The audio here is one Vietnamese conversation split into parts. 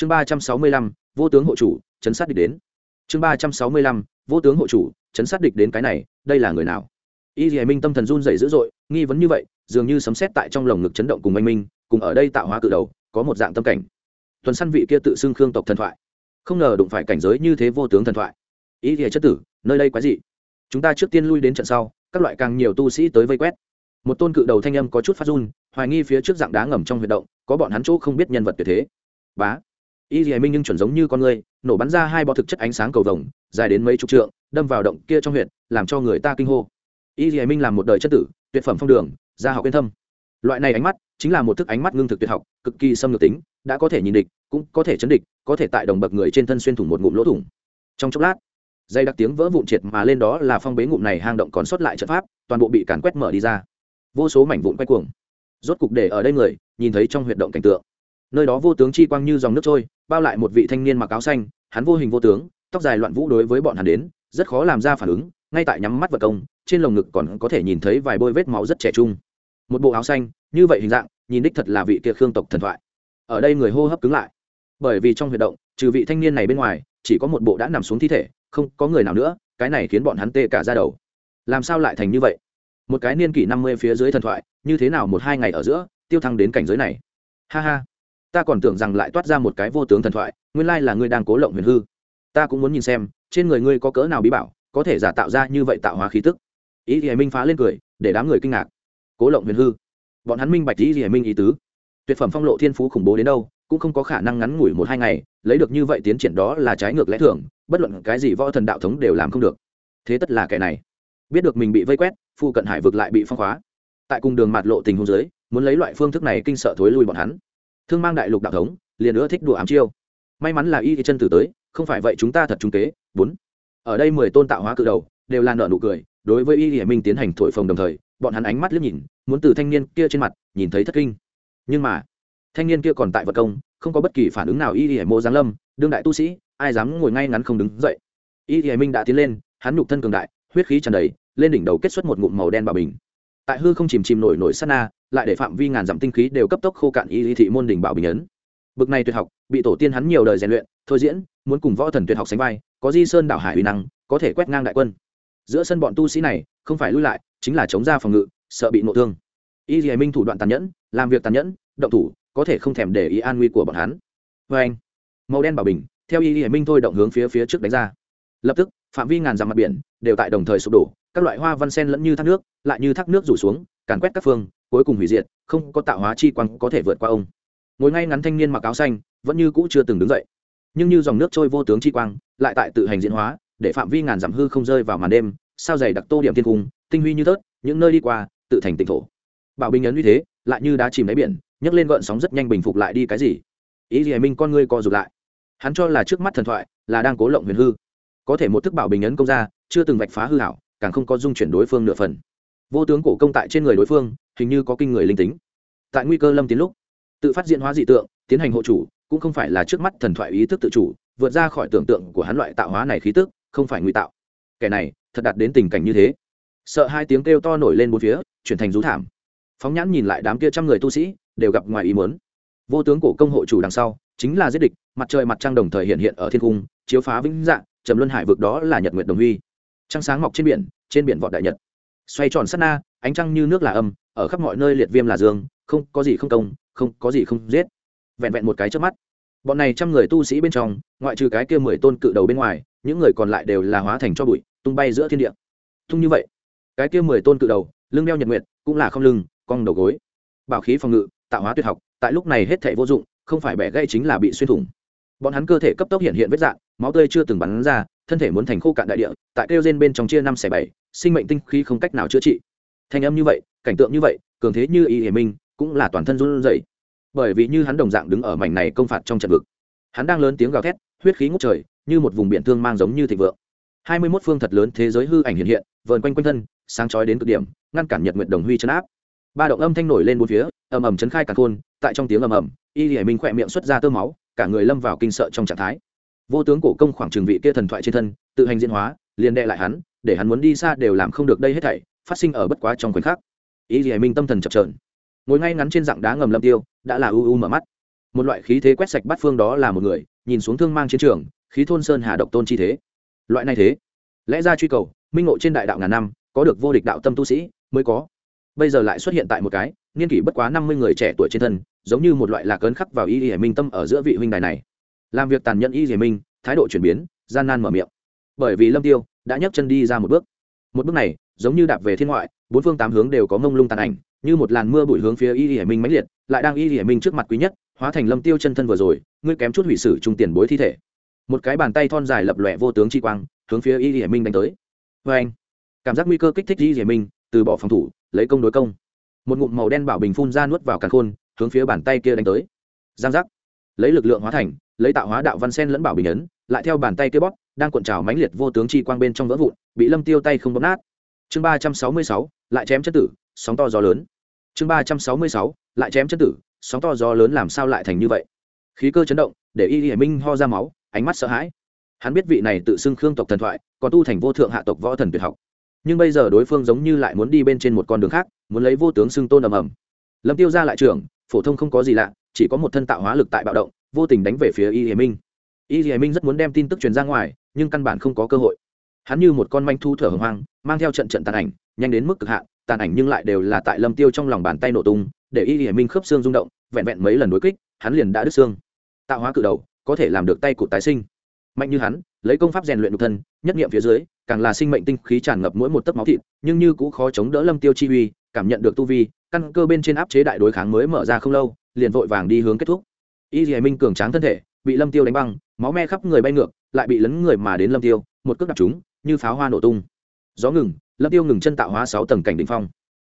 chương ba trăm sáu mươi lăm, vô tướng hộ chủ, chấn sát địch đến. Chương ba trăm sáu mươi lăm, vô tướng hộ chủ, chấn sát địch đến cái này, đây là người nào? Y dì minh tâm thần run dày dữ dội, nghi vấn như vậy, dường như sấm xét tại trong lồng ngực chấn động cùng anh minh, cùng ở đây tạo hóa cự đầu, có một dạng tâm cảnh. Tuần săn vị kia tự xưng khương tộc thần thoại. Không ngờ đụng phải cảnh giới như thế vô tướng thần thoại. Ý nghĩa chất tử, nơi đây quái gì chúng ta trước tiên lui đến trận sau, các loại càng nhiều tu sĩ tới vây quét. Một tôn cự đầu thanh âm có chút phát run, hoài nghi phía trước dạng đá ngầm trong huyệt động, có bọn hắn chỗ không biết nhân vật tuyệt thế. Bá y dì minh nhưng chuẩn giống như con người nổ bắn ra hai bọ thực chất ánh sáng cầu vồng, dài đến mấy chục trượng, đâm vào động kia trong huyệt, làm cho người ta kinh hô. Y dì minh làm một đời chất tử, tuyệt phẩm phong đường, gia học yên thâm. Loại này ánh mắt chính là một thức ánh mắt ngưng thực tuyệt học, cực kỳ xâm lược tính, đã có thể nhìn địch, cũng có thể chấn địch, có thể tại đồng bậc người trên thân xuyên thủng một ngụm lỗ thủng. Trong chốc lát, dây đặc tiếng vỡ vụn triệt mà lên đó là phong bế ngụm này hang động còn sót lại trận pháp, toàn bộ bị càn quét mở đi ra. Vô số mảnh vụn quay cuồng. Rốt cục để ở đây người, nhìn thấy trong huyệt động cảnh tượng nơi đó vô tướng chi quang như dòng nước trôi, bao lại một vị thanh niên mặc áo xanh, hắn vô hình vô tướng, tóc dài loạn vũ đối với bọn hắn đến, rất khó làm ra phản ứng, ngay tại nhắm mắt vật công, trên lồng ngực còn có thể nhìn thấy vài bôi vết máu rất trẻ trung. Một bộ áo xanh, như vậy hình dạng, nhìn đích thật là vị kia khương tộc thần thoại. Ở đây người hô hấp cứng lại. Bởi vì trong huyệt động, trừ vị thanh niên này bên ngoài, chỉ có một bộ đã nằm xuống thi thể, không có người nào nữa, cái này khiến bọn hắn tê cả ra đầu. Làm sao lại thành như vậy? Một cái niên kỷ năm mươi phía dưới thần thoại, như thế nào một hai ngày ở giữa, tiêu thăng đến cảnh giới này? Ha ha ta còn tưởng rằng lại toát ra một cái vô tướng thần thoại, nguyên lai là ngươi đang cố lộng huyền hư. Ta cũng muốn nhìn xem, trên người ngươi có cỡ nào bí bảo, có thể giả tạo ra như vậy tạo hóa khí tức. Ý thì minh phá lên cười, để đám người kinh ngạc. Cố lộng huyền hư. Bọn hắn minh bạch ý thì minh ý tứ. Tuyệt phẩm phong lộ thiên phú khủng bố đến đâu, cũng không có khả năng ngắn ngủi một hai ngày, lấy được như vậy tiến triển đó là trái ngược lẽ thường, bất luận cái gì võ thần đạo thống đều làm không được. Thế tất là kẻ này. Biết được mình bị vây quét, phu cận hải vực lại bị phong khóa. Tại cùng đường mạt lộ tình hôn giới muốn lấy loại phương thức này kinh sợ thối lui bọn hắn thương mang đại lục đạo thống, liền nữa thích đùa ám chiêu. May mắn là y thì chân tử tới, không phải vậy chúng ta thật trung kế. Bốn. Ở đây mười tôn tạo hóa cự đầu, đều là nợ nụ cười. Đối với y hiển minh tiến hành thổi phồng đồng thời, bọn hắn ánh mắt liếc nhìn, muốn từ thanh niên kia trên mặt, nhìn thấy thất kinh. Nhưng mà, thanh niên kia còn tại vật công, không có bất kỳ phản ứng nào y hiển mô giáng lâm, đương đại tu sĩ, ai dám ngồi ngay ngắn không đứng dậy. Y hiển minh đã tiến lên, hắn nhục thân cường đại, huyết khí tràn đầy, lên đỉnh đầu kết xuất một ngụm màu đen bà bình tại hư không chìm chìm nổi nổi sát na, lại để phạm vi ngàn dặm tinh khí đều cấp tốc khô cạn y thị môn đỉnh bảo bình ấn. Bực này tuyệt học, bị tổ tiên hắn nhiều đời rèn luyện, thôi diễn, muốn cùng võ thần tuyệt học sánh vai, có di sơn đảo hải uy năng, có thể quét ngang đại quân. Giữa sân bọn tu sĩ này, không phải lui lại, chính là chống ra phòng ngự, sợ bị nộ thương. Y lý minh thủ đoạn tàn nhẫn, làm việc tàn nhẫn, động thủ, có thể không thèm để ý an nguy của bọn hắn. Vê anh, màu đen bảo bình, theo y lý minh thôi động hướng phía phía trước đánh ra. Lập tức, phạm vi ngàn dặm mặt biển, đều tại đồng thời sụp đổ các loại hoa văn sen lẫn như thác nước, lại như thác nước rủ xuống, càn quét các phương, cuối cùng hủy diệt, không có tạo hóa chi quang có thể vượt qua ông. Ngồi ngay ngắn thanh niên mặc áo xanh, vẫn như cũ chưa từng đứng dậy. Nhưng như dòng nước trôi vô tướng chi quang, lại tại tự hành diễn hóa, để phạm vi ngàn dặm hư không rơi vào màn đêm, sao dày đặc tô điểm thiên cung, tinh huy như tớt những nơi đi qua, tự thành tịnh thổ. Bảo bình ấn như thế, lại như đá chìm đáy biển, nhấc lên gợn sóng rất nhanh bình phục lại đi cái gì? Ý gì minh con ngươi co rụt lại. Hắn cho là trước mắt thần thoại là đang cố lộng huyền hư. Có thể một thức bảo bình ấn công ra, chưa từng vạch phá hư hảo càng không có dung chuyển đối phương nửa phần. Vô tướng cổ công tại trên người đối phương, hình như có kinh người linh tính. Tại nguy cơ lâm tiến lúc, tự phát diễn hóa dị tượng, tiến hành hộ chủ, cũng không phải là trước mắt thần thoại ý thức tự chủ, vượt ra khỏi tưởng tượng của hắn loại tạo hóa này khí tức, không phải nguy tạo. Kẻ này, thật đạt đến tình cảnh như thế. Sợ hai tiếng kêu to nổi lên bốn phía, chuyển thành rú thảm. Phóng nhãn nhìn lại đám kia trăm người tu sĩ, đều gặp ngoài ý muốn. Vô tướng cổ công hộ chủ đằng sau, chính là giết địch, mặt trời mặt trăng đồng thời hiện hiện ở thiên cung, chiếu phá vĩnh dạng trầm luân hải vực đó là nhật nguyệt đồng huy trăng sáng mọc trên biển trên biển vọt đại nhật. Xoay tròn sát na, ánh trăng như nước là âm, ở khắp mọi nơi liệt viêm là dương, không có gì không công, không có gì không giết. Vẹn vẹn một cái trước mắt. Bọn này trăm người tu sĩ bên trong, ngoại trừ cái kia mười tôn cự đầu bên ngoài, những người còn lại đều là hóa thành cho bụi, tung bay giữa thiên địa. Tung như vậy, cái kia mười tôn cự đầu, lưng đeo nhật nguyệt, cũng là không lưng, cong đầu gối. Bảo khí phòng ngự, tạo hóa tuyệt học, tại lúc này hết thể vô dụng, không phải bẻ gây chính là bị xuyên thủng. Bọn hắn cơ thể cấp tốc hiện hiện vết dạng máu tươi chưa từng bắn ra thân thể muốn thành khô cạn đại địa, tại kêu gen bên trong chia năm xẻ bảy, sinh mệnh tinh khí không cách nào chữa trị. Thanh âm như vậy, cảnh tượng như vậy, cường thế như y hiểm minh, cũng là toàn thân run rẩy. Bởi vì như hắn đồng dạng đứng ở mảnh này công phạt trong trận vực, hắn đang lớn tiếng gào thét, huyết khí ngút trời, như một vùng biển thương mang giống như thịnh vượng. Hai mươi mốt phương thật lớn thế giới hư ảnh hiện hiện, vờn quanh quanh thân, sáng chói đến cực điểm, ngăn cản nhật nguyện đồng huy chấn áp. Ba động âm thanh nổi lên bốn phía, ầm ầm chấn khai cả khôn tại trong tiếng ầm ầm, y hiểm minh khỏe miệng xuất ra tơ máu, cả người lâm vào kinh sợ trong trạng thái vô tướng cổ công khoảng trường vị kia thần thoại trên thân, tự hành diễn hóa, liền đệ lại hắn, để hắn muốn đi xa đều làm không được đây hết thảy, phát sinh ở bất quá trong khoảnh khắc. Ý gì minh tâm thần chập trờn ngồi ngay ngắn trên dạng đá ngầm lâm tiêu, đã là u u mở mắt. Một loại khí thế quét sạch bắt phương đó là một người, nhìn xuống thương mang chiến trường, khí thôn sơn hà độc tôn chi thế. Loại này thế, lẽ ra truy cầu, minh ngộ trên đại đạo ngàn năm, có được vô địch đạo tâm tu sĩ, mới có. Bây giờ lại xuất hiện tại một cái, niên kỷ bất quá năm mươi người trẻ tuổi trên thân, giống như một loại lạc ấn khắc vào y y hải minh tâm ở giữa vị huynh đài này làm việc tàn nhẫn y y minh, thái độ chuyển biến, gian nan mở miệng. Bởi vì lâm tiêu đã nhấc chân đi ra một bước. Một bước này, giống như đạp về thiên ngoại, bốn phương tám hướng đều có mông lung tàn ảnh, như một làn mưa bụi hướng phía y y minh mãnh liệt, lại đang y y minh trước mặt quý nhất, hóa thành lâm tiêu chân thân vừa rồi, ngươi kém chút hủy sử trung tiền bối thi thể. Một cái bàn tay thon dài lập lòe vô tướng chi quang, hướng phía y y minh đánh tới. Vê anh. Cảm giác nguy cơ kích thích y y minh, từ bỏ phòng thủ, lấy công đối công. Một ngụm màu đen bảo bình phun ra nuốt vào càn khôn, hướng phía bàn tay kia đánh tới. Giang giác. Lấy lực lượng hóa thành lấy tạo hóa đạo văn sen lẫn bảo bình ấn, lại theo bàn tay kia bóp, đang cuộn trào mãnh liệt vô tướng chi quang bên trong vỡ vụn, bị lâm tiêu tay không bóp nát. Chương ba trăm sáu mươi sáu, lại chém chất tử, sóng to gió lớn. Chương ba trăm sáu mươi sáu, lại chém chất tử, sóng to gió lớn làm sao lại thành như vậy? Khí cơ chấn động, để y hải minh ho ra máu, ánh mắt sợ hãi. Hắn biết vị này tự xưng khương tộc thần thoại, còn tu thành vô thượng hạ tộc võ thần tuyệt học. Nhưng bây giờ đối phương giống như lại muốn đi bên trên một con đường khác, muốn lấy vô tướng xưng tôn ầm ầm. Lâm tiêu ra lại trưởng phổ thông không có gì lạ, chỉ có một thân tạo hóa lực tại bạo động vô tình đánh về phía y hiền minh. Y hiền minh rất muốn đem tin tức truyền ra ngoài, nhưng căn bản không có cơ hội. Hắn như một con manh thu thở hồng hoang mang theo trận trận tàn ảnh, nhanh đến mức cực hạn, tàn ảnh nhưng lại đều là tại lâm tiêu trong lòng bàn tay nổ tung, để y hiển minh khớp xương rung động, vẹn vẹn mấy lần đối kích, hắn liền đã đứt xương. Tạo hóa cự đầu, có thể làm được tay cụt tái sinh. Mạnh như hắn, lấy công pháp rèn luyện nhục thân, nhất nghiệm phía dưới, càng là sinh mệnh tinh khí tràn ngập mỗi một tấc máu thịt, nhưng như cũng khó chống đỡ lâm tiêu chi uy, cảm nhận được tu vi, căn cơ bên trên áp chế đại đối kháng mới mở ra không lâu, liền vội vàng đi hướng kết thúc y dì minh cường tráng thân thể, bị lâm tiêu đánh băng, máu me khắp người bay ngược, lại bị lấn người mà đến lâm tiêu, một cước đạp chúng, như pháo hoa nổ tung. Gió ngừng, lâm tiêu ngừng chân tạo hóa sáu tầng cảnh đỉnh phong.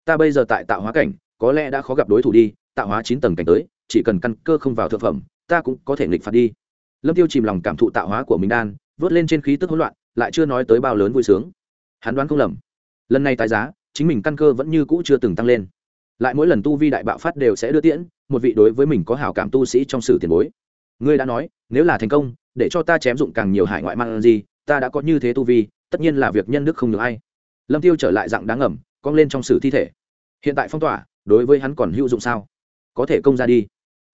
Ta bây giờ tại tạo hóa cảnh, có lẽ đã khó gặp đối thủ đi, tạo hóa chín tầng cảnh tới, chỉ cần căn cơ không vào thượng phẩm, ta cũng có thể nghịch phạt đi. Lâm tiêu chìm lòng cảm thụ tạo hóa của mình đan, vớt lên trên khí tức hỗn loạn, lại chưa nói tới bao lớn vui sướng. Hắn đoán không lầm. Lần này tái giá, chính mình căn cơ vẫn như cũ chưa từng tăng lên. Lại mỗi lần tu vi đại bạo phát đều sẽ đưa tiễn một vị đối với mình có hảo cảm tu sĩ trong sử tiền bối. Ngươi đã nói, nếu là thành công, để cho ta chém dụng càng nhiều hải ngoại mang gì, ta đã có như thế tu vi, tất nhiên là việc nhân đức không được ai. Lâm tiêu trở lại dạng đáng ngầm cong lên trong sử thi thể. Hiện tại phong tỏa, đối với hắn còn hữu dụng sao? Có thể công ra đi.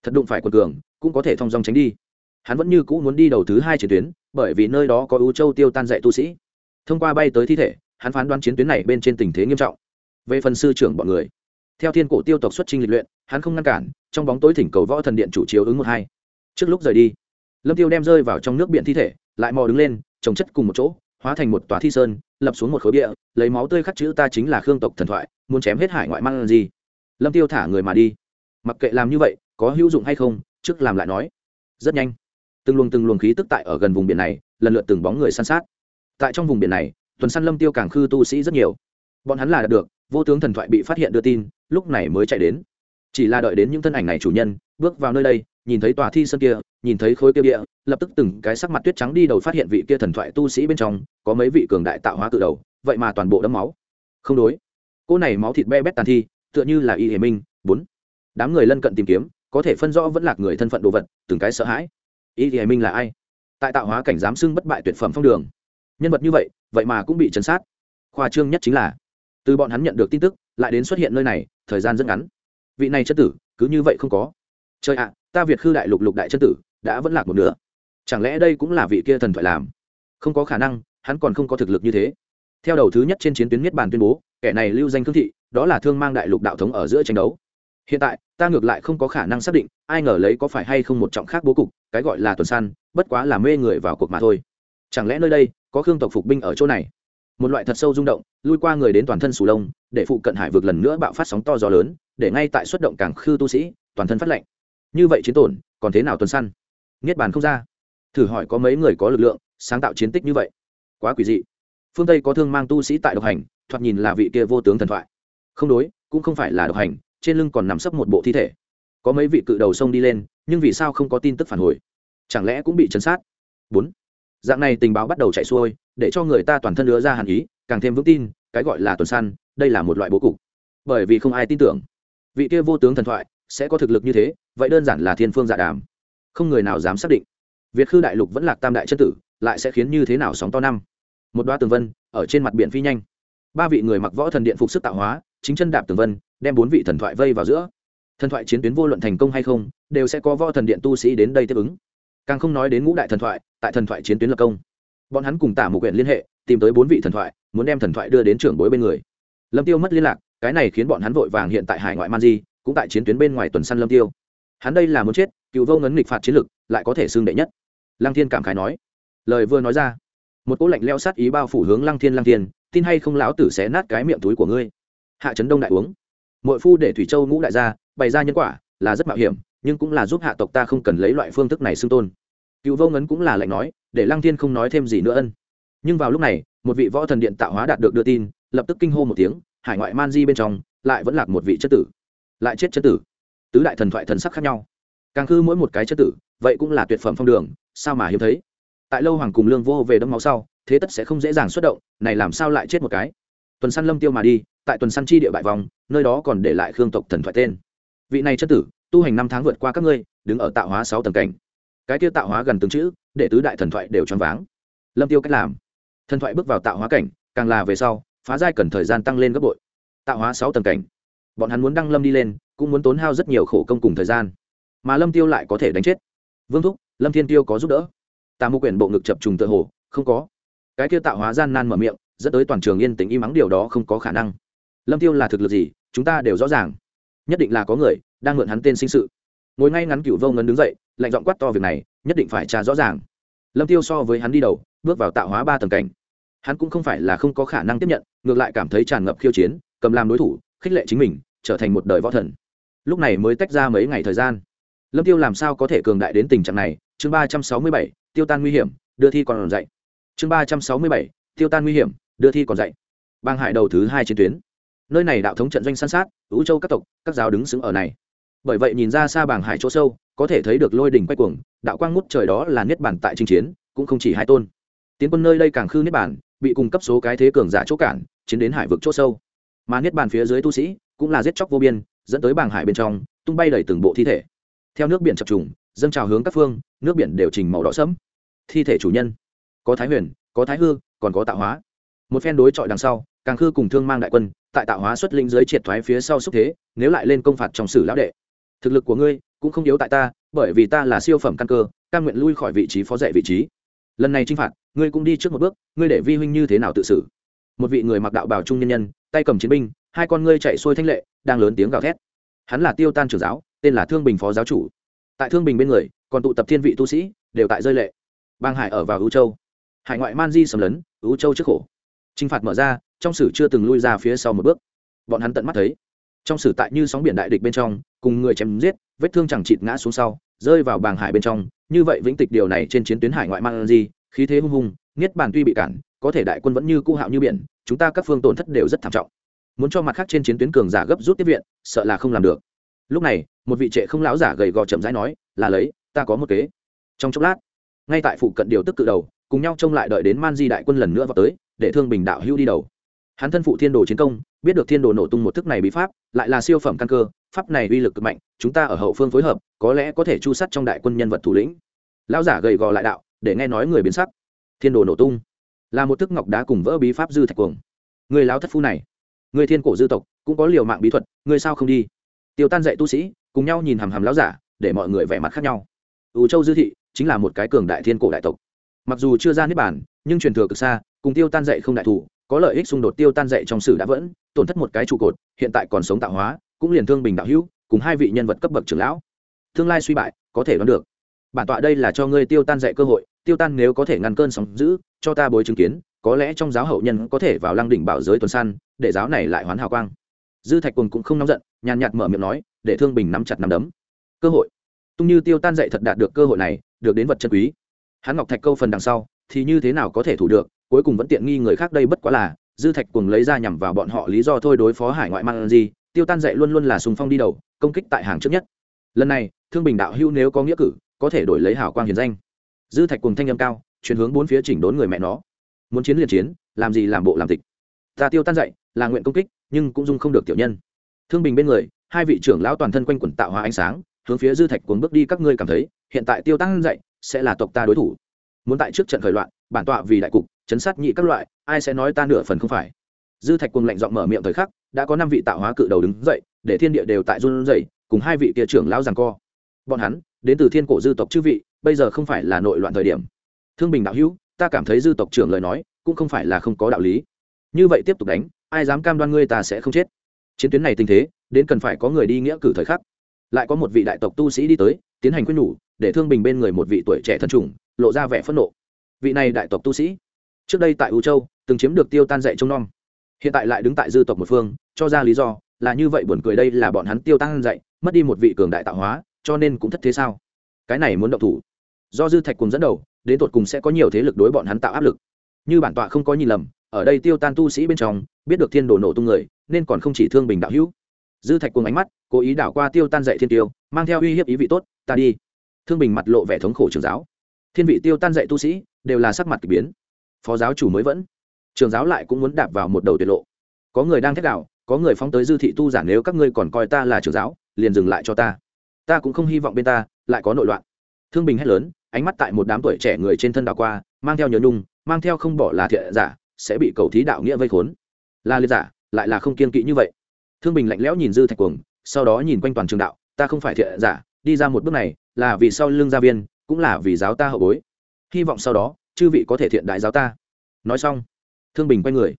Thật đụng phải quần cường, cũng có thể thong dong tránh đi. Hắn vẫn như cũ muốn đi đầu thứ hai chiến tuyến, bởi vì nơi đó có ưu châu tiêu tan dạy tu sĩ. Thông qua bay tới thi thể, hắn phán đoán chiến tuyến này bên trên tình thế nghiêm trọng. Về phần sư trưởng bọn người, theo thiên cổ tiêu tộc xuất trình lịch luyện, hắn không ngăn cản trong bóng tối thỉnh cầu võ thần điện chủ chiếu ứng một hai. Trước lúc rời đi, lâm tiêu đem rơi vào trong nước biển thi thể, lại mò đứng lên, trồng chất cùng một chỗ, hóa thành một tòa thi sơn, lập xuống một khối địa lấy máu tươi khắc chữ ta chính là khương tộc thần thoại muốn chém hết hải ngoại mang gì. Lâm tiêu thả người mà đi. Mặc kệ làm như vậy, có hữu dụng hay không, trước làm lại nói. Rất nhanh, từng luồng từng luồng khí tức tại ở gần vùng biển này, lần lượt từng bóng người săn sát. Tại trong vùng biển này, tuần săn lâm tiêu càng khư tu sĩ rất nhiều. Bọn hắn là đạt được, vô tướng thần thoại bị phát hiện đưa tin, lúc này mới chạy đến chỉ là đợi đến những thân ảnh này chủ nhân, bước vào nơi đây, nhìn thấy tòa thi sơn kia, nhìn thấy khối kia địa, lập tức từng cái sắc mặt tuyết trắng đi đầu phát hiện vị kia thần thoại tu sĩ bên trong, có mấy vị cường đại tạo hóa cự đầu, vậy mà toàn bộ đấm máu. Không đối. Cô này máu thịt be bét tàn thi, tựa như là y hiểm minh, bốn. Đám người lân cận tìm kiếm, có thể phân rõ vẫn là người thân phận đồ vật, từng cái sợ hãi. Y hiểm minh là ai? Tại tạo hóa cảnh giám xưng bất bại tuyệt phẩm phong đường. Nhân vật như vậy vậy mà cũng bị chấn sát. Khoa trương nhất chính là, từ bọn hắn nhận được tin tức, lại đến xuất hiện nơi này, thời gian rất ngắn vị này chân tử, cứ như vậy không có. Trời ạ, ta việt khư đại lục lục đại chân tử, đã vẫn lạc một nửa. Chẳng lẽ đây cũng là vị kia thần thoại làm? Không có khả năng, hắn còn không có thực lực như thế. Theo đầu thứ nhất trên chiến tuyến niết bàn tuyên bố, kẻ này lưu danh thương thị, đó là thương mang đại lục đạo thống ở giữa tranh đấu. Hiện tại, ta ngược lại không có khả năng xác định ai ngờ lấy có phải hay không một trọng khác bố cục, cái gọi là tuần săn bất quá là mê người vào cuộc mà thôi. Chẳng lẽ nơi đây có khương tộc phục binh ở chỗ này? Một loại thật sâu rung động, lui qua người đến toàn thân sù lông, để phụ cận hải vực lần nữa bạo phát sóng to gió lớn để ngay tại xuất động càng khư tu sĩ, toàn thân phát lệnh như vậy chiến tổn, còn thế nào tuần săn? Niết bàn không ra. Thử hỏi có mấy người có lực lượng, sáng tạo chiến tích như vậy. Quá quỷ dị. Phương tây có thương mang tu sĩ tại độc hành, thoạt nhìn là vị kia vô tướng thần thoại. Không đối, cũng không phải là độc hành, trên lưng còn nằm sấp một bộ thi thể. Có mấy vị cự đầu sông đi lên, nhưng vì sao không có tin tức phản hồi? Chẳng lẽ cũng bị chấn sát? Bốn. Dạng này tình báo bắt đầu chạy xuôi, để cho người ta toàn thân đưa ra hàn ý, càng thêm vững tin, cái gọi là tuần săn, đây là một loại bố cục. Bởi vì không ai tin tưởng vị kia vô tướng thần thoại sẽ có thực lực như thế, vậy đơn giản là thiên phương dạ đàm. Không người nào dám xác định. Việt khư đại lục vẫn là tam đại chân tử, lại sẽ khiến như thế nào sóng to năm? Một đoa tường vân, ở trên mặt biển phi nhanh. Ba vị người mặc võ thần điện phục sức tạo hóa, chính chân đạp tường vân, đem bốn vị thần thoại vây vào giữa. Thần thoại chiến tuyến vô luận thành công hay không, đều sẽ có võ thần điện tu sĩ đến đây tiếp ứng. Càng không nói đến ngũ đại thần thoại, tại thần thoại chiến tuyến lập công. Bọn hắn cùng tả một quyển liên hệ, tìm tới bốn vị thần thoại, muốn đem thần thoại đưa đến trưởng bối bên người. Lâm tiêu mất liên lạc cái này khiến bọn hắn vội vàng hiện tại hải ngoại man di, cũng tại chiến tuyến bên ngoài tuần săn lâm tiêu. Hắn đây là muốn chết, cựu vô ngấn nghịch phạt chiến lực, lại có thể xưng đệ nhất. Lăng thiên cảm khái nói. Lời vừa nói ra, một cỗ lạnh leo sát ý bao phủ hướng lăng thiên lăng thiên, tin hay không lão tử sẽ nát cái miệng túi của ngươi. Hạ trấn đông đại uống. Mỗi phu để thủy châu ngũ đại gia, bày ra nhân quả, là rất mạo hiểm, nhưng cũng là giúp hạ tộc ta không cần lấy loại phương thức này xưng tôn. Cựu vô ngấn cũng là lạnh nói, để lăng thiên không nói thêm gì nữa ân. Nhưng vào lúc này, một vị võ thần điện tạo hóa đạt được đưa tin, lập tức kinh hô một tiếng hải ngoại man di bên trong, lại vẫn lạc một vị chất tử. Lại chết chất tử. Tứ đại thần thoại thần sắc khác nhau. Càng khư mỗi một cái chất tử, vậy cũng là tuyệt phẩm phong đường, sao mà hiếm thấy? Tại lâu hoàng cùng lương vô về đấm máu sau, thế tất sẽ không dễ dàng xuất động, này làm sao lại chết một cái? Tuần săn lâm tiêu mà đi, tại tuần săn chi địa bại vòng, nơi đó còn để lại khương tộc thần thoại tên. Vị này chất tử, tu hành năm tháng vượt qua các ngươi, đứng ở tạo hóa sáu tầng cảnh. Cái kia tạo hóa gần từng chữ, để tứ đại thần thoại đều choáng váng. Lâm tiêu cách làm. Thần thoại bước vào tạo hóa cảnh, càng là về sau phá giai cần thời gian tăng lên gấp bội, tạo hóa sáu tầng cảnh. Bọn hắn muốn đăng lâm đi lên, cũng muốn tốn hao rất nhiều khổ công cùng thời gian. Mà lâm tiêu lại có thể đánh chết. Vương thúc, lâm thiên tiêu có giúp đỡ. Tà mưu quyển bộ ngực chập trùng tự hồ, không có. Cái kia tạo hóa gian nan mở miệng, dẫn tới toàn trường yên tĩnh im mắng điều đó không có khả năng. Lâm tiêu là thực lực gì, chúng ta đều rõ ràng. Nhất định là có người đang mượn hắn tên sinh sự. Ngồi ngay ngắn cựu vô ngấn đứng dậy, lạnh giọng quát to việc này, nhất định phải trả rõ ràng. Lâm tiêu so với hắn đi đầu, bước vào tạo hóa ba tầng cảnh. Hắn cũng không phải là không có khả năng tiếp nhận ngược lại cảm thấy tràn ngập khiêu chiến, cầm làm đối thủ, khích lệ chính mình, trở thành một đời võ thần. Lúc này mới tách ra mấy ngày thời gian. Lâm tiêu làm sao có thể cường đại đến tình trạng này? Chương ba trăm sáu mươi bảy, tiêu tan nguy hiểm, đưa thi còn dạy. Chương ba trăm sáu mươi bảy, tiêu tan nguy hiểm, đưa thi còn dạy. Bang hải đầu thứ hai chiến tuyến. Nơi này đạo thống trận doanh san sát ứ châu các tộc, các giáo đứng xứng ở này. Bởi vậy nhìn ra xa bảng hải chỗ sâu, có thể thấy được lôi đỉnh quay cuồng, đạo quang ngút trời đó là niết bản tại chinh chiến, cũng không chỉ hai tôn. Tiến quân nơi đây càng khư niết bản bị cung cấp số cái thế cường giả chỗ cản, chiến đến hải vực chỗ sâu. Mà niết bàn phía dưới tu sĩ cũng là giết chóc vô biên, dẫn tới bảng hải bên trong, tung bay đầy từng bộ thi thể. Theo nước biển chập trùng, dâng trào hướng các phương, nước biển đều trình màu đỏ sẫm. Thi thể chủ nhân, có thái huyền, có thái hư, còn có tạo hóa. Một phen đối chọi đằng sau, càng khư cùng thương mang đại quân, tại tạo hóa xuất linh giới triệt thoái phía sau xúc thế, nếu lại lên công phạt trong sử lão đệ. Thực lực của ngươi cũng không yếu tại ta, bởi vì ta là siêu phẩm căn cơ căn nguyện lui khỏi vị trí, phó dạy vị trí lần này chinh phạt, ngươi cũng đi trước một bước, ngươi để vi huynh như thế nào tự xử? Một vị người mặc đạo bào trung nhân nhân, tay cầm chiến binh, hai con ngươi chạy xuôi thanh lệ, đang lớn tiếng gào thét. Hắn là tiêu tan trưởng giáo, tên là thương bình phó giáo chủ. Tại thương bình bên người, còn tụ tập thiên vị tu sĩ, đều tại rơi lệ. Bang hải ở vào ưu châu. Hải ngoại man di sầm lấn ưu châu trước khổ. T r i n h phạt mở ra, trong sử chưa từng lui ra phía sau một bước. Bọn hắn tận mắt thấy. Trong sử tại như sóng biển đại địch bên trong, cùng người chém giết, vết thương chẳng chịt ngã xuống sau, rơi vào bàng hải bên trong như vậy vĩnh tịch điều này trên chiến tuyến hải ngoại mang gì, khí thế hung hùng, niết bàn tuy bị cản, có thể đại quân vẫn như cũ hạo như biển, chúng ta các phương tổn thất đều rất thảm trọng. Muốn cho mặt khác trên chiến tuyến cường giả gấp rút tiếp viện, sợ là không làm được. Lúc này, một vị trệ không lão giả gầy gò chậm rãi nói, là lấy, ta có một kế. Trong chốc lát, ngay tại phụ cận điều tức cự đầu, cùng nhau trông lại đợi đến man di đại quân lần nữa vào tới, để thương bình đạo hưu đi đầu. Hắn thân phụ thiên đồ chiến công, biết được thiên đồ nổ tung một thức này bí pháp, lại là siêu phẩm căn cơ pháp này uy lực cực mạnh, chúng ta ở hậu phương phối hợp, có lẽ có thể chu sắt trong đại quân nhân vật thủ lĩnh. Lão giả gầy gò lại đạo, để nghe nói người biến sắc. Thiên đồ nổ tung. Là một thức ngọc đá cùng vỡ bí pháp dư thạch cuồng. Người lão thất phu này, người thiên cổ dư tộc, cũng có liều mạng bí thuật, người sao không đi? Tiêu tan dạy tu sĩ, cùng nhau nhìn hàm hàm lão giả, để mọi người vẻ mặt khác nhau. Ủ châu dư thị chính là một cái cường đại thiên cổ đại tộc. Mặc dù chưa ra niết bản nhưng truyền thừa cực xa, cùng tiêu tan dạy không đại thủ, có lợi ích xung đột tiêu tan dạy trong sử đã vẫn, tổn thất một cái trụ cột, hiện tại còn sống tạo hóa cũng liền thương bình đạo hữu, cùng hai vị nhân vật cấp bậc trưởng lão. Tương lai suy bại, có thể đoán được. Bản tọa đây là cho ngươi tiêu tan dạy cơ hội, tiêu tan nếu có thể ngăn cơn sóng giữ cho ta bối chứng kiến, có lẽ trong giáo hậu nhân có thể vào lăng đỉnh bảo giới tuần săn để giáo này lại hoán hào quang. Dư thạch quần cũng không nóng giận, nhàn nhạt mở miệng nói, để thương bình nắm chặt nắm đấm. Cơ hội. Tung như tiêu tan dậy thật đạt được cơ hội này, được đến vật chân quý. Hắn ngọc thạch câu phần đằng sau, thì như thế nào có thể thủ được, cuối cùng vẫn tiện nghi người khác đây bất quá là, dư thạch cùng lấy ra nhằm vào bọn họ lý do thôi đối phó hải ngoại mang gì tiêu tan dậy luôn luôn là sùng phong đi đầu, công kích tại hàng trước nhất. Lần này, thương bình đạo hưu nếu có nghĩa cử, có thể đổi lấy hảo quang hiền danh. Dư thạch cùng thanh âm cao, chuyển hướng bốn phía chỉnh đốn người mẹ nó. Muốn chiến liền chiến, làm gì làm bộ làm tịch. Ta tiêu tan dậy là nguyện công kích, nhưng cũng dung không được tiểu nhân. Thương bình bên người, hai vị trưởng lão toàn thân quanh quẩn tạo hóa ánh sáng, hướng phía dư thạch cuốn bước đi, các ngươi cảm thấy, hiện tại tiêu tăng dậy sẽ là tộc ta đối thủ. Muốn tại trước trận khởi loạn, bản tọa vì đại cục, chấn sát nhị các loại, ai sẽ nói ta nửa phần không phải? Dư thạch cuồng lạnh giọng mở miệng thời khắc đã có năm vị tạo hóa cự đầu đứng dậy, để thiên địa đều tại run rẩy, cùng hai vị kia trưởng lão giằng co. Bọn hắn, đến từ thiên cổ dư tộc chư vị, bây giờ không phải là nội loạn thời điểm. Thương bình đạo hữu, ta cảm thấy dư tộc trưởng lời nói, cũng không phải là không có đạo lý. Như vậy tiếp tục đánh, ai dám cam đoan ngươi ta sẽ không chết? Chiến tuyến này tình thế, đến cần phải có người đi nghĩa cử thời khắc. Lại có một vị đại tộc tu sĩ đi tới, tiến hành quyết nhủ, để thương bình bên người một vị tuổi trẻ thân trùng, lộ ra vẻ phẫn nộ. Vị này đại tộc tu sĩ, trước đây tại u châu, từng chiếm được tiêu tan dạy trông nom hiện tại lại đứng tại dư tộc một phương, cho ra lý do, là như vậy buồn cười đây là bọn hắn tiêu tan dạy, mất đi một vị cường đại tạo hóa, cho nên cũng thất thế sao? Cái này muốn động thủ. Do dư thạch cùng dẫn đầu, đến tột cùng sẽ có nhiều thế lực đối bọn hắn tạo áp lực. Như bản tọa không có nhìn lầm, ở đây tiêu tan tu sĩ bên trong, biết được thiên đồ nổ tung người, nên còn không chỉ thương bình đạo hữu. Dư thạch cùng ánh mắt, cố ý đảo qua tiêu tan dạy thiên tiêu, mang theo uy hiếp ý vị tốt, ta đi. Thương bình mặt lộ vẻ thống khổ trường giáo. Thiên vị tiêu tan dạy tu sĩ, đều là sắc mặt k ỳ biến. Phó giáo chủ mới vẫn trường giáo lại cũng muốn đạp vào một đầu tuyệt lộ. Có người đang thét đạo có người phóng tới dư thị tu giản nếu các ngươi còn coi ta là trường giáo, liền dừng lại cho ta. Ta cũng không hy vọng bên ta lại có nội loạn. Thương bình hét lớn, ánh mắt tại một đám tuổi trẻ người trên thân đảo qua, mang theo nhớ nhung, mang theo không bỏ là thiện giả, sẽ bị cầu thí đạo nghĩa vây khốn. Là liệt giả, lại là không kiên kỵ như vậy. Thương bình lạnh lẽo nhìn dư thạch cuồng, sau đó nhìn quanh toàn trường đạo, ta không phải thiện giả, đi ra một bước này, là vì sau lưng gia viên, cũng là vì giáo ta hậu bối. Hy vọng sau đó, chư vị có thể thiện đại giáo ta. Nói xong thương bình quay người.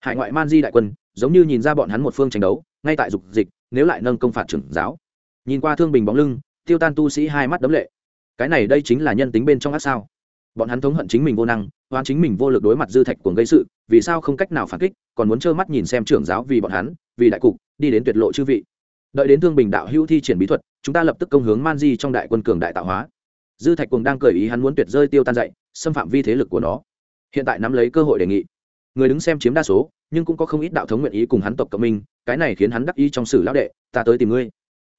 Hải ngoại man di đại quân, giống như nhìn ra bọn hắn một phương tranh đấu, ngay tại dục dịch, nếu lại nâng công phạt trưởng giáo. Nhìn qua thương bình bóng lưng, tiêu tan tu sĩ hai mắt đấm lệ. Cái này đây chính là nhân tính bên trong ác sao? Bọn hắn thống hận chính mình vô năng hoán chính mình vô lực đối mặt dư thạch cuồng gây sự, vì sao không cách nào phản kích, còn muốn trơ mắt nhìn xem trưởng giáo vì bọn hắn, vì đại cục, đi đến tuyệt lộ chư vị. Đợi đến thương bình đạo hữu thi triển bí thuật, chúng ta lập tức công hướng man di trong đại quân cường đại tạo hóa. Dư thạch cuồng đang cởi ý hắn muốn tuyệt rơi tiêu tan dậy xâm phạm vi thế lực của nó. Hiện tại nắm lấy cơ hội đề nghị người đứng xem chiếm đa số, nhưng cũng có không ít đạo thống nguyện ý cùng hắn tộc cộng minh, cái này khiến hắn đắc ý trong sử lão đệ, ta tới tìm ngươi.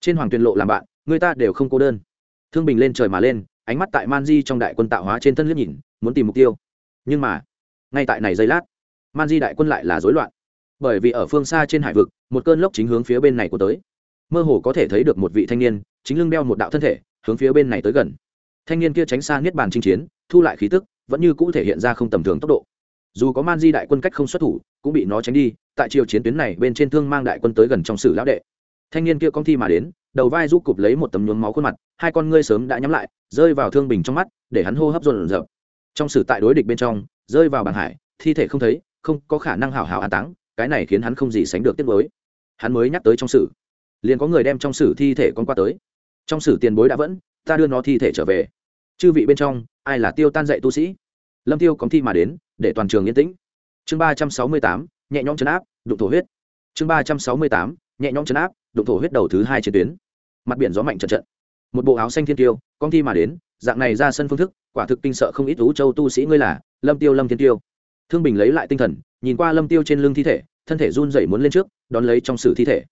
Trên hoàng tuyền lộ làm bạn, người ta đều không cô đơn. Thương bình lên trời mà lên, ánh mắt tại man di trong đại quân tạo hóa trên thân liếc nhìn, muốn tìm mục tiêu. Nhưng mà, ngay tại này giây lát, man di đại quân lại là rối loạn. Bởi vì ở phương xa trên hải vực, một cơn lốc chính hướng phía bên này của tới. Mơ hồ có thể thấy được một vị thanh niên, chính lưng đeo một đạo thân thể, hướng phía bên này tới gần. Thanh niên kia tránh xa niết bàn chinh chiến, thu lại khí tức, vẫn như cũ thể hiện ra không tầm thường tốc độ dù có man di đại quân cách không xuất thủ, cũng bị nó tránh đi, tại chiều chiến tuyến này bên trên thương mang đại quân tới gần trong sử lão đệ. Thanh niên kia công thi mà đến, đầu vai giúp cụp lấy một tấm nhuốm máu khuôn mặt, hai con ngươi sớm đã nhắm lại, rơi vào thương bình trong mắt, để hắn hô hấp dồn dập trong sử tại đối địch bên trong, rơi vào bảng hải, thi thể không thấy, không có khả năng hào hào an táng, cái này khiến hắn không gì sánh được tiếc mới hắn mới nhắc tới trong sử. Liền có người đem trong sử thi thể con qua tới. Trong sử tiền bối đã vẫn, ta đưa nó thi thể trở về. Chư vị bên trong, ai là tiêu tan dạy tu sĩ? Lâm tiêu cóng thi mà đến, để toàn trường yên tĩnh. Chương ba trăm sáu mươi tám, nhẹ nhõm chấn áp, đụng thổ huyết. Chương ba trăm sáu mươi tám, nhẹ nhõm chấn áp, đụng thổ huyết đầu thứ hai chiến tuyến. Mặt biển gió mạnh trận trận. Một bộ áo xanh thiên tiêu cóng thi mà đến, dạng này ra sân phương thức, quả thực kinh sợ không ít ú châu tu sĩ ngươi là, lâm tiêu lâm thiên tiêu. Thương bình lấy lại tinh thần, nhìn qua lâm tiêu trên lưng thi thể, thân thể run rẩy muốn lên trước, đón lấy trong sử thi thể.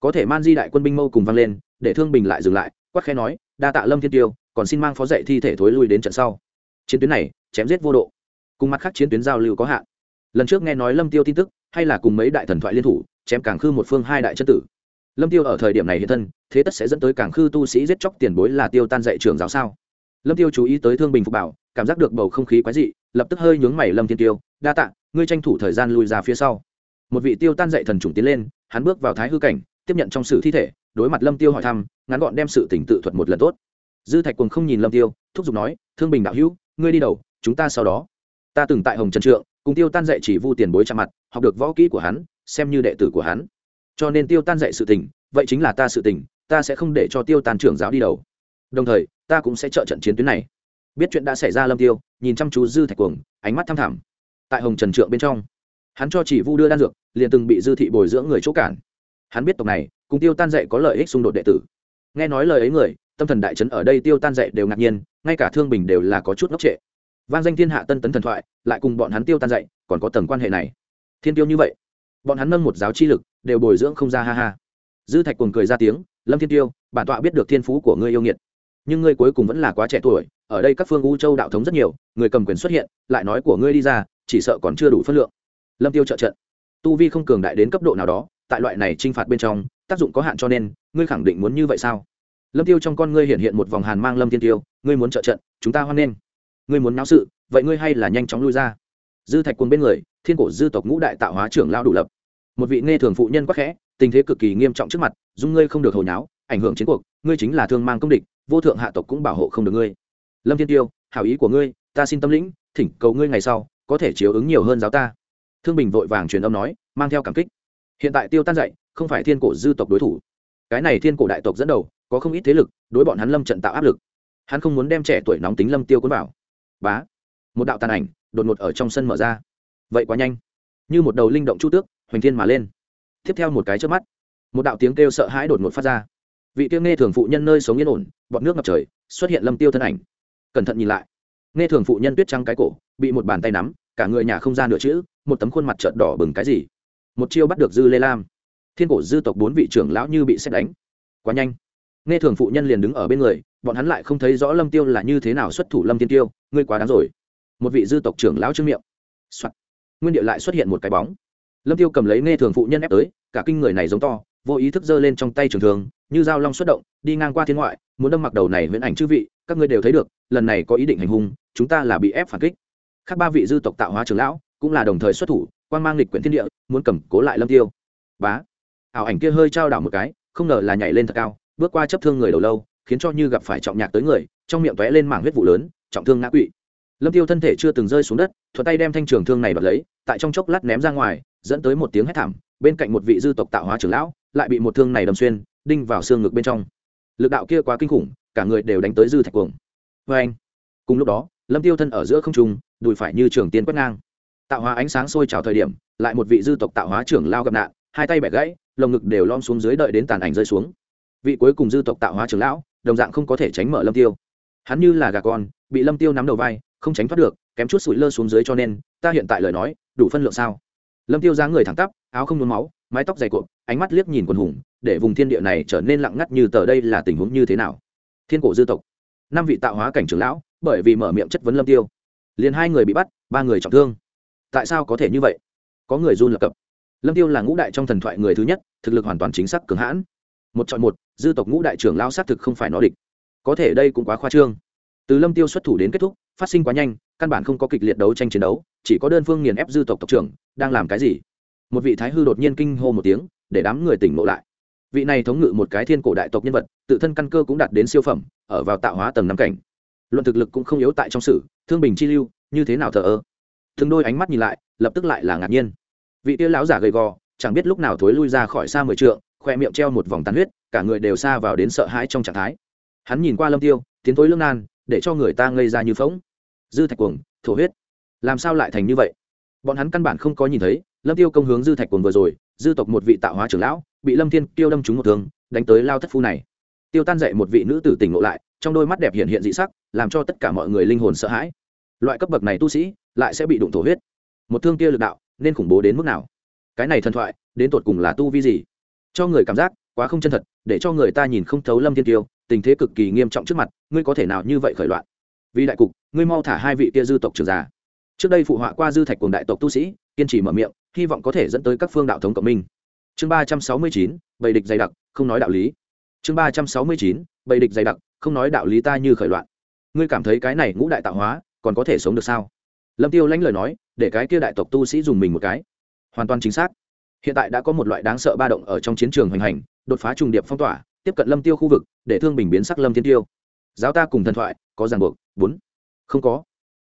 Có thể man di đại quân binh mâu cùng vang lên, để thương bình lại dừng lại, quát khẽ nói, đa tạ lâm thiên tiêu, còn xin mang phó dạy thi thể thối lui đến trận sau. Chiến tuyến này chém giết vô độ. Cùng mặt khác chiến tuyến giao lưu có hạn. Lần trước nghe nói lâm tiêu tin tức, hay là cùng mấy đại thần thoại liên thủ, chém càng khư một phương hai đại chân tử. Lâm tiêu ở thời điểm này hiện thân, thế tất sẽ dẫn tới càng khư tu sĩ giết chóc tiền bối là tiêu tan dạy trường giáo sao? Lâm tiêu chú ý tới thương bình phục bảo, cảm giác được bầu không khí quái dị, lập tức hơi nhướng mày lâm thiên tiêu, đa tạ, ngươi tranh thủ thời gian lùi ra phía sau. Một vị tiêu tan dạy thần trùng tiến lên, hắn bước vào thái hư cảnh, tiếp nhận trong sự thi thể, đối mặt lâm tiêu hỏi thăm, ngắn gọn đem sự tỉnh tự thuật một lần tốt. Dư thạch quần không nhìn lâm tiêu, thúc giục nói, thương bình đạo hữu, ngươi đi đầu chúng ta sau đó. Ta từng tại hồng trần trượng, cùng tiêu tan dạy chỉ vu tiền bối chạm mặt, học được võ kỹ của hắn, xem như đệ tử của hắn. Cho nên tiêu tan dạy sự tình, vậy chính là ta sự tình, ta sẽ không để cho tiêu tan trưởng giáo đi đầu. Đồng thời, ta cũng sẽ trợ trận chiến tuyến này. Biết chuyện đã xảy ra lâm tiêu, nhìn chăm chú dư thạch cuồng, ánh mắt thăm thẳm. Tại hồng trần trượng bên trong, hắn cho chỉ vu đưa đan dược, liền từng bị dư thị bồi dưỡng người chỗ cản. Hắn biết tộc này, cùng tiêu tan dạy có lợi ích xung đột đệ tử. Nghe nói lời ấy người, tâm thần đại trấn ở đây tiêu tan dạy đều ngạc nhiên, ngay cả thương bình đều là có chút ngốc trệ vang danh thiên hạ tân tấn thần thoại, lại cùng bọn hắn tiêu tan dạy còn có tầng quan hệ này. Thiên tiêu như vậy, bọn hắn nâng một giáo chi lực, đều bồi dưỡng không ra ha ha. Dư thạch cùng cười ra tiếng, lâm thiên tiêu, bản tọa biết được thiên phú của ngươi yêu nghiệt, nhưng ngươi cuối cùng vẫn là quá trẻ tuổi, ở đây các phương u châu đạo thống rất nhiều, người cầm quyền xuất hiện, lại nói của ngươi đi ra, chỉ sợ còn chưa đủ phân lượng. Lâm tiêu trợ trận. Tu vi không cường đại đến cấp độ nào đó, tại loại này chinh phạt bên trong, tác dụng có hạn cho nên, ngươi khẳng định muốn như vậy sao? Lâm tiêu trong con ngươi hiện hiện một vòng hàn mang lâm thiên tiêu, ngươi muốn trợ trận, chúng ta hoan nghênh ngươi muốn náo sự, vậy ngươi hay là nhanh chóng lui ra. Dư thạch quân bên người, thiên cổ dư tộc ngũ đại tạo hóa trưởng lao đủ lập. Một vị nghe thường phụ nhân quắc khẽ, tình thế cực kỳ nghiêm trọng trước mặt, dung ngươi không được hồi nháo ảnh hưởng chiến cuộc, ngươi chính là thương mang công địch, vô thượng hạ tộc cũng bảo hộ không được ngươi. Lâm thiên tiêu, hảo ý của ngươi, ta xin tâm lĩnh, thỉnh cầu ngươi ngày sau, có thể chiếu ứng nhiều hơn giáo ta. Thương bình vội vàng truyền âm nói, mang theo cảm kích. Hiện tại tiêu tan dạy, không phải thiên cổ dư tộc đối thủ. Cái này thiên cổ đại tộc dẫn đầu, có không ít thế lực, đối bọn hắn lâm trận tạo áp lực. Hắn không muốn đem trẻ tuổi nóng tính lâm tiêu cuốn vào bá, một đạo tàn ảnh đột ngột ở trong sân mở ra. Vậy quá nhanh, như một đầu linh động chu tước, hoành thiên mà lên. Tiếp theo một cái trước mắt, một đạo tiếng kêu sợ hãi đột ngột phát ra. Vị tiêu nghe thường phụ nhân nơi sống yên ổn, bọn nước ngập trời, xuất hiện lâm tiêu thân ảnh. Cẩn thận nhìn lại, nghe thường phụ nhân tuyết trăng cái cổ, bị một bàn tay nắm, cả người nhà không ra nửa chữ, một tấm khuôn mặt trợn đỏ bừng cái gì. Một chiêu bắt được dư lê lam. Thiên cổ dư tộc bốn vị trưởng lão như bị xét đánh. Quá nhanh, nghe thường phụ nhân liền đứng ở bên người bọn hắn lại không thấy rõ lâm tiêu là như thế nào xuất thủ lâm tiên tiêu, ngươi quá đáng rồi. Một vị dư tộc trưởng lão trương miệng、Soạn. nguyên địa lại xuất hiện một cái bóng. Lâm tiêu cầm lấy nghe thường phụ nhân ép tới, cả kinh người này giống to, vô ý thức giơ lên trong tay trường thường như dao long xuất động, đi ngang qua thiên ngoại, muốn đâm mặc đầu này viễn ảnh chư vị, các ngươi đều thấy được, lần này có ý định hành hung, chúng ta là bị ép phản kích. Khác ba vị dư tộc tạo hóa trưởng lão, cũng là đồng thời xuất thủ, quan mang lịch quyển thiên địa, muốn cầm cố lại lâm tiêu. Bá. Ảo ảnh kia hơi trao đảo một cái, không ngờ là nhảy lên thật cao, bước qua chấp thương người đầu lâu khiến cho như gặp phải trọng nhạc tới người, trong miệng tóe lên mảng huyết vụ lớn, trọng thương ngã quỵ. Lâm tiêu thân thể chưa từng rơi xuống đất thuật tay đem thanh trường thương này bật lấy, tại trong chốc lát ném ra ngoài, dẫn tới một tiếng hét thảm, bên cạnh một vị dư tộc tạo hóa trưởng lão, lại bị một thương này đâm xuyên, đinh vào xương ngực bên trong. Lực đạo kia quá kinh khủng, cả người đều đánh tới dư thạch cuồng. Vê anh, cùng lúc đó, lâm tiêu thân ở giữa không trung, đùi phải như trường tiên quét ngang. Tạo hóa ánh sáng sôi trào thời điểm, lại một vị dư tộc tạo hóa trưởng lao gặp nạn, hai tay bẻ gãy, lồng ngực đều lom xuống dưới đợi đến tàn ảnh rơi xuống. Vị cuối cùng dư tộc tạo hóa trưởng lão đồng dạng không có thể tránh mở lâm tiêu. Hắn như là gà con bị lâm tiêu nắm đầu vai không tránh thoát được kém chút sủi lơ xuống dưới cho nên ta hiện tại lời nói đủ phân lượng sao? Lâm tiêu dáng người thẳng tắp áo không nhuốm máu mái tóc dày cuộn, ánh mắt liếc nhìn quần hùng để vùng thiên địa này trở nên lặng ngắt như tờ đây là tình huống như thế nào? Thiên cổ dư tộc năm vị tạo hóa cảnh trưởng lão bởi vì mở miệng chất vấn lâm tiêu liền hai người bị bắt ba người trọng thương. Tại sao có thể như vậy? Có người run lập cập. Lâm tiêu là ngũ đại trong thần thoại người thứ nhất thực lực hoàn toàn chính xác cường hãn một chọn một, dư tộc ngũ đại trưởng lao xác thực không phải nó địch. Có thể đây cũng quá khoa trương. Từ lâm tiêu xuất thủ đến kết thúc, phát sinh quá nhanh, căn bản không có kịch liệt đấu tranh chiến đấu, chỉ có đơn phương nghiền ép dư tộc tộc trưởng, đang làm cái gì? Một vị thái hư đột nhiên kinh hô một tiếng, để đám người tỉnh ngộ lại. Vị này thống ngự một cái thiên cổ đại tộc nhân vật, tự thân căn cơ cũng đạt đến siêu phẩm, ở vào tạo hóa tầng năm cảnh. Luận thực lực cũng không yếu tại trong sử thương bình chi lưu, như thế nào thờ ơ? Thường đôi ánh mắt nhìn lại, lập tức lại là ngạc nhiên. Vị tia lão giả gầy gò, chẳng biết lúc nào thối lui ra khỏi xa mười trượng khoe miệng treo một vòng tàn huyết, cả người đều xa vào đến sợ hãi trong trạng thái. Hắn nhìn qua lâm tiêu, tiến tối lương nan, để cho người ta ngây ra như phóng dư thạch cuồng, thổ huyết. Làm sao lại thành như vậy? Bọn hắn căn bản không có nhìn thấy, lâm tiêu công hướng dư thạch cuồng vừa rồi, dư tộc một vị tạo hóa trưởng lão, bị lâm thiên tiêu đâm trúng một thương, đánh tới lao thất phu này. Tiêu tan dậy một vị nữ tử tỉnh ngộ lại, trong đôi mắt đẹp hiện hiện dị sắc, làm cho tất cả mọi người linh hồn sợ hãi. Loại cấp bậc này tu sĩ, lại sẽ bị đụng thổ huyết. Một thương kia lực đạo, nên khủng bố đến mức nào? Cái này thần thoại, đến tột cùng là tu vi gì? Cho người cảm giác, quá không chân thật, để cho người ta nhìn không thấu lâm thiên tiêu, tình thế cực kỳ nghiêm trọng trước mặt, ngươi có thể nào như vậy khởi loạn? Vì đại cục, ngươi mau thả hai vị kia dư tộc trưởng già trước đây phụ họa qua dư thạch cùng đại tộc tu sĩ, kiên trì mở miệng, hy vọng có thể dẫn tới các phương đạo thống cộng minh. Chương ba trăm sáu mươi chín, bầy địch dày đặc, không nói đạo lý. Chương ba trăm sáu mươi chín, bầy địch dày đặc, không nói đạo lý ta như khởi loạn. Ngươi cảm thấy cái này ngũ đại tạo hóa, còn có thể sống được sao? Lâm tiêu lãnh lời nói, để cái kia đại tộc tu sĩ dùng mình một cái. Hoàn toàn chính xác hiện tại đã có một loại đáng sợ ba động ở trong chiến trường hoành hành, đột phá trùng điệp phong tỏa, tiếp cận lâm tiêu khu vực, để thương bình biến sắc lâm thiên tiêu. Giáo ta cùng thần thoại, có ràng buộc, bốn. Không có.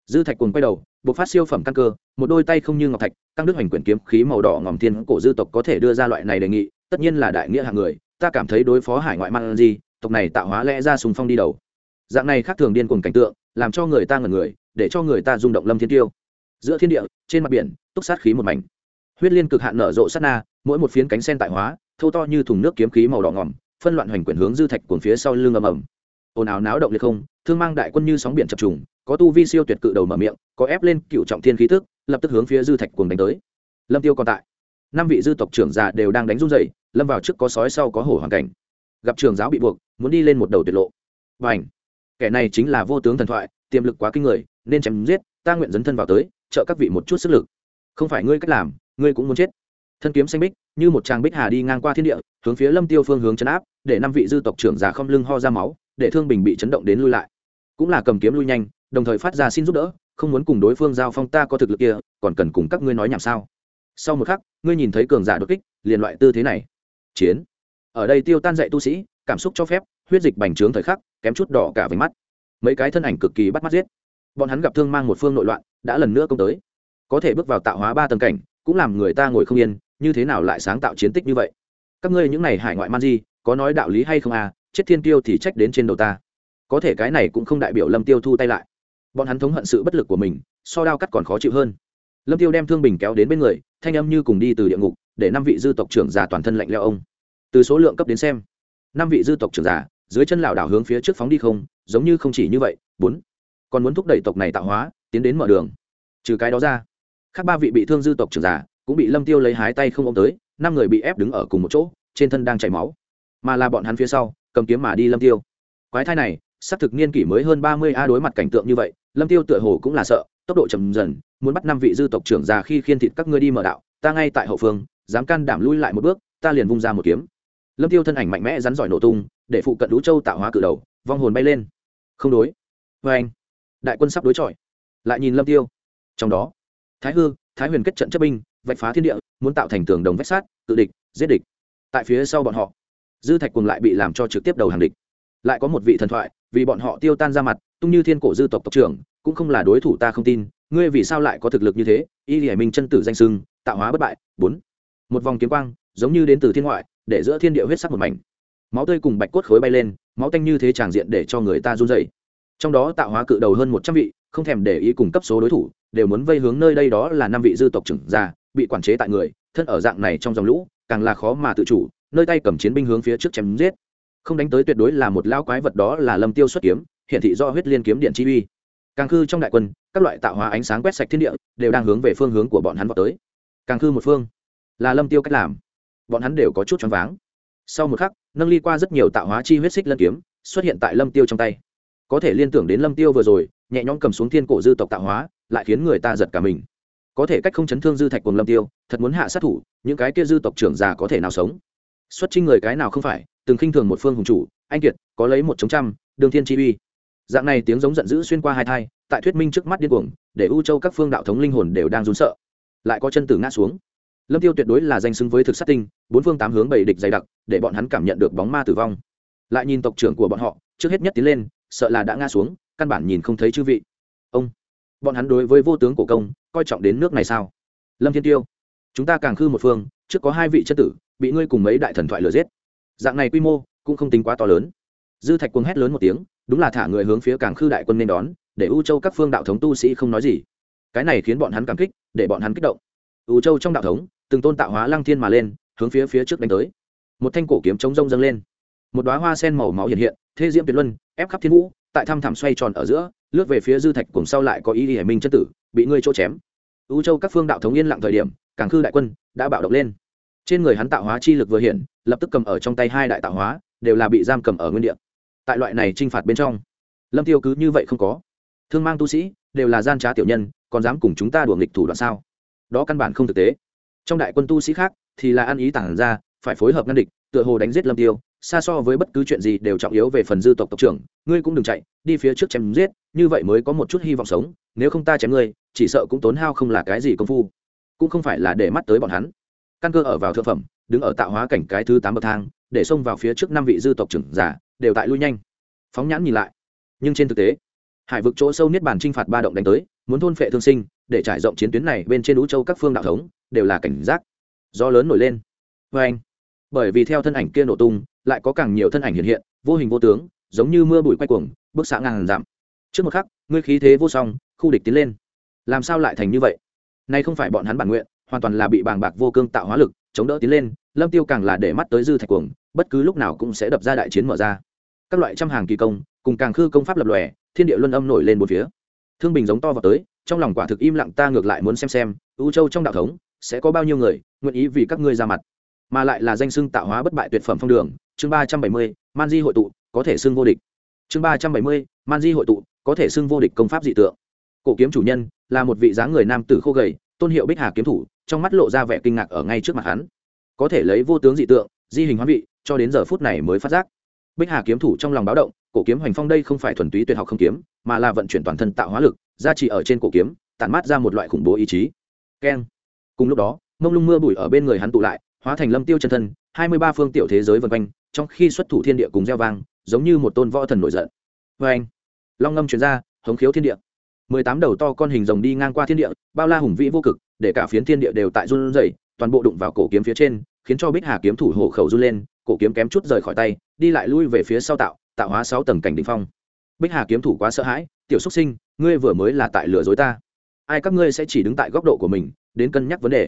Dư thạch cùng quay đầu, buộc phát siêu phẩm căn cơ, một đôi tay không như ngọc thạch tăng đức hoành quyển kiếm khí màu đỏ ngòm thiên cổ dư tộc có thể đưa ra loại này đề nghị, tất nhiên là đại nghĩa hạng người, ta cảm thấy đối phó hải ngoại man di tộc này tạo hóa lẽ ra sùng phong đi đầu. Dạng này khác thường điên cuồng cảnh tượng, làm cho người ta ngẩn người, để cho người ta rung động lâm thiên tiêu. Giữa thiên địa, trên mặt biển, túc sát khí một mảnh huyết liên cực hạn nở rộ sát na, mỗi một phiến cánh sen tại hóa thâu to như thùng nước kiếm khí màu đỏ ngỏm, phân loạn hoành quyển hướng dư thạch cuồng phía sau lưng ầm ầm. Ồn ào náo động liệt không, thương mang đại quân như sóng biển chập trùng, có tu vi siêu tuyệt cự đầu mở miệng, có ép lên cựu trọng thiên khí tức, lập tức hướng phía dư thạch cuồng đánh tới. Lâm tiêu còn tại. Năm vị dư tộc trưởng già đều đang đánh run rẩy, lâm vào trước có sói sau có hổ hoàn cảnh. Gặp trường giáo bị buộc, muốn đi lên một đầu tuyệt lộ. Và ảnh kẻ này chính là vô tướng thần thoại, tiềm lực quá kinh người, nên chém giết, ta nguyện dấn thân vào tới, trợ các vị một chút sức lực. Không phải ngươi cách làm ngươi cũng muốn chết. Thân kiếm xanh bích, như một tràng bích hà đi ngang qua thiên địa, hướng phía lâm tiêu phương hướng chấn áp, để năm vị dư tộc trưởng già không lưng ho ra máu, để thương bình bị chấn động đến lui lại. Cũng là cầm kiếm lui nhanh, đồng thời phát ra xin giúp đỡ, không muốn cùng đối phương giao phong ta có thực lực kia, còn cần cùng các ngươi nói nhảm sao. Sau một khắc, ngươi nhìn thấy cường giả đột kích, liền loại tư thế này. Chiến. Ở đây tiêu tan dạy tu sĩ, cảm xúc cho phép, huyết dịch bành trướng thời khắc, kém chút đỏ cả về mắt. Mấy cái thân ảnh cực kỳ bắt mắt giết. Bọn hắn gặp thương mang một phương nội loạn, đã lần nữa công tới. Có thể bước vào tạo hóa ba tầng cảnh cũng làm người ta ngồi không yên, như thế nào lại sáng tạo chiến tích như vậy? Các ngươi những này hải ngoại man di, có nói đạo lý hay không à? Chết thiên tiêu thì trách đến trên đầu ta. Có thể cái này cũng không đại biểu lâm tiêu thu tay lại. Bọn hắn thống hận sự bất lực của mình, so đao cắt còn khó chịu hơn. Lâm tiêu đem thương bình kéo đến bên người, thanh âm như cùng đi từ địa ngục, để năm vị dư tộc trưởng già toàn thân lạnh leo ông. Từ số lượng cấp đến xem, năm vị dư tộc trưởng già, dưới chân lảo đảo hướng phía trước phóng đi không, giống như không chỉ như vậy, bốn. Còn muốn thúc đẩy tộc này tạo hóa, tiến đến mở đường. Trừ cái đó ra khác ba vị bị thương dư tộc trưởng giả cũng bị lâm tiêu lấy hái tay không ôm tới năm người bị ép đứng ở cùng một chỗ trên thân đang chảy máu mà là bọn hắn phía sau cầm kiếm mà đi lâm tiêu quái thai này xác thực niên kỷ mới hơn ba mươi a đối mặt cảnh tượng như vậy lâm tiêu tựa hồ cũng là sợ tốc độ chậm dần muốn bắt năm vị dư tộc trưởng già khi khiên thịt các ngươi đi mở đạo ta ngay tại hậu phương dám can đảm lui lại một bước ta liền vung ra một kiếm lâm tiêu thân ảnh mạnh mẽ rắn giỏi nổ tung để phụ cận lũ châu tạo hóa cử đầu vong hồn bay lên không đối vê anh đại quân sắp đối chọi lại nhìn lâm tiêu trong đó thái hư, thái huyền kết trận chấp binh, vạch phá thiên địa, muốn tạo thành tường đồng vách sát tự địch, giết địch. Tại phía sau bọn họ, dư thạch cùng lại bị làm cho trực tiếp đầu hàng địch. Lại có một vị thần thoại, vì bọn họ tiêu tan ra mặt, tung như thiên cổ dư tộc tộc trưởng, cũng không là đối thủ ta không tin, ngươi vì sao lại có thực lực như thế? Y hải minh chân tử danh sưng, tạo hóa bất bại. Bốn. Một vòng kiếm quang, giống như đến từ thiên ngoại, để giữa thiên địa huyết sắc một mảnh. Máu tươi cùng bạch cốt khối bay lên, máu tanh như thế tràng diện để cho người ta run dày trong đó tạo hóa cự đầu hơn một trăm vị không thèm để ý cùng cấp số đối thủ, đều muốn vây hướng nơi đây đó là năm vị dư tộc trưởng già bị quản chế tại người, thân ở dạng này trong dòng lũ, càng là khó mà tự chủ, nơi tay cầm chiến binh hướng phía trước chém giết. Không đánh tới tuyệt đối là một lao quái vật đó là lâm tiêu xuất kiếm, hiện thị do huyết liên kiếm điện chi uy. Càng khư trong đại quân, các loại tạo hóa ánh sáng quét sạch thiên địa, đều đang hướng về phương hướng của bọn hắn vào tới. Càng khư một phương, là lâm tiêu cách làm. Bọn hắn đều có chút choáng váng. Sau một khắc, nâng ly qua rất nhiều tạo hóa chi huyết xích lân kiếm, xuất hiện tại lâm tiêu trong tay. Có thể liên tưởng đến lâm tiêu vừa rồi nhẹ nhõm cầm xuống thiên cổ dư tộc tạo hóa, lại khiến người ta giật cả mình. Có thể cách không chấn thương dư thạch cùng lâm tiêu, thật muốn hạ sát thủ, những cái kia dư tộc trưởng già có thể nào sống? Xuất trinh người cái nào không phải, từng khinh thường một phương hùng chủ, anh kiệt, có lấy một chống trăm, đường thiên chi uy. Dạng này tiếng giống giận dữ xuyên qua hai thai, tại thuyết minh trước mắt điên cuồng, để u châu các phương đạo thống linh hồn đều đang run sợ. Lại có chân tử ngã xuống. Lâm tiêu tuyệt đối là danh xứng với thực sát tinh, bốn phương tám hướng bảy địch dày đặc, để bọn hắn cảm nhận được bóng ma tử vong. Lại nhìn tộc trưởng của bọn họ, trước hết nhất tiến lên, sợ là đã ngã xuống căn bản nhìn không thấy chư vị. Ông, bọn hắn đối với vô tướng cổ công, coi trọng đến nước này sao? Lâm thiên tiêu, chúng ta càng khư một phương, trước có hai vị chất tử, bị ngươi cùng mấy đại thần thoại lừa giết. Dạng này quy mô, cũng không tính quá to lớn. Dư thạch quân hét lớn một tiếng, đúng là thả người hướng phía càng khư đại quân nên đón, để u châu các phương đạo thống tu sĩ không nói gì. Cái này khiến bọn hắn cảm kích, để bọn hắn kích động. U châu trong đạo thống, từng tôn tạo hóa lăng thiên mà lên, hướng phía phía trước đánh tới. Một thanh cổ kiếm chống rông dâng lên. Một đoá hoa sen màu máu hiện hiện, thế diễm tuyệt luân, ép khắp thiên vũ tại thăm thẳm xoay tròn ở giữa, lướt về phía dư thạch cùng sau lại có ý đi hải minh chân tử, bị ngươi chỗ chém. U châu các phương đạo thống yên lặng thời điểm, càng khư đại quân đã bạo động lên. Trên người hắn tạo hóa chi lực vừa hiện, lập tức cầm ở trong tay hai đại tạo hóa, đều là bị giam cầm ở nguyên địa. Tại loại này t r i n h phạt bên trong, lâm tiêu cứ như vậy không có. Thương mang tu sĩ đều là gian trá tiểu nhân, còn dám cùng chúng ta đuổi nghịch thủ đoạn sao? Đó căn bản không thực tế. Trong đại quân tu sĩ khác thì là ăn ý tản ra, phải phối hợp ngăn địch, tựa hồ đánh giết lâm tiêu xa so với bất cứ chuyện gì đều trọng yếu về phần dư tộc tộc trưởng, ngươi cũng đừng chạy, đi phía trước chém giết, như vậy mới có một chút hy vọng sống, nếu không ta chém ngươi, chỉ sợ cũng tốn hao không là cái gì công phu. Cũng không phải là để mắt tới bọn hắn. Căn cơ ở vào thượng phẩm, đứng ở tạo hóa cảnh cái thứ tám bậc thang, để xông vào phía trước năm vị dư tộc trưởng giả, đều tại lui nhanh. Phóng nhãn nhìn lại. Nhưng trên thực tế, hải vực chỗ sâu niết bàn t r i n h phạt ba động đánh tới, muốn thôn phệ thương sinh, để trải rộng chiến tuyến này bên trên ú châu các phương đạo thống, đều là cảnh giác. Do lớn nổi lên. Vê anh bởi vì theo thân ảnh kia nổ tung lại có càng nhiều thân ảnh hiện hiện, vô hình vô tướng, giống như mưa bụi quay cuồng, bức xạ ngàn giảm trước một khắc, ngươi khí thế vô song, khu địch tiến lên. Làm sao lại thành như vậy? Nay không phải bọn hắn bản nguyện, hoàn toàn là bị bàng bạc vô cương tạo hóa lực, chống đỡ tiến lên, lâm tiêu càng là để mắt tới dư thạch cuồng, bất cứ lúc nào cũng sẽ đập ra đại chiến mở ra. Các loại trăm hàng kỳ công, cùng càng khư công pháp lập lòe, thiên địa luân âm nổi lên một phía. Thương bình giống to vào tới, trong lòng quả thực im lặng ta ngược lại muốn xem xem ưu châu trong đạo thống sẽ có bao nhiêu người, nguyện ý vì các ngươi ra mặt. Mà lại là danh xưng tạo hóa bất bại tuyệt phẩm phong đường chương ba trăm bảy mươi, man di hội tụ, có thể xưng vô địch. Chương ba trăm bảy mươi, man di hội tụ, có thể xưng vô địch công pháp dị tượng. Cổ kiếm chủ nhân là một vị dáng người nam tử khô gầy, tôn hiệu bích hà kiếm thủ, trong mắt lộ ra vẻ kinh ngạc ở ngay trước mặt hắn. Có thể lấy vô tướng dị tượng, di hình hóa vị, cho đến giờ phút này mới phát giác. Bích hà kiếm thủ trong lòng báo động, cổ kiếm hoành phong đây không phải thuần túy tuyệt học không kiếm, mà là vận chuyển toàn thân tạo hóa lực, gia trì ở trên cổ kiếm, tản mát ra một loại khủng bố ý chí. Keng. Cùng lúc đó, mông lung mưa bụi ở bên người hắn tụ lại, hóa thành lâm tiêu chân thân hai mươi ba phương tiểu thế giới vân quanh, trong khi xuất thủ thiên địa cùng gieo vang, giống như một tôn võ thần nổi giận. Vê anh, long ngâm chuyển ra, hống khiếu thiên địa. mười tám đầu to con hình rồng đi ngang qua thiên địa, bao la hùng vĩ vô cực, để cả phiến thiên địa đều tại run rẩy, toàn bộ đụng vào cổ kiếm phía trên, khiến cho bích hà kiếm thủ hộ khẩu run lên, cổ kiếm kém chút rời khỏi tay, đi lại lui về phía sau tạo tạo hóa sáu tầng cảnh đ ỉ n h phong. Bích hà kiếm thủ quá sợ hãi, tiểu xúc sinh, ngươi vừa mới là tại lừa dối ta. Ai các ngươi sẽ chỉ đứng tại góc độ của mình, đến cân nhắc vấn đề.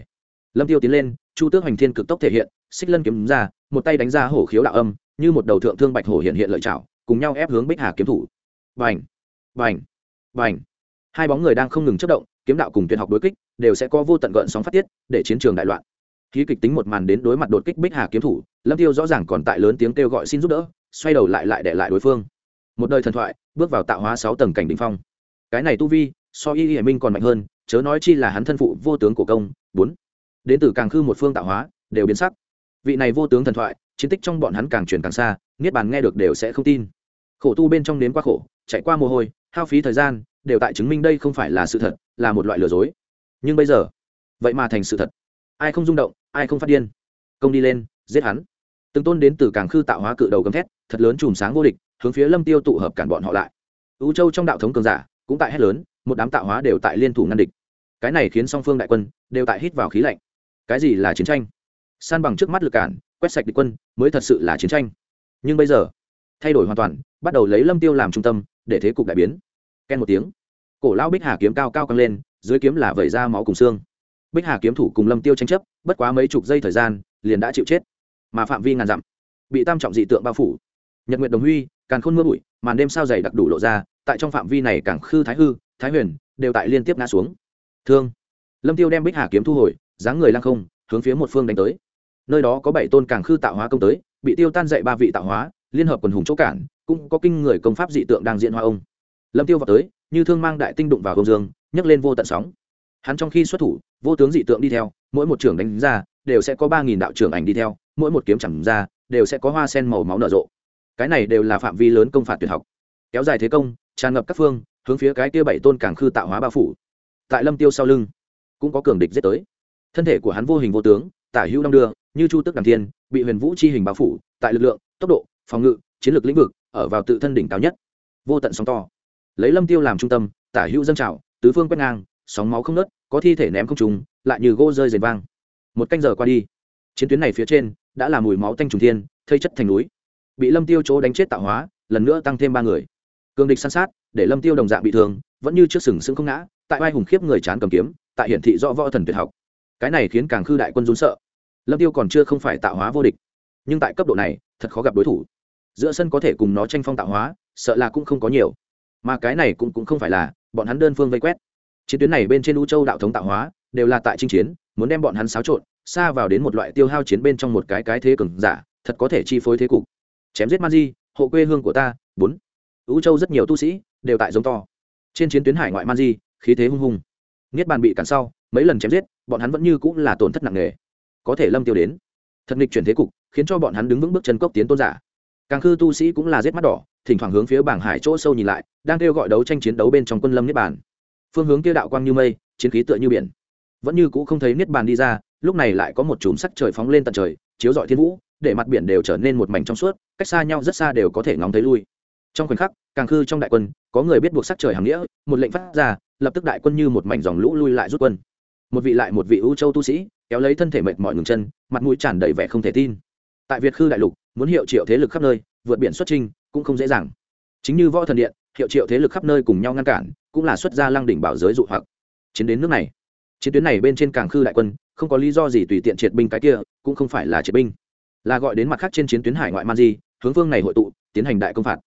Lâm tiêu tiến lên, chu tước hoành thiên cực tốc thể hiện xích lân kiếm ra, một tay đánh ra hổ khiếu đạo âm, như một đầu thượng thương bạch hổ hiện hiện lợi chảo, cùng nhau ép hướng bích hà kiếm thủ. Vành vành vành hai bóng người đang không ngừng chất động, kiếm đạo cùng tuyệt học đối kích, đều sẽ có vô tận gợn sóng phát tiết, để chiến trường đại loạn. Khí kịch tính một màn đến đối mặt đột kích bích hà kiếm thủ, lâm tiêu rõ ràng còn tại lớn tiếng kêu gọi xin giúp đỡ, xoay đầu lại lại để lại đối phương. Một đời thần thoại, bước vào tạo hóa sáu tầng cảnh đỉnh phong. Cái này tu vi, so y y minh còn mạnh hơn, chớ nói chi là hắn thân phụ vô tướng của công. Bốn. Đến từ càng khư một phương tạo hóa, đều biến sắc vị này vô tướng thần thoại, chiến tích trong bọn hắn càng truyền càng xa, niết bàn nghe được đều sẽ không tin. Khổ tu bên trong nếm qua khổ, chạy qua mồ hôi, hao phí thời gian, đều tại chứng minh đây không phải là sự thật, là một loại lừa dối. Nhưng bây giờ, vậy mà thành sự thật. Ai không rung động, ai không phát điên. Công đi lên, giết hắn. Từng tôn đến từ càng khư tạo hóa cự đầu gầm thét, thật lớn chùm sáng vô địch, hướng phía lâm tiêu tụ hợp cản bọn họ lại. Ưu châu trong đạo thống cường giả, cũng tại hét lớn, một đám tạo hóa đều tại liên thủ ngăn địch. Cái này khiến song phương đại quân đều tại hít vào khí lạnh. Cái gì là chiến tranh? San bằng trước mắt lực cản, quét sạch địch quân, mới thật sự là chiến tranh. Nhưng bây giờ, thay đổi hoàn toàn, bắt đầu lấy lâm tiêu làm trung tâm, để thế cục đại biến. Ken một tiếng, cổ lao bích hà kiếm cao cao căng lên, dưới kiếm là vẩy ra máu cùng xương. Bích hà kiếm thủ cùng lâm tiêu tranh chấp, bất quá mấy chục giây thời gian, liền đã chịu chết. Mà phạm vi ngàn dặm, bị tam trọng dị tượng bao phủ. Nhật nguyệt đồng huy, càng khôn mưa bụi, màn đêm sao dày đặc đủ lộ ra, tại trong phạm vi này càng khư thái hư, thái huyền, đều tại liên tiếp ngã xuống. Thương. Lâm tiêu đem bích hà kiếm thu hồi, dáng người lang không, hướng phía một phương đánh tới nơi đó có bảy tôn càng khư tạo hóa công tới, bị tiêu tan dậy ba vị tạo hóa, liên hợp quần hùng chỗ cản, cũng có kinh người công pháp dị tượng đang diễn hoa ông. Lâm tiêu vào tới, như thương mang đại tinh đụng vào công dương, nhấc lên vô tận sóng. Hắn trong khi xuất thủ, vô tướng dị tượng đi theo, mỗi một trưởng đánh ra, đều sẽ có ba nghìn đạo trưởng ảnh đi theo, mỗi một kiếm chẳng ra, đều sẽ có hoa sen màu máu nở rộ. Cái này đều là phạm vi lớn công phạt tuyệt học. Kéo dài thế công, tràn ngập các phương, hướng phía cái kia bảy tôn càng khư tạo hóa bao phủ. Tại lâm tiêu sau lưng, cũng có cường địch giết tới. Thân thể của hắn vô hình vô tướng tả hữu đong đưa, như chu tức đằng thiên, bị huyền vũ chi hình bao phủ, tại lực lượng, tốc độ, phòng ngự, chiến lược lĩnh vực, ở vào tự thân đỉnh cao nhất. Vô tận sóng to. Lấy lâm tiêu làm trung tâm, tả hữu dân trào, tứ phương quét ngang, sóng máu không nớt có thi thể ném không trùng lại như gỗ rơi rền vang. Một canh giờ qua đi, chiến tuyến này phía trên đã là mùi máu tanh trùng thiên, thây chất thành núi. Bị lâm tiêu chỗ đánh chết tạo hóa, lần nữa tăng thêm ba người. Cường địch san sát, để lâm tiêu đồng dạng bị thương, vẫn như trước sừng sững không ngã, tại vai hùng khiếp người chán cầm kiếm, tại hiển thị rõ võ thần tuyệt học. Cái này khiến càng khư đại quân run sợ lâm tiêu còn chưa không phải tạo hóa vô địch, nhưng tại cấp độ này, thật khó gặp đối thủ. Giữa sân có thể cùng nó tranh phong tạo hóa, sợ là cũng không có nhiều. Mà cái này cũng cũng không phải là, bọn hắn đơn phương vây quét. Chiến tuyến này bên trên u châu đạo thống tạo hóa, đều là tại chinh chiến, muốn đem bọn hắn xáo trộn, xa vào đến một loại tiêu hao chiến bên trong một cái cái thế cường giả, thật có thể chi phối thế cục. Chém giết man di hộ quê hương của ta, bốn. U châu rất nhiều tu sĩ, đều tại giống to. Trên chiến tuyến hải ngoại man di khí thế hung hùng. Niết bàn bị cản sau, mấy lần chém giết, bọn hắn vẫn như cũng là tổn thất nặng nề có thể lâm tiêu đến. Thật nghịch chuyển thế cục, khiến cho bọn hắn đứng vững bước chân cốc tiến tôn giả. Càng khư tu sĩ cũng là rết mắt đỏ, thỉnh thoảng hướng phía bảng hải chỗ sâu nhìn lại, đang kêu gọi đấu tranh chiến đấu bên trong quân lâm niết bàn. Phương hướng kia đạo quang như mây, chiến khí tựa như biển. Vẫn như cũ không thấy niết bàn đi ra, lúc này lại có một chùm sắc trời phóng lên tận trời, chiếu rọi thiên vũ, để mặt biển đều trở nên một mảnh trong suốt, cách xa nhau rất xa đều có thể ngóng thấy lui. Trong khoảnh khắc, càng khư trong đại quân, có người biết buộc sắc trời hàng nghĩa, một lệnh phát ra, lập tức đại quân như một mảnh dòng lũ lui lại rút quân. Một vị lại một vị ưu châu tu sĩ kéo lấy thân thể mệt mỏi ngừng chân, mặt mũi tràn đầy vẻ không thể tin. Tại việt khư đại lục, muốn hiệu triệu thế lực khắp nơi, vượt biển xuất trinh cũng không dễ dàng. Chính như võ thần điện, hiệu triệu thế lực khắp nơi cùng nhau ngăn cản, cũng là xuất gia lăng đỉnh bảo giới dụ hoặc. Chiến đến nước này, chiến tuyến này bên trên càng khư đại quân, không có lý do gì tùy tiện triệt binh cái kia, cũng không phải là triệt binh. Là gọi đến mặt khác trên chiến tuyến hải ngoại man di, hướng phương này hội tụ, tiến hành đại công phạt.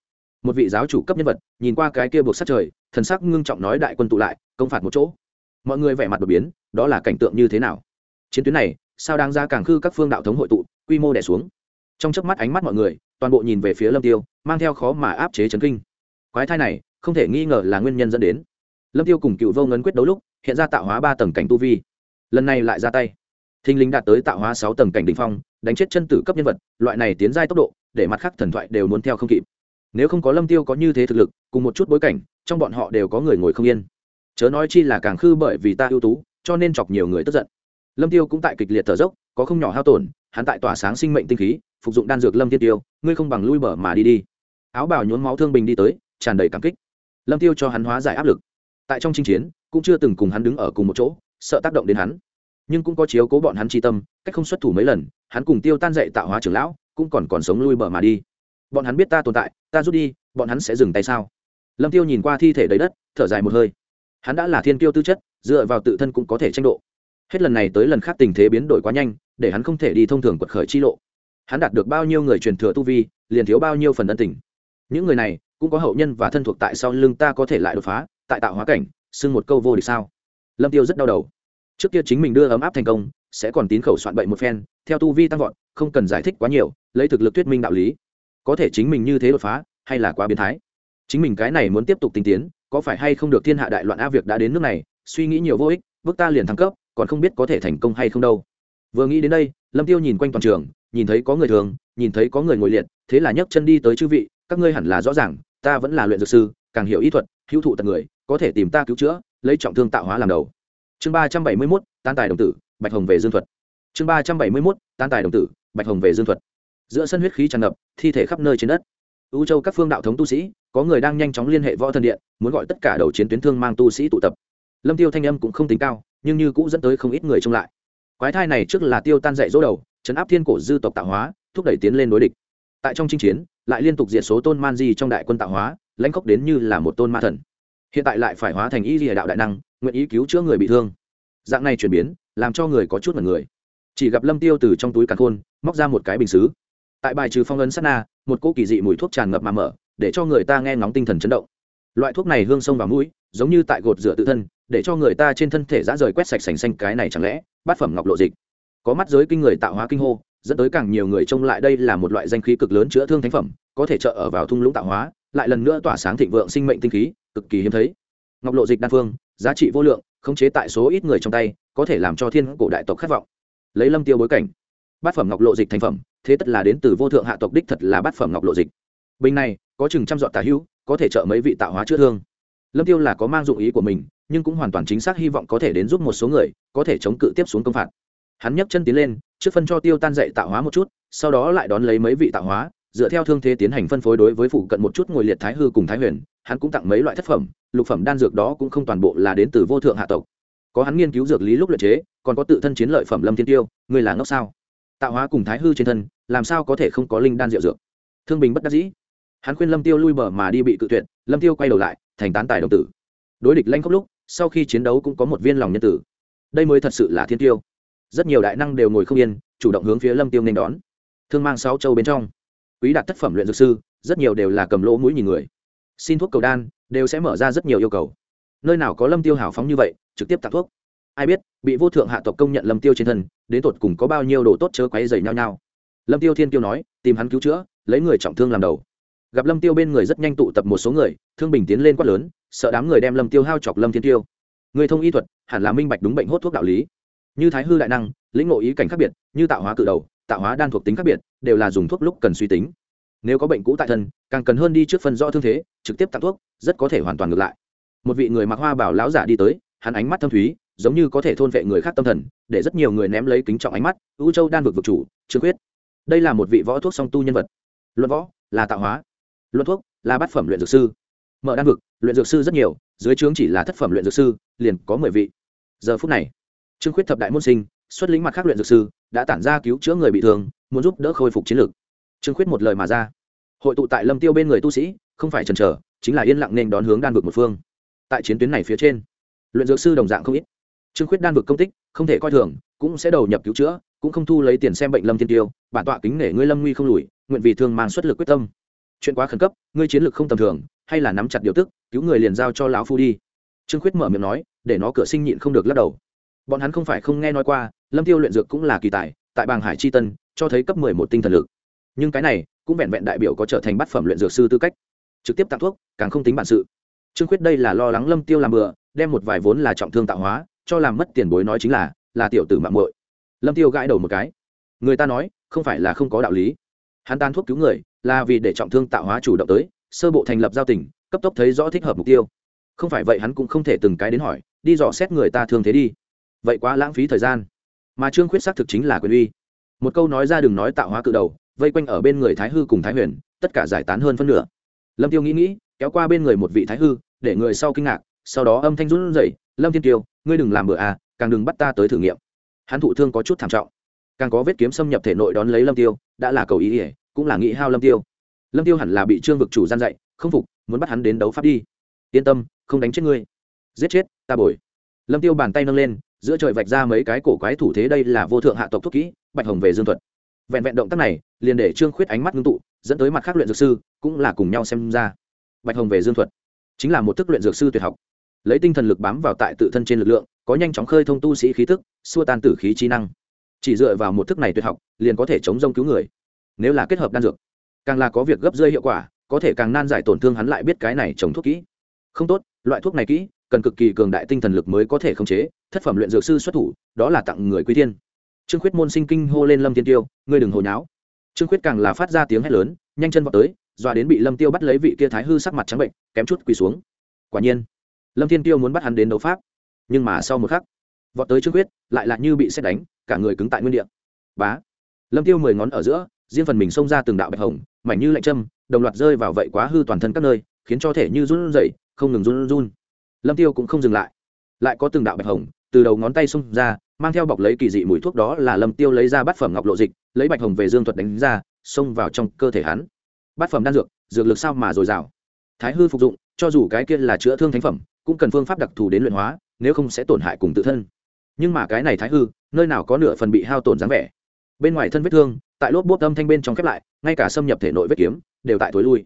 Một vị giáo chủ cấp nhân vật, nhìn qua cái kia buộc sát trời, thần sắc ngưng trọng nói đại quân tụ lại, công phạt một chỗ. Mọi người vẻ mặt đột biến, đó là cảnh tượng như thế nào? Chiến tuyến này, sao đang ra càng khư các phương đạo thống hội tụ, quy mô đẻ xuống. Trong chớp mắt ánh mắt mọi người, toàn bộ nhìn về phía lâm tiêu, mang theo khó mà áp chế chấn kinh. Quái thai này, không thể nghi ngờ là nguyên nhân dẫn đến. Lâm tiêu cùng cựu vô ngân quyết đấu lúc, hiện ra tạo hóa ba tầng cảnh tu vi. Lần này lại ra tay. Thinh lình đạt tới tạo hóa sáu tầng cảnh đ ỉ n h phong, đánh chết chân tử cấp nhân vật, loại này tiến giai tốc độ, để mặt khác thần thoại đều muốn theo không kịp. Nếu không có lâm tiêu có như thế thực lực, cùng một chút bối cảnh, trong bọn họ đều có người ngồi không yên. Chớ nói chi là càng khư bởi vì ta ưu tú, cho nên chọc nhiều người tức giận lâm tiêu cũng tại kịch liệt thở dốc, có không nhỏ hao tổn, hắn tại tỏa sáng sinh mệnh tinh khí, phục dụng đan dược lâm thiên tiêu, ngươi không bằng lui bờ mà đi đi. Áo bào nhốn máu thương bình đi tới, tràn đầy cảm kích. Lâm tiêu cho hắn hóa giải áp lực. Tại trong chinh chiến, cũng chưa từng cùng hắn đứng ở cùng một chỗ, sợ tác động đến hắn. Nhưng cũng có chiếu cố bọn hắn tri tâm, cách không xuất thủ mấy lần, hắn cùng tiêu tan dạy tạo hóa trưởng lão, cũng còn còn sống lui bờ mà đi. Bọn hắn biết ta tồn tại, ta rút đi, bọn hắn sẽ dừng tay sao? Lâm tiêu nhìn qua thi thể đầy đất, thở dài một hơi. Hắn đã là thiên kiêu tư chất, dựa vào tự thân cũng có thể tranh độ hết lần này tới lần khác tình thế biến đổi quá nhanh, để hắn không thể đi thông thường quật khởi chi lộ. Hắn đạt được bao nhiêu người truyền thừa tu vi, liền thiếu bao nhiêu phần ân tình. Những người này, cũng có hậu nhân và thân thuộc tại sau lưng ta có thể lại đột phá, tại tạo hóa cảnh, xưng một câu vô địch sao? Lâm tiêu rất đau đầu. Trước kia chính mình đưa ấm áp thành công, sẽ còn tín khẩu soạn bậy một phen, theo tu vi tăng vọt, không cần giải thích quá nhiều, lấy thực lực thuyết minh đạo lý. Có thể chính mình như thế đột phá, hay là quá biến thái? Chính mình cái này muốn tiếp tục tinh tiến, có phải hay không được thiên hạ đại loạn a việc đã đến nước này, suy nghĩ nhiều vô ích, bước ta liền thăng cấp còn không biết có thể thành công hay không đâu. Vừa nghĩ đến đây, lâm tiêu nhìn quanh toàn trường, nhìn thấy có người thường, nhìn thấy có người ngồi liệt, thế là nhấc chân đi tới chư vị, các ngươi hẳn là rõ ràng, ta vẫn là luyện dược sư, càng hiểu y thuật, hữu thụ tận người, có thể tìm ta cứu chữa, lấy trọng thương tạo hóa làm đầu. Chương ba trăm bảy mươi mốt tan tài đồng tử, bạch hồng về dương thuật. Chương ba trăm bảy mươi mốt tan tài đồng tử, bạch hồng về dương thuật. Giữa sân huyết khí tràn ngập, thi thể khắp nơi trên đất. Ưu châu các phương đạo thống tu sĩ, có người đang nhanh chóng liên hệ võ thần điện, muốn gọi tất cả đầu chiến tuyến thương mang tu sĩ tụ tập. Lâm tiêu thanh âm cũng không tính cao nhưng như cũng dẫn tới không ít người trông lại. Quái thai này trước là tiêu tan dạy dỗ đầu, chấn áp thiên cổ dư tộc tạo hóa, thúc đẩy tiến lên đối địch. Tại trong chinh chiến, lại liên tục diệt số tôn man di trong đại quân tạo hóa, lãnh khốc đến như là một tôn ma thần. Hiện tại lại phải hóa thành y lìa đạo đại năng, nguyện ý cứu chữa người bị thương. Dạng này chuyển biến, làm cho người có chút mật người. Chỉ gặp lâm tiêu từ trong túi càn khôn, móc ra một cái bình xứ. Tại bài trừ phong ấn sát na, một cỗ kỳ dị mùi thuốc tràn ngập mà mở, để cho người ta nghe ngóng tinh thần chấn động. Loại thuốc này hương sông vào mũi, giống như tại gột rửa tự thân để cho người ta trên thân thể dã rời quét sạch sành xanh cái này chẳng lẽ bát phẩm ngọc lộ dịch. Có mắt giới kinh người tạo hóa kinh hô, dẫn tới càng nhiều người trông lại đây là một loại danh khí cực lớn chữa thương thánh phẩm, có thể trợ ở vào thung lũng tạo hóa, lại lần nữa tỏa sáng thịnh vượng sinh mệnh tinh khí, cực kỳ hiếm thấy. Ngọc lộ dịch đan phương, giá trị vô lượng, khống chế tại số ít người trong tay, có thể làm cho thiên cổ đại tộc khát vọng. Lấy lâm tiêu bối cảnh, bát phẩm ngọc lộ dịch thành phẩm, thế tất là đến từ vô thượng hạ tộc đích thật là bát phẩm ngọc lộ dịch. Bình này, có chừng trăm dọn tà hữu, có thể trợ mấy vị tạo hóa chữa thương lâm tiêu là có mang dụng ý của mình, nhưng cũng hoàn toàn chính xác hy vọng có thể đến giúp một số người, có thể chống cự tiếp xuống công phạt. Hắn nhấc chân tiến lên, trước phân cho tiêu tan dậy tạo hóa một chút, sau đó lại đón lấy mấy vị tạo hóa, dựa theo thương thế tiến hành phân phối đối với phụ cận một chút ngồi liệt thái hư cùng thái huyền, hắn cũng tặng mấy loại thất phẩm, lục phẩm đan dược đó cũng không toàn bộ là đến từ vô thượng hạ tộc. Có hắn nghiên cứu dược lý lúc luyện chế, còn có tự thân chiến lợi phẩm lâm thiên tiêu, người là ngốc sao? Tạo hóa cùng thái hư trên thân, làm sao có thể không có linh đan rượu dược? Thương bình bất đắc dĩ. Hắn khuyên lâm tiêu lui bờ mà đi bị cự tuyệt, lâm tiêu quay đầu lại thành tán tài đồng tử. Đối địch lanh khốc lúc, sau khi chiến đấu cũng có một viên lòng nhân tử. Đây mới thật sự là thiên tiêu. Rất nhiều đại năng đều ngồi không yên, chủ động hướng phía lâm tiêu nên đón. Thương mang sáu châu bên trong, quý đạt tác phẩm luyện dược sư, rất nhiều đều là cầm lỗ mũi nhìn người. Xin thuốc cầu đan, đều sẽ mở ra rất nhiều yêu cầu. Nơi nào có lâm tiêu hào phóng như vậy, trực tiếp tặng thuốc. Ai biết, bị vô thượng hạ tộc công nhận lâm tiêu trên thân, đến tột cùng có bao nhiêu đồ tốt chớ quấy dày nhau nhau. Lâm tiêu thiên tiêu nói, tìm hắn cứu chữa, lấy người trọng thương làm đầu gặp lâm tiêu bên người rất nhanh tụ tập một số người thương bình tiến lên quát lớn sợ đám người đem lâm tiêu hao chọc lâm thiên tiêu người thông y thuật hẳn là minh bạch đúng bệnh hốt thuốc đạo lý như thái hư đại năng lĩnh ngộ ý cảnh khác biệt như tạo hóa cự đầu tạo hóa đan thuộc tính khác biệt đều là dùng thuốc lúc cần suy tính nếu có bệnh cũ tại thân càng cần hơn đi trước phần rõ thương thế trực tiếp tặng thuốc rất có thể hoàn toàn ngược lại một vị người mặc hoa bảo lão giả đi tới hắn ánh mắt thâm thúy giống như có thể thôn vệ người khác tâm thần để rất nhiều người ném lấy kính trọng ánh mắt u châu đan vực vực chủ trương quyết đây là một vị võ thuốc song tu nhân vật luận võ là tạo hóa luận thuốc là bát phẩm luyện dược sư. Mở đan vực, luyện dược sư rất nhiều, dưới trướng chỉ là thất phẩm luyện dược sư, liền có mười vị. Giờ phút này, trương khuyết thập đại môn sinh, xuất lĩnh mặt khác luyện dược sư, đã tản ra cứu chữa người bị thương, muốn giúp đỡ khôi phục chiến lược trương khuyết một lời mà ra. Hội tụ tại lâm tiêu bên người tu sĩ, không phải chần chờ, chính là yên lặng nên đón hướng đan vực một phương. Tại chiến tuyến này phía trên, luyện dược sư đồng dạng không ít. Trương khuyết đan vực công tích, không thể coi thường, cũng sẽ đầu nhập cứu chữa, cũng không thu lấy tiền xem bệnh lâm thiên tiêu, bản tọa kính nể ngươi lâm nguy không lùi, nguyện vì thương mang xuất lực quyết tâm chuyện quá khẩn cấp, ngươi chiến lược không tầm thường, hay là nắm chặt điều tức, cứu người liền giao cho lão phu đi. Trương khuyết mở miệng nói, để nó cửa sinh nhịn không được lắc đầu. Bọn hắn không phải không nghe nói qua, lâm tiêu luyện dược cũng là kỳ tài, tại bàng hải chi tân, cho thấy cấp mười một tinh thần lực. Nhưng cái này, cũng vẹn vẹn đại biểu có trở thành bát phẩm luyện dược sư tư cách. Trực tiếp tặng thuốc, càng không tính bản sự. Trương khuyết đây là lo lắng lâm tiêu làm bừa, đem một vài vốn là trọng thương tạo hóa, cho làm mất tiền bối nói chính là là tiểu tử mạng muội. Lâm tiêu gãi đầu một cái. Người ta nói, không phải là không có đạo lý. Hắn tan thuốc cứu người là vì để trọng thương tạo hóa chủ động tới, sơ bộ thành lập giao tình, cấp tốc thấy rõ thích hợp mục tiêu. Không phải vậy hắn cũng không thể từng cái đến hỏi, đi dò xét người ta thương thế đi. Vậy quá lãng phí thời gian. Mà trương khuyết xác thực chính là quyền uy. Một câu nói ra đừng nói tạo hóa cự đầu, vây quanh ở bên người thái hư cùng thái huyền, tất cả giải tán hơn phân nửa. Lâm tiêu nghĩ nghĩ, kéo qua bên người một vị thái hư, để người sau kinh ngạc, sau đó âm thanh run rẩy, lâm thiên tiêu ngươi đừng làm bừa à càng đừng bắt ta tới thử nghiệm. Hắn thụ thương có chút thảm trọng. Càng có vết kiếm xâm nhập thể nội đón lấy lâm tiêu, đã là cầu ý ỉa cũng là nghĩ hao lâm tiêu. Lâm tiêu hẳn là bị trương vực chủ gian dạy, không phục, muốn bắt hắn đến đấu pháp đi. Yên tâm, không đánh chết ngươi. Giết chết, ta bồi. Lâm tiêu bàn tay nâng lên, giữa trời vạch ra mấy cái cổ quái thủ thế đây là vô thượng hạ tộc thuốc kỹ, bạch hồng về dương thuật. Vẹn vẹn động tác này, liền để trương khuyết ánh mắt ngưng tụ, dẫn tới mặt khác luyện dược sư, cũng là cùng nhau xem ra. Bạch hồng về dương thuật, chính là một thức luyện dược sư tuyệt học. Lấy tinh thần lực bám vào tại tự thân trên lực lượng, có nhanh chóng khơi thông tu sĩ khí thức, xua tan tử khí trí năng. Chỉ dựa vào một thức này tuyệt học, liền có thể chống rông cứu người nếu là kết hợp đan dược, càng là có việc gấp rơi hiệu quả, có thể càng nan giải tổn thương hắn lại biết cái này trồng thuốc kỹ. Không tốt, loại thuốc này kỹ, cần cực kỳ cường đại tinh thần lực mới có thể khống chế, thất phẩm luyện dược sư xuất thủ, đó là tặng người quý thiên. Trương khuyết môn sinh kinh hô lên lâm thiên tiêu, ngươi đừng hồi nháo. Trương khuyết càng là phát ra tiếng hét lớn, nhanh chân vào tới, dọa đến bị lâm tiêu bắt lấy vị kia thái hư sắc mặt trắng bệnh, kém chút quỳ xuống. Quả nhiên, lâm thiên tiêu muốn bắt hắn đến đấu pháp. Nhưng mà sau một khắc, vọt tới trương khuyết, lại là như bị xét đánh, cả người cứng tại nguyên địa. Bá! Lâm tiêu mười ngón ở giữa riêng phần mình xông ra từng đạo bạch hồng, mảnh như lạnh châm, đồng loạt rơi vào vậy quá hư toàn thân các nơi, khiến cho thể như run rẩy, không ngừng run run. Lâm tiêu cũng không dừng lại. Lại có từng đạo bạch hồng, từ đầu ngón tay xông ra, mang theo bọc lấy kỳ dị mùi thuốc đó là lâm tiêu lấy ra bát phẩm ngọc lộ dịch, lấy bạch hồng về dương thuật đánh ra, xông vào trong cơ thể hắn. Bát phẩm đan dược dược lực sao mà dồi dào. Thái hư phục dụng, cho dù cái kia là chữa thương thánh phẩm, cũng cần phương pháp đặc thù đến luyện hóa, nếu không sẽ tổn hại cùng tự thân. Nhưng mà cái này thái hư, nơi nào có nửa phần bị hao tổn dáng vẻ. Bên ngoài thân vết thương tại lốp bốt âm thanh bên trong khép lại, ngay cả xâm nhập thể nội vết kiếm đều tại thối lui.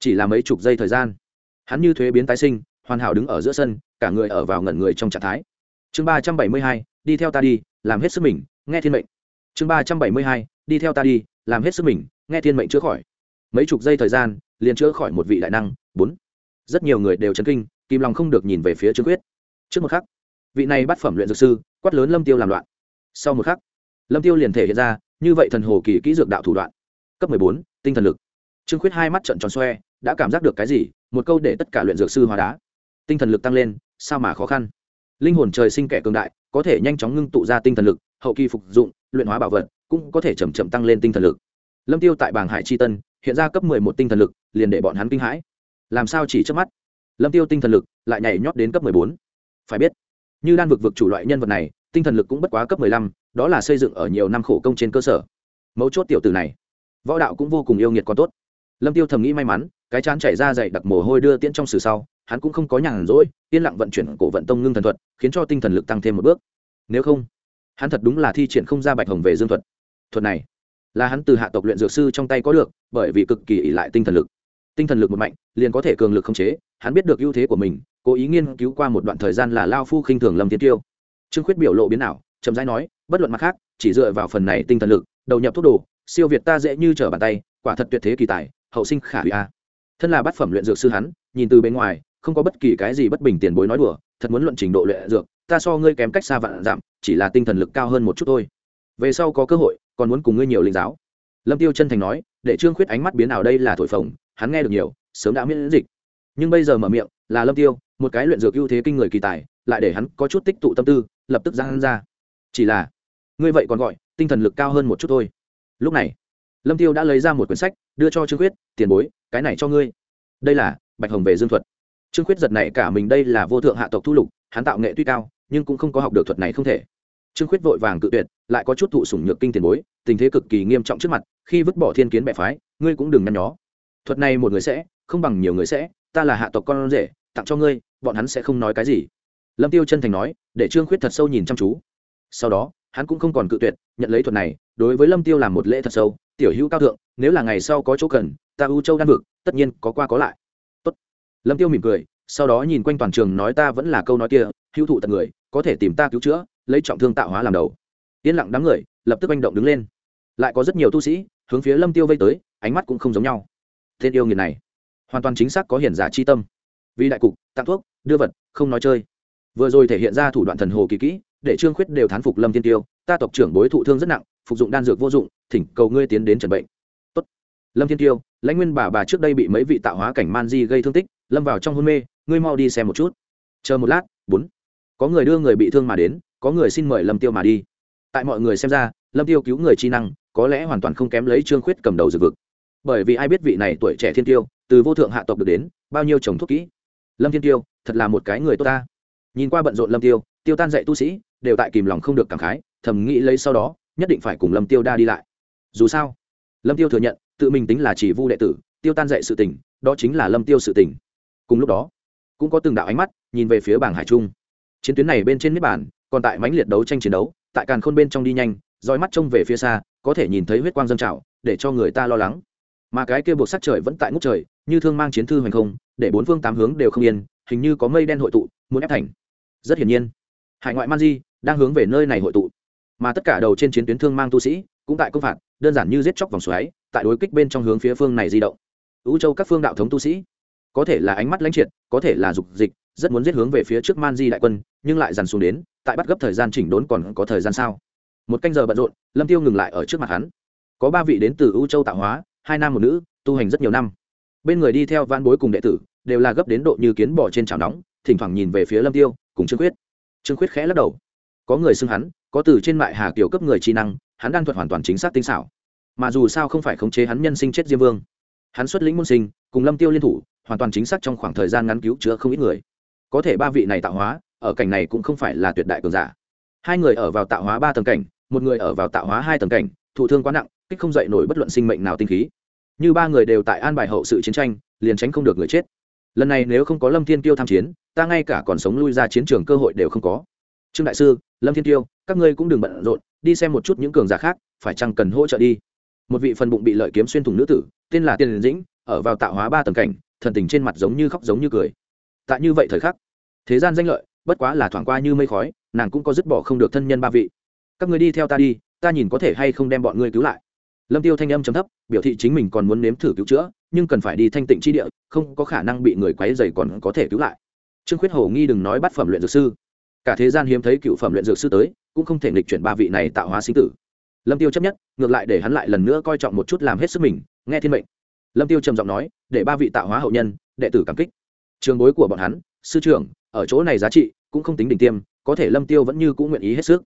Chỉ là mấy chục giây thời gian, hắn như thuế biến tái sinh, hoàn hảo đứng ở giữa sân, cả người ở vào ngẩn người trong trạng thái. Chương ba trăm bảy mươi hai, đi theo ta đi, làm hết sức mình, nghe thiên mệnh. Chương ba trăm bảy mươi hai, đi theo ta đi, làm hết sức mình, nghe thiên mệnh chữa khỏi. Mấy chục giây thời gian, liền chữa khỏi một vị đại năng. Bốn. Rất nhiều người đều chấn kinh, kìm lòng không được nhìn về phía trương quyết. Trước một khắc, vị này bắt phẩm luyện dược sư, quát lớn lâm tiêu làm loạn. Sau một khắc, lâm tiêu liền thể hiện ra như vậy thần hồ kỳ kỹ dược đạo thủ đoạn. Cấp mười bốn, tinh thần lực. Trương khuyết hai mắt trận tròn xoe, đã cảm giác được cái gì, một câu để tất cả luyện dược sư hóa đá. Tinh thần lực tăng lên, sao mà khó khăn? Linh hồn trời sinh kẻ cường đại, có thể nhanh chóng ngưng tụ ra tinh thần lực, hậu kỳ phục dụng, luyện hóa bảo vật, cũng có thể chậm chậm tăng lên tinh thần lực. Lâm tiêu tại bảng hải chi tân, hiện ra cấp mười một tinh thần lực, liền để bọn hắn kinh hãi. Làm sao chỉ trước mắt? Lâm tiêu tinh thần lực lại nhảy nhót đến cấp mười bốn. Phải biết, như đan vực vực chủ loại nhân vật này, tinh thần lực cũng bất quá cấp mười lăm đó là xây dựng ở nhiều năm khổ công trên cơ sở. Mấu chốt tiểu từ này, võ đạo cũng vô cùng yêu nghiệt còn tốt. Lâm tiêu thầm nghĩ may mắn, cái chán chảy ra dày đặc mồ hôi đưa tiễn trong sử sau, hắn cũng không có nhàn rỗi, yên lặng vận chuyển cổ vận tông ngưng thần thuật, khiến cho tinh thần lực tăng thêm một bước. Nếu không, hắn thật đúng là thi triển không ra bạch hồng về dương thuật. Thuật này, là hắn từ hạ tộc luyện dược sư trong tay có được, bởi vì cực kỳ ỷ lại tinh thần lực. Tinh thần lực một mạnh, liền có thể cường lực không chế, hắn biết được ưu thế của mình, cố ý nghiên cứu qua một đoạn thời gian là lao phu khinh thường lâm tiến tiêu. Trương khuyết biểu lộ biến ảo, chậm rãi nói bất luận mặt khác, chỉ dựa vào phần này tinh thần lực, đầu nhập thuốc đồ, siêu việt ta dễ như trở bàn tay, quả thật tuyệt thế kỳ tài, hậu sinh khả hủy a. Thân là bát phẩm luyện dược sư hắn, nhìn từ bên ngoài, không có bất kỳ cái gì bất bình tiền bối nói đùa, thật muốn luận trình độ luyện dược, ta so ngươi kém cách xa vạn giảm chỉ là tinh thần lực cao hơn một chút thôi. Về sau có cơ hội, còn muốn cùng ngươi nhiều linh giáo. Lâm tiêu chân thành nói, để trương khuyết ánh mắt biến ảo đây là thổi phồng, hắn nghe được nhiều, sớm đã miễn dịch. Nhưng bây giờ mở miệng, là lâm tiêu, một cái luyện dược ưu thế kinh người kỳ tài, lại để hắn có chút tích tụ tâm tư, lập tức ra hắn ra chỉ là, ngươi vậy còn gọi, tinh thần lực cao hơn một chút thôi. Lúc này, lâm tiêu đã lấy ra một quyển sách, đưa cho trương khuyết, tiền bối, cái này cho ngươi. Đây là bạch hồng về dương thuật. Trương khuyết giật này cả mình, đây là vô thượng hạ tộc thu lục, hắn tạo nghệ tuy cao, nhưng cũng không có học được thuật này không thể. Trương khuyết vội vàng cự tuyệt, lại có chút thụ sủng nhược kinh tiền bối, tình thế cực kỳ nghiêm trọng trước mặt, khi vứt bỏ thiên kiến bệ phái, ngươi cũng đừng nhăn nhó. Thuật này một người sẽ, không bằng nhiều người sẽ, ta là hạ tộc con rể, tặng cho ngươi, bọn hắn sẽ không nói cái gì. Lâm tiêu chân thành nói, để trương khuyết thật sâu nhìn chăm chú sau đó, hắn cũng không còn cự tuyệt, nhận lấy thuật này, đối với lâm tiêu làm một lễ thật sâu, tiểu hữu cao thượng, nếu là ngày sau có chỗ cần, ta ưu châu đan vực, tất nhiên có qua có lại. Tốt. lâm tiêu mỉm cười, sau đó nhìn quanh toàn trường nói ta vẫn là câu nói kia, hữu thụ tận người, có thể tìm ta cứu chữa, lấy trọng thương tạo hóa làm đầu. Yên lặng đám người, lập tức manh động đứng lên. Lại có rất nhiều tu sĩ, hướng phía lâm tiêu vây tới, ánh mắt cũng không giống nhau. Tên yêu nghiệt này, hoàn toàn chính xác có hiển giả chi tâm. Vì đại cục, tặng thuốc, đưa vật, không nói chơi. Vừa rồi thể hiện ra thủ đoạn thần hồ kỳ kỹ để trương khuyết đều thán phục lâm thiên tiêu, ta tộc trưởng bối thụ thương rất nặng, phục dụng đan dược vô dụng, thỉnh cầu ngươi tiến đến trần bệnh. Tốt. lâm thiên tiêu, lãnh nguyên bà bà trước đây bị mấy vị tạo hóa cảnh man di gây thương tích, lâm vào trong hôn mê, ngươi mau đi xem một chút. Chờ một lát, bốn. Có người đưa người bị thương mà đến, có người xin mời lâm tiêu mà đi. Tại mọi người xem ra, lâm tiêu cứu người chi năng, có lẽ hoàn toàn không kém lấy trương khuyết cầm đầu dược vực. Bởi vì ai biết vị này tuổi trẻ thiên tiêu, từ vô thượng hạ tộc được đến, bao nhiêu chồng thuốc kỹ. Lâm thiên tiêu, thật là một cái người tốt ta. Nhìn qua bận rộn lâm tiêu tiêu tan dạy tu sĩ, đều tại kìm lòng không được cảm khái, thầm nghĩ lấy sau đó, nhất định phải cùng lâm tiêu đa đi lại. Dù sao, lâm tiêu thừa nhận, tự mình tính là chỉ vu đệ tử, tiêu tan dạy sự tình, đó chính là lâm tiêu sự tình. Cùng lúc đó, cũng có từng đạo ánh mắt nhìn về phía bảng hải trung. Chiến tuyến này bên trên niết bản, còn tại mãnh liệt đấu tranh chiến đấu, tại càn khôn bên trong đi nhanh dõi mắt trông về phía xa, có thể nhìn thấy huyết quang dâng trào, để cho người ta lo lắng. Mà cái kia buộc sắc trời vẫn tại ngút trời, như thương mang chiến thư hoành không, để bốn phương tám hướng đều không yên, hình như có mây đen hội tụ, muốn ép thành. Rất hiển nhiên hải ngoại man di đang hướng về nơi này hội tụ. Mà tất cả đầu trên chiến tuyến thương mang tu sĩ cũng tại công phạt, đơn giản như giết chóc vòng xoáy, tại đối kích bên trong hướng phía phương này di động. Ưu châu các phương đạo thống tu sĩ, có thể là ánh mắt lãnh triệt, có thể là dục dịch, rất muốn giết hướng về phía trước man di đại quân, nhưng lại dằn xuống đến, tại bắt gấp thời gian chỉnh đốn còn có thời gian sao? Một canh giờ bận rộn, lâm tiêu ngừng lại ở trước mặt hắn. Có ba vị đến từ ưu châu tạo hóa, hai nam một nữ, tu hành rất nhiều năm. Bên người đi theo van bối cùng đệ tử, đều là gấp đến độ như kiến bỏ trên chảo nóng, thỉnh thoảng nhìn về phía lâm tiêu, cùng trương quyết trương khuyết khẽ lắc đầu. Có người xưng hắn, có từ trên mại hà tiểu cấp người trí năng, hắn đan thuật hoàn toàn chính xác tinh xảo. Mà dù sao không phải khống chế hắn nhân sinh chết diêm vương. Hắn xuất lĩnh môn sinh, cùng lâm tiêu liên thủ, hoàn toàn chính xác trong khoảng thời gian ngắn cứu chữa không ít người. Có thể ba vị này tạo hóa, ở cảnh này cũng không phải là tuyệt đại cường giả. Hai người ở vào tạo hóa ba tầng cảnh, một người ở vào tạo hóa hai tầng cảnh, thụ thương quá nặng, kích không dậy nổi bất luận sinh mệnh nào tinh khí. Như ba người đều tại an bài hậu sự chiến tranh, liền tránh không được người chết lần này nếu không có lâm thiên tiêu tham chiến, ta ngay cả còn sống lui ra chiến trường cơ hội đều không có. Trương đại sư, lâm thiên tiêu, các ngươi cũng đừng bận rộn, đi xem một chút những cường giả khác, phải chăng cần hỗ trợ đi? Một vị phần bụng bị lợi kiếm xuyên thủng nữ tử, tên là tiên dĩnh ở vào tạo hóa ba tầng cảnh, thần tình trên mặt giống như khóc giống như cười. Tại như vậy thời khắc, thế gian danh lợi, bất quá là thoảng qua như mây khói, nàng cũng có dứt bỏ không được thân nhân ba vị. Các người đi theo ta đi, ta nhìn có thể hay không đem bọn ngươi cứu lại. Lâm tiêu thanh âm chấm thấp, biểu thị chính mình còn muốn nếm thử cứu chữa nhưng cần phải đi thanh tịnh chi địa, không có khả năng bị người quấy dày còn có thể cứu lại. Trương khuyết hổ nghi đừng nói bắt phẩm luyện dược sư. Cả thế gian hiếm thấy cựu phẩm luyện dược sư tới, cũng không thể nghịch chuyển ba vị này tạo hóa sinh tử. Lâm tiêu chấp nhất, ngược lại để hắn lại lần nữa coi trọng một chút làm hết sức mình, nghe thiên mệnh. Lâm tiêu trầm giọng nói, để ba vị tạo hóa hậu nhân, đệ tử cảm kích. Trường bối của bọn hắn, sư trưởng, ở chỗ này giá trị cũng không tính đỉnh tiêm, có thể lâm tiêu vẫn như cũng nguyện ý hết sức.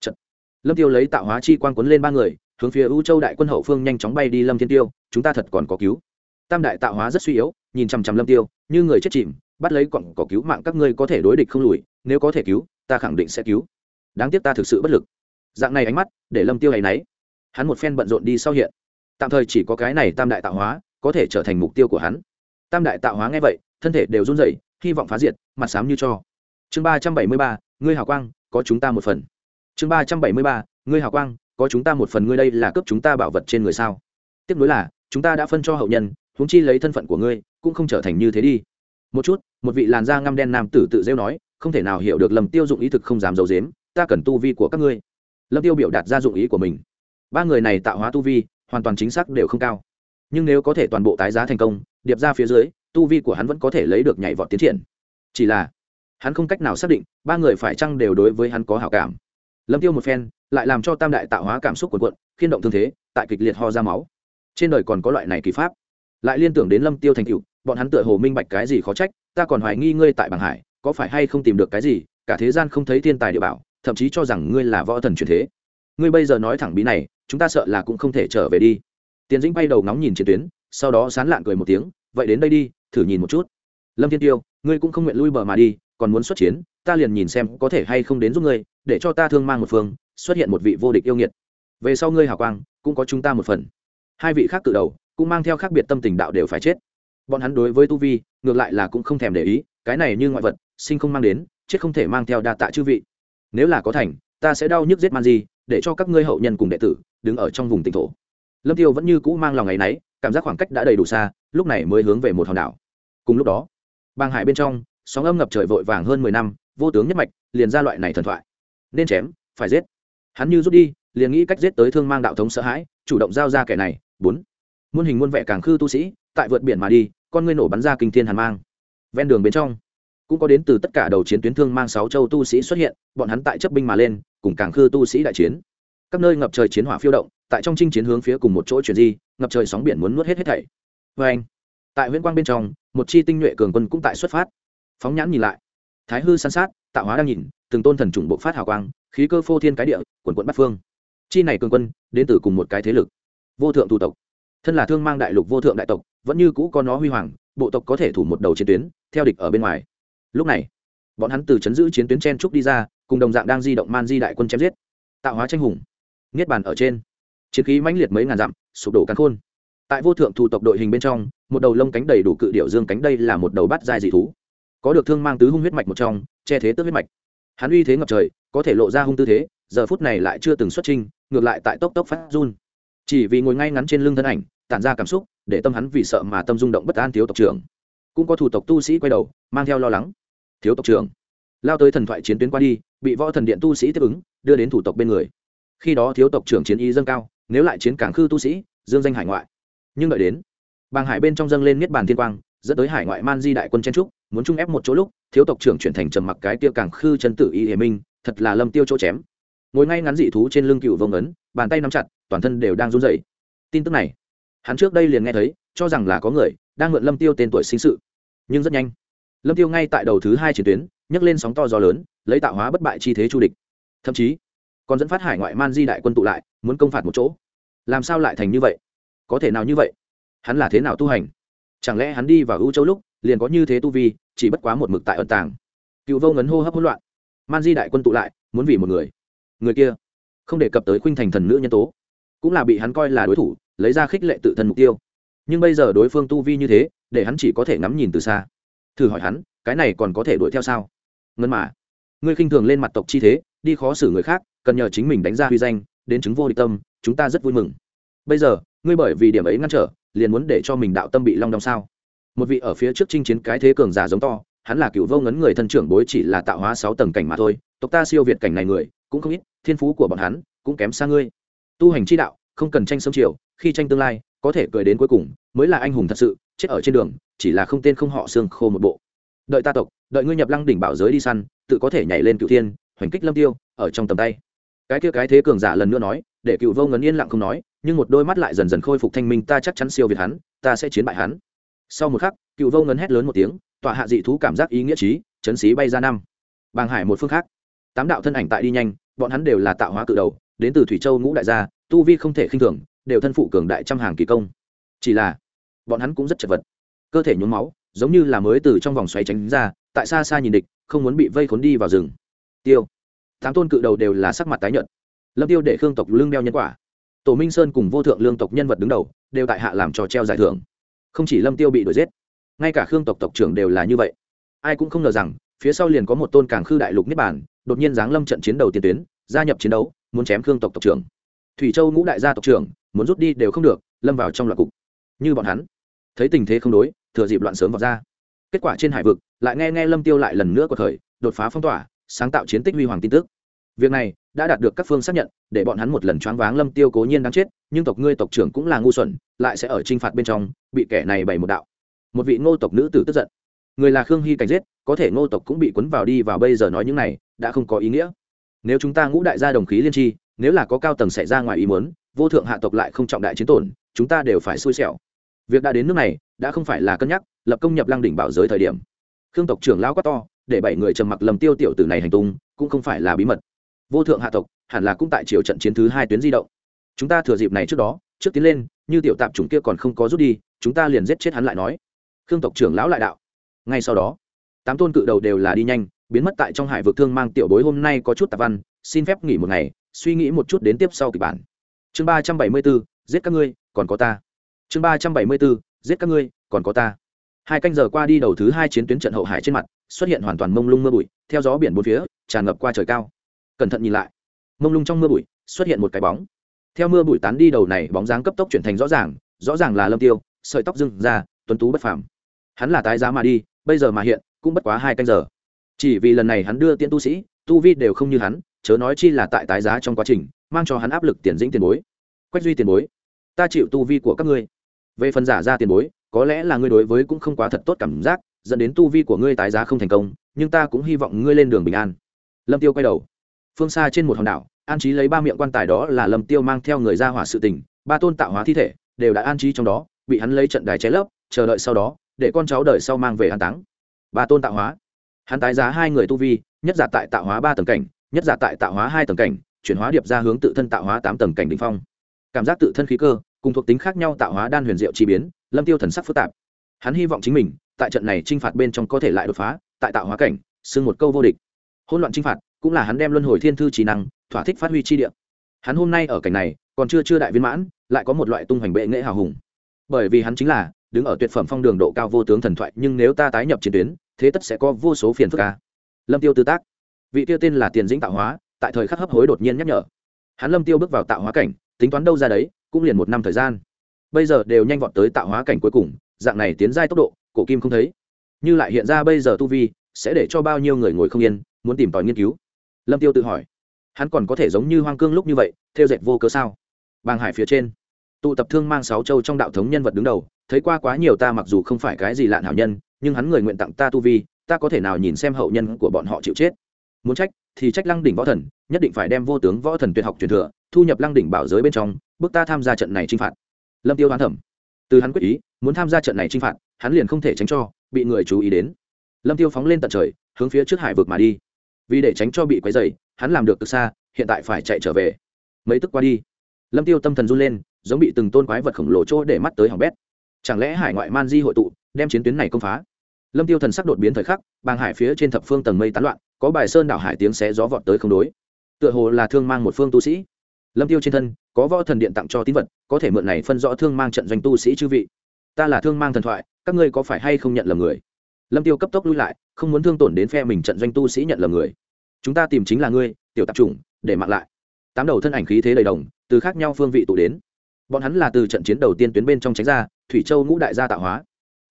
Chật. lâm tiêu lấy tạo hóa chi quan cuốn lên ba người, hướng phía u châu đại quân hậu phương nhanh chóng bay đi lâm thiên tiêu, chúng ta thật còn có cứu tam đại tạo hóa rất suy yếu, nhìn chằm chằm lâm tiêu, như người chết chìm, bắt lấy quặng có cứu mạng các ngươi có thể đối địch không lùi, nếu có thể cứu, ta khẳng định sẽ cứu. Đáng tiếc ta thực sự bất lực. Dạng này ánh mắt, để lâm tiêu hay nấy hắn một phen bận rộn đi sau hiện. Tạm thời chỉ có cái này tam đại tạo hóa, có thể trở thành mục tiêu của hắn. Tam đại tạo hóa nghe vậy, thân thể đều run rẩy, hy vọng phá diệt, mặt sám như cho. Chương ba trăm bảy mươi ba, ngươi hào quang, có chúng ta một phần. Chương ba trăm bảy mươi ba, ngươi hào quang, có chúng ta một phần, ngươi đây là cướp chúng ta bảo vật trên người sao? Tiếp nối là, chúng ta đã phân cho hậu nhân huống chi lấy thân phận của ngươi, cũng không trở thành như thế đi. Một chút, một vị làn da ngăm đen nam tử tự rêu nói, không thể nào hiểu được lầm tiêu dụng ý thực không dám giấu dếm ta cần tu vi của các ngươi. Lâm tiêu biểu đạt ra dụng ý của mình. Ba người này tạo hóa tu vi, hoàn toàn chính xác đều không cao. Nhưng nếu có thể toàn bộ tái giá thành công, điệp ra phía dưới, tu vi của hắn vẫn có thể lấy được nhảy vọt tiến triển. Chỉ là, hắn không cách nào xác định, ba người phải chăng đều đối với hắn có hảo cảm. Lâm tiêu một phen, lại làm cho tam đại tạo hóa cảm xúc của quận khiên động thương thế, tại kịch liệt ho ra máu. Trên đời còn có loại này kỳ pháp lại liên tưởng đến lâm tiêu thành cựu, bọn hắn tựa hồ minh bạch cái gì khó trách, ta còn hoài nghi ngươi tại bảng hải, có phải hay không tìm được cái gì, cả thế gian không thấy thiên tài địa bảo, thậm chí cho rằng ngươi là võ thần truyền thế. Ngươi bây giờ nói thẳng bí này, chúng ta sợ là cũng không thể trở về đi. Tiến dĩnh bay đầu ngóng nhìn chiến tuyến, sau đó sán lạn cười một tiếng, vậy đến đây đi, thử nhìn một chút. Lâm thiên tiêu, ngươi cũng không nguyện lui bờ mà đi, còn muốn xuất chiến, ta liền nhìn xem có thể hay không đến giúp ngươi, để cho ta thương mang một phương, xuất hiện một vị vô địch yêu nghiệt. Về sau ngươi hào quang, cũng có chúng ta một phần. Hai vị khác cự đầu cũng mang theo khác biệt tâm tình đạo đều phải chết. Bọn hắn đối với tu vi, ngược lại là cũng không thèm để ý, cái này như ngoại vật, sinh không mang đến, chết không thể mang theo đa tạ chư vị. Nếu là có thành, ta sẽ đau nhức giết man di, để cho các ngươi hậu nhân cùng đệ tử đứng ở trong vùng tỉnh thổ. Lâm tiêu vẫn như cũ mang lòng ngày nấy, cảm giác khoảng cách đã đầy đủ xa, lúc này mới hướng về một hòn đảo. Cùng lúc đó bang hải bên trong, sóng âm ngập trời vội vàng hơn mười năm, vô tướng nhất mạch liền ra loại này thần thoại. Nên chém, phải giết. Hắn như rút đi, liền nghĩ cách giết tới thương mang đạo thống sợ hãi, chủ động giao ra kẻ này. Bốn muôn hình muôn vẻ càng khư tu sĩ, tại vượt biển mà đi, con ngươi nổ bắn ra kinh thiên hàn mang. Ven đường bên trong, cũng có đến từ tất cả đầu chiến tuyến thương mang sáu châu tu sĩ xuất hiện, bọn hắn tại chấp binh mà lên, cùng càng khư tu sĩ đại chiến. Các nơi ngập trời chiến hỏa phiêu động, tại trong chinh chiến hướng phía cùng một chỗ chuyển di, ngập trời sóng biển muốn nuốt hết hết thảy. Vê anh, tại huyễn quang bên trong, một chi tinh nhuệ cường quân cũng tại xuất phát. Phóng nhãn nhìn lại, thái hư san sát, tạo hóa đang nhìn, từng tôn thần chủng bộ phát hào quang, khí cơ phô thiên cái địa, quần quận bắc phương. Chi này cường quân, đến từ cùng một cái thế lực. Vô thượng thủ tộc thân là thương mang đại lục vô thượng đại tộc, vẫn như cũ có nó huy hoàng, bộ tộc có thể thủ một đầu chiến tuyến, theo địch ở bên ngoài. Lúc này, bọn hắn từ chấn giữ chiến tuyến chen trúc đi ra, cùng đồng dạng đang di động man di đại quân chém giết. Tạo hóa tranh hùng, niết bàn ở trên. Chiến khí mãnh liệt mấy ngàn dặm, sụp đổ cắn khôn. Tại vô thượng thủ tộc đội hình bên trong, một đầu lông cánh đầy đủ cự điệu dương cánh đây là một đầu bát dài dị thú. Có được thương mang tứ hung huyết mạch một trong, che thế tức huyết mạch. Hắn uy thế ngập trời, có thể lộ ra hung tư thế, giờ phút này lại chưa từng xuất trinh ngược lại tại tốc tốc phát run chỉ vì ngồi ngay ngắn trên lưng thân ảnh, tản ra cảm xúc, để tâm hắn vì sợ mà tâm rung động bất an thiếu tộc trưởng. Cũng có thủ tộc tu sĩ quay đầu, mang theo lo lắng. Thiếu tộc trưởng, lao tới thần thoại chiến tuyến qua đi, bị võ thần điện tu sĩ tiếp ứng, đưa đến thủ tộc bên người. Khi đó thiếu tộc trưởng chiến y dâng cao, nếu lại chiến cảng khư tu sĩ, dương danh hải ngoại. Nhưng đợi đến, bàng hải bên trong dâng lên niết bàn thiên quang, dẫn tới hải ngoại man di đại quân chen trúc, muốn chung ép một chỗ lúc, thiếu tộc trưởng chuyển thành trầm mặc cái tiêu cảng khư chân tử y hiểm minh, thật là lâm tiêu chỗ chém. Ngồi ngay ngắn dị thú trên lưng cựu vông ấn, bàn tay nắm chặt toàn thân đều đang run rẩy. Tin tức này, hắn trước đây liền nghe thấy, cho rằng là có người đang mượn lâm tiêu tên tuổi sinh sự. Nhưng rất nhanh, lâm tiêu ngay tại đầu thứ hai chiến tuyến, nhấc lên sóng to gió lớn, lấy tạo hóa bất bại chi thế chu địch. Thậm chí, còn dẫn phát hải ngoại man di đại quân tụ lại, muốn công phạt một chỗ. Làm sao lại thành như vậy? Có thể nào như vậy? Hắn là thế nào tu hành? Chẳng lẽ hắn đi vào ưu châu lúc, liền có như thế tu vi, chỉ bất quá một mực tại ẩn tàng? Cựu vô ngấn hô hấp hỗn loạn. Man di đại quân tụ lại, muốn vì một người. Người kia, không đề cập tới khuynh thành thần nữ nhân tố cũng là bị hắn coi là đối thủ, lấy ra khích lệ tự thân mục tiêu. Nhưng bây giờ đối phương tu vi như thế, để hắn chỉ có thể ngắm nhìn từ xa. Thử hỏi hắn, cái này còn có thể đuổi theo sao? Ngân mà ngươi khinh thường lên mặt tộc chi thế, đi khó xử người khác, cần nhờ chính mình đánh ra huy danh, đến chứng vô địch tâm, chúng ta rất vui mừng. Bây giờ, ngươi bởi vì điểm ấy ngăn trở, liền muốn để cho mình đạo tâm bị long đong sao? Một vị ở phía trước chinh chiến cái thế cường giả giống to, hắn là cựu vô ngấn người thân trưởng bối chỉ là tạo hóa sáu tầng cảnh mà thôi, tộc ta siêu việt cảnh này người, cũng không ít, thiên phú của bọn hắn cũng kém xa ngươi tu hành chi đạo, không cần tranh sớm chiều, khi tranh tương lai, có thể cười đến cuối cùng, mới là anh hùng thật sự, chết ở trên đường, chỉ là không tên không họ xương khô một bộ. Đợi ta tộc, đợi ngươi nhập lăng đỉnh bảo giới đi săn, tự có thể nhảy lên cựu thiên, hoành kích lâm tiêu, ở trong tầm tay. Cái kia cái thế cường giả lần nữa nói, để cựu vô ngấn yên lặng không nói, nhưng một đôi mắt lại dần dần khôi phục thanh minh, ta chắc chắn siêu việt hắn, ta sẽ chiến bại hắn. Sau một khắc, cựu vô ngấn hét lớn một tiếng, tọa hạ dị thú cảm giác ý nghĩa trí, chấn xí bay ra năm. Bàng hải một phương khác. Tám đạo thân ảnh tại đi nhanh, bọn hắn đều là tạo hóa cự đầu đến từ thủy châu ngũ đại gia, tu vi không thể khinh thường, đều thân phụ cường đại trăm hàng kỳ công. Chỉ là, bọn hắn cũng rất chật vật. Cơ thể nhuốm máu, giống như là mới từ trong vòng xoáy tránh ra, tại xa xa nhìn địch, không muốn bị vây khốn đi vào rừng. Tiêu. Tám tôn cự đầu đều là sắc mặt tái nhợt. Lâm tiêu để khương tộc lương đeo nhân quả. Tổ minh sơn cùng vô thượng lương tộc nhân vật đứng đầu, đều tại hạ làm trò treo giải thưởng. Không chỉ lâm tiêu bị đuổi giết, ngay cả khương tộc tộc trưởng đều là như vậy. Ai cũng không ngờ rằng, phía sau liền có một tôn càng khư đại lục niết bản đột nhiên giáng lâm trận chiến đầu tiền tuyến, gia nhập chiến đấu muốn chém khương tộc tộc trưởng. Thủy châu ngũ đại gia tộc trưởng, muốn rút đi đều không được, lâm vào trong loạt cục. Như bọn hắn, thấy tình thế không đối, thừa dịp loạn sớm vào ra. Kết quả trên hải vực, lại nghe nghe lâm tiêu lại lần nữa của thời đột phá phong tỏa, sáng tạo chiến tích huy hoàng tin tức. Việc này đã đạt được các phương xác nhận, để bọn hắn một lần choáng váng lâm tiêu cố nhiên đáng chết, nhưng tộc ngươi tộc trưởng cũng là ngu xuẩn, lại sẽ ở trinh phạt bên trong, bị kẻ này bày một đạo. Một vị ngô tộc nữ tử tức giận. Người là khương hy cảnh giết, có thể ngô tộc cũng bị cuốn vào đi vào bây giờ nói những này, đã không có ý nghĩa nếu chúng ta ngũ đại gia đồng khí liên tri, nếu là có cao tầng xảy ra ngoài ý muốn, vô thượng hạ tộc lại không trọng đại chiến tổn, chúng ta đều phải xui xẻo. Việc đã đến nước này, đã không phải là cân nhắc, lập công nhập lăng đỉnh bảo giới thời điểm. Khương tộc trưởng lão quá to, để bảy người trầm mặc lầm tiêu tiểu tử này hành tung, cũng không phải là bí mật. Vô thượng hạ tộc, hẳn là cũng tại triều trận chiến thứ hai tuyến di động. Chúng ta thừa dịp này trước đó, trước tiến lên, như tiểu tạp chủng kia còn không có rút đi, chúng ta liền giết chết hắn lại nói. Khương tộc trưởng lão lại đạo. Ngay sau đó, tám tôn cự đầu đều là đi nhanh biến mất tại trong hải vực thương mang tiểu bối hôm nay có chút tạp văn, xin phép nghỉ một ngày, suy nghĩ một chút đến tiếp sau kịch bản. Chương ba trăm bảy mươi bốn, giết các ngươi, còn có ta. Chương ba trăm bảy mươi bốn, giết các ngươi, còn có ta. Hai canh giờ qua đi đầu thứ hai chiến tuyến trận hậu hải trên mặt, xuất hiện hoàn toàn mông lung mưa bụi, theo gió biển bốn phía, tràn ngập qua trời cao. Cẩn thận nhìn lại. Mông lung trong mưa bụi, xuất hiện một cái bóng. Theo mưa bụi tán đi đầu này, bóng dáng cấp tốc chuyển thành rõ ràng rõ ràng là lâm tiêu, sợi tóc dưng ra, tuấn tú bất phàm. Hắn là tái giá mà đi, bây giờ mà hiện, cũng bất quá hai canh giờ chỉ vì lần này hắn đưa tiễn tu sĩ, tu vi đều không như hắn, chớ nói chi là tại tái giá trong quá trình, mang cho hắn áp lực tiền dĩnh tiền bối. Quách duy tiền bối, ta chịu tu vi của các ngươi. Về phần giả ra tiền bối, có lẽ là ngươi đối với cũng không quá thật tốt cảm giác, dẫn đến tu vi của ngươi tái giá không thành công, nhưng ta cũng hy vọng ngươi lên đường bình an. Lâm tiêu quay đầu. Phương xa trên một hòn đảo, an trí lấy ba miệng quan tài đó là lâm tiêu mang theo người ra hỏa sự tình, ba tôn tạo hóa thi thể đều đã an trí trong đó, bị hắn lấy trận đài cháy lấp, chờ đợi sau đó, để con cháu đợi sau mang về an táng. Ba tôn tạo hóa hắn tái giá hai người tu vi, nhất giả tại tạo hóa ba tầng cảnh, nhất giả tại tạo hóa hai tầng cảnh, chuyển hóa điệp ra hướng tự thân tạo hóa tám tầng cảnh đ ỉ n h phong. Cảm giác tự thân khí cơ, cùng thuộc tính khác nhau tạo hóa đan huyền diệu chi biến, lâm tiêu thần sắc phức tạp. Hắn hy vọng chính mình, tại trận này t r i n h phạt bên trong có thể lại đột phá, tại tạo hóa cảnh, xưng một câu vô địch. Hôn loạn t r i n h phạt, cũng là hắn đem luân hồi thiên thư trí năng, thỏa thích phát huy chi địa. Hắn hôm nay ở cảnh này, còn chưa chưa đại viên mãn, lại có một loại tung hoành bệ nghệ hào hùng. Bởi vì hắn chính là, đứng ở tuyệt phẩm phong đường độ cao vô tướng thần thoại, nhưng nếu ta tái nhập chiến tuyến thế tất sẽ có vô số phiền phức ca. Lâm tiêu tư tác. Vị tiêu tên là tiền dĩnh tạo hóa, tại thời khắc hấp hối đột nhiên nhắc nhở. Hắn lâm tiêu bước vào tạo hóa cảnh, tính toán đâu ra đấy, cũng liền một năm thời gian. Bây giờ đều nhanh vọt tới tạo hóa cảnh cuối cùng, dạng này tiến giai tốc độ, cổ kim không thấy. Như lại hiện ra bây giờ tu vi, sẽ để cho bao nhiêu người ngồi không yên, muốn tìm tòi nghiên cứu? Lâm tiêu tự hỏi. Hắn còn có thể giống như hoang cương lúc như vậy, theo dệt vô cớ sao? Bàng hải phía trên. Tụ tập thương mang sáu châu trong đạo thống nhân vật đứng đầu, thấy qua quá nhiều ta mặc dù không phải cái gì lạn hảo nhân nhưng hắn người nguyện tặng ta tu vi, ta có thể nào nhìn xem hậu nhân của bọn họ chịu chết? Muốn trách, thì trách lăng đỉnh võ thần, nhất định phải đem vô tướng võ thần tuyệt học truyền thừa, thu nhập lăng đỉnh bảo giới bên trong, bước ta tham gia trận này chinh phạt. Lâm tiêu đoán thẩm từ hắn quyết ý, muốn tham gia trận này chinh phạt, hắn liền không thể tránh cho bị người chú ý đến. Lâm tiêu phóng lên tận trời, hướng phía trước hải vực mà đi. Vì để tránh cho bị quấy dày hắn làm được từ xa, hiện tại phải chạy trở về. Mấy tức qua đi, lâm tiêu tâm thần run lên, giống bị từng tôn quái vật khổng lồ chỗ để mắt tới hỏng bét. Chẳng lẽ hải ngoại man di hội tụ, đem chiến tuyến này công phá? Lâm tiêu thần sắc đột biến thời khắc, bàng hải phía trên thập phương tầng mây tán loạn, có bài sơn đảo hải tiếng xé gió vọt tới không đối. Tựa hồ là thương mang một phương tu sĩ. Lâm tiêu trên thân, có võ thần điện tặng cho tín vật, có thể mượn này phân rõ thương mang trận doanh tu sĩ chư vị. Ta là thương mang thần thoại, các ngươi có phải hay không nhận lầm người? Lâm tiêu cấp tốc lui lại, không muốn thương tổn đến phe mình trận doanh tu sĩ nhận lầm người. Chúng ta tìm chính là ngươi, tiểu tạp chủng, để mặc lại. Tám đầu thân ảnh khí thế đầy đồng, từ khác nhau phương vị tụ đến. Bọn hắn là từ trận chiến đầu tiên tuyến bên trong tránh ra, thủy châu ngũ đại gia tạo hóa.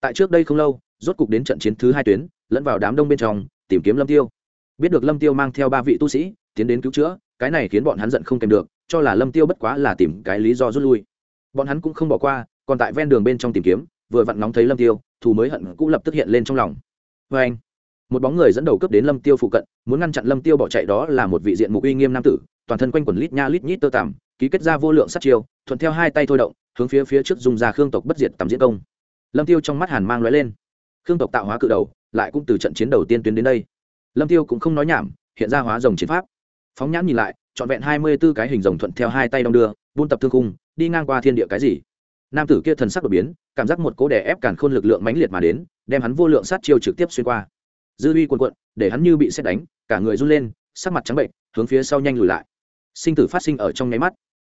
Tại trước đây không lâu rốt cục đến trận chiến thứ hai tuyến, lẫn vào đám đông bên trong, tìm kiếm lâm tiêu. Biết được lâm tiêu mang theo ba vị tu sĩ, tiến đến cứu chữa, cái này khiến bọn hắn giận không kèm được, cho là lâm tiêu bất quá là tìm cái lý do rút lui. Bọn hắn cũng không bỏ qua, còn tại ven đường bên trong tìm kiếm, vừa vặn nóng thấy lâm tiêu, thù mới hận cũng lập tức hiện lên trong lòng. Vê anh. Một bóng người dẫn đầu cướp đến lâm tiêu phụ cận, muốn ngăn chặn lâm tiêu bỏ chạy đó là một vị diện mục uy nghiêm nam tử, toàn thân quanh quần lít nha lít nhít tơ tằm, ký kết ra vô lượng sát chiêu, thuận theo hai tay thôi động, hướng phía phía trước dùng ra khương tộc bất diệt tầm diễn công. Lâm tiêu trong mắt hàn mang lóe lên khương tộc tạo hóa cự đầu, lại cũng từ trận chiến đầu tiên tuyến đến đây. Lâm tiêu cũng không nói nhảm, hiện ra hóa rồng chiến pháp. Phóng nhãn nhìn lại, trọn vẹn hai mươi 24 cái hình rồng thuận theo hai tay đong đưa, buôn tập thương cung đi ngang qua thiên địa cái gì. Nam tử kia thần sắc đột biến, cảm giác một cố đè ép càn khôn lực lượng mãnh liệt mà đến, đem hắn vô lượng sát chiêu trực tiếp xuyên qua. Dư uy cuồn cuộn, để hắn như bị xét đánh, cả người run lên, sắc mặt trắng bệnh, hướng phía sau nhanh lùi lại. Sinh tử phát sinh ở trong nháy mắt.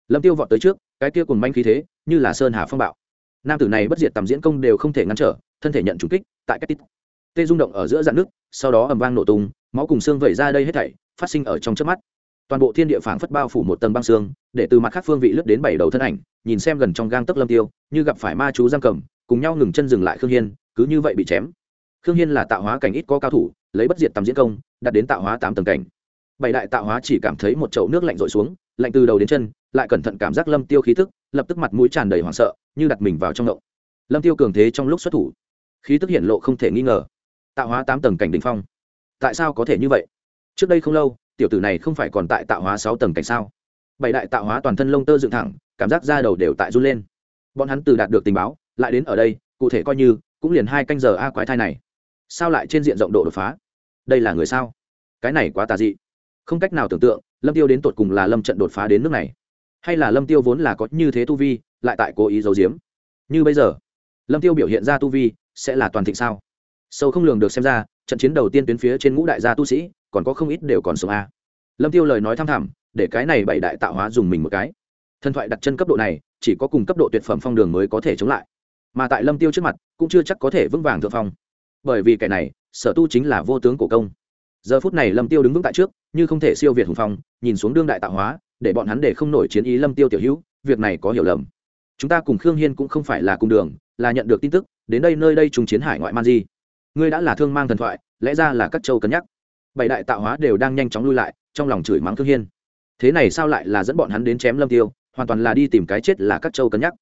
Lâm tiêu vọt tới trước, cái kia cùng manh khí thế, như là sơn hà phong bạo. Nam tử này bất diệt tầm diễn công đều không thể ngăn trở, thân thể nhận trùng kích tại cách tít. Tê rung động ở giữa dạn nước, sau đó ầm vang nổ tung, máu cùng xương vẩy ra đây hết thảy, phát sinh ở trong trước mắt. Toàn bộ thiên địa phảng phất bao phủ một tầng băng xương, để từ mặt khác phương vị lướt đến bảy đầu thân ảnh, nhìn xem gần trong gang tấc lâm tiêu, như gặp phải ma chú giam cầm, cùng nhau ngừng chân dừng lại khương hiên, cứ như vậy bị chém. Khương hiên là tạo hóa cảnh ít có cao thủ, lấy bất diệt tầm diễn công, đạt đến tạo hóa tám tầng cảnh. Bảy đại tạo hóa chỉ cảm thấy một chậu nước lạnh rội xuống, lạnh từ đầu đến chân, lại cẩn thận cảm giác lâm tiêu khí tức, lập tức mặt mũi tràn đầy hoảng sợ, như đặt mình vào trong ngộng lâm tiêu cường thế trong lúc xuất thủ khí tức hiển lộ không thể nghi ngờ. Tạo hóa tám tầng cảnh đỉnh phong. Tại sao có thể như vậy? Trước đây không lâu, tiểu tử này không phải còn tại tạo hóa sáu tầng cảnh sao? Bảy đại tạo hóa toàn thân lông tơ dựng thẳng, cảm giác da đầu đều tại run lên. Bọn hắn từ đạt được tình báo, lại đến ở đây, cụ thể coi như, cũng liền hai canh giờ a quái thai này. Sao lại trên diện rộng độ đột phá? Đây là người sao? Cái này quá tà dị. Không cách nào tưởng tượng, lâm tiêu đến tột cùng là lâm trận đột phá đến nước này. Hay là lâm tiêu vốn là có như thế tu vi, lại tại cố ý giấu giếm? Như bây giờ, lâm tiêu biểu hiện ra tu vi sẽ là toàn thịnh sao? Sâu không lường được xem ra, trận chiến đầu tiên tuyến phía trên ngũ đại gia tu sĩ, còn có không ít đều còn sống a. Lâm tiêu lời nói tham thẳm, để cái này bảy đại tạo hóa dùng mình một cái. Thần thoại đặt chân cấp độ này, chỉ có cùng cấp độ tuyệt phẩm phong đường mới có thể chống lại. Mà tại lâm tiêu trước mặt, cũng chưa chắc có thể vững vàng thượng phong. Bởi vì cái này, sở tu chính là vô tướng cổ công. Giờ phút này lâm tiêu đứng vững tại trước, như không thể siêu việt hùng phong, nhìn xuống đương đại tạo hóa, để bọn hắn để không nổi chiến ý lâm tiêu tiểu hữu, việc này có hiểu lầm chúng ta cùng khương hiên cũng không phải là cùng đường, là nhận được tin tức, đến đây nơi đây trùng chiến hải ngoại man di. Ngươi đã là thương mang thần thoại, lẽ ra là các châu cân nhắc. Bảy đại tạo hóa đều đang nhanh chóng lui lại, trong lòng chửi mắng thương hiên. Thế này sao lại là dẫn bọn hắn đến chém lâm tiêu, hoàn toàn là đi tìm cái chết là các châu cân nhắc.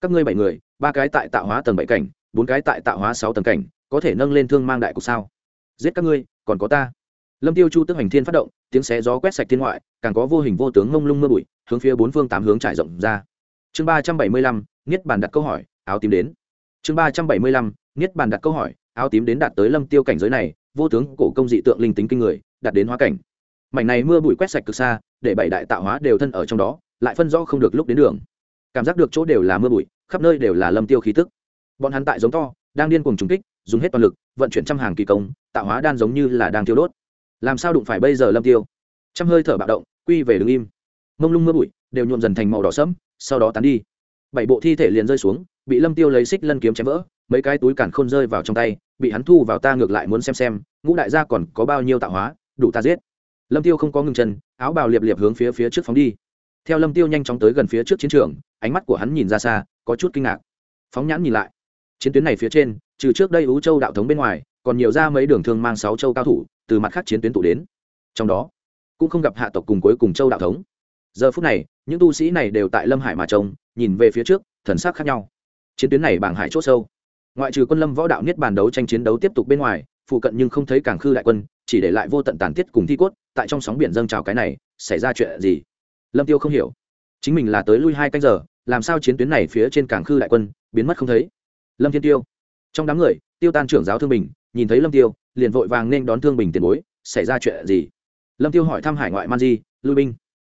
Các ngươi bảy người, ba cái tại tạo hóa tầng bảy cảnh, bốn cái tại tạo hóa sáu tầng cảnh, có thể nâng lên thương mang đại cục sao? Giết các ngươi, còn có ta. Lâm tiêu chu tức hành thiên phát động, tiếng xé gió quét sạch thiên ngoại, càng có vô hình vô tướng ngông lung mưa bụi, hướng phía bốn phương tám hướng trải rộng ra chương ba trăm bảy mươi lăm, niết bàn đặt câu hỏi, áo tím đến. Chương ba trăm bảy mươi lăm, niết bàn đặt câu hỏi, áo tím đến đạt tới lâm tiêu cảnh giới này, vô tướng cổ công dị tượng linh tính kinh người, đạt đến hóa cảnh. Mảnh này mưa bụi quét sạch cực xa, để bảy đại tạo hóa đều thân ở trong đó, lại phân rõ không được lúc đến đường. Cảm giác được chỗ đều là mưa bụi, khắp nơi đều là lâm tiêu khí tức. Bọn hắn tại giống to, đang điên cuồng trùng kích, dùng hết toàn lực, vận chuyển trăm hàng kỳ công, tạo hóa đan giống như là đang tiêu đốt. Làm sao đụng phải bây giờ lâm tiêu? Trăm hơi thở bạo động, quy về đứng im. Mông lung mưa bụi, đều nhuộm dần thành màu đỏ sẫm sau đó tán đi. Bảy bộ thi thể liền rơi xuống, bị lâm tiêu lấy xích lân kiếm chém vỡ, mấy cái túi cản khôn rơi vào trong tay, bị hắn thu vào ta ngược lại muốn xem xem, ngũ đại gia còn có bao nhiêu tạo hóa, đủ ta giết. Lâm tiêu không có ngừng chân, áo bào liệp liệp hướng phía phía trước phóng đi. Theo lâm tiêu nhanh chóng tới gần phía trước chiến trường, ánh mắt của hắn nhìn ra xa, có chút kinh ngạc. Phóng nhãn nhìn lại. Chiến tuyến này phía trên, trừ trước đây ú châu đạo thống bên ngoài, còn nhiều ra mấy đường thương mang sáu châu cao thủ, từ mặt khác chiến tuyến tụ đến. Trong đó, cũng không gặp hạ tộc cùng cuối cùng châu đạo thống. Giờ phút này những tu sĩ này đều tại lâm hải mà trông, nhìn về phía trước, thần sắc khác nhau. Chiến tuyến này bảng hải c h ỗ sâu. Ngoại trừ quân lâm võ đạo niết bàn đấu tranh chiến đấu tiếp tục bên ngoài, phụ cận nhưng không thấy cảng khư đại quân, chỉ để lại vô tận tàn tiết cùng thi cốt, tại trong sóng biển dâng trào cái này, xảy ra chuyện gì? Lâm tiêu không hiểu. Chính mình là tới lui hai canh giờ, làm sao chiến tuyến này phía trên cảng khư đại quân, biến mất không thấy? Lâm thiên tiêu. Trong đám người, tiêu tan trưởng giáo thương bình, nhìn thấy lâm tiêu, liền vội vàng nên đón thương bình tiền bối, xảy ra chuyện gì? Lâm tiêu hỏi thăm hải ngoại man di, lui binh.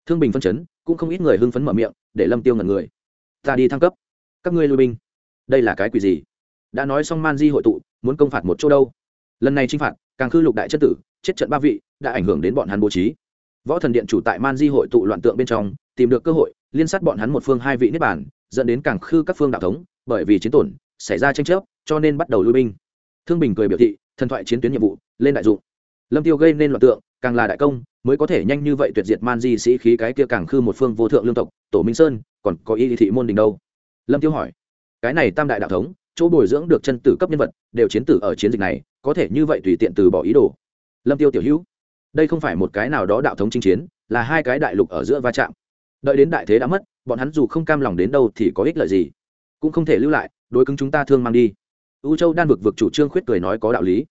Thương bình phân chấn cũng không ít người hưng phấn mở miệng, để lâm tiêu ngẩn người. Ta đi thăng cấp. Các ngươi lui binh. Đây là cái quỷ gì? Đã nói xong man di hội tụ, muốn công phạt một chỗ đâu? Lần này chinh phạt, càng khư lục đại chất tử, chết trận ba vị, đã ảnh hưởng đến bọn hắn bố trí. Võ thần điện chủ tại man di hội tụ loạn tượng bên trong, tìm được cơ hội, liên sát bọn hắn một phương hai vị niết bản dẫn đến càng khư các phương đạo thống, bởi vì chiến tổn, xảy ra tranh chấp, cho nên bắt đầu lui binh. Thương bình cười biểu thị, thần thoại chiến tuyến nhiệm vụ, lên đại dụng. Lâm tiêu gây nên loạn tượng, càng là đại công mới có thể nhanh như vậy tuyệt diệt man di sĩ khí cái kia càng khư một phương vô thượng lương tộc, tổ minh sơn, còn có y thị môn đình đâu? Lâm tiêu hỏi. Cái này tam đại đạo thống, chỗ bồi dưỡng được chân tử cấp nhân vật, đều chiến tử ở chiến dịch này, có thể như vậy tùy tiện từ bỏ ý đồ. Lâm tiêu tiểu hữu, đây không phải một cái nào đó đạo thống chinh chiến, là hai cái đại lục ở giữa va chạm. Đợi đến đại thế đã mất, bọn hắn dù không cam lòng đến đâu thì có ích lợi gì? Cũng không thể lưu lại, đối cứng chúng ta thương mang đi. U châu đan vực vực chủ trương khuyết cười nói có đạo lý.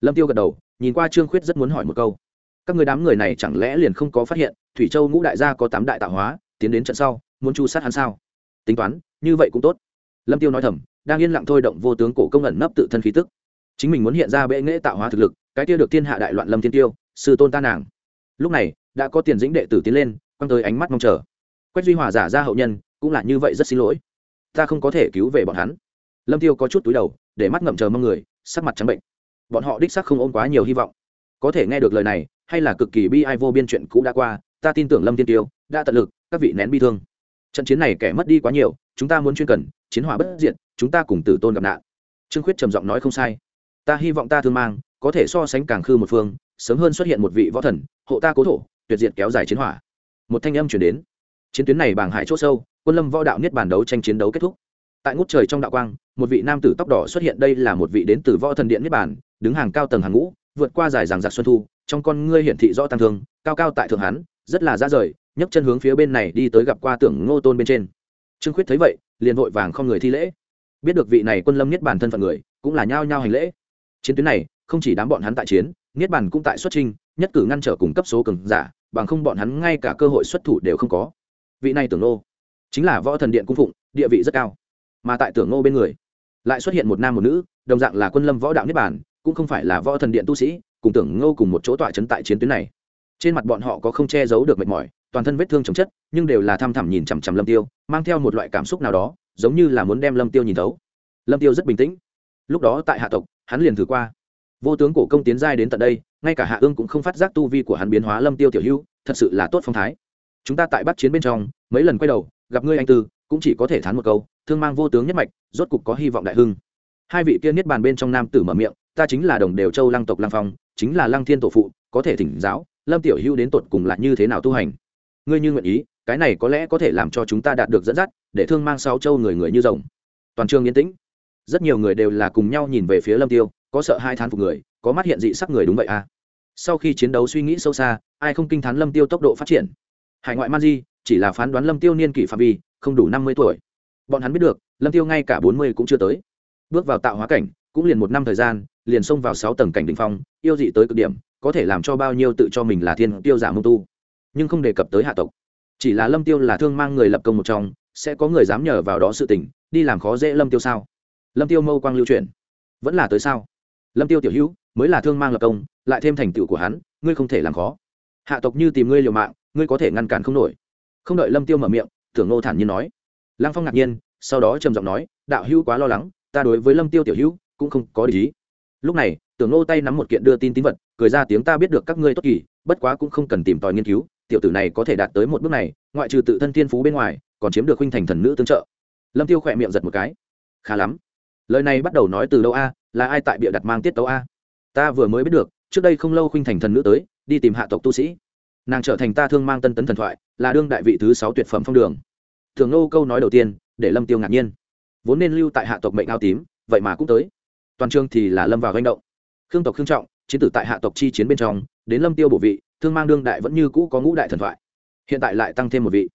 Lâm tiêu gật đầu, nhìn qua trương khuyết rất muốn hỏi một câu các người đám người này chẳng lẽ liền không có phát hiện thủy châu ngũ đại gia có tám đại tạo hóa, tiến đến trận sau, muốn chu sát hắn sao? Tính toán, như vậy cũng tốt. Lâm tiêu nói thầm, đang yên lặng thôi động vô tướng cổ công ẩn nấp tự thân khí tức. Chính mình muốn hiện ra bệ nghệ tạo hóa thực lực, cái kia được thiên hạ đại loạn lâm thiên tiêu, sư tôn ta nàng. Lúc này, đã có tiền dĩnh đệ tử tiến lên, quăng tới ánh mắt mong chờ. Quách duy hòa giả ra hậu nhân, cũng là như vậy rất xin lỗi. Ta không có thể cứu về bọn hắn. Lâm tiêu có chút túi đầu, để mắt ngậm chờ mong người, sắc mặt trắng bệnh. Bọn họ đích sắc không ôm quá nhiều hy vọng. Có thể nghe được lời này hay là cực kỳ bi ai vô biên chuyện cũ đã qua, ta tin tưởng lâm tiên tiêu đã tận lực, các vị nén bi thương. Trận chiến này kẻ mất đi quá nhiều, chúng ta muốn chuyên cần, chiến hỏa bất diện chúng ta cùng tử tôn gặp nạn. Trương khuyết trầm giọng nói không sai. Ta hy vọng ta thương mang, có thể so sánh càng khư một phương, sớm hơn xuất hiện một vị võ thần, hộ ta cố thổ, tuyệt diệt kéo dài chiến hỏa. Một thanh âm chuyển đến. Chiến tuyến này bảng hải c h ỗ sâu, quân lâm võ đạo niết bàn đấu tranh chiến đấu kết thúc. Tại ngút trời trong đạo quang, một vị nam tử tóc đỏ xuất hiện đây là một vị đến từ võ thần điện niết bàn, đứng hàng cao tầng hàng ngũ, vượt qua dài ràng giặc xuân thu trong con ngươi hiển thị rõ tăng thương, cao cao tại thượng hán rất là ra rời, nhấc chân hướng phía bên này đi tới gặp qua tưởng ngô tôn bên trên. Trương khuyết thấy vậy, liền vội vàng không người thi lễ. Biết được vị này quân lâm niết bàn thân phận người, cũng là nhao nhao hành lễ. Chiến tuyến này, không chỉ đám bọn hắn tại chiến, niết bàn cũng tại xuất trinh nhất cử ngăn trở cùng cấp số cường giả, bằng không bọn hắn ngay cả cơ hội xuất thủ đều không có. Vị này tưởng Ngô, chính là võ thần điện cung phụng, địa vị rất cao. Mà tại tưởng Ngô bên người, lại xuất hiện một nam một nữ, đồng dạng là quân lâm võ đạo niết bàn cũng không phải là võ thần điện tu sĩ, cùng tưởng ngô cùng một chỗ tọa chấn tại chiến tuyến này. Trên mặt bọn họ có không che giấu được mệt mỏi, toàn thân vết thương chồng chất, nhưng đều là thăm thẳm nhìn chằm chằm lâm tiêu, mang theo một loại cảm xúc nào đó, giống như là muốn đem lâm tiêu nhìn thấu. Lâm tiêu rất bình tĩnh. Lúc đó tại hạ tộc, hắn liền thử qua. Vô tướng cổ công tiến giai đến tận đây, ngay cả hạ ương cũng không phát giác tu vi của hắn biến hóa lâm tiêu tiểu hưu thật sự là tốt phong thái. Chúng ta tại bắt chiến bên trong, mấy lần quay đầu, gặp ngươi anh tư, cũng chỉ có thể thán một câu, thương mang vô tướng nhất mạch, rốt cục có hy vọng đại hưng. Hai vị kia niết bàn bên trong nam tử mở miệng ta chính là đồng đều châu lăng tộc lăng phong, chính là lăng thiên tổ phụ, có thể thỉnh giáo, lâm tiểu hữu đến tột cùng là như thế nào tu hành? Ngươi như nguyện ý, cái này có lẽ có thể làm cho chúng ta đạt được dẫn dắt, để thương mang sáu châu người người như rồng. Toàn trường yên tĩnh. Rất nhiều người đều là cùng nhau nhìn về phía lâm tiêu, có sợ hai thán phục người, có mắt hiện dị sắc người đúng vậy à? Sau khi chiến đấu suy nghĩ sâu xa, ai không kinh thán lâm tiêu tốc độ phát triển? Hải ngoại man di, chỉ là phán đoán lâm tiêu niên kỷ phạm vi, không đủ năm mươi tuổi. Bọn hắn biết được, lâm tiêu ngay cả bốn mươi cũng chưa tới. Bước vào tạo hóa cảnh, cũng liền một năm thời gian liền xông vào sáu tầng cảnh đ ỉ n h phong, yêu dị tới cực điểm, có thể làm cho bao nhiêu tự cho mình là thiên tiêu giả mông tu. Nhưng không đề cập tới hạ tộc. Chỉ là lâm tiêu là thương mang người lập công một trong, sẽ có người dám nhờ vào đó sự tình, đi làm khó dễ lâm tiêu sao? Lâm tiêu mâu quang lưu truyền vẫn là tới sao? Lâm tiêu tiểu hữu, mới là thương mang lập công, lại thêm thành tựu của hắn, ngươi không thể làm khó. Hạ tộc như tìm ngươi liều mạng, ngươi có thể ngăn cản không nổi. Không đợi lâm tiêu mở miệng, tưởng nô thản nhiên nói. Lăng phong ngạc nhiên, sau đó trầm giọng nói, đạo hữu quá lo lắng, ta đối với lâm tiêu tiểu hữu cũng không có lý lúc này, tưởng nô tay nắm một kiện đưa tin tín vật, cười ra tiếng, ta biết được các ngươi tốt kỳ, bất quá cũng không cần tìm tòi nghiên cứu, tiểu tử này có thể đạt tới một bước này, ngoại trừ tự thân thiên phú bên ngoài, còn chiếm được huynh thành thần nữ tương trợ. Lâm tiêu khỏe miệng giật một cái. Khá lắm. Lời này bắt đầu nói từ đâu a? Là ai tại bịa đặt mang tiết tấu a? Ta vừa mới biết được, trước đây không lâu huynh thành thần nữ tới, đi tìm hạ tộc tu sĩ. Nàng trở thành ta thương mang tân tấn thần thoại, là đương đại vị thứ sáu tuyệt phẩm phong đường. Thường nô câu nói đầu tiên, để lâm tiêu ngạc nhiên. Vốn nên lưu tại hạ tộc mệnh ao tím, vậy mà cũng tới toàn trường thì là lâm vào ganh động. Khương tộc khương trọng, chiến tử tại hạ tộc chi chiến bên trong, đến lâm tiêu bổ vị, thương mang đương đại vẫn như cũ có ngũ đại thần thoại. Hiện tại lại tăng thêm một vị.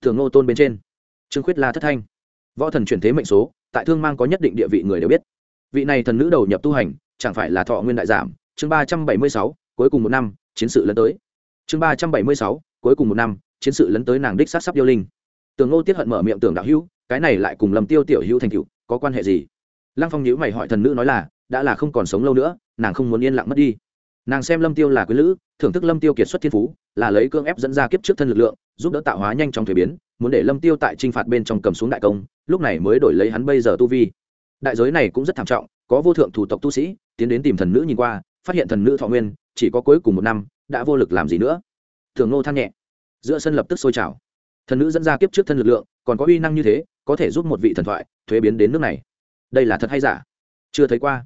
Thường ngô tôn bên trên. Trương khuyết la thất thanh. Võ thần chuyển thế mệnh số, tại thương mang có nhất định địa vị người đều biết. Vị này thần nữ đầu nhập tu hành, chẳng phải là thọ nguyên đại giảm. Chương ba trăm bảy mươi sáu, cuối cùng một năm, chiến sự lấn tới. Chương ba trăm bảy mươi sáu, cuối cùng một năm, chiến sự lấn tới nàng đích sát sắp yêu linh. Tường ngô tiết hận mở miệng tưởng đạo hữu, cái này lại cùng lầm tiêu tiểu hữu thành cựu có quan hệ gì? Lăng phong nhữ mày hỏi thần nữ nói là, đã là không còn sống lâu nữa, nàng không muốn yên lặng mất đi. Nàng xem lâm tiêu là quý lữ, thưởng thức lâm tiêu kiệt xuất thiên phú, là lấy cương ép dẫn ra kiếp trước thân lực lượng, giúp đỡ tạo hóa nhanh trong thuế biến, muốn để lâm tiêu tại t r i n h phạt bên trong cầm xuống đại công, lúc này mới đổi lấy hắn bây giờ tu vi. Đại giới này cũng rất thảm trọng, có vô thượng thủ tộc tu sĩ, tiến đến tìm thần nữ nhìn qua, phát hiện thần nữ thọ nguyên, chỉ có cuối cùng một năm, đã vô lực làm gì nữa. Thường nô than nhẹ, giữa sân lập tức sôi trào. Thần nữ dẫn ra kiếp trước thân lực lượng, còn có uy năng như thế, có thể giúp một vị thần thoại, thuế biến đến nước này đây là thật hay giả? Chưa thấy qua.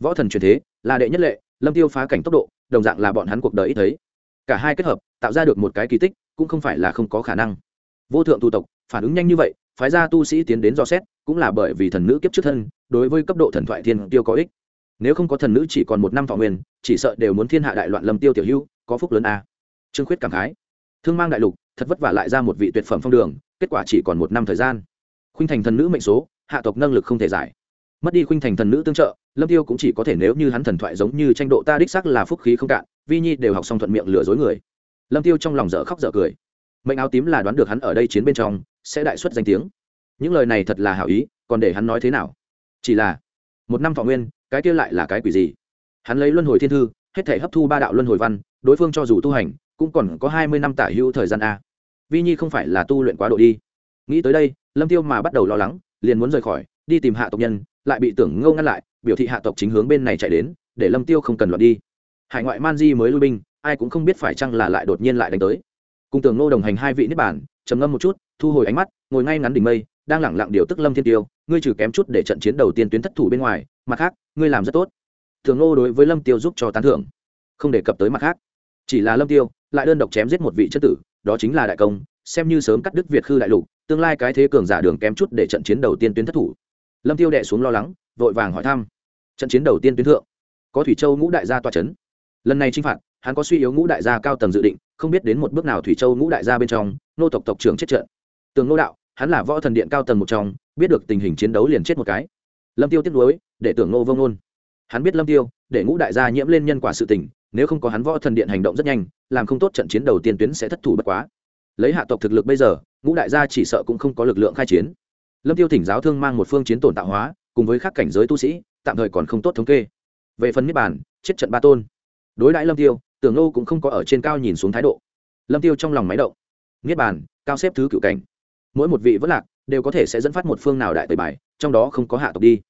Võ thần truyền thế là đệ nhất lệ lâm tiêu phá cảnh tốc độ đồng dạng là bọn hắn cuộc đời ít thấy. Cả hai kết hợp tạo ra được một cái kỳ tích cũng không phải là không có khả năng. Vô thượng tu tộc phản ứng nhanh như vậy phái ra tu sĩ tiến đến do xét cũng là bởi vì thần nữ kiếp trước thân đối với cấp độ thần thoại thiên tiêu có ích. Nếu không có thần nữ chỉ còn một năm thọ nguyên chỉ sợ đều muốn thiên hạ đại loạn lâm tiêu tiểu hưu, có phúc lớn a. Trương khuyết cảm khái. Thương mang đại lục thật vất vả lại ra một vị tuyệt phẩm phong đường kết quả chỉ còn một năm thời gian. Khuynh thành thần nữ mệnh số hạ tộc năng lực không thể giải mất đi khuynh thành thần nữ tương trợ, lâm tiêu cũng chỉ có thể nếu như hắn thần thoại giống như tranh độ ta đích sắc là phúc khí không cạn, vi nhi đều học xong thuận miệng lừa dối người. Lâm tiêu trong lòng dở khóc dở cười. Mệnh áo tím là đoán được hắn ở đây chiến bên trong, sẽ đại xuất danh tiếng. Những lời này thật là hảo ý, còn để hắn nói thế nào? Chỉ là, một năm thọ nguyên, cái kia lại là cái quỷ gì? Hắn lấy luân hồi thiên thư, hết thể hấp thu ba đạo luân hồi văn, đối phương cho dù tu hành, cũng còn có hai mươi năm tả hữu thời gian a. Vi nhi không phải là tu luyện quá độ đi. Nghĩ tới đây, lâm tiêu mà bắt đầu lo lắng, liền muốn rời khỏi, đi tìm hạ tộc nhân lại bị tưởng ngâu ngăn lại, biểu thị hạ tộc chính hướng bên này chạy đến, để lâm tiêu không cần loạn đi. Hải ngoại man di mới lui binh, ai cũng không biết phải chăng là lại đột nhiên lại đánh tới. Cùng tưởng ngô đồng hành hai vị niết bản trầm ngâm một chút, thu hồi ánh mắt, ngồi ngay ngắn đỉnh mây, đang lẳng lặng điều tức lâm thiên tiêu, ngươi trừ kém chút để trận chiến đầu tiên tuyến thất thủ bên ngoài, mặt khác, ngươi làm rất tốt. Thường ngô đối với lâm tiêu giúp cho tán thưởng, không đề cập tới mặt khác. Chỉ là lâm tiêu, lại đơn độc chém giết một vị chất tử, đó chính là đại công, xem như sớm cắt đứt việt khư đại lục, tương lai cái thế cường giả đường kém chút để trận chiến đầu tiên tuyến thất thủ lâm tiêu đệ xuống lo lắng, vội vàng hỏi thăm. Trận chiến đầu tiên tuyến thượng, có thủy châu ngũ đại gia tòa chấn. Lần này chinh phạt, hắn có suy yếu ngũ đại gia cao tầng dự định, không biết đến một bước nào thủy châu ngũ đại gia bên trong, nô tộc tộc trưởng chết trận. Tường nô đạo, hắn là võ thần điện cao tầng một trong, biết được tình hình chiến đấu liền chết một cái. Lâm tiêu tiếp nối để tưởng nô vông nôn hắn biết lâm tiêu, để ngũ đại gia nhiễm lên nhân quả sự tình, nếu không có hắn võ thần điện hành động rất nhanh, làm không tốt trận chiến đầu tiên tuyến sẽ thất thủ bất quá. Lấy hạ tộc thực lực bây giờ, ngũ đại gia chỉ sợ cũng không có lực lượng khai chiến lâm tiêu thỉnh giáo thương mang một phương chiến tổn tạo hóa, cùng với các cảnh giới tu sĩ, tạm thời còn không tốt thống kê. Về phần niết bàn, chết trận ba tôn. Đối đãi lâm tiêu, tưởng nô cũng không có ở trên cao nhìn xuống thái độ. Lâm tiêu trong lòng máy động. Niết bàn, cao xếp thứ cựu cảnh. Mỗi một vị vất lạc, đều có thể sẽ dẫn phát một phương nào đại tẩy bài, trong đó không có hạ tộc đi.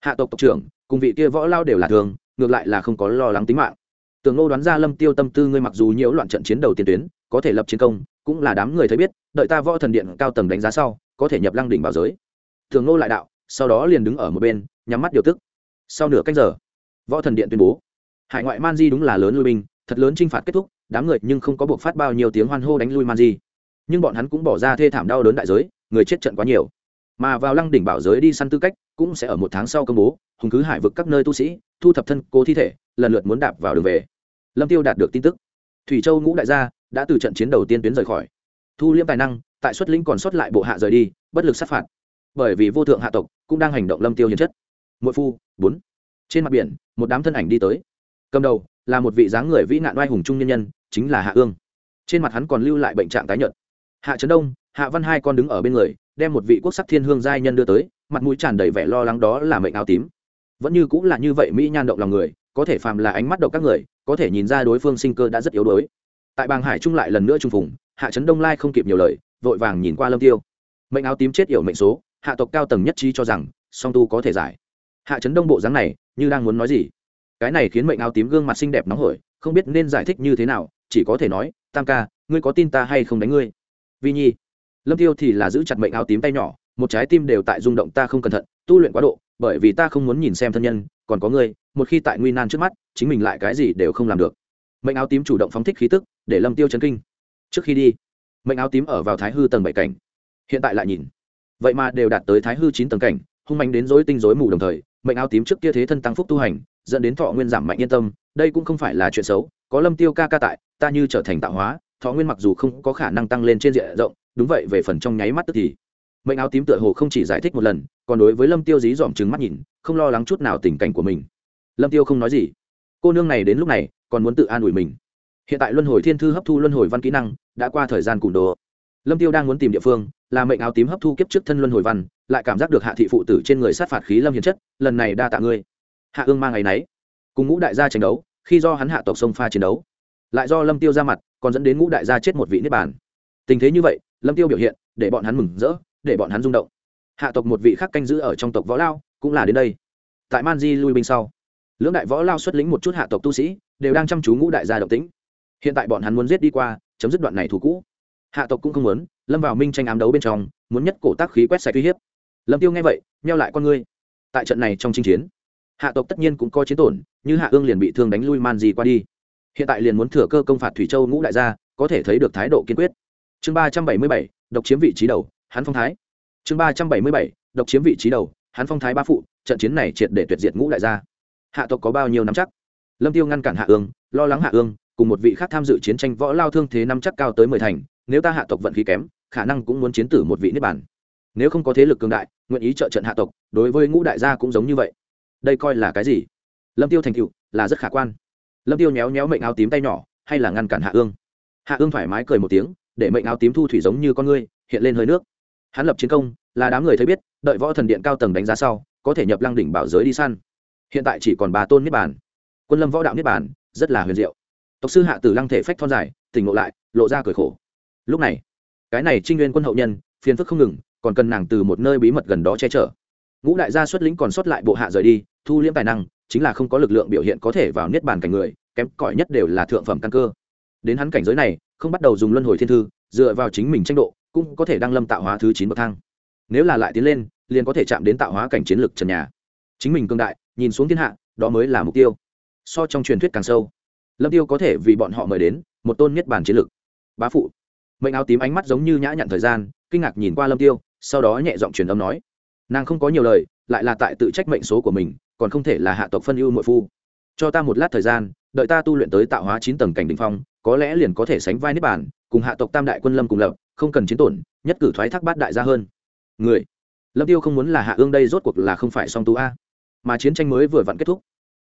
Hạ tộc tộc trưởng, cùng vị kia võ lao đều là thường, ngược lại là không có lo lắng tính mạng. Tưởng nô đoán ra lâm tiêu tâm tư, ngươi mặc dù nhiễu loạn trận chiến đầu tiền tuyến, có thể lập chiến công cũng là đám người thấy biết, đợi ta võ thần điện cao tầng đánh giá sau, có thể nhập lăng đỉnh bảo giới. Thường nô lại đạo, sau đó liền đứng ở một bên, nhắm mắt điều tức. Sau nửa cách giờ, võ thần điện tuyên bố, hải ngoại man di đúng là lớn lui binh, thật lớn t r i n h phạt kết thúc, đám người nhưng không có buộc phát bao nhiêu tiếng hoan hô đánh lui man di. Nhưng bọn hắn cũng bỏ ra thê thảm đau đớn đại giới, người chết trận quá nhiều. Mà vào lăng đỉnh bảo giới đi săn tư cách, cũng sẽ ở một tháng sau công bố, hùng cứ hải vực các nơi tu sĩ, thu thập thân cố thi thể, lần lượt muốn đạp vào đường về. Lâm tiêu đạt được tin tức. Thủy châu ngũ đại gia đã từ trận chiến đầu tiên tuyến rời khỏi. Thu liễm tài năng, tại xuất lĩnh còn sót lại bộ hạ rời đi, bất lực sát phạt. Bởi vì vô thượng hạ tộc cũng đang hành động lâm tiêu hiền chất. Mỗi phu, bốn. Trên mặt biển, một đám thân ảnh đi tới. Cầm đầu là một vị dáng người vĩ nạn oai hùng trung nhân nhân, chính là hạ ương. Trên mặt hắn còn lưu lại bệnh trạng tái nhợt. Hạ trấn đông, hạ văn hai con đứng ở bên người, đem một vị quốc sắc thiên hương giai nhân đưa tới, mặt mũi tràn đầy vẻ lo lắng đó là mệnh áo tím. Vẫn như cũng là như vậy mỹ nhan động lòng người, có thể phàm là ánh mắt độc các người, có thể nhìn ra đối phương sinh cơ đã rất yếu đuối tại bàng hải trung lại lần nữa trung phùng, hạ trấn đông lai không kịp nhiều lời, vội vàng nhìn qua lâm tiêu. Mệnh áo tím chết yểu mệnh số, hạ tộc cao tầng nhất trí cho rằng, song tu có thể giải. Hạ trấn đông bộ dáng này, như đang muốn nói gì? Cái này khiến mệnh áo tím gương mặt xinh đẹp nóng hổi, không biết nên giải thích như thế nào, chỉ có thể nói, tam ca, ngươi có tin ta hay không đánh ngươi? Vi nhi. Lâm tiêu thì là giữ chặt mệnh áo tím tay nhỏ, một trái tim đều tại rung động ta không cẩn thận, tu luyện quá độ, bởi vì ta không muốn nhìn xem thân nhân, còn có ngươi, một khi tại nguy nan trước mắt, chính mình lại cái gì đều không làm được mệnh áo tím chủ động phóng thích khí tức, để lâm tiêu chấn kinh. Trước khi đi, mệnh áo tím ở vào thái hư tầng bảy cảnh. Hiện tại lại nhìn. Vậy mà đều đạt tới thái hư chín tầng cảnh, hung mạnh đến dối tinh dối mù đồng thời, mệnh áo tím trước kia thế thân tăng phúc tu hành, dẫn đến thọ nguyên giảm mạnh yên tâm, đây cũng không phải là chuyện xấu, có lâm tiêu ca ca tại, ta như trở thành tạo hóa, thọ nguyên mặc dù không có khả năng tăng lên trên diện rộng, đúng vậy về phần trong nháy mắt tức thì. Mệnh áo tím tựa hồ không chỉ giải thích một lần, còn đối với lâm tiêu dí dỏm trừng mắt nhìn, không lo lắng chút nào tình cảnh của mình. Lâm tiêu không nói gì. Cô nương này đến lúc này còn muốn tự an ủi mình. Hiện tại luân hồi thiên thư hấp thu luân hồi văn kỹ năng, đã qua thời gian cùn đồ. Lâm tiêu đang muốn tìm địa phương, là mệnh áo tím hấp thu kiếp trước thân luân hồi văn, lại cảm giác được hạ thị phụ tử trên người sát phạt khí lâm hiền chất, lần này đa tạ ngươi. Hạ ương mang ngày nấy. Cùng ngũ đại gia tranh đấu, khi do hắn hạ tộc sông pha chiến đấu. Lại do lâm tiêu ra mặt, còn dẫn đến ngũ đại gia chết một vị niết bàn. Tình thế như vậy, lâm tiêu biểu hiện, để bọn hắn mừng rỡ, để bọn hắn rung động. Hạ tộc một vị khác canh giữ ở trong tộc võ lao, cũng là đến đây. Tại man di lui binh sau, lưỡng đại võ lao xuất lĩnh một chút hạ tộc tu sĩ đều đang chăm chú ngũ đại gia động tĩnh. Hiện tại bọn hắn muốn giết đi qua, chấm dứt đoạn này thủ cũ. Hạ tộc cũng không muốn, lâm vào minh tranh ám đấu bên trong, muốn nhất cổ tác khí quét sạch uy hiếp. Lâm tiêu nghe vậy neo lại con ngươi. Tại trận này trong chinh chiến, hạ tộc tất nhiên cũng có chiến tổn, như hạ ương liền bị thương đánh lui man gì qua đi. Hiện tại liền muốn thừa cơ công phạt thủy châu ngũ đại gia, có thể thấy được thái độ kiên quyết. Chương ba trăm bảy mươi bảy, độc chiếm vị trí đầu, hắn phong thái. Chương ba trăm bảy mươi bảy, độc chiếm vị trí đầu, hắn phong thái ba phụ, trận chiến này triệt để tuyệt diệt ngũ đại gia. Hạ tộc có bao nhiêu năm chắc? Lâm tiêu ngăn cản hạ ương, lo lắng hạ ương, cùng một vị khác tham dự chiến tranh võ lao thương thế năm chắc cao tới mười thành, nếu ta hạ tộc vận khí kém, khả năng cũng muốn chiến tử một vị niết bản nếu không có thế lực cường đại, nguyện ý trợ trận hạ tộc, đối với ngũ đại gia cũng giống như vậy. Đây coi là cái gì? Lâm tiêu thành cựu là rất khả quan. Lâm tiêu nhéo nhéo mệnh áo tím tay nhỏ, hay là ngăn cản hạ ương? Hạ ương thoải mái cười một tiếng, để mệnh áo tím thu thủy giống như con ngươi, hiện lên hơi nước. Hắn lập chiến công, là đám người thấy biết, đợi võ thần điện cao tầng đánh giá sau, có thể nhập lăng đỉnh bảo giới đi săn. Hiện tại chỉ còn ba tôn niết bản quân lâm võ đạo niết bàn, rất là huyền diệu. Tộc sư hạ tử lăng thể phách thon dài, tỉnh ngộ lại, lộ ra cười khổ. Lúc này, cái này trinh nguyên quân hậu nhân, phiền phức không ngừng, còn cần nàng từ một nơi bí mật gần đó che chở. Ngũ đại gia xuất lĩnh còn sót lại bộ hạ rời đi, thu liễm tài năng, chính là không có lực lượng biểu hiện có thể vào niết bàn cảnh người, kém cỏi nhất đều là thượng phẩm căn cơ. Đến hắn cảnh giới này, không bắt đầu dùng luân hồi thiên thư, dựa vào chính mình tranh độ, cũng có thể đăng lâm tạo hóa thứ chín bậc thang. Nếu là lại tiến lên, liền có thể chạm đến tạo hóa cảnh chiến lược trần nhà. Chính mình cương đại, nhìn xuống thiên hạ, đó mới là mục tiêu so trong truyền thuyết càng sâu. Lâm tiêu có thể vì bọn họ mời đến một tôn niết bàn chiến lực. bá phụ, mệnh áo tím ánh mắt giống như nhã nhặn thời gian, kinh ngạc nhìn qua lâm tiêu, sau đó nhẹ giọng truyền âm nói, nàng không có nhiều lời, lại là tại tự trách mệnh số của mình, còn không thể là hạ tộc phân ưu muội phu. Cho ta một lát thời gian, đợi ta tu luyện tới tạo hóa chín tầng cảnh đỉnh phong, có lẽ liền có thể sánh vai niết bàn, cùng hạ tộc tam đại quân lâm cùng lập, không cần chiến tổn, nhất cử thoái thác bát đại gia hơn. Người, lâm tiêu không muốn là hạ ương đây rốt cuộc là không phải song tú a, mà chiến tranh mới vừa vặn kết thúc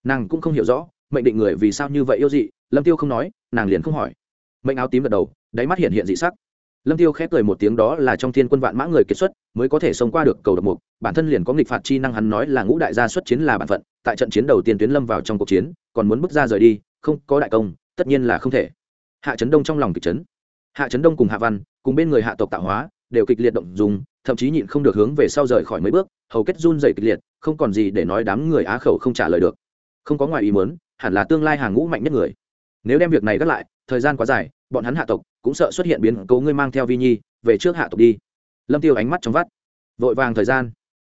nàng cũng không hiểu rõ, mệnh định người vì sao như vậy yêu dị, lâm tiêu không nói, nàng liền không hỏi. Mệnh áo tím gật đầu, đáy mắt hiện hiện dị sắc. Lâm tiêu khép cười một tiếng đó là trong thiên quân vạn mã người kết xuất, mới có thể sống qua được cầu độc mục. Bản thân liền có nghịch phạt chi năng hắn nói là ngũ đại gia xuất chiến là bản phận, tại trận chiến đầu tiên tuyến lâm vào trong cuộc chiến, còn muốn bước ra rời đi, không có đại công, tất nhiên là không thể. Hạ chấn đông trong lòng kịch chấn. Hạ chấn đông cùng hạ văn, cùng bên người hạ tộc tạo hóa, đều kịch liệt động dùng thậm chí nhịn không được hướng về sau rời khỏi mấy bước, hầu kết run dày kịch liệt, không còn gì để nói đám người á khẩu không trả lời được không có ngoài ý muốn, hẳn là tương lai hàng ngũ mạnh nhất người. Nếu đem việc này gác lại, thời gian quá dài, bọn hắn hạ tộc cũng sợ xuất hiện biến cố ngươi mang theo vi nhi, về trước hạ tộc đi. Lâm tiêu ánh mắt trong vắt. Vội vàng thời gian.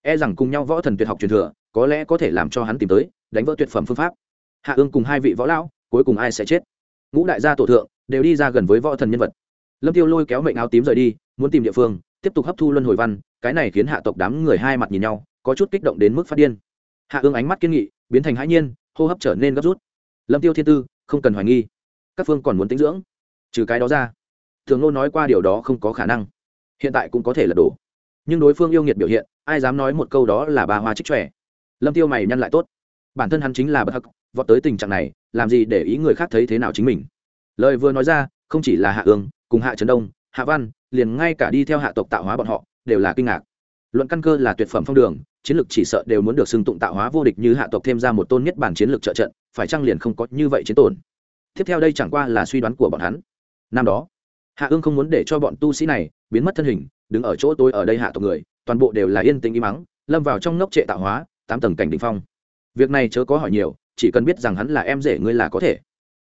E rằng cùng nhau võ thần tuyệt học truyền thừa, có lẽ có thể làm cho hắn tìm tới, đánh vỡ tuyệt phẩm phương pháp. Hạ ương cùng hai vị võ lão, cuối cùng ai sẽ chết? Ngũ đại gia tổ thượng, đều đi ra gần với võ thần nhân vật. Lâm tiêu lôi kéo mệnh áo tím rời đi, muốn tìm địa phương, tiếp tục hấp thu luân hồi văn, cái này khiến hạ tộc đám người hai mặt nhìn nhau, có chút kích động đến mức phát điên. Hạ ương ánh mắt kiên nghị biến thành hãi nhiên, hô hấp trở nên gấp rút. Lâm tiêu thiên tư, không cần hoài nghi. Các phương còn muốn tính dưỡng. Trừ cái đó ra, thường nô nói qua điều đó không có khả năng. Hiện tại cũng có thể là đổ nhưng đối phương yêu nghiệt biểu hiện, ai dám nói một câu đó là bà hoa trích trẻ lâm tiêu mày nhăn lại tốt. Bản thân hắn chính là bất hắc, vọt tới tình trạng này, làm gì để ý người khác thấy thế nào chính mình. Lời vừa nói ra, không chỉ là hạ ương, cùng hạ trấn đông, hạ văn, liền ngay cả đi theo hạ tộc tạo hóa bọn họ, đều là kinh ngạc luận căn cơ là tuyệt phẩm phong đường, chiến lược chỉ sợ đều muốn được xưng tụng tạo hóa vô địch như hạ tộc thêm ra một tôn nhất bản chiến lược trợ trận, phải chăng liền không có như vậy chiến tổn? Tiếp theo đây chẳng qua là suy đoán của bọn hắn. Năm đó, hạ ương không muốn để cho bọn tu sĩ này biến mất thân hình, đứng ở chỗ tôi ở đây hạ tộc người, toàn bộ đều là yên tĩnh im mắng lâm vào trong ngốc trệ tạo hóa, tám tầng cảnh đ ỉ n h phong. Việc này chớ có hỏi nhiều, chỉ cần biết rằng hắn là em rể ngươi là có thể.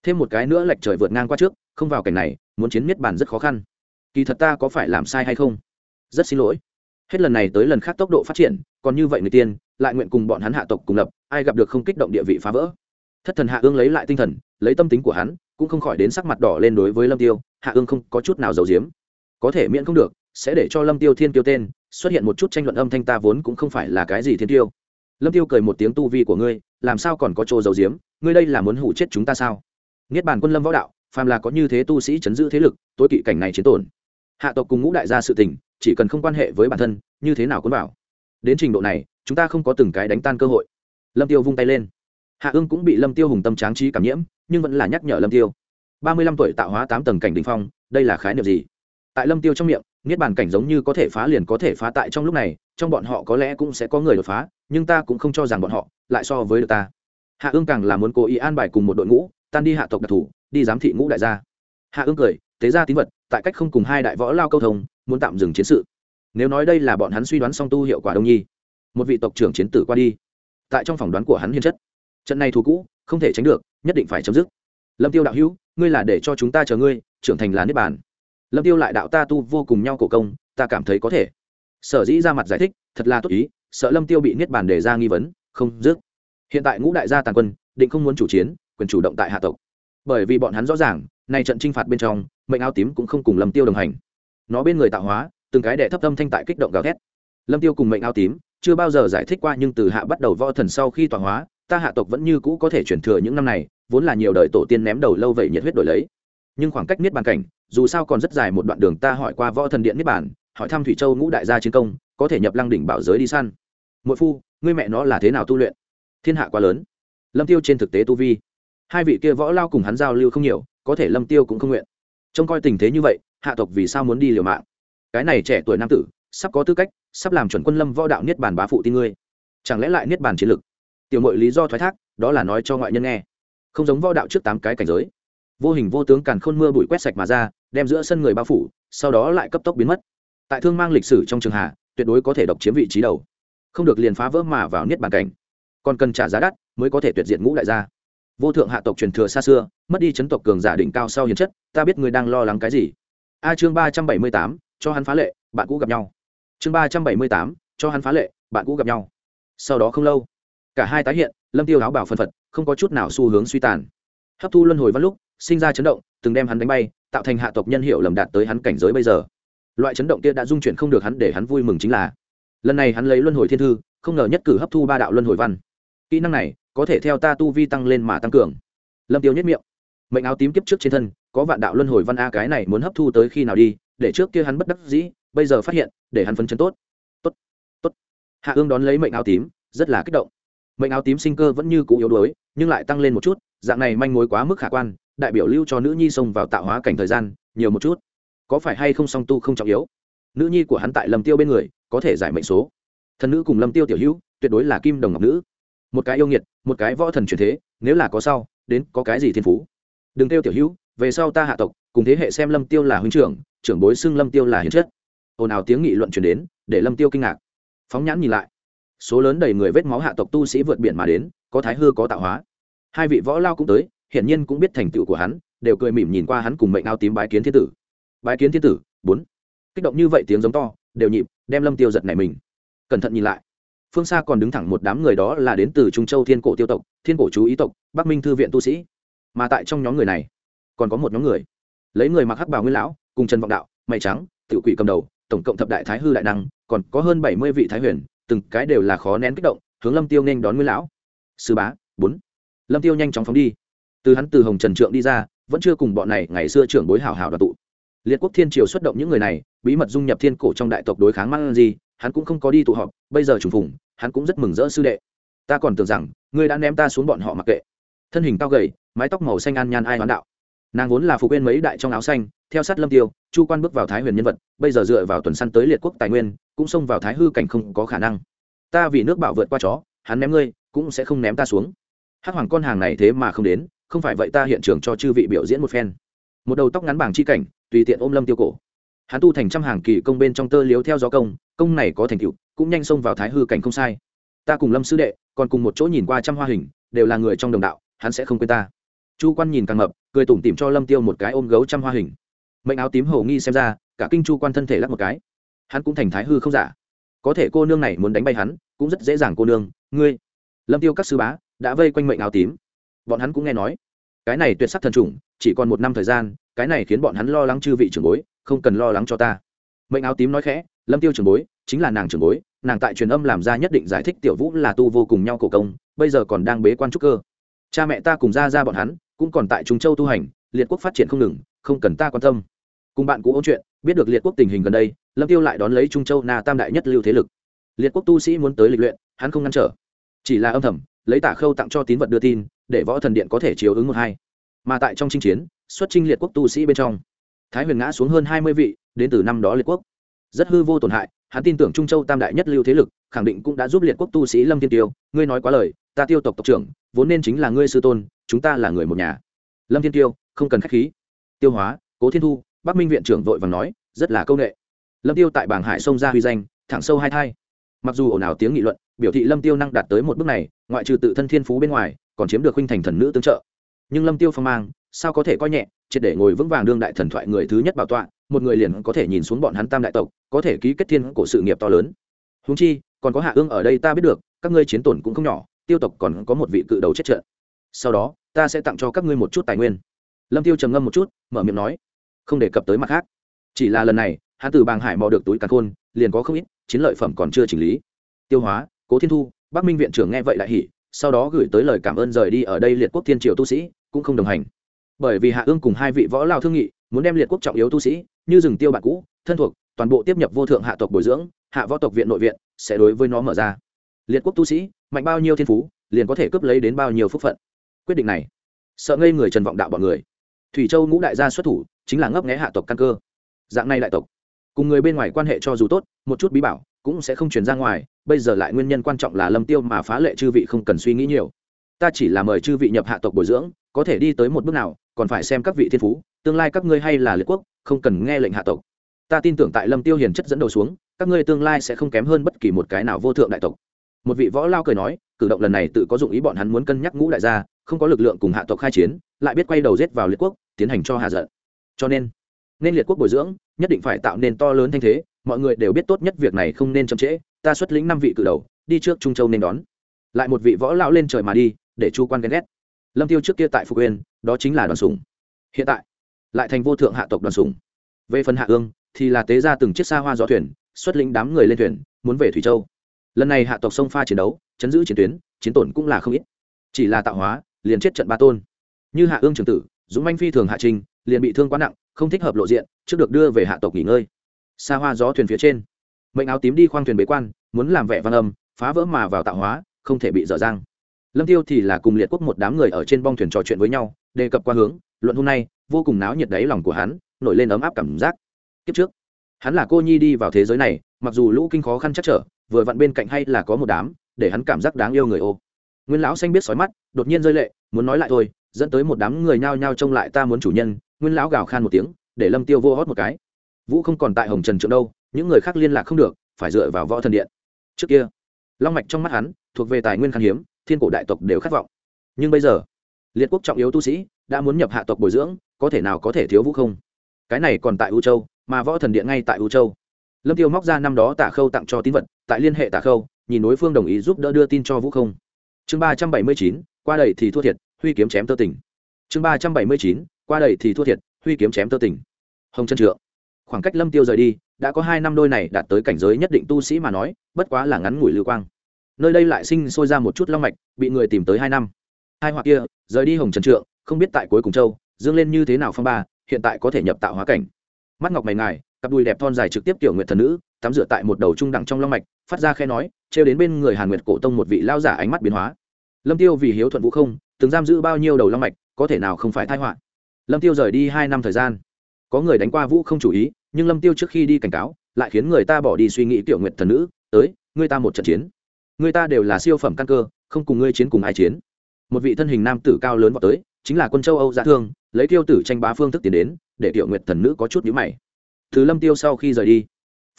Thêm một cái nữa lệch trời vượt ngang qua trước, không vào cảnh này, muốn chiến miết bản rất khó khăn. Kỳ thật ta có phải làm sai hay không? Rất xin lỗi hết lần này tới lần khác tốc độ phát triển, còn như vậy người tiên, lại nguyện cùng bọn hắn hạ tộc cùng lập, ai gặp được không kích động địa vị phá vỡ. Thất thần hạ ương lấy lại tinh thần, lấy tâm tính của hắn, cũng không khỏi đến sắc mặt đỏ lên đối với lâm tiêu, hạ ương không có chút nào giấu giếm. Có thể miễn không được, sẽ để cho lâm tiêu thiên tiêu tên, xuất hiện một chút tranh luận âm thanh ta vốn cũng không phải là cái gì thiên tiêu lâm tiêu cười một tiếng tu vi của ngươi, làm sao còn có chỗ giấu giếm, ngươi đây là muốn hủ chết chúng ta sao? Niết bàn quân lâm võ đạo, phàm là có như thế tu sĩ chấn giữ thế lực, tối kỵ cảnh này chiến tổn hạ tộc cùng ngũ đại gia sự tình, chỉ cần không quan hệ với bản thân, như thế nào cũng bảo đến trình độ này, chúng ta không có từng cái đánh tan cơ hội. Lâm tiêu vung tay lên. Hạ ương cũng bị lâm tiêu hùng tâm tráng trí cảm nhiễm, nhưng vẫn là nhắc nhở lâm tiêu. Ba mươi lăm tuổi tạo hóa tám tầng cảnh đỉnh phong, đây là khái niệm gì? Tại lâm tiêu trong miệng, niết bàn cảnh giống như có thể phá liền có thể phá tại trong lúc này, trong bọn họ có lẽ cũng sẽ có người đột phá, nhưng ta cũng không cho rằng bọn họ, lại so với được ta. Hạ ương càng là muốn cố ý an bài cùng một đội ngũ, tan đi hạ tộc đặc thù đi giám thị ngũ đại gia. Hạ ương cười tế ra tín vật tại cách không cùng hai đại võ lao câu thông, muốn tạm dừng chiến sự. Nếu nói đây là bọn hắn suy đoán song tu hiệu quả đông nhi, một vị tộc trưởng chiến tử qua đi, tại trong phỏng đoán của hắn hiên chất. Trận này thù cũ, không thể tránh được, nhất định phải chấm dứt. Lâm tiêu đạo hữu, ngươi là để cho chúng ta chờ ngươi, trưởng thành là niết bàn. Lâm tiêu lại đạo ta tu vô cùng nhau cổ công, ta cảm thấy có thể. Sở dĩ ra mặt giải thích, thật là tốt ý, sợ lâm tiêu bị niết bàn đề ra nghi vấn, không dứt. Hiện tại ngũ đại gia tàn quân, định không muốn chủ chiến, quyền chủ động tại hạ tộc. Bởi vì bọn hắn rõ ràng nay trận trinh phạt bên trong, mệnh áo tím cũng không cùng lâm tiêu đồng hành. Nó bên người tạo hóa, từng cái đệ thấp tâm thanh tại kích động gào thét. Lâm tiêu cùng mệnh áo tím, chưa bao giờ giải thích qua nhưng từ hạ bắt đầu võ thần sau khi tọa hóa, ta hạ tộc vẫn như cũ có thể chuyển thừa những năm này, vốn là nhiều đời tổ tiên ném đầu lâu vậy nhiệt huyết đổi lấy. Nhưng khoảng cách niết bàn cảnh, dù sao còn rất dài một đoạn đường ta hỏi qua võ thần điện niết bàn, hỏi thăm thủy châu ngũ đại gia chiến công, có thể nhập lăng đỉnh bảo giới đi săn. Mỗi phu, ngươi mẹ nó là thế nào tu luyện? Thiên hạ quá lớn. Lâm tiêu trên thực tế tu vi. Hai vị kia võ lao cùng hắn giao lưu không nhiều có thể lâm tiêu cũng không nguyện. Trông coi tình thế như vậy, hạ tộc vì sao muốn đi liều mạng? Cái này trẻ tuổi nam tử, sắp có tư cách, sắp làm chuẩn quân lâm võ đạo niết bàn bá phụ tin ngươi. Chẳng lẽ lại niết bàn chiến lực? Tiểu mội lý do thoái thác, đó là nói cho ngoại nhân nghe. Không giống võ đạo trước tám cái cảnh giới. Vô hình vô tướng càn khôn mưa bụi quét sạch mà ra, đem giữa sân người bao phủ, sau đó lại cấp tốc biến mất. Tại thương mang lịch sử trong trường hạ, tuyệt đối có thể độc chiếm vị trí đầu. Không được liền phá vỡ mà vào niết bàn cảnh. Còn cần trả giá đắt mới có thể tuyệt diện ngũ đại gia vô thượng hạ tộc truyền thừa xa xưa, mất đi chấn tộc cường giả đỉnh cao sau hiến chất, ta biết người đang lo lắng cái gì. A chương ba trăm bảy mươi tám, cho hắn phá lệ, bạn cũ gặp nhau. Chương ba trăm bảy mươi tám, cho hắn phá lệ, bạn cũ gặp nhau. Sau đó không lâu, cả hai tái hiện, lâm tiêu áo bảo phân phật, không có chút nào xu hướng suy tàn. Hấp thu luân hồi văn lúc, sinh ra chấn động, từng đem hắn đánh bay, tạo thành hạ tộc nhân hiệu lầm đạt tới hắn cảnh giới bây giờ. Loại chấn động kia đã dung chuyển không được hắn để hắn vui mừng chính là, lần này hắn lấy luân hồi thiên thư, không ngờ nhất cử hấp thu ba đạo luân hồi văn. Kỹ năng này có thể theo ta tu vi tăng lên mà tăng cường. Lâm tiêu nhất miệng. Mệnh áo tím kiếp trước trên thân, có vạn đạo luân hồi văn a cái này muốn hấp thu tới khi nào đi, để trước kia hắn bất đắc dĩ, bây giờ phát hiện, để hắn phấn chấn tốt. Tốt tốt. Hạ ương đón lấy mệnh áo tím, rất là kích động. Mệnh áo tím sinh cơ vẫn như cũ yếu đuối, nhưng lại tăng lên một chút, dạng này manh mối quá mức khả quan, đại biểu lưu cho nữ nhi xông vào tạo hóa cảnh thời gian, nhiều một chút. Có phải hay không song tu không trọng yếu? Nữ nhi của hắn tại lâm tiêu bên người, có thể giải mệnh số. Thần nữ cùng lâm tiêu tiểu hữu, tuyệt đối là kim đồng ngọc nữ một cái yêu nghiệt, một cái võ thần truyền thế, nếu là có sau, đến có cái gì thiên phú? Đừng tiêu tiểu hữu, về sau ta hạ tộc, cùng thế hệ xem lâm tiêu là huynh trưởng trưởng bối xưng lâm tiêu là hiền chất. Ồn ào tiếng nghị luận truyền đến, để lâm tiêu kinh ngạc. Phóng nhãn nhìn lại. Số lớn đầy người vết máu hạ tộc tu sĩ vượt biển mà đến, có thái hư, có tạo hóa. Hai vị võ lao cũng tới, hiển nhiên cũng biết thành tựu của hắn, đều cười mỉm nhìn qua hắn cùng mệnh ao tím bái kiến thiên tử. Bái kiến thiên tử, bốn. Kích động như vậy tiếng giống to, đều nhịp, đem lâm tiêu giật này mình. Cẩn thận nhìn lại phương xa còn đứng thẳng một đám người đó là đến từ trung châu thiên cổ tiêu tộc, thiên cổ chú ý tộc, bắc minh thư viện tu sĩ. Mà tại trong nhóm người này, còn có một nhóm người. Lấy người mặc hắc bào nguyên lão, cùng trần vọng đạo, mày trắng tự quỷ cầm đầu, tổng cộng thập đại thái hư đại năng, còn có hơn bảy mươi vị thái huyền, từng cái đều là khó nén kích động, hướng lâm tiêu nên đón nguyên lão. Sư bá, bốn. Lâm tiêu nhanh chóng phóng đi. Từ hắn, từ hồng trần trượng đi ra, vẫn chưa cùng bọn này ngày xưa trưởng bối hảo hảo đoàn tụ. Liệt quốc thiên triều xuất động những người này, bí mật dung nhập thiên cổ trong đại tộc đối kháng mang gì hắn cũng không có đi tụ họp, bây giờ trùng phùng, hắn cũng rất mừng rỡ sư đệ. Ta còn tưởng rằng, ngươi đã ném ta xuống bọn họ mặc kệ. Thân hình cao gầy, mái tóc màu xanh an nhan ai hoán đạo. Nàng vốn là phục quên mấy đại trong áo xanh, theo sát lâm tiêu, chu quan bước vào thái huyền nhân vật, bây giờ dựa vào tuần săn tới liệt quốc tài nguyên, cũng xông vào thái hư cảnh không có khả năng. Ta vì nước bảo vượt qua chó, hắn ném ngươi, cũng sẽ không ném ta xuống. Hắc hoàng con hàng này thế mà không đến, không phải vậy ta hiện trường cho chư vị biểu diễn một phen. Một đầu tóc ngắn bảng chi cảnh, tùy tiện ôm lâm tiêu cổ hắn tu thành trăm hàng kỳ công bên trong tơ liếu theo gió công công này có thành tựu, cũng nhanh xông vào thái hư cảnh không sai. Ta cùng lâm sư đệ, còn cùng một chỗ nhìn qua trăm hoa hình, đều là người trong đồng đạo, hắn sẽ không quên ta. Chu quan nhìn càng mập, cười tủm tìm cho lâm tiêu một cái ôm gấu trăm hoa hình. Mệnh áo tím hầu nghi xem ra, cả kinh chu quan thân thể lắc một cái. Hắn cũng thành thái hư không giả. Có thể cô nương này muốn đánh bay hắn, cũng rất dễ dàng cô nương. Ngươi, lâm tiêu các sư bá, đã vây quanh mệnh áo tím. Bọn hắn cũng nghe nói. Cái này tuyệt sắc thần trùng, chỉ còn một năm thời gian cái này khiến bọn hắn lo lắng chư vị trưởng bối, không cần lo lắng cho ta. Mệnh áo tím nói khẽ, lâm tiêu trưởng bối, chính là nàng trưởng bối, nàng tại truyền âm làm ra nhất định giải thích tiểu vũ là tu vô cùng nhau cổ công, bây giờ còn đang bế quan trúc cơ. Cha mẹ ta cùng ra ra bọn hắn, cũng còn tại trung châu tu hành, liệt quốc phát triển không ngừng, không cần ta quan tâm. Cùng bạn cũ ôn chuyện, biết được liệt quốc tình hình gần đây, lâm tiêu lại đón lấy trung châu na tam đại nhất lưu thế lực. Liệt quốc tu sĩ muốn tới lịch luyện, hắn không ngăn trở. Chỉ là âm thầm, lấy tả khâu tặng cho tín vật đưa tin, để võ thần điện có thể chiếu ứng một hai. Mà tại trong chinh chiến xuất trinh liệt quốc tu sĩ bên trong. Thái huyền ngã xuống hơn hai mươi vị, đến từ năm đó liệt quốc. Rất hư vô tổn hại, hắn tin tưởng trung châu tam đại nhất lưu thế lực, khẳng định cũng đã giúp liệt quốc tu sĩ lâm thiên tiêu. Ngươi nói quá lời, ta tiêu tộc tộc trưởng, vốn nên chính là ngươi sư tôn, chúng ta là người một nhà. Lâm thiên tiêu, không cần k h á c h khí. Tiêu hóa, cố thiên thu, bắc minh viện trưởng vội vàng nói, rất là c â u n ệ lâm tiêu tại bảng hải sông ra huy danh, thẳng sâu hai thai. Mặc dù ồn ào tiếng nghị luận, biểu thị lâm tiêu năng đạt tới một bước này, ngoại trừ tự thân thiên phú bên ngoài, còn chiếm được huynh thành thần nữ tương trợ nhưng lâm tiêu phong mang, sao có thể coi nhẹ, triệt để ngồi vững vàng đương đại thần thoại người thứ nhất bảo tọa, một người liền có thể nhìn xuống bọn hắn tam đại tộc, có thể ký kết thiên cổ sự nghiệp to lớn. Húng chi, còn có hạ ương ở đây ta biết được, các ngươi chiến tổn cũng không nhỏ, tiêu tộc còn có một vị cự đầu chết trận. Sau đó, ta sẽ tặng cho các ngươi một chút tài nguyên. Lâm tiêu trầm ngâm một chút, mở miệng nói, không đề cập tới mặt khác. Chỉ là lần này, hắn từ bàng hải mò được túi càn khôn, liền có không ít, chiến lợi phẩm còn chưa chỉnh lý. Tiêu hóa, cố thiên thu, bắc minh viện trưởng nghe vậy lại hỉ sau đó gửi tới lời cảm ơn rời đi ở đây liệt quốc thiên triều tu sĩ, cũng không đồng hành. Bởi vì hạ ương cùng hai vị võ lao thương nghị, muốn đem liệt quốc trọng yếu tu sĩ, như rừng tiêu bạn cũ, thân thuộc, toàn bộ tiếp nhập vô thượng hạ tộc bồi dưỡng, hạ võ tộc viện nội viện, sẽ đối với nó mở ra. Liệt quốc tu sĩ, mạnh bao nhiêu thiên phú, liền có thể cướp lấy đến bao nhiêu phúc phận. Quyết định này, sợ ngây người trần vọng đạo bọn người. Thủy châu ngũ đại gia xuất thủ, chính là ngấp nghé hạ tộc căn cơ. Dạng này đại tộc, cùng người bên ngoài quan hệ cho dù tốt, một chút bí bảo cũng sẽ không chuyển ra ngoài, bây giờ lại nguyên nhân quan trọng là lâm tiêu mà phá lệ chư vị không cần suy nghĩ nhiều. Ta chỉ là mời chư vị nhập hạ tộc bồi dưỡng, có thể đi tới một bước nào, còn phải xem các vị thiên phú, tương lai các ngươi hay là liệt quốc, không cần nghe lệnh hạ tộc. Ta tin tưởng tại lâm tiêu hiền chất dẫn đầu xuống, các ngươi tương lai sẽ không kém hơn bất kỳ một cái nào vô thượng đại tộc. Một vị võ lao cười nói, cử động lần này tự có dụng ý bọn hắn muốn cân nhắc ngũ đại gia, không có lực lượng cùng hạ tộc khai chiến, lại biết quay đầu giết vào liệt quốc, tiến hành cho hạ giận. Cho nên nên liệt quốc bồi dưỡng, nhất định phải tạo nên to lớn thanh thế mọi người đều biết tốt nhất việc này không nên chậm trễ, ta xuất lĩnh năm vị cự đầu, đi trước trung châu nên đón. Lại một vị võ lão lên trời mà đi, để chu quan ghen ghét. Lâm tiêu trước kia tại phục uyên đó chính là đoàn sùng. Hiện tại, lại thành vô thượng hạ tộc đoàn sùng. Về phần hạ ương, thì là tế ra từng chiếc xa hoa gió thuyền, xuất lĩnh đám người lên thuyền, muốn về thủy châu. Lần này hạ tộc sông pha chiến đấu, chấn giữ chiến tuyến, chiến tổn cũng là không ít. Chỉ là tạo hóa, liền chết trận ba tôn. Như hạ ương trường tử, dũng manh phi thường hạ trình, liền bị thương quá nặng, không thích hợp lộ diện, trước được đưa về hạ tộc nghỉ ngơi xa hoa gió thuyền phía trên. Mệnh áo tím đi khoang thuyền bế quan, muốn làm vẻ văn âm, phá vỡ mà vào tạo hóa, không thể bị dở dang. Lâm tiêu thì là cùng liệt quốc một đám người ở trên bong thuyền trò chuyện với nhau, đề cập qua hướng, luận hôm nay, vô cùng náo nhiệt đáy lòng của hắn, nổi lên ấm áp cảm giác. Kiếp trước, hắn là cô nhi đi vào thế giới này, mặc dù lũ kinh khó khăn chắc trở, vừa vặn bên cạnh hay là có một đám, để hắn cảm giác đáng yêu người ô. Nguyên lão xanh biết sói mắt, đột nhiên rơi lệ, muốn nói lại thôi, dẫn tới một đám người nhao nhao trông lại ta muốn chủ nhân, nguyên lão gào khan một tiếng, để lâm tiêu vô hót một cái vũ không còn tại hồng trần trượng đâu, những người khác liên lạc không được, phải dựa vào võ thần điện. Trước kia, long mạch trong mắt hắn, thuộc về tài nguyên khan hiếm, thiên cổ đại tộc đều khát vọng. Nhưng bây giờ, liệt quốc trọng yếu tu sĩ đã muốn nhập hạ tộc bồi dưỡng, có thể nào có thể thiếu vũ không? Cái này còn tại u châu, mà võ thần điện ngay tại u châu. Lâm tiêu móc ra năm đó tả khâu tặng cho tín vật, tại liên hệ tả khâu, nhìn đối phương đồng ý giúp đỡ đưa tin cho vũ không. Chương ba trăm bảy mươi chín, qua đây thì thua thiệt, huy kiếm chém tơ tỉnh chương ba trăm bảy mươi chín, qua đây thì thua thiệt, huy kiếm chém tơ tỉnh hồng trân trượng khoảng cách lâm tiêu rời đi, đã có hai năm đôi này đạt tới cảnh giới nhất định tu sĩ mà nói, bất quá là ngắn ngủi lưu quang. Nơi đây lại sinh sôi ra một chút long mạch, bị người tìm tới hai năm. Hai hoặc kia, rời đi hồng trần trượng, không biết tại cuối cùng châu, dương lên như thế nào phong ba, hiện tại có thể nhập tạo hóa cảnh. Mắt ngọc mày ngài, cặp đùi đẹp thon dài trực tiếp tiểu nguyện thần nữ, tắm rửa tại một đầu trung đẳng trong long mạch, phát ra khe nói, trêu đến bên người hàn nguyệt cổ tông một vị lao giả ánh mắt biến hóa. Lâm tiêu vì hiếu thuận vũ không, từng giam giữ bao nhiêu đầu long mạch, có thể nào không phải thai họa? Lâm tiêu rời đi hai năm thời gian có người đánh qua vũ không chủ ý, nhưng lâm tiêu trước khi đi cảnh cáo, lại khiến người ta bỏ đi suy nghĩ tiểu nguyện thần nữ, tới người ta một trận chiến. Người ta đều là siêu phẩm căn cơ, không cùng ngươi chiến cùng ai chiến. Một vị thân hình nam tử cao lớn vào tới, chính là quân châu âu giả thương, lấy tiêu tử tranh bá phương thức tiến đến, để tiểu nguyệt thần nữ có chút nhíu mày. Thứ lâm tiêu sau khi rời đi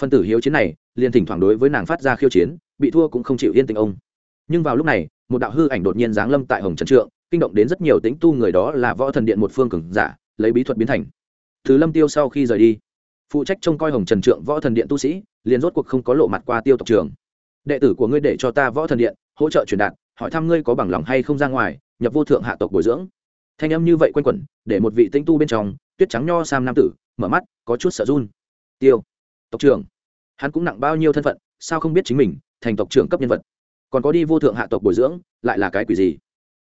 phân tử hiếu chiến này, liền thỉnh thoảng đối với nàng phát ra khiêu chiến, bị thua cũng không chịu yên tình ông. Nhưng vào lúc này, một đạo hư ảnh đột nhiên giáng lâm tại hồng trần trượng, kinh động đến rất nhiều tính tu người đó là võ thần điện một phương cường giả, lấy bí thuật biến thành thứ lâm tiêu sau khi rời đi, phụ trách trông coi hồng trần trượng võ thần điện tu sĩ, liền rốt cuộc không có lộ mặt qua tiêu tộc trường đệ tử của ngươi để cho ta võ thần điện hỗ trợ truyền đạt, hỏi thăm ngươi có bằng lòng hay không ra ngoài, nhập vô thượng hạ tộc bồi dưỡng. Thanh âm như vậy quanh quẩn, để một vị tinh tu bên trong, tuyết trắng nho sam nam tử, mở mắt, có chút sợ run. Tiêu tộc trưởng, hắn cũng nặng bao nhiêu thân phận, sao không biết chính mình, thành tộc trưởng cấp nhân vật. Còn có đi vô thượng hạ tộc bồi dưỡng, lại là cái quỷ gì?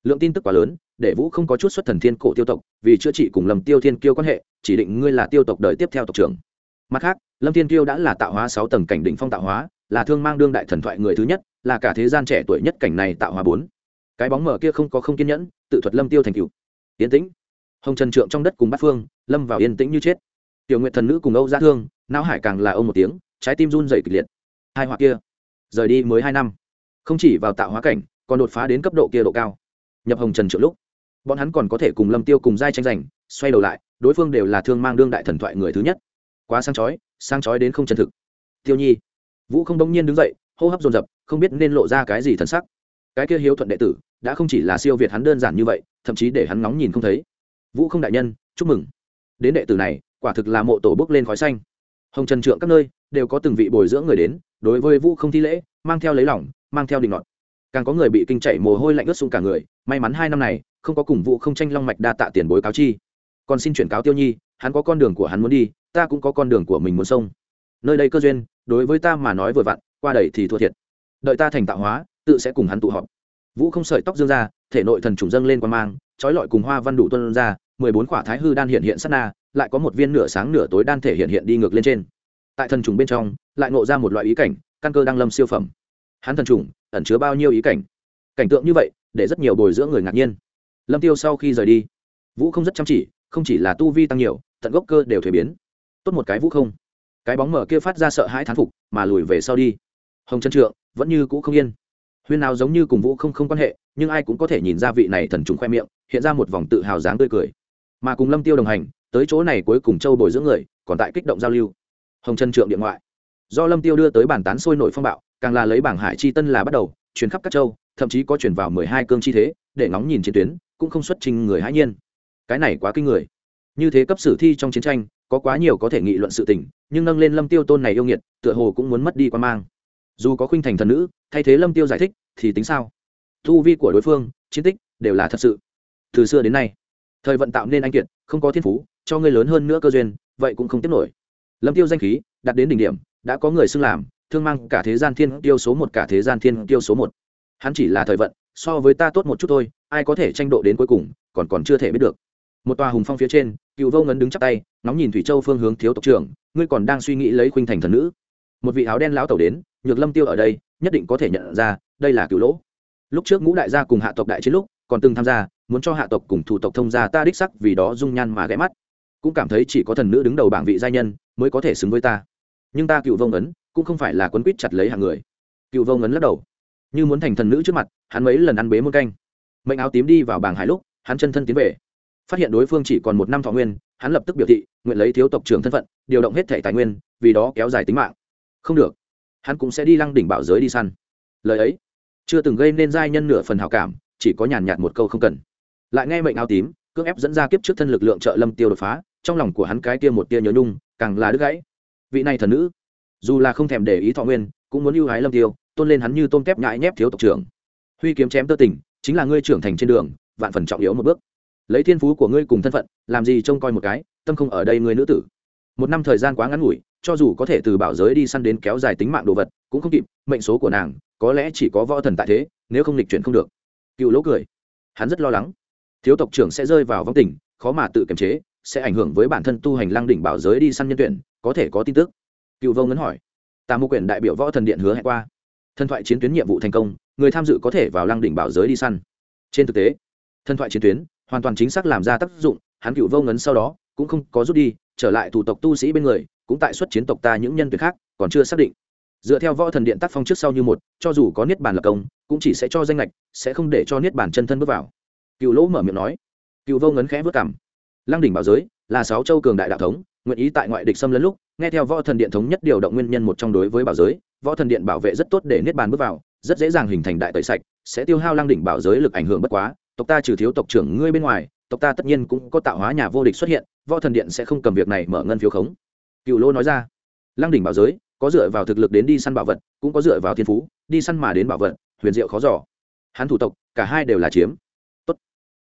Lượng tin tức quá lớn, để vũ không có chút xuất thần thiên cổ tiêu tộc, vì chữa trị cùng lầm tiêu thiên kiêu quan hệ chỉ định ngươi là tiêu tộc đời tiếp theo tộc trưởng. Mặt khác, lâm thiên kiêu đã là tạo hóa sáu tầng cảnh đỉnh phong tạo hóa, là thương mang đương đại thần thoại người thứ nhất, là cả thế gian trẻ tuổi nhất cảnh này tạo hóa bốn. Cái bóng mở kia không có không kiên nhẫn, tự thuật lâm tiêu thành cựu. Yên tĩnh. Hồng trần trượng trong đất cùng bát phương, lâm vào yên tĩnh như chết. Tiểu nguyện thần nữ cùng âu gia thương, não hải càng là ông một tiếng, trái tim run dày kịch liệt. Hai họa kia, rời đi mới hai năm. Không chỉ vào tạo hóa cảnh, còn đột phá đến cấp độ kia độ cao. Nhập hồng trần trượng lúc, bọn hắn còn có thể cùng lâm tiêu cùng giai tranh giành, xoay đầu lại đối phương đều là thương mang đương đại thần thoại người thứ nhất. Quá sang chói sang chói đến không chân thực. Tiêu nhi, vũ không đông nhiên đứng dậy, hô hấp dồn dập, không biết nên lộ ra cái gì thần sắc. Cái kia hiếu thuận đệ tử, đã không chỉ là siêu việt hắn đơn giản như vậy, thậm chí để hắn nóng nhìn không thấy. Vũ không đại nhân, chúc mừng. Đến đệ tử này, quả thực là mộ tổ bước lên khói xanh. Hồng trần trượng các nơi, đều có từng vị bồi dưỡng người đến, đối với vũ không thi lễ, mang theo lấy lỏng mang theo định ngọt càng có người bị kinh chạy mồ hôi lạnh ướt sũng cả người, may mắn hai năm này, không có cùng vũ không tranh long mạch đa tạ tiền bối cáo chi còn xin chuyển cáo tiêu nhi, hắn có con đường của hắn muốn đi, ta cũng có con đường của mình muốn sông nơi đây cơ duyên, đối với ta mà nói vừa vặn, qua đầy thì thua thiệt. Đợi ta thành tạo hóa, tự sẽ cùng hắn tụ họp. Vũ không sợi tóc dương ra, thể nội thần trùng dâng lên quan mang, trói lọi cùng hoa văn đủ tuân ra, mười bốn quả thái hư đan hiện hiện sát na, lại có một viên nửa sáng nửa tối đan thể hiện hiện đi ngược lên trên. Tại thần trùng bên trong, lại ngộ ra một loại ý cảnh, căn cơ đang lâm siêu phẩm. Hắn thần trùng, ẩn chứa bao nhiêu ý cảnh? Cảnh tượng như vậy, để rất nhiều bồi dưỡng người ngạc nhiên. Lâm tiêu sau khi rời đi, vũ không rất chăm chỉ không chỉ là tu vi tăng nhiều, tận gốc cơ đều thuế biến. Tốt một cái vũ không. Cái bóng mở kia phát ra sợ hãi thán phục, mà lùi về sau đi. Hồng chân trượng, vẫn như cũ không yên. Huyên nào giống như cùng vũ không không quan hệ, nhưng ai cũng có thể nhìn ra vị này thần trùng khoe miệng, hiện ra một vòng tự hào dáng tươi cười. Mà cùng lâm tiêu đồng hành, tới chỗ này cuối cùng châu bồi dưỡng người, còn tại kích động giao lưu. Hồng chân trượng điện ngoại. Do lâm tiêu đưa tới bản tán sôi nổi phong bạo, càng là lấy bảng hải chi tân là bắt đầu chuyển khắp các châu, thậm chí có chuyển vào mười hai cương chi thế, để ngóng nhìn chiến tuyến, cũng không xuất trình người hãi nhiên cái này quá kinh người. Như thế cấp sử thi trong chiến tranh, có quá nhiều có thể nghị luận sự tình, nhưng nâng lên lâm tiêu tôn này yêu nghiệt, tựa hồ cũng muốn mất đi quan mang. Dù có khuynh thành thần nữ, thay thế lâm tiêu giải thích, thì tính sao? Thu vi của đối phương, chiến tích, đều là thật sự. Từ xưa đến nay, thời vận tạo nên anh kiệt, không có thiên phú, cho ngươi lớn hơn nữa cơ duyên, vậy cũng không tiếp nổi. Lâm tiêu danh khí, đạt đến đỉnh điểm, đã có người xưng làm, thương mang cả thế gian thiên tiêu số một, cả thế gian thiên tiêu số một. Hắn chỉ là thời vận, so với ta tốt một chút thôi, ai có thể tranh độ đến cuối cùng, còn còn chưa thể biết được một tòa hùng phong phía trên, cựu vô ngấn đứng chắp tay nóng nhìn thủy châu phương hướng thiếu tộc trưởng, ngươi còn đang suy nghĩ lấy khuynh thành thần nữ. Một vị áo đen lão tẩu đến, nhược lâm tiêu ở đây, nhất định có thể nhận ra, đây là cựu lỗ. Lúc trước ngũ đại gia cùng hạ tộc đại chiến lúc, còn từng tham gia, muốn cho hạ tộc cùng thủ tộc thông gia ta đích sắc vì đó dung nhan mà ghé mắt. Cũng cảm thấy chỉ có thần nữ đứng đầu bảng vị gia nhân, mới có thể xứng với ta. Nhưng ta cựu vông ấn cũng không phải là quấn quýt chặt lấy hàng người. Cựu vông ấn lắc đầu. Như muốn thành thần nữ trước mặt, hắn mấy lần ăn bế muôn canh. Mệnh áo tím đi vào bảng hải lúc, hắn chân thân tiến về phát hiện đối phương chỉ còn một năm thọ nguyên, hắn lập tức biểu thị, nguyện lấy thiếu tộc trưởng thân phận, điều động hết thẻ tài nguyên, vì đó kéo dài tính mạng. Không được. Hắn cũng sẽ đi lăng đỉnh bảo giới đi săn. Lời ấy, chưa từng gây nên giai nhân nửa phần hào cảm, chỉ có nhàn nhạt một câu không cần. Lại nghe mệnh áo tím, cưỡng ép dẫn ra kiếp trước thân lực lượng trợ lâm tiêu đột phá, trong lòng của hắn cái tia một tia nhớ nhung, càng là đứt gãy. Vị này thần nữ, dù là không thèm để ý thọ nguyên, cũng muốn ưu ái lâm tiêu, tôn lên hắn như tôm tép nhãi nhép thiếu tộc trưởng. Huy kiếm chém tơ tình chính là ngươi trưởng thành trên đường, vạn phần trọng yếu một bước lấy thiên phú của ngươi cùng thân phận, làm gì trông coi một cái, tâm không ở đây ngươi nữ tử. Một năm thời gian quá ngắn ngủi, cho dù có thể từ bảo giới đi săn đến kéo dài tính mạng đồ vật, cũng không kịp, mệnh số của nàng, có lẽ chỉ có võ thần tại thế, nếu không lịch chuyển không được. Cựu lỗ cười. Hắn rất lo lắng. Thiếu tộc trưởng sẽ rơi vào vong tình, khó mà tự kiềm chế, sẽ ảnh hưởng với bản thân tu hành lăng đỉnh bảo giới đi săn nhân tuyển, có thể có tin tức. Cựu vô ngấn hỏi. Tà mục quyển đại biểu võ thần điện hứa hẹn qua. Thần thoại chiến tuyến nhiệm vụ thành công, người tham dự có thể vào lăng đỉnh bảo giới đi săn. Trên thực tế, thần thoại chiến tuyến hoàn toàn chính xác làm ra tác dụng, hắn cựu vô ngấn sau đó cũng không có rút đi, trở lại thủ tộc tu sĩ bên người, cũng tại xuất chiến tộc ta những nhân tuyệt khác, còn chưa xác định. Dựa theo võ thần điện tác phong trước sau như một, cho dù có niết bàn lập công, cũng chỉ sẽ cho danh lệch sẽ không để cho niết bàn chân thân bước vào. Cựu lỗ mở miệng nói. Cựu vô ngấn khẽ vất cảm lăng đỉnh bảo giới là sáu châu cường đại đạo thống, nguyện ý tại ngoại địch xâm lấn lúc, nghe theo võ thần điện thống nhất điều động nguyên nhân một trong đối với bảo giới, võ thần điện bảo vệ rất tốt để niết bàn bước vào, rất dễ dàng hình thành đại tẩy sạch, sẽ tiêu hao lăng đỉnh bảo giới lực ảnh hưởng bất quá tộc ta trừ thiếu tộc trưởng ngươi bên ngoài, tộc ta tất nhiên cũng có tạo hóa nhà vô địch xuất hiện, võ thần điện sẽ không cầm việc này mở ngân phiếu khống. Cựu lô nói ra. Lăng đỉnh bảo giới, có dựa vào thực lực đến đi săn bảo vật, cũng có dựa vào thiên phú, đi săn mà đến bảo vật, huyền diệu khó giỏ hắn thủ tộc, cả hai đều là chiếm. Tốt.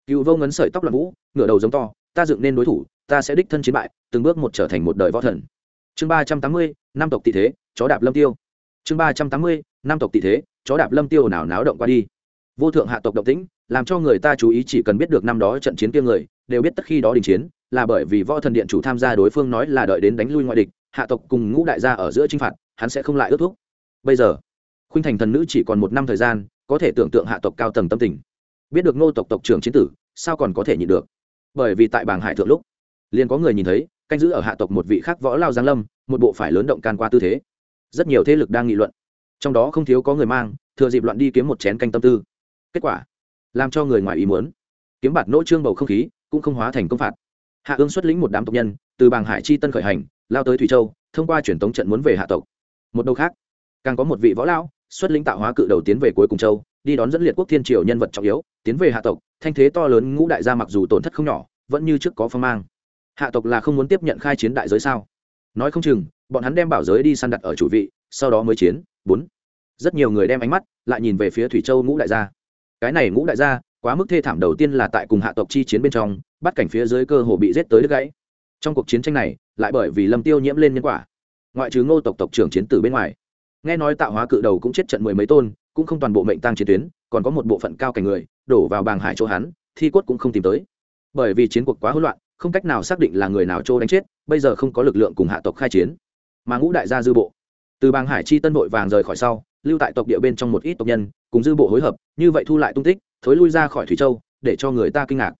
cựu vô ngấn sợi tóc loạn vũ ngựa đầu giống to, ta dựng nên đối thủ, ta sẽ đích thân chiến bại, từng bước một trở thành một đời võ thần. Chương ba trăm tám mươi, năm tộc tị thế, chó đạp lâm tiêu. Chương ba trăm tám mươi, năm tộc tị thế, chó đạp lâm tiêu nào náo động qua đi. Vô thượng hạ tộc động tĩnh làm cho người ta chú ý chỉ cần biết được năm đó trận chiến kia người, đều biết tất khi đó đình chiến, là bởi vì võ thần điện chủ tham gia đối phương nói là đợi đến đánh lui ngoại địch, hạ tộc cùng ngũ đại gia ở giữa chinh phạt, hắn sẽ không lại ước thúc. Bây giờ, khuynh thành thần nữ chỉ còn một năm thời gian, có thể tưởng tượng hạ tộc cao tầng tâm tình. Biết được nô tộc tộc trưởng chiến tử, sao còn có thể nhịn được? Bởi vì tại bảng hải thượng lúc, liền có người nhìn thấy, canh giữ ở hạ tộc một vị khác võ lao giáng lâm, một bộ phải lớn động can qua tư thế. Rất nhiều thế lực đang nghị luận. Trong đó không thiếu có người mang, thừa dịp loạn đi kiếm một chén canh tâm tư. Kết quả làm cho người ngoài ý muốn. Kiếm bạt nỗ trương bầu không khí, cũng không hóa thành công phạt. Hạ ương xuất lĩnh một đám tộc nhân, từ bàng hải chi tân khởi hành, lao tới thủy châu, thông qua truyền tống trận muốn về hạ tộc. Một đầu khác, càng có một vị võ lão, xuất lĩnh tạo hóa cự đầu tiến về cuối cùng châu, đi đón dẫn liệt quốc thiên triều nhân vật trọng yếu, tiến về hạ tộc. Thanh thế to lớn ngũ đại gia mặc dù tổn thất không nhỏ, vẫn như trước có phong mang. Hạ tộc là không muốn tiếp nhận khai chiến đại giới sao? Nói không chừng, bọn hắn đem bảo giới đi săn đặt ở chủ vị, sau đó mới chiến. Bốn. Rất nhiều người đem ánh mắt lại nhìn về phía thủy châu ngũ đại gia cái này ngũ đại gia, quá mức thê thảm đầu tiên là tại cùng hạ tộc chi chiến bên trong, bắt cảnh phía dưới cơ hồ bị giết tới đứt gãy. Trong cuộc chiến tranh này, lại bởi vì lâm tiêu nhiễm lên nhân quả. Ngoại trừ ngô tộc tộc trưởng chiến tử bên ngoài. Nghe nói tạo hóa cự đầu cũng chết trận mười mấy tôn, cũng không toàn bộ mệnh tăng chiến tuyến, còn có một bộ phận cao cảnh người, đổ vào bàng hải chỗ hắn, thi cốt cũng không tìm tới. Bởi vì chiến cuộc quá hỗn loạn, không cách nào xác định là người nào chỗ đánh chết, bây giờ không có lực lượng cùng hạ tộc khai chiến. Mà ngũ đại gia dư bộ. Từ bàng hải chi tân nội vàng rời khỏi sau lưu tại tộc địa bên trong một ít tộc nhân, cùng dư bộ hối hợp, như vậy thu lại tung tích, thối lui ra khỏi thủy châu, để cho người ta kinh ngạc.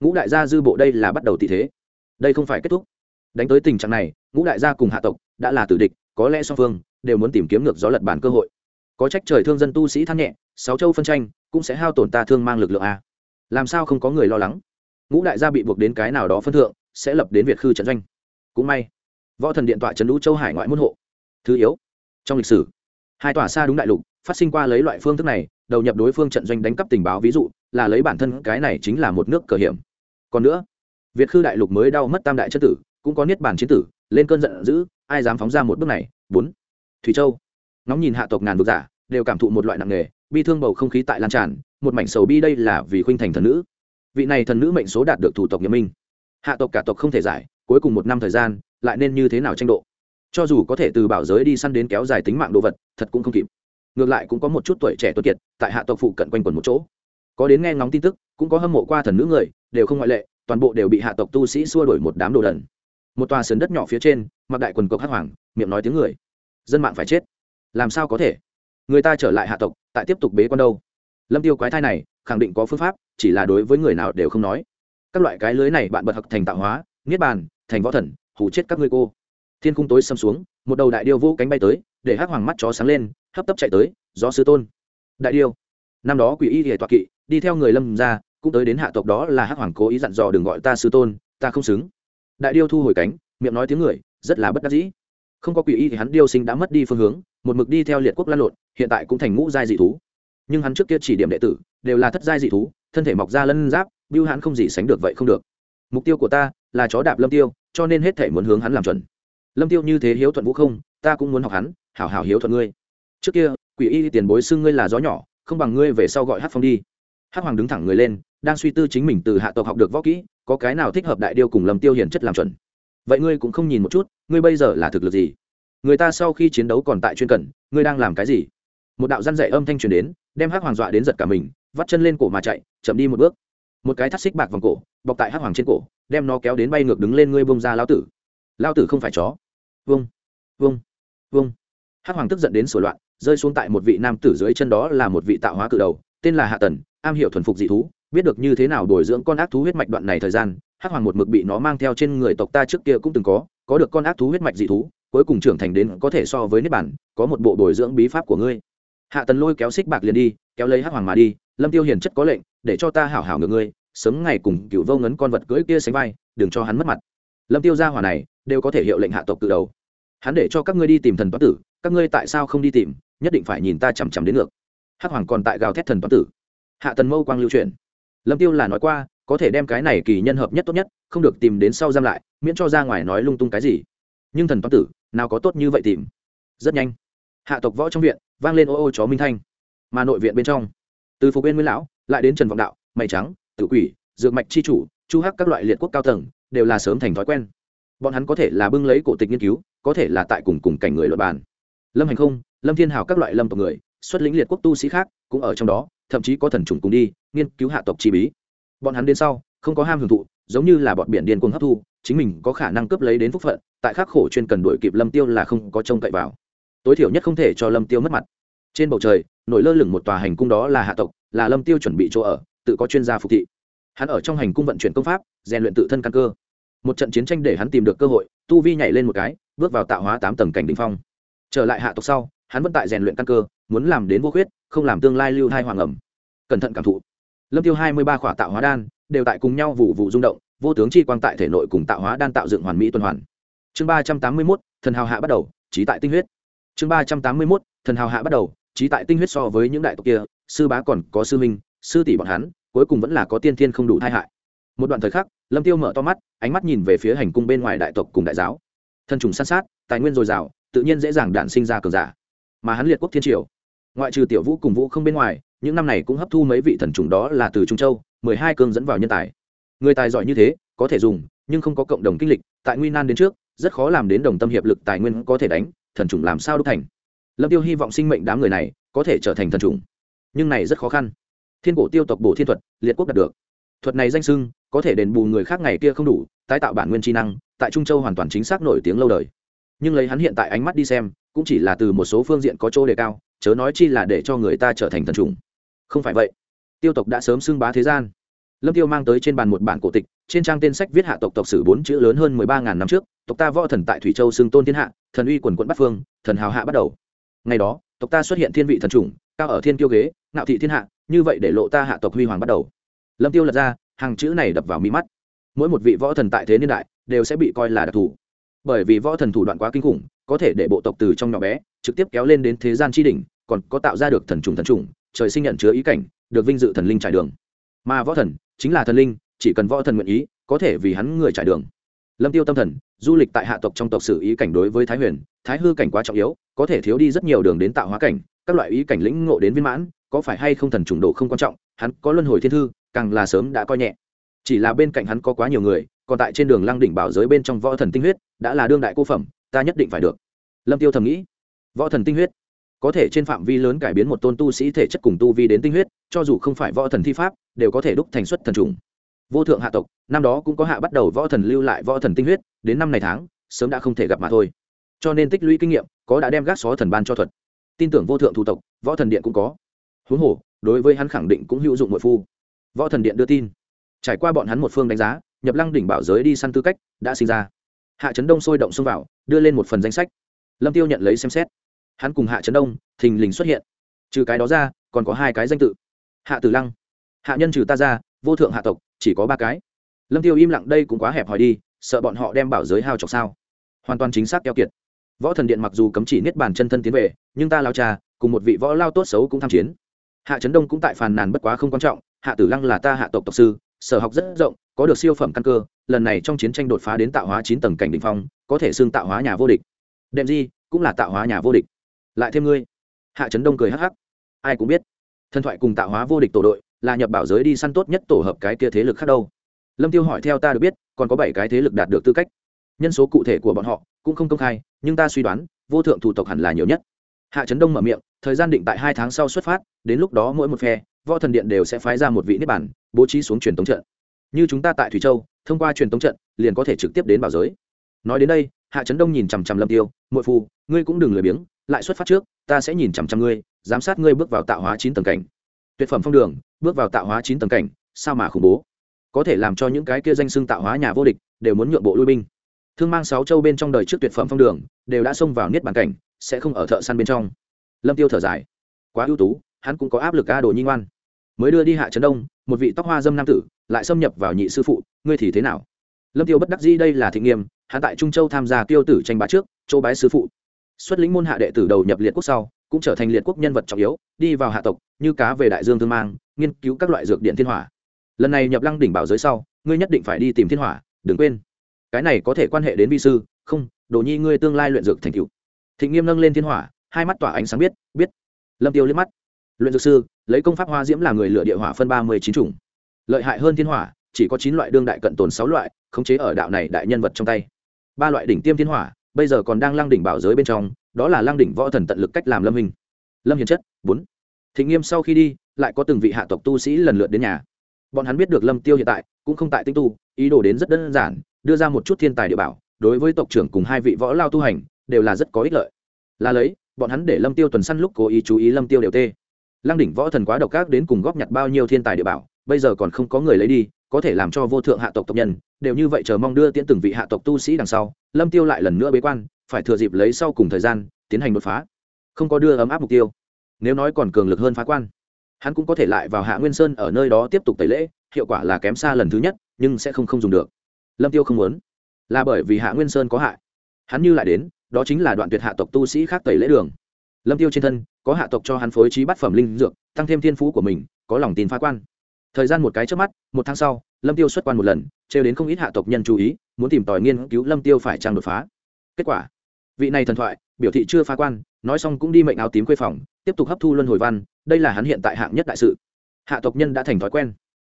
Ngũ đại gia dư bộ đây là bắt đầu tị thế. Đây không phải kết thúc. Đánh tới tình trạng này, ngũ đại gia cùng hạ tộc đã là tử địch, có lẽ song phương đều muốn tìm kiếm ngược gió lật bản cơ hội. Có trách trời thương dân tu sĩ than nhẹ, sáu châu phân tranh cũng sẽ hao tổn ta thương mang lực lượng a. Làm sao không có người lo lắng? Ngũ đại gia bị buộc đến cái nào đó phân thượng, sẽ lập đến việt khư trận doanh. Cũng may, võ thần điện tọa trấn lũ châu hải ngoại môn hộ. Thứ yếu, trong lịch sử hai tòa xa đúng đại lục, phát sinh qua lấy loại phương thức này, đầu nhập đối phương trận doanh đánh cắp tình báo, ví dụ, là lấy bản thân, cái này chính là một nước cờ hiểm. Còn nữa, việt khư đại lục mới đau mất tam đại chất tử, cũng có niết bản chiến tử, lên cơn giận dữ, ai dám phóng ra một bước này? Bốn. Thủy châu. Ngóng nhìn hạ tộc ngàn vực giả, đều cảm thụ một loại nặng nghề bi thương bầu không khí tại lan tràn, một mảnh sầu bi đây là vì khuynh thành thần nữ. Vị này thần nữ mệnh số đạt được thủ tộc nghiêm minh. Hạ tộc cả tộc không thể giải, cuối cùng một năm thời gian, lại nên như thế nào tranh độ? Cho dù có thể từ bảo giới đi săn đến kéo dài tính mạng đồ vật, thật cũng không kịp. Ngược lại cũng có một chút tuổi trẻ tuột kiệt, tại hạ tộc phụ cận quanh quần một chỗ. Có đến nghe ngóng tin tức, cũng có hâm mộ qua thần nữ người, đều không ngoại lệ, toàn bộ đều bị hạ tộc tu sĩ xua đổi một đám đồ đần. Một tòa sườn đất nhỏ phía trên, mặc đại quần cộc hắc hoàng, miệng nói tiếng người. Dân mạng phải chết. Làm sao có thể? Người ta trở lại hạ tộc, tại tiếp tục bế con đâu? Lâm tiêu quái thai này, khẳng định có phương pháp, chỉ là đối với người nào đều không nói. Các loại cái lưới này bạn bật hặc thành tạo hóa, niết bàn, thành võ thần hủ chết các ngươi cô thiên cung tối xâm xuống, một đầu đại điêu vô cánh bay tới, để hắc hoàng mắt chó sáng lên, hấp tấp chạy tới do sư tôn. Đại điêu. Năm đó quỷ y hệ toạc kỵ, đi theo người lâm ra, cũng tới đến hạ tộc đó là hắc hoàng cố ý dặn dò đừng gọi ta sư tôn, ta không xứng. Đại điêu thu hồi cánh, miệng nói tiếng người, rất là bất đắc dĩ. Không có quỷ y thì hắn điêu sinh đã mất đi phương hướng, một mực đi theo liệt quốc lan lộn, hiện tại cũng thành ngũ giai dị thú. Nhưng hắn trước kia chỉ điểm đệ tử, đều là thất giai dị thú, thân thể mọc ra lân giáp bưu hắn không gì sánh được vậy không được. Mục tiêu của ta là chó đạp lâm tiêu, cho nên hết thể muốn hướng hắn làm chuẩn lâm tiêu như thế hiếu thuận vũ không, ta cũng muốn học hắn, hảo hảo hiếu thuận ngươi. Trước kia, quỷ y tiền bối xưng ngươi là gió nhỏ, không bằng ngươi về sau gọi hát phong đi. Hát hoàng đứng thẳng người lên, đang suy tư chính mình từ hạ tộc học được võ kỹ, có cái nào thích hợp đại điêu cùng lâm tiêu hiển chất làm chuẩn. Vậy ngươi cũng không nhìn một chút, ngươi bây giờ là thực lực gì? Người ta sau khi chiến đấu còn tại chuyên cần, ngươi đang làm cái gì? Một đạo răn dạy âm thanh truyền đến, đem Hát hoàng dọa đến giật cả mình, vắt chân lên cổ mà chạy, chậm đi một bước. Một cái thắt xích bạc vòng cổ, bọc tại Hát hoàng trên cổ, đem nó kéo đến bay ngược đứng lên ngươi bông ra lao tử. Lao tử không phải chó vung vung vung. Hắc hoàng tức giận đến sửa loạn, rơi xuống tại một vị nam tử dưới chân đó là một vị tạo hóa cự đầu, tên là hạ tần, am hiểu thuần phục dị thú, biết được như thế nào đổi dưỡng con ác thú huyết mạch đoạn này thời gian, hắc hoàng một mực bị nó mang theo trên người tộc ta trước kia cũng từng có có được con ác thú huyết mạch dị thú, cuối cùng trưởng thành đến có thể so với nếp bản có một bộ bồi dưỡng bí pháp của ngươi. Hạ tần lôi kéo xích bạc liền đi, kéo lấy hắc hoàng mà đi, lâm tiêu hiền chất có lệnh, để cho ta hảo hảo ngược ngươi, sớm ngày cùng cựu vô ngấn con vật cưỡi kia sánh vai, đừng cho hắn mất mặt. Lâm tiêu gia hỏa này đều có thể hiệu lệnh hạ tộc từ đầu. Hắn để cho các ngươi đi tìm thần toán tử, các ngươi tại sao không đi tìm? Nhất định phải nhìn ta chằm chằm đến ngược. Hắc hoàng còn tại gào thét thần toán tử. Hạ tần mâu quang lưu truyền lâm tiêu là nói qua, có thể đem cái này kỳ nhân hợp nhất tốt nhất, không được tìm đến sau giam lại, miễn cho ra ngoài nói lung tung cái gì. Nhưng thần toán tử, nào có tốt như vậy tìm? Rất nhanh, hạ tộc võ trong viện vang lên ô ô chó minh thanh. Mà nội viện bên trong, từ phục bên nguyên lão, lại đến trần vọng đạo, mày trắng, Tử quỷ, dược mạch chi chủ, chu hắc các loại liệt quốc cao tầng, đều là sớm thành thói quen bọn hắn có thể là bưng lấy cổ tịch nghiên cứu, có thể là tại cùng cùng cảnh người luật bàn. Lâm hành không, lâm thiên hào các loại lâm tộc người, xuất lĩnh liệt quốc tu sĩ khác, cũng ở trong đó, thậm chí có thần trùng cùng đi, nghiên cứu hạ tộc chi bí. Bọn hắn đến sau, không có ham hưởng thụ, giống như là bọn biển điên cuồng hấp thu, chính mình có khả năng cướp lấy đến phúc phận, tại khắc khổ chuyên cần đuổi kịp lâm tiêu là không có trông cậy vào. Tối thiểu nhất không thể cho lâm tiêu mất mặt. Trên bầu trời, nổi lơ lửng một tòa hành cung đó là hạ tộc, là lâm tiêu chuẩn bị chỗ ở, tự có chuyên gia phục thị. Hắn ở trong hành cung vận chuyển công pháp, rèn luyện tự thân căn cơ một trận chiến tranh để hắn tìm được cơ hội, tu vi nhảy lên một cái, bước vào tạo hóa tám tầng cảnh đ ỉ n h phong. Trở lại hạ tộc sau, hắn vẫn tại rèn luyện căn cơ, muốn làm đến vô khuyết, không làm tương lai lưu thai hoàng ẩm. Cẩn thận cảm thụ. Lâm tiêu hai mươi ba khỏa tạo hóa đan, đều tại cùng nhau vụ vụ rung động, vô tướng chi quang tại thể nội cùng tạo hóa đan tạo dựng hoàn mỹ tuần hoàn. Chương ba trăm tám mươi mốt, thần hào hạ bắt đầu, trí tại tinh huyết. Chương ba trăm tám mươi mốt, thần hào hạ bắt đầu, trí tại tinh huyết so với những đại tộc kia, sư bá còn có sư minh sư tỷ bọn hắn, cuối cùng vẫn là có tiên thiên không đủ tai hại một đoạn thời khắc, lâm tiêu mở to mắt, ánh mắt nhìn về phía hành cung bên ngoài đại tộc cùng đại giáo. Thân trùng san sát, tài nguyên dồi dào, tự nhiên dễ dàng đản sinh ra cường giả. Mà hắn liệt quốc thiên triều, ngoại trừ tiểu vũ cùng vũ không bên ngoài, những năm này cũng hấp thu mấy vị thần trùng đó là từ trung châu, mười hai cương dẫn vào nhân tài. Người tài giỏi như thế, có thể dùng, nhưng không có cộng đồng kinh lịch, tại nguy nan đến trước, rất khó làm đến đồng tâm hiệp lực tài nguyên có thể đánh, thần trùng làm sao đúc thành. Lâm tiêu hy vọng sinh mệnh đám người này có thể trở thành thần trùng. Nhưng này rất khó khăn. Thiên cổ tiêu tộc bổ thiên thuật, liệt quốc đạt được thuật này danh sưng, có thể đền bù người khác ngày kia không đủ, tái tạo bản nguyên tri năng, tại trung châu hoàn toàn chính xác nổi tiếng lâu đời. Nhưng lấy hắn hiện tại ánh mắt đi xem, cũng chỉ là từ một số phương diện có chỗ đề cao, chớ nói chi là để cho người ta trở thành thần trùng. Không phải vậy, tiêu tộc đã sớm xưng bá thế gian. Lâm tiêu mang tới trên bàn một bản cổ tịch, trên trang tên sách viết hạ tộc tộc sử bốn chữ lớn hơn mười ba ngàn năm trước, tộc ta võ thần tại thủy châu xưng tôn thiên hạ, thần uy quần quận bắc phương, thần hào hạ bắt đầu. Ngày đó, tộc ta xuất hiện thiên vị thần trùng, cao ở thiên kiêu ghế nạo thị thiên hạ, như vậy để lộ ta hạ tộc huy hoàng bắt đầu lâm tiêu lật ra, hàng chữ này đập vào mi mắt. Mỗi một vị võ thần tại thế niên đại đều sẽ bị coi là đặc thù. Bởi vì võ thần thủ đoạn quá kinh khủng, có thể để bộ tộc từ trong nhỏ bé trực tiếp kéo lên đến thế gian tri đỉnh, còn có tạo ra được thần trùng thần trùng, trời sinh nhận chứa ý cảnh, được vinh dự thần linh trải đường. Mà võ thần chính là thần linh, chỉ cần võ thần nguyện ý, có thể vì hắn người trải đường. Lâm tiêu tâm thần, du lịch tại hạ tộc trong tộc sử ý cảnh đối với thái huyền, thái hư cảnh quá trọng yếu, có thể thiếu đi rất nhiều đường đến tạo hóa cảnh, các loại ý cảnh lĩnh ngộ đến viên mãn, có phải hay không thần trùng độ không quan trọng, hắn có luân hồi thiên thư càng là sớm đã coi nhẹ. Chỉ là bên cạnh hắn có quá nhiều người, còn tại trên đường lăng đỉnh bảo giới bên trong võ thần tinh huyết, đã là đương đại cô phẩm, ta nhất định phải được. Lâm tiêu thầm nghĩ. Võ thần tinh huyết. Có thể trên phạm vi lớn cải biến một tôn tu sĩ thể chất cùng tu vi đến tinh huyết, cho dù không phải võ thần thi pháp, đều có thể đúc thành xuất thần trùng. Vô thượng hạ tộc, năm đó cũng có hạ bắt đầu võ thần lưu lại võ thần tinh huyết, đến năm này tháng, sớm đã không thể gặp mà thôi. Cho nên tích lũy kinh nghiệm, có đã đem gác xó thần ban cho thuật. Tin tưởng vô thượng thủ tộc, võ thần điện cũng có. Huống hồ, đối với hắn khẳng định cũng hữu dụng nội phu võ thần điện đưa tin. Trải qua bọn hắn một phương đánh giá, nhập lăng đỉnh bảo giới đi săn tư cách đã sinh ra. Hạ trấn đông sôi động xông vào, đưa lên một phần danh sách. Lâm tiêu nhận lấy xem xét. Hắn cùng hạ trấn đông, thình lình xuất hiện. Trừ cái đó ra, còn có hai cái danh tự. Hạ tử lăng. Hạ nhân trừ ta ra, vô thượng hạ tộc, chỉ có ba cái. Lâm tiêu im lặng, đây cũng quá hẹp hòi đi, sợ bọn họ đem bảo giới hao chọc sao. Hoàn toàn chính xác keo kiệt. Võ thần điện mặc dù cấm chỉ niết bàn chân thân tiến về, nhưng ta lao trà cùng một vị võ lao tốt xấu cũng tham chiến. Hạ trấn đông cũng tại phàn nàn bất quá không quan trọng hạ tử lăng là ta hạ tộc tộc sư, sở học rất rộng, có được siêu phẩm căn cơ, lần này trong chiến tranh đột phá đến tạo hóa chín tầng cảnh đ ỉ n h phong, có thể xưng tạo hóa nhà vô địch. Đệm di, cũng là tạo hóa nhà vô địch. Lại thêm ngươi. Hạ trấn đông cười hắc hắc. Ai cũng biết, thần thoại cùng tạo hóa vô địch tổ đội là nhập bảo giới đi săn tốt nhất tổ hợp cái kia thế lực khác đâu. Lâm tiêu hỏi theo ta được biết, còn có bảy cái thế lực đạt được tư cách. Nhân số cụ thể của bọn họ cũng không công khai, nhưng ta suy đoán, vô thượng thủ tộc hẳn là nhiều nhất. Hạ trấn đông mở miệng, thời gian định tại hai tháng sau xuất phát, đến lúc đó mỗi một phe võ thần điện đều sẽ phái ra một vị niết bản bố trí xuống truyền tống trận. Như chúng ta tại thủy châu, thông qua truyền tống trận, liền có thể trực tiếp đến bảo giới. Nói đến đây, hạ trấn đông nhìn chằm chằm lâm tiêu, muội phu, ngươi cũng đừng lười biếng, lại xuất phát trước, ta sẽ nhìn chằm chằm ngươi, giám sát ngươi bước vào tạo hóa chín tầng cảnh. Tuyệt phẩm phong đường, bước vào tạo hóa chín tầng cảnh, sao mà khủng bố? Có thể làm cho những cái kia danh xưng tạo hóa nhà vô địch, đều muốn nhượng bộ lui binh. Thương mang sáu châu bên trong đời trước tuyệt phẩm phong đường, đều đã xông vào niết bàn cảnh, sẽ không ở thợ săn bên trong. Lâm tiêu thở dài. Quá ưu tú hắn cũng có áp lực ca đồ nhi ngoan. Mới đưa đi hạ trấn đông, một vị tóc hoa dâm nam tử, lại xâm nhập vào nhị sư phụ, ngươi thì thế nào? Lâm tiêu bất đắc dĩ, đây là thị nghiêm, hắn tại trung châu tham gia tiêu tử tranh bá trước châu bái sư phụ. Xuất lĩnh môn hạ đệ tử đầu nhập liệt quốc sau, cũng trở thành liệt quốc nhân vật trọng yếu, đi vào hạ tộc, như cá về đại dương thương mang, nghiên cứu các loại dược điện thiên hỏa. Lần này nhập lăng đỉnh bảo giới sau, ngươi nhất định phải đi tìm thiên hỏa, đừng quên. Cái này có thể quan hệ đến vi sư, không, đồ nhi ngươi tương lai luyện dược thành cựu thịnh nghiêm nâng lên thiên hỏa, hai mắt tỏa ánh sáng biết biết. Lâm tiêu liếc mắt luyện dược sư, lấy công pháp hoa diễm là người lựa địa hỏa phân ba mươi chín chủng. Lợi hại hơn thiên hỏa, chỉ có chín loại đương đại cận tồn sáu loại, khống chế ở đạo này đại nhân vật trong tay. Ba loại đỉnh tiêm thiên hỏa, bây giờ còn đang lăng đỉnh bảo giới bên trong, đó là lăng đỉnh võ thần tận lực cách làm lâm hình lâm hiền chất, bốn. Thịnh nghiêm sau khi đi, lại có từng vị hạ tộc tu sĩ lần lượt đến nhà. Bọn hắn biết được lâm tiêu hiện tại, cũng không tại tinh tu, ý đồ đến rất đơn giản, đưa ra một chút thiên tài địa bảo, đối với tộc trưởng cùng hai vị võ lao tu hành, đều là rất có ích lợi. Là lấy, bọn hắn để lâm tiêu tuần săn lúc cố ý chú ý lâm tiêu đều tê lăng đỉnh võ thần quá độc ác đến cùng góp nhặt bao nhiêu thiên tài địa bảo, bây giờ còn không có người lấy đi, có thể làm cho vô thượng hạ tộc tộc nhân, đều như vậy chờ mong đưa tiễn từng vị hạ tộc tu sĩ đằng sau, lâm tiêu lại lần nữa bế quan, phải thừa dịp lấy sau cùng thời gian, tiến hành đột phá. Không có đưa ấm áp mục tiêu. Nếu nói còn cường lực hơn phá quan, hắn cũng có thể lại vào hạ nguyên sơn ở nơi đó tiếp tục tẩy lễ, hiệu quả là kém xa lần thứ nhất, nhưng sẽ không không dùng được. Lâm tiêu không muốn. Là bởi vì hạ nguyên sơn có hại. Hắn như lại đến, đó chính là đoạn tuyệt hạ tộc tu sĩ khác tẩy lễ đường lâm tiêu trên thân, có hạ tộc cho hắn phối trí bát phẩm linh dược, tăng thêm thiên phú của mình, có lòng tin phá quan. Thời gian một cái trước mắt, một tháng sau, lâm tiêu xuất quan một lần, trêu đến không ít hạ tộc nhân chú ý, muốn tìm tòi nghiên cứu lâm tiêu phải trang đột phá. Kết quả, vị này thần thoại, biểu thị chưa phá quan, nói xong cũng đi mệnh áo tím quê phòng, tiếp tục hấp thu luân hồi văn, đây là hắn hiện tại hạng nhất đại sự. Hạ tộc nhân đã thành thói quen.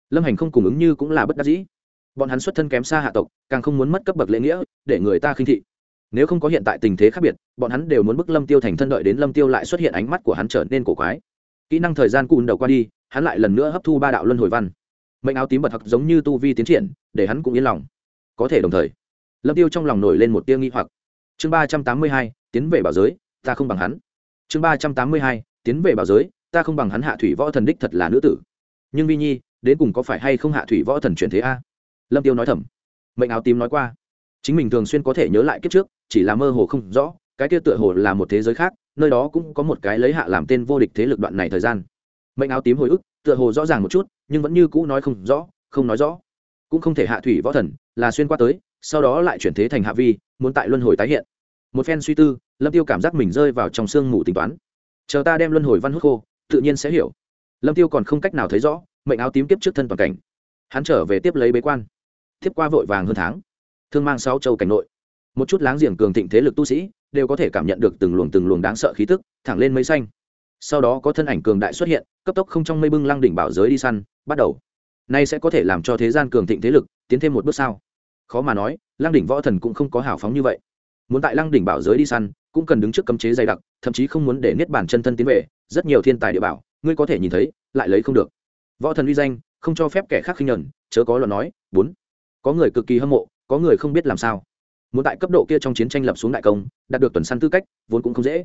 Lâm hành không cùng ứng như cũng là bất đắc dĩ. Bọn hắn xuất thân kém xa hạ tộc, càng không muốn mất cấp bậc lễ nghĩa, để người ta khinh thị nếu không có hiện tại tình thế khác biệt, bọn hắn đều muốn bức lâm tiêu thành thân đợi đến lâm tiêu lại xuất hiện ánh mắt của hắn trở nên cổ quái. Kỹ năng thời gian cùn đầu qua đi, hắn lại lần nữa hấp thu ba đạo luân hồi văn. Mệnh áo tím bật thật giống như tu vi tiến triển, để hắn cũng yên lòng. Có thể đồng thời, lâm tiêu trong lòng nổi lên một tia nghi hoặc. Chương ba trăm tám mươi hai, tiến về bảo giới, ta không bằng hắn. Chương ba trăm tám mươi hai, tiến về bảo giới, ta không bằng hắn hạ thủy võ thần đích thật là nữ tử. Nhưng vi nhi, đến cùng có phải hay không hạ thủy võ thần chuyển thế a? Lâm tiêu nói thầm. Mệnh áo tím nói qua. Chính mình thường xuyên có thể nhớ lại kiếp trước chỉ là mơ hồ không rõ, cái kia tựa hồ là một thế giới khác, nơi đó cũng có một cái lấy hạ làm tên vô địch thế lực đoạn này thời gian. Mệnh áo tím hồi ức, tựa hồ rõ ràng một chút, nhưng vẫn như cũ nói không rõ, không nói rõ. Cũng không thể hạ thủy võ thần, là xuyên qua tới, sau đó lại chuyển thế thành hạ vi, muốn tại luân hồi tái hiện. Một phen suy tư, lâm tiêu cảm giác mình rơi vào trong sương mù tính toán. Chờ ta đem luân hồi văn hút khô, tự nhiên sẽ hiểu. Lâm tiêu còn không cách nào thấy rõ, mệnh áo tím tiếp trước thân toàn cảnh. Hắn trở về tiếp lấy bế quan. Tiếp qua vội vàng hơn tháng. Thương mang sáu châu cảnh nội một chút láng giềng cường thịnh thế lực tu sĩ đều có thể cảm nhận được từng luồng từng luồng đáng sợ khí tức, thẳng lên mây xanh. Sau đó có thân ảnh cường đại xuất hiện, cấp tốc không trong mây bưng lăng đỉnh bảo giới đi săn, bắt đầu. Nay sẽ có thể làm cho thế gian cường thịnh thế lực tiến thêm một bước sao? Khó mà nói, lăng đỉnh võ thần cũng không có hào phóng như vậy. Muốn tại lăng đỉnh bảo giới đi săn, cũng cần đứng trước cấm chế dày đặc, thậm chí không muốn để niết bản chân thân tiến về, rất nhiều thiên tài địa bảo, ngươi có thể nhìn thấy, lại lấy không được. Võ thần uy danh, không cho phép kẻ khác khinh nhẫn, chớ có luận nói. Bốn. Có người cực kỳ hâm mộ, có người không biết làm sao muốn tại cấp độ kia trong chiến tranh lập xuống đại công, đạt được tuần săn tư cách, vốn cũng không dễ.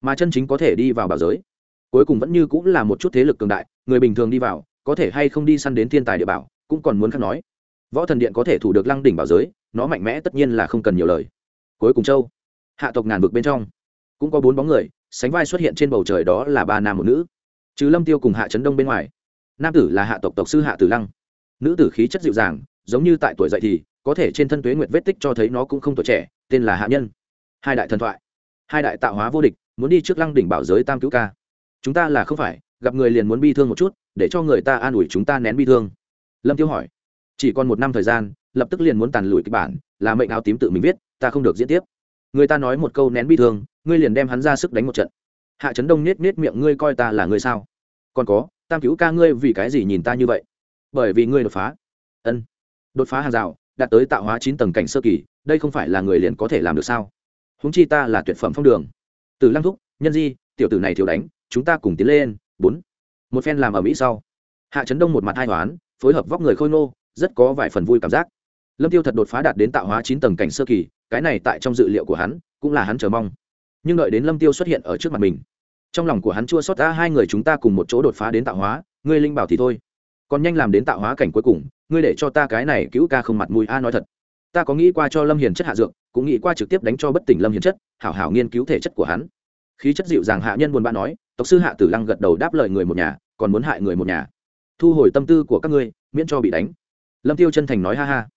Mà chân chính có thể đi vào bảo giới. Cuối cùng vẫn như cũng là một chút thế lực cường đại, người bình thường đi vào, có thể hay không đi săn đến thiên tài địa bảo, cũng còn muốn khác nói. Võ thần điện có thể thủ được lăng đỉnh bảo giới, nó mạnh mẽ tất nhiên là không cần nhiều lời. Cuối cùng châu, hạ tộc ngàn vực bên trong, cũng có bốn bóng người, sánh vai xuất hiện trên bầu trời đó là ba nam một nữ. Chứ lâm tiêu cùng hạ trấn đông bên ngoài, nam tử là hạ tộc tộc sư hạ tử lăng. Nữ tử khí chất dịu dàng, giống như tại tuổi dậy thì có thể trên thân tuế nguyệt vết tích cho thấy nó cũng không tuổi trẻ, tên là hạ nhân. Hai đại thần thoại. Hai đại tạo hóa vô địch, muốn đi trước lăng đỉnh bảo giới tam cứu ca. Chúng ta là không phải, gặp người liền muốn bi thương một chút, để cho người ta an ủi chúng ta nén bi thương. Lâm tiêu hỏi. Chỉ còn một năm thời gian, lập tức liền muốn tàn lùi kịch bản, là mệnh áo tím tự mình viết, ta không được diễn tiếp. Người ta nói một câu nén bi thương, ngươi liền đem hắn ra sức đánh một trận. Hạ trấn đông nết nết miệng, ngươi coi ta là người sao? Còn có, tam cứu ca ngươi vì cái gì nhìn ta như vậy? Bởi vì ngươi đột phá. Ân. Đột phá hàng rào đạt tới tạo hóa chín tầng cảnh sơ kỳ, đây không phải là người liền có thể làm được sao? Húng chi ta là tuyệt phẩm phong đường. Từ lăng thúc, nhân di, tiểu tử này thiếu đánh, chúng ta cùng tiến lên, bốn. Một phen làm ở mỹ sau. Hạ trấn đông một mặt hai toán phối hợp vóc người khôi nô rất có vài phần vui cảm giác. Lâm tiêu thật đột phá đạt đến tạo hóa chín tầng cảnh sơ kỳ, cái này tại trong dự liệu của hắn, cũng là hắn chờ mong. Nhưng đợi đến lâm tiêu xuất hiện ở trước mặt mình, trong lòng của hắn chua xót ra, hai người chúng ta cùng một chỗ đột phá đến tạo hóa, ngươi linh bảo thì thôi. Còn nhanh làm đến tạo hóa cảnh cuối cùng ngươi để cho ta cái này cứu ca không mặt mũi. A, nói thật, ta có nghĩ qua cho lâm hiền chất hạ dược, cũng nghĩ qua trực tiếp đánh cho bất tỉnh lâm hiền chất, hảo hảo nghiên cứu thể chất của hắn. Khí chất dịu dàng hạ nhân buồn bã nói, tộc sư hạ tử lăng gật đầu đáp lời người một nhà, còn muốn hại người một nhà. Thu hồi tâm tư của các ngươi, miễn cho bị đánh. Lâm tiêu chân thành nói ha ha.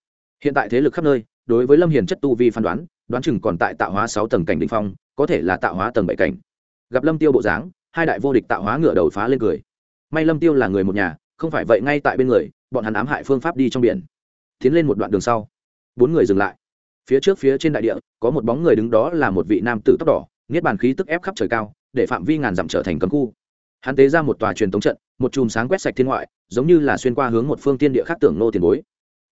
Hiện tại thế lực khắp nơi, đối với lâm hiền chất tu vi phán đoán đoán chừng còn tại tạo hóa sáu tầng cảnh đỉnh phong, có thể là tạo hóa tầng bảy cảnh. Gặp lâm tiêu bộ dáng, hai đại vô địch tạo hóa ngựa đầu phá lên cười. May lâm tiêu là người một nhà, không phải vậy ngay tại bên người bọn hắn ám hại phương pháp đi trong biển. Tiến lên một đoạn đường sau, bốn người dừng lại. Phía trước phía trên đại địa, có một bóng người đứng đó là một vị nam tử tóc đỏ, niết bàn khí tức ép khắp trời cao, để phạm vi ngàn dặm trở thành cấm khu. Hắn tế ra một tòa truyền tống trận, một chùm sáng quét sạch thiên ngoại, giống như là xuyên qua hướng một phương tiên địa khác tưởng nô tiền bối.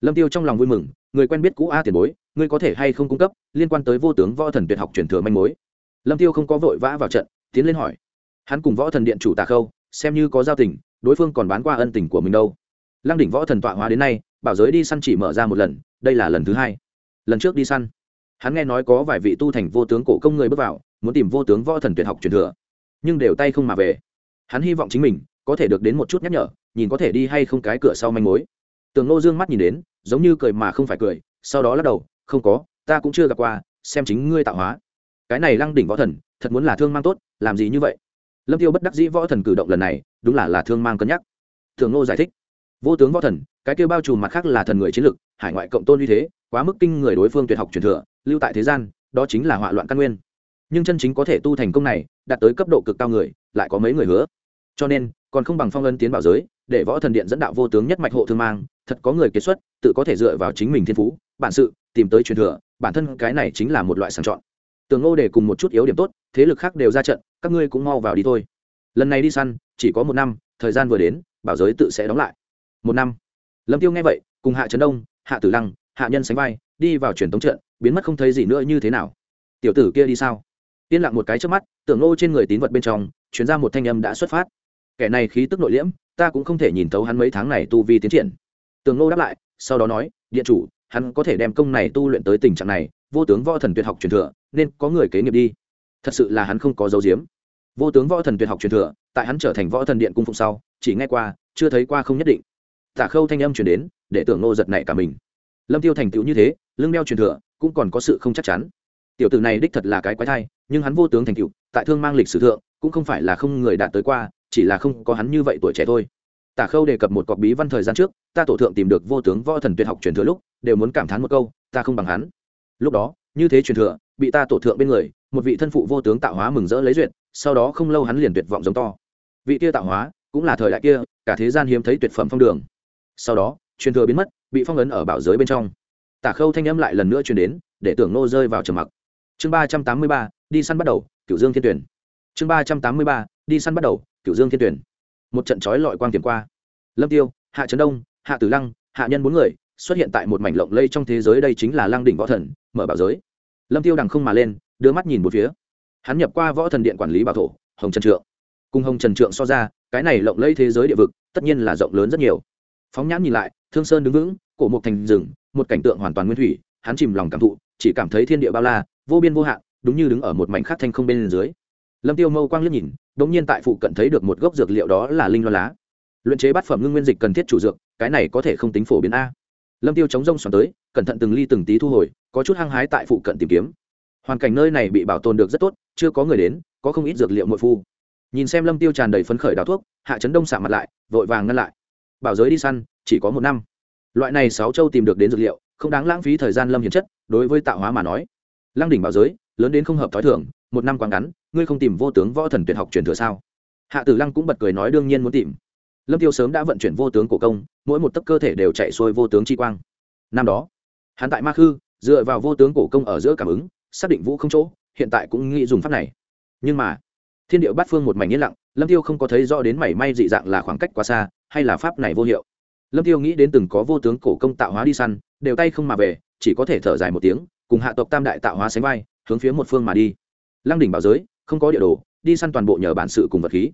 Lâm tiêu trong lòng vui mừng, người quen biết cũ a tiền bối, ngươi có thể hay không cung cấp liên quan tới vô tướng võ thần tuyệt học truyền thừa manh mối? Lâm tiêu không có vội vã vào trận, tiến lên hỏi. Hắn cùng võ thần điện chủ tà khâu, xem như có giao tình, đối phương còn bán qua ân tình của mình đâu lăng đỉnh võ thần tọa hóa đến nay, bảo giới đi săn chỉ mở ra một lần, đây là lần thứ hai. Lần trước đi săn, hắn nghe nói có vài vị tu thành vô tướng cổ công người bước vào, muốn tìm vô tướng võ thần tuyệt học truyền thừa, nhưng đều tay không mà về. Hắn hy vọng chính mình có thể được đến một chút nhắc nhở, nhìn có thể đi hay không cái cửa sau manh mối. Tường nô dương mắt nhìn đến, giống như cười mà không phải cười, sau đó lắc đầu, không có, ta cũng chưa gặp qua, xem chính ngươi tạo hóa. Cái này lăng đỉnh võ thần, thật muốn là thương mang tốt, làm gì như vậy? Lâm tiêu bất đắc dĩ võ thần cử động lần này, đúng là là thương mang cân nhắc. Thường nô giải thích vô tướng võ thần, cái kêu bao trùm mặt khác là thần người chiến lực, hải ngoại cộng tôn như thế, quá mức kinh người đối phương tuyệt học truyền thừa, lưu tại thế gian, đó chính là họa loạn căn nguyên. Nhưng chân chính có thể tu thành công này, đạt tới cấp độ cực cao người, lại có mấy người hứa. Cho nên, còn không bằng phong ân tiến bảo giới, để võ thần điện dẫn đạo vô tướng nhất mạch hộ thương mang, thật có người kiệt xuất, tự có thể dựa vào chính mình thiên phú, bản sự, tìm tới truyền thừa, bản thân cái này chính là một loại sàng chọn. Tường ngô để cùng một chút yếu điểm tốt, thế lực khác đều ra trận, các ngươi cũng mau vào đi thôi. Lần này đi săn, chỉ có một năm, thời gian vừa đến, bảo giới tự sẽ đóng lại một năm. Lâm tiêu nghe vậy, cùng hạ trấn đông, hạ tử lăng, hạ nhân sánh vai, đi vào truyền tống trận, biến mất không thấy gì nữa như thế nào. Tiểu tử kia đi sao? Yên lặng một cái trước mắt, tưởng ngô trên người tín vật bên trong chuyến ra một thanh âm đã xuất phát. Kẻ này khí tức nội liễm, ta cũng không thể nhìn thấu hắn mấy tháng này tu vi tiến triển. Tường ngô đáp lại, sau đó nói, điện chủ, hắn có thể đem công này tu luyện tới tình trạng này, vô tướng võ thần tuyệt học truyền thừa, nên có người kế nghiệp đi. Thật sự là hắn không có dấu diếm vô tướng võ thần tuyệt học truyền thừa, tại hắn trở thành võ thần điện cung phụng sau, chỉ nghe qua, chưa thấy qua không nhất định tả khâu thanh âm truyền đến, để tưởng ngô giật này cả mình. Lâm tiêu thành tựu như thế, lưng đeo truyền thừa, cũng còn có sự không chắc chắn. Tiểu tử này đích thật là cái quái thai, nhưng hắn vô tướng thành tựu, tại thương mang lịch sử thượng, cũng không phải là không người đạt tới qua, chỉ là không có hắn như vậy tuổi trẻ thôi. Tả khâu đề cập một cọc bí văn thời gian trước, ta tổ thượng tìm được vô tướng võ thần tuyệt học truyền thừa lúc, đều muốn cảm thán một câu, ta không bằng hắn. Lúc đó, như thế truyền thừa, bị ta tổ thượng bên người, một vị thân phụ vô tướng tạo hóa mừng rỡ lấy duyệt, sau đó không lâu hắn liền tuyệt vọng giống to. Vị kia tạo hóa, cũng là thời đại kia, cả thế gian hiếm thấy tuyệt phẩm phong đường sau đó, truyền thừa biến mất, bị phong ấn ở bảo giới bên trong. Tả khâu thanh âm lại lần nữa truyền đến, để tưởng nô rơi vào trầm mặc. Chương ba trăm tám mươi ba, đi săn bắt đầu, cửu dương thiên tuyển. Chương ba trăm tám mươi ba, đi săn bắt đầu, cửu dương thiên tuyển. Một trận trói lọi quang tiềm qua. Lâm tiêu, hạ trấn đông, hạ tử lăng, hạ nhân bốn người xuất hiện tại một mảnh lộng lây trong thế giới đây chính là lăng đỉnh võ thần, mở bảo giới. Lâm tiêu đằng không mà lên, đưa mắt nhìn một phía. Hắn nhập qua võ thần điện quản lý bảo thổ, hồng trần trượng. Cùng hồng trần trượng so ra, cái này lộng lây thế giới địa vực, tất nhiên là rộng lớn rất nhiều phóng nhãn nhìn lại, thương sơn đứng vững, cổ một thành rừng, một cảnh tượng hoàn toàn nguyên thủy, hắn chìm lòng cảm thụ, chỉ cảm thấy thiên địa bao la, vô biên vô hạn, đúng như đứng ở một mảnh khắc thanh không bên dưới. Lâm tiêu mâu quang liếc nhìn đống nhiên tại phụ cận thấy được một gốc dược liệu đó là linh loan lá. Luyện chế bát phẩm ngưng nguyên dịch cần thiết chủ dược, cái này có thể không tính phổ biến a. Lâm tiêu chống rông xoắn tới, cẩn thận từng ly từng tí thu hồi, có chút hăng hái tại phụ cận tìm kiếm. Hoàn cảnh nơi này bị bảo tồn được rất tốt, chưa có người đến, có không ít dược liệu nội phu. Nhìn xem lâm tiêu tràn đầy phấn khởi đào thuốc, hạ chấn đông xạ mặt lại, vội vàng ngăn lại bảo giới đi săn, chỉ có một năm. Loại này sáu châu tìm được đến dược liệu, không đáng lãng phí thời gian lâm hiền chất, đối với tạo hóa mà nói. Lăng đỉnh bảo giới, lớn đến không hợp thói thường, một năm quá ngắn, ngươi không tìm vô tướng võ thần tuyệt học truyền thừa sao? Hạ tử lăng cũng bật cười nói đương nhiên muốn tìm. Lâm tiêu sớm đã vận chuyển vô tướng cổ công, mỗi một tấc cơ thể đều chạy xuôi vô tướng chi quang. Năm đó, hắn tại ma khư, dựa vào vô tướng cổ công ở giữa cảm ứng, xác định vũ không chỗ, hiện tại cũng nghĩ dùng pháp này. Nhưng mà thiên điệu bát phương một mảnh yên lặng, lâm tiêu không có thấy rõ đến mảy may dị dạng là khoảng cách quá xa, hay là pháp này vô hiệu. Lâm tiêu nghĩ đến từng có vô tướng cổ công tạo hóa đi săn, đều tay không mà về, chỉ có thể thở dài một tiếng, cùng hạ tộc tam đại tạo hóa sánh vai, hướng phía một phương mà đi. Lăng đỉnh bảo giới, không có địa đồ, đi săn toàn bộ nhờ bản sự cùng vật khí.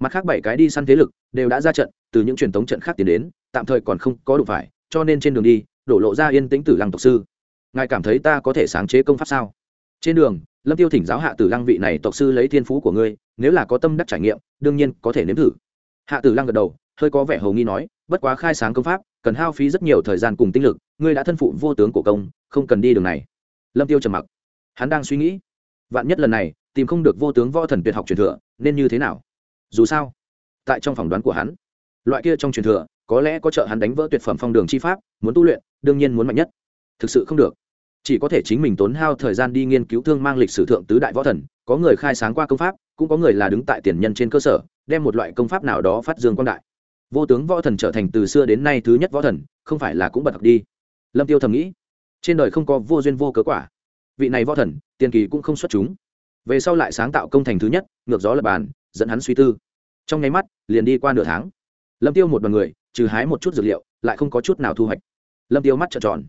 Mặt khác bảy cái đi săn thế lực, đều đã ra trận, từ những truyền thống trận khác tiến đến, tạm thời còn không có đủ phải, cho nên trên đường đi, đổ lộ ra yên tĩnh tử lăng tộc sư. Ngài cảm thấy ta có thể sáng chế công pháp sao? Trên đường lâm tiêu thỉnh giáo hạ tử lăng vị này tộc sư lấy thiên phú của ngươi, nếu là có tâm đắc trải nghiệm, đương nhiên có thể nếm thử. Hạ tử lăng gật đầu, hơi có vẻ hầu nghi nói, bất quá khai sáng công pháp, cần hao phí rất nhiều thời gian cùng tinh lực, ngươi đã thân phụ vô tướng cổ công, không cần đi đường này. Lâm tiêu trầm mặc. Hắn đang suy nghĩ, vạn nhất lần này, tìm không được vô tướng võ thần tuyệt học truyền thừa, nên như thế nào? Dù sao, tại trong phỏng đoán của hắn, loại kia trong truyền thừa, có lẽ có trợ hắn đánh vỡ tuyệt phẩm phong đường chi pháp, muốn tu luyện, đương nhiên muốn mạnh nhất. Thực sự không được chỉ có thể chính mình tốn hao thời gian đi nghiên cứu thương mang lịch sử thượng tứ đại võ thần, có người khai sáng qua công pháp, cũng có người là đứng tại tiền nhân trên cơ sở, đem một loại công pháp nào đó phát dương quan đại. Vô tướng võ thần trở thành từ xưa đến nay thứ nhất võ thần, không phải là cũng bật học đi. Lâm tiêu thầm nghĩ, trên đời không có vô duyên vô cớ quả. Vị này võ thần, tiền kỳ cũng không xuất chúng. Về sau lại sáng tạo công thành thứ nhất, ngược gió lập bàn, dẫn hắn suy tư. Trong nháy mắt, liền đi qua nửa tháng. Lâm tiêu một đoàn người, trừ hái một chút dược liệu, lại không có chút nào thu hoạch. Lâm tiêu mắt trợn tròn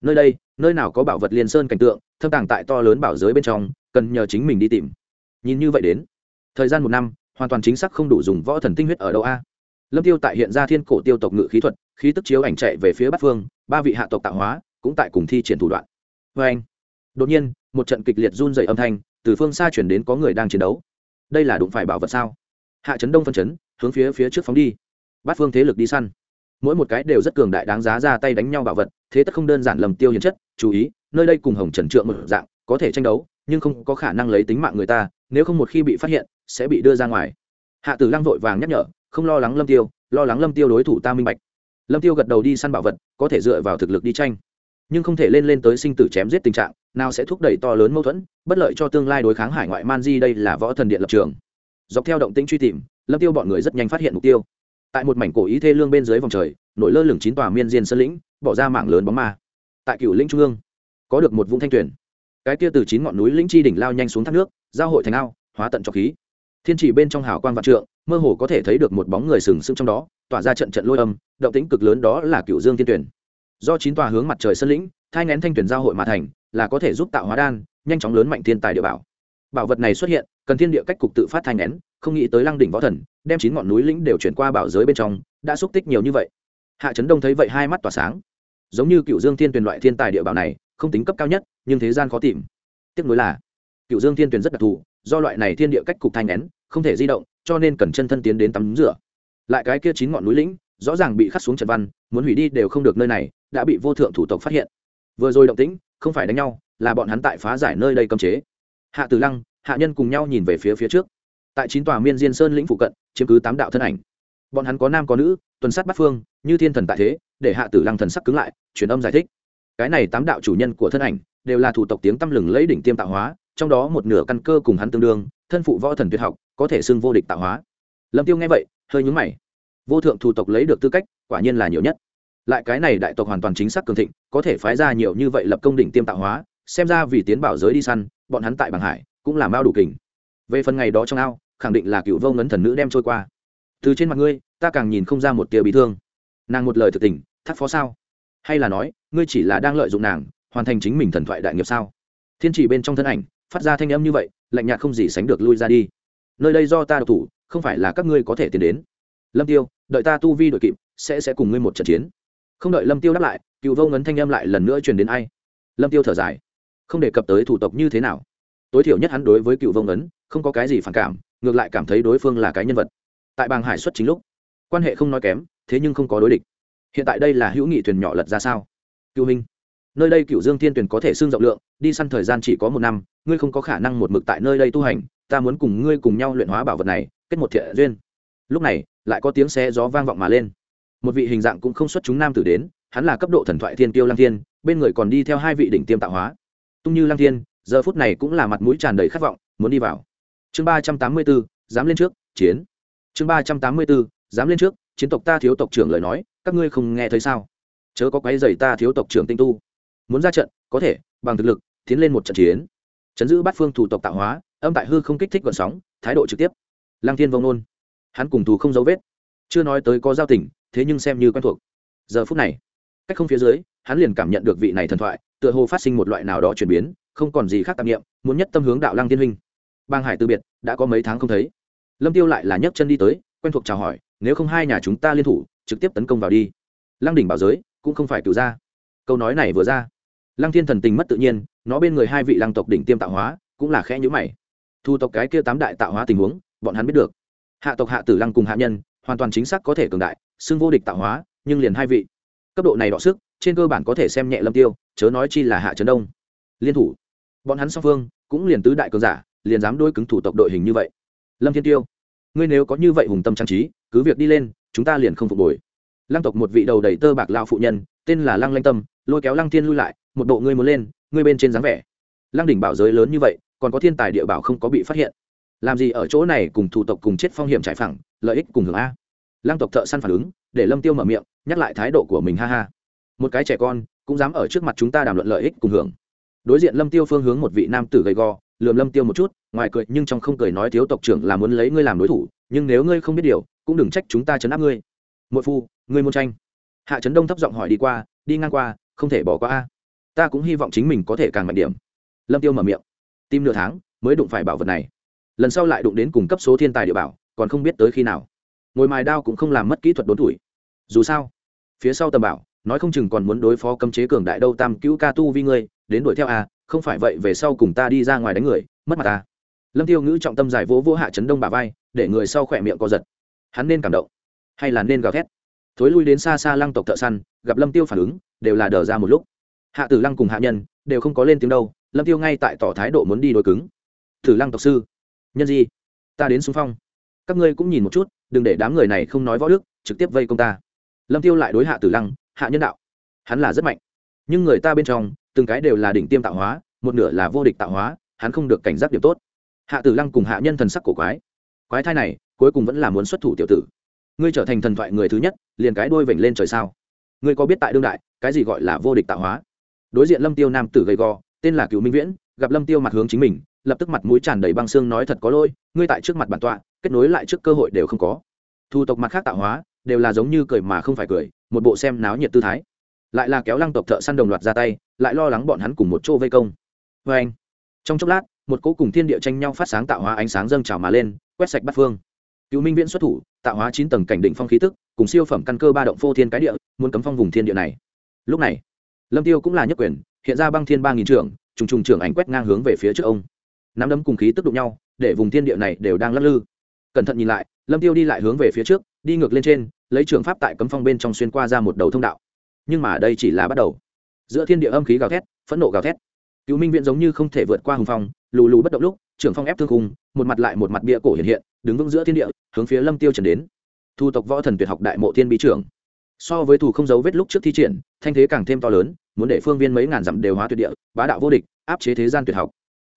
nơi đây, nơi nào có bảo vật liên sơn cảnh tượng, thâm tàng tại to lớn bảo giới bên trong, cần nhờ chính mình đi tìm. Nhìn như vậy đến, thời gian một năm, hoàn toàn chính xác không đủ dùng võ thần tinh huyết ở đâu a? Lâm tiêu tại hiện ra thiên cổ tiêu tộc ngự khí thuật, khí tức chiếu ảnh chạy về phía bắc phương, ba vị hạ tộc tạo hóa, cũng tại cùng thi triển thủ đoạn. Vê anh, đột nhiên, một trận kịch liệt run dày âm thanh, từ phương xa chuyển đến có người đang chiến đấu. Đây là đụng phải bảo vật sao? Hạ chấn đông phân chấn, hướng phía phía trước phóng đi. Bát phương thế lực đi săn mỗi một cái đều rất cường đại đáng giá ra tay đánh nhau bảo vật, thế tất không đơn giản lầm tiêu hiền chất, chú ý, nơi đây cùng hồng trần trượng một dạng, có thể tranh đấu, nhưng không có khả năng lấy tính mạng người ta, nếu không một khi bị phát hiện, sẽ bị đưa ra ngoài. Hạ tử lăng vội vàng nhắc nhở, không lo lắng lâm tiêu, lo lắng lâm tiêu đối thủ ta minh bạch. Lâm tiêu gật đầu đi săn bảo vật, có thể dựa vào thực lực đi tranh. Nhưng không thể lên lên tới sinh tử chém giết tình trạng, nào sẽ thúc đẩy to lớn mâu thuẫn, bất lợi cho tương lai đối kháng hải ngoại man di đây là võ thần điện lập trường. Dọc theo động tĩnh truy tìm, lâm tiêu bọn người rất nhanh phát hiện mục tiêu tại một mảnh cổ ý thê lương bên dưới vòng trời, nổi lơ lửng chín tòa miên diên sơn lĩnh, bỏ ra mạng lớn bóng ma. Tại cựu lĩnh trung ương, có được một vũng thanh tuyển cái kia từ chín ngọn núi lĩnh chi đỉnh lao nhanh xuống thác nước, giao hội thành ao, hóa tận trọc khí. Thiên chỉ bên trong hào quang vạn trượng, mơ hồ có thể thấy được một bóng người sừng sững trong đó, tỏa ra trận trận lôi âm, động tĩnh cực lớn đó là cựu dương thiên tuyển do chín tòa hướng mặt trời sơn lĩnh, thai ngén thanh tuyển giao hội mà thành, là có thể giúp tạo hóa đan, nhanh chóng lớn mạnh thiên tài địa bảo. Bảo vật này xuất hiện, cần thiên địa cách cục tự phát thai ngén không nghĩ tới lăng đỉnh võ thần, đem chín ngọn núi lĩnh đều chuyển qua bảo giới bên trong, đã xúc tích nhiều như vậy. Hạ trấn đông thấy vậy hai mắt tỏa sáng. Giống như cựu dương thiên tuyển loại thiên tài địa bảo này, không tính cấp cao nhất, nhưng thế gian khó tìm. Tiếc nuối là cựu dương thiên tuyển rất đặc thù, do loại này thiên địa cách cục thai ngén không thể di động, cho nên cần chân thân tiến đến tắm rửa. Lại cái kia chín ngọn núi lĩnh, rõ ràng bị khắc xuống trần văn, muốn hủy đi đều không được nơi này, đã bị vô thượng thủ tộc phát hiện. Vừa rồi động tĩnh, không phải đánh nhau, là bọn hắn tại phá giải nơi đây cấm chế. Hạ tử lăng, hạ nhân cùng nhau nhìn về phía phía trước tại chín tòa miên diên sơn lĩnh phụ cận, chiếm cứ tám đạo thân ảnh. Bọn hắn có nam có nữ, tuần sát bắt phương, như thiên thần tại thế, để hạ tử lăng thần sắc cứng lại, truyền âm giải thích. Cái này tám đạo chủ nhân của thân ảnh, đều là thủ tộc tiếng tăm lừng lấy đỉnh tiêm tạo hóa, trong đó một nửa căn cơ cùng hắn tương đương, thân phụ võ thần tuyệt học, có thể xưng vô địch tạo hóa. Lâm tiêu nghe vậy, hơi nhúng mày. Vô thượng thủ tộc lấy được tư cách, quả nhiên là nhiều nhất. Lại cái này đại tộc hoàn toàn chính xác cường thịnh, có thể phái ra nhiều như vậy lập công đỉnh tiêm tạo hóa, xem ra vì tiến bảo giới đi săn, bọn hắn tại bằng hải, cũng làm ao đủ kình. Về phần ngày đó trong ao khẳng định là cựu vô ngấn thần nữ đem trôi qua. Từ trên mặt ngươi, ta càng nhìn không ra một tia bị thương. Nàng một lời thực tình, thắt phó sao? Hay là nói, ngươi chỉ là đang lợi dụng nàng, hoàn thành chính mình thần thoại đại nghiệp sao? Thiên chỉ bên trong thân ảnh, phát ra thanh âm như vậy, lạnh nhạt không gì sánh được lui ra đi. Nơi đây do ta độc thủ, không phải là các ngươi có thể tiến đến. Lâm tiêu, đợi ta tu vi đội kịp, sẽ sẽ cùng ngươi một trận chiến. Không đợi lâm tiêu đáp lại, cựu vô ngấn thanh âm lại lần nữa truyền đến ai? Lâm tiêu thở dài. Không đề cập tới thủ tộc như thế nào. Tối thiểu nhất hắn đối với cựu vô ngấn, không có cái gì phản cảm ngược lại cảm thấy đối phương là cái nhân vật. Tại bàng hải xuất chính lúc, quan hệ không nói kém, thế nhưng không có đối địch. Hiện tại đây là hữu nghị thuyền nhỏ lật ra sao? Cựu minh nơi đây cựu dương thiên tuyển có thể xương rộng lượng, đi săn thời gian chỉ có một năm, ngươi không có khả năng một mực tại nơi đây tu hành, ta muốn cùng ngươi cùng nhau luyện hóa bảo vật này, kết một thiện duyên. Lúc này, lại có tiếng xe gió vang vọng mà lên. Một vị hình dạng cũng không xuất chúng nam tử đến, hắn là cấp độ thần thoại thiên tiêu lang thiên, bên người còn đi theo hai vị đỉnh tiêm tạo hóa. Tung như lang thiên, giờ phút này cũng là mặt mũi tràn đầy khát vọng, muốn đi vào chương ba trăm tám mươi bốn, dám lên trước, chiến. Chương ba trăm tám mươi bốn, dám lên trước, chiến tộc ta thiếu tộc trưởng lời nói, các ngươi không nghe thấy sao? Chớ có quái dày ta thiếu tộc trưởng tinh tu. Muốn ra trận, có thể, bằng thực lực, tiến lên một trận chiến. Chấn giữ bát phương thủ tộc tạo hóa, âm tại hư không kích thích gọn sóng, thái độ trực tiếp. Lang thiên vông nôn. Hắn cùng thù không dấu vết. Chưa nói tới có giao tình, thế nhưng xem như quen thuộc. Giờ phút này, cách không phía dưới, hắn liền cảm nhận được vị này thần thoại, tựa hồ phát sinh một loại nào đó chuyển biến, không còn gì khác tạp nghiệm muốn nhất tâm hướng đạo lăng thiên huynh bang hải từ biệt, đã có mấy tháng không thấy. Lâm tiêu lại là nhấc chân đi tới, quen thuộc chào hỏi, nếu không hai nhà chúng ta liên thủ, trực tiếp tấn công vào đi. Lăng đỉnh bảo giới, cũng không phải cử ra câu nói này vừa ra, lăng thiên thần tình mất tự nhiên, nó bên người hai vị lăng tộc đỉnh tiêm tạo hóa, cũng là khẽ nhữ mày. Thu tộc cái kia tám đại tạo hóa tình huống, bọn hắn biết được. Hạ tộc hạ tử lăng cùng hạ nhân, hoàn toàn chính xác có thể cường đại, xưng vô địch tạo hóa, nhưng liền hai vị. Cấp độ này đọ sức, trên cơ bản có thể xem nhẹ lâm tiêu, chớ nói chi là hạ trấn đông. Liên thủ. Bọn hắn song phương, cũng liền tứ đại cường giả liền dám đôi cứng thủ tộc đội hình như vậy. Lâm thiên tiêu, ngươi nếu có như vậy hùng tâm trang trí, cứ việc đi lên, chúng ta liền không phục hồi. Lăng tộc một vị đầu đầy tơ bạc lao phụ nhân, tên là lăng lanh tâm, lôi kéo lăng thiên lui lại, một bộ ngươi muốn lên, ngươi bên trên dáng vẻ. Lăng đỉnh bảo giới lớn như vậy, còn có thiên tài địa bảo không có bị phát hiện. Làm gì ở chỗ này cùng thủ tộc cùng chết phong hiểm trải phẳng, lợi ích cùng hưởng a. Lăng tộc thợ săn phản ứng, để lâm tiêu mở miệng, nhắc lại thái độ của mình ha ha. Một cái trẻ con, cũng dám ở trước mặt chúng ta đàm luận lợi ích cùng hưởng. Đối diện lâm tiêu phương hướng một vị nam tử gầy gò lườm lâm tiêu một chút, ngoài cười nhưng trong không cười nói thiếu tộc trưởng là muốn lấy ngươi làm đối thủ, nhưng nếu ngươi không biết điều, cũng đừng trách chúng ta chấn áp ngươi. Muội phu, ngươi muốn tranh. Hạ trấn đông thấp giọng hỏi đi qua, đi ngang qua, không thể bỏ qua a. Ta cũng hy vọng chính mình có thể càng mạnh điểm. Lâm tiêu mở miệng. Tim nửa tháng, mới đụng phải bảo vật này. Lần sau lại đụng đến cùng cấp số thiên tài địa bảo, còn không biết tới khi nào. Ngồi mài đao cũng không làm mất kỹ thuật đốn tuổi. Dù sao, phía sau tầm bảo, nói không chừng còn muốn đối phó cấm chế cường đại đâu, tam cứu ca tu vi ngươi, đến đuổi theo a không phải vậy về sau cùng ta đi ra ngoài đánh người, mất mặt ta. Lâm tiêu ngữ trọng tâm giải vỗ vỗ hạ chấn đông bà vai, để người sau khỏe miệng co giật. Hắn nên cảm động, hay là nên gào thét? Thối lui đến xa xa lăng tộc thợ săn, gặp lâm tiêu phản ứng, đều là đờ ra một lúc. Hạ tử lăng cùng hạ nhân, đều không có lên tiếng đâu, lâm tiêu ngay tại tỏ thái độ muốn đi đối cứng. Tử lăng tộc sư, nhân gì? Ta đến xung phong. Các ngươi cũng nhìn một chút, đừng để đám người này không nói võ đức, trực tiếp vây công ta. Lâm tiêu lại đối hạ tử lăng, hạ nhân đạo. Hắn là rất mạnh, nhưng người ta bên trong từng cái đều là đỉnh tiêm tạo hóa, một nửa là vô địch tạo hóa, hắn không được cảnh giác điểm tốt. Hạ tử lăng cùng hạ nhân thần sắc cổ quái. Quái thai này, cuối cùng vẫn là muốn xuất thủ tiểu tử. Ngươi trở thành thần thoại người thứ nhất, liền cái đôi vểnh lên trời sao? Ngươi có biết tại đương đại, cái gì gọi là vô địch tạo hóa? Đối diện lâm tiêu nam tử gầy gò, tên là cựu minh viễn, gặp lâm tiêu mặt hướng chính mình, lập tức mặt mũi tràn đầy băng xương nói thật có lỗi, ngươi tại trước mặt bản tọa, kết nối lại trước cơ hội đều không có. Thu tộc mặt khác tạo hóa, đều là giống như cười mà không phải cười, một bộ xem náo nhiệt tư thái lại là kéo lăng tộc thợ săn đồng loạt ra tay, lại lo lắng bọn hắn cùng một chỗ vây công. Vê anh, trong chốc lát, một cỗ cùng thiên địa tranh nhau phát sáng tạo hóa ánh sáng dâng trào mà lên, quét sạch bắt phương. Cựu minh viễn xuất thủ, tạo hóa chín tầng cảnh định phong khí tức, cùng siêu phẩm căn cơ ba động phô thiên cái địa, muốn cấm phong vùng thiên địa này. Lúc này, lâm tiêu cũng là nhất quyền, hiện ra băng thiên ba nghìn trưởng, trùng trùng trưởng ảnh quét ngang hướng về phía trước ông. Nắm đấm cùng khí tức đụng nhau, để vùng thiên địa này đều đang lắc lư. Cẩn thận nhìn lại, lâm tiêu đi lại hướng về phía trước, đi ngược lên trên, lấy trường pháp tại cấm phong bên trong xuyên qua ra một đầu thông đạo nhưng mà đây chỉ là bắt đầu. Giữa thiên địa âm khí gào thét, phẫn nộ gào thét. Cứu minh viện giống như không thể vượt qua hùng phong, lù lù bất động lúc, trưởng phong ép thương khung, một mặt lại một mặt bia cổ hiện hiện, đứng vững giữa thiên địa, hướng phía lâm tiêu trần đến. Thu tộc võ thần tuyệt học đại mộ thiên bí trưởng. So với thủ không dấu vết lúc trước thi triển, thanh thế càng thêm to lớn, muốn để phương viên mấy ngàn dặm đều hóa tuyệt địa, bá đạo vô địch, áp chế thế gian tuyệt học.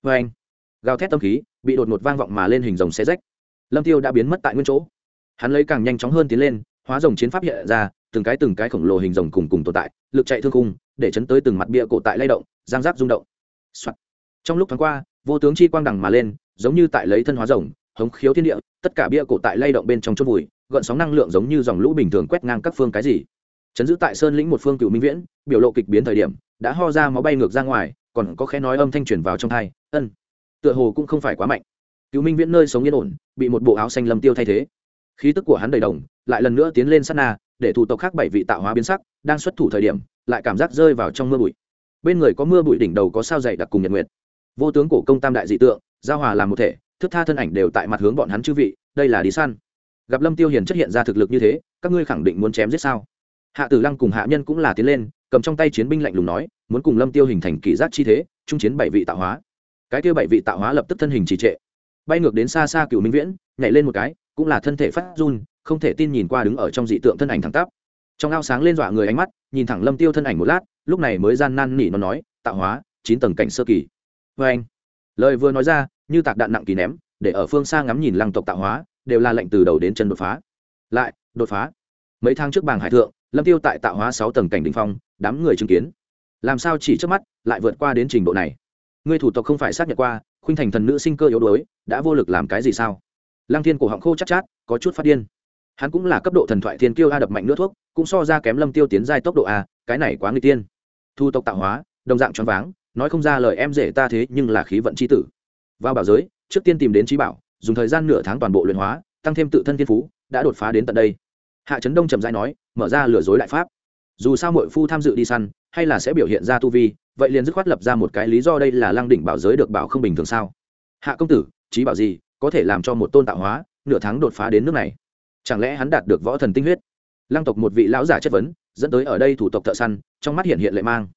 Vê anh, gào thét tâm khí, bị đột ngột vang vọng mà lên hình rồng xe rách. Lâm tiêu đã biến mất tại nguyên chỗ. Hắn lấy càng nhanh chóng hơn tiến lên, hóa rồng chiến pháp hiện ra từng cái từng cái khổng lồ hình rồng cùng cùng tồn tại, lực chạy thương khung, để chấn tới từng mặt bia cổ tại lay động, giang giáp rung động、Soạn. trong lúc thoáng qua, vô tướng chi quang đằng mà lên, giống như tại lấy thân hóa rồng, hống khiếu thiên địa, tất cả bia cổ tại lay động bên trong chốt vùi, gợn sóng năng lượng giống như dòng lũ bình thường quét ngang các phương cái gì. Chấn giữ tại sơn lĩnh một phương cựu minh viễn, biểu lộ kịch biến thời điểm, đã ho ra máu bay ngược ra ngoài, còn có khẽ nói âm thanh truyền vào trong thai ân. Tựa hồ cũng không phải quá mạnh. Cựu minh viễn nơi sống yên ổn, bị một bộ áo xanh lâm tiêu thay thế khí tức của hắn đầy đồng, lại lần nữa tiến lên sát na, để thủ tộc khác bảy vị tạo hóa biến sắc, đang xuất thủ thời điểm, lại cảm giác rơi vào trong mưa bụi. Bên người có mưa bụi đỉnh đầu có sao dày đặc cùng nhật nguyệt. Vô tướng cổ công tam đại dị tượng, giao hòa làm một thể thức tha thân ảnh đều tại mặt hướng bọn hắn chư vị, đây là đi săn gặp lâm tiêu hiền chất hiện ra thực lực như thế, các ngươi khẳng định muốn chém giết sao? Hạ tử lăng cùng hạ nhân cũng là tiến lên, cầm trong tay chiến binh lạnh lùng nói, muốn cùng lâm tiêu hình thành kỷ giác chi thế, trung chiến bảy vị tạo hóa. Cái kia bảy vị tạo hóa lập tức thân hình trì trệ. Bay ngược đến xa xa cựu minh viễn, nhảy lên một cái cũng là thân thể phát run, không thể tin nhìn qua đứng ở trong dị tượng thân ảnh thẳng tắp. Trong ao sáng lên dọa người ánh mắt, nhìn thẳng lâm tiêu thân ảnh một lát, lúc này mới gian nan nỉ nó nói, tạo hóa, chín tầng cảnh sơ kỳ. Vê anh, lời vừa nói ra, như tạc đạn nặng kỳ ném, để ở phương xa ngắm nhìn lăng tộc tạo hóa, đều là lệnh từ đầu đến chân đột phá. Lại, đột phá. Mấy tháng trước bảng hải thượng, lâm tiêu tại tạo hóa sáu tầng cảnh đỉnh phong, đám người chứng kiến. Làm sao chỉ trước mắt, lại vượt qua đến trình độ này? Ngươi thủ tộc không phải xác nhận qua, khuynh thành thần nữ sinh cơ yếu đuối, đã vô lực làm cái gì sao? Lăng thiên cổ họng khô chắc chát, chát có chút phát điên. Hắn cũng là cấp độ thần thoại thiên kiêu a đập mạnh nữa thuốc cũng so ra kém lâm tiêu tiến giai tốc độ a cái này quá nguy tiên. Thu tộc tạo hóa đồng dạng choáng váng nói không ra lời em rể ta thế nhưng là khí vận chi tử. Vào bảo giới trước tiên tìm đến trí bảo dùng thời gian nửa tháng toàn bộ luyện hóa tăng thêm tự thân thiên phú đã đột phá đến tận đây. Hạ trấn đông trầm dai nói mở ra lừa dối đại pháp. Dù sao mọi phu tham dự đi săn hay là sẽ biểu hiện ra tu vi vậy liền dứt khoát lập ra một cái lý do đây là lăng đỉnh bảo giới được bảo không bình thường sao? Hạ công tử trí bảo gì? Có thể làm cho một tôn tạo hóa, nửa tháng đột phá đến nước này. Chẳng lẽ hắn đạt được võ thần tinh huyết? Lăng tộc một vị lão giả chất vấn, dẫn tới ở đây thủ tộc thợ săn, trong mắt hiện hiện lệ mang.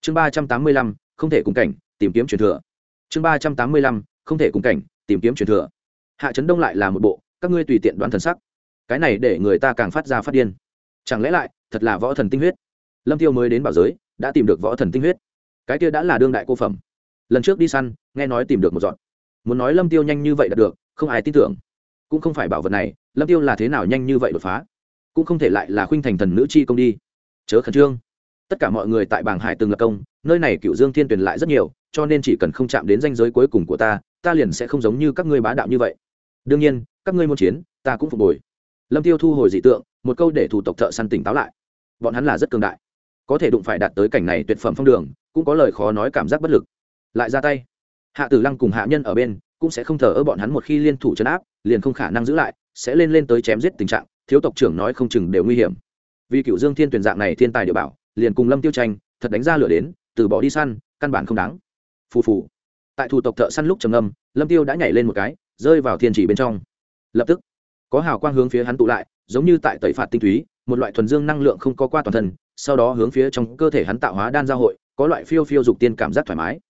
Chương ba trăm tám mươi lăm, không thể cùng cảnh, tìm kiếm truyền thừa. Chương ba trăm tám mươi lăm, không thể cùng cảnh, tìm kiếm truyền thừa. Hạ trấn đông lại là một bộ, các ngươi tùy tiện đoán thần sắc. Cái này để người ta càng phát ra phát điên. Chẳng lẽ lại, thật là võ thần tinh huyết? Lâm tiêu mới đến bảo giới, đã tìm được võ thần tinh huyết. Cái kia đã là đương đại cô phẩm. Lần trước đi săn, nghe nói tìm được một dọn muốn nói lâm tiêu nhanh như vậy đạt được, không ai tin tưởng. Cũng không phải bảo vật này, lâm tiêu là thế nào nhanh như vậy đột phá? Cũng không thể lại là khuynh thành thần nữ chi công đi. Chớ khẩn trương. Tất cả mọi người tại bảng hải từng lập công, nơi này cựu dương thiên tuyển lại rất nhiều, cho nên chỉ cần không chạm đến danh giới cuối cùng của ta ta liền sẽ không giống như các ngươi bá đạo như vậy. Đương nhiên, các ngươi muốn chiến, ta cũng phục hồi. Lâm tiêu thu hồi dị tượng, một câu để thủ tộc thợ săn tỉnh táo lại. Bọn hắn là rất cường đại. Có thể đụng phải đạt tới cảnh này tuyệt phẩm phong đường, cũng có lời khó nói cảm giác bất lực. Lại ra tay hạ tử lăng cùng hạ nhân ở bên, cũng sẽ không thờ ơ bọn hắn một khi liên thủ chấn áp, liền không khả năng giữ lại, sẽ lên lên tới chém giết tình trạng, thiếu tộc trưởng nói không chừng đều nguy hiểm. Vì cựu dương thiên tuyển dạng này thiên tài địa bảo, liền cùng lâm tiêu tranh, thật đánh ra lửa đến, từ bỏ đi săn, căn bản không đáng. Phù phù. Tại thủ tộc thợ săn lúc trầm âm lâm tiêu đã nhảy lên một cái, rơi vào thiên chỉ bên trong. Lập tức, có hào quang hướng phía hắn tụ lại, giống như tại tẩy phạt tinh túy, một loại thuần dương năng lượng không có qua toàn thân, sau đó hướng phía trong cơ thể hắn tạo hóa đan giao hội, có loại phiêu phiêu dục tiên cảm giác thoải mái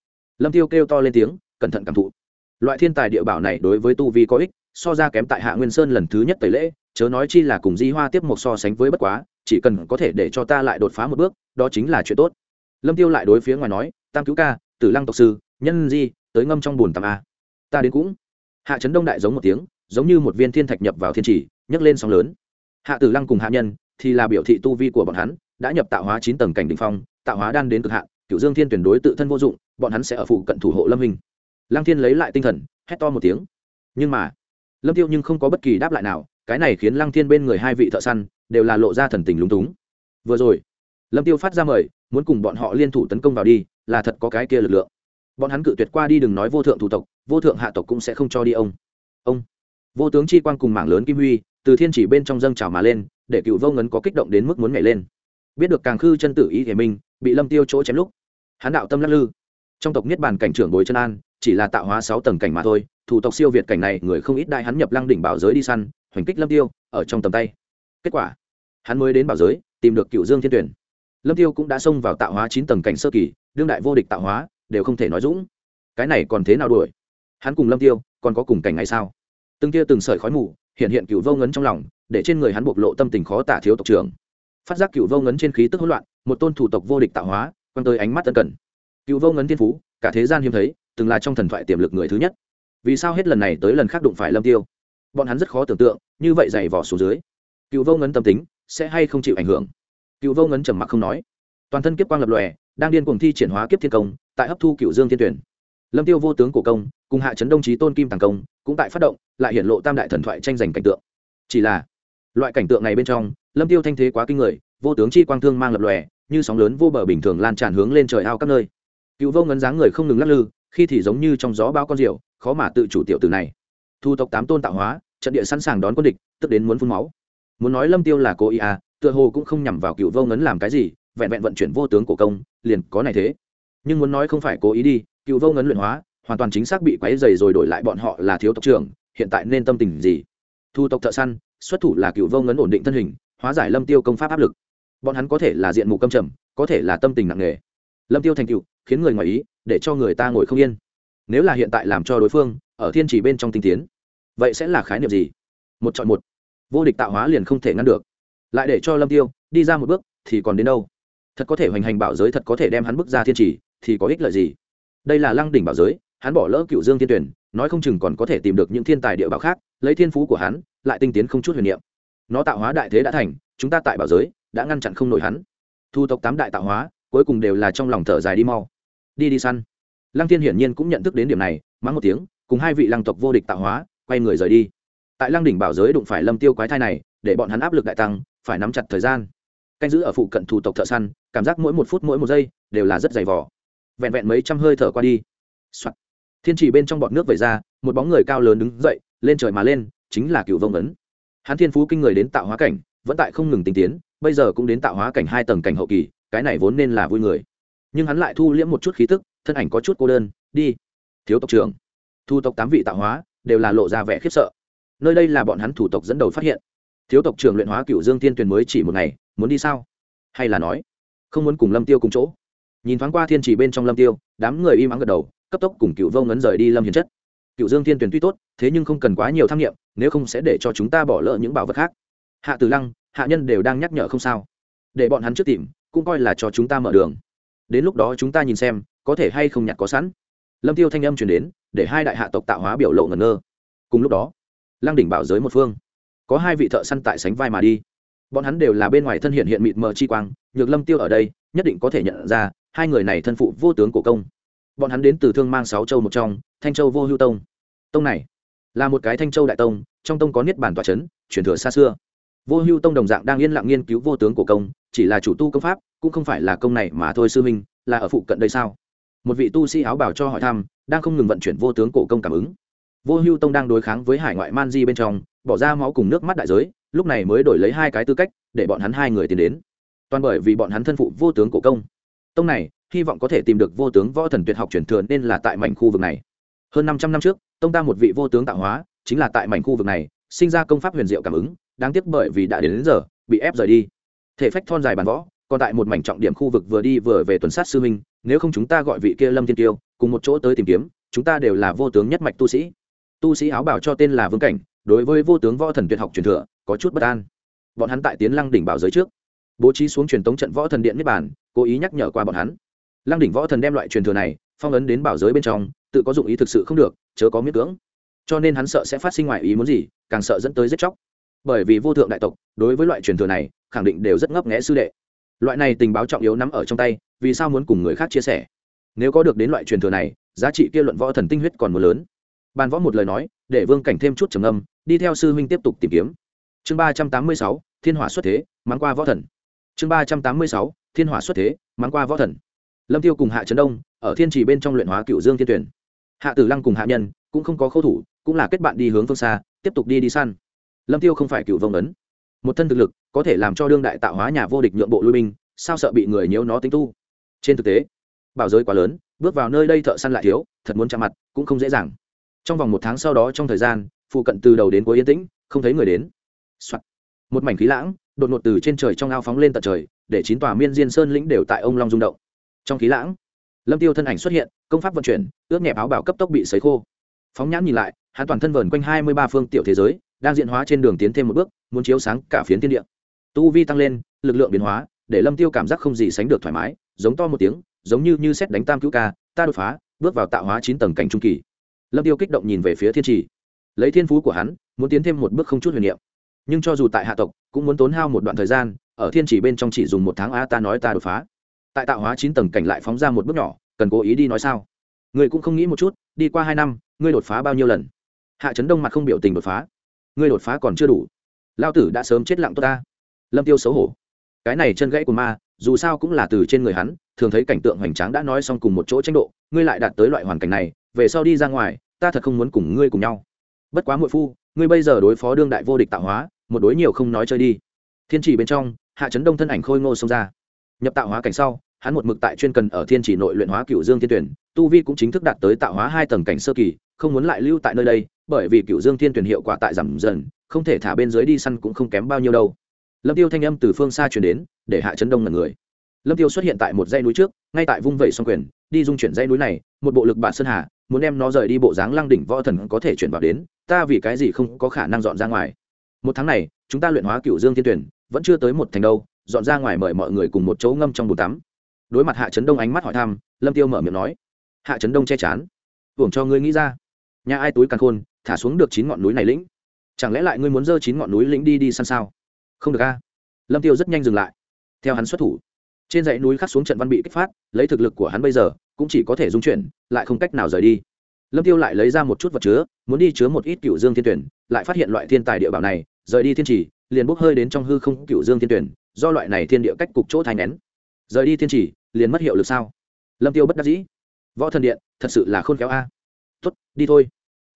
lâm tiêu kêu to lên tiếng, cẩn thận cảm thụ. Loại thiên tài địa bảo này đối với tu vi có ích, so ra kém tại hạ nguyên sơn lần thứ nhất tẩy lễ, chớ nói chi là cùng di hoa tiếp một so sánh với bất quá, chỉ cần có thể để cho ta lại đột phá một bước, đó chính là chuyện tốt. Lâm tiêu lại đối phía ngoài nói, tam cứu ca, tử lăng tộc sư, nhân di, tới ngâm trong bùn tạm a. Ta đến cũng. Hạ trấn đông đại giống một tiếng, giống như một viên thiên thạch nhập vào thiên trì nhấc lên sóng lớn. Hạ tử lăng cùng hạ nhân thì là biểu thị tu vi của bọn hắn, đã nhập tạo hóa chín tầng cảnh đ ỉ n h phong, tạo hóa đan đến cực hạn cựu dương thiên tuyển đối tự thân vô dụng, bọn hắn sẽ ở phụ cận thủ hộ lâm hình. Lăng thiên lấy lại tinh thần, hét to một tiếng. Nhưng mà, lâm tiêu nhưng không có bất kỳ đáp lại nào, cái này khiến lăng thiên bên người hai vị thợ săn đều là lộ ra thần tình lúng túng. Vừa rồi, lâm tiêu phát ra mời, muốn cùng bọn họ liên thủ tấn công vào đi, là thật có cái kia lực lượng. Bọn hắn cự tuyệt qua đi đừng nói vô thượng thủ tộc, vô thượng hạ tộc cũng sẽ không cho đi ông. Ông, vô tướng chi quang cùng mảng lớn kim huy, từ thiên chỉ bên trong dâng trào mà lên, để cựu vô ngấn có kích động đến mức muốn nhảy lên. Biết được càng khư chân tử ý thể minh bị lâm tiêu chỗ chém lúc hán đạo tâm lắc lư. Trong tộc niết bàn cảnh trưởng bồi chân an, chỉ là tạo hóa sáu tầng cảnh mà thôi, thủ tộc siêu việt cảnh này, người không ít đại hắn nhập lăng đỉnh bảo giới đi săn, hoành kích lâm tiêu, ở trong tầm tay. Kết quả, hắn mới đến bảo giới, tìm được cựu dương thiên tuyển. Lâm tiêu cũng đã xông vào tạo hóa chín tầng cảnh sơ kỳ, đương đại vô địch tạo hóa, đều không thể nói dũng. Cái này còn thế nào đuổi? Hắn cùng lâm tiêu, còn có cùng cảnh ngày sao? Từng tia từng sợi khói mù, hiện hiện cựu vô ngấn trong lòng, để trên người hắn bộc lộ tâm tình khó tả thiếu tộc trưởng. Phát giác cựu vô ngấn trên khí tức hỗn loạn, một tôn thủ tộc vô địch tạo hóa quan tới ánh mắt tân cần. Cựu vô ngấn thiên phú, cả thế gian hiếm thấy, từng là trong thần thoại tiềm lực người thứ nhất. Vì sao hết lần này tới lần khác đụng phải lâm tiêu? Bọn hắn rất khó tưởng tượng, như vậy dày vỏ xuống dưới, cựu vô ngấn tâm tính sẽ hay không chịu ảnh hưởng? Cựu vô ngấn trầm mặc không nói. Toàn thân kiếp quang lập lòe, đang điên cuồng thi triển hóa kiếp thiên công, tại hấp thu cựu dương thiên tuyển. Lâm tiêu vô tướng cổ công, cùng hạ chấn đồng chí tôn kim tàng công, cũng tại phát động, lại hiện lộ tam đại thần thoại tranh giành cảnh tượng. Chỉ là, loại cảnh tượng này bên trong, lâm tiêu thanh thế quá kinh người, vô tướng chi quang thương mang lập lòe như sóng lớn vô bờ bình thường lan tràn hướng lên trời ao các nơi. Cựu vô ngấn dáng người không ngừng lắc lư, khi thì giống như trong gió bao con rượu khó mà tự chủ tiểu từ này. Thu tộc tám tôn tạo hóa, trận địa sẵn sàng đón quân địch, tức đến muốn phun máu. Muốn nói lâm tiêu là cố ý à tựa hồ cũng không nhằm vào cựu vô ngấn làm cái gì, vẹn vẹn vận chuyển vô tướng cổ công, liền có này thế. Nhưng muốn nói không phải cố ý đi, cựu vô ngấn luyện hóa, hoàn toàn chính xác bị quấy dày rồi đổi lại bọn họ là thiếu tộc trưởng, hiện tại nên tâm tình gì? Thu tộc thợ săn, xuất thủ là cựu vô ngấn ổn định thân hình, hóa giải lâm tiêu công pháp áp lực bọn hắn có thể là diện mục câm trầm, có thể là tâm tình nặng nề. Lâm tiêu thành cựu khiến người ngoài ý, để cho người ta ngồi không yên. Nếu là hiện tại làm cho đối phương, ở thiên chỉ bên trong tinh tiến, vậy sẽ là khái niệm gì? Một chọn một. Vô địch tạo hóa liền không thể ngăn được. Lại để cho lâm tiêu đi ra một bước, thì còn đến đâu? Thật có thể hoành hành bảo giới, thật có thể đem hắn bước ra thiên chỉ, thì có ích lợi gì? Đây là lăng đỉnh bảo giới, hắn bỏ lỡ cựu dương thiên tuyển, nói không chừng còn có thể tìm được những thiên tài địa bảo khác, lấy thiên phú của hắn, lại tinh tiến không chút huyền niệm. Nó tạo hóa đại thế đã thành, chúng ta tại bảo giới đã ngăn chặn không nổi hắn. Thu tộc tám đại tạo hóa, cuối cùng đều là trong lòng thở dài đi mau. Đi đi săn. Lăng thiên hiển nhiên cũng nhận thức đến điểm này, mắng một tiếng, cùng hai vị lăng tộc vô địch tạo hóa, quay người rời đi. Tại lăng đỉnh bảo giới đụng phải lâm tiêu quái thai này, để bọn hắn áp lực đại tăng, phải nắm chặt thời gian. Canh giữ ở phụ cận thủ tộc thợ săn, cảm giác mỗi một phút mỗi một giây đều là rất dày vỏ vẹn vẹn mấy trăm hơi thở qua đi、Soạn. thiên chỉ bên trong bọt nước vẩy ra, một bóng người cao lớn đứng dậy, lên trời mà lên, chính là cựu vông ấn. Hắn thiên phú kinh người đến tạo hóa cảnh vẫn tại không ngừng tinh tiến, bây giờ cũng đến tạo hóa cảnh hai tầng cảnh hậu kỳ, cái này vốn nên là vui người. Nhưng hắn lại thu liễm một chút khí tức, thân ảnh có chút cô đơn, đi. Thiếu tộc trưởng. Thu tộc tám vị tạo hóa, đều là lộ ra vẻ khiếp sợ. Nơi đây là bọn hắn thủ tộc dẫn đầu phát hiện. Thiếu tộc trưởng luyện hóa cựu dương tiên tuyền mới chỉ một ngày, muốn đi sao? Hay là nói, không muốn cùng lâm tiêu cùng chỗ? Nhìn thoáng qua thiên chỉ bên trong lâm tiêu, đám người im ắng gật đầu, cấp tốc cùng cựu vô ngấn rời đi lâm hiền chất. Cựu dương thiên tuyển tuy tốt, thế nhưng không cần quá nhiều tham nghiệm, nếu không sẽ để cho chúng ta bỏ lỡ những bảo vật khác hạ tử lăng, hạ nhân đều đang nhắc nhở không sao. Để bọn hắn trước tìm, cũng coi là cho chúng ta mở đường. Đến lúc đó chúng ta nhìn xem, có thể hay không nhặt có sẵn. Lâm tiêu thanh âm chuyển đến, để hai đại hạ tộc tạo hóa biểu lộ ngẩn ngơ. Cùng lúc đó, lăng đỉnh bảo giới một phương. Có hai vị thợ săn tại sánh vai mà đi. Bọn hắn đều là bên ngoài thân hiện hiện mịt mờ chi quang, nhược lâm tiêu ở đây, nhất định có thể nhận ra, hai người này thân phụ vô tướng cổ công. Bọn hắn đến từ thương mang sáu châu một trong, thanh châu vô hưu tông. Tông này là một cái thanh châu đại tông, trong tông có niết bản tòa c h ấ n truyền thừa xa xưa vô hưu tông đồng dạng đang yên lặng nghiên cứu vô tướng của công, chỉ là chủ tu công pháp, cũng không phải là công này mà thôi sư minh là ở phụ cận đây sao? Một vị tu sĩ áo bảo cho hỏi thăm, đang không ngừng vận chuyển vô tướng cổ công cảm ứng. Vô hưu tông đang đối kháng với hải ngoại man di bên trong, bỏ ra máu cùng nước mắt đại giới, lúc này mới đổi lấy hai cái tư cách, để bọn hắn hai người tiến đến. Toàn bởi vì bọn hắn thân phụ vô tướng cổ công. Tông này, hy vọng có thể tìm được vô tướng võ thần tuyệt học truyền thừa nên là tại mảnh khu vực này. Hơn năm trăm năm trước, tông ta một vị vô tướng tạo hóa, chính là tại mảnh khu vực này, sinh ra công pháp huyền diệu cảm ứng đáng tiếc bởi vì đã đến, đến giờ bị ép rời đi. Thể phách thon dài bàn võ còn tại một mảnh trọng điểm khu vực vừa đi vừa về tuần sát sư minh nếu không chúng ta gọi vị kia lâm thiên tiêu cùng một chỗ tới tìm kiếm chúng ta đều là vô tướng nhất mạch tu sĩ. Tu sĩ áo bảo cho tên là vương cảnh đối với vô tướng võ thần tuyệt học truyền thừa có chút bất an. Bọn hắn tại tiến lăng đỉnh bảo giới trước bố trí xuống truyền tống trận võ thần điện niết bản, cố ý nhắc nhở qua bọn hắn. Lăng đỉnh võ thần đem loại truyền thừa này phong ấn đến bảo giới bên trong tự có dụng ý thực sự không được chớ có miết cưỡng. Cho nên hắn sợ sẽ phát sinh ngoài ý muốn gì càng sợ dẫn tới giết chóc bởi vì vô thượng đại tộc, đối với loại truyền thừa này, khẳng định đều rất ngấp nghẽ sư đệ. Loại này tình báo trọng yếu nắm ở trong tay, vì sao muốn cùng người khác chia sẻ? Nếu có được đến loại truyền thừa này, giá trị kia luận võ thần tinh huyết còn một lớn. Bàn võ một lời nói, để vương cảnh thêm chút trầm âm đi theo sư huynh tiếp tục tìm kiếm. Chương ba trăm tám mươi sáu, thiên hỏa xuất thế mắng qua võ thần. Chương ba trăm tám mươi sáu, thiên hỏa xuất thế mắng qua võ thần. Lâm tiêu cùng hạ trấn đông, ở thiên trì bên trong luyện hóa cựu dương thiên tuyển. Hạ tử lăng cùng hạ nhân, cũng không có khâu thủ, cũng là kết bạn đi hướng phương xa, tiếp tục đi đi săn lâm tiêu không phải cựu vông ấn. Một thân thực lực, có thể làm cho đương đại tạo hóa nhà vô địch nhượng bộ lui binh, sao sợ bị người nhiễu nó tính tu? Trên thực tế, bảo giới quá lớn, bước vào nơi đây thợ săn lại thiếu, thật muốn chạm mặt, cũng không dễ dàng. Trong vòng một tháng sau đó trong thời gian, phụ cận từ đầu đến cuối yên tĩnh, không thấy người đến、Soạn. một mảnh khí lãng, đột ngột từ trên trời trong ao phóng lên tận trời, để chín tòa miên diên sơn lĩnh đều tại ông long rung động. Trong khí lãng, lâm tiêu thân ảnh xuất hiện, công pháp vận chuyển ướt nhẹp áo bảo cấp tốc bị sấy khô. Phóng nhãn nhìn lại, hắn toàn thân vờn quanh hai mươi ba phương tiểu thế giới đang diễn hóa trên đường tiến thêm một bước, muốn chiếu sáng cả phiến thiên địa. Tu vi tăng lên, lực lượng biến hóa, để lâm tiêu cảm giác không gì sánh được thoải mái, giống to một tiếng, giống như như xét đánh tam cứu ca, ta đột phá, bước vào tạo hóa chín tầng cảnh trung kỳ. Lâm tiêu kích động nhìn về phía thiên trì. Lấy thiên phú của hắn, muốn tiến thêm một bước không chút huyền niệm. Nhưng cho dù tại hạ tộc, cũng muốn tốn hao một đoạn thời gian, ở thiên chỉ bên trong chỉ dùng một tháng a ta nói ta đột phá. Tại tạo hóa chín tầng cảnh lại phóng ra một bước nhỏ, cần cố ý đi nói sao? Người cũng không nghĩ một chút, đi qua hai năm, ngươi đột phá bao nhiêu lần? Hạ trấn đông mặt không biểu tình đột phá ngươi đột phá còn chưa đủ. Lao tử đã sớm chết lặng tốt ta. Lâm tiêu xấu hổ. Cái này chân gãy của ma, dù sao cũng là từ trên người hắn, thường thấy cảnh tượng hoành tráng đã nói xong cùng một chỗ tranh độ, ngươi lại đạt tới loại hoàn cảnh này, về sau đi ra ngoài, ta thật không muốn cùng ngươi cùng nhau. Bất quá muội phu, ngươi bây giờ đối phó đương đại vô địch tạo hóa, một đối nhiều không nói chơi đi. Thiên chỉ bên trong, hạ trấn đông thân ảnh khôi ngô xông ra. Nhập tạo hóa cảnh sau, hắn một mực tại chuyên cần ở thiên chỉ nội luyện hóa cựu dương thiên tuyển, tu vi cũng chính thức đạt tới tạo hóa hai tầng cảnh sơ kỳ, không muốn lại lưu tại nơi đây bởi vì cựu dương thiên tuyển hiệu quả tại giảm dần, không thể thả bên dưới đi săn cũng không kém bao nhiêu đâu. Lâm tiêu thanh âm từ phương xa truyền đến, để hạ chấn đông là người. Lâm tiêu xuất hiện tại một dãy núi trước, ngay tại vung vẩy song quyền, đi dung chuyển dãy núi này, một bộ lực bản sơn hà, muốn đem nó rời đi bộ dáng lăng đỉnh võ thần có thể chuyển vào đến, ta vì cái gì không có khả năng dọn ra ngoài. Một tháng này, chúng ta luyện hóa cựu dương thiên tuyển, vẫn chưa tới một thành đâu, dọn ra ngoài mời mọi người cùng một chỗ ngâm trong bồn tắm. Đối mặt hạ trấn đông ánh mắt hỏi thăm, lâm tiêu mở miệng nói. Hạ trấn đông che chán. Tưởng cho ngươi nghĩ ra. Nhà ai túi càng khôn thả xuống được chín ngọn núi này lĩnh. Chẳng lẽ lại ngươi muốn dơ chín ngọn núi lĩnh đi đi săn sao? Không được a. Lâm tiêu rất nhanh dừng lại. Theo hắn xuất thủ, trên dãy núi khắc xuống trận văn bị kích phát, lấy thực lực của hắn bây giờ, cũng chỉ có thể dung chuyển, lại không cách nào rời đi. Lâm tiêu lại lấy ra một chút vật chứa, muốn đi chứa một ít cựu dương thiên tuyển, lại phát hiện loại thiên tài địa bảo này, rời đi thiên trì, liền bốc hơi đến trong hư không cựu dương thiên tuyển, do loại này thiên địa cách cục chỗ thành nén. Rời đi thiên trì, liền mất hiệu lực sao? Lâm tiêu bất đắc dĩ. Võ thần điện, thật sự là khôn khéo a. Tốt, đi thôi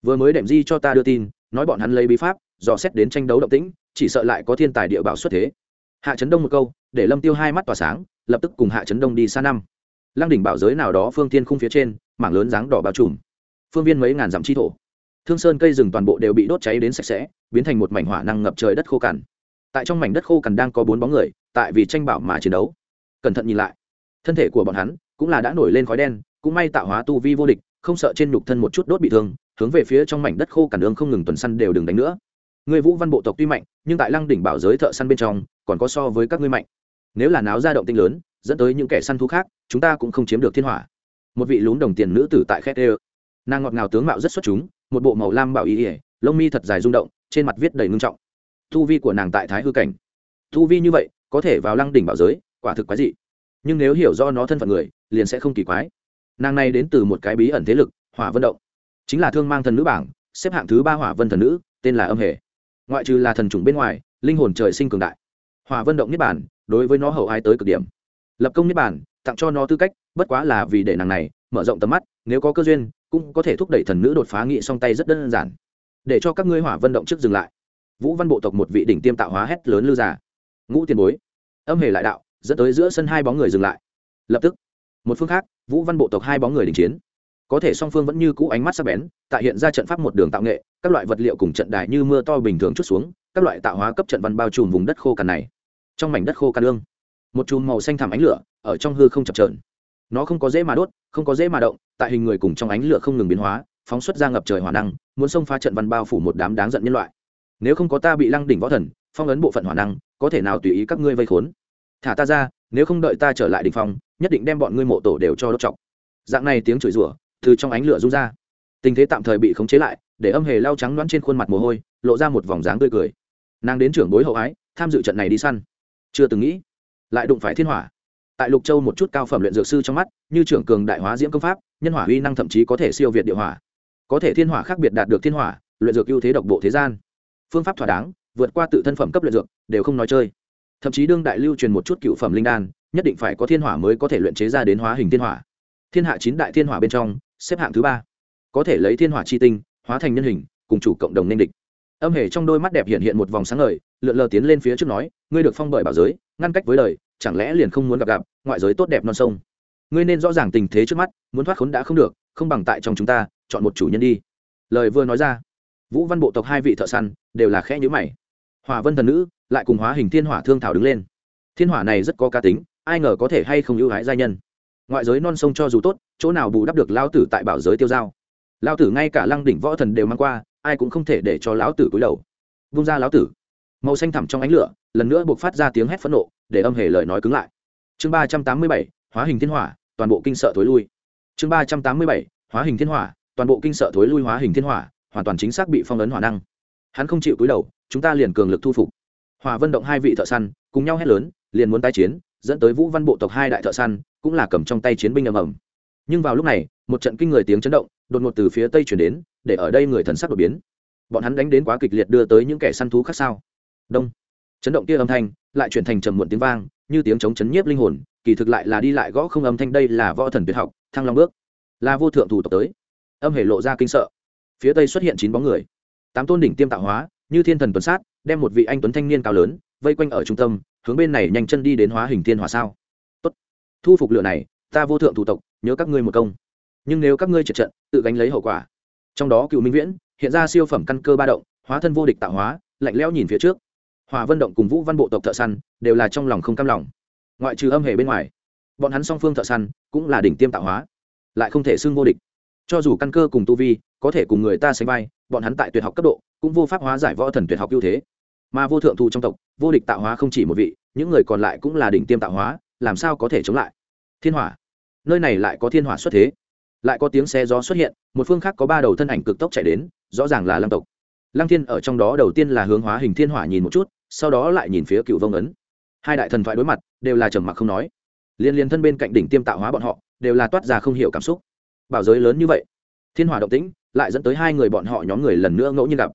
vừa mới đệm di cho ta đưa tin, nói bọn hắn lấy bí pháp, dò xét đến tranh đấu động tĩnh, chỉ sợ lại có thiên tài địa bảo xuất thế. Hạ trấn đông một câu, để lâm tiêu hai mắt tỏa sáng, lập tức cùng hạ trấn đông đi xa năm. Lăng đỉnh bảo giới nào đó phương tiên khung phía trên, mảng lớn dáng đỏ bao trùm. Phương viên mấy ngàn dặm chi thổ. Thương sơn cây rừng toàn bộ đều bị đốt cháy đến sạch sẽ, biến thành một mảnh hỏa năng ngập trời đất khô cằn. Tại trong mảnh đất khô cằn đang có bốn bóng người, tại vì tranh bảo mà chiến đấu. Cẩn thận nhìn lại. Thân thể của bọn hắn cũng là đã nổi lên khói đen, cũng may tạo hóa tu vi vô địch, không sợ trên nhục thân một chút đốt bị thương hướng về phía trong mảnh đất khô cằn đường không ngừng tuần săn đều đừng đánh nữa. Người vũ văn bộ tộc tuy mạnh, nhưng tại lăng đỉnh bảo giới thợ săn bên trong, còn có so với các ngươi mạnh. Nếu là náo ra động tinh lớn, dẫn tới những kẻ săn thú khác, chúng ta cũng không chiếm được thiên hỏa. Một vị lún đồng tiền nữ tử tại khét ê. Nàng ngọt ngào tướng mạo rất xuất chúng, một bộ màu lam bảo y ỉa lông mi thật dài rung động, trên mặt viết đầy ngưng trọng. Thu vi của nàng tại thái hư cảnh. Thu vi như vậy, có thể vào lăng đỉnh bảo giới, quả thực quái dị. Nhưng nếu hiểu do nó thân phận người, liền sẽ không kỳ quái. Nàng này đến từ một cái bí ẩn thế lực, hỏa vân động chính là thương mang thần nữ bảng, xếp hạng thứ ba hỏa vân thần nữ, tên là âm hệ ngoại trừ là thần chủng bên ngoài, linh hồn trời sinh cường đại. Hỏa vân động niết bản đối với nó hậu ai tới cực điểm. Lập công niết bản tặng cho nó tư cách, bất quá là vì để nàng này, mở rộng tầm mắt, nếu có cơ duyên, cũng có thể thúc đẩy thần nữ đột phá nghị song tay rất đơn giản. Để cho các ngươi hỏa vân động trước dừng lại. Vũ văn bộ tộc một vị đỉnh tiêm tạo hóa hét lớn lư giả ngũ tiền bối. Âm hề lại đạo, dẫn tới giữa sân hai bóng người dừng lại. Lập tức, một phương khác, vũ văn bộ tộc hai bóng người đình chiến có thể song phương vẫn như cũ ánh mắt sắc bén, tại hiện ra trận pháp một đường tạo nghệ, các loại vật liệu cùng trận đài như mưa to bình thường chút xuống, các loại tạo hóa cấp trận văn bao trùm vùng đất khô cằn này. Trong mảnh đất khô cằn lương, một chùm màu xanh thảm ánh lửa ở trong hư không chập trờn nó không có dễ mà đốt, không có dễ mà động, tại hình người cùng trong ánh lửa không ngừng biến hóa, phóng xuất ra ngập trời hỏa năng, muốn xông phá trận văn bao phủ một đám đáng giận nhân loại. Nếu không có ta bị lăng đỉnh võ thần, phong ấn bộ phận hỏa năng, có thể nào tùy ý các ngươi vây khốn? Thả ta ra, nếu không đợi ta trở lại đ ỉ n h phong, nhất định đem bọn ngươi mộ tổ đều cho đốt chọc. Dạng này tiếng chửi rủa từ trong ánh lửa rung ra. Tình thế tạm thời bị khống chế lại, để âm hề lau trắng đoán trên khuôn mặt mồ hôi, lộ ra một vòng dáng tươi cười. Nàng đến trưởng bối hậu ái, tham dự trận này đi săn. Chưa từng nghĩ, lại đụng phải thiên hỏa. Tại lục châu một chút cao phẩm luyện dược sư trong mắt, như trưởng cường đại hóa diễm công pháp, nhân hỏa uy năng thậm chí có thể siêu việt địa hỏa. Có thể thiên hỏa khác biệt đạt được thiên hỏa, luyện dược ưu thế độc bộ thế gian. Phương pháp thỏa đáng, vượt qua tự thân phẩm cấp luyện dược, đều không nói chơi. Thậm chí đương đại lưu truyền một chút cựu phẩm linh đan, nhất định phải có thiên hỏa mới có thể luyện chế ra đến hóa hình thiên hỏa. Thiên hạ chín đại thiên hỏa bên trong xếp hạng thứ ba. Có thể lấy thiên hỏa chi tinh, hóa thành nhân hình, cùng chủ cộng đồng nên địch. Âm hề trong đôi mắt đẹp hiện hiện một vòng sáng ngời, lượn lờ tiến lên phía trước nói, ngươi được phong bởi bảo giới, ngăn cách với đời, chẳng lẽ liền không muốn gặp gặp, ngoại giới tốt đẹp non sông? Ngươi nên rõ ràng tình thế trước mắt, muốn thoát khốn đã không được, không bằng tại trong chúng ta, chọn một chủ nhân đi. Lời vừa nói ra, vũ văn bộ tộc hai vị thợ săn đều là khẽ nhữ mày. Hòa vân thần nữ lại cùng hóa hình thiên hỏa thương thảo đứng lên. Thiên hỏa này rất có cá tính, ai ngờ có thể hay không ưu hái gia nhân ngoại giới non sông cho dù tốt, chỗ nào bù đắp được lao tử tại bảo giới tiêu giao. Lao tử ngay cả lăng đỉnh võ thần đều mang qua, ai cũng không thể để cho lão tử cúi đầu. Vung ra lão tử. Màu xanh thẳm trong ánh lửa, lần nữa buộc phát ra tiếng hét phẫn nộ, để âm hề lời nói cứng lại. Chương ba trăm tám mươi bảy, hóa hình thiên hỏa, toàn bộ kinh sợ thối lui. Chương ba trăm tám mươi bảy, hóa hình thiên hỏa, toàn bộ kinh sợ thối lui hóa hình thiên hỏa, hoàn toàn chính xác bị phong ấn hỏa năng. Hắn không chịu cúi đầu, chúng ta liền cường lực thu phục. Hòa vân động hai vị thợ săn, cùng nhau hét lớn, liền muốn tái chiến, dẫn tới vũ văn bộ tộc hai đại thợ săn cũng là cầm trong tay chiến binh ầm ầm. Nhưng vào lúc này, một trận kinh người tiếng chấn động, đột ngột từ phía tây chuyển đến, để ở đây người thần sắc đột biến. Bọn hắn đánh đến quá kịch liệt đưa tới những kẻ săn thú khác sao? Đông. Chấn động kia âm thanh lại chuyển thành trầm muộn tiếng vang, như tiếng chống chấn nhiếp linh hồn, kỳ thực lại là đi lại gõ không âm thanh đây là võ thần tuyệt học, thăng long bước. Là vô thượng thủ tộc tới. Âm hề lộ ra kinh sợ. Phía tây xuất hiện chín bóng người. Tám tôn đỉnh tiêm tạo hóa, như thiên thần tuần sát, đem một vị anh tuấn thanh niên cao lớn, vây quanh ở trung tâm, hướng bên này nhanh chân đi đến hóa hình thiên hỏa sao? Thu phục lửa này, ta vô thượng thủ tộc, nhớ các ngươi một công. Nhưng nếu các ngươi triệt trận, tự gánh lấy hậu quả. Trong đó cựu minh viễn, hiện ra siêu phẩm căn cơ ba động, hóa thân vô địch tạo hóa, lạnh lẽo nhìn phía trước. Hòa vân động cùng vũ văn bộ tộc thợ săn, đều là trong lòng không cam lòng. Ngoại trừ âm hề bên ngoài, bọn hắn song phương thợ săn cũng là đỉnh tiêm tạo hóa, lại không thể xưng vô địch. Cho dù căn cơ cùng tu vi có thể cùng người ta sánh vai, bọn hắn tại tuyệt học cấp độ cũng vô pháp hóa giải võ thần tuyệt học ưu thế. Mà vô thượng thù trong tộc, vô địch tạo hóa không chỉ một vị, những người còn lại cũng là đỉnh tiêm tạo hóa, làm sao có thể chống lại? Thiên hỏa. Nơi này lại có thiên hỏa xuất thế. Lại có tiếng xe gió xuất hiện, một phương khác có ba đầu thân ảnh cực tốc chạy đến, rõ ràng là lăng tộc. Lăng thiên ở trong đó đầu tiên là hướng hóa hình thiên hỏa nhìn một chút, sau đó lại nhìn phía cựu vông ấn. Hai đại thần thoại đối mặt, đều là trầm mặc không nói. Liên liên thân bên cạnh đỉnh tiêm tạo hóa bọn họ, đều là toát ra không hiểu cảm xúc. Bảo giới lớn như vậy, thiên hỏa động tĩnh, lại dẫn tới hai người bọn họ nhóm người lần nữa ngẫu nhiên gặp.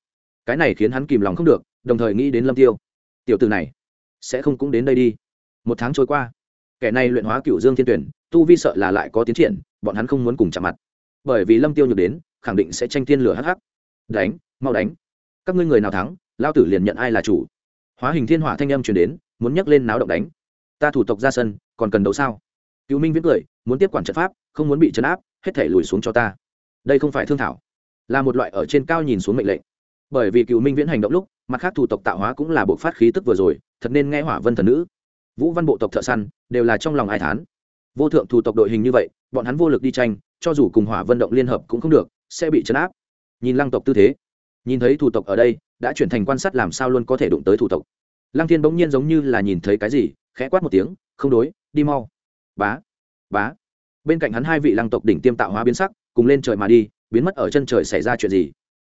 Cái này khiến hắn kìm lòng không được, đồng thời nghĩ đến lâm tiêu. Tiểu từ này, sẽ không cũng đến đây đi. Một tháng trôi qua kẻ này luyện hóa cựu dương thiên tuyển, tu vi sợ là lại có tiến triển, bọn hắn không muốn cùng chạm mặt. Bởi vì lâm tiêu nhược đến, khẳng định sẽ tranh thiên lửa hắc hắc. Đánh, mau đánh. Các ngươi người nào thắng lao tử liền nhận ai là chủ. Hóa hình thiên hỏa thanh âm truyền đến, muốn nhắc lên náo động đánh. Ta thủ tộc ra sân, còn cần đấu sao? Cựu minh viết cười, muốn tiếp quản trận pháp, không muốn bị trấn áp, hết thể lùi xuống cho ta. Đây không phải thương thảo, là một loại ở trên cao nhìn xuống mệnh lệnh. Bởi vì cựu minh viễn hành động lúc, mặt khác thủ tộc tạo hóa cũng là bộ phát khí tức vừa rồi, thật nên nghe hỏa vân thần nữ vũ văn bộ tộc thợ săn đều là trong lòng ai thán. Vô thượng thủ tộc đội hình như vậy, bọn hắn vô lực đi tranh, cho dù cùng hỏa Vận động liên hợp cũng không được, sẽ bị chấn áp. Nhìn lăng tộc tư thế, nhìn thấy thủ tộc ở đây, đã chuyển thành quan sát làm sao luôn có thể đụng tới thủ tộc. Lăng thiên bỗng nhiên giống như là nhìn thấy cái gì, khẽ quát một tiếng, không đối, đi mau. Bá bá. Bên cạnh hắn hai vị lăng tộc đỉnh tiêm tạo hóa biến sắc, cùng lên trời mà đi, biến mất ở chân trời xảy ra chuyện gì?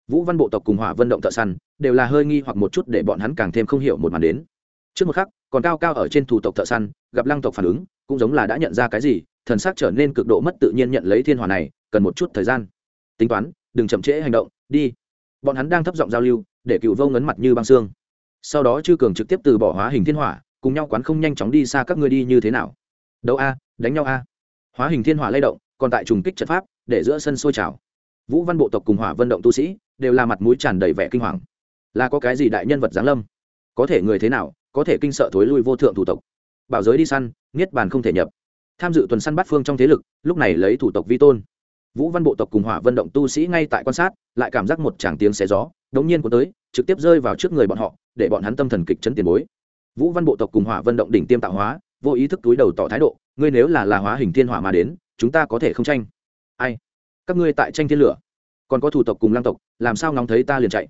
Vũ văn bộ tộc cùng hỏa Vận động thợ săn đều là hơi nghi hoặc một chút để bọn hắn càng thêm không hiểu một màn đến trước một khắc, còn cao cao ở trên thủ tộc thợ săn, gặp lăng tộc phản ứng, cũng giống là đã nhận ra cái gì, thần sắc trở nên cực độ mất tự nhiên nhận lấy thiên hỏa này, cần một chút thời gian. Tính toán, đừng chậm trễ hành động, đi. Bọn hắn đang thấp giọng giao lưu, để cựu vô ngấn mặt như băng xương. Sau đó chư cường trực tiếp từ bỏ hóa hình thiên hỏa, cùng nhau quán không nhanh chóng đi xa các ngươi đi như thế nào. Đâu a, đánh nhau a. Hóa hình thiên hỏa lay động, còn tại trùng kích trận pháp, để giữa sân sôi trào. Vũ văn bộ tộc cùng hỏa vận động tu sĩ, đều là mặt mũi tràn đầy vẻ kinh hoàng. Là có cái gì đại nhân vật giáng lâm? Có thể người thế nào? Có thể kinh sợ thối lui vô thượng thủ tộc. Bảo giới đi săn, niết bàn không thể nhập. Tham dự tuần săn bắt phương trong thế lực, lúc này lấy thủ tộc vi tôn. Vũ văn bộ tộc cùng hỏa vận động tu sĩ ngay tại quan sát, lại cảm giác một tràng tiếng xé gió, đống nhiên có tới, trực tiếp rơi vào trước người bọn họ, để bọn hắn tâm thần kịch chấn tiền bối. Vũ văn bộ tộc cùng hỏa vận động đỉnh tiêm tạo hóa, vô ý thức túi đầu tỏ thái độ, ngươi nếu là là hóa hình thiên hỏa mà đến, chúng ta có thể không tranh. Ai? Các ngươi tại tranh thiên lửa? Còn có thủ tộc cùng lang tộc, làm sao ngóng thấy ta liền chạy?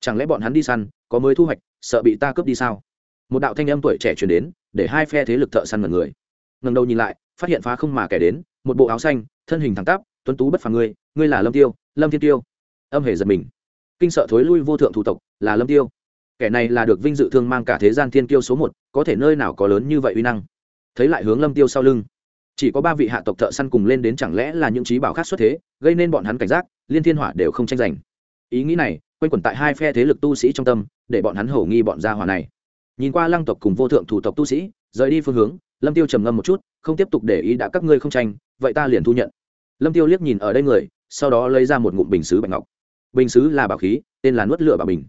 Chẳng lẽ bọn hắn đi săn, có mới thu hoạch, sợ bị ta cướp đi sao? Một đạo thanh âm tuổi trẻ chuyển đến, để hai phe thế lực thợ săn mật người. Ngần đầu nhìn lại, phát hiện phá không mà kẻ đến, một bộ áo xanh, thân hình thẳng tắp, tuấn tú bất phà ngươi ngươi là lâm tiêu, lâm thiên tiêu. Âm hề giật mình. Kinh sợ thối lui vô thượng thủ tộc, là lâm tiêu. Kẻ này là được vinh dự thương mang cả thế gian thiên tiêu số một, có thể nơi nào có lớn như vậy uy năng? Thấy lại hướng lâm tiêu sau lưng, chỉ có ba vị hạ tộc thợ săn cùng lên đến chẳng lẽ là những trí bảo khác xuất thế, gây nên bọn hắn cảnh giác, liên thiên hỏa đều không tranh giành. Ý nghĩ này, quanh quẩn tại hai phe thế lực tu sĩ trong tâm, để bọn hắn hổ nghi bọn gia hỏa này nhìn qua lăng tộc cùng vô thượng thủ tộc tu sĩ, rời đi phương hướng, lâm tiêu trầm ngâm một chút, không tiếp tục để ý đã các ngươi không tranh, vậy ta liền thu nhận. Lâm tiêu liếc nhìn ở đây người, sau đó lấy ra một ngụm bình xứ bạch ngọc. Bình xứ là bảo khí, tên là nuốt lửa bảo bình.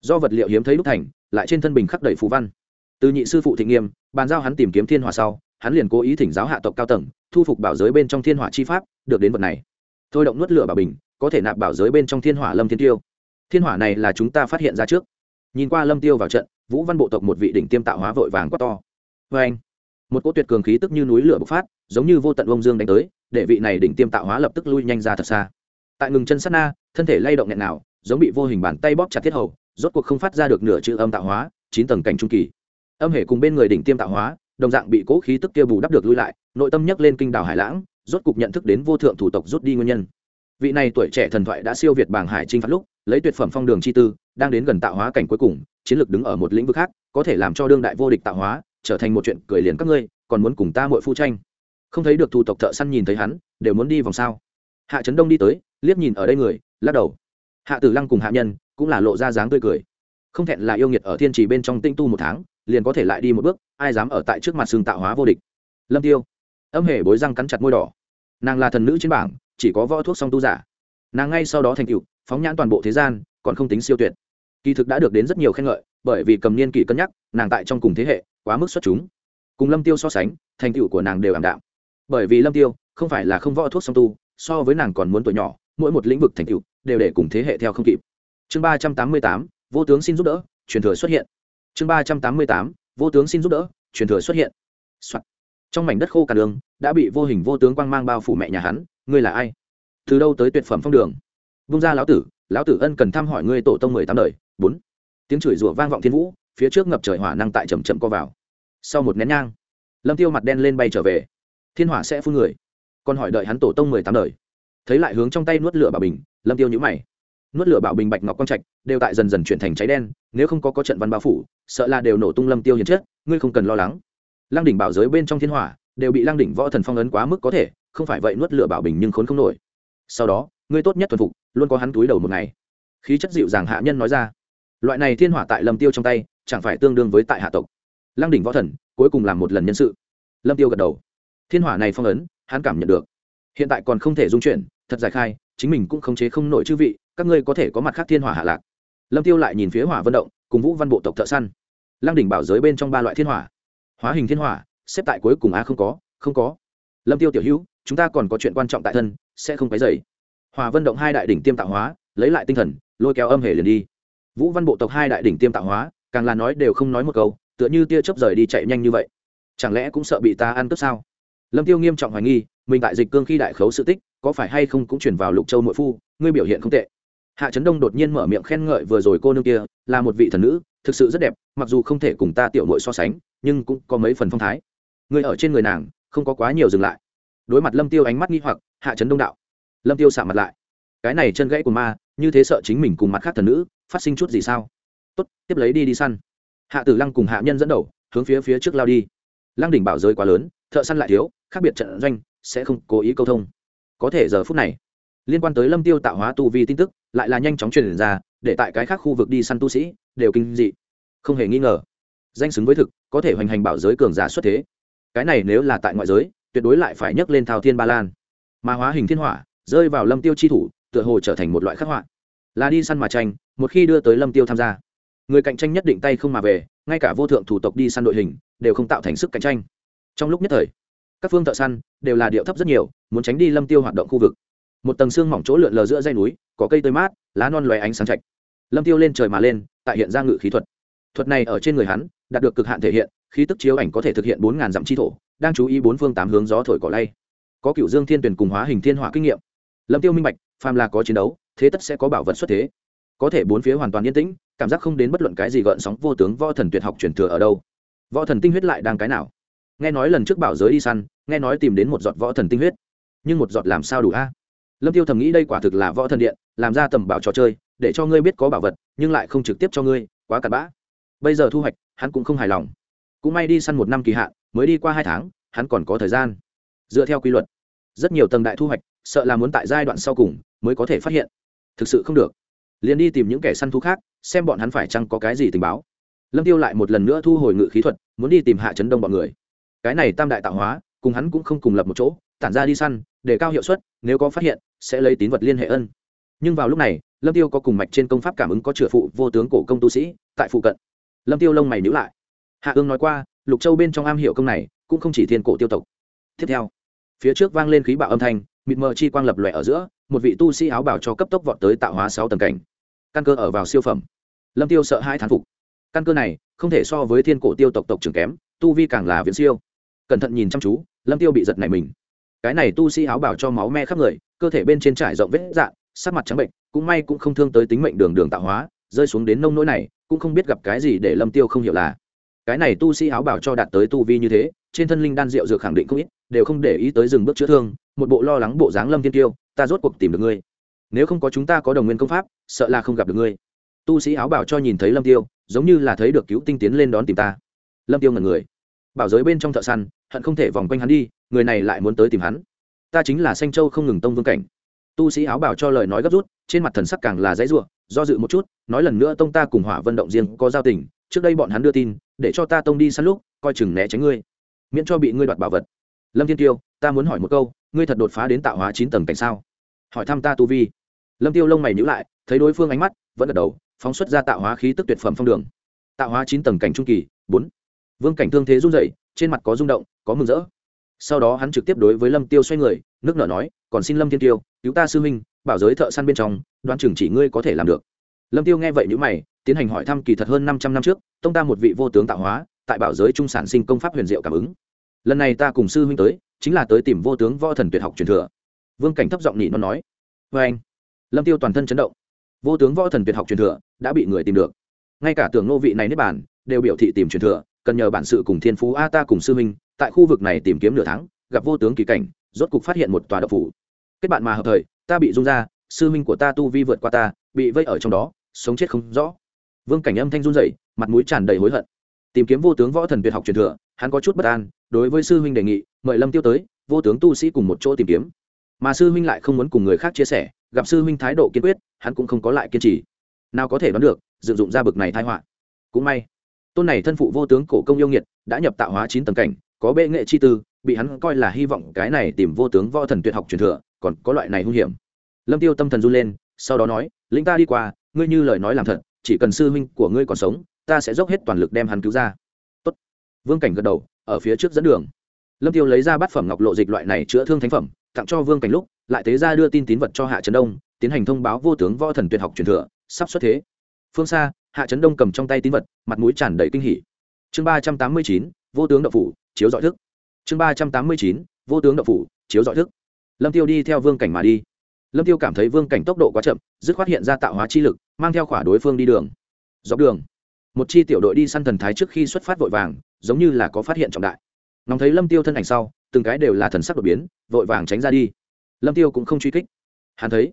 Do vật liệu hiếm thấy đúc thành, lại trên thân bình khắc đầy phú văn. Từ nhị sư phụ thị nghiêm, bàn giao hắn tìm kiếm thiên hỏa sau, hắn liền cố ý thỉnh giáo hạ tộc cao tầng, thu phục bảo giới bên trong thiên hỏa chi pháp, được đến vật này. Thôi động nuốt lửa bảo bình, có thể nạp bảo giới bên trong thiên hỏa lâm thiên tiêu. Thiên hỏa này là chúng ta phát hiện ra trước. Nhìn qua lâm tiêu vào trận vũ văn bộ tộc một vị đỉnh tiêm tạo hóa vội vàng quá to. Vê anh, một cỗ tuyệt cường khí tức như núi lửa bộc phát, giống như vô tận ông dương đánh tới, để vị này đỉnh tiêm tạo hóa lập tức lui nhanh ra thật xa. Tại ngừng chân sát na, thân thể lay động nghẹn nào, giống bị vô hình bàn tay bóp chặt thiết hầu, rốt cuộc không phát ra được nửa chữ âm tạo hóa, chín tầng cảnh trung kỳ. Âm hệ cùng bên người đỉnh tiêm tạo hóa, đồng dạng bị cố khí tức kia bù đắp được lui lại, nội tâm nhấc lên kinh đảo hải lãng, rốt cục nhận thức đến vô thượng thủ tộc rút đi nguyên nhân. Vị này tuổi trẻ thần thoại đã siêu việt bảng hải trinh phạt lúc lấy tuyệt phẩm phong đường chi tư, đang đến gần tạo hóa cảnh cuối cùng, chiến lược đứng ở một lĩnh vực khác, có thể làm cho đương đại vô địch tạo hóa, trở thành một chuyện cười liền các ngươi, còn muốn cùng ta muội phu tranh. Không thấy được thủ tộc thợ săn nhìn thấy hắn, đều muốn đi vòng sao. Hạ trấn đông đi tới, liếc nhìn ở đây người, lắc đầu. Hạ tử lăng cùng hạ nhân cũng là lộ ra dáng tươi cười. Không thẹn là yêu nghiệt ở thiên trì bên trong tinh tu một tháng, liền có thể lại đi một bước, ai dám ở tại trước mặt xương tạo hóa vô địch. Lâm tiêu. Âm hề bối răng cắn chặt môi đỏ. Nàng là thần nữ trên bảng, chỉ có võ thuốc song tu giả. Nàng ngay sau đó thành cựu phóng nhãn toàn bộ thế gian, còn không tính siêu tuyệt. Kỳ thực đã được đến rất nhiều khen ngợi, bởi vì cầm niên kỷ cân nhắc, nàng tại trong cùng thế hệ, quá mức xuất chúng. Cùng lâm tiêu so sánh, thành tựu của nàng đều ảm đạm. Bởi vì lâm tiêu không phải là không võ thuốc song tu, so với nàng còn muốn tuổi nhỏ, mỗi một lĩnh vực thành tựu đều để cùng thế hệ theo không kịp. Chương ba trăm tám mươi tám, vô tướng xin giúp đỡ, truyền thừa xuất hiện. Chương ba trăm tám mươi tám, vô tướng xin giúp đỡ, truyền thừa xuất hiện、Soạn. trong mảnh đất khô cả đường, đã bị vô hình vô tướng quang mang bao phủ mẹ nhà hắn. Ngươi là ai? Từ đâu tới tuyệt phẩm phong đường? Vung ra lão tử lão tử ân cần thăm hỏi ngươi tổ tông mười tám đời, bốn. Tiếng chửi rủa vang vọng thiên vũ, phía trước ngập trời hỏa năng tại chầm chậm co vào. Sau một nén nhang, lâm tiêu mặt đen lên bay trở về. Thiên hỏa sẽ phun người. Còn hỏi đợi hắn tổ tông mười tám đời. Thấy lại hướng trong tay nuốt lửa bảo bình, lâm tiêu nhữ mày. Nuốt lửa bảo bình bạch ngọc quang trạch đều tại dần dần chuyển thành cháy đen, nếu không có có trận văn bao phủ, sợ là đều nổ tung lâm tiêu hiền chết, ngươi không cần lo lắng. Lăng đỉnh bảo giới bên trong thiên hỏa đều bị lăng đỉnh võ thần phong ấn quá mức có thể, không phải vậy nuốt lửa bảo bình nhưng khốn không nổi. Sau đó ngươi tốt nhất thuần phục, luôn có hắn túi đầu một ngày. Khí chất dịu dàng hạ nhân nói ra. Loại này thiên hỏa tại lâm tiêu trong tay, chẳng phải tương đương với tại hạ tộc. Lăng đỉnh võ thần, cuối cùng làm một lần nhân sự. Lâm tiêu gật đầu. Thiên hỏa này phong ấn, hắn cảm nhận được. Hiện tại còn không thể dung chuyển, thật giải khai, chính mình cũng khống chế không nổi chư vị, các ngươi có thể có mặt khác thiên hỏa hạ lạc. Lâm tiêu lại nhìn phía hỏa vận động, cùng vũ văn bộ tộc thợ săn. Lăng đỉnh bảo giới bên trong ba loại thiên hỏa. Hóa hình thiên hỏa, xếp tại cuối cùng á không có không có. Lâm tiêu tiểu hữu, chúng ta còn có chuyện quan trọng tại thân, sẽ không cái dày hòa vân động hai đại đỉnh tiêm tạo hóa, lấy lại tinh thần, lôi kéo âm hề liền đi. Vũ văn bộ tộc hai đại đỉnh tiêm tạo hóa, càng là nói đều không nói một câu, tựa như tia chớp rời đi chạy nhanh như vậy. Chẳng lẽ cũng sợ bị ta ăn cướp sao? Lâm tiêu nghiêm trọng hoài nghi, mình tại dịch cương khi đại khấu sự tích, có phải hay không cũng chuyển vào lục châu nội phu, ngươi biểu hiện không tệ. Hạ trấn đông đột nhiên mở miệng khen ngợi vừa rồi cô nương kia, là một vị thần nữ, thực sự rất đẹp, mặc dù không thể cùng ta tiểu nội so sánh, nhưng cũng có mấy phần phong thái. Người ở trên người nàng, không có quá nhiều dừng lại. Đối mặt lâm tiêu ánh mắt nghi hoặc, hạ trấn đông đạo lâm tiêu xạ mặt lại. Cái này chân gãy của ma, như thế sợ chính mình cùng mặt khác thần nữ, phát sinh chút gì sao? Tốt, tiếp lấy đi đi săn. Hạ tử lăng cùng hạ nhân dẫn đầu, hướng phía phía trước lao đi. Lăng đỉnh bảo giới quá lớn, thợ săn lại thiếu, khác biệt trận doanh, sẽ không cố ý câu thông. Có thể giờ phút này, liên quan tới lâm tiêu tạo hóa tu vi tin tức, lại là nhanh chóng truyền ra, để tại cái khác khu vực đi săn tu sĩ, đều kinh dị. Không hề nghi ngờ, danh xứng với thực, có thể hoành hành bảo giới cường giả xuất thế. Cái này nếu là tại ngoại giới, tuyệt đối lại phải nhấc lên thao thiên ba lan. Mà hóa hình thiên hỏa rơi vào lâm tiêu chi thủ, tựa hồ trở thành một loại khắc họa. Là đi săn mà tranh, một khi đưa tới lâm tiêu tham gia, người cạnh tranh nhất định tay không mà về, ngay cả vô thượng thủ tộc đi săn đội hình, đều không tạo thành sức cạnh tranh. Trong lúc nhất thời, các phương thợ săn đều là điệu thấp rất nhiều, muốn tránh đi lâm tiêu hoạt động khu vực. Một tầng xương mỏng chỗ lượn lờ giữa dây núi, có cây tươi mát, lá non loé ánh sáng chạch lâm tiêu lên trời mà lên, tại hiện ra ngự khí thuật. Thuật này ở trên người hắn, đạt được cực hạn thể hiện, khí tức chiếu ảnh có thể thực hiện bốn ngàn dặm chi thổ, đang chú ý bốn phương tám hướng gió thổi cỏ lay. Có cựu dương thiên tuyển cùng hóa hình thiên hỏa kinh nghiệm lâm tiêu minh bạch, phàm là có chiến đấu, thế tất sẽ có bảo vật xuất thế. Có thể bốn phía hoàn toàn yên tĩnh, cảm giác không đến bất luận cái gì gợn sóng, vô tướng võ thần tuyệt học truyền thừa ở đâu. Võ thần tinh huyết lại đang cái nào? Nghe nói lần trước bảo giới đi săn, nghe nói tìm đến một giọt võ thần tinh huyết. Nhưng một giọt làm sao đủ a? Lâm tiêu thầm nghĩ đây quả thực là võ thần điện, làm ra tầm bảo trò chơi, để cho ngươi biết có bảo vật, nhưng lại không trực tiếp cho ngươi, quá cặn bã. Bây giờ thu hoạch, hắn cũng không hài lòng. Cũng may đi săn một năm kỳ hạn, mới đi qua hai tháng, hắn còn có thời gian. Dựa theo quy luật, rất nhiều tầng đại thu hoạch sợ là muốn tại giai đoạn sau cùng mới có thể phát hiện. Thực sự không được. Liền đi tìm những kẻ săn thú khác, xem bọn hắn phải chăng có cái gì tình báo. Lâm tiêu lại một lần nữa thu hồi ngự khí thuật, muốn đi tìm hạ chấn đông bọn người. Cái này tam đại tạo hóa, cùng hắn cũng không cùng lập một chỗ, tản ra đi săn, để cao hiệu suất, nếu có phát hiện, sẽ lấy tín vật liên hệ ân. Nhưng vào lúc này, lâm tiêu có cùng mạch trên công pháp cảm ứng có chửa phụ vô tướng cổ công tu sĩ tại phụ cận. Lâm tiêu lông mày nhíu lại. Hạ ương nói qua, lục châu bên trong am hiệu công này, cũng không chỉ thiên cổ tiêu tộc. Tiếp theo, phía trước vang lên khí bạo âm thanh mịt mờ chi quang lập lòe ở giữa, một vị tu sĩ áo bảo cho cấp tốc vọt tới tạo hóa sáu tầng cảnh. Căn cơ ở vào siêu phẩm. Lâm tiêu sợ hai thán phục. Căn cơ này không thể so với thiên cổ tiêu tộc tộc trưởng kém, tu vi càng là viễn siêu. Cẩn thận nhìn chăm chú, lâm tiêu bị giật này mình. Cái này tu sĩ áo bảo cho máu me khắp người, cơ thể bên trên trải rộng vết dạn, sắc mặt trắng bệnh, cũng may cũng không thương tới tính mệnh đường đường tạo hóa, rơi xuống đến nông nỗi này, cũng không biết gặp cái gì để lâm tiêu không hiểu là cái này tu sĩ áo bảo cho đạt tới tu vi như thế, trên thân linh đan rượu dược khẳng định không ít, đều không để ý tới dừng bước chữa thương, một bộ lo lắng bộ dáng lâm thiên tiêu ta rốt cuộc tìm được ngươi. Nếu không có chúng ta có đồng nguyên công pháp, sợ là không gặp được ngươi. Tu sĩ áo bảo cho nhìn thấy lâm tiêu, giống như là thấy được cứu tinh tiến lên đón tìm ta. Lâm tiêu ngẩn người. Bảo giới bên trong thợ săn, hận không thể vòng quanh hắn đi, người này lại muốn tới tìm hắn. Ta chính là xanh châu không ngừng tông vương cảnh. Tu sĩ áo bảo cho lời nói gấp rút, trên mặt thần sắc càng là dãy ruộng do dự một chút, nói lần nữa tông ta cùng hỏa vận động riêng có giao tình trước đây bọn hắn đưa tin, để cho ta tông đi săn lúc, coi chừng né tránh ngươi. Miễn cho bị ngươi đoạt bảo vật. Lâm thiên tiêu, ta muốn hỏi một câu, ngươi thật đột phá đến tạo hóa chín tầng cảnh sao? Hỏi thăm ta tu vi. Lâm tiêu lông mày nhữ lại, thấy đối phương ánh mắt, vẫn gật đầu, phóng xuất ra tạo hóa khí tức tuyệt phẩm phong đường. Tạo hóa chín tầng cảnh trung kỳ, bốn. Vương cảnh thương thế run rẩy, trên mặt có rung động, có mừng rỡ. Sau đó hắn trực tiếp đối với lâm tiêu xoay người, nước nở nói, còn xin lâm thiên tiêu, cứu ta sư huynh, bảo giới thợ săn bên trong, đoán chừng chỉ ngươi có thể làm được. Lâm tiêu nghe vậy nhữ mày tiến hành hỏi thăm kỳ thật hơn năm trăm năm trước, tông ta một vị vô tướng tạo hóa, tại bảo giới trung sản sinh công pháp huyền diệu cảm ứng. Lần này ta cùng sư huynh tới, chính là tới tìm vô tướng võ thần tuyệt học truyền thừa. Vương cảnh thấp giọng nhị nó nói vê anh. Lâm tiêu toàn thân chấn động. Vô tướng võ thần tuyệt học truyền thừa đã bị người tìm được. Ngay cả tưởng nô vị này nếp bản đều biểu thị tìm truyền thừa, cần nhờ bản sự cùng thiên phú a ta cùng sư huynh, tại khu vực này tìm kiếm nửa tháng, gặp vô tướng kỳ cảnh, rốt cục phát hiện một tòa độc phủ. Kết bạn mà hợp thời, ta bị rung ra, sư huynh của ta tu vi vượt qua ta, bị vây ở trong đó, sống chết không rõ vương cảnh âm thanh run rẩy, mặt mũi tràn đầy hối hận. Tìm kiếm vô tướng võ thần tuyệt học truyền thừa, hắn có chút bất an, đối với sư huynh đề nghị, mời lâm tiêu tới, vô tướng tu sĩ cùng một chỗ tìm kiếm. Mà sư huynh lại không muốn cùng người khác chia sẻ, gặp sư huynh thái độ kiên quyết, hắn cũng không có lại kiên trì. Nào có thể đoán được, dựng dụng ra bực này thái họa. Cũng may, tôn này thân phụ vô tướng cổ công yêu nghiệt, đã nhập tạo hóa chín tầng cảnh, có bệ nghệ chi tư, bị hắn coi là hy vọng cái này tìm vô tướng võ thần tuyệt học truyền thừa, còn có loại này hung hiểm. Lâm tiêu tâm thần run lên, sau đó nói, lĩnh ta đi qua, ngươi như lời nói làm thật chỉ cần sư huynh của ngươi còn sống, ta sẽ dốc hết toàn lực đem hắn cứu ra. Tốt. vương cảnh gật đầu, ở phía trước dẫn đường. Lâm tiêu lấy ra bát phẩm ngọc lộ dịch loại này chữa thương thánh phẩm, tặng cho vương cảnh lúc, lại tế ra đưa tin tín vật cho hạ trấn đông, tiến hành thông báo vô tướng võ thần tuyệt học truyền thừa, sắp xuất thế. Phương xa, hạ trấn đông cầm trong tay tín vật, mặt mũi tràn đầy kinh hỉ. Chương ba trăm tám mươi chín, vô tướng đậu phủ, chiếu dọi thức. Chương ba trăm tám mươi chín, vô tướng đậu phủ, chiếu dọi thức. Lâm tiêu đi theo vương cảnh mà đi. Lâm tiêu cảm thấy vương cảnh tốc độ quá chậm, dứt khoát hiện ra tạo hóa chi lực mang theo khỏa đối phương đi đường. Dọc đường, một chi tiểu đội đi săn thần thái trước khi xuất phát vội vàng, giống như là có phát hiện trọng đại. Nóng thấy lâm tiêu thân ảnh sau, từng cái đều là thần sắc đột biến, vội vàng tránh ra đi. Lâm tiêu cũng không truy kích. Hắn thấy,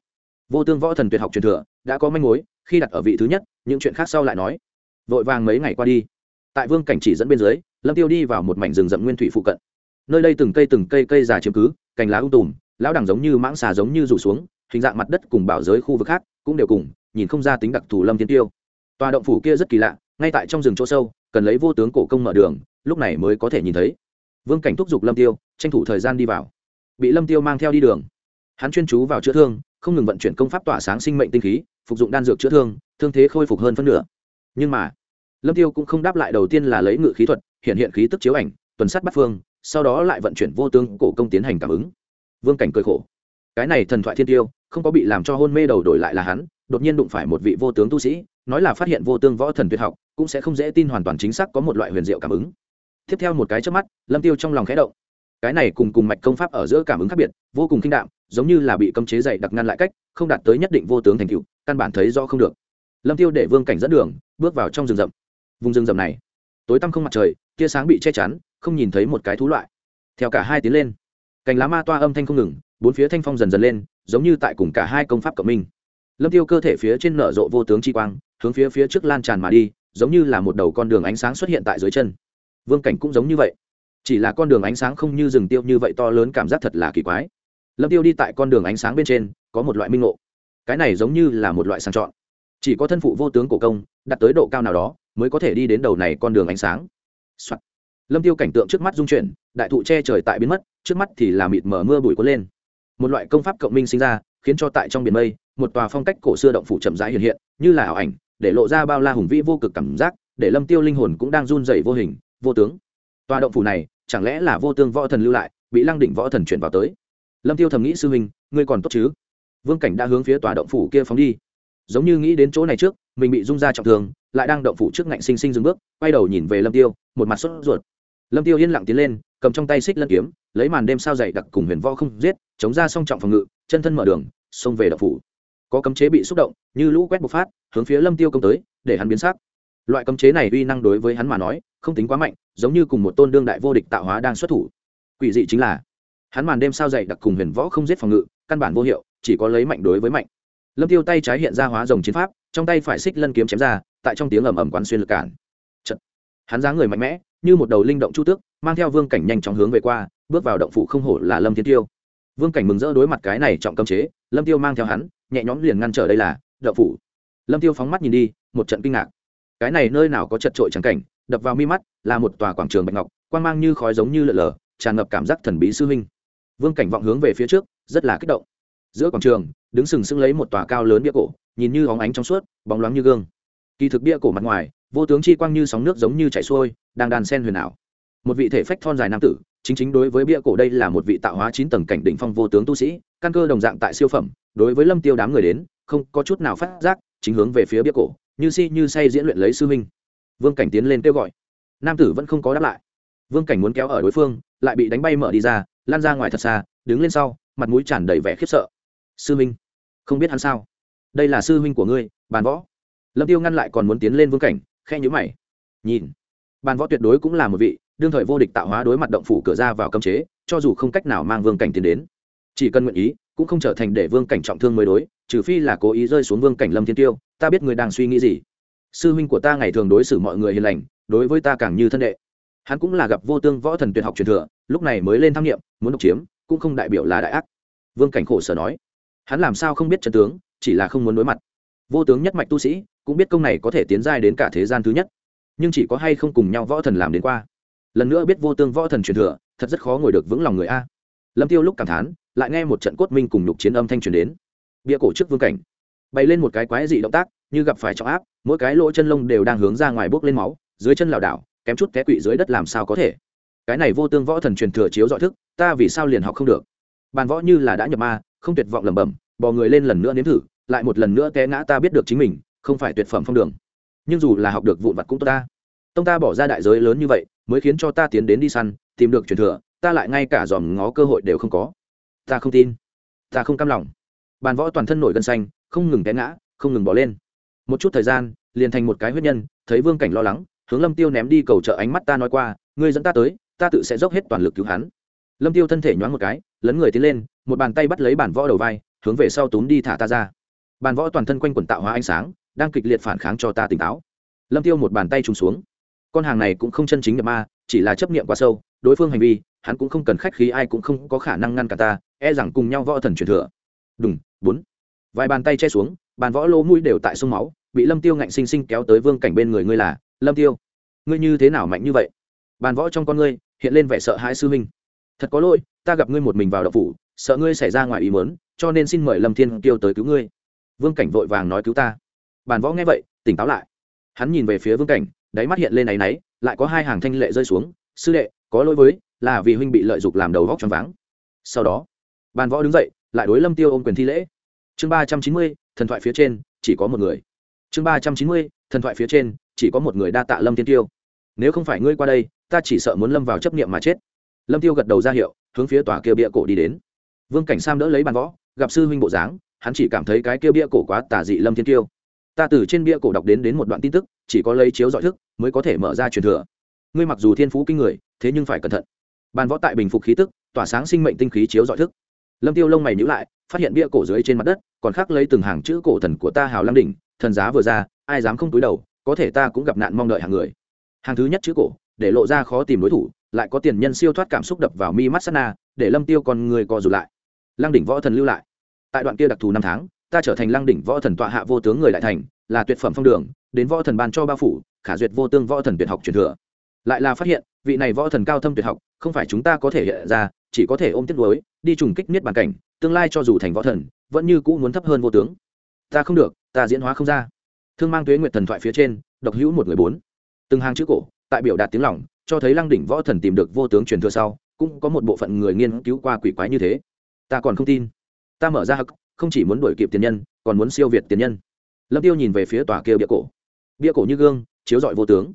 vô tương võ thần tuyệt học truyền thừa, đã có manh mối, khi đặt ở vị thứ nhất, những chuyện khác sau lại nói. Vội vàng mấy ngày qua đi, tại vương cảnh chỉ dẫn bên dưới, lâm tiêu đi vào một mảnh rừng rậm nguyên thủy phụ cận. Nơi đây từng cây từng cây cây già chiếm cứ, cành lá u tùm, lão đẳng giống như mãng xà giống như rủ xuống, hình dạng mặt đất cùng bảo giới khu vực khác cũng đều cùng nhìn không ra tính đặc thù lâm thiên tiêu. Tòa động phủ kia rất kỳ lạ, ngay tại trong rừng chỗ sâu, cần lấy vô tướng cổ công mở đường, lúc này mới có thể nhìn thấy. Vương cảnh thúc giục lâm tiêu, tranh thủ thời gian đi vào. Bị lâm tiêu mang theo đi đường. Hắn chuyên chú vào chữa thương, không ngừng vận chuyển công pháp tỏa sáng sinh mệnh tinh khí, phục dụng đan dược chữa thương thương thế khôi phục hơn phân nửa. Nhưng mà, lâm tiêu cũng không đáp lại đầu tiên là lấy ngự khí thuật, hiện hiện khí tức chiếu ảnh, tuần sát bắt phương, sau đó lại vận chuyển vô tướng cổ công tiến hành cảm ứng. Vương cảnh cười khổ. Cái này thần thoại thiên tiêu, không có bị làm cho hôn mê đầu đổi lại là hắn đột nhiên đụng phải một vị vô tướng tu sĩ, nói là phát hiện vô tương võ thần tuyệt học, cũng sẽ không dễ tin hoàn toàn chính xác có một loại huyền diệu cảm ứng. Tiếp theo một cái trước mắt, lâm tiêu trong lòng khẽ động. Cái này cùng cùng mạch công pháp ở giữa cảm ứng khác biệt, vô cùng kinh đạm, giống như là bị cấm chế dày đặc ngăn lại cách, không đạt tới nhất định vô tướng thành tựu, căn bản thấy rõ không được. Lâm tiêu để vương cảnh dẫn đường, bước vào trong rừng rậm. Vùng rừng rậm này, tối tăm không mặt trời, tia sáng bị che chắn, không nhìn thấy một cái thú loại. Theo cả hai tiến lên, cành lá ma toa âm thanh không ngừng, bốn phía thanh phong dần dần lên, giống như tại cùng cả hai công pháp cộng minh lâm tiêu cơ thể phía trên nở rộ vô tướng chi quang, hướng phía phía trước lan tràn mà đi, giống như là một đầu con đường ánh sáng xuất hiện tại dưới chân. Vương cảnh cũng giống như vậy. Chỉ là con đường ánh sáng không như rừng tiêu như vậy to lớn cảm giác thật là kỳ quái. Lâm tiêu đi tại con đường ánh sáng bên trên, có một loại minh ngộ. Cái này giống như là một loại sang chọn. Chỉ có thân phụ vô tướng cổ công đặt tới độ cao nào đó, mới có thể đi đến đầu này con đường ánh sáng、Soạn. lâm tiêu cảnh tượng trước mắt dung chuyển, đại thụ che trời tại biến mất, trước mắt thì là mịt mở mưa bụi cuốn lên. Một loại công pháp cộng minh sinh ra, khiến cho tại trong biển mây một tòa phong cách cổ xưa động phủ chậm rãi hiện hiện, như là ảo ảnh, để lộ ra bao la hùng vĩ vô cực cảm giác, để lâm tiêu linh hồn cũng đang run rẩy vô hình, vô tướng. Tòa động phủ này, chẳng lẽ là vô tương võ thần lưu lại, bị lăng đỉnh võ thần chuyển vào tới? Lâm tiêu thầm nghĩ, sư huynh, ngươi còn tốt chứ? Vương cảnh đã hướng phía tòa động phủ kia phóng đi. Giống như nghĩ đến chỗ này trước, mình bị rung ra trọng thương, lại đang động phủ trước ngạnh sinh sinh dừng bước, quay đầu nhìn về lâm tiêu, một mặt sốt ruột. Lâm tiêu yên lặng tiến lên, cầm trong tay xích lân kiếm, lấy màn đêm sao dày đặc cùng huyền võ không giết, chống ra song trọng phòng ngự, chân thân mở đường, xông về động phủ có cấm chế bị xúc động, như lũ quét bộc phát, hướng phía lâm tiêu công tới, để hắn biến sắc. Loại cấm chế này uy năng đối với hắn mà nói, không tính quá mạnh, giống như cùng một tôn đương đại vô địch tạo hóa đang xuất thủ. Quỷ dị chính là, hắn màn đêm sao dày đặc cùng huyền võ không giết phòng ngự, căn bản vô hiệu, chỉ có lấy mạnh đối với mạnh. Lâm tiêu tay trái hiện ra hóa rồng chiến pháp, trong tay phải xích lân kiếm chém ra, tại trong tiếng ầm ầm quán xuyên lực cản. Chật. hắn dáng người mạnh mẽ, như một đầu linh động chu tước, mang theo vương cảnh nhanh chóng hướng về qua, bước vào động phủ không hổ là lâm thiên tiêu. Vương cảnh mừng rỡ đối mặt cái này trọng cấm chế, lâm tiêu mang theo hắn nhẹ nhõm liền ngăn trở đây là, đậu phủ. Lâm tiêu phóng mắt nhìn đi, một trận kinh ngạc. Cái này nơi nào có chật trội trắng cảnh, đập vào mi mắt là một tòa quảng trường bạch ngọc, quang mang như khói giống như lợn lờ tràn ngập cảm giác thần bí sư huynh. Vương cảnh vọng hướng về phía trước, rất là kích động. Giữa quảng trường, đứng sừng sững lấy một tòa cao lớn bia cổ, nhìn như óng ánh trong suốt, bóng loáng như gương. Kỳ thực bia cổ mặt ngoài, vô tướng chi quang như sóng nước giống như chảy xuôi, đang đàn sen huyền ảo. Một vị thể phách thon dài nam tử, chính chính đối với bia cổ đây là một vị tạo hóa chín tầng cảnh đỉnh phong vô tướng tu sĩ, căn cơ đồng dạng tại siêu phẩm đối với lâm tiêu đám người đến, không có chút nào phát giác, chính hướng về phía bia cổ, như si như say diễn luyện lấy sư huynh. Vương cảnh tiến lên kêu gọi. Nam tử vẫn không có đáp lại. Vương cảnh muốn kéo ở đối phương, lại bị đánh bay mở đi ra, lan ra ngoài thật xa, đứng lên sau, mặt mũi tràn đầy vẻ khiếp sợ. Sư huynh, không biết hắn sao? Đây là sư huynh của ngươi, bàn võ. Lâm tiêu ngăn lại còn muốn tiến lên vương cảnh khe nhữ mày. Nhìn, bàn võ tuyệt đối cũng là một vị, đương thời vô địch tạo hóa đối mặt động phủ cửa ra vào cấm chế, cho dù không cách nào mang vương cảnh tiến đến chỉ cần nguyện ý, cũng không trở thành để vương cảnh trọng thương mới đối, trừ phi là cố ý rơi xuống vương cảnh lâm thiên tiêu, ta biết người đang suy nghĩ gì. Sư huynh của ta ngày thường đối xử mọi người hiền lành, đối với ta càng như thân đệ. Hắn cũng là gặp vô tương võ thần tuyệt học truyền thừa, lúc này mới lên tham nghiệm muốn độc chiếm, cũng không đại biểu là đại ác. Vương cảnh khổ sở nói. Hắn làm sao không biết chân tướng, chỉ là không muốn đối mặt. Vô tướng nhất mạch tu sĩ, cũng biết công này có thể tiến giai đến cả thế gian thứ nhất. Nhưng chỉ có hay không cùng nhau võ thần làm đến qua. Lần nữa biết vô tương võ thần truyền thừa, thật rất khó ngồi được vững lòng người a. Lâm tiêu lúc cảm thán lại nghe một trận cốt minh cùng nhục chiến âm thanh truyền đến. Bia cổ trước vương cảnh. Bay lên một cái quái dị động tác, như gặp phải trọng áp, mỗi cái lỗ chân lông đều đang hướng ra ngoài bốc lên máu, dưới chân lảo đảo, kém chút té quỵ dưới đất làm sao có thể. Cái này vô tương võ thần truyền thừa chiếu dọi thức, ta vì sao liền học không được? Bàn võ như là đã nhập ma, không tuyệt vọng lẩm bẩm, bò người lên lần nữa nếm thử, lại một lần nữa té ngã ta biết được chính mình, không phải tuyệt phẩm phong đường. Nhưng dù là học được vụn vặt cũng tốt ta. Tông ta bỏ ra đại giới lớn như vậy, mới khiến cho ta tiến đến đi săn, tìm được truyền thừa, ta lại ngay cả dòm ngó cơ hội đều không có ta không tin. Ta không cam lòng. Bàn võ toàn thân nổi gân xanh, không ngừng té ngã, không ngừng bỏ lên. Một chút thời gian, liền thành một cái huyết nhân, thấy vương cảnh lo lắng, hướng lâm tiêu ném đi cầu trợ ánh mắt ta nói qua, ngươi dẫn ta tới, ta tự sẽ dốc hết toàn lực cứu hắn. Lâm tiêu thân thể nhoáng một cái, lấn người tiến lên, một bàn tay bắt lấy bản võ đầu vai, hướng về sau túm đi thả ta ra. Bàn võ toàn thân quanh quần tạo hóa ánh sáng, đang kịch liệt phản kháng cho ta tỉnh táo. Lâm tiêu một bàn tay trùng xuống. Con hàng này cũng không chân chính nhập ma, chỉ là chấp niệm quá sâu, đối phương hành vi hắn cũng không cần khách khí, ai cũng không có khả năng ngăn cả ta e rằng cùng nhau võ thần truyền thừa. Đùng, bốn. Vài bàn tay che xuống, bàn võ lỗ mũi đều tại sông máu, bị lâm tiêu ngạnh sinh sinh kéo tới vương cảnh bên người ngươi là, lâm tiêu, ngươi như thế nào mạnh như vậy? Bàn võ trong con ngươi hiện lên vẻ sợ hãi sư huynh. Thật có lỗi, ta gặp ngươi một mình vào đậu phủ, sợ ngươi xảy ra ngoài ý mớn cho nên xin mời lâm thiên tiêu tới cứu ngươi. Vương cảnh vội vàng nói cứu ta. Bàn võ nghe vậy, tỉnh táo lại. Hắn nhìn về phía vương cảnh, đáy mắt hiện lên áy náy, lại có hai hàng thanh lệ rơi xuống. Sư đệ, có lỗi với là vì huynh bị lợi dụng làm đầu vóc choáng váng. Sau đó, bàn võ đứng dậy, lại đối lâm tiêu ôm quyền thi lễ. Chương ba trăm chín mươi, thần thoại phía trên, chỉ có một người. Chương ba trăm chín mươi, thần thoại phía trên, chỉ có một người đa tạ lâm thiên tiêu. Nếu không phải ngươi qua đây, ta chỉ sợ muốn lâm vào chấp niệm mà chết. Lâm tiêu gật đầu ra hiệu, hướng phía tòa kia bia cổ đi đến. Vương cảnh sam đỡ lấy bàn võ, gặp sư huynh bộ dáng, hắn chỉ cảm thấy cái kia bia cổ quá tà dị lâm thiên tiêu. Ta từ trên bia cổ đọc đến đến một đoạn tin tức, chỉ có lấy chiếu dọi thức, mới có thể mở ra truyền thừa. Ngươi mặc dù thiên phú kinh người, thế nhưng phải cẩn thận bàn võ tại bình phục khí tức, tỏa sáng sinh mệnh tinh khí chiếu dọi thức. Lâm tiêu lông mày nhíu lại, phát hiện bia cổ dưới trên mặt đất, còn khắc lấy từng hàng chữ cổ thần của ta hào lam đỉnh, thần giá vừa ra, ai dám không túi đầu, có thể ta cũng gặp nạn mong đợi hàng người. Hàng thứ nhất chữ cổ, để lộ ra khó tìm đối thủ, lại có tiền nhân siêu thoát cảm xúc đập vào mi mắt sana để lâm tiêu còn người co rụt lại. Lăng đỉnh võ thần lưu lại. Tại đoạn kia đặc thù năm tháng, ta trở thành lăng đỉnh võ thần tọa hạ vô tướng người đại thành, là tuyệt phẩm phong đường, đến võ thần ban cho bao phủ, khả duyệt vô tương võ thần tuyệt học truyền thừa. Lại là phát hiện vị này võ thần cao thâm tuyệt học, không phải chúng ta có thể hiện ra, chỉ có thể ôm tiết đối đi trùng kích niết bàn cảnh, tương lai cho dù thành võ thần, vẫn như cũ muốn thấp hơn vô tướng. Ta không được, ta diễn hóa không ra. Thương mang tuế nguyệt thần thoại phía trên, độc hữu một người bốn. Từng hàng chữ cổ, tại biểu đạt tiếng lòng, cho thấy lăng đỉnh võ thần tìm được vô tướng truyền thừa sau, cũng có một bộ phận người nghiên cứu qua quỷ quái như thế. Ta còn không tin. Ta mở ra hắc, không chỉ muốn đuổi kịp tiền nhân, còn muốn siêu việt tiền nhân. Lâm tiêu nhìn về phía tòa kia bia cổ. Bia cổ như gương, chiếu dọi vô tướng.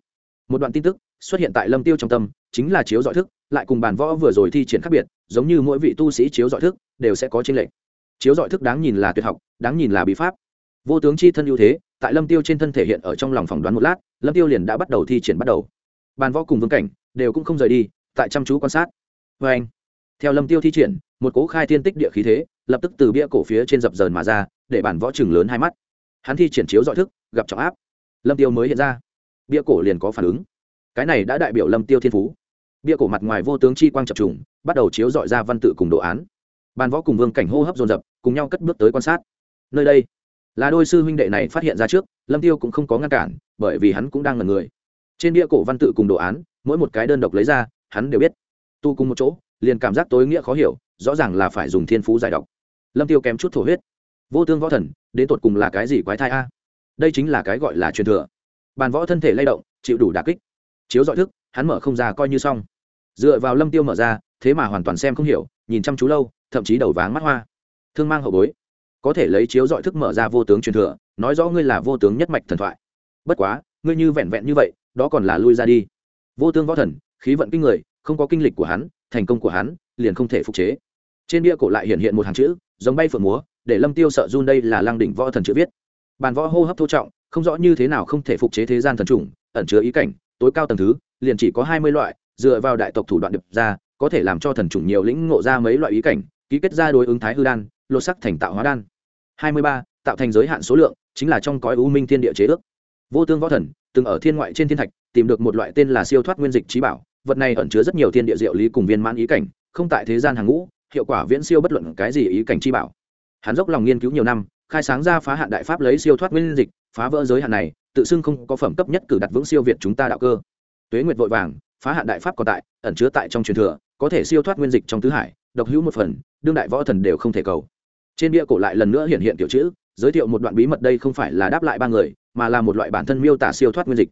Một đoạn tin tức xuất hiện tại lâm tiêu trong tâm, chính là chiếu dọi thức, lại cùng bàn võ vừa rồi thi triển khác biệt, giống như mỗi vị tu sĩ chiếu dọi thức, đều sẽ có trên lệnh chiếu dọi thức đáng nhìn là tuyệt học, đáng nhìn là bí pháp. Vô tướng chi thân ưu thế, tại lâm tiêu trên thân thể hiện ở trong lòng phỏng đoán một lát, lâm tiêu liền đã bắt đầu thi triển bắt đầu. Bàn võ cùng vương cảnh, đều cũng không rời đi, tại chăm chú quan sát. Vê anh, theo lâm tiêu thi triển, một cố khai thiên tích địa khí thế, lập tức từ bia cổ phía trên dập dờn mà ra, để bản võ chừng lớn hai mắt. Hắn thi triển chiếu dọi thức, gặp trọng áp. Lâm tiêu mới hiện ra. Bia cổ liền có phản ứng cái này đã đại biểu lâm tiêu thiên phú. Bia cổ mặt ngoài vô tướng chi quang chập trùng, bắt đầu chiếu dọi ra văn tự cùng đồ án. Bàn võ cùng vương cảnh hô hấp dồn dập, cùng nhau cất bước tới quan sát. Nơi đây, là đôi sư huynh đệ này phát hiện ra trước, lâm tiêu cũng không có ngăn cản, bởi vì hắn cũng đang là người. Trên bia cổ văn tự cùng đồ án, mỗi một cái đơn độc lấy ra, hắn đều biết. Tu cùng một chỗ, liền cảm giác tối nghĩa khó hiểu, rõ ràng là phải dùng thiên phú giải độc. Lâm tiêu kém chút thổ huyết. Vô tương võ thần, đến tột cùng là cái gì quái thai a? Đây chính là cái gọi là truyền thừa. Bàn võ thân thể lay động, chịu đủ đà kích chiếu dọi thức, hắn mở không ra coi như xong. Dựa vào lâm tiêu mở ra, thế mà hoàn toàn xem không hiểu, nhìn chăm chú lâu, thậm chí đầu váng mắt hoa. Thương mang hậu bối. Có thể lấy chiếu dọi thức mở ra vô tướng truyền thừa, nói rõ ngươi là vô tướng nhất mạch thần thoại. Bất quá, ngươi như vẹn vẹn như vậy, đó còn là lui ra đi. Vô tướng võ thần, khí vận kinh người, không có kinh lịch của hắn, thành công của hắn, liền không thể phục chế. Trên bia cổ lại hiện hiện một hàng chữ, giống bay phượng múa, để lâm tiêu sợ run đây là lăng đỉnh võ thần chữ viết. Bàn võ hô hấp thô trọng, không rõ như thế nào không thể phục chế thế gian thần trùng ẩn chứa ý cảnh tối cao tầng thứ, liền chỉ có hai mươi loại, dựa vào đại tộc thủ đoạn đập ra, có thể làm cho thần chủng nhiều lĩnh ngộ ra mấy loại ý cảnh, ký kết ra đối ứng thái hư đan, lột sắc thành tạo hóa đan. Hai mươi ba, tạo thành giới hạn số lượng, chính là trong cõi u minh thiên địa chế ước. Vô tương võ thần, từng ở thiên ngoại trên thiên thạch, tìm được một loại tên là siêu thoát nguyên dịch trí bảo, vật này ẩn chứa rất nhiều thiên địa diệu lý cùng viên mãn ý cảnh, không tại thế gian hàng ngũ, hiệu quả viễn siêu bất luận cái gì ý cảnh chi bảo. Hắn dốc lòng nghiên cứu nhiều năm, khai sáng ra phá hạn đại pháp lấy siêu thoát nguyên dịch, phá vỡ giới hạn này tự xưng không có phẩm cấp nhất cử đặt vững siêu việt chúng ta đạo cơ. Tuế nguyệt vội vàng, phá hạn đại pháp còn tại, ẩn chứa tại trong truyền thừa, có thể siêu thoát nguyên dịch trong tứ hải, độc hữu một phần, đương đại võ thần đều không thể cầu. Trên bia cổ lại lần nữa hiện hiện tiểu chữ, giới thiệu một đoạn bí mật đây không phải là đáp lại ba người, mà là một loại bản thân miêu tả siêu thoát nguyên dịch.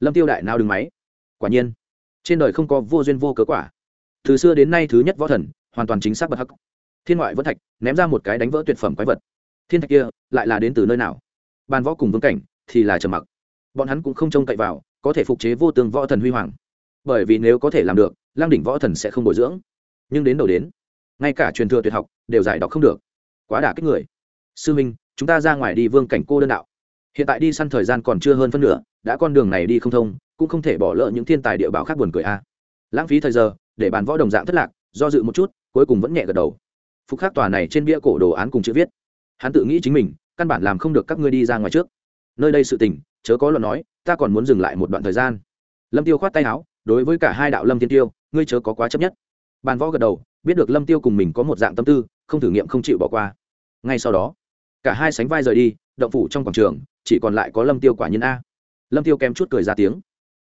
Lâm tiêu đại nào đừng máy. Quả nhiên, trên đời không có vô duyên vô cớ quả. Từ xưa đến nay thứ nhất võ thần, hoàn toàn chính xác bậc hắc. Thiên ngoại vẫn thạch, ném ra một cái đánh vỡ tuyệt phẩm quái vật. Thiên thạch kia, lại là đến từ nơi nào? Bàn võ cùng vương cảnh thì là trầm mặc. Bọn hắn cũng không trông cậy vào, có thể phục chế vô tương võ thần huy hoàng. Bởi vì nếu có thể làm được lang đỉnh võ thần sẽ không bồi dưỡng. Nhưng đến đầu đến, ngay cả truyền thừa tuyệt học đều giải đọc không được. Quá đả kích người. Sư minh, chúng ta ra ngoài đi vương cảnh cô đơn đạo. Hiện tại đi săn thời gian còn chưa hơn phân nửa, đã con đường này đi không thông, cũng không thể bỏ lỡ những thiên tài địa bảo khác buồn cười a. Lãng phí thời giờ, để bàn võ đồng dạng thất lạc, do dự một chút, cuối cùng vẫn nhẹ gật đầu. Phục khắc tòa này trên bia cổ đồ án cùng chữ viết. Hắn tự nghĩ chính mình, căn bản làm không được các ngươi đi ra ngoài trước nơi đây sự tình, chớ có luận nói, ta còn muốn dừng lại một đoạn thời gian. Lâm tiêu khoát tay áo, đối với cả hai đạo lâm tiên tiêu, ngươi chớ có quá chấp nhất. Bàn võ gật đầu, biết được lâm tiêu cùng mình có một dạng tâm tư, không thử nghiệm không chịu bỏ qua. Ngay sau đó, cả hai sánh vai rời đi, động phủ trong quảng trường, chỉ còn lại có lâm tiêu quả nhiên a. Lâm tiêu kém chút cười ra tiếng.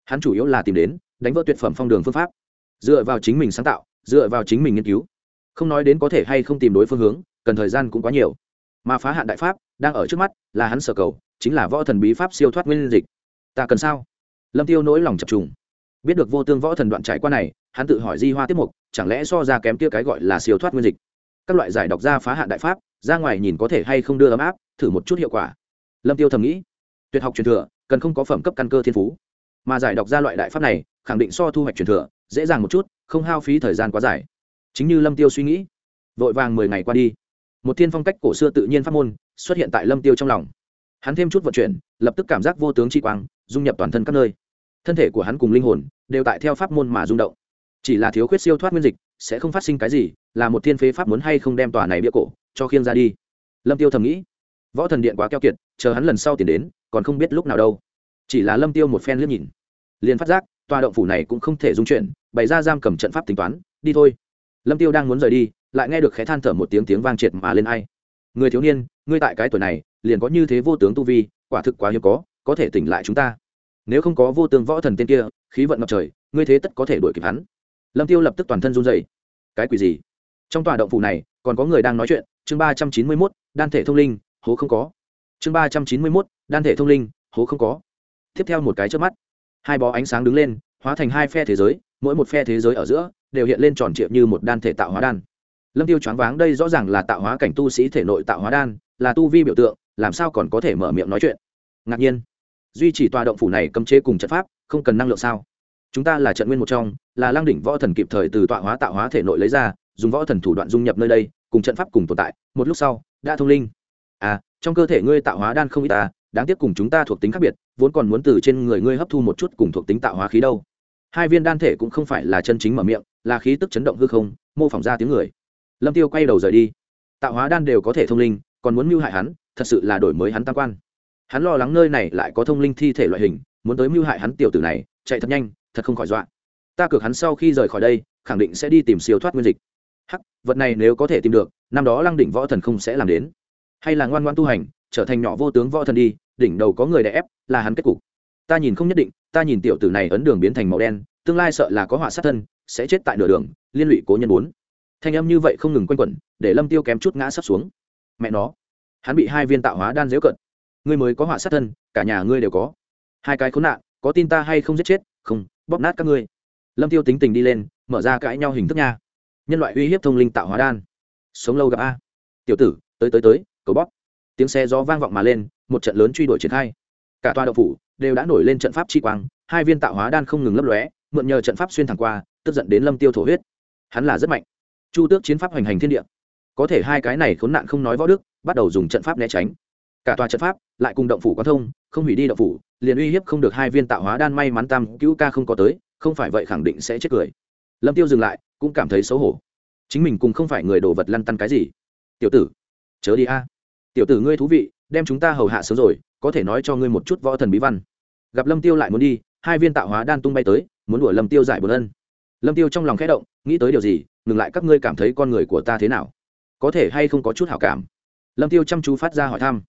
Hắn chủ yếu là tìm đến, đánh vỡ tuyệt phẩm phong đường phương pháp. Dựa vào chính mình sáng tạo, dựa vào chính mình nghiên cứu. Không nói đến có thể hay không tìm đối phương hướng, cần thời gian cũng quá nhiều. Mà phá hạn đại pháp, đang ở trước mắt, là hắn sở cầu chính là võ thần bí pháp siêu thoát nguyên dịch. Ta cần sao? Lâm tiêu nỗi lòng chập trùng. Biết được vô tương võ thần đoạn trải qua này, hắn tự hỏi di hoa tiếp mục, chẳng lẽ so ra kém kia cái gọi là siêu thoát nguyên dịch? Các loại giải đọc ra phá hạn đại pháp, ra ngoài nhìn có thể hay không đưa ấm áp, thử một chút hiệu quả. Lâm tiêu thầm nghĩ, tuyệt học truyền thừa, cần không có phẩm cấp căn cơ thiên phú. Mà giải đọc ra loại đại pháp này, khẳng định so thu hoạch truyền thừa, dễ dàng một chút, không hao phí thời gian quá dài. Chính như lâm tiêu suy nghĩ, vội vàng mười ngày qua đi. Một thiên phong cách cổ xưa tự nhiên pháp môn, xuất hiện tại lâm tiêu trong lòng hắn thêm chút vận chuyển, lập tức cảm giác vô tướng chi quang, dung nhập toàn thân các nơi. Thân thể của hắn cùng linh hồn đều tại theo pháp môn mà rung động. Chỉ là thiếu khuyết siêu thoát nguyên dịch, sẽ không phát sinh cái gì, là một thiên phế pháp muốn hay không đem tòa này bia cổ cho khiêng ra đi. Lâm tiêu thầm nghĩ. Võ thần điện quá keo kiệt, chờ hắn lần sau tiền đến, còn không biết lúc nào đâu. Chỉ là lâm tiêu một phen liếc nhìn, liền phát giác, tòa động phủ này cũng không thể dung chuyển, bày ra giam cầm trận pháp tính toán, đi thôi. Lâm tiêu đang muốn rời đi, lại nghe được khẽ than thở một tiếng tiếng vang triệt mà lên ai. Người thiếu niên, ngươi tại cái tuổi này liền có như thế vô tướng tu vi quả thực quá hiếm có có thể tỉnh lại chúng ta. Nếu không có vô tướng võ thần tên kia khí vận ngập trời ngươi thế tất có thể đuổi kịp hắn. Lâm tiêu lập tức toàn thân run rẩy. Cái quỷ gì? Trong tòa động phủ này còn có người đang nói chuyện. Chương ba trăm chín mươi 391, đan thể thông linh hố không có. Chương ba trăm chín mươi 391, đan thể thông linh hố không có. Tiếp theo một cái trước mắt hai bó ánh sáng đứng lên hóa thành hai phe thế giới mỗi một phe thế giới ở giữa đều hiện lên tròn triệu như một đan thể tạo hóa đan. Lâm tiêu choáng váng đây rõ ràng là tạo hóa cảnh tu sĩ thể nội tạo hóa đan là tu vi biểu tượng làm sao còn có thể mở miệng nói chuyện? Ngạc nhiên. Duy trì tòa động phủ này cấm chế cùng trận pháp, không cần năng lượng sao? Chúng ta là trận nguyên một trong, là lang đỉnh võ thần kịp thời từ tọa hóa tạo hóa thể nội lấy ra, dùng võ thần thủ đoạn dung nhập nơi đây, cùng trận pháp cùng tồn tại, một lúc sau, đã thông linh. À trong cơ thể ngươi tạo hóa đan không ít ta, đáng tiếc cùng chúng ta thuộc tính khác biệt, vốn còn muốn từ trên người ngươi hấp thu một chút cùng thuộc tính tạo hóa khí đâu. Hai viên đan thể cũng không phải là chân chính mở miệng, là khí tức chấn động hư không, mô phỏng ra tiếng người. Lâm tiêu quay đầu rời đi. Tạo hóa đan đều có thể thông linh, còn muốn mưu hại hắn thật sự là đổi mới hắn tam quan. Hắn lo lắng nơi này lại có thông linh thi thể loại hình, muốn tới mưu hại hắn tiểu tử này, chạy thật nhanh, thật không khỏi dọa. Ta cược hắn sau khi rời khỏi đây, khẳng định sẽ đi tìm siêu thoát nguyên dịch. Hắc, vật này nếu có thể tìm được, năm đó lăng đỉnh võ thần không sẽ làm đến. Hay là ngoan ngoan tu hành, trở thành nhỏ vô tướng võ thần đi, đỉnh đầu có người đè ép, là hắn kết cục. Ta nhìn không nhất định, ta nhìn tiểu tử này ấn đường biến thành màu đen, tương lai sợ là có họa sát thân, sẽ chết tại nửa đường, liên lụy cố nhân bốn. Thanh âm như vậy không ngừng quanh quẩn, để lâm tiêu kém chút ngã sắp xuống. Mẹ nó hắn bị hai viên tạo hóa đan dễu cận ngươi mới có họa sát thân, cả nhà ngươi đều có. Hai cái khốn nạn, có tin ta hay không giết chết? Không, bóp nát các ngươi. Lâm tiêu tính tình đi lên, mở ra cãi nhau hình thức nha. Nhân loại uy hiếp thông linh tạo hóa đan. Sống lâu gặp a. Tiểu tử, tới tới tới cầu bóp. Tiếng xe gió vang vọng mà lên, một trận lớn truy đuổi triển khai. Cả tòa đậu phủ đều đã nổi lên trận pháp chi quang, hai viên tạo hóa đan không ngừng lấp lóe, mượn nhờ trận pháp xuyên thẳng qua, tức giận đến lâm tiêu thổ huyết. Hắn là rất mạnh. Chu tước chiến pháp hoành hành thiên địa. Có thể hai cái này khốn nạn không nói võ đức bắt đầu dùng trận pháp né tránh. Cả tòa trận pháp lại cùng động phủ quan thông, không hủy đi động phủ, liền uy hiếp không được hai viên tạo hóa đan may mắn tam cứu ca không có tới, không phải vậy khẳng định sẽ chết cười. Lâm tiêu dừng lại, cũng cảm thấy xấu hổ. Chính mình cùng không phải người đồ vật lăn tăn cái gì? Tiểu tử, chớ đi a. Tiểu tử ngươi thú vị, đem chúng ta hầu hạ sớm rồi, có thể nói cho ngươi một chút võ thần bí văn. Gặp lâm tiêu lại muốn đi, hai viên tạo hóa đan tung bay tới, muốn đuổi lâm tiêu giải buồn ân. Lâm tiêu trong lòng khẽ động, nghĩ tới điều gì, ngừng lại các ngươi cảm thấy con người của ta thế nào? Có thể hay không có chút hảo cảm? Lâm tiêu chăm chú phát ra hỏi thăm.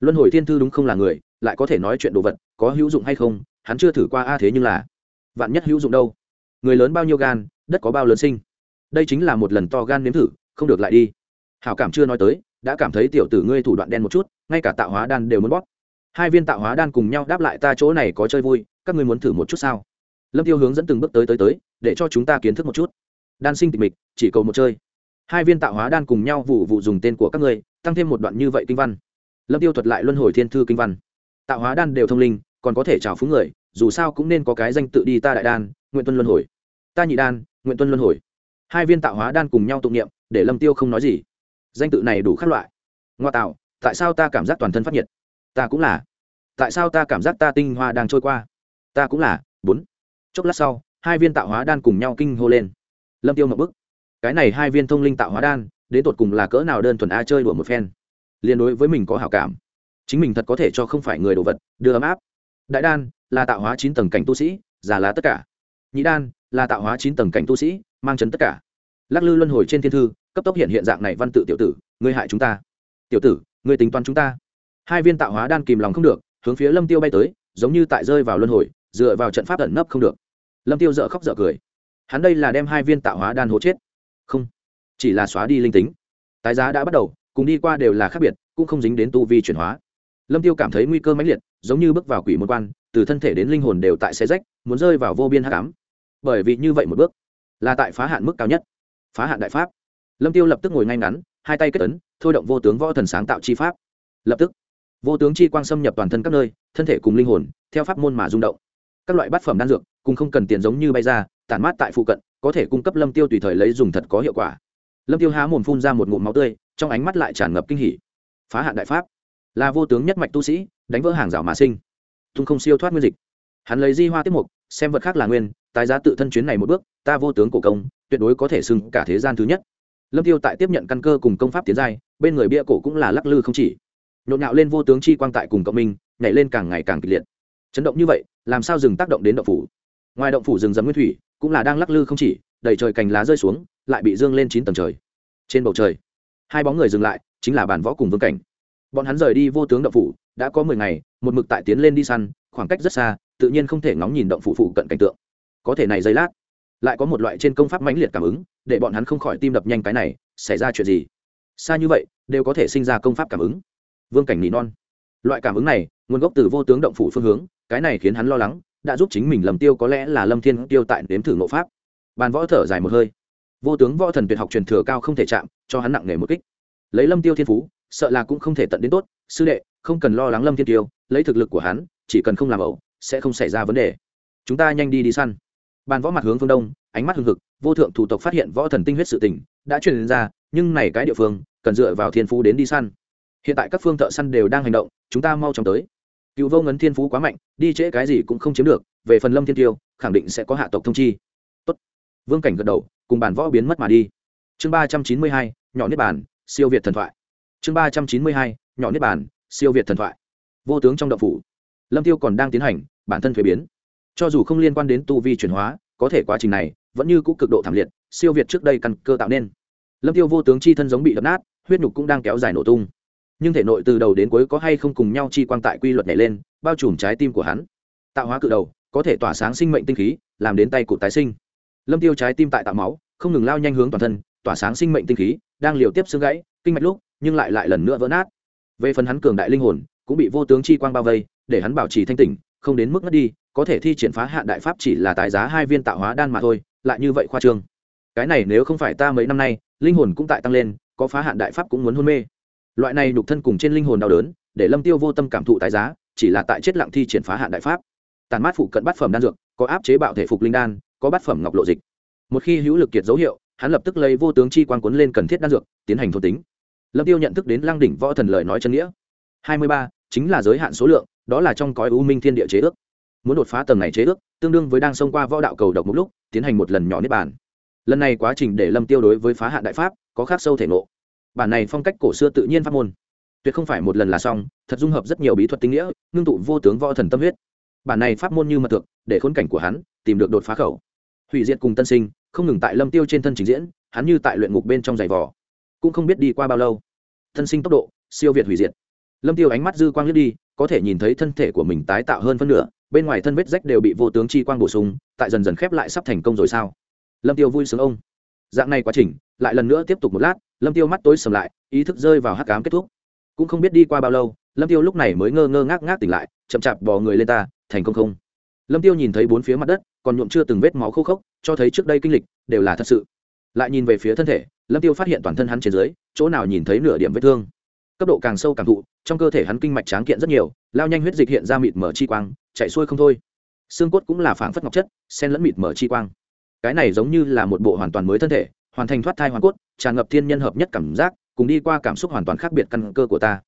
Luân hồi thiên thư đúng không là người, lại có thể nói chuyện đồ vật, có hữu dụng hay không, hắn chưa thử qua a, thế nhưng là vạn nhất hữu dụng đâu? Người lớn bao nhiêu gan, đất có bao lớn sinh? Đây chính là một lần to gan nếm thử, không được lại đi. Hảo cảm chưa nói tới, đã cảm thấy tiểu tử ngươi thủ đoạn đen một chút, ngay cả tạo hóa đan đều muốn bóp. Hai viên tạo hóa đan cùng nhau đáp lại ta chỗ này có chơi vui, các ngươi muốn thử một chút sao? Lâm tiêu hướng dẫn từng bước tới tới tới, để cho chúng ta kiến thức một chút. Đan sinh tịch mịch, chỉ cầu một chơi hai viên tạo hóa đan cùng nhau vụ vụ dùng tên của các ngươi, tăng thêm một đoạn như vậy kinh văn. Lâm tiêu thuật lại luân hồi thiên thư kinh văn. Tạo hóa đan đều thông linh, còn có thể trào phúng người, dù sao cũng nên có cái danh tự đi ta đại đan, nguyện tuân luân hồi. Ta nhị đan, nguyện tuân luân hồi. Hai viên tạo hóa đan cùng nhau tụng niệm, để lâm tiêu không nói gì. Danh tự này đủ khác loại. Ngoa tạo, tại sao ta cảm giác toàn thân phát nhiệt? Ta cũng là. Tại sao ta cảm giác ta tinh hoa đang trôi qua? Ta cũng là. Bốn. Chốc lát sau, hai viên tạo hóa đan cùng nhau kinh hô lên. Lâm tiêu một bức cái này hai viên thông linh tạo hóa đan, đến tột cùng là cỡ nào đơn thuần a chơi đùa một phen. Liên đối với mình có hảo cảm. Chính mình thật có thể cho không phải người đồ vật, đưa ấm áp. Đại đan, là tạo hóa chín tầng cảnh tu sĩ giả lá tất cả. Nhị đan, là tạo hóa chín tầng cảnh tu sĩ, mang chấn tất cả. Lắc lư luân hồi trên thiên thư, cấp tốc hiện hiện dạng này văn tự tiểu tử, ngươi hại chúng ta. Tiểu tử, ngươi tính toán chúng ta. Hai viên tạo hóa đan kìm lòng không được, hướng phía lâm tiêu bay tới, giống như tại rơi vào luân hồi, dựa vào trận pháp ẩn nấp không được. Lâm tiêu dợ khóc dợ cười. Hắn đây là đem hai viên tạo hóa đan hố chết không, chỉ là xóa đi linh tính. Tái giá đã bắt đầu, cùng đi qua đều là khác biệt, cũng không dính đến tu vi chuyển hóa. Lâm tiêu cảm thấy nguy cơ mãnh liệt, giống như bước vào quỷ môn quan, từ thân thể đến linh hồn đều tại xe rách, muốn rơi vào vô biên hắc ám. Bởi vì như vậy một bước, là tại phá hạn mức cao nhất. Phá hạn đại pháp. Lâm tiêu lập tức ngồi ngay ngắn, hai tay kết ấn, thôi động vô tướng võ thần sáng tạo chi pháp. Lập tức, vô tướng chi quang xâm nhập toàn thân các nơi, thân thể cùng linh hồn, theo pháp môn mà rung động. Các loại bát phẩm đan dược, cùng không cần tiền giống như bay ra, tản mát tại phụ cận có thể cung cấp lâm tiêu tùy thời lấy dùng thật có hiệu quả. Lâm tiêu há mồm phun ra một ngụm máu tươi, trong ánh mắt lại tràn ngập kinh hỉ. Phá hạn đại pháp. Là vô tướng nhất mạch tu sĩ, đánh vỡ hàng rào mà sinh. Tung không siêu thoát nguyên dịch. Hắn lấy di hoa tiếp mục, xem vật khác là nguyên, tái giá tự thân chuyến này một bước, ta vô tướng cổ công, tuyệt đối có thể xưng cả thế gian thứ nhất. Lâm tiêu tại tiếp nhận căn cơ cùng công pháp tiến giai, bên người bia cổ cũng là lắc lư không chỉ. Nhộn nhạo lên vô tướng chi quang tại cùng cộng minh, nhảy lên càng ngày càng kịch liệt. Chấn động như vậy, làm sao dừng tác động đến động phủ? Ngoài động phủ rừng rậm nguyên thủy cũng là đang lắc lư không chỉ, đầy trời cành lá rơi xuống, lại bị dương lên chín tầng trời. Trên bầu trời, hai bóng người dừng lại, chính là bản võ cùng vương cảnh. Bọn hắn rời đi vô tướng động phủ, đã có mười ngày, một mực tại tiến lên đi săn, khoảng cách rất xa, tự nhiên không thể ngóng nhìn động phủ phụ cận cảnh tượng. Có thể này giây lát, lại có một loại trên công pháp mãnh liệt cảm ứng, để bọn hắn không khỏi tim đập nhanh cái này, xảy ra chuyện gì? Xa như vậy, đều có thể sinh ra công pháp cảm ứng. Vương cảnh nỉ non. Loại cảm ứng này, nguồn gốc từ vô tướng động phủ phương hướng, cái này khiến hắn lo lắng đã giúp chính mình lầm tiêu có lẽ là lâm thiên tiêu tại nếm thử ngộ pháp. Bàn võ thở dài một hơi. Vô tướng võ thần tuyệt học truyền thừa cao không thể chạm, cho hắn nặng nề một kích. Lấy lâm tiêu thiên phú, sợ là cũng không thể tận đến tốt. Sư đệ, không cần lo lắng lâm thiên tiêu, lấy thực lực của hắn, chỉ cần không làm ẩu, sẽ không xảy ra vấn đề. Chúng ta nhanh đi đi săn. Bàn võ mặt hướng phương đông, ánh mắt hưng hực, vô thượng thủ tộc phát hiện võ thần tinh huyết sự tình, đã truyền ra, nhưng này cái địa phương, cần dựa vào thiên phú đến đi săn. Hiện tại các phương thợ săn đều đang hành động, chúng ta mau chóng tới cựu vô ngấn thiên phú quá mạnh, đi trễ cái gì cũng không chiếm được, về phần lâm thiên tiêu, khẳng định sẽ có hạ tộc thông chi. Tốt. vương cảnh gật đầu, cùng bản võ biến mất mà đi. Chương ba trăm chín mươi hai, nhỏ niết bản siêu việt thần thoại. Chương ba trăm chín mươi hai, nhỏ niết bản siêu việt thần thoại. Vô tướng trong đậu phủ. Lâm tiêu còn đang tiến hành, bản thân thuế biến. Cho dù không liên quan đến tu vi chuyển hóa, có thể quá trình này vẫn như cũ cực độ thảm liệt, siêu việt trước đây căn cơ tạo nên. Lâm tiêu vô tướng chi thân giống bị đập nát, huyết nhục cũng đang kéo dài nổ tung nhưng thể nội từ đầu đến cuối có hay không cùng nhau chi quang tại quy luật nhảy lên, bao trùm trái tim của hắn. Tạo hóa cự đầu, có thể tỏa sáng sinh mệnh tinh khí, làm đến tay cụt tái sinh. Lâm tiêu trái tim tại tạo máu, không ngừng lao nhanh hướng toàn thân, tỏa sáng sinh mệnh tinh khí, đang liều tiếp xương gãy, kinh mạch lúc, nhưng lại lại lần nữa vỡ nát. Về phần hắn cường đại linh hồn, cũng bị vô tướng chi quang bao vây, để hắn bảo trì thanh tỉnh, không đến mức ngất đi, có thể thi triển phá hạn đại pháp chỉ là tái giá hai viên tạo hóa đan mà thôi, lại như vậy khoa trương. Cái này nếu không phải ta mấy năm nay, linh hồn cũng tại tăng lên, có phá hạn đại pháp cũng muốn hôn mê loại này nhục thân cùng trên linh hồn đau đớn, để lâm tiêu vô tâm cảm thụ tái giá, chỉ là tại chết lặng thi triển phá hạn đại pháp. Tàn mát phụ cận bát phẩm đan dược, có áp chế bạo thể phục linh đan, có bát phẩm ngọc lộ dịch. Một khi hữu lực kiệt dấu hiệu, hắn lập tức lấy vô tướng chi quan cuốn lên cần thiết đan dược, tiến hành thôn tính. Lâm tiêu nhận thức đến lăng đỉnh võ thần lời nói chân nghĩa. Hai mươi ba, chính là giới hạn số lượng, đó là trong cõi u minh thiên địa chế ước. Muốn đột phá tầng này chế ước, tương đương với đang xông qua võ đạo cầu độc một lúc, tiến hành một lần nhỏ nếp bàn. Lần này quá trình để lâm tiêu đối với phá hạn đại pháp, có khác sâu thể ngộ bản này phong cách cổ xưa tự nhiên pháp môn. Tuyệt không phải một lần là xong, thật dung hợp rất nhiều bí thuật tinh nghĩa, ngưng tụ vô tướng võ thần tâm huyết. Bản này pháp môn như mật thực để khốn cảnh của hắn tìm được đột phá khẩu. Hủy diệt cùng tân sinh, không ngừng tại lâm tiêu trên thân trình diễn, hắn như tại luyện ngục bên trong giày vò. Cũng không biết đi qua bao lâu thân sinh tốc độ, siêu việt hủy diệt. Lâm tiêu ánh mắt dư quang lướt đi, có thể nhìn thấy thân thể của mình tái tạo hơn phân nửa, bên ngoài thân vết rách đều bị vô tướng chi quang bổ sung, tại dần dần khép lại sắp thành công rồi sao? Lâm tiêu vui sướng ông. Dạng này quá trình, lại lần nữa tiếp tục một lát lâm tiêu mắt tối sầm lại, ý thức rơi vào hắc ám kết thúc. Cũng không biết đi qua bao lâu, lâm tiêu lúc này mới ngơ ngơ ngác ngác tỉnh lại, chậm chạp bò người lên ta, thành công không? Lâm tiêu nhìn thấy bốn phía mặt đất, còn nhuộm chưa từng vết máu khô khốc, cho thấy trước đây kinh lịch, đều là thật sự. Lại nhìn về phía thân thể, lâm tiêu phát hiện toàn thân hắn trên dưới, chỗ nào nhìn thấy nửa điểm vết thương. Cấp độ càng sâu càng thụ, trong cơ thể hắn kinh mạch tráng kiện rất nhiều, lao nhanh huyết dịch hiện ra mịt mở chi quang, chạy xuôi không thôi. Xương cốt cũng là phảng phất ngọc chất sen lẫn mịt mở chi quang. Cái này giống như là một bộ hoàn toàn mới thân thể hoàn thành thoát thai hoàn cốt, tràn ngập thiên nhân hợp nhất cảm giác, cùng đi qua cảm xúc hoàn toàn khác biệt căn cơ của ta.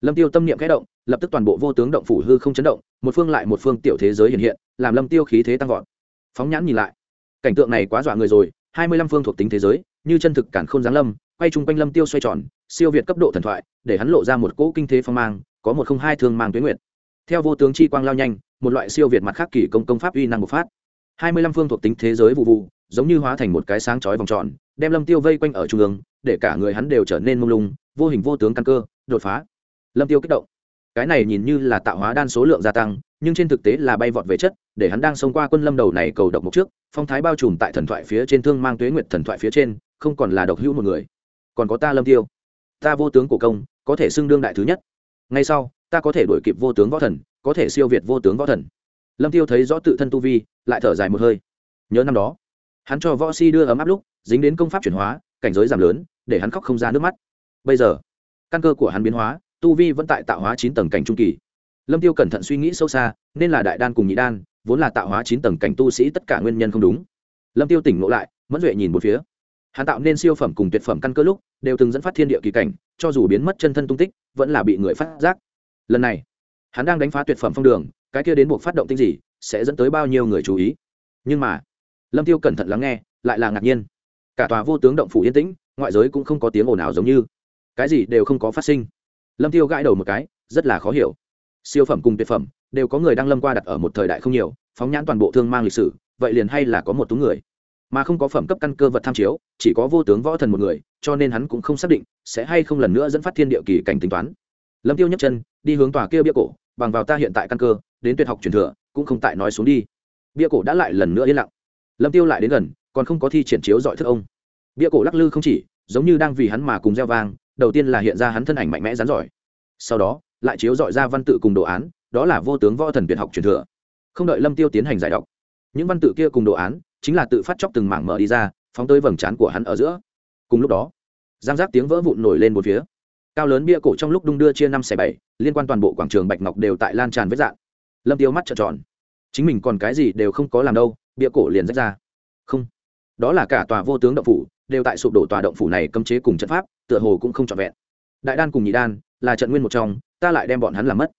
Lâm tiêu tâm niệm khẽ động, lập tức toàn bộ vô tướng động phủ hư không chấn động, một phương lại một phương tiểu thế giới hiện hiện, làm lâm tiêu khí thế tăng vọt. Phóng nhãn nhìn lại, cảnh tượng này quá dọa người rồi, hai mươi lăm phương thuộc tính thế giới, như chân thực cản không giáng lâm, quay chung quanh lâm tiêu xoay tròn, siêu việt cấp độ thần thoại, để hắn lộ ra một cỗ kinh thế phong mang, có một không hai thương mang tuyến nguyện theo vô tướng chi quang lao nhanh, một loại siêu việt mặt khác kỳ công công pháp uy năng bộc phát. hai mươi lăm phương thuộc tính thế giới vụ vụ giống như hóa thành một cái sáng chói vòng tròn, đem lâm tiêu vây quanh ở trung ương, để cả người hắn đều trở nên mông lung, vô hình vô tướng căn cơ, đột phá. Lâm tiêu kích động. Cái này nhìn như là tạo hóa đan số lượng gia tăng, nhưng trên thực tế là bay vọt về chất, để hắn đang xông qua quân lâm đầu này cầu độc một trước, phong thái bao trùm tại thần thoại phía trên, thương mang tuế nguyệt thần thoại phía trên, không còn là độc hữu một người. Còn có ta lâm tiêu. Ta vô tướng cổ công, có thể xưng đương đại thứ nhất. Ngay sau, ta có thể đuổi kịp vô tướng võ thần, có thể siêu việt vô tướng võ thần. Lâm tiêu thấy rõ tự thân tu vi, lại thở dài một hơi. Nhớ năm đó hắn cho võ si đưa ấm áp lúc, dính đến công pháp chuyển hóa, cảnh giới giảm lớn, để hắn khóc không ra nước mắt. Bây giờ, căn cơ của hắn biến hóa, tu vi vẫn tại tạo hóa chín tầng cảnh trung kỳ. Lâm tiêu cẩn thận suy nghĩ sâu xa, nên là đại đan cùng nhị đan, vốn là tạo hóa chín tầng cảnh tu sĩ tất cả nguyên nhân không đúng. Lâm tiêu tỉnh ngộ lại, mẫn duệ nhìn một phía. Hắn tạo nên siêu phẩm cùng tuyệt phẩm căn cơ lúc, đều từng dẫn phát thiên địa kỳ cảnh, cho dù biến mất chân thân tung tích, vẫn là bị người phát giác. Lần này, hắn đang đánh phá tuyệt phẩm phong đường, cái kia đến buộc phát động tinh gì, sẽ dẫn tới bao nhiêu người chú ý. Nhưng mà lâm tiêu cẩn thận lắng nghe, lại là ngạc nhiên. Cả tòa vô tướng động phủ yên tĩnh, ngoại giới cũng không có tiếng ồn ào giống như. Cái gì đều không có phát sinh. Lâm tiêu gãi đầu một cái, rất là khó hiểu. Siêu phẩm cùng tuyệt phẩm, đều có người đang lâm qua đặt ở một thời đại không nhiều, phóng nhãn toàn bộ thương mang lịch sử, vậy liền hay là có một tú người. Mà không có phẩm cấp căn cơ vật tham chiếu, chỉ có vô tướng võ thần một người, cho nên hắn cũng không xác định sẽ hay không lần nữa dẫn phát thiên địa kỳ cảnh tính toán. Lâm tiêu nhấc chân, đi hướng tòa kia bia cổ, bằng vào ta hiện tại căn cơ, đến tuyệt học truyền thừa, cũng không tại nói xuống đi. Bia cổ đã lại lần nữa yên lặng lâm tiêu lại đến gần, còn không có thi triển chiếu dọi thức ông. Bia cổ lắc lư không chỉ, giống như đang vì hắn mà cùng gieo vang, đầu tiên là hiện ra hắn thân ảnh mạnh mẽ rắn giỏi. Sau đó, lại chiếu dọi ra văn tự cùng đồ án, đó là vô tướng võ thần tuyệt học truyền thừa. Không đợi lâm tiêu tiến hành giải đọc, những văn tự kia cùng đồ án chính là tự phát chóc từng mảng mở đi ra, phóng tới vầng trán của hắn ở giữa. Cùng lúc đó, giang giác tiếng vỡ vụn nổi lên một phía. Cao lớn bia cổ trong lúc đung đưa chia năm xẻ bảy, liên quan toàn bộ quảng trường bạch ngọc đều tại lan tràn vết dạng. Lâm tiêu mắt trợn tròn. Chính mình còn cái gì đều không có làm đâu bia cổ liền rách ra. Không. Đó là cả tòa vô tướng động phủ, đều tại sụp đổ tòa động phủ này cấm chế cùng trận pháp, tựa hồ cũng không trọn vẹn. Đại đan cùng nhị đan, là trận nguyên một trong, ta lại đem bọn hắn làm mất.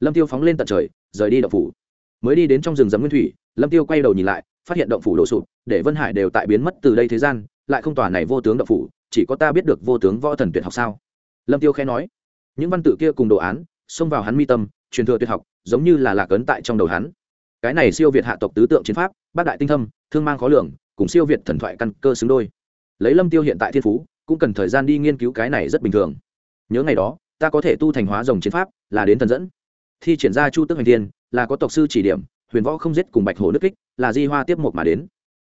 Lâm tiêu phóng lên tận trời, rời đi động phủ. Mới đi đến trong rừng rậm nguyên thủy, lâm tiêu quay đầu nhìn lại, phát hiện động phủ đổ sụp, để vân hải đều tại biến mất từ đây thế gian, lại không tòa này vô tướng động phủ, chỉ có ta biết được vô tướng võ thần tuyệt học sao? Lâm tiêu khẽ nói. Những văn tự kia cùng đồ án, xông vào hắn mi tâm, truyền thừa tuyệt học, giống như là lạc ấn tại trong đầu hắn cái này siêu việt hạ tộc tứ tượng chiến pháp, bác đại tinh thâm, thương mang khó lường, cùng siêu việt thần thoại căn cơ xứng đôi. Lấy lâm tiêu hiện tại thiên phú, cũng cần thời gian đi nghiên cứu cái này rất bình thường. Nhớ ngày đó, ta có thể tu thành hóa dòng chiến pháp, là đến thần dẫn. Thi triển ra chu tức hành thiên, là có tộc sư chỉ điểm, huyền võ không giết cùng bạch hồ nước kích, là di hoa tiếp một mà đến.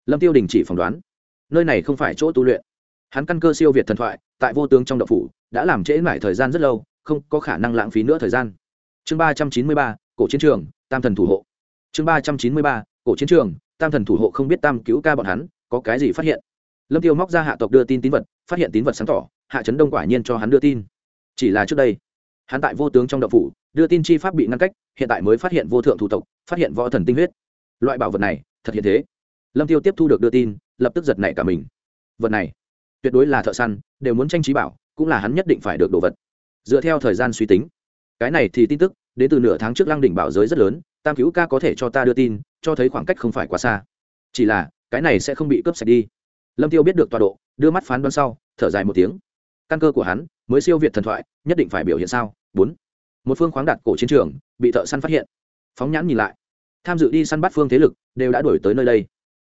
Lâm tiêu đình chỉ phỏng đoán, nơi này không phải chỗ tu luyện. Hắn căn cơ siêu việt thần thoại, tại vô tướng trong đậu phủ, đã làm trễ mãi thời gian rất lâu, không có khả năng lãng phí nữa thời gian. Chương ba trăm chín mươi ba, cổ chiến trường, tam thần thủ hộ chương ba trăm chín mươi ba, cổ chiến trường, tam thần thủ hộ không biết tam cứu ca bọn hắn, có cái gì phát hiện? Lâm tiêu móc ra hạ tộc đưa tin tín vật, phát hiện tín vật sáng tỏ, hạ trấn đông quả nhiên cho hắn đưa tin. Chỉ là trước đây, hắn tại vô tướng trong đậu phủ, đưa tin chi pháp bị ngăn cách, hiện tại mới phát hiện vô thượng thủ tộc, phát hiện võ thần tinh huyết. Loại bảo vật này, thật hiện thế. Lâm tiêu tiếp thu được đưa tin, lập tức giật nảy cả mình. Vật này, tuyệt đối là thợ săn, đều muốn tranh trí bảo, cũng là hắn nhất định phải được đồ vật. Dựa theo thời gian suy tính, cái này thì tin tức, đến từ nửa tháng trước lăng đỉnh bảo giới rất lớn tam cứu ca có thể cho ta đưa tin, cho thấy khoảng cách không phải quá xa. Chỉ là, cái này sẽ không bị cướp sạch đi. Lâm tiêu biết được tọa độ, đưa mắt phán đoán sau, thở dài một tiếng. Căn cơ của hắn, mới siêu việt thần thoại, nhất định phải biểu hiện sao? Bốn. Một phương khoáng đạt cổ chiến trường, bị thợ săn phát hiện. Phóng nhãn nhìn lại. Tham dự đi săn bắt phương thế lực, đều đã đổi tới nơi đây.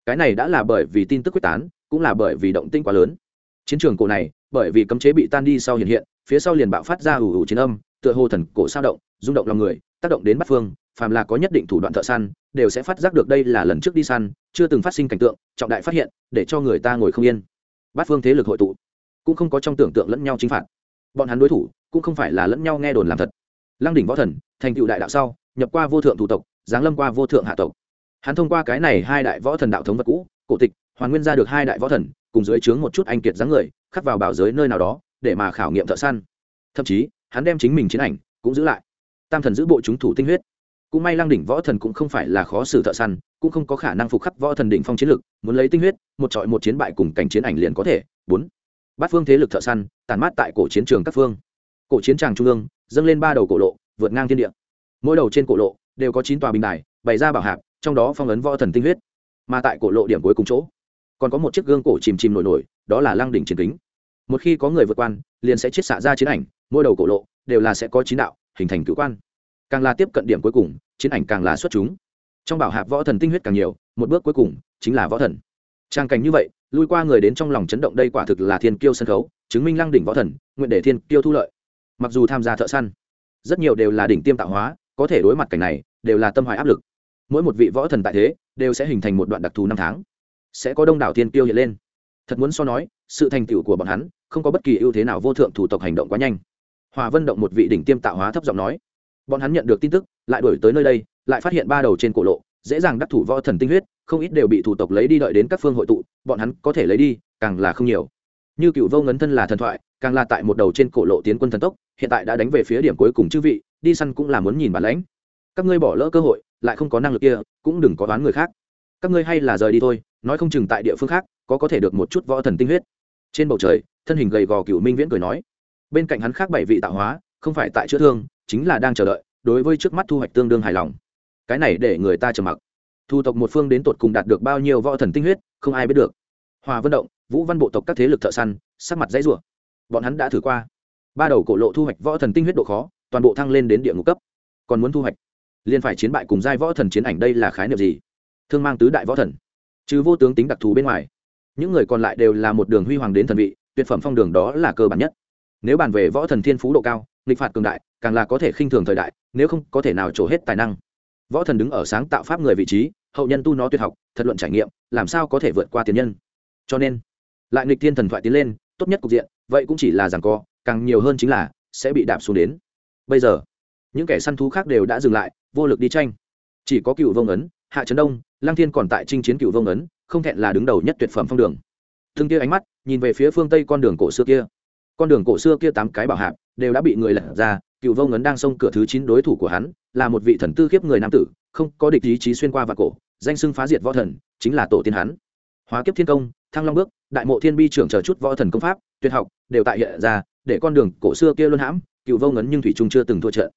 Cái này đã là bởi vì tin tức quyết tán, cũng là bởi vì động tinh quá lớn. Chiến trường cổ này, bởi vì cấm chế bị tan đi sau hiện hiện, phía sau liền bạo phát ra ủ ủ chiến âm, tựa hồ thần cổ sao động, rung động lòng người, tác động đến bắt phương phàm là có nhất định thủ đoạn thợ săn, đều sẽ phát giác được đây là lần trước đi săn, chưa từng phát sinh cảnh tượng, trọng đại phát hiện, để cho người ta ngồi không yên. Bát phương thế lực hội tụ, cũng không có trong tưởng tượng lẫn nhau chính phạt. Bọn hắn đối thủ, cũng không phải là lẫn nhau nghe đồn làm thật. Lăng đỉnh võ thần, thành tựu đại đạo sau, nhập qua vô thượng thủ tộc, giáng lâm qua vô thượng hạ tộc. Hắn thông qua cái này hai đại võ thần đạo thống vật cũ, cổ tịch, hoàn nguyên ra được hai đại võ thần, cùng dưới trướng một chút anh kiệt dáng người, khắc vào bảo giới nơi nào đó, để mà khảo nghiệm thợ săn. Thậm chí, hắn đem chính mình chiến ảnh, cũng giữ lại. Tam thần giữ bộ chúng thủ tinh huyết cũng may lăng đỉnh võ thần cũng không phải là khó xử thợ săn, cũng không có khả năng phục khắc võ thần đỉnh phong chiến lực, muốn lấy tinh huyết, một trọi một chiến bại cùng cảnh chiến ảnh liền có thể. Bốn, bát phương thế lực thợ săn tàn mát tại cổ chiến trường các phương. Cổ chiến tràng trung ương, dâng lên ba đầu cổ lộ, vượt ngang thiên địa. Mỗi đầu trên cổ lộ, đều có chín tòa bình đài, bày ra bảo hạp, trong đó phong ấn võ thần tinh huyết. Mà tại cổ lộ điểm cuối cùng chỗ, còn có một chiếc gương cổ chìm chìm nổi nổi, đó là lăng đỉnh chiến kính. Một khi có người vượt quan liền sẽ chiết xạ ra chiến ảnh, mỗi đầu cổ lộ đều là sẽ có chín đạo, hình thành cử quan càng là tiếp cận điểm cuối cùng, chiến ảnh càng là xuất chúng. Trong bảo hạp võ thần tinh huyết càng nhiều, một bước cuối cùng chính là võ thần. Trang cảnh như vậy, lui qua người đến trong lòng chấn động đây quả thực là thiên kiêu sân khấu, chứng minh lăng đỉnh võ thần, nguyện để thiên kiêu thu lợi. Mặc dù tham gia thợ săn, rất nhiều đều là đỉnh tiêm tạo hóa, có thể đối mặt cảnh này, đều là tâm hoài áp lực. Mỗi một vị võ thần tại thế, đều sẽ hình thành một đoạn đặc thù năm tháng. Sẽ có đông đảo thiên kiêu hiện lên. Thật muốn so nói, sự thành tựu của bọn hắn không có bất kỳ ưu thế nào vô thượng thủ tộc hành động quá nhanh. Hòa vân động một vị đỉnh tiêm tạo hóa thấp giọng nói bọn hắn nhận được tin tức, lại đổi tới nơi đây, lại phát hiện ba đầu trên cổ lộ, dễ dàng đắc thủ võ thần tinh huyết, không ít đều bị thủ tộc lấy đi đợi đến các phương hội tụ, bọn hắn có thể lấy đi, càng là không nhiều. Như cựu vô ngấn thân là thần thoại, càng là tại một đầu trên cổ lộ tiến quân thần tốc, hiện tại đã đánh về phía điểm cuối cùng chư vị, đi săn cũng là muốn nhìn bản lãnh. Các ngươi bỏ lỡ cơ hội, lại không có năng lực kia, cũng đừng có đoán người khác. Các ngươi hay là rời đi thôi, nói không chừng tại địa phương khác, có có thể được một chút võ thần tinh huyết. Trên bầu trời, thân hình gầy gò cựu minh viễn cười nói. Bên cạnh hắn khác bảy vị tạo hóa không phải tại chữa thương, chính là đang chờ đợi, đối với trước mắt thu hoạch tương đương hài lòng. Cái này để người ta trầm mặc. Thu tộc một phương đến tột cùng đạt được bao nhiêu võ thần tinh huyết, không ai biết được. Hòa vận động, vũ văn bộ tộc các thế lực thợ săn, sắc mặt dãy rủa. Bọn hắn đã thử qua. Ba đầu cổ lộ thu hoạch võ thần tinh huyết độ khó, toàn bộ thăng lên đến địa ngục cấp. Còn muốn thu hoạch, liền phải chiến bại cùng giai võ thần chiến ảnh đây là khái niệm gì? Thương mang tứ đại võ thần. Chứ vô tướng tính đặc thù bên ngoài, những người còn lại đều là một đường huy hoàng đến thần vị, tuyệt phẩm phong đường đó là cơ bản nhất. Nếu bàn về võ thần thiên phú độ cao nghịch phạt cường đại, càng là có thể khinh thường thời đại, nếu không có thể nào trổ hết tài năng. Võ thần đứng ở sáng tạo pháp người vị trí, hậu nhân tu nó tuyệt học, thật luận trải nghiệm, làm sao có thể vượt qua tiền nhân. Cho nên, lại nghịch thiên thần thoại tiến lên, tốt nhất cục diện, vậy cũng chỉ là rằng co, càng nhiều hơn chính là sẽ bị đạp xuống đến. Bây giờ, những kẻ săn thú khác đều đã dừng lại, vô lực đi tranh. Chỉ có cựu vông ấn, hạ trấn đông lang thiên còn tại chinh chiến cựu vông ấn, không thẹn là đứng đầu nhất tuyệt phẩm phong đường. Thương kia ánh mắt, nhìn về phía phương tây con đường cổ xưa kia con đường cổ xưa kia tám cái bảo hạp đều đã bị người lật ra, cựu vô ấn đang xông cửa thứ chín đối thủ của hắn là một vị thần tư khiếp người nam tử, không có địch ý chí xuyên qua và cổ, danh xưng phá diệt võ thần, chính là tổ tiên hắn. Hóa kiếp thiên công, thăng long bước, đại mộ thiên bi trưởng chờ chút võ thần công pháp, tuyệt học, đều tại hiện ra, để con đường cổ xưa kia luôn hãm, cựu vô ngấn nhưng thủy trung chưa từng thua trận.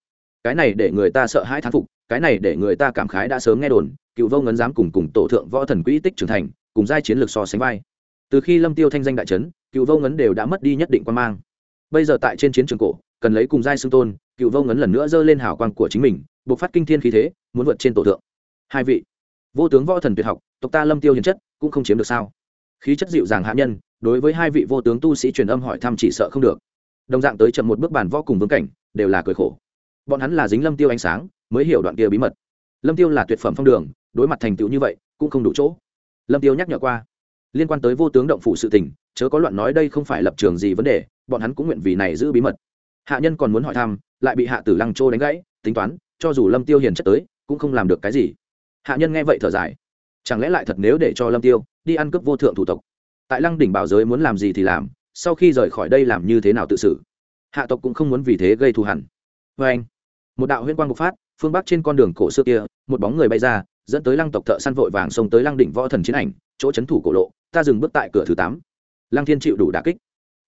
Cái này để người ta sợ hãi thán phục, cái này để người ta cảm khái đã sớm nghe đồn, cựu vô ngấn dám cùng cùng tổ thượng võ thần quỹ tích trưởng thành, cùng giai chiến lược so sánh vai. Từ khi lâm tiêu thanh danh đại trấn cựu vô ngấn đều đã mất đi nhất định quan mang. Bây giờ tại trên chiến trường cổ, cần lấy cùng giai xưng tôn, cựu vô ngấn lần nữa dơ lên hào quang của chính mình, buộc phát kinh thiên khí thế, muốn vượt trên tổ tượng. hai vị, vô tướng võ thần tuyệt học, tộc ta lâm tiêu hiền chất, cũng không chiếm được sao? Khí chất dịu dàng hạ nhân, đối với hai vị vô tướng tu sĩ truyền âm hỏi thăm chỉ sợ không được. Đồng dạng tới chậm một bước bàn võ cùng vương cảnh, đều là cười khổ. Bọn hắn là dính lâm tiêu ánh sáng, mới hiểu đoạn kia bí mật. Lâm tiêu là tuyệt phẩm phong đường, đối mặt thành tựu như vậy, cũng không đủ chỗ. Lâm tiêu nhắc nhở qua liên quan tới vô tướng động phủ sự tình, chớ có loạn nói đây không phải lập trường gì vấn đề, bọn hắn cũng nguyện vì này giữ bí mật. Hạ nhân còn muốn hỏi thăm, lại bị hạ tử lăng trô đánh gãy, tính toán, cho dù lâm tiêu hiền chất tới, cũng không làm được cái gì. Hạ nhân nghe vậy thở dài. Chẳng lẽ lại thật nếu để cho lâm tiêu đi ăn cướp vô thượng thủ tộc? Tại lăng đỉnh bảo giới muốn làm gì thì làm, sau khi rời khỏi đây làm như thế nào tự xử? Hạ tộc cũng không muốn vì thế gây thù hẳn vê anh, một đạo huyên quang bộc phát, phương bắc trên con đường cổ xưa kia, một bóng người bay ra, dẫn tới lăng tộc thợ săn vội vàng xông tới lăng đỉnh võ thần chiến ảnh chỗ c thủ cổ lộ, ta dừng bước tại cửa thứ tám. Lăng thiên chịu đủ đà kích.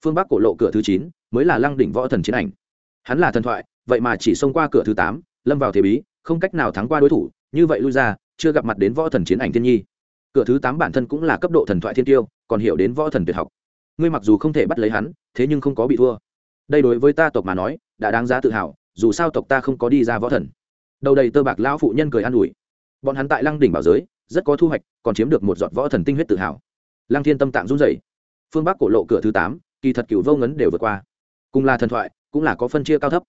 Phương bắc cổ lộ cửa thứ chín mới là lăng đỉnh võ thần chiến ảnh. Hắn là thần thoại, vậy mà chỉ xông qua cửa thứ tám, lâm vào thế bí, không cách nào thắng qua đối thủ, như vậy lui ra, chưa gặp mặt đến võ thần chiến ảnh thiên nhi. Cửa thứ tám bản thân cũng là cấp độ thần thoại thiên tiêu, còn hiểu đến võ thần tuyệt học. Ngươi mặc dù không thể bắt lấy hắn, thế nhưng không có bị thua. Đây đối với ta tộc mà nói, đã đáng giá tự hào, dù sao tộc ta không có đi ra võ thần. Đầu đầy tơ bạc lão phụ nhân cười an ủi. Bọn hắn tại lăng đỉnh bảo giới rất có thu hoạch, còn chiếm được một giọt võ thần tinh huyết tự hào. Lăng thiên tâm tạng run rẩy. Phương bắc cổ lộ cửa thứ tám, kỳ thật cựu vô ngấn đều vượt qua. Cùng là thần thoại, cũng là có phân chia cao thấp.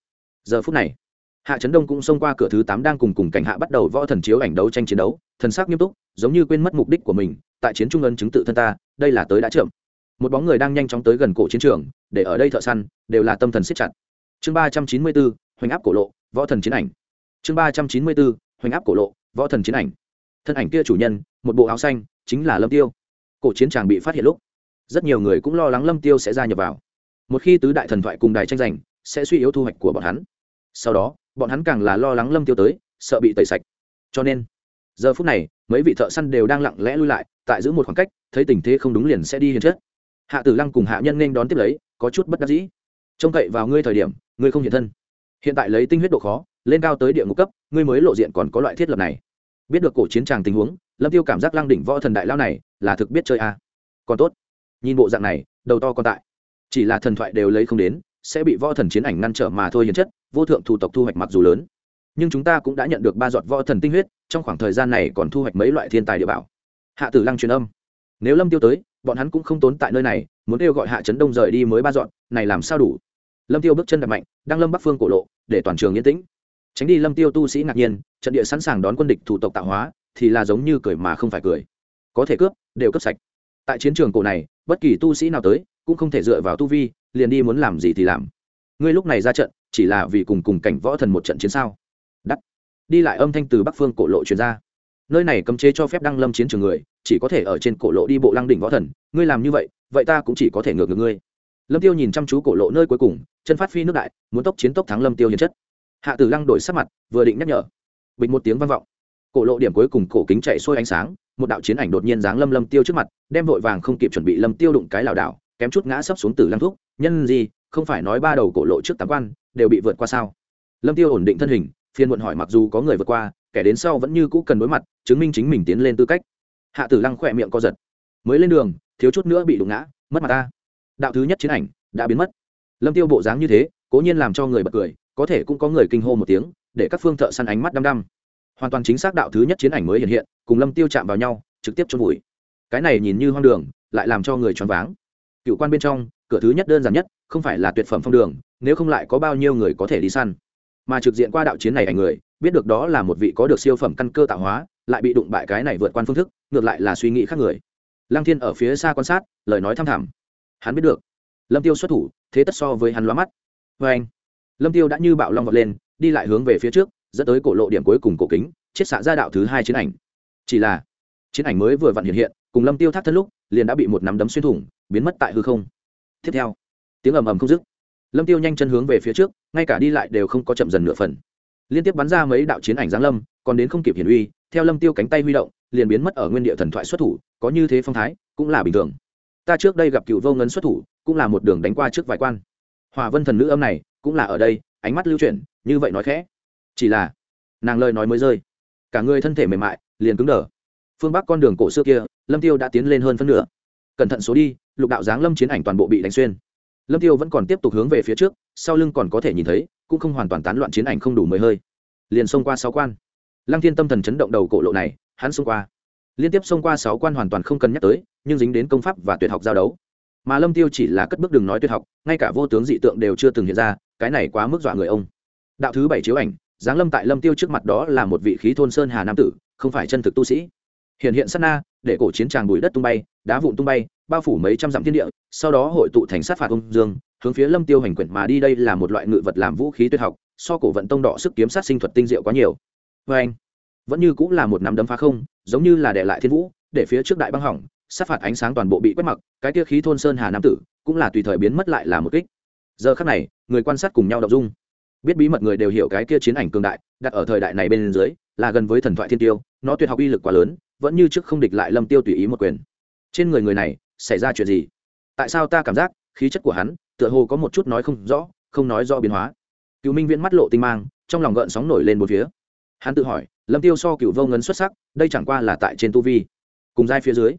Giờ phút này, hạ trấn đông cũng xông qua cửa thứ tám đang cùng cùng cảnh hạ bắt đầu võ thần chiếu ảnh đấu tranh chiến đấu, thần sắc nghiêm túc, giống như quên mất mục đích của mình, tại chiến trung ân chứng tự thân ta, đây là tới đã chậm. Một bóng người đang nhanh chóng tới gần cổ chiến trường, để ở đây thợ săn, đều là tâm thần siết chặt. Chương ba trăm chín mươi bốn, hoành áp cổ lộ, võ thần chiến ảnh. Chương ba trăm chín mươi bốn, hoành áp cổ lộ, võ thần chiến ảnh thân ảnh kia chủ nhân, một bộ áo xanh, chính là lâm tiêu. Cổ chiến tràng bị phát hiện lúc, rất nhiều người cũng lo lắng lâm tiêu sẽ gia nhập vào. Một khi tứ đại thần thoại cùng đài tranh giành, sẽ suy yếu thu hoạch của bọn hắn. Sau đó, bọn hắn càng là lo lắng lâm tiêu tới, sợ bị tẩy sạch. Cho nên, giờ phút này, mấy vị thợ săn đều đang lặng lẽ lui lại, tại giữ một khoảng cách, thấy tình thế không đúng liền sẽ đi hiền chết hạ tử lăng cùng hạ nhân nên đón tiếp lấy, có chút bất đắc dĩ. Trông cậy vào ngươi thời điểm, ngươi không hiện thân. Hiện tại lấy tinh huyết độ khó, lên cao tới địa ngục cấp, ngươi mới lộ diện còn có loại thiết lập này biết được cổ chiến tràng tình huống, lâm tiêu cảm giác lăng đỉnh võ thần đại lao này là thực biết chơi a. À. còn tốt. Nhìn bộ dạng này, đầu to còn tại. Chỉ là thần thoại đều lấy không đến, sẽ bị võ thần chiến ảnh ngăn trở mà thôi hiền chất, vô thượng thủ tộc thu hoạch mặc dù lớn. Nhưng chúng ta cũng đã nhận được ba giọt võ thần tinh huyết, trong khoảng thời gian này còn thu hoạch mấy loại thiên tài địa bảo. Hạ tử lăng truyền âm. Nếu lâm tiêu tới, bọn hắn cũng không tốn tại nơi này, muốn kêu gọi hạ trấn đông rời đi mới ba dọn này làm sao đủ? Lâm tiêu bước chân đập mạnh, đang lâm bắc phương cổ lộ, để toàn trường yên tĩnh tránh đi lâm tiêu tu sĩ ngạc nhiên, trận địa sẵn sàng đón quân địch thủ tộc tạo hóa, thì là giống như cười mà không phải cười. Có thể cướp, đều cướp sạch. Tại chiến trường cổ này, bất kỳ tu sĩ nào tới, cũng không thể dựa vào tu vi, liền đi muốn làm gì thì làm. Ngươi lúc này ra trận, chỉ là vì cùng cùng cảnh võ thần một trận chiến sao? Đắt đi lại âm thanh từ bắc phương cổ lộ truyền ra. Nơi này cấm chế cho phép đăng lâm chiến trường người, chỉ có thể ở trên cổ lộ đi bộ lăng đỉnh võ thần. Ngươi làm như vậy vậy ta cũng chỉ có thể ngược ngược ngươi. Lâm tiêu nhìn chăm chú cổ lộ nơi cuối cùng, chân phát phi nước đại, muốn tốc chiến tốc thắng lâm tiêu hiền chất hạ tử lăng đổi sắc mặt, vừa định nhắc nhở. Bịch một tiếng vang vọng. Cổ lộ điểm cuối cùng cổ kính chạy xuôi ánh sáng, một đạo chiến ảnh đột nhiên giáng lâm lâm tiêu trước mặt, đem vội vàng không kịp chuẩn bị lâm tiêu đụng cái lảo đảo, kém chút ngã sấp xuống tử lăng thuốc nhân gì, không phải nói ba đầu cổ lộ trước tám quan, đều bị vượt qua sao? Lâm tiêu ổn định thân hình phiên muộn hỏi mặc dù có người vượt qua, kẻ đến sau vẫn như cũ cần đối mặt, chứng minh chính mình tiến lên tư cách. Hạ tử lăng khỏe miệng co giật. Mới lên đường, thiếu chút nữa bị đụng ngã, mất mặt ta. Đạo thứ nhất chiến ảnh đã biến mất. Lâm tiêu bộ dáng như thế, cố nhiên làm cho người bật cười có thể cũng có người kinh hô một tiếng, để các phương thợ săn ánh mắt đăm đăm. Hoàn toàn chính xác đạo thứ nhất chiến ảnh mới hiện hiện, cùng lâm tiêu chạm vào nhau, trực tiếp chôn vùi. Cái này nhìn như hoang đường, lại làm cho người choáng váng. Cựu quan bên trong, cửa thứ nhất đơn giản nhất, không phải là tuyệt phẩm phong đường, nếu không lại có bao nhiêu người có thể đi săn. Mà trực diện qua đạo chiến này ảnh người, biết được đó là một vị có được siêu phẩm căn cơ tạo hóa, lại bị đụng bại cái này vượt quan phương thức, ngược lại là suy nghĩ khác người. Lăng thiên ở phía xa quan sát, lời nói thăm thẳm. Hắn biết được. Lâm tiêu xuất thủ, thế tất so với hắn loa mắt. Vê anh lâm tiêu đã như bạo long vọt lên, đi lại hướng về phía trước, dẫn tới cổ lộ điểm cuối cùng cổ kính, chiết xạ ra đạo thứ hai chiến ảnh. Chỉ là, chiến ảnh mới vừa vặn hiện hiện, cùng lâm tiêu thác thân lúc, liền đã bị một nắm đấm xuyên thủng, biến mất tại hư không. Tiếp theo, tiếng ầm ầm không dứt. Lâm tiêu nhanh chân hướng về phía trước, ngay cả đi lại đều không có chậm dần nửa phần. Liên tiếp bắn ra mấy đạo chiến ảnh giáng lâm, còn đến không kịp hiển uy, theo lâm tiêu cánh tay huy động, liền biến mất ở nguyên địa thần thoại xuất thủ, có như thế phong thái, cũng là bình thường. Ta trước đây gặp cựu vô ngân xuất thủ, cũng là một đường đánh qua trước vài quan. Hòa vân thần nữ âm này cũng là ở đây, ánh mắt lưu chuyển, như vậy nói khẽ. Chỉ là, nàng lời nói mới rơi. Cả người thân thể mềm mại, liền cứng đờ. Phương bắc con đường cổ xưa kia, lâm tiêu đã tiến lên hơn phân nửa. Cẩn thận số đi, lục đạo giáng lâm chiến ảnh toàn bộ bị đánh xuyên. Lâm tiêu vẫn còn tiếp tục hướng về phía trước, sau lưng còn có thể nhìn thấy, cũng không hoàn toàn tán loạn chiến ảnh không đủ mười hơi. Liền xông qua sáu quan. Lăng thiên tâm thần chấn động đầu cổ lộ này, hắn xông qua. Liên tiếp xông qua sáu quan hoàn toàn không cần nhắc tới, nhưng dính đến công pháp và tuyệt học giao đấu mà lâm tiêu chỉ là cất bước đường nói tuyệt học, ngay cả vô tướng dị tượng đều chưa từng hiện ra, cái này quá mức dọa người ông. Đạo thứ bảy chiếu ảnh, giáng lâm tại lâm tiêu trước mặt đó là một vị khí thôn sơn hà nam tử, không phải chân thực tu sĩ. Hiện hiện sát na, để cổ chiến tràng bụi đất tung bay, đá vụn tung bay, bao phủ mấy trăm dặm thiên địa, sau đó hội tụ thành sát phạt ông dương, hướng phía lâm tiêu hành quyển mà đi đây là một loại ngự vật làm vũ khí tuyệt học, so cổ vận tông đỏ sức kiếm sát sinh thuật tinh diệu quá nhiều. Với anh vẫn như cũng là một nắm đấm phá không, giống như là để lại thiên vũ, để phía trước đại băng hỏng sát phạt ánh sáng toàn bộ bị quét mặc, cái kia khí thôn sơn hà nam tử cũng là tùy thời biến mất lại là một kích. Giờ khắc này, người quan sát cùng nhau đọc dung. Biết bí mật người đều hiểu cái kia chiến ảnh cường đại, đặt ở thời đại này bên dưới, là gần với thần thoại thiên tiêu, nó tuyệt học uy lực quá lớn, vẫn như trước không địch lại lâm tiêu tùy ý một quyền. Trên người người này, xảy ra chuyện gì? Tại sao ta cảm giác, khí chất của hắn, tựa hồ có một chút nói không rõ, không nói rõ biến hóa? Cựu minh viễn mắt lộ tinh mang, trong lòng gợn sóng nổi lên một phía. Hắn tự hỏi, lâm tiêu so cựu vô ngấn xuất sắc, đây chẳng qua là tại trên tu vi. Cùng giai phía dưới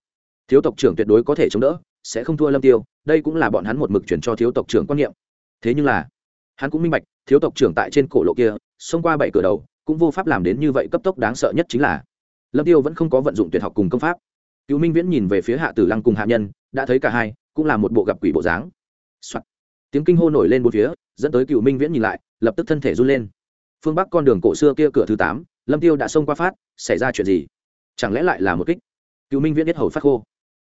thiếu tộc trưởng tuyệt đối có thể chống đỡ, sẽ không thua lâm tiêu, đây cũng là bọn hắn một mực chuyển cho thiếu tộc trưởng quan niệm. Thế nhưng là, hắn cũng minh bạch, thiếu tộc trưởng tại trên cổ lộ kia, xông qua bảy cửa đầu, cũng vô pháp làm đến như vậy cấp tốc đáng sợ nhất chính là, lâm tiêu vẫn không có vận dụng tuyệt học cùng công pháp. Cựu minh viễn nhìn về phía hạ tử lăng cùng hạ nhân, đã thấy cả hai, cũng là một bộ gặp quỷ bộ dáng、Soạn. tiếng kinh hô nổi lên một phía, dẫn tới cựu minh viễn nhìn lại, lập tức thân thể run lên. Phương bắc con đường cổ xưa kia cửa thứ tám, lâm tiêu đã xông qua phát, xảy ra chuyện gì? Chẳng lẽ lại là một kích? Cựu minh viễn biết hầu phát khô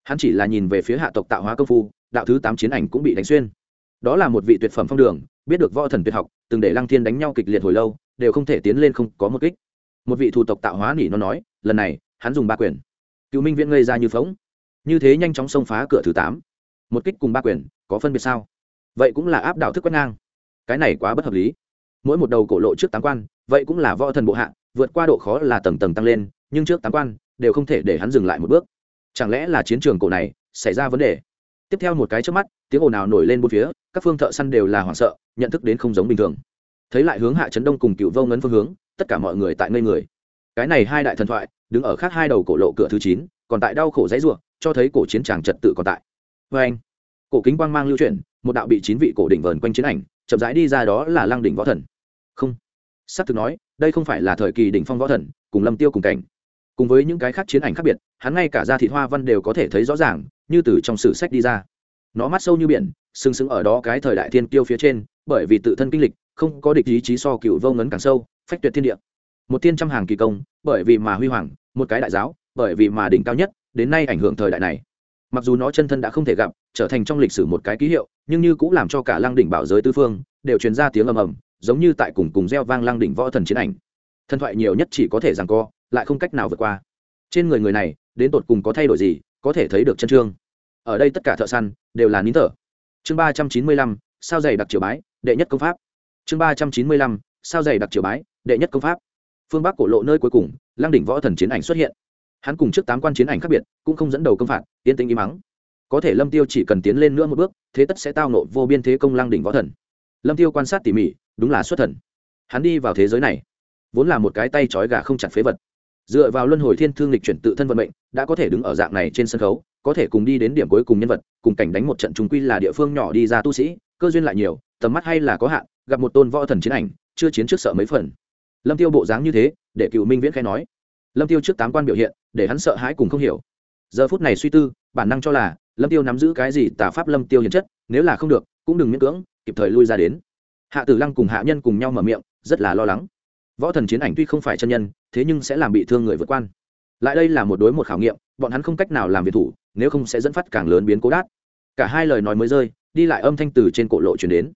hắn chỉ là nhìn về phía hạ tộc tạo hóa công phu, đạo thứ tám chiến ảnh cũng bị đánh xuyên. Đó là một vị tuyệt phẩm phong đường, biết được võ thần tuyệt học, từng để lăng thiên đánh nhau kịch liệt hồi lâu, đều không thể tiến lên không có một kích. Một vị thủ tộc tạo hóa nỉ nó nói, lần này, hắn dùng ba quyền. Cựu minh viễn gây ra như phóng như thế nhanh chóng xông phá cửa thứ tám. Một kích cùng ba quyền, có phân biệt sao? Vậy cũng là áp đảo thức quét ngang. Cái này quá bất hợp lý. Mỗi một đầu cổ lộ trước tám quan, vậy cũng là võ thần bộ hạ, vượt qua độ khó là tầng tầng tăng lên, nhưng trước tám quan, đều không thể để hắn dừng lại một bước chẳng lẽ là chiến trường cổ này xảy ra vấn đề? Tiếp theo một cái trước mắt, tiếng ồn ào nổi lên bốn phía, các phương thợ săn đều là hoảng sợ, nhận thức đến không giống bình thường. Thấy lại hướng hạ trấn đông cùng cựu vô ngấn phương hướng, tất cả mọi người tại ngây người. Cái này hai đại thần thoại, đứng ở khác hai đầu cổ lộ cửa thứ chín, còn tại đau khổ dãy ruộng, cho thấy cổ chiến tràng trật tự còn tại. Vê anh, cổ kính quang mang lưu chuyển, một đạo bị chín vị cổ đỉnh vờn quanh chiến ảnh, chậm rãi đi ra đó là lăng đỉnh võ thần. Không s ắ c thực nói, đây không phải là thời kỳ đỉnh phong võ thần, cùng lâm tiêu cùng cảnh cùng với những cái khác chiến ảnh khác biệt, hắn ngay cả ra thị hoa văn đều có thể thấy rõ ràng, như từ trong sử sách đi ra. Nó mắt sâu như biển, sừng sững ở đó cái thời đại thiên kiêu phía trên, bởi vì tự thân kinh lịch, không có địch ý chí so cựu vô ngấn càng sâu, phách tuyệt thiên địa. Một tiên trăm hàng kỳ công, bởi vì mà huy hoàng, một cái đại giáo, bởi vì mà đỉnh cao nhất, đến nay ảnh hưởng thời đại này. Mặc dù nó chân thân đã không thể gặp, trở thành trong lịch sử một cái ký hiệu, nhưng như cũng làm cho cả lăng đỉnh bảo giới tư phương đều truyền ra tiếng ầm ầm, giống như tại cùng cùng gieo vang lăng đỉnh võ thần chiến ảnh. Thần thoại nhiều nhất chỉ có thể rằng co lại không cách nào vượt qua. Trên người người này, đến tột cùng có thay đổi gì, có thể thấy được chân trương. Ở đây tất cả thợ săn đều là nín thở. Chương ba trăm chín mươi lăm, sao dày đặc triều bái, đệ nhất công pháp. Chương ba trăm chín mươi lăm, sao dày đặc triều bái, đệ nhất công pháp. Phương bắc cổ lộ nơi cuối cùng, lăng đỉnh võ thần chiến ảnh xuất hiện. Hắn cùng trước tám quan chiến ảnh khác biệt, cũng không dẫn đầu công phạt yên tĩnh im mắng có thể lâm tiêu chỉ cần tiến lên nữa một bước, thế tất sẽ tao nộ vô biên thế công lăng đỉnh võ thần. Lâm tiêu quan sát tỉ mỉ, đúng là xuất thần. Hắn đi vào thế giới này, vốn là một cái tay trói gà không chặt phế vật dựa vào luân hồi thiên thương lịch chuyển tự thân vận mệnh, đã có thể đứng ở dạng này trên sân khấu, có thể cùng đi đến điểm cuối cùng nhân vật, cùng cảnh đánh một trận trung quy là địa phương nhỏ đi ra tu sĩ, cơ duyên lại nhiều, tầm mắt hay là có hạn, gặp một tôn võ thần chiến ảnh, chưa chiến trước sợ mấy phần. Lâm tiêu bộ dáng như thế, để cựu minh viễn khai nói. Lâm tiêu trước tám quan biểu hiện, để hắn sợ hãi cùng không hiểu. Giờ phút này suy tư, bản năng cho là, lâm tiêu nắm giữ cái gì tả pháp lâm tiêu hiền chất, nếu là không được, cũng đừng miễn cưỡng, kịp thời lui ra đến. Hạ tử lăng cùng hạ nhân cùng nhau mở miệng, rất là lo lắng võ thần chiến ảnh tuy không phải chân nhân, thế nhưng sẽ làm bị thương người vượt quan. Lại đây là một đối một khảo nghiệm, bọn hắn không cách nào làm việc thủ, nếu không sẽ dẫn phát càng lớn biến cố đát. Cả hai lời nói mới rơi, đi lại âm thanh từ trên cổ lộ chuyển đến.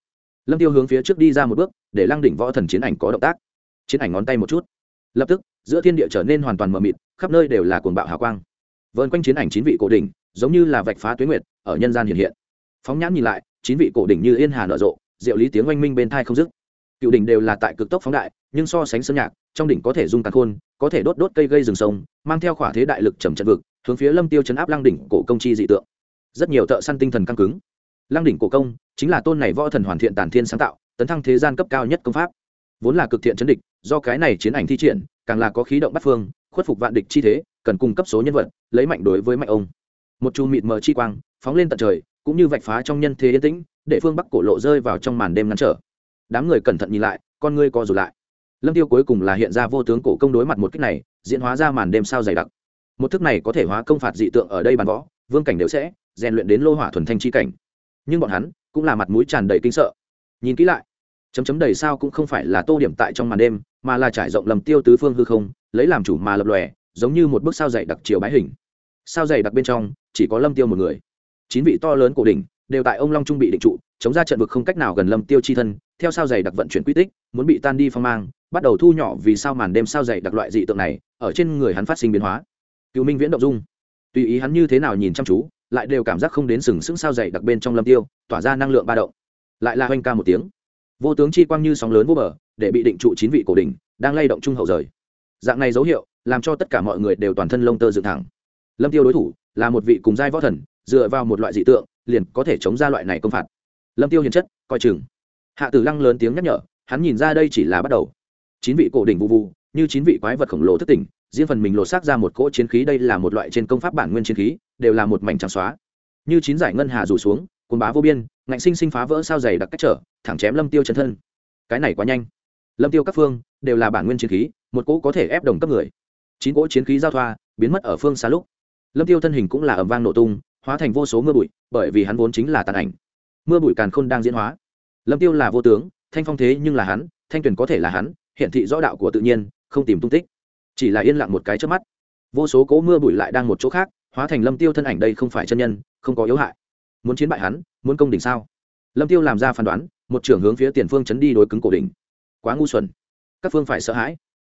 Lâm tiêu hướng phía trước đi ra một bước, để lăng đỉnh võ thần chiến ảnh có động tác. Chiến ảnh ngón tay một chút. Lập tức, giữa thiên địa trở nên hoàn toàn mờ mịt, khắp nơi đều là cuồng bạo hào quang. Vơn quanh chiến ảnh chín vị cổ đỉnh, giống như là vạch phá tuyến nguyệt, ở nhân gian hiện hiện. Phóng nhãn nhìn lại, chín vị cổ đỉnh như yên hà nở rộ diệu lý tiếng oanh minh bên thai không dứt. Cựu đỉnh đều là tại cực tốc phóng đại nhưng so sánh sơn nhạc, trong đỉnh có thể dung tàn khôn, có thể đốt đốt cây gây rừng sông, mang theo khỏa thế đại lực trầm trận vực, hướng phía lâm tiêu chấn áp lăng đỉnh cổ công chi dị tượng. Rất nhiều thợ săn tinh thần căng cứng. Lăng đỉnh cổ công chính là tôn này võ thần hoàn thiện tàn thiên sáng tạo, tấn thăng thế gian cấp cao nhất công pháp. Vốn là cực thiện chấn địch, do cái này chiến ảnh thi triển, càng là có khí động bắt phương, khuất phục vạn địch chi thế, cần cung cấp số nhân vật, lấy mạnh đối với mạnh ông. Một chu mịt mờ chi quang, phóng lên tận trời, cũng như vạch phá trong nhân thế yên tĩnh, để phương bắc cổ lộ rơi vào trong màn đêm ngăn trở. Đám người cẩn thận nhìn lại, con ngươi co rụt lại lâm tiêu cuối cùng là hiện ra vô tướng cổ công đối mặt một kích này, diễn hóa ra màn đêm sao dày đặc. Một thức này có thể hóa công phạt dị tượng ở đây bàn võ, vương cảnh đều sẽ rèn luyện đến lô hỏa thuần thanh chi cảnh. Nhưng bọn hắn cũng là mặt mũi tràn đầy kinh sợ. Nhìn kỹ lại, chấm chấm đầy sao cũng không phải là tô điểm tại trong màn đêm, mà là trải rộng lầm tiêu tứ phương hư không, lấy làm chủ mà lập lòe, giống như một bức sao dày đặc chiều bái hình. Sao dày đặc bên trong, chỉ có lâm tiêu một người. Chín vị to lớn cổ đỉnh đều tại ông long trung bị định trụ, chống ra trận vực không cách nào gần lâm tiêu chi thân, theo sao dày đặc vận chuyển quy tích, muốn bị tan đi phong mang bắt đầu thu nhỏ vì sao màn đêm sao dày đặc loại dị tượng này, ở trên người hắn phát sinh biến hóa. Cựu minh viễn động dung. Tùy ý hắn như thế nào nhìn chăm chú, lại đều cảm giác không đến sừng sững sao dày đặc bên trong lâm tiêu, tỏa ra năng lượng ba động. Lại là hoanh ca một tiếng. Vô tướng chi quang như sóng lớn vô bờ, để bị định trụ chín vị cổ đỉnh, đang lay động trung hậu rời. Dạng này dấu hiệu, làm cho tất cả mọi người đều toàn thân lông tơ dựng thẳng. Lâm tiêu đối thủ, là một vị cùng giai võ thần, dựa vào một loại dị tượng, liền có thể chống ra loại này công phạt. Lâm tiêu hiền chất, coi chừng. Hạ tử lăng lớn tiếng nhắc nhở, hắn nhìn ra đây chỉ là bắt đầu chín vị cổ đỉnh vụ vụ, như chín vị quái vật khổng lồ thất tỉnh, riêng phần mình lột xác ra một cỗ chiến khí, đây là một loại trên công pháp bản nguyên chiến khí, đều là một mảnh trắng xóa. Như chín giải ngân hà rủ xuống cồn bá vô biên, ngạnh sinh sinh phá vỡ sao dày đặc cách trở, thẳng chém lâm tiêu chân thân. Cái này quá nhanh. Lâm tiêu các phương, đều là bản nguyên chiến khí, một cỗ có thể ép đồng cấp người. Chín cỗ chiến khí giao thoa, biến mất ở phương xa lúc. Lâm tiêu thân hình cũng là ầm vang nổ tung, hóa thành vô số mưa bụi, bởi vì hắn vốn chính là tàn ảnh. Mưa bụi càn khôn đang diễn hóa. Lâm tiêu là vô tướng, thanh phong thế nhưng là hắn, thanh tuyển có thể là hắn hiện thị rõ đạo của tự nhiên, không tìm tung tích. Chỉ là yên lặng một cái trước mắt. Vô số cỗ mưa bụi lại đang một chỗ khác, hóa thành lâm tiêu thân ảnh đây không phải chân nhân, không có yếu hại. Muốn chiến bại hắn, muốn công đỉnh sao? Lâm tiêu làm ra phán đoán, một trưởng hướng phía tiền phương chấn đi đối cứng cổ đỉnh. Quá ngu xuẩn. Các phương phải sợ hãi.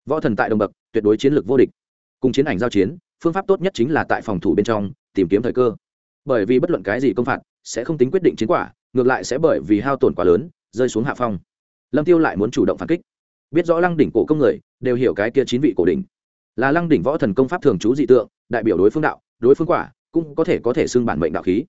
Võ thần tại đồng bậc, tuyệt đối chiến lược vô địch. Cùng chiến ảnh giao chiến, phương pháp tốt nhất chính là tại phòng thủ bên trong, tìm kiếm thời cơ. Bởi vì bất luận cái gì công phạt, sẽ không tính quyết định chiến quả, ngược lại sẽ bởi vì hao tổn quá lớn, rơi xuống hạ phong. Lâm tiêu lại muốn chủ động phản kích biết rõ lăng đỉnh cổ công người, đều hiểu cái kia chín vị cổ đỉnh. Là lăng đỉnh võ thần công pháp thường trú dị tượng, đại biểu đối phương đạo, đối phương quả, cũng có thể có thể xưng bản mệnh đạo khí.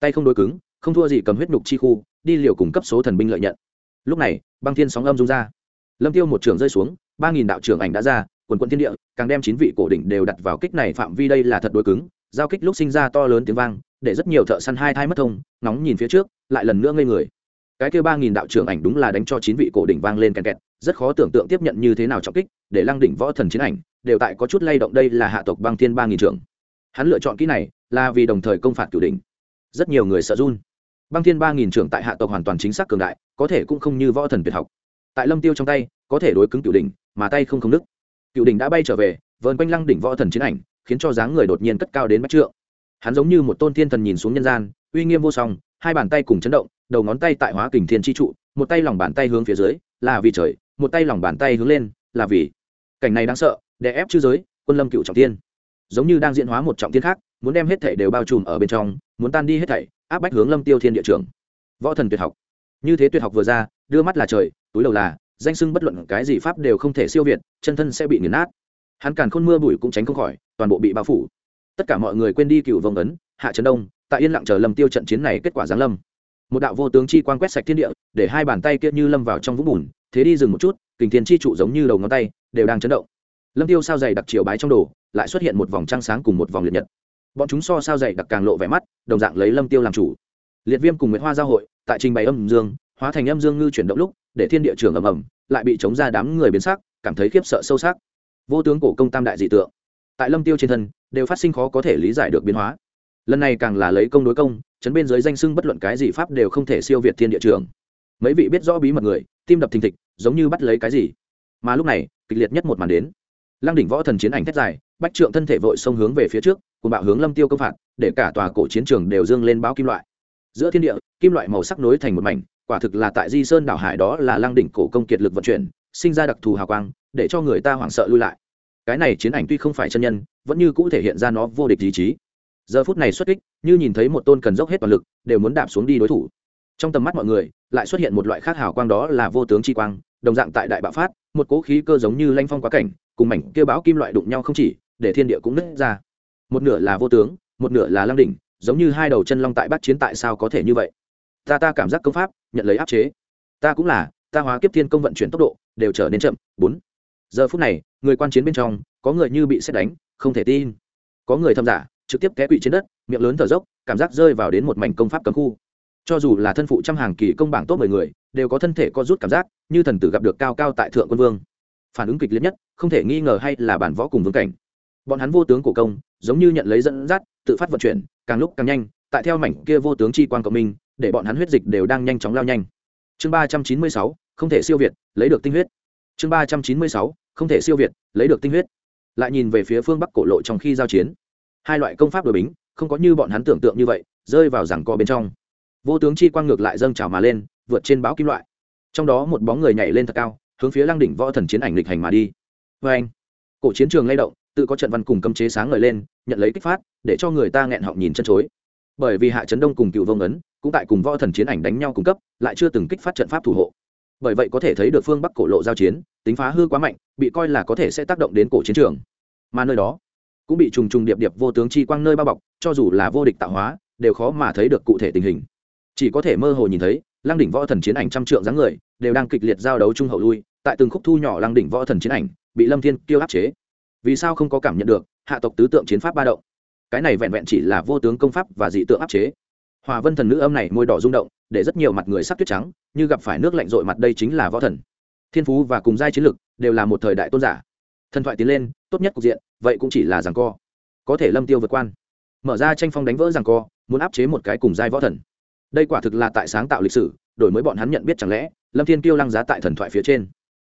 Tay không đối cứng, không thua gì cầm huyết nhục chi khu, đi liều cùng cấp số thần binh lợi nhận. Lúc này, băng thiên sóng âm rung ra. Lâm tiêu một trường rơi xuống, ba nghìn đạo trưởng ảnh đã ra, quần quận thiên địa, càng đem chín vị cổ đỉnh đều đặt vào kích này phạm vi đây là thật đối cứng. Giao kích lúc sinh ra to lớn tiếng vang, để rất nhiều thợ săn hai thai mất thông nóng nhìn phía trước, lại lần nữa ngây người cái kêu ba nghìn đạo trưởng ảnh đúng là đánh cho chín vị cổ đỉnh vang lên kèn kẹt, rất khó tưởng tượng tiếp nhận như thế nào trọng kích, để lăng đỉnh võ thần chiến ảnh đều tại có chút lay động đây là hạ tộc băng thiên ba nghìn trưởng. Hắn lựa chọn kỹ này là vì đồng thời công phạt cửu đỉnh. Rất nhiều người sợ run. Băng thiên ba nghìn trưởng tại hạ tộc hoàn toàn chính xác cường đại, có thể cũng không như võ thần tuyệt học. Tại lâm tiêu trong tay, có thể đối cứng cửu đỉnh, mà tay không không nứt. Cửu đỉnh đã bay trở về, vờn quanh lăng đỉnh võ thần chiến ảnh, khiến cho dáng người đột nhiên cất cao đến bách trượng. Hắn giống như một tôn thiên thần nhìn xuống nhân gian, uy nghiêm vô song, hai bàn tay cùng chấn động đầu ngón tay tại hóa kình thiên chi trụ, một tay lòng bàn tay hướng phía dưới, là vì trời, một tay lòng bàn tay hướng lên, là vì. Cảnh này đáng sợ, đè ép chư giới, quân lâm cựu trọng tiên giống như đang diễn hóa một trọng tiên khác, muốn đem hết thảy đều bao trùm ở bên trong, muốn tan đi hết thảy, áp bách hướng lâm tiêu thiên địa trường võ thần tuyệt học. Như thế tuyệt học vừa ra, đưa mắt là trời, túi đầu là, danh sưng bất luận cái gì pháp đều không thể siêu việt, chân thân sẽ bị nghiền nát. Hắn càn khôn mưa bụi cũng tránh không khỏi, toàn bộ bị bao phủ. Tất cả mọi người quên đi cựu vồng ấn, hạ trấn đông, tại yên lặng chờ lâm tiêu trận chiến này kết quả giáng lâm một đạo vô tướng chi quang quét sạch thiên địa, để hai bàn tay kia như lâm vào trong vũng bùn, thế đi dừng một chút, kình thiên chi trụ giống như đầu ngón tay, đều đang chấn động. Lâm tiêu sao dày đặc chiều bái trong đồ, lại xuất hiện một vòng trăng sáng cùng một vòng liệt nhật. Bọn chúng so sao dày đặc càng lộ vẻ mắt, đồng dạng lấy lâm tiêu làm chủ. Liệt viêm cùng nguyễn hoa giao hội, tại trình bày âm dương, hóa thành âm dương ngư chuyển động lúc, để thiên địa trường ầm ầm, lại bị chống ra đám người biến sắc, cảm thấy khiếp sợ sâu sắc. Vô tướng cổ công tam đại dị tượng, tại lâm tiêu trên thân, đều phát sinh khó có thể lý giải được biến hóa. Lần này càng là lấy công đối công chấn bên dưới danh sưng bất luận cái gì pháp đều không thể siêu việt thiên địa trường. Mấy vị biết rõ bí mật người, tim đập thình thịch, giống như bắt lấy cái gì. Mà lúc này, kịch liệt nhất một màn đến. Lăng đỉnh võ thần chiến ảnh thét dài, bách trượng thân thể vội xông hướng về phía trước cùng bạo hướng lâm tiêu công phạt, để cả tòa cổ chiến trường đều dương lên báo kim loại. Giữa thiên địa, kim loại màu sắc nối thành một mảnh, quả thực là tại di sơn đảo hải đó là lăng đỉnh cổ công kiệt lực vận chuyển, sinh ra đặc thù hào quang, để cho người ta hoảng sợ lui lại. Cái này chiến ảnh tuy không phải chân nhân, vẫn như cũ thể hiện ra nó vô địch ý chí giờ phút này xuất kích, như nhìn thấy một tôn cần dốc hết toàn lực, đều muốn đạp xuống đi đối thủ. Trong tầm mắt mọi người, lại xuất hiện một loại khác hào quang đó là vô tướng chi quang, đồng dạng tại đại bạo phát, một cỗ khí cơ giống như lanh phong quá cảnh, cùng mảnh kêu báo kim loại đụng nhau không chỉ, để thiên địa cũng nứt ra. Một nửa là vô tướng, một nửa là lăng đỉnh, giống như hai đầu chân long tại bắt chiến tại sao có thể như vậy? Ta ta cảm giác công pháp, nhận lấy áp chế. Ta cũng là, ta hóa kiếp thiên công vận chuyển tốc độ, đều trở nên chậm. Bốn. Giờ phút này, người quan chiến bên trong, có người như bị xét đánh, không thể tin. Có người thâm giả trực tiếp té quỵ trên đất, miệng lớn thở dốc, cảm giác rơi vào đến một mảnh công pháp cấm khu. Cho dù là thân phụ trăm hàng kỳ công bảng tốt mười người, đều có thân thể co rút cảm giác, như thần tử gặp được cao cao tại thượng quân vương. Phản ứng kịch liệt nhất, không thể nghi ngờ hay là bản võ cùng vương cảnh. Bọn hắn vô tướng cổ công, giống như nhận lấy dẫn dắt, tự phát vận chuyển, càng lúc càng nhanh, tại theo mảnh kia vô tướng chi quan cộng minh, để bọn hắn huyết dịch đều đang nhanh chóng lao nhanh. Chương ba trăm chín mươi sáu, không thể siêu việt, lấy được tinh huyết. Chương ba trăm chín mươi sáu, không thể siêu việt, lấy được tinh huyết. Lại nhìn về phía phương bắc cổ lộ trong khi giao chiến hai loại công pháp đối bính, không có như bọn hắn tưởng tượng như vậy, rơi vào rằng co bên trong. Vô tướng chi quang ngược lại dâng trào mà lên, vượt trên báo kim loại. Trong đó một bóng người nhảy lên thật cao, hướng phía lăng đỉnh võ thần chiến ảnh lịch hành mà đi. Vê anh cổ chiến trường lay động, tự có trận văn cùng cấm chế sáng ngời lên, nhận lấy kích phát, để cho người ta nghẹn họng nhìn chân chối. Bởi vì hạ trấn đông cùng cựu vông ấn, cũng tại cùng võ thần chiến ảnh đánh nhau cung cấp, lại chưa từng kích phát trận pháp thủ hộ. Bởi vậy có thể thấy được phương bắc cổ lộ giao chiến, tính phá hư quá mạnh, bị coi là có thể sẽ tác động đến cổ chiến trường. Mà nơi đó cũng bị trùng trùng điệp điệp vô tướng chi quang nơi bao bọc, cho dù là vô địch tạo hóa, đều khó mà thấy được cụ thể tình hình. Chỉ có thể mơ hồ nhìn thấy, lăng đỉnh võ thần chiến ảnh trăm trượng dáng người, đều đang kịch liệt giao đấu trung hậu lui, tại từng khúc thu nhỏ lăng đỉnh võ thần chiến ảnh, bị lâm thiên tiêu áp chế. Vì sao không có cảm nhận được, hạ tộc tứ tượng chiến pháp ba động? Cái này vẹn vẹn chỉ là vô tướng công pháp và dị tượng áp chế. Hòa vân thần nữ âm này môi đỏ rung động, để rất nhiều mặt người sắc tuyết trắng, như gặp phải nước lạnh rội mặt đây chính là võ thần. Thiên phú và cùng giai chiến lực đều là một thời đại tôn giả. Thần thoại tiến lên, tốt nhất cục diện vậy cũng chỉ là rằng co. Có thể lâm tiêu vượt quan. Mở ra tranh phong đánh vỡ rằng co, muốn áp chế một cái cùng giai võ thần. Đây quả thực là tại sáng tạo lịch sử, đổi mới bọn hắn nhận biết chẳng lẽ, lâm thiên tiêu lăng giá tại thần thoại phía trên.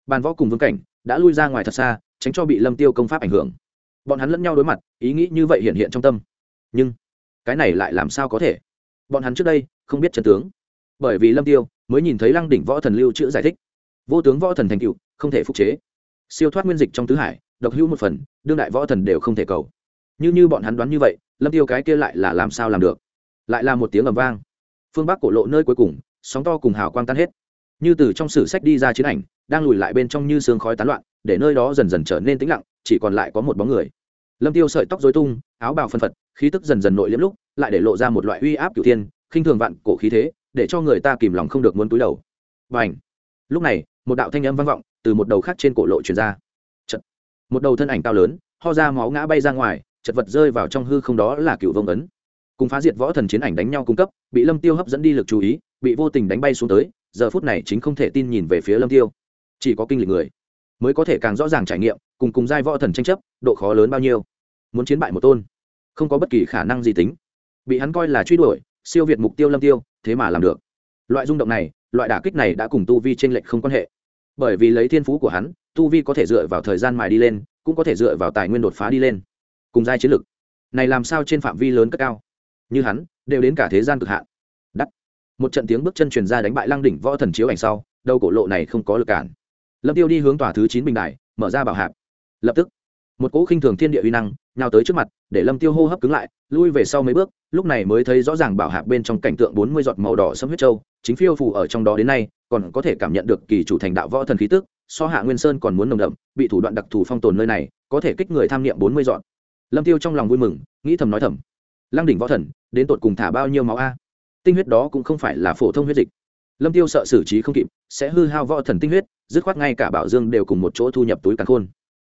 Bàn võ cùng vương cảnh đã lui ra ngoài thật xa, tránh cho bị lâm tiêu công pháp ảnh hưởng. Bọn hắn lẫn nhau đối mặt, ý nghĩ như vậy hiện hiện trong tâm. Nhưng, cái này lại làm sao có thể? Bọn hắn trước đây không biết trần tướng. Bởi vì lâm tiêu mới nhìn thấy lăng đỉnh võ thần lưu chữ giải thích. Vô tướng võ thần thành cựu không thể phục chế. Siêu thoát nguyên dịch trong tứ hải độc hữu một phần, đương đại võ thần đều không thể cầu. Như như bọn hắn đoán như vậy, lâm tiêu cái kia lại là làm sao làm được? Lại là một tiếng ầm vang. Phương bắc cổ lộ nơi cuối cùng, sóng to cùng hào quang tan hết. Như từ trong sử sách đi ra chiến ảnh, đang lùi lại bên trong như sương khói tán loạn, để nơi đó dần dần trở nên tĩnh lặng, chỉ còn lại có một bóng người. Lâm tiêu sợi tóc dối tung, áo bào phân phật, khí tức dần dần nội liễm lúc, lại để lộ ra một loại uy áp cửu thiên, khinh thường vạn cổ khí thế, để cho người ta kìm lòng không được muốn túi đầu. Và ảnh lúc này, một đạo thanh âm vang vọng từ một đầu khác trên cổ lộ truyền ra một đầu thân ảnh cao lớn, ho ra máu ngã bay ra ngoài, chật vật rơi vào trong hư không đó là cựu vông ấn. Cùng phá diệt võ thần chiến ảnh đánh nhau cung cấp, bị lâm tiêu hấp dẫn đi lực chú ý, bị vô tình đánh bay xuống tới, giờ phút này chính không thể tin nhìn về phía lâm tiêu. Chỉ có kinh lịch người mới có thể càng rõ ràng trải nghiệm, cùng cùng giai võ thần tranh chấp, độ khó lớn bao nhiêu. Muốn chiến bại một tôn, không có bất kỳ khả năng gì tính. Bị hắn coi là truy đuổi, siêu việt mục tiêu lâm tiêu, thế mà làm được. Loại rung động này, loại đả kích này đã cùng tu vi trên lệnh không quan hệ bởi vì lấy thiên phú của hắn, tu vi có thể dựa vào thời gian mài đi lên, cũng có thể dựa vào tài nguyên đột phá đi lên. Cùng giai chiến lực, này làm sao trên phạm vi lớn cất cao? Như hắn, đều đến cả thế gian cực hạn. Đắt một trận tiếng bước chân truyền ra đánh bại lăng đỉnh võ thần chiếu ảnh sau, đầu cổ lộ này không có lực cản. Lâm tiêu đi hướng tòa thứ chín bình đài, mở ra bảo hạp. Lập tức một cỗ khinh thường thiên địa uy năng, nhào tới trước mặt, để lâm tiêu hô hấp cứng lại, lui về sau mấy bước, lúc này mới thấy rõ ràng bảo hạc bên trong cảnh tượng bốn mươi giọt màu đỏ sâm huyết châu, chính phiêu phù ở trong đó đến nay, còn có thể cảm nhận được kỳ chủ thành đạo võ thần khí tức, so hạ nguyên sơn còn muốn nồng đậm, bị thủ đoạn đặc thù phong tồn nơi này, có thể kích người tham niệm bốn mươi giọt. lâm tiêu trong lòng vui mừng, nghĩ thầm nói thầm, lăng đỉnh võ thần, đến tột cùng thả bao nhiêu máu a? Tinh huyết đó cũng không phải là phổ thông huyết dịch. Lâm tiêu sợ xử trí không kịp, sẽ hư hao võ thần tinh huyết, dứt khoát ngay cả bảo dương đều cùng một chỗ thu nhập túi càn khôn.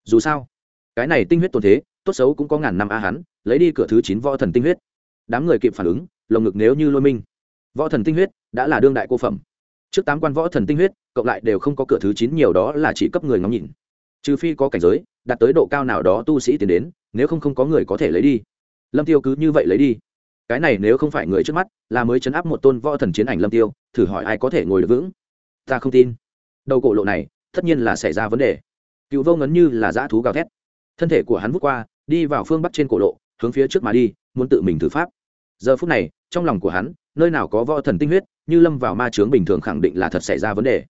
Dù sao cái này tinh huyết tồn thế, tốt xấu cũng có ngàn năm a hắn, lấy đi cửa thứ chín võ thần tinh huyết. Đám người kịp phản ứng, lồng ngực nếu như lôi minh. Võ thần tinh huyết đã là đương đại cô phẩm. Trước tám quan võ thần tinh huyết, cộng lại đều không có cửa thứ chín, nhiều đó là chỉ cấp người ngóng nhìn. Trừ phi có cảnh giới, đạt tới độ cao nào đó tu sĩ tiến đến, nếu không không có người có thể lấy đi. Lâm tiêu cứ như vậy lấy đi. Cái này nếu không phải người trước mắt, là mới chấn áp một tôn võ thần chiến ảnh lâm tiêu, thử hỏi ai có thể ngồi được vững? Ta không tin. Đầu cổ lộ này, tất nhiên là xảy ra vấn đề. Cựu vô ngấn như là dã thú gào thét thân thể của hắn vút qua, đi vào phương bắc trên cổ lộ, hướng phía trước mà đi, muốn tự mình thử pháp. Giờ phút này, trong lòng của hắn, nơi nào có võ thần tinh huyết, như lâm vào ma chướng bình thường khẳng định là thật xảy ra vấn đề.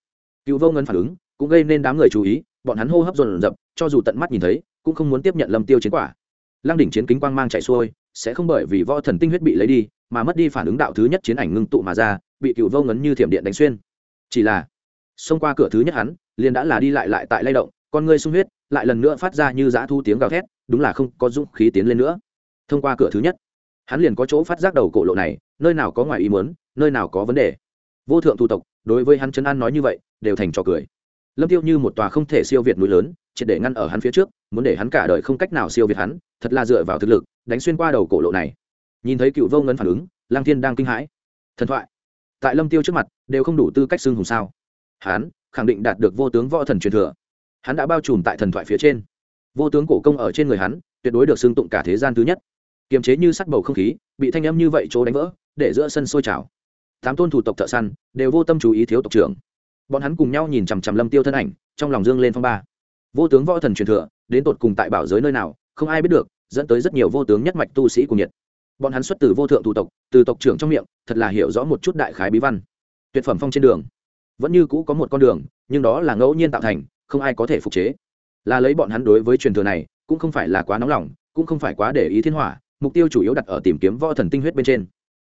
Cựu vô ngân phản ứng, cũng gây nên đám người chú ý, bọn hắn hô hấp dồn dập, cho dù tận mắt nhìn thấy, cũng không muốn tiếp nhận lâm tiêu chiến quả. Lăng đỉnh chiến kính quang mang chạy xuôi, sẽ không bởi vì võ thần tinh huyết bị lấy đi, mà mất đi phản ứng đạo thứ nhất chiến ảnh ngưng tụ mà ra, bị cựu vô ngấn như thiểm điện đánh xuyên. Chỉ là, xông qua cửa thứ nhất hắn, liền đã là đi lại lại tại lay động con ngươi sung huyết, lại lần nữa phát ra như dã thu tiếng gào thét, đúng là không có dũng khí tiến lên nữa. Thông qua cửa thứ nhất, hắn liền có chỗ phát giác đầu cổ lộ này, nơi nào có ngoài ý muốn, nơi nào có vấn đề. Vô thượng thủ tộc, đối với hắn trấn an nói như vậy, đều thành trò cười. Lâm tiêu như một tòa không thể siêu việt núi lớn, triệt để ngăn ở hắn phía trước, muốn để hắn cả đời không cách nào siêu việt hắn, thật là dựa vào thực lực, đánh xuyên qua đầu cổ lộ này. Nhìn thấy cựu vô ngân phản ứng lang thiên đang kinh hãi. Thần thoại. Tại lâm tiêu trước mặt, đều không đủ tư cách xưng hùng sao. Hắn, khẳng định đạt được vô tướng võ thần truyền thừa hắn đã bao trùm tại thần thoại phía trên. Vô tướng cổ công ở trên người hắn, tuyệt đối được xưng tụng cả thế gian thứ nhất. Kiềm chế như sắt bầu không khí, bị thanh âm như vậy chỗ đánh vỡ, để giữa sân sôi trào. Tám tôn thủ tộc thợ săn đều vô tâm chú ý thiếu tộc trưởng. Bọn hắn cùng nhau nhìn chằm chằm lâm tiêu thân ảnh, trong lòng dương lên phong ba. Vô tướng võ thần truyền thừa, đến tột cùng tại bảo giới nơi nào, không ai biết được, dẫn tới rất nhiều vô tướng nhất mạch tu sĩ cùng nhiệt. Bọn hắn xuất từ vô thượng thủ tộc, từ tộc trưởng trong miệng, thật là hiểu rõ một chút đại khái bí văn. Tuyệt phẩm phong trên đường. Vẫn như cũ có một con đường, nhưng đó là ngẫu nhiên tạo thành không ai có thể phục chế. Là lấy bọn hắn đối với truyền thừa này, cũng không phải là quá nóng lòng, cũng không phải quá để ý thiên hỏa, mục tiêu chủ yếu đặt ở tìm kiếm võ thần tinh huyết bên trên.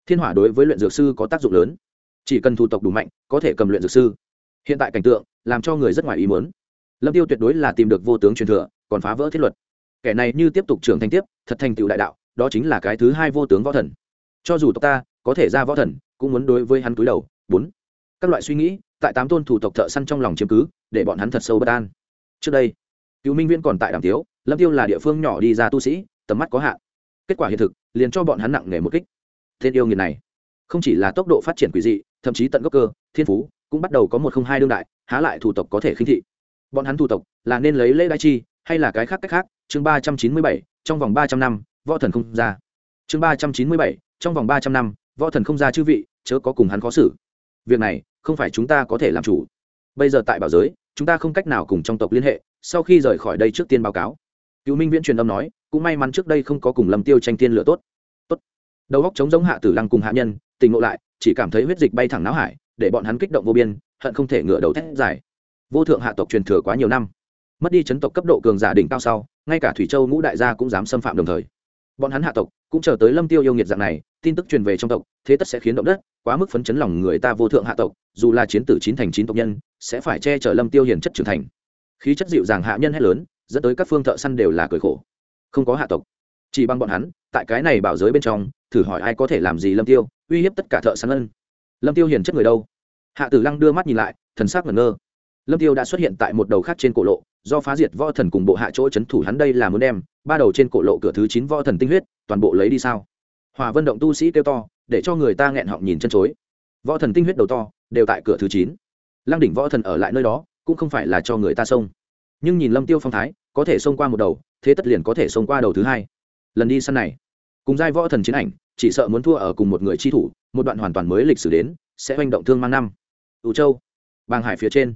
Thiên hỏa đối với luyện dược sư có tác dụng lớn. Chỉ cần thủ tộc đủ mạnh, có thể cầm luyện dược sư. Hiện tại cảnh tượng, làm cho người rất ngoài ý muốn. Lâm tiêu tuyệt đối là tìm được vô tướng truyền thừa, còn phá vỡ thiết luật. Kẻ này như tiếp tục trưởng thành tiếp, thật thành tựu đại đạo, đó chính là cái thứ hai vô tướng võ thần. Cho dù tộc ta có thể ra võ thần, cũng muốn đối với hắn túi đầu. Bốn. Các loại suy nghĩ, tại tám tôn thủ tộc thợ săn trong lòng chiếm cứ để bọn hắn thật sâu bất an. Trước đây cựu minh viễn còn tại đàm tiếu, lâm tiêu là địa phương nhỏ đi ra tu sĩ, tầm mắt có hạn. Kết quả hiện thực, liền cho bọn hắn nặng nề một kích. Tên yêu nghiệt này, không chỉ là tốc độ phát triển quỷ dị, thậm chí tận gốc cơ, thiên phú, cũng bắt đầu có một không hai đương đại, há lại thủ tộc có thể khinh thị. Bọn hắn thủ tộc là nên lấy lễ đại chi, hay là cái khác cách khác? Chương ba trăm chín mươi bảy, trong vòng ba trăm năm, võ thần không ra. Chương ba trăm chín mươi bảy, trong vòng ba trăm năm, võ thần không ra chư vị, chớ có cùng hắn khó xử. Việc này, không phải chúng ta có thể làm chủ. Bây giờ tại bảo giới chúng ta không cách nào cùng trong tộc liên hệ, sau khi rời khỏi đây trước tiên báo cáo. Cựu minh viễn truyền âm nói, cũng may mắn trước đây không có cùng lâm tiêu tranh tiên lửa tốt. Tốt. Đầu góc chống giống hạ tử lăng cùng hạ nhân tình ngộ lại, chỉ cảm thấy huyết dịch bay thẳng não hải, để bọn hắn kích động vô biên, hận không thể ngửa đầu thét dài. Vô thượng hạ tộc truyền thừa quá nhiều năm, mất đi chấn tộc cấp độ cường giả đỉnh cao sau, ngay cả thủy châu ngũ đại gia cũng dám xâm phạm đồng thời. Bọn hắn hạ tộc cũng chờ tới lâm tiêu yêu nghiệt dạng này, tin tức truyền về trong tộc, thế tất sẽ khiến động đất quá mức phấn chấn lòng người ta vô thượng hạ tộc, dù là chiến tử chín thành chín tộc nhân, sẽ phải che chở lâm tiêu hiền chất trưởng thành. Khí chất dịu dàng hạ nhân hết lớn, dẫn tới các phương thợ săn đều là cười khổ. Không có hạ tộc. Chỉ bằng bọn hắn, tại cái này bảo giới bên trong, thử hỏi ai có thể làm gì lâm tiêu, uy hiếp tất cả thợ săn ân. Lâm tiêu hiền chất người đâu? Hạ tử lăng đưa mắt nhìn lại, thần sắc ngẩn ngơ. Lâm tiêu đã xuất hiện tại một đầu khác trên cổ lộ, do phá diệt võ thần cùng bộ hạ chỗ chấn thủ hắn đây là muốn đem, ba đầu trên cổ lộ cửa thứ chín võ thần tinh huyết, toàn bộ lấy đi sao? Hòa vân động tu sĩ kêu to để cho người ta nghẹn họng nhìn chân chối. Võ thần tinh huyết đầu to, đều tại cửa thứ chín. Lăng đỉnh võ thần ở lại nơi đó, cũng không phải là cho người ta xông nhưng nhìn lâm tiêu phong thái, có thể xông qua một đầu, thế tất liền có thể xông qua đầu thứ hai. Lần đi săn này, cùng giai võ thần chiến ảnh, chỉ sợ muốn thua ở cùng một người chi thủ, một đoạn hoàn toàn mới lịch sử đến, sẽ hoành động thương mang năm. Ủ châu, bàng hải phía trên,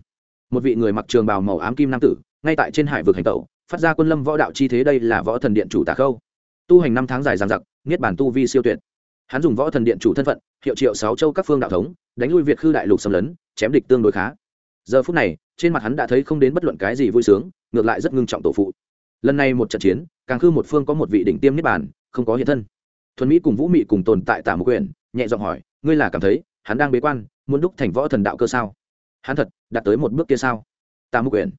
một vị người mặc trường bào màu ám kim nam tử, ngay tại trên hải vực hành tẩu, phát ra quân lâm võ đạo chi thế đây là võ thần điện chủ tà khâu. Tu hành năm tháng dài dằng dặc, niết bản tu vi siêu tuyệt hắn dùng võ thần điện chủ thân phận, hiệu triệu sáu châu các phương đạo thống, đánh lui việt khư đại lục xâm lấn, chém địch tương đối khá. Giờ phút này, trên mặt hắn đã thấy không đến bất luận cái gì vui sướng, ngược lại rất ngưng trọng tổ phụ. Lần này một trận chiến, càng khư một phương có một vị đỉnh tiêm niết bản không có hiện thân. Thuần mỹ cùng vũ mị cùng tồn tại tả một quyền nhẹ giọng hỏi, ngươi là cảm thấy, hắn đang bế quan, muốn đúc thành võ thần đạo cơ sao? Hắn thật, đạt tới một bước kia sao? Tả một quyền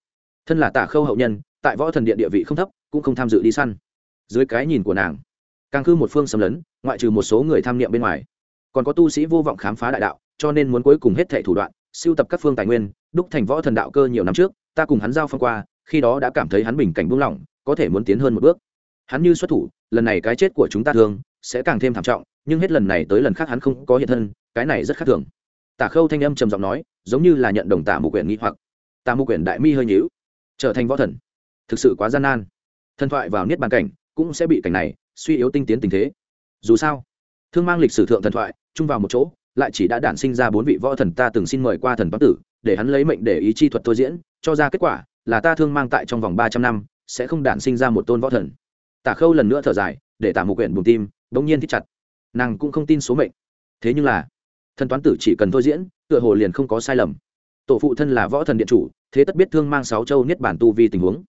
thân là tả khâu hậu nhân, tại võ thần điện địa vị không thấp, cũng không tham dự đi săn. Dưới cái nhìn của nàng, càng khư một phương xâm lấn ngoại trừ một số người tham niệm bên ngoài. Còn có tu sĩ vô vọng khám phá đại đạo, cho nên muốn cuối cùng hết thệ thủ đoạn, siêu tập các phương tài nguyên, đúc thành võ thần đạo cơ nhiều năm trước, ta cùng hắn giao phong qua, khi đó đã cảm thấy hắn bình cảnh buông lỏng, có thể muốn tiến hơn một bước. Hắn như xuất thủ, lần này cái chết của chúng ta thường, sẽ càng thêm thảm trọng, nhưng hết lần này tới lần khác hắn không có hiện thân, cái này rất khác thường. Tả khâu thanh âm trầm giọng nói, giống như là nhận đồng tả mục quyển nghĩ hoặc. Tả mục quyển đại mi hơi nhíu, trở thành võ thần. Thực sự quá gian nan. Thần thoại vào niết bàn cảnh, cũng sẽ bị cảnh này suy yếu tinh tiến tình thế dù sao, thương mang lịch sử thượng thần thoại, chung vào một chỗ, lại chỉ đã đản sinh ra bốn vị võ thần ta từng xin mời qua thần toán tử, để hắn lấy mệnh để ý chi thuật thôi diễn, cho ra kết quả là ta thương mang tại trong vòng ba trăm năm, sẽ không đản sinh ra một tôn võ thần. Tả khâu lần nữa thở dài, để tả một quyển bùng tim bỗng nhiên thích chặt. Nàng cũng không tin số mệnh. Thế nhưng là, thần toán tử chỉ cần thôi diễn, tựa hồ liền không có sai lầm. Tổ phụ thân là võ thần điện chủ, thế tất biết thương mang sáu châu niết bản tu vi tình huống.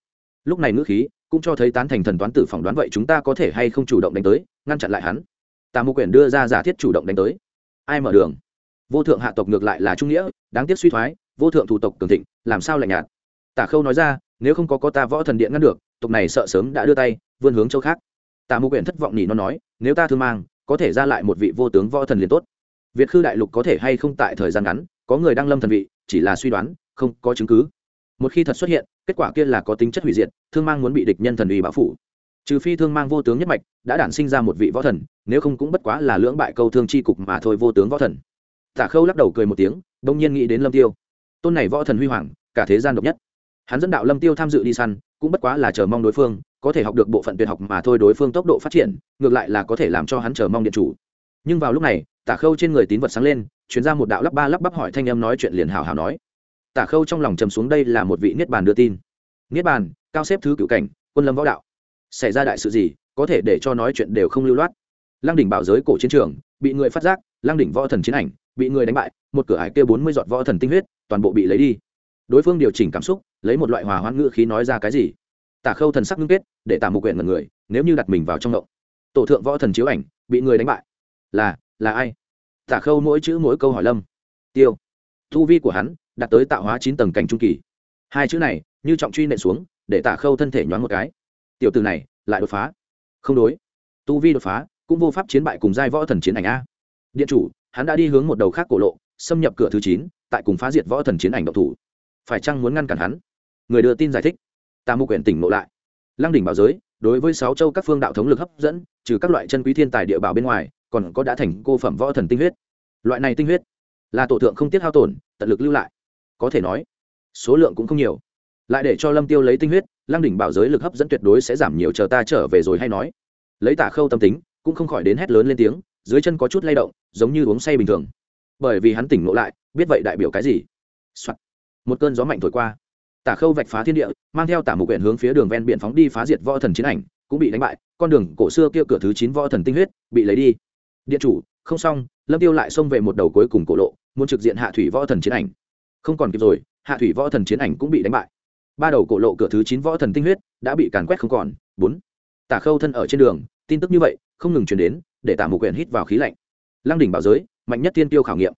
Lúc này ngữ khí cũng cho thấy tán thành thần toán tử phỏng đoán vậy chúng ta có thể hay không chủ động đánh tới, ngăn chặn lại hắn. Tà Mưu quyển đưa ra giả thiết chủ động đánh tới. Ai mở đường? Vô thượng hạ tộc ngược lại là trung nghĩa, đáng tiếc suy thoái, vô thượng thủ tộc cường thịnh, làm sao lạnh nhạt? Tả khâu nói ra, nếu không có có ta võ thần điện ngăn được, tộc này sợ sớm đã đưa tay, vươn hướng châu khác. Tà Mưu quyển thất vọng nhỉ nó nói, nếu ta thương mang, có thể ra lại một vị vô tướng võ thần liền tốt. Việt khư đại lục có thể hay không tại thời gian ngắn, có người đang lâm thần vị, chỉ là suy đoán, không có chứng cứ một khi thật xuất hiện, kết quả kia là có tính chất hủy diệt, thương mang muốn bị địch nhân thần uy bão phủ. Trừ phi thương mang vô tướng nhất mạch đã đản sinh ra một vị võ thần, nếu không cũng bất quá là lưỡng bại câu thương c h i cục mà thôi vô tướng võ thần. Tả khâu lắc đầu cười một tiếng, đông nhiên nghĩ đến lâm tiêu. Tôn này võ thần huy hoàng, cả thế gian độc nhất. Hắn dẫn đạo lâm tiêu tham dự đi săn, cũng bất quá là chờ mong đối phương, có thể học được bộ phận tuyệt học mà thôi đối phương tốc độ phát triển, ngược lại là có thể làm cho hắn chờ mong điện chủ. Nhưng vào lúc này tả khâu trên người tín vật sáng lên chuyển ra một đạo lắp ba lắp bắp hỏi thanh em nói chuyện liền hào hào nói tả khâu trong lòng trầm xuống đây là một vị niết bàn đưa tin. Niết bàn, cao xếp thứ cựu cảnh, quân lâm võ đạo. Xảy ra đại sự gì, có thể để cho nói chuyện đều không lưu loát. Lăng đỉnh bảo giới cổ chiến trường, bị người phát giác, lăng đỉnh võ thần chiến ảnh, bị người đánh bại, một cửa ải kia bốn mươi giọt võ thần tinh huyết, toàn bộ bị lấy đi. Đối phương điều chỉnh cảm xúc, lấy một loại hòa hoãn ngữ khí nói ra cái gì? Tả khâu thần sắc ngưng kết, để tả một quyển ngần người, nếu như đặt mình vào trong động. Tổ thượng võ thần chiếu ảnh, bị người đánh bại. Là là ai? Tả khâu mỗi chữ mỗi câu hỏi lâm. Tiêu. Thu vi của hắn đạt tới tạo hóa chín tầng cảnh trung kỳ. Hai chữ này, như trọng truy nện xuống, để tả khâu thân thể nhoáng một cái. Tiểu từ này, lại đột phá. Không đối. Tu vi đột phá, cũng vô pháp chiến bại cùng giai võ thần chiến ảnh a. Điện chủ, hắn đã đi hướng một đầu khác cổ lộ, xâm nhập cửa thứ chín, tại cùng phá diệt võ thần chiến ảnh độc thủ. Phải chăng muốn ngăn cản hắn? Người đưa tin giải thích. Ta mưu quyển tỉnh ngộ lại. Lăng đỉnh bảo giới, đối với sáu châu các phương đạo thống lực hấp dẫn, trừ các loại chân quý thiên tài địa bảo bên ngoài, còn có đã thành cô phẩm võ thần tinh huyết. Loại này tinh huyết, là tổ thượng không tiết hao tổn, tận lực lưu lại có thể nói, số lượng cũng không nhiều. Lại để cho lâm tiêu lấy tinh huyết, lăng đỉnh bảo giới lực hấp dẫn tuyệt đối sẽ giảm nhiều, chờ ta trở về rồi hay nói. Lấy tả khâu tâm tính, cũng không khỏi đến hét lớn lên tiếng, dưới chân có chút lay động, giống như uống say bình thường. Bởi vì hắn tỉnh ngộ lại, biết vậy đại biểu cái gì、Soạn. một cơn gió mạnh thổi qua. Tả khâu vạch phá thiên địa, mang theo tả mục quyển hướng phía đường ven biển phóng đi phá diệt võ thần chiến ảnh, cũng bị đánh bại, con đường cổ xưa kia cửa thứ chín võ thần tinh huyết, bị lấy đi. Điện chủ, không xong, lâm tiêu lại xông về một đầu cuối cùng cổ lộ, muốn trực diện hạ thủy võ thần chiến ảnh không còn kịp rồi, hạ thủy võ thần chiến ảnh cũng bị đánh bại. Ba đầu cổ lộ cửa thứ chín võ thần tinh huyết đã bị càn quét không còn. Bốn, tả khâu thân ở trên đường, tin tức như vậy, không ngừng chuyển đến, để tả mục quyền hít vào khí lạnh. Lăng đỉnh bảo giới, mạnh nhất tiên tiêu khảo nghiệm.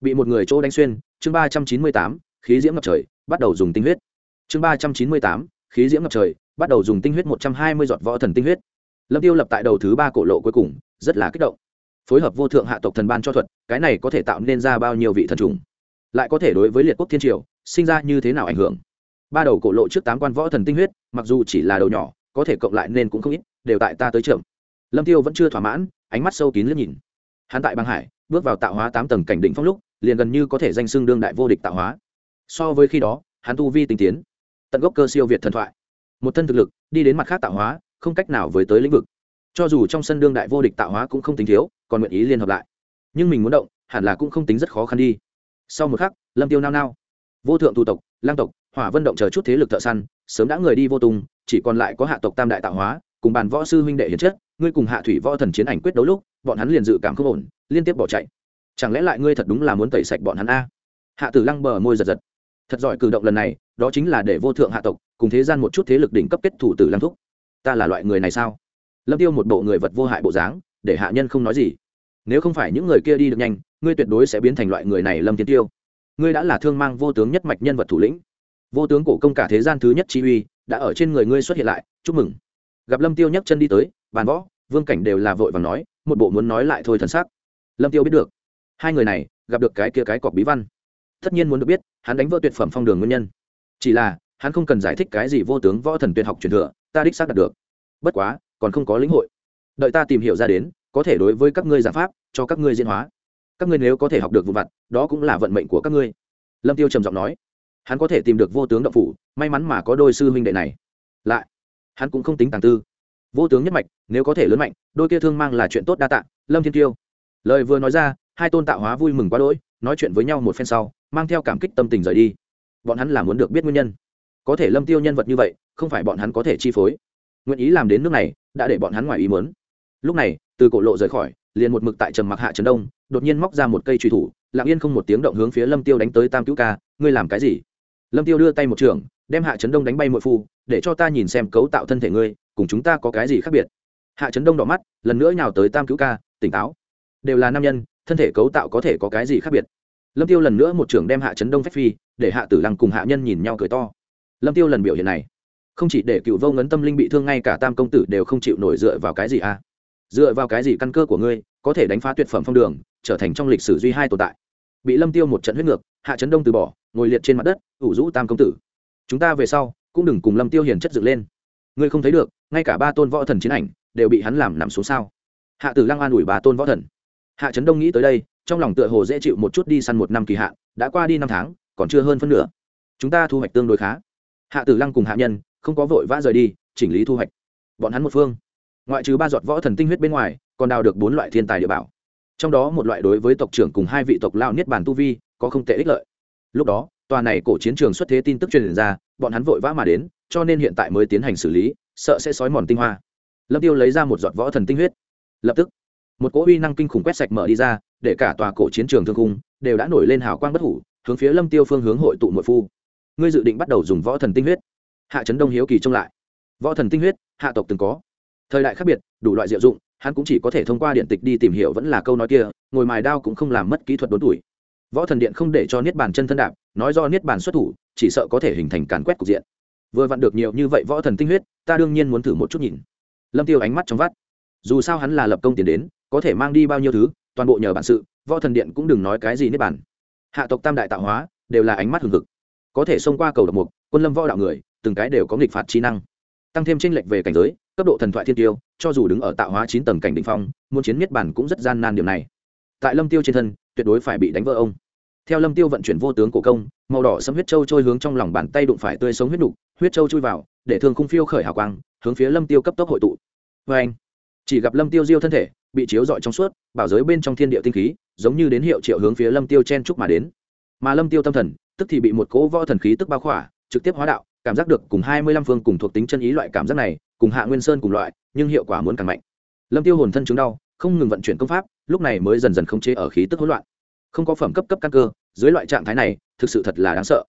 Bị một người chỗ đánh xuyên, chương ba trăm chín mươi tám, khí diễm ngập trời, bắt đầu dùng tinh huyết. Chương ba trăm chín mươi tám, khí diễm ngập trời, bắt đầu dùng tinh huyết một trăm hai mươi giọt võ thần tinh huyết. Lâm tiêu lập tại đầu thứ ba cổ lộ cuối cùng, rất là kích động. Phối hợp vô thượng hạ tộc thần ban cho thuật, cái này có thể tạo nên ra bao nhiêu vị thần trùng lại có thể đối với liệt quốc thiên triều sinh ra như thế nào ảnh hưởng. Ba đầu cổ lộ trước tám quan võ thần tinh huyết, mặc dù chỉ là đầu nhỏ, có thể cộng lại nên cũng không ít, đều tại ta tới trưởng. Lâm tiêu vẫn chưa thỏa mãn, ánh mắt sâu kín liếc nhìn. Hắn tại băng hải, bước vào tạo hóa tám tầng cảnh đỉnh phong lúc, liền gần như có thể danh xưng đương đại vô địch tạo hóa. So với khi đó, hắn tu vi tinh tiến, tận gốc cơ siêu việt thần thoại. Một thân thực lực, đi đến mặt khác tạo hóa, không cách nào với tới lĩnh vực. Cho dù trong sân đương đại vô địch tạo hóa cũng không tính thiếu, còn nguyện ý liên hợp lại. Nhưng mình muốn động, hẳn là cũng không tính rất khó khăn đi sau một khắc, lâm tiêu nao nao. Vô thượng tu tộc, lang tộc, hỏa vân động chờ chút thế lực thợ săn, sớm đã người đi vô tung, chỉ còn lại có hạ tộc tam đại tạo hóa, cùng bàn võ sư huynh đệ hiền chất, ngươi cùng hạ thủy võ thần chiến ảnh quyết đấu lúc, bọn hắn liền dự cảm không ổn, liên tiếp bỏ chạy. Chẳng lẽ lại ngươi thật đúng là muốn tẩy sạch bọn hắn a? Hạ tử lăng bờ môi giật giật. Thật giỏi cử động lần này, đó chính là để vô thượng hạ tộc, cùng thế gian một chút thế lực đỉnh cấp kết thủ tử lăng thúc. Ta là loại người này sao? Lâm tiêu một bộ người vật vô hại bộ dáng, để hạ nhân không nói gì nếu không phải những người kia đi được nhanh, ngươi tuyệt đối sẽ biến thành loại người này lâm tiến tiêu. Ngươi đã là thương mang vô tướng nhất mạch nhân vật thủ lĩnh. Vô tướng cổ công cả thế gian thứ nhất chi uy đã ở trên người ngươi xuất hiện lại, chúc mừng. Gặp lâm tiêu nhấc chân đi tới, bàn võ, vương cảnh đều là vội vàng nói, một bộ muốn nói lại thôi thần sắc. Lâm tiêu biết được, hai người này gặp được cái kia cái cọc bí văn. Tất nhiên muốn được biết, hắn đánh vỡ tuyệt phẩm phong đường nguyên nhân. Chỉ là, hắn không cần giải thích cái gì vô tướng võ thần tuyệt học truyền thừa, ta đích xác đạt được. Bất quá, còn không có lĩnh hội. Đợi ta tìm hiểu ra đến có thể đối với các ngươi giảng pháp, cho các ngươi diễn hóa. Các ngươi nếu có thể học được vụ vặt, đó cũng là vận mệnh của các ngươi. Lâm tiêu trầm giọng nói. Hắn có thể tìm được vô tướng động phủ, may mắn mà có đôi sư huynh đệ này. Lại, hắn cũng không tính tàng tư. Vô tướng nhất mạch, nếu có thể lớn mạnh, đôi kia thương mang là chuyện tốt đa tạ, lâm thiên tiêu. Lời vừa nói ra, hai tôn tạo hóa vui mừng quá đỗi, nói chuyện với nhau một phen sau, mang theo cảm kích tâm tình rời đi. Bọn hắn là muốn được biết nguyên nhân. Có thể lâm tiêu nhân vật như vậy, không phải bọn hắn có thể chi phối. Nguyện ý làm đến nước này, đã để bọn hắn ngoài ý muốn. Lúc này từ cổ lộ rời khỏi, liền một mực tại trầm mặc hạ trấn đông, đột nhiên móc ra một cây truy thủ, lặng yên không một tiếng động hướng phía lâm tiêu đánh tới tam cứu ca, ngươi làm cái gì? Lâm tiêu đưa tay một trường, đem hạ trấn đông đánh bay mội phu, để cho ta nhìn xem cấu tạo thân thể ngươi, cùng chúng ta có cái gì khác biệt? Hạ trấn đông đỏ mắt, lần nữa nhào tới tam cứu ca, tỉnh táo, đều là nam nhân, thân thể cấu tạo có thể có cái gì khác biệt? Lâm tiêu lần nữa một trưởng đem hạ trấn đông phách phi, để hạ tử lăng cùng hạ nhân nhìn nhau cười to. Lâm tiêu lần biểu hiện này, không chỉ để cựu vô ngấn tâm linh bị thương, ngay cả tam công tử đều không chịu nổi dựa vào cái gì à dựa vào cái gì căn cơ của ngươi có thể đánh phá tuyệt phẩm phong đường, trở thành trong lịch sử duy hai tồn tại? Bị lâm tiêu một trận huyết ngược, hạ trấn đông từ bỏ, ngồi liệt trên mặt đất, ủ rũ tam công tử. Chúng ta về sau, cũng đừng cùng lâm tiêu hiền chất dựng lên. Ngươi không thấy được, ngay cả ba tôn võ thần chiến ảnh đều bị hắn làm nằm xuống sao? Hạ tử lăng an ủi ba tôn võ thần. Hạ trấn đông nghĩ tới đây, trong lòng tựa hồ dễ chịu một chút đi săn một năm kỳ hạn, đã qua đi năm tháng, còn chưa hơn phân nửa. Chúng ta thu hoạch tương đối khá. Hạ tử lăng cùng hạ nhân, không có vội vã rời đi, chỉnh lý thu hoạch. Bọn hắn một phương ngoại trừ ba giọt võ thần tinh huyết bên ngoài, còn đào được bốn loại thiên tài địa bảo. Trong đó một loại đối với tộc trưởng cùng hai vị tộc lao niết bàn tu vi, có không tệ ích lợi. Lúc đó, tòa này cổ chiến trường xuất thế tin tức truyền ra, bọn hắn vội vã mà đến, cho nên hiện tại mới tiến hành xử lý, sợ sẽ sói mòn tinh hoa. Lâm tiêu lấy ra một giọt võ thần tinh huyết. Lập tức, một cỗ uy năng kinh khủng quét sạch mở đi ra, để cả tòa cổ chiến trường thương cung đều đã nổi lên hào quang bất hủ, hướng phía lâm tiêu phương hướng hội tụ nội phu. Ngươi dự định bắt đầu dùng võ thần tinh huyết. Hạ trấn đông hiếu kỳ trông lại. Võ thần tinh huyết, hạ tộc từng có thời đại khác biệt, đủ loại diệu dụng, hắn cũng chỉ có thể thông qua điện tịch đi tìm hiểu vẫn là câu nói kia, ngồi mài đao cũng không làm mất kỹ thuật đốn tuổi. Võ thần điện không để cho niết bàn chân thân đạp, nói do niết bàn xuất thủ, chỉ sợ có thể hình thành càn quét cục diện. Vừa vặn được nhiều như vậy võ thần tinh huyết, ta đương nhiên muốn thử một chút nhìn. Lâm tiêu ánh mắt trong vắt. Dù sao hắn là lập công tiền đến, có thể mang đi bao nhiêu thứ, toàn bộ nhờ bản sự, võ thần điện cũng đừng nói cái gì niết bàn. Hạ tộc tam đại tạo hóa, đều là ánh mắt hừng hực. Có thể xông qua cầu độc mục, quân lâm võ đạo người, từng cái đều có nghịch phạt trí năng. Tăng thêm tranh lệch về cảnh giới cấp độ thần thoại thiên tiêu, cho dù đứng ở tạo hóa chín tầng cảnh đ ỉ n h phong, muốn chiến miết bản cũng rất gian nan điểm này. Tại lâm tiêu trên thân, tuyệt đối phải bị đánh vỡ ông. Theo lâm tiêu vận chuyển vô tướng cổ công, màu đỏ sấm huyết châu trôi hướng trong lòng bàn tay đụng phải tươi sống huyết đục huyết châu chui vào, để thường khung phiêu khởi hào quang, hướng phía lâm tiêu cấp tốc hội tụ. Vê anh, chỉ gặp lâm tiêu diêu thân thể, bị chiếu rọi trong suốt, bảo giới bên trong thiên địa tinh khí, giống như đến hiệu triệu hướng phía lâm tiêu chen trúc mà đến. Mà lâm tiêu tâm thần, tức thì bị một cỗ võ thần khí tức bao khỏa, trực tiếp hóa đạo, cảm giác được cùng hai mươi lăm phương cùng thuộc tính chân ý loại cảm giác này cùng hạ nguyên sơn cùng loại, nhưng hiệu quả muốn càng mạnh. Lâm tiêu hồn thân chứng đau, không ngừng vận chuyển công pháp, lúc này mới dần dần khống chế ở khí tức hỗn loạn. Không có phẩm cấp cấp căn cơ, dưới loại trạng thái này, thực sự thật là đáng sợ.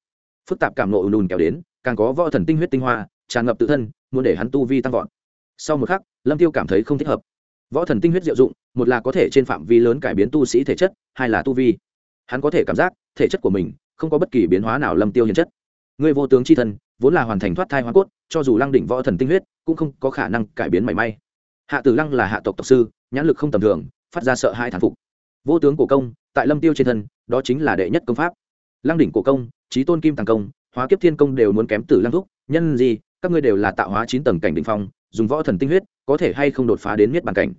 Phức tạp cảm nộ ùn ùn kéo đến, càng có võ thần tinh huyết tinh hoa, tràn ngập tự thân, muốn để hắn tu vi tăng vọt. Sau một khắc, lâm tiêu cảm thấy không thích hợp. Võ thần tinh huyết diệu dụng, một là có thể trên phạm vi lớn cải biến tu sĩ thể chất, hai là tu vi. Hắn có thể cảm giác, thể chất của mình, không có bất kỳ biến hóa nào lâm tiêu hiền chất. Người vô tướng chi thân vốn là hoàn thành thoát thai hoa cốt, cho dù lăng đỉnh võ thần tinh huyết, cũng không có khả năng cải biến mảy may. Hạ tử lăng là hạ tộc tộc sư, nhãn lực không tầm thường, phát ra sợ hai thán phục. Vô tướng cổ công, tại lâm tiêu trên thân, đó chính là đệ nhất công pháp. Lăng đỉnh cổ công trí tôn kim tàng công, hóa kiếp thiên công đều muốn kém tử lăng thúc, nhân gì, các ngươi đều là tạo hóa chín tầng cảnh đ ỉ n h phong, dùng võ thần tinh huyết, có thể hay không đột phá đến miết bàn cảnh.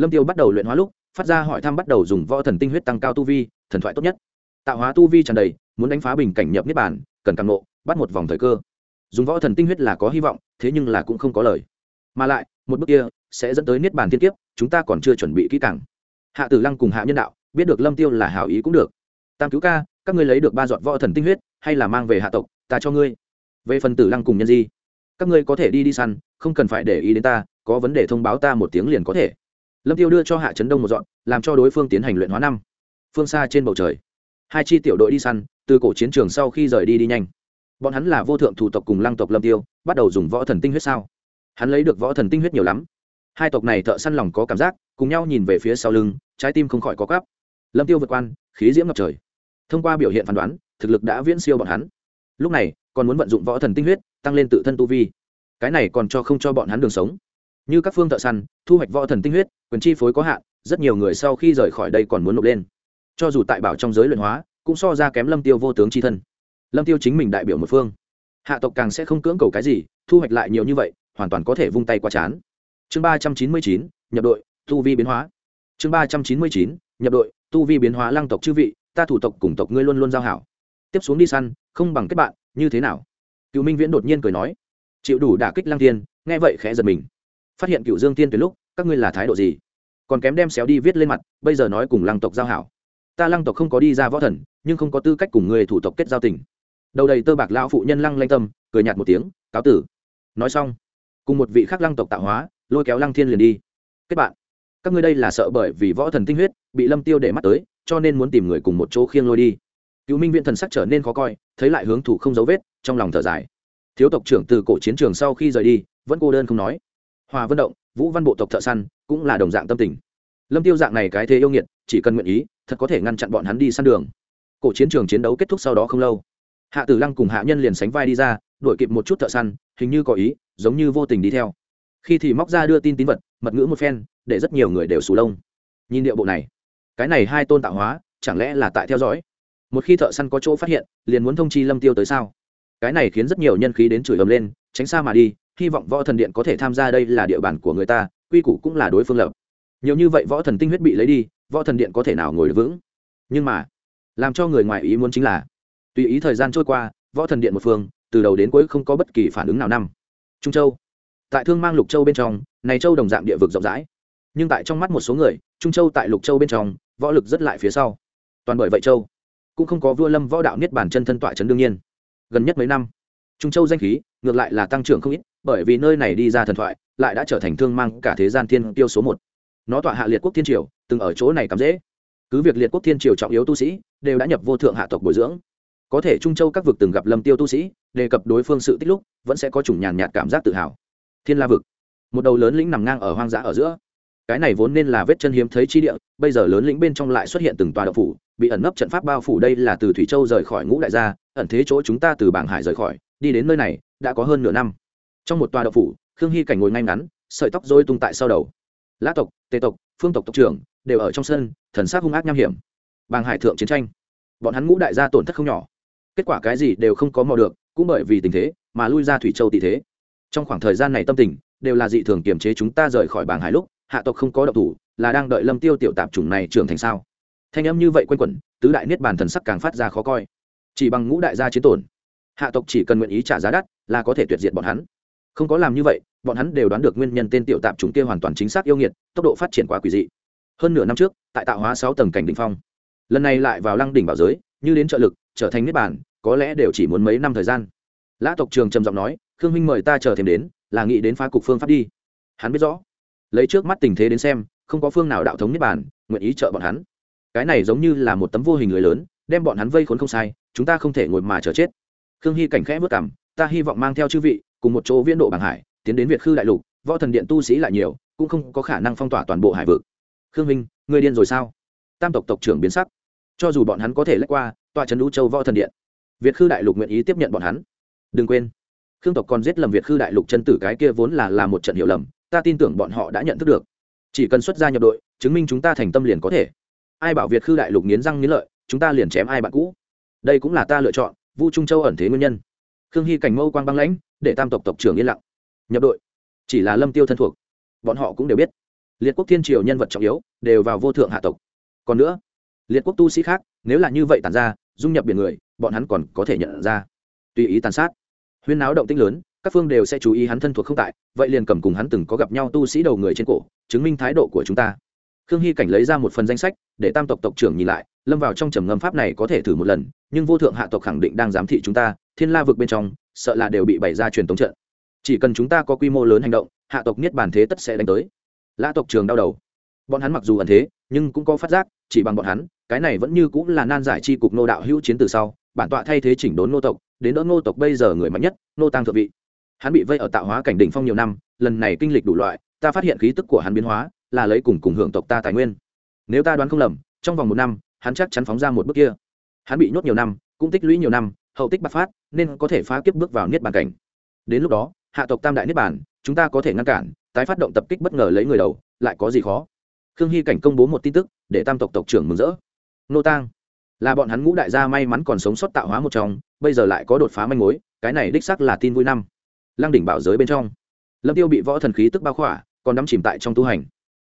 Lâm tiêu bắt đầu luyện hóa lúc, phát ra hỏi thăm bắt đầu dùng võ thần tinh huyết tăng cao tu vi, thần thoại tốt nhất. Tạo hóa tu vi tràn đầy, muốn đánh phá bình cảnh nhập niết bàn, cần càng nộ bắt một vòng thời cơ dùng võ thần tinh huyết là có hy vọng, thế nhưng là cũng không có lời. Mà lại, một bước kia sẽ dẫn tới niết bàn thiên kiếp, chúng ta còn chưa chuẩn bị kỹ càng. Hạ tử lăng cùng hạ nhân đạo, biết được lâm tiêu là hảo ý cũng được. Tam cứu ca, các ngươi lấy được ba giọt võ thần tinh huyết, hay là mang về hạ tộc, ta cho ngươi. Về phần tử lăng cùng nhân di, các ngươi có thể đi đi săn, không cần phải để ý đến ta, có vấn đề thông báo ta một tiếng liền có thể. Lâm tiêu đưa cho hạ trấn đông một dọn làm cho đối phương tiến hành luyện hóa năm. Phương xa trên bầu trời, hai chi tiểu đội đi săn, từ cổ chiến trường sau khi rời đi đi nhanh bọn hắn là vô thượng thủ tộc cùng lăng tộc lâm tiêu, bắt đầu dùng võ thần tinh huyết sao? Hắn lấy được võ thần tinh huyết nhiều lắm. Hai tộc này thợ săn lòng có cảm giác, cùng nhau nhìn về phía sau lưng, trái tim không khỏi có cắp lâm tiêu vượt quan khí diễm ngập trời. Thông qua biểu hiện phán đoán, thực lực đã viễn siêu bọn hắn. Lúc này, còn muốn vận dụng võ thần tinh huyết, tăng lên tự thân tu vi. Cái này còn cho không cho bọn hắn đường sống. Như các phương thợ săn, thu hoạch võ thần tinh huyết, quyền chi phối có hạn, rất nhiều người sau khi rời khỏi đây còn muốn nộp lên. Cho dù tại bảo trong giới luyện hóa, cũng so ra kém lâm tiêu vô tướng chi thân lâm tiêu chính mình đại biểu một phương. Hạ tộc càng sẽ không cưỡng cầu cái gì, thu hoạch lại nhiều như vậy, hoàn toàn có thể vung tay qua chán. Chương ba trăm chín mươi chín, nhập đội, tu vi biến hóa. Chương ba trăm chín mươi chín, nhập đội, tu vi biến hóa lăng tộc chư vị, ta thủ tộc cùng tộc ngươi luôn luôn giao hảo. Tiếp xuống đi săn, không bằng kết bạn, như thế nào? Cựu minh viễn đột nhiên cười nói. Chịu đủ đả kích lăng tiên nghe vậy khẽ giật mình. Phát hiện cựu dương tiên tuyệt lúc, các ngươi là thái độ gì? Còn kém đem xéo đi viết lên mặt, bây giờ nói cùng lăng tộc giao hảo. Ta lăng tộc không có đi ra võ thần, nhưng không có tư cách cùng người thủ tộc kết giao tình đầu đầy tơ bạc lão phụ nhân lăng lanh tâm, cười nhạt một tiếng, cáo tử. Nói xong, cùng một vị khác lăng tộc tạo hóa, lôi kéo lăng thiên liền đi. Kết bạn. Các ngươi đây là sợ bởi vì võ thần tinh huyết, bị lâm tiêu để mắt tới, cho nên muốn tìm người cùng một chỗ khiêng lôi đi. Cựu minh viện thần sắc trở nên khó coi, thấy lại hướng thủ không dấu vết, trong lòng thở dài. Thiếu tộc trưởng từ cổ chiến trường sau khi rời đi, vẫn cô đơn không nói. Hòa vân động, vũ văn bộ tộc thợ săn, cũng là đồng dạng tâm tình. Lâm tiêu dạng này cái thế yêu nghiệt, chỉ cần nguyện ý, thật có thể ngăn chặn bọn hắn đi săn đường. Cổ chiến trường chiến đấu kết thúc sau đó không lâu hạ tử lăng cùng hạ nhân liền sánh vai đi ra, đuổi kịp một chút thợ săn, hình như có ý, giống như vô tình đi theo. Khi thì móc ra đưa tin tín vật, mật ngữ một phen, để rất nhiều người đều sù lông. Nhìn điệu bộ này, cái này hai tôn tạo hóa, chẳng lẽ là tại theo dõi? Một khi thợ săn có chỗ phát hiện, liền muốn thông chi lâm tiêu tới sao? Cái này khiến rất nhiều nhân khí đến chửi ầm lên, tránh xa mà đi, hy vọng võ thần điện có thể tham gia đây là địa bàn của người ta, quy củ cũng là đối phương lập. Nhiều như vậy võ thần tinh huyết bị lấy đi, võ thần điện có thể nào ngồi vững? Nhưng mà, làm cho người ngoài ý muốn chính là tùy ý thời gian trôi qua, võ thần điện một phương, từ đầu đến cuối không có bất kỳ phản ứng nào năm. Trung châu. Tại thương mang lục châu bên trong, này châu đồng dạng địa vực rộng rãi. Nhưng tại trong mắt một số người, trung châu tại lục châu bên trong, võ lực rất lại phía sau. Toàn bởi vậy châu, cũng không có vua lâm võ đạo niết bản chân thân tọa trấn đương nhiên. Gần nhất mấy năm, trung châu danh khí, ngược lại là tăng trưởng không ít, bởi vì nơi này đi ra thần thoại, lại đã trở thành thương mang cả thế gian thiên tiêu số một. Nó tọa hạ liệt quốc thiên triều, từng ở chỗ này cắm dễ. Cứ việc liệt quốc thiên triều trọng yếu tu sĩ, đều đã nhập vô thượng hạ tộc bồi dưỡng có thể trung châu các vực từng gặp lâm tiêu tu sĩ, đề cập đối phương sự tích lúc, vẫn sẽ có chủng nhàn nhạt cảm giác tự hào. Thiên la vực. Một đầu lớn lĩnh nằm ngang ở hoang dã ở giữa. Cái này vốn nên là vết chân hiếm thấy chi địa, bây giờ lớn lĩnh bên trong lại xuất hiện từng tòa đậu phủ, bị ẩn nấp trận pháp bao phủ đây là từ thủy châu rời khỏi ngũ đại gia, ẩn thế chỗ chúng ta từ bảng hải rời khỏi, đi đến nơi này, đã có hơn nửa năm. Trong một tòa đậu phủ, khương hy cảnh ngồi ngay ngắn, sợi tóc dôi tung tại sau đầu. Lã tộc, tề tộc, phương tộc tộc trưởng đều ở trong sân, thần sắc hung ác nham hiểm. Bàng hải thượng chiến tranh. Bọn hắn ngũ đại gia tổn thất không nhỏ kết quả cái gì đều không có mò được, cũng bởi vì tình thế mà lui ra thủy châu tỷ thế. Trong khoảng thời gian này tâm tình đều là dị thường kiềm chế chúng ta rời khỏi bảng hải lúc, hạ tộc không có độc thủ, là đang đợi lâm tiêu tiểu tạp chủng này trưởng thành sao? Thanh âm như vậy quanh quẩn, tứ đại niết bàn thần sắc càng phát ra khó coi. Chỉ bằng ngũ đại gia chiến tổn, hạ tộc chỉ cần nguyện ý trả giá đắt là có thể tuyệt diệt bọn hắn. Không có làm như vậy, bọn hắn đều đoán được nguyên nhân tên tiểu tạp chủng kia hoàn toàn chính xác yêu nghiệt, tốc độ phát triển quá quỷ dị. Hơn nửa năm trước, tại tạo hóa sáu tầng cảnh đỉnh phong, lần này lại vào lăng đỉnh bảo giới như đến trợ lực, trở thành niết bàn, có lẽ đều chỉ muốn mấy năm thời gian. Lã tộc trường trầm giọng nói, khương huynh mời ta chờ thêm đến, là nghĩ đến phá cục phương pháp đi. Hắn biết rõ, lấy trước mắt tình thế đến xem, không có phương nào đạo thống niết bàn, nguyện ý trợ bọn hắn. Cái này giống như là một tấm vô hình người lớn, đem bọn hắn vây khốn không sai, chúng ta không thể ngồi mà chờ chết. Khương hy cảnh khẽ vất cảm ta hy vọng mang theo chư vị, cùng một chỗ viễn độ bằng hải, tiến đến việt khư đại lục, võ thần điện tu sĩ lại nhiều, cũng không có khả năng phong tỏa toàn bộ hải vực. Khương minh người điên rồi sao? Tam tộc tộc trưởng biến sắc cho dù bọn hắn có thể lách qua, tòa trấn lũ châu võ thần điện, việt khư đại lục nguyện ý tiếp nhận bọn hắn. Đừng quên, khương tộc còn giết lầm việt khư đại lục chân tử cái kia vốn là là một trận hiểu lầm, ta tin tưởng bọn họ đã nhận thức được. Chỉ cần xuất gia nhập đội, chứng minh chúng ta thành tâm liền có thể. Ai bảo việt khư đại lục nghiến răng nghiến lợi, chúng ta liền chém ai bạn cũ. Đây cũng là ta lựa chọn, vu trung châu ẩn thế nguyên nhân. Khương hy cảnh mâu quang băng lãnh, để tam tộc tộc trưởng yên lặng. Nhập đội, chỉ là lâm tiêu thân thuộc, bọn họ cũng đều biết. Liệt quốc thiên triều nhân vật trọng yếu, đều vào vô thượng hạ tộc. Còn nữa liệt quốc tu sĩ khác, nếu là như vậy tàn ra, dung nhập biển người, bọn hắn còn có thể nhận ra. Tùy ý tàn sát. Huyên náo động tích lớn, các phương đều sẽ chú ý hắn thân thuộc không tại, vậy liền cầm cùng hắn từng có gặp nhau tu sĩ đầu người trên cổ, chứng minh thái độ của chúng ta. Khương hy cảnh lấy ra một phần danh sách, để tam tộc tộc trưởng nhìn lại, lâm vào trong trầm ngâm pháp này có thể thử một lần, nhưng vô thượng hạ tộc khẳng định đang giám thị chúng ta, thiên la vực bên trong, sợ là đều bị bày ra truyền tống trận. Chỉ cần chúng ta có quy mô lớn hành động, hạ tộc niết bàn thế tất sẽ đánh tới. Lã tộc trường đau đầu. Bọn hắn mặc dù ẩn thế, nhưng cũng có phát giác chỉ bằng bọn hắn, cái này vẫn như cũng là nan giải chi cục nô đạo hữu chiến từ sau, bản tọa thay thế chỉnh đốn nô tộc, đến đỡ nô tộc bây giờ người mạnh nhất, nô tăng thượng vị. Hắn bị vây ở tạo hóa cảnh đỉnh phong nhiều năm, lần này kinh lịch đủ loại, ta phát hiện khí tức của hắn biến hóa, là lấy cùng cùng hưởng tộc ta tài nguyên. Nếu ta đoán không lầm, trong vòng một năm, hắn chắc chắn phóng ra một bước kia. Hắn bị nhốt nhiều năm, cũng tích lũy nhiều năm, hậu tích bạc phát, nên có thể phá kiếp bước vào niết bàn cảnh. Đến lúc đó, hạ tộc tam đại niết bàn, chúng ta có thể ngăn cản, tái phát động tập kích bất ngờ lấy người đầu, lại có gì khó? Khương hy cảnh công bố một tin tức, để tam tộc tộc trưởng mừng rỡ. Nô tang. Là bọn hắn ngũ đại gia may mắn còn sống sót tạo hóa một trong, bây giờ lại có đột phá manh mối, cái này đích sắc là tin vui năm. Lăng đỉnh bảo giới bên trong. Lâm tiêu bị võ thần khí tức bao khỏa, còn đắm chìm tại trong tu hành.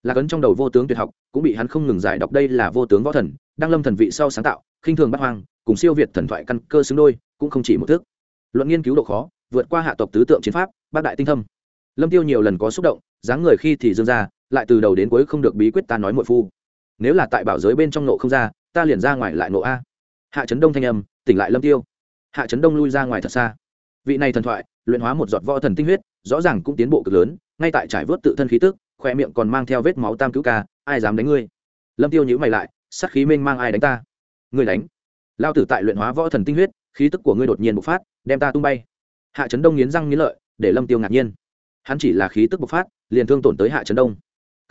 Lạc ấn trong đầu vô tướng tuyệt học, cũng bị hắn không ngừng giải đọc đây là vô tướng võ thần, đang lâm thần vị sau sáng tạo, khinh thường bắt hoang, cùng siêu việt thần thoại căn cơ xứng đôi, cũng không chỉ một thước. Luận nghiên cứu độ khó, vượt qua hạ tộc tứ tượng chiến pháp bác đại tinh thâm. Lâm tiêu nhiều lần có xúc động, dáng người khi thì dương ra lại từ đầu đến cuối không được bí quyết ta nói muội phu. Nếu là tại bảo giới bên trong nộ không ra, ta liền ra ngoài lại nộ a. Hạ trấn đông thanh âm, tỉnh lại lâm tiêu. Hạ trấn đông lui ra ngoài thật xa. Vị này thần thoại, luyện hóa một giọt võ thần tinh huyết, rõ ràng cũng tiến bộ cực lớn, ngay tại trải vớt tự thân khí tức, khoe miệng còn mang theo vết máu tam cứu ca, ai dám đánh ngươi? Lâm tiêu nhữ mày lại sắc khí mênh mang ai đánh ta? Ngươi đánh. Lao tử tại luyện hóa võ thần tinh huyết, khí tức của ngươi đột nhiên bộc phát, đem ta tung bay. Hạ trấn đông nghiến răng nghiến lợi, để lâm tiêu ngạc nhiên. Hắn chỉ là khí tức bộc phát, liền thương tổn tới hạ trấn đông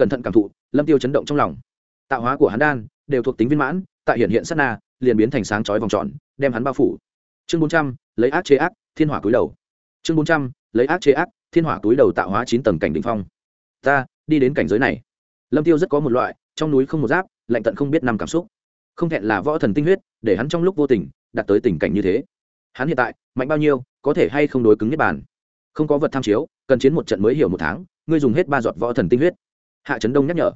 cẩn thận cảm thụ, lâm tiêu chấn động trong lòng. Tạo hóa của hắn đan đều thuộc tính viên mãn, tại hiện hiện sát na, liền biến thành sáng chói vòng tròn, đem hắn bao phủ. Chương bốn trăm, lấy ác chế ác, thiên hỏa túi đầu. Chương bốn trăm, lấy ác chế ác, thiên hỏa túi đầu tạo hóa chín tầng cảnh đ ỉ n h phong. Ta, đi đến cảnh giới này. Lâm tiêu rất có một loại, trong núi không một giáp, lạnh tận không biết năm cảm xúc. Không thẹn là võ thần tinh huyết, để hắn trong lúc vô tình, đạt tới tình cảnh như thế. Hắn hiện tại, mạnh bao nhiêu, có thể hay không đối cứng nhất bàn? Không có vật tham chiếu, cần chiến một trận mới hiểu một tháng, ngươi dùng hết ba giọt võ thần tinh huyết hạ trấn đông nhắc nhở,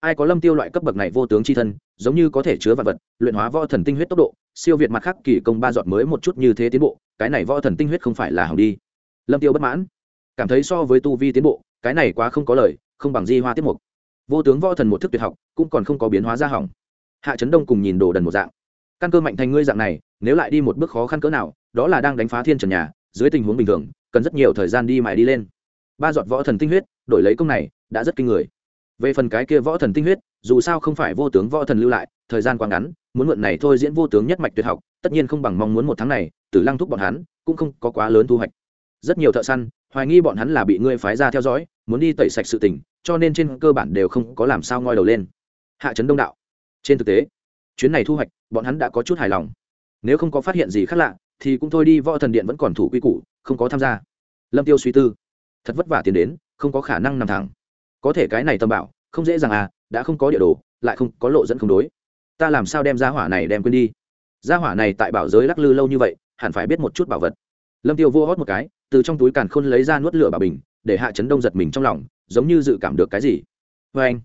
ai có lâm tiêu loại cấp bậc này vô tướng c h i thân, giống như có thể chứa vật vật, luyện hóa võ thần tinh huyết tốc độ, siêu việt mặt khác kỳ công ba giọt mới một chút như thế tiến bộ, cái này võ thần tinh huyết không phải là hỏng đi. Lâm tiêu bất mãn, cảm thấy so với tu vi tiến bộ, cái này quá không có lời, không bằng di hoa tiết mục. Vô tướng võ thần một thức tuyệt học, cũng còn không có biến hóa ra hỏng. Hạ trấn đông cùng nhìn đồ đần một dạng. Căn cơ mạnh thành ngươi dạng này, nếu lại đi một bước khó khăn cỡ nào, đó là đang đánh phá thiên trần nhà, dưới tình huống bình thường, cần rất nhiều thời gian đi mài đi lên. Ba giọt võ thần tinh huyết, đổi lấy công này, đã rất kinh người về phần cái kia võ thần tinh huyết, dù sao không phải vô tướng võ thần lưu lại, thời gian quá ngắn, muốn mượn này thôi diễn vô tướng nhất mạch tuyệt học, tất nhiên không bằng mong muốn một tháng này, tử lăng thúc bọn hắn, cũng không có quá lớn thu hoạch. Rất nhiều thợ săn, hoài nghi bọn hắn là bị ngươi phái ra theo dõi, muốn đi tẩy sạch sự tình, cho nên trên cơ bản đều không có làm sao ngoi đầu lên. Hạ trấn đông đạo. Trên thực tế, chuyến này thu hoạch, bọn hắn đã có chút hài lòng. Nếu không có phát hiện gì khác lạ, thì cũng thôi đi, võ thần điện vẫn còn thủ quy củ, không có tham gia. Lâm tiêu suy tư. Thật vất vả tiến đến, không có khả năng nằm thẳng có thể cái này tâm bảo, không dễ dàng à đã không có địa đồ, lại không có lộ dẫn không đối. Ta làm sao đem ra hỏa này đem quên đi? Ra hỏa này tại bảo giới lắc lư lâu như vậy, hẳn phải biết một chút bảo vật. Lâm tiêu vô hót một cái, từ trong túi càn khôn lấy ra nuốt lửa bảo bình, để hạ chấn đông giật mình trong lòng, giống như dự cảm được cái gì. Vê anh,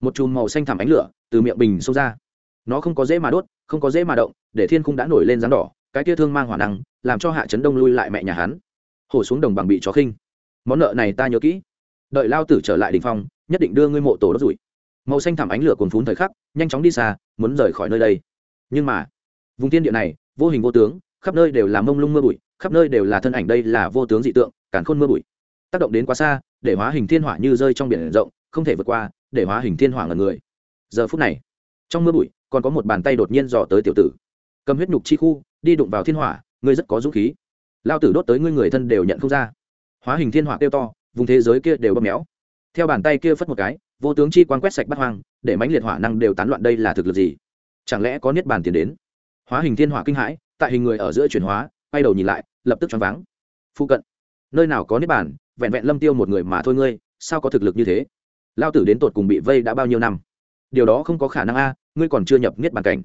một chùm màu xanh thẳm ánh lửa từ miệng bình xông ra. Nó không có dễ mà đốt, không có dễ mà động, để thiên khung đã nổi lên rắn đỏ, cái tia thương mang hỏa năng, làm cho hạ chấn đông lui lại mẹ nhà hắn. Hổ xuống đồng bằng bị chó khinh. Món nợ này ta nhớ kỹ đợi lao tử trở lại đình phong, nhất định đưa ngươi mộ tổ đốt rủi. Màu xanh thảm ánh lửa cồn phún thời khắc, nhanh chóng đi xa, muốn rời khỏi nơi đây. Nhưng mà, vùng thiên địa này, vô hình vô tướng, khắp nơi đều là mông lung mưa bụi, khắp nơi đều là thân ảnh đây là vô tướng dị tượng cản khôn mưa bụi. Tác động đến quá xa, để hóa hình thiên hỏa như rơi trong biển rộng, không thể vượt qua, để hóa hình thiên hỏa ngần người. Giờ phút này, trong mưa bụi, còn có một bàn tay đột nhiên dò tới tiểu tử. Cầm huyết nhục chi khu, đi đụng vào thiên hỏa, ngươi rất có dũng khí. Lao tử đốt tới ngươi người thân đều nhận không ra. Hóa hình thiên hỏa kêu to vùng thế giới kia đều bóp méo. Theo bàn tay kia phất một cái, vô tướng chi quan quét sạch bắt hoang, để mánh liệt hỏa năng đều tán loạn đây là thực lực gì? Chẳng lẽ có niết bàn tiền đến? Hóa hình thiên hỏa kinh hãi, tại hình người ở giữa chuyển hóa, quay đầu nhìn lại, lập tức choáng váng. Phụ cận, nơi nào có niết bàn, vẹn vẹn lâm tiêu một người mà thôi ngươi, sao có thực lực như thế? Lao tử đến tột cùng bị vây đã bao nhiêu năm? Điều đó không có khả năng a, ngươi còn chưa nhập niết bàn cảnh.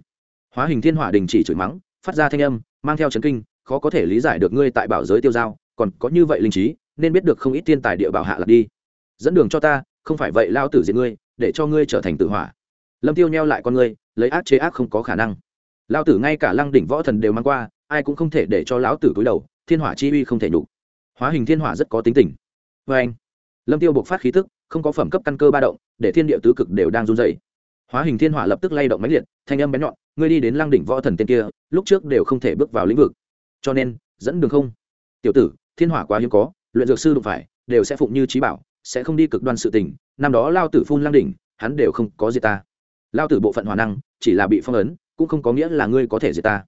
Hóa hình thiên hỏa đình chỉ chửi mắng, phát ra thanh âm, mang theo chấn kinh, khó có thể lý giải được ngươi tại bảo giới tiêu giao còn có như vậy linh trí, nên biết được không ít thiên tài địa bảo hạ lạc đi. Dẫn đường cho ta, không phải vậy lao tử diệt ngươi, để cho ngươi trở thành tự hỏa. Lâm tiêu neo lại con ngươi, lấy ác chế ác không có khả năng. Lao tử ngay cả lăng đỉnh võ thần đều mang qua, ai cũng không thể để cho lão tử cúi đầu, thiên hỏa chi uy không thể nhục. Hóa hình thiên hỏa rất có tính tình. Vê anh, lâm tiêu buộc phát khí tức, không có phẩm cấp căn cơ ba động, để thiên địa tứ cực đều đang run dày hóa hình thiên hỏa lập tức lay động máy liệt, thanh âm bén nhọn, ngươi đi đến lăng đỉnh võ thần tên kia, lúc trước đều không thể bước vào lĩnh vực. Cho nên, dẫn đường không. Tiểu tử thiên hỏa quá hiếm có, luyện dược sư đụng phải, đều sẽ phụng như trí bảo, sẽ không đi cực đoan sự tình. Năm đó lao tử phun lăng đỉnh, hắn đều không có gì ta. Lao tử bộ phận hỏa năng, chỉ là bị phong ấn, cũng không có nghĩa là ngươi có thể gì ta.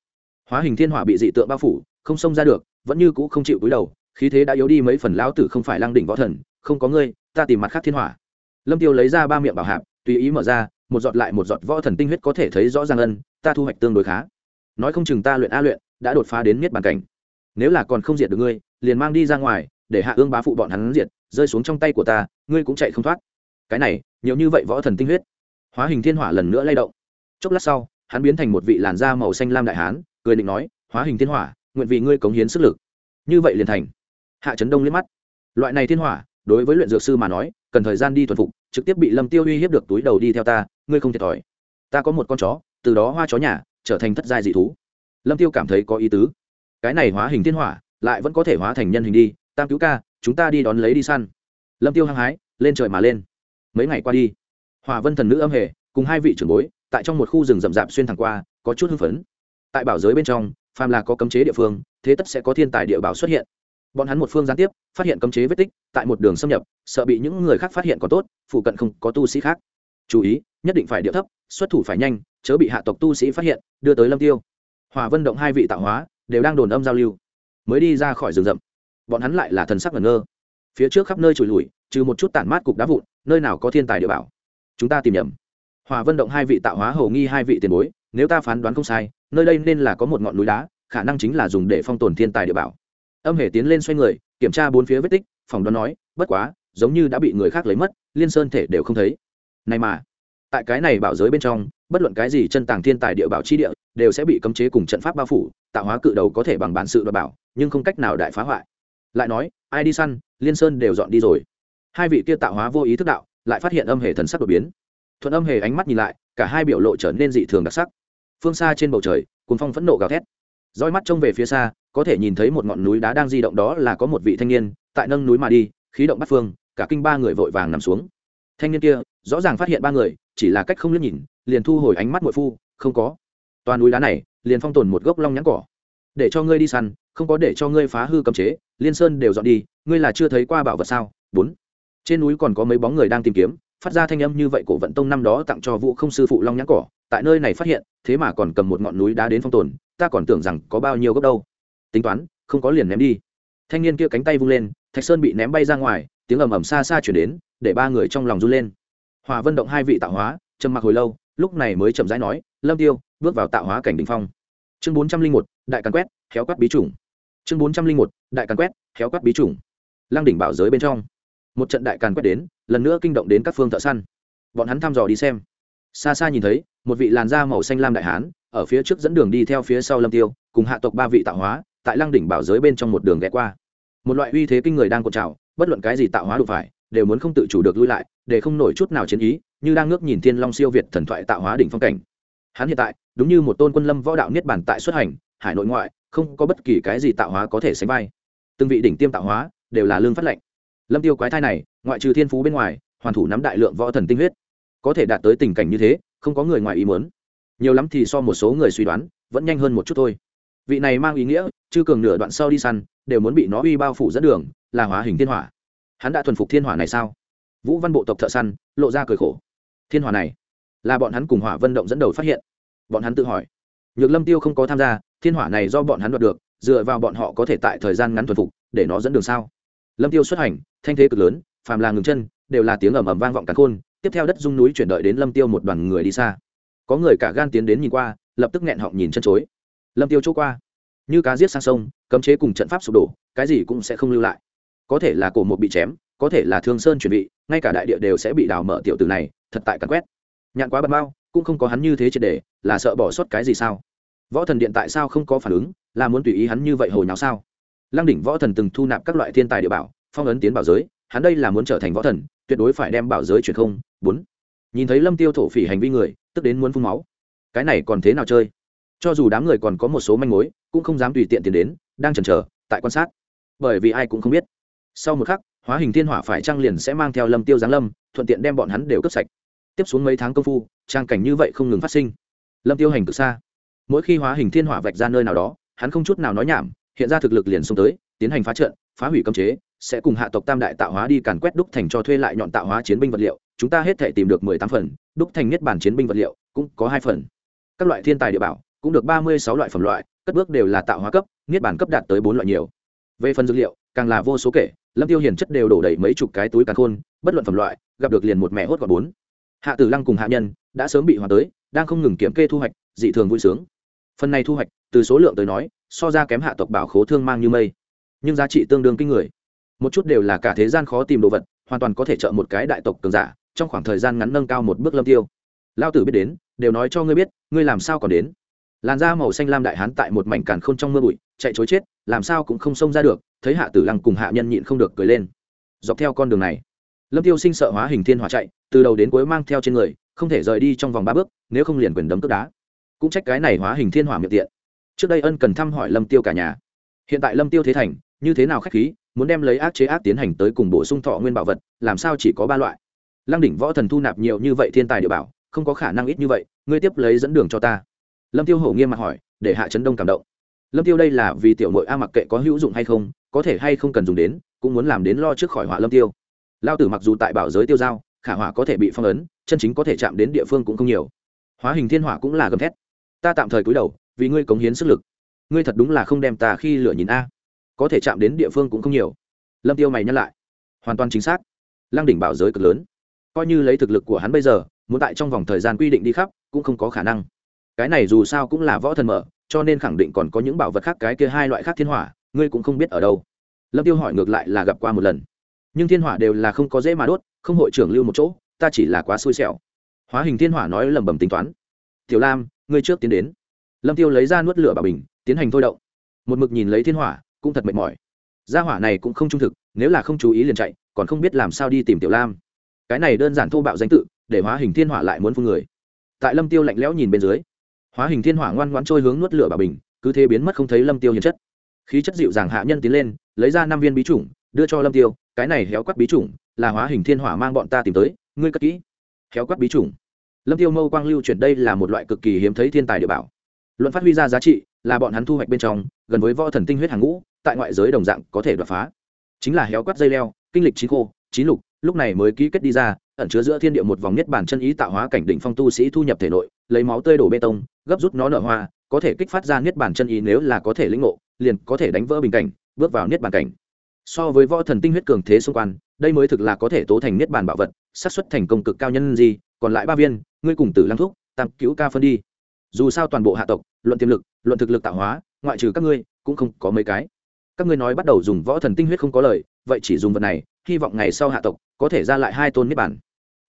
Hóa hình thiên hỏa bị dị tượng bao phủ, không xông ra được, vẫn như cũ không chịu cúi đầu, khí thế đã yếu đi mấy phần lão tử không phải lăng đỉnh võ thần, không có ngươi, ta tìm mặt khác thiên hỏa. Lâm tiêu lấy ra ba miệng bảo hạp, tùy ý mở ra, một giọt lại một giọt võ thần tinh huyết có thể thấy rõ ràng ân, ta thu hoạch tương đối khá. Nói không chừng ta luyện a luyện, đã đột phá đến miết bàn cảnh nếu là còn không diệt được ngươi, liền mang đi ra ngoài, để hạ ương bá phụ bọn hắn diệt, rơi xuống trong tay của ta, ngươi cũng chạy không thoát. Cái này, nhiều như vậy võ thần tinh huyết. Hóa hình thiên hỏa lần nữa lay động. Chốc lát sau, hắn biến thành một vị làn da màu xanh lam đại hán, cười định nói, hóa hình thiên hỏa, nguyện vì ngươi cống hiến sức lực. Như vậy liền thành. Hạ trấn đông liếc mắt. Loại này thiên hỏa, đối với luyện dược sư mà nói, cần thời gian đi thuần phục, trực tiếp bị lâm tiêu uy hiếp được túi đầu đi theo ta, ngươi không thiệt thòi. Ta có một con chó, từ đó hoa chó nhà, trở thành thất giai dị thú. Lâm tiêu cảm thấy có ý tứ cái này hóa hình thiên hỏa lại vẫn có thể hóa thành nhân hình đi. Tam cứu ca, chúng ta đi đón lấy đi săn. Lâm tiêu hăng hái, lên trời mà lên. Mấy ngày qua đi hòa vân thần nữ âm hề, cùng hai vị trưởng bối, tại trong một khu rừng rậm rạp xuyên thẳng qua, có chút hưng phấn. Tại bảo giới bên trong, phàm là có cấm chế địa phương, thế tất sẽ có thiên tài địa bảo xuất hiện. Bọn hắn một phương gián tiếp, phát hiện cấm chế vết tích, tại một đường xâm nhập, sợ bị những người khác phát hiện còn tốt, phụ cận không có tu sĩ khác. Chú ý, nhất định phải địa thấp, xuất thủ phải nhanh, chớ bị hạ tộc tu sĩ phát hiện, đưa tới lâm tiêu. Hòa vân động hai vị tạo hóa đều đang đồn âm giao lưu, mới đi ra khỏi rừng rậm. Bọn hắn lại là thần sắc ngẩn ngơ. Phía trước khắp nơi trồi lùi, trừ một chút tản mát cục đá vụn, nơi nào có thiên tài địa bảo. Chúng ta tìm nhầm. Hòa vân động hai vị tạo hóa hầu nghi hai vị tiền bối, nếu ta phán đoán không sai, nơi đây nên là có một ngọn núi đá, khả năng chính là dùng để phong tồn thiên tài địa bảo. Âm hề tiến lên xoay người, kiểm tra bốn phía vết tích phòng đoán nói, bất quá, giống như đã bị người khác lấy mất, liên sơn thể đều không thấy. Này mà, tại cái này bảo giới bên trong bất luận cái gì chân tàng thiên tài địa bảo chi địa, đều sẽ bị cấm chế cùng trận pháp bao phủ, tạo hóa cự đầu có thể bằng bản sự đoạt bảo, nhưng không cách nào đại phá hoại. Lại nói, ai đi săn, liên sơn đều dọn đi rồi. Hai vị kia tạo hóa vô ý thức đạo, lại phát hiện âm hề thần sắc đột biến. Thuận âm hề ánh mắt nhìn lại, cả hai biểu lộ trở nên dị thường đặc sắc. Phương xa trên bầu trời cuốn phong phẫn nộ gào thét. Roi mắt trông về phía xa, có thể nhìn thấy một ngọn núi đá đang di động đó là có một vị thanh niên, tại nâng núi mà đi, khí động bắt phương, cả kinh ba người vội vàng nằm xuống thanh niên kia, rõ ràng phát hiện ba người, chỉ là cách không liếc nhìn, liền thu hồi ánh mắt mội phu, không có. Toàn núi đá này, liền phong tồn một gốc long nhãn cỏ. Để cho ngươi đi săn, không có để cho ngươi phá hư cấm chế, liên sơn đều dọn đi, ngươi là chưa thấy qua bảo vật sao? Bốn. Trên núi còn có mấy bóng người đang tìm kiếm, phát ra thanh âm như vậy cổ vận tông năm đó tặng cho vũ không sư phụ long nhãn cỏ, tại nơi này phát hiện, thế mà còn cầm một ngọn núi đá đến phong tồn, ta còn tưởng rằng có bao nhiêu gốc đâu. Tính toán, không có liền ném đi. Thanh niên kia cánh tay vung lên, thạch sơn bị ném bay ra ngoài, tiếng ầm ầm xa xa chuyển đến để ba người trong lòng run lên. Hòa vân động hai vị tạo hóa, trầm mặc hồi lâu, lúc này mới chậm rãi nói, lâm tiêu, bước vào tạo hóa cảnh đỉnh phong. Chương bốn trăm linh một, đại càn quét, khéo quát bí chủng. Chương bốn trăm linh một, đại càn quét, khéo quát bí chủng. Lăng đỉnh bảo giới bên trong, một trận đại càn quét đến, lần nữa kinh động đến các phương thợ săn. Bọn hắn thăm dò đi xem. Xa xa nhìn thấy, một vị làn da màu xanh lam đại hán, ở phía trước dẫn đường đi theo phía sau lâm tiêu, cùng hạ tộc ba vị tạo hóa, tại lăng đỉnh bảo giới bên trong một đường ghé qua. Một loại uy thế kinh người đang cột trào, bất luận cái gì tạo hóa đủ phải đều muốn không tự chủ được lui lại, để không nổi chút nào chiến ý, như đang ngước nhìn thiên long siêu việt thần thoại tạo hóa đỉnh phong cảnh. Hắn hiện tại, đúng như một tôn quân lâm võ đạo niết bản tại xuất hành, hải nội ngoại, không có bất kỳ cái gì tạo hóa có thể sánh vai. Từng vị đỉnh tiêm tạo hóa đều là lương phát lệnh. Lâm tiêu quái thai này, ngoại trừ thiên phú bên ngoài, hoàn thủ nắm đại lượng võ thần tinh huyết. Có thể đạt tới tình cảnh như thế, không có người ngoài ý muốn. Nhiều lắm thì so một số người suy đoán, vẫn nhanh hơn một chút thôi. Vị này mang ý nghĩa, chư cường nửa đoạn sau đi săn, đều muốn bị nó uy bao phủ dẫn đường, là hóa hình thiên hỏa hắn đã thuần phục thiên hỏa này sao? Vũ văn bộ tộc thợ săn, lộ ra cười khổ. Thiên hỏa này, là bọn hắn cùng hỏa vân động dẫn đầu phát hiện. Bọn hắn tự hỏi, nhược lâm tiêu không có tham gia, thiên hỏa này do bọn hắn đoạt được, dựa vào bọn họ có thể tại thời gian ngắn thuần phục, để nó dẫn đường sao? Lâm tiêu xuất hành, thanh thế cực lớn, phàm là ngừng chân, đều là tiếng ầm ầm vang vọng cả khôn tiếp theo đất dung núi chuyển đợi đến lâm tiêu một đoàn người đi xa. Có người cả gan tiến đến nhìn qua, lập tức nghẹn họng nhìn chân chối. Lâm tiêu chỗ qua, như cá giết sang sông, cấm chế cùng trận pháp sụp đổ, cái gì cũng sẽ không lưu lại có thể là cổ một bị chém, có thể là thương sơn chuẩn bị ngay cả đại địa đều sẽ bị đào mở tiểu tử này, thật tại cắn quét. Nhạn quá bật bao, cũng không có hắn như thế triệt để, là sợ bỏ sót cái gì sao? Võ thần điện tại sao không có phản ứng, là muốn tùy ý hắn như vậy hồi nào sao? Lăng đỉnh võ thần từng thu nạp các loại thiên tài địa bảo, phong ấn tiến bảo giới, hắn đây là muốn trở thành võ thần, tuyệt đối phải đem bảo giới truyền không. Bốn. Nhìn thấy lâm tiêu thổ phỉ hành vi người, tức đến muốn phun máu. Cái này còn thế nào chơi? Cho dù đám người còn có một số manh mối, cũng không dám tùy tiện tiến đến, đang chần chờ, tại quan sát. Bởi vì ai cũng không biết sau một khắc, hóa hình thiên hỏa phải trăng liền sẽ mang theo lâm tiêu giáng lâm, thuận tiện đem bọn hắn đều cướp sạch. Tiếp xuống mấy tháng công phu, trang cảnh như vậy không ngừng phát sinh. Lâm tiêu hành cực xa. Mỗi khi hóa hình thiên hỏa vạch ra nơi nào đó, hắn không chút nào nói nhảm, hiện ra thực lực liền xông tới, tiến hành phá trận, phá hủy cấm chế, sẽ cùng hạ tộc tam đại tạo hóa đi càn quét đúc thành cho thuê lại nhọn tạo hóa chiến binh vật liệu. Chúng ta hết thể tìm được mười tám phần, đúc thành nhất bản chiến binh vật liệu, cũng có hai phần. Các loại thiên tài địa bảo, cũng được ba mươi sáu loại phẩm loại, cất bước đều là tạo hóa cấp, niết bản cấp đạt tới bốn loại nhiều. Về phần dược liệu, càng là vô số kể lâm tiêu hiển chất đều đổ đầy mấy chục cái túi càn khôn, bất luận phẩm loại, gặp được liền một mẹ hốt gọn bốn. Hạ tử lăng cùng hạ nhân đã sớm bị hòa tới, đang không ngừng kiểm kê thu hoạch, dị thường vui sướng. Phần này thu hoạch, từ số lượng tới nói, so ra kém hạ tộc bảo khố thương mang như mây. Nhưng giá trị tương đương kinh người. Một chút đều là cả thế gian khó tìm đồ vật, hoàn toàn có thể trợ một cái đại tộc cường giả, trong khoảng thời gian ngắn nâng cao một bước lâm tiêu. Lao tử biết đến, đều nói cho ngươi biết, ngươi làm sao còn đến. Làn da màu xanh lam đại hán tại một mảnh càn khôn trong mưa bụi, chạy chối chết, làm sao cũng không xông ra được thấy hạ tử lăng cùng hạ nhân nhịn không được cười lên. Dọc theo con đường này, lâm tiêu sinh sợ hóa hình thiên hỏa chạy, từ đầu đến cuối mang theo trên người, không thể rời đi trong vòng ba bước, nếu không liền quyền đấm tức đá. Cũng trách cái này hóa hình thiên hỏa miệng tiện. Trước đây ân cần thăm hỏi lâm tiêu cả nhà. Hiện tại lâm tiêu thế thành, như thế nào khách khí, muốn đem lấy ác chế ác tiến hành tới cùng bổ sung thọ nguyên bảo vật, làm sao chỉ có ba loại. Lăng đỉnh võ thần thu nạp nhiều như vậy thiên tài địa bảo, không có khả năng ít như vậy, ngươi tiếp lấy dẫn đường cho ta. Lâm tiêu hổ nghiêm mặt hỏi, để hạ chấn đông cảm động lâm tiêu đây là vì tiểu nội a mặc kệ có hữu dụng hay không, có thể hay không cần dùng đến, cũng muốn làm đến lo trước khỏi hỏa lâm tiêu. Lao tử mặc dù tại bảo giới tiêu giao, khả hỏa có thể bị phong ấn, chân chính có thể chạm đến địa phương cũng không nhiều. Hóa hình thiên hỏa cũng là gầm thét. Ta tạm thời cúi đầu, vì ngươi cống hiến sức lực. Ngươi thật đúng là không đem ta khi lửa nhìn a. Có thể chạm đến địa phương cũng không nhiều. Lâm tiêu mày nhắc lại. Hoàn toàn chính xác. Lăng đỉnh bảo giới cực lớn. Coi như lấy thực lực của hắn bây giờ, muốn tại trong vòng thời gian quy định đi khắp, cũng không có khả năng. Cái này dù sao cũng là võ thần mở cho nên khẳng định còn có những bảo vật khác cái kia hai loại khác thiên hỏa, ngươi cũng không biết ở đâu. Lâm tiêu hỏi ngược lại là gặp qua một lần. Nhưng thiên hỏa đều là không có dễ mà đốt, không hội trưởng lưu một chỗ, ta chỉ là quá xui xẻo. Hóa hình thiên hỏa nói lẩm bẩm tính toán. Tiểu lam, ngươi trước tiến đến. Lâm tiêu lấy ra nuốt lửa bà bình, tiến hành thôi động. Một mực nhìn lấy thiên hỏa, cũng thật mệt mỏi. Gia hỏa này cũng không trung thực, nếu là không chú ý liền chạy, còn không biết làm sao đi tìm tiểu lam. Cái này đơn giản thô bạo danh tự, để hóa hình thiên hỏa lại muốn phun người. Tại lâm tiêu lạnh lẽo nhìn bên dưới hóa hình thiên hỏa ngoan ngoãn trôi hướng nuốt lửa bà bình, cứ thế biến mất không thấy lâm tiêu hiền chất. Khí chất dịu dàng hạ nhân tiến lên, lấy ra năm viên bí chủng, đưa cho lâm tiêu, cái này héo quắc bí chủng, là hóa hình thiên hỏa mang bọn ta tìm tới, ngươi cất kỹ. Héo quắc bí chủng. Lâm tiêu mâu quang lưu chuyển đây là một loại cực kỳ hiếm thấy thiên tài địa bảo. Luận phát huy ra giá trị, là bọn hắn thu hoạch bên trong, gần với võ thần tinh huyết hàng ngũ, tại ngoại giới đồng dạng có thể đột phá. Chính là héo quắt dây leo, kinh lịch chín khô, chín lục, lúc này mới ký kết đi ra ẩn chứa giữa thiên địa một vòng nhất bản chân ý tạo hóa cảnh đỉnh phong tu sĩ thu nhập thể nội, lấy máu tươi đổ bê tông, gấp rút nó nở hoa, có thể kích phát ra niết bản chân ý nếu là có thể lĩnh ngộ, liền có thể đánh vỡ bình cảnh, bước vào niết bàn cảnh. So với võ thần tinh huyết cường thế xung quanh, đây mới thực là có thể tố thành niết bàn bảo vật, xác suất thành công cực cao nhân gì, còn lại ba viên, ngươi cùng tử lăng thúc, tam cứu ca phân đi. Dù sao toàn bộ hạ tộc, luận tiềm lực, luận thực lực tạo hóa, ngoại trừ các ngươi, cũng không có mấy cái. Các ngươi nói bắt đầu dùng võ thần tinh huyết không có lời, vậy chỉ dùng vật này, hy vọng ngày sau hạ tộc có thể ra lại hai tôn niết bản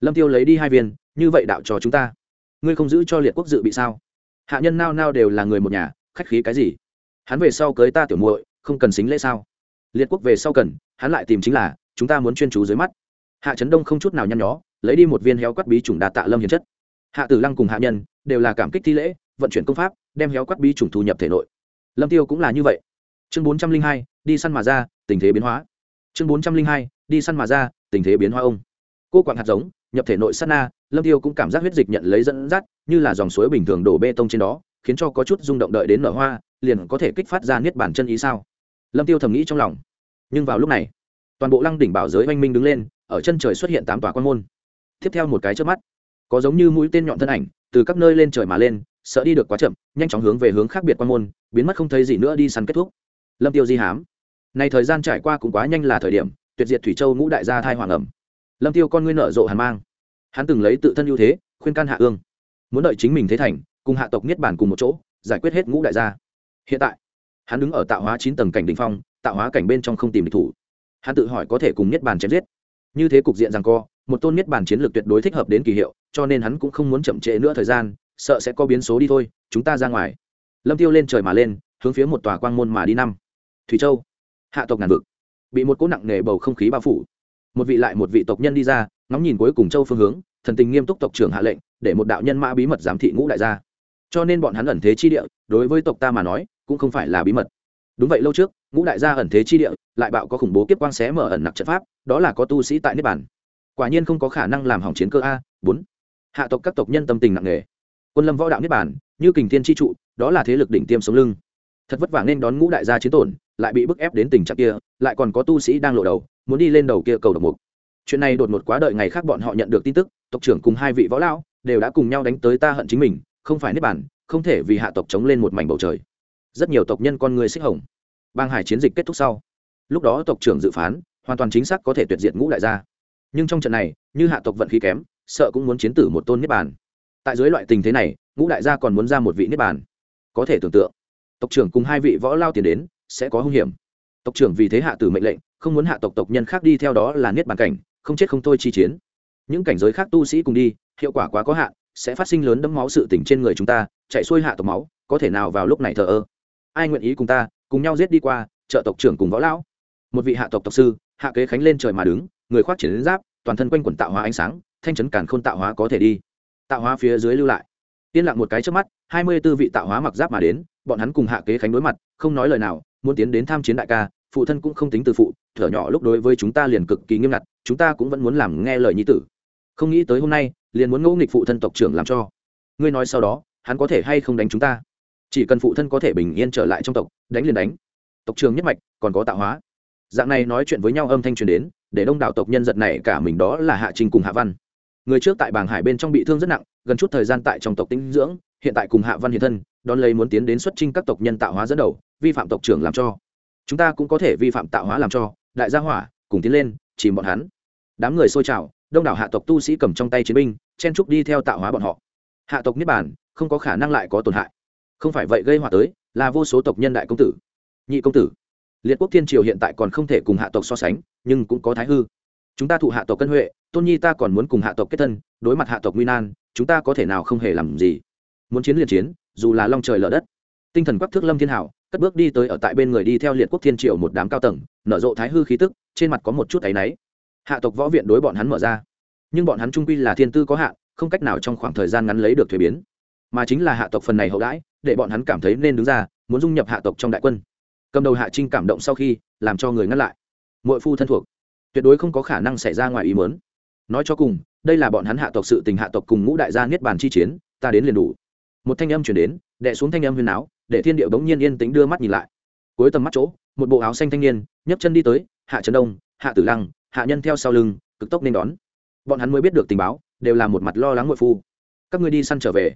lâm tiêu lấy đi hai viên, như vậy đạo cho chúng ta. Ngươi không giữ cho liệt quốc dự bị sao? Hạ nhân nao nao đều là người một nhà, khách khí cái gì? Hắn về sau cưới ta tiểu muội, không cần xính lễ sao? Liệt quốc về sau cần, hắn lại tìm chính là, chúng ta muốn chuyên chú dưới mắt. Hạ trấn đông không chút nào nhăn nhó, lấy đi một viên héo quát bí chủng đà tạ lâm hiền chất. Hạ tử lăng cùng hạ nhân, đều là cảm kích thi lễ, vận chuyển công pháp, đem héo quát bí chủng thu nhập thể nội. Lâm tiêu cũng là như vậy. Chương bốn trăm linh hai, đi săn mà ra, tình thế biến hóa. Chương bốn trăm linh hai, đi săn mà ra, tình thế biến hóa ông. Cô quặng hạt giống nhập thể nội sát na, lâm tiêu cũng cảm giác huyết dịch nhận lấy dẫn dắt, như là dòng suối bình thường đổ bê tông trên đó, khiến cho có chút rung động đợi đến nở hoa, liền có thể kích phát ra niết bản chân ý sao? Lâm tiêu thầm nghĩ trong lòng. Nhưng vào lúc này, toàn bộ lăng đỉnh bảo giới oanh minh đứng lên, ở chân trời xuất hiện tám tòa quan môn. Tiếp theo một cái trước mắt, có giống như mũi tên nhọn thân ảnh, từ các nơi lên trời mà lên, sợ đi được quá chậm, nhanh chóng hướng về hướng khác biệt quan môn, biến mất không thấy gì nữa đi săn kết thúc. Lâm tiêu di hám. Này thời gian trải qua cũng quá nhanh là thời điểm, tuyệt diệt thủy châu ngũ đại gia thai hoàng ẩm lâm tiêu con ngươi nợ rộ hàn mang. Hắn từng lấy tự thân ưu thế, khuyên can hạ ương. Muốn đợi chính mình thế thành, cùng hạ tộc niết bản cùng một chỗ, giải quyết hết ngũ đại gia. Hiện tại, hắn đứng ở tạo hóa chín tầng cảnh đ ỉ n h phong, tạo hóa cảnh bên trong không tìm địch thủ. Hắn tự hỏi có thể cùng niết bàn chém giết. Như thế cục diện rằng co, một tôn niết bàn chiến lược tuyệt đối thích hợp đến kỳ hiệu, cho nên hắn cũng không muốn chậm trễ nữa thời gian, sợ sẽ có biến số đi thôi, chúng ta ra ngoài. Lâm tiêu lên trời mà lên, hướng phía một tòa quang môn mà đi năm. Thủy châu, hạ tộc ngàn vực, bị một cỗ nặng nề bầu không khí bao phủ một vị lại một vị tộc nhân đi ra, ngóng nhìn cuối cùng châu phương hướng, thần tình nghiêm túc tộc trưởng hạ lệnh, để một đạo nhân mã bí mật giám thị ngũ đại gia. Cho nên bọn hắn ẩn thế chi địa, đối với tộc ta mà nói, cũng không phải là bí mật. Đúng vậy, lâu trước, ngũ đại gia ẩn thế chi địa, lại bạo có khủng bố kiếp quang xé mở ẩn nặc trận pháp, đó là có tu sĩ tại niết bản quả nhiên không có khả năng làm hỏng chiến cơ a, bốn. Hạ tộc các tộc nhân tâm tình nặng nề. Quân lâm võ đạo niết bản như kình thiên chi trụ, đó là thế lực đỉnh tiêm sống lưng thật vất vả nên đón ngũ đại gia chiến tổn, lại bị bức ép đến tình trạng kia, lại còn có tu sĩ đang lộ đầu, muốn đi lên đầu kia cầu độc mục. Chuyện này đột ngột quá đợi ngày khác bọn họ nhận được tin tức, tộc trưởng cùng hai vị võ lão đều đã cùng nhau đánh tới ta hận chính mình, không phải nếp bản không thể vì hạ tộc chống lên một mảnh bầu trời. Rất nhiều tộc nhân con người xích hồng. Bang hải chiến dịch kết thúc sau, lúc đó tộc trưởng dự phán, hoàn toàn chính xác có thể tuyệt diệt ngũ đại gia. Nhưng trong trận này, như hạ tộc vận khí kém, sợ cũng muốn chiến tử một tôn niết bàn. Tại dưới loại tình thế này, ngũ đại gia còn muốn ra một vị niết bàn. Có thể tưởng tượng tộc trưởng cùng hai vị võ lao tiền đến, sẽ có hung hiểm. Tộc trưởng vì thế hạ tử mệnh lệnh, không muốn hạ tộc tộc nhân khác đi theo đó là niết bàn cảnh, không chết không thôi chi chiến. Những cảnh giới khác tu sĩ cùng đi, hiệu quả quá có hạn, sẽ phát sinh lớn đấm máu sự tỉnh trên người chúng ta, chạy xuôi hạ tộc máu, có thể nào vào lúc này thờ ơ? Ai nguyện ý cùng ta, cùng nhau giết đi qua, trợ tộc trưởng cùng võ lão một vị hạ tộc tộc sư, hạ kế khánh lên trời mà đứng, người khoác triển đến giáp, toàn thân quanh quần tạo hóa ánh sáng, thanh chấn càn khôn tạo hóa có thể đi. Tạo hóa phía dưới lưu lại yên lặng một cái trước mắt, hai mươi tư vị tạo hóa mặc giáp mà đến, bọn hắn cùng hạ kế khánh đối mặt, không nói lời nào, muốn tiến đến tham chiến đại ca, phụ thân cũng không tính từ phụ, thở nhỏ lúc đối với chúng ta liền cực kỳ nghiêm ngặt, chúng ta cũng vẫn muốn làm nghe lời nhi tử. Không nghĩ tới hôm nay, liền muốn ngẫu nghịch phụ thân tộc trưởng làm cho. Ngươi nói sau đó, hắn có thể hay không đánh chúng ta? Chỉ cần phụ thân có thể bình yên trở lại trong tộc, đánh liền đánh. Tộc trưởng nhất mạch, còn có tạo hóa. Dạng này nói chuyện với nhau âm thanh truyền đến, để đông đảo tộc nhân giật này cả mình đó là hạ trình cùng hạ văn người trước tại bảng hải bên trong bị thương rất nặng, gần chút thời gian tại trong tộc tinh dưỡng, hiện tại cùng hạ văn hiện thân, đón lấy muốn tiến đến xuất trinh các tộc nhân tạo hóa dẫn đầu, vi phạm tộc trưởng làm cho. Chúng ta cũng có thể vi phạm tạo hóa làm cho, đại gia hỏa, cùng tiến lên, chìm bọn hắn. Đám người xôi trào, đông đảo hạ tộc tu sĩ cầm trong tay chiến binh, chen trúc đi theo tạo hóa bọn họ. Hạ tộc niết bàn, không có khả năng lại có tổn hại. Không phải vậy gây họa tới, là vô số tộc nhân đại công tử. Nhị công tử, liệt quốc thiên triều hiện tại còn không thể cùng hạ tộc so sánh, nhưng cũng có thái hư chúng ta thụ hạ tộc cân huệ, tôn nhi ta còn muốn cùng hạ tộc kết thân, đối mặt hạ tộc nguy nan, chúng ta có thể nào không hề làm gì? Muốn chiến liền chiến, dù là long trời lở đất. Tinh thần quắc thước lâm thiên hảo, cất bước đi tới ở tại bên người đi theo liệt quốc thiên triều một đám cao tầng, nở rộ thái hư khí tức, trên mặt có một chút áy náy. Hạ tộc võ viện đối bọn hắn mở ra. Nhưng bọn hắn trung quy là thiên tư có hạn, không cách nào trong khoảng thời gian ngắn lấy được thuế biến. Mà chính là hạ tộc phần này hậu đãi, để bọn hắn cảm thấy nên đứng ra, muốn dung nhập hạ tộc trong đại quân. Cầm đầu hạ trinh cảm động sau khi, làm cho người ngăn lại. Mỗi phu thân thuộc tuyệt đối không có khả năng xảy ra ngoài ý muốn. Nói cho cùng, đây là bọn hắn hạ tộc sự tình hạ tộc cùng ngũ đại gia niết bàn chi chiến, ta đến liền đủ. Một thanh âm chuyển đến đệ xuống thanh âm huyền áo, để thiên điệu đống nhiên yên tĩnh đưa mắt nhìn lại. Cuối tầm mắt chỗ, một bộ áo xanh thanh niên, nhấc chân đi tới, hạ trấn đông, hạ tử lăng, hạ nhân theo sau lưng, cực tốc nên đón. Bọn hắn mới biết được tình báo, đều là một mặt lo lắng ngội phu. Các ngươi đi săn trở về.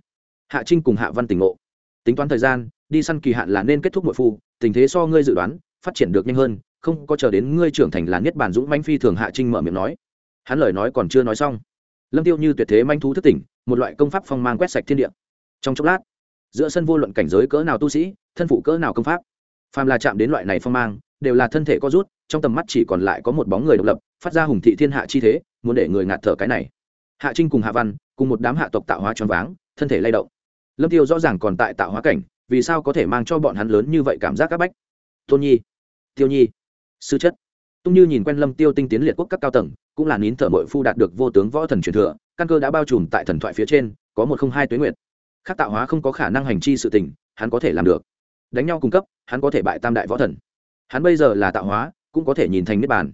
Hạ trinh cùng hạ văn tỉnh ngộ. Tính toán thời gian, đi săn kỳ hạn là nên kết thúc ngội phu, tình thế so ngươi dự đoán, phát triển được nhanh hơn không có chờ đến ngươi trưởng thành là niết bàn dũng manh phi thường hạ trinh mở miệng nói. Hắn lời nói còn chưa nói xong, lâm tiêu như tuyệt thế manh thú thức tỉnh, một loại công pháp phong mang quét sạch thiên địa. Trong chốc lát, giữa sân vô luận cảnh giới cỡ nào tu sĩ, thân phụ cỡ nào công pháp, phàm là chạm đến loại này phong mang, đều là thân thể có rút, trong tầm mắt chỉ còn lại có một bóng người độc lập, phát ra hùng thị thiên hạ chi thế, muốn để người ngạt thở cái này. Hạ trinh cùng hạ văn, cùng một đám hạ tộc tạo hóa choáng váng, thân thể lay động. Lâm tiêu rõ ràng còn tại tạo hóa cảnh, vì sao có thể mang cho bọn hắn lớn như vậy cảm giác các bách? Tôn nhi, tiêu nhi sư chất. Tung như nhìn quen lâm tiêu tinh tiến liệt quốc các cao tầng, cũng là nín thở mội phu đạt được vô tướng võ thần truyền thừa, căn cơ đã bao trùm tại thần thoại phía trên, có một không hai tuế nguyệt. Khác tạo hóa không có khả năng hành chi sự tình, hắn có thể làm được. Đánh nhau cung cấp, hắn có thể bại tam đại võ thần. Hắn bây giờ là tạo hóa, cũng có thể nhìn thành niết bàn.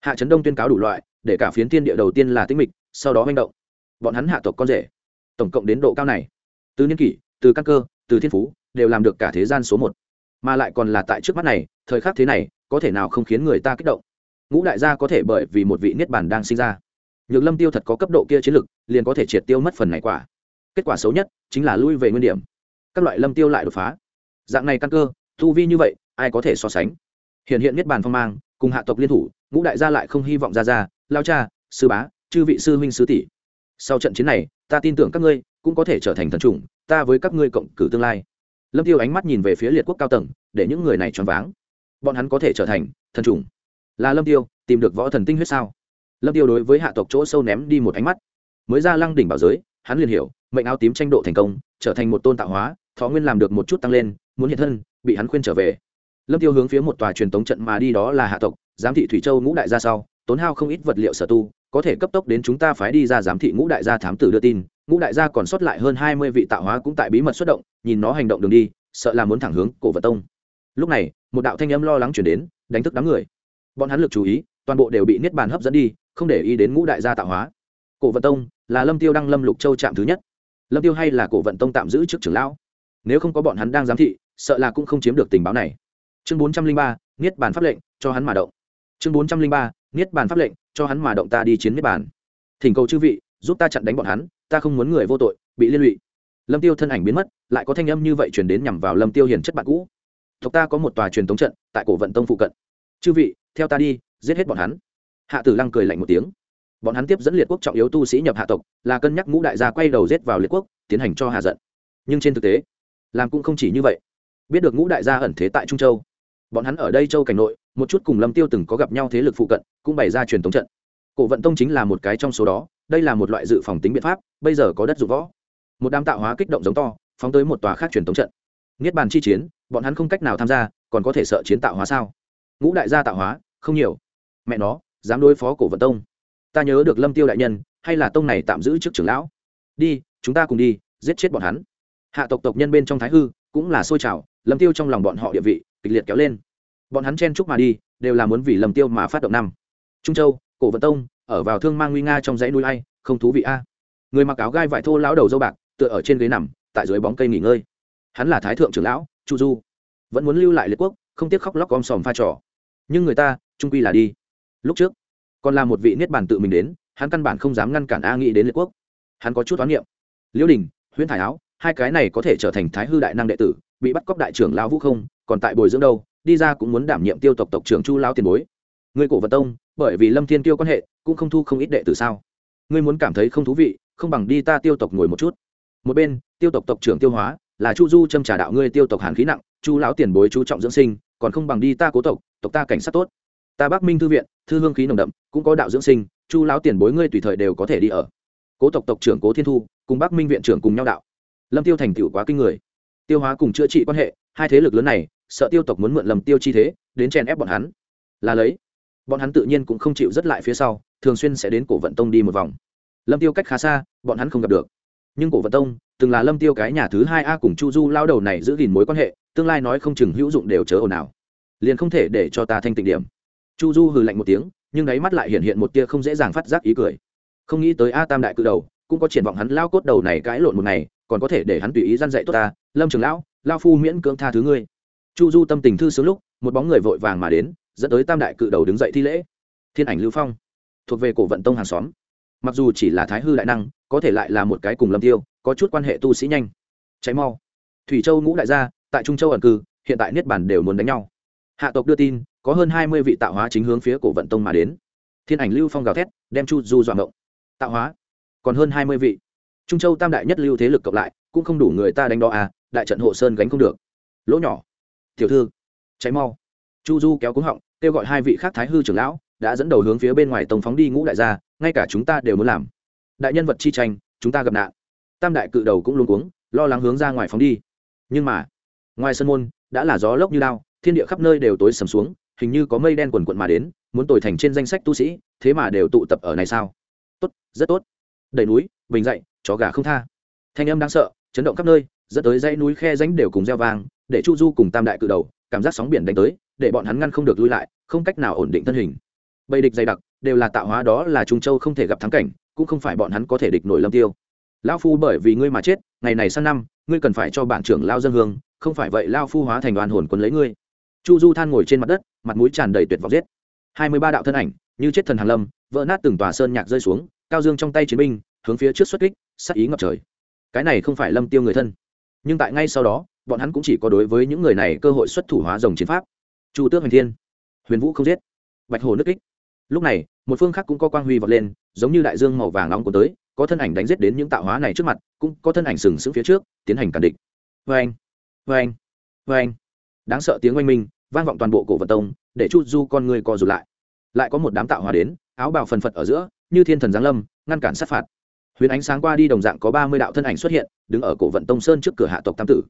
Hạ trấn đông tuyên cáo đủ loại, để cả phiến tiên địa đầu tiên là tinh mịch, sau đó manh động. Bọn hắn hạ tộc con rể. Tổng cộng đến độ cao này. Từ niên kỷ, từ căn cơ, từ thiên phú, đều làm được cả thế gian số một. Mà lại còn là tại trước mắt này, thời khắc thế này có thể nào không khiến người ta kích động? Ngũ đại gia có thể bởi vì một vị niết bàn đang sinh ra. Nhược lâm tiêu thật có cấp độ kia chiến lực, liền có thể triệt tiêu mất phần này quả. Kết quả xấu nhất chính là lui về nguyên điểm. Các loại lâm tiêu lại đột phá. Dạng này căn cơ thu vi như vậy, ai có thể so sánh? Hiện hiện niết bàn phong mang, cùng hạ tộc liên thủ, ngũ đại gia lại không hy vọng ra ra, lao cha, sư bá, chư vị sư huynh sư tỷ. Sau trận chiến này, ta tin tưởng các ngươi cũng có thể trở thành thần trùng ta với các ngươi cộng cử tương lai. Lâm tiêu ánh mắt nhìn về phía liệt quốc cao tầng, để những người này choáng váng bọn hắn có thể trở thành thần trùng là lâm tiêu, tìm được võ thần tinh huyết sao? Lâm tiêu đối với hạ tộc chỗ sâu ném đi một ánh mắt. Mới ra lăng đỉnh bảo giới, hắn liền hiểu, mệnh áo tím tranh độ thành công, trở thành một tôn tạo hóa, thọ nguyên làm được một chút tăng lên, muốn hiện thân, bị hắn khuyên trở về. Lâm tiêu hướng phía một tòa truyền tống trận mà đi đó là hạ tộc, giám thị thủy châu ngũ đại gia sau, tốn hao không ít vật liệu sở tu, có thể cấp tốc đến chúng ta phái đi ra giám thị ngũ đại gia thám tử đưa tin. Ngũ đại gia còn sót lại hơn hai mươi vị tạo hóa cũng tại bí mật xuất động, nhìn nó hành động đường đi, sợ là muốn thẳng hướng cổ vật tông. Lúc này một đạo thanh âm lo lắng chuyển đến, đánh thức đám người. Bọn hắn lực chú ý, toàn bộ đều bị niết bàn hấp dẫn đi, không để ý đến ngũ đại gia tạo hóa. Cổ vận tông là lâm tiêu đăng lâm lục châu trạm thứ nhất. Lâm tiêu hay là cổ vận tông tạm giữ trước trưởng lão? Nếu không có bọn hắn đang giám thị, sợ là cũng không chiếm được tình báo này. Chương bốn trăm linh ba, niết bàn pháp lệnh, cho hắn mà động. Chương bốn trăm linh ba, niết bàn pháp lệnh, cho hắn mà động ta đi chiến niết bàn. Thỉnh cầu chư vị, giúp ta chặn đánh bọn hắn, ta không muốn người vô tội, bị liên lụy. Lâm tiêu thân ảnh biến mất, lại có thanh âm như vậy truyền đến nhằm vào lâm tiêu hiền chất bạn cũ tộc ta có một tòa truyền thống trận tại cổ vận tông phụ cận. Chư vị, theo ta đi, giết hết bọn hắn. Hạ tử lăng cười lạnh một tiếng. Bọn hắn tiếp dẫn liệt quốc trọng yếu tu sĩ nhập hạ tộc, là cân nhắc ngũ đại gia quay đầu giết vào liệt quốc, tiến hành cho hạ giận. Nhưng trên thực tế, làm cũng không chỉ như vậy. Biết được ngũ đại gia ẩn thế tại trung châu, bọn hắn ở đây châu cảnh nội, một chút cùng lâm tiêu từng có gặp nhau thế lực phụ cận, cũng bày ra truyền thống trận. Cổ vận tông chính là một cái trong số đó, đây là một loại dự phòng tính biện pháp, bây giờ có đất dụng võ. Một đám tạo hóa kích động giống to, phóng tới một tòa khác truyền thống trận. Niết bàn chi chiến bọn hắn không cách nào tham gia, còn có thể sợ chiến tạo hóa sao? Ngũ đại gia tạo hóa, không nhiều. Mẹ nó, dám đối phó cổ vận tông. Ta nhớ được lâm tiêu đại nhân, hay là tông này tạm giữ trước trưởng lão. Đi, chúng ta cùng đi, giết chết bọn hắn. Hạ tộc tộc nhân bên trong thái hư, cũng là xôi trào, lâm tiêu trong lòng bọn họ địa vị, kịch liệt kéo lên. Bọn hắn chen chúc mà đi, đều là muốn vì lâm tiêu mà phát động năm. Trung châu, cổ vận tông, ở vào thương mang nguy nga trong dãy núi ai, không thú vị a. Người mặc áo gai vải thô lão đầu dâu bạc, tựa ở trên ghế nằm, tại dưới bóng cây nghỉ ngơi. Hắn là thái thượng trưởng lão chu du, vẫn muốn lưu lại liệt quốc, không tiếc khóc lóc om sòm pha trò. Nhưng người ta, trung quy là đi. Lúc trước, còn là một vị niết bàn tự mình đến, hắn căn bản không dám ngăn cản a nghĩ đến liệt quốc. Hắn có chút toán niệm. Liễu đình, huyễn thải áo, hai cái này có thể trở thành thái hư đại năng đệ tử, bị bắt cóc đại trưởng lão vũ không, còn tại bồi dưỡng đâu, đi ra cũng muốn đảm nhiệm tiêu tộc tộc trưởng chu lão tiền bối. Người cổ vật tông, bởi vì lâm thiên tiêu quan hệ, cũng không thu không ít đệ tử sao? Ngươi muốn cảm thấy không thú vị, không bằng đi ta tiêu tộc ngồi một chút. Một bên, tiêu tộc tộc trưởng tiêu hóa là chu du châm trà đạo ngươi tiêu tộc hàn khí nặng, chu lão tiền bối chú trọng dưỡng sinh, còn không bằng đi ta cố tộc tộc ta cảnh sát tốt. Ta bắc minh thư viện, thư hương khí nồng đậm, cũng có đạo dưỡng sinh, chu lão tiền bối ngươi tùy thời đều có thể đi ở. Cố tộc tộc trưởng cố thiên thu, cùng bắc minh viện trưởng cùng nhau đạo. Lâm tiêu thành tựu quá kinh người. Tiêu hóa cùng chữa trị quan hệ, hai thế lực lớn này, sợ tiêu tộc muốn mượn lầm tiêu chi thế, đến chèn ép bọn hắn. Là lấy, bọn hắn tự nhiên cũng không chịu rất lại phía sau, thường xuyên sẽ đến cổ vận tông đi một vòng. Lâm tiêu cách khá xa, bọn hắn không gặp được. Nhưng cổ vận tông từng là lâm tiêu cái nhà thứ hai a cùng chu du lao đầu này giữ gìn mối quan hệ, tương lai nói không chừng hữu dụng đều chớ ồn ào. Liền không thể để cho ta thanh tịnh điểm. Chu du hừ lạnh một tiếng, nhưng đáy mắt lại hiện hiện một tia không dễ dàng phát giác ý cười. Không nghĩ tới a tam đại cự đầu, cũng có triển vọng hắn lao cốt đầu này cãi lộn một ngày, còn có thể để hắn tùy ý gian dạy tốt ta, lâm trường lão, lao phu miễn cưỡng tha thứ ngươi. Chu du tâm tình thư sướng lúc, một bóng người vội vàng mà đến, dẫn tới tam đại cự đầu đứng dậy thi lễ. Thiên ảnh lưu phong, thuộc về cổ vận tông hàng xóm. Mặc dù chỉ là thái hư đại năng, có thể lại là một cái cùng lâm tiêu có chút quan hệ tu sĩ nhanh. Cháy mau. Thủy châu ngũ đại gia, tại trung châu ẩn cư, hiện tại niết bản đều muốn đánh nhau. Hạ tộc đưa tin, có hơn hai mươi vị tạo hóa chính hướng phía cổ vận tông mà đến. Thiên ảnh lưu phong gào thét, đem chu du dọa ngộng. Tạo hóa, còn hơn hai mươi vị. Trung châu tam đại nhất lưu thế lực cộng lại, cũng không đủ người ta đánh đo à đại trận hộ sơn gánh không được. Lỗ nhỏ. Tiểu thư, cháy mau. Chu du kéo cúng họng, kêu gọi hai vị khác thái hư trưởng lão, đã dẫn đầu hướng phía bên ngoài tổng phóng đi ngũ đại gia, ngay cả chúng ta đều muốn làm. Đại nhân vật chi tranh, chúng ta gặp nạn tam đại cự đầu cũng luôn cuống, lo lắng hướng ra ngoài phóng đi. Nhưng mà, ngoài sân môn, đã là gió lốc như lao thiên địa khắp nơi đều tối sầm xuống, hình như có mây đen quần quận mà đến, muốn tồi thành trên danh sách tu sĩ, thế mà đều tụ tập ở này sao? Tốt, rất tốt. Đẩy núi, bình dậy, chó gà không tha. Thanh âm đáng sợ, chấn động khắp nơi, dẫn tới dãy núi khe ránh đều cùng gieo vang, để chu du cùng tam đại cự đầu, cảm giác sóng biển đánh tới, để bọn hắn ngăn không được lui lại, không cách nào ổn định thân hình. Bầy địch dày đặc, đều là tạo hóa đó là trung châu không thể gặp thắng cảnh, cũng không phải bọn hắn có thể địch nổi lâm tiêu lão phu bởi vì ngươi mà chết, ngày này sang năm, ngươi cần phải cho bản trưởng lao dân hương, không phải vậy lao phu hóa thành đoàn hồn quân lấy ngươi. Chu du than ngồi trên mặt đất, mặt mũi tràn đầy tuyệt vọng giết. Hai mươi ba đạo thân ảnh, như chết thần hàn lâm, vỡ nát từng tòa sơn nhạc rơi xuống, cao dương trong tay chiến binh, hướng phía trước xuất kích sắc ý ngập trời. Cái này không phải lâm tiêu người thân. Nhưng tại ngay sau đó, bọn hắn cũng chỉ có đối với những người này cơ hội xuất thủ hóa rồng chiến pháp. Chu tước hoành thiên. Huyền vũ không giết. Bạch hồ nước kích. Lúc này, một phương khác cũng có quang huy vọt lên, giống như đại dương màu vàng nóng của tới có thân ảnh đánh giết đến những tạo hóa này trước mặt, cũng có thân ảnh sừng sững phía trước, tiến hành cản địch. Vê anh vê anh vê anh đáng sợ tiếng oanh minh, vang vọng toàn bộ cổ vật tông, để chút du con người co rụt lại. Lại có một đám tạo hóa đến, áo bào phần phật ở giữa, như thiên thần giáng lâm, ngăn cản sát phạt. Huyền ánh sáng qua đi đồng dạng có ba mươi đạo thân ảnh xuất hiện, đứng ở cổ vận tông sơn trước cửa hạ tộc tam tử.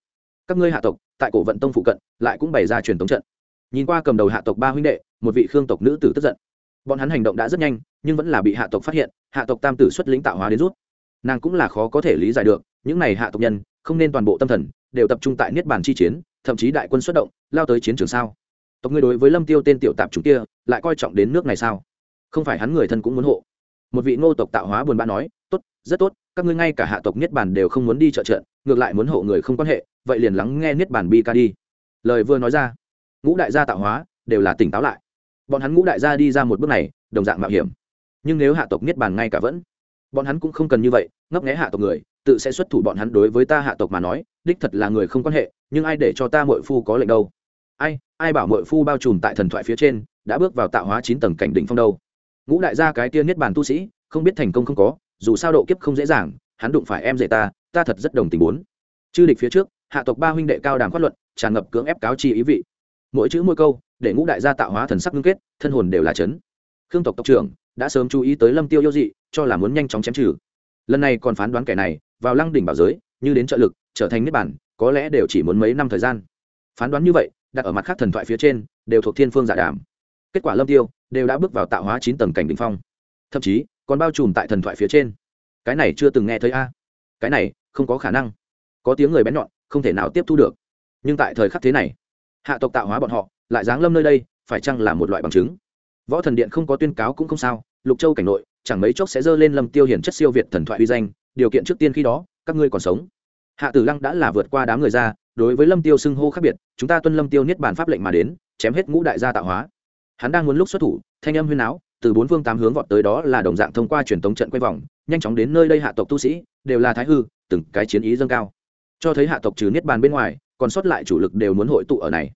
Các ngươi hạ tộc, tại cổ vận tông phụ cận, lại cũng bày ra truyền thống trận. Nhìn qua cầm đầu hạ tộc ba huynh đệ, một vị khương tộc nữ tử tức giận. Bọn hắn hành động đã rất nhanh nhưng vẫn là bị hạ tộc phát hiện, hạ tộc tam tử xuất lĩnh tạo hóa đến rút. Nàng cũng là khó có thể lý giải được, những này hạ tộc nhân, không nên toàn bộ tâm thần, đều tập trung tại niết bàn chi chiến, thậm chí đại quân xuất động, lao tới chiến trường sao? Tộc ngươi đối với lâm tiêu tên tiểu tạp chúng kia, lại coi trọng đến nước này sao? Không phải hắn người thân cũng muốn hộ. Một vị ngô tộc tạo hóa buồn bã nói, tốt, rất tốt, các ngươi ngay cả hạ tộc niết bàn đều không muốn đi trợ trận ngược lại muốn hộ người không quan hệ, vậy liền lắng nghe niết bàn bi ca đi. Lời vừa nói ra, ngũ đại gia tạo hóa đều là tỉnh táo lại. Bọn hắn ngũ đại gia đi ra một bước này, đồng dạng mạo hiểm nhưng nếu hạ tộc niết bàn ngay cả vẫn, bọn hắn cũng không cần như vậy, ngấp nghé hạ tộc người, tự sẽ xuất thủ bọn hắn đối với ta hạ tộc mà nói, đích thật là người không quan hệ, nhưng ai để cho ta mội phu có lệnh đâu? Ai ai bảo mội phu bao trùm tại thần thoại phía trên, đã bước vào tạo hóa chín tầng cảnh đỉnh phong đâu? Ngũ đại gia cái tiên niết bàn tu sĩ, không biết thành công không có, dù sao độ kiếp không dễ dàng, hắn đụng phải em dạy ta ta thật rất đồng tình bốn chư địch phía trước, hạ tộc ba huynh đệ cao đàm phát luận, tràn ngập cưỡng ép cáo chi ý vị. Mỗi chữ mỗi câu, để ngũ đại gia tạo hóa thần sắc ngưng kết, thân hồn đều là chấn khương tộc tộc trưởng đã sớm chú ý tới lâm tiêu yêu dị, cho là muốn nhanh chóng chém trừ. Lần này còn phán đoán kẻ này vào lăng đỉnh bảo giới, như đến trợ lực, trở thành niết bản có lẽ đều chỉ muốn mấy năm thời gian. Phán đoán như vậy, đặt ở mặt khác thần thoại phía trên, đều thuộc thiên phương giả đảm kết quả lâm tiêu đều đã bước vào tạo hóa chín tầng cảnh đỉnh phong. Thậm chí, còn bao trùm tại thần thoại phía trên. Cái này chưa từng nghe thấy a. Cái này, không có khả năng. Có tiếng người bén nhọn, không thể nào tiếp thu được. Nhưng tại thời khắc thế này, hạ tộc tạo hóa bọn họ lại giáng lâm nơi đây, phải chăng là một loại bằng chứng? Võ thần điện không có tuyên cáo cũng không sao, lục châu cảnh nội, chẳng mấy chốc sẽ dơ lên lâm tiêu hiển chất siêu việt thần thoại uy danh, điều kiện trước tiên khi đó, các ngươi còn sống. Hạ tử lăng đã là vượt qua đám người ra, đối với lâm tiêu xưng hô khác biệt, chúng ta tuân lâm tiêu niết Bàn pháp lệnh mà đến, chém hết ngũ đại gia tạo hóa. Hắn đang muốn lúc xuất thủ, thanh âm huyên áo từ bốn phương tám hướng vọt tới đó là đồng dạng thông qua truyền tống trận quay vòng, nhanh chóng đến nơi đây hạ tộc tu sĩ, đều là thái hư, từng cái chiến ý dâng cao. Cho thấy hạ tộc trừ niết bàn bên ngoài, còn sót lại chủ lực đều muốn hội tụ ở này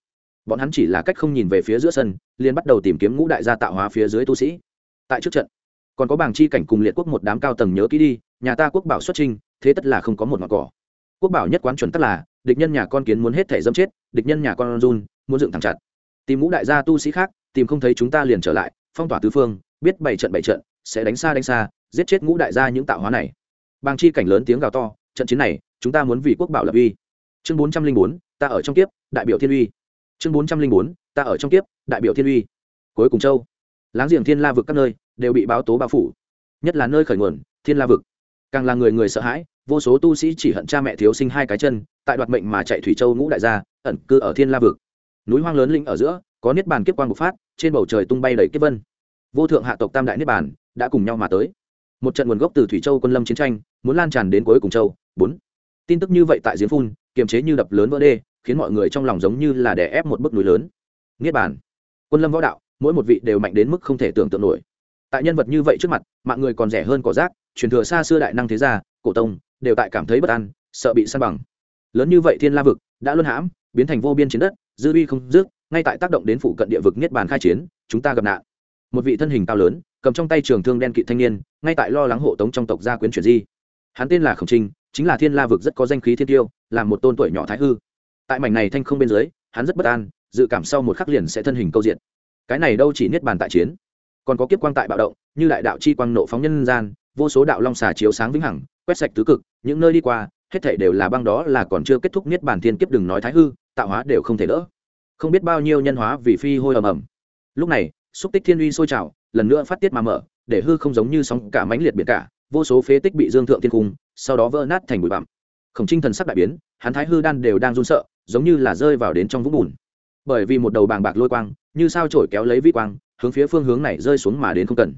bọn hắn chỉ là cách không nhìn về phía giữa sân, liền bắt đầu tìm kiếm ngũ đại gia tạo hóa phía dưới tu sĩ. Tại trước trận, còn có bảng chi cảnh cùng liệt quốc một đám cao tầng nhớ kỹ đi, nhà ta quốc bảo xuất trinh, thế tất là không có một mặt cỏ. Quốc bảo nhất quán chuẩn tất là, địch nhân nhà con kiến muốn hết thể dâm chết, địch nhân nhà con run, muốn dựng thẳng chặt. Tìm ngũ đại gia tu sĩ khác, tìm không thấy chúng ta liền trở lại, phong tỏa tứ phương, biết bảy trận bảy trận, sẽ đánh xa đánh xa, giết chết ngũ đại gia những tạo hóa này. Bang chi cảnh lớn tiếng gào to, trận chiến này, chúng ta muốn vì quốc bảo lập uy. Chương bốn trăm linh bốn, ta ở trong kiếp, đại biểu thiên uy chương bốn trăm linh bốn, ta ở trong kiếp, đại biểu thiên uy. Cuối cùng châu, láng giềng thiên la vực các nơi đều bị báo tố bao phủ. Nhất là nơi khởi nguồn, thiên la vực. Càng là người người sợ hãi, vô số tu sĩ chỉ hận cha mẹ thiếu sinh hai cái chân, tại đoạt mệnh mà chạy thủy châu ngũ đại gia, ẩn cư ở thiên la vực. Núi hoang lớn linh ở giữa, có niết bàn kiếp quang bộc phát, trên bầu trời tung bay đầy kiếp vân. Vô thượng hạ tộc tam đại niết bàn đã cùng nhau mà tới. Một trận nguồn gốc từ thủy châu quân lâm chiến tranh, muốn lan tràn đến cuối cùng châu. Bốn. Tin tức như vậy tại giếng phun, kiềm chế như đập lớn vỡ đê khiến mọi người trong lòng giống như là đè ép một bức núi lớn. Niết bàn. Quân lâm võ đạo, mỗi một vị đều mạnh đến mức không thể tưởng tượng nổi. Tại nhân vật như vậy trước mặt, mạng người còn rẻ hơn cỏ rác, truyền thừa xa xưa đại năng thế gia, cổ tông, đều tại cảm thấy bất an, sợ bị săn bằng. Lớn như vậy thiên la vực, đã luân hãm, biến thành vô biên chiến đất, dư uy không dứt, ngay tại tác động đến phụ cận địa vực niết bàn khai chiến, chúng ta gặp nạn. Một vị thân hình cao lớn, cầm trong tay trường thương đen kỵ thanh niên, ngay tại lo lắng hộ tống trong tộc gia quyến chuyển di. Hắn tên là khổng trinh chính là thiên la vực rất có danh khí thiên tiêu làm một tôn tuổi nhỏ thái hư tại mảnh này thanh không bên dưới, hắn rất bất an, dự cảm sau một khắc liền sẽ thân hình câu diện. Cái này đâu chỉ niết bàn tại chiến, còn có kiếp quang tại bạo động, như đại đạo chi quang nộ phóng nhân gian, vô số đạo long xà chiếu sáng vĩnh hằng, quét sạch tứ cực, những nơi đi qua, hết thảy đều là băng đó là còn chưa kết thúc niết bàn thiên kiếp đừng nói thái hư, tạo hóa đều không thể đỡ. Không biết bao nhiêu nhân hóa vì phi hôi ầm ầm. Lúc này, xúc tích thiên uy sôi trào, lần nữa phát tiết mà mở, để hư không giống như sóng cả mãnh liệt biển cả, vô số phế tích bị dương thượng thiên cung, sau đó vỡ nát thành bụi bặm. Khổng trinh thần sắc đại biến hắn thái hư đan đều đang run sợ, giống như là rơi vào đến trong vũng bùn. Bởi vì một đầu bàng bạc lôi quang, như sao trổi kéo lấy vi quang, hướng phía phương hướng này rơi xuống mà đến không cần.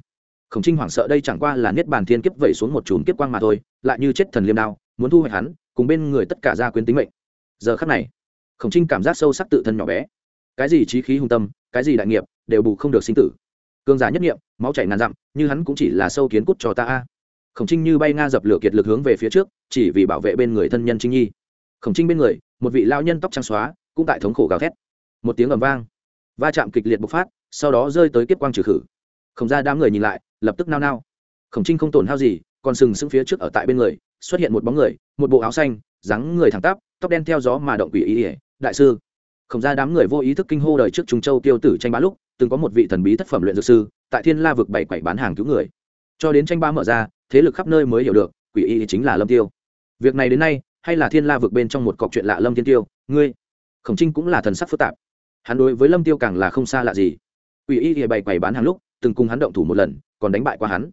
Khổng trinh hoảng sợ đây chẳng qua là niết bàn thiên kiếp vẩy xuống một chùm kiếp quang mà thôi, lại như chết thần liêm đao, muốn thu hoạch hắn, cùng bên người tất cả gia quyến tính mệnh. Giờ khắc này, khổng trinh cảm giác sâu sắc tự thân nhỏ bé. Cái gì trí khí hung tâm, cái gì đại nghiệp, đều bù không được sinh tử. Cương giả nhất nghiệm máu chảy ngàn dặm, như hắn cũng chỉ là sâu kiến cút cho ta a. Khổng trinh như bay nga dập lửa kiệt lực hướng về phía trước, chỉ vì bảo vệ bên người thân nhân trinh nhi khổng trinh bên người, một vị lao nhân tóc trắng xóa, cũng tại thống khổ gào thét. Một tiếng ầm vang, va chạm kịch liệt bộc phát, sau đó rơi tới kiếp quang trừ khử. Khổng ra đám người nhìn lại, lập tức nao nao. Khổng trinh không tổn hao gì, còn sừng sững phía trước ở tại bên người, xuất hiện một bóng người, một bộ áo xanh, dáng người thẳng tắp, tóc đen theo gió mà động quỷ ý ỉa đại sư. Khổng ra đám người vô ý thức kinh hô đời trước trung châu tiêu tử tranh bá lúc, từng có một vị thần bí thất phẩm luyện dược sư, tại thiên la vực bảy quậy bán hàng cứu người. Cho đến tranh ba mở ra, thế lực khắp nơi mới hiểu được, quỷ y chính là lâm tiêu. Việc này đến nay hay là thiên la vực bên trong một cọc chuyện lạ lâm thiên tiêu, ngươi, khổng trinh cũng là thần sắc phức tạp. Hắn đối với lâm tiêu càng là không xa lạ gì. Ủy y thì bày quầy bán hàng lúc, từng cùng hắn động thủ một lần, còn đánh bại qua hắn.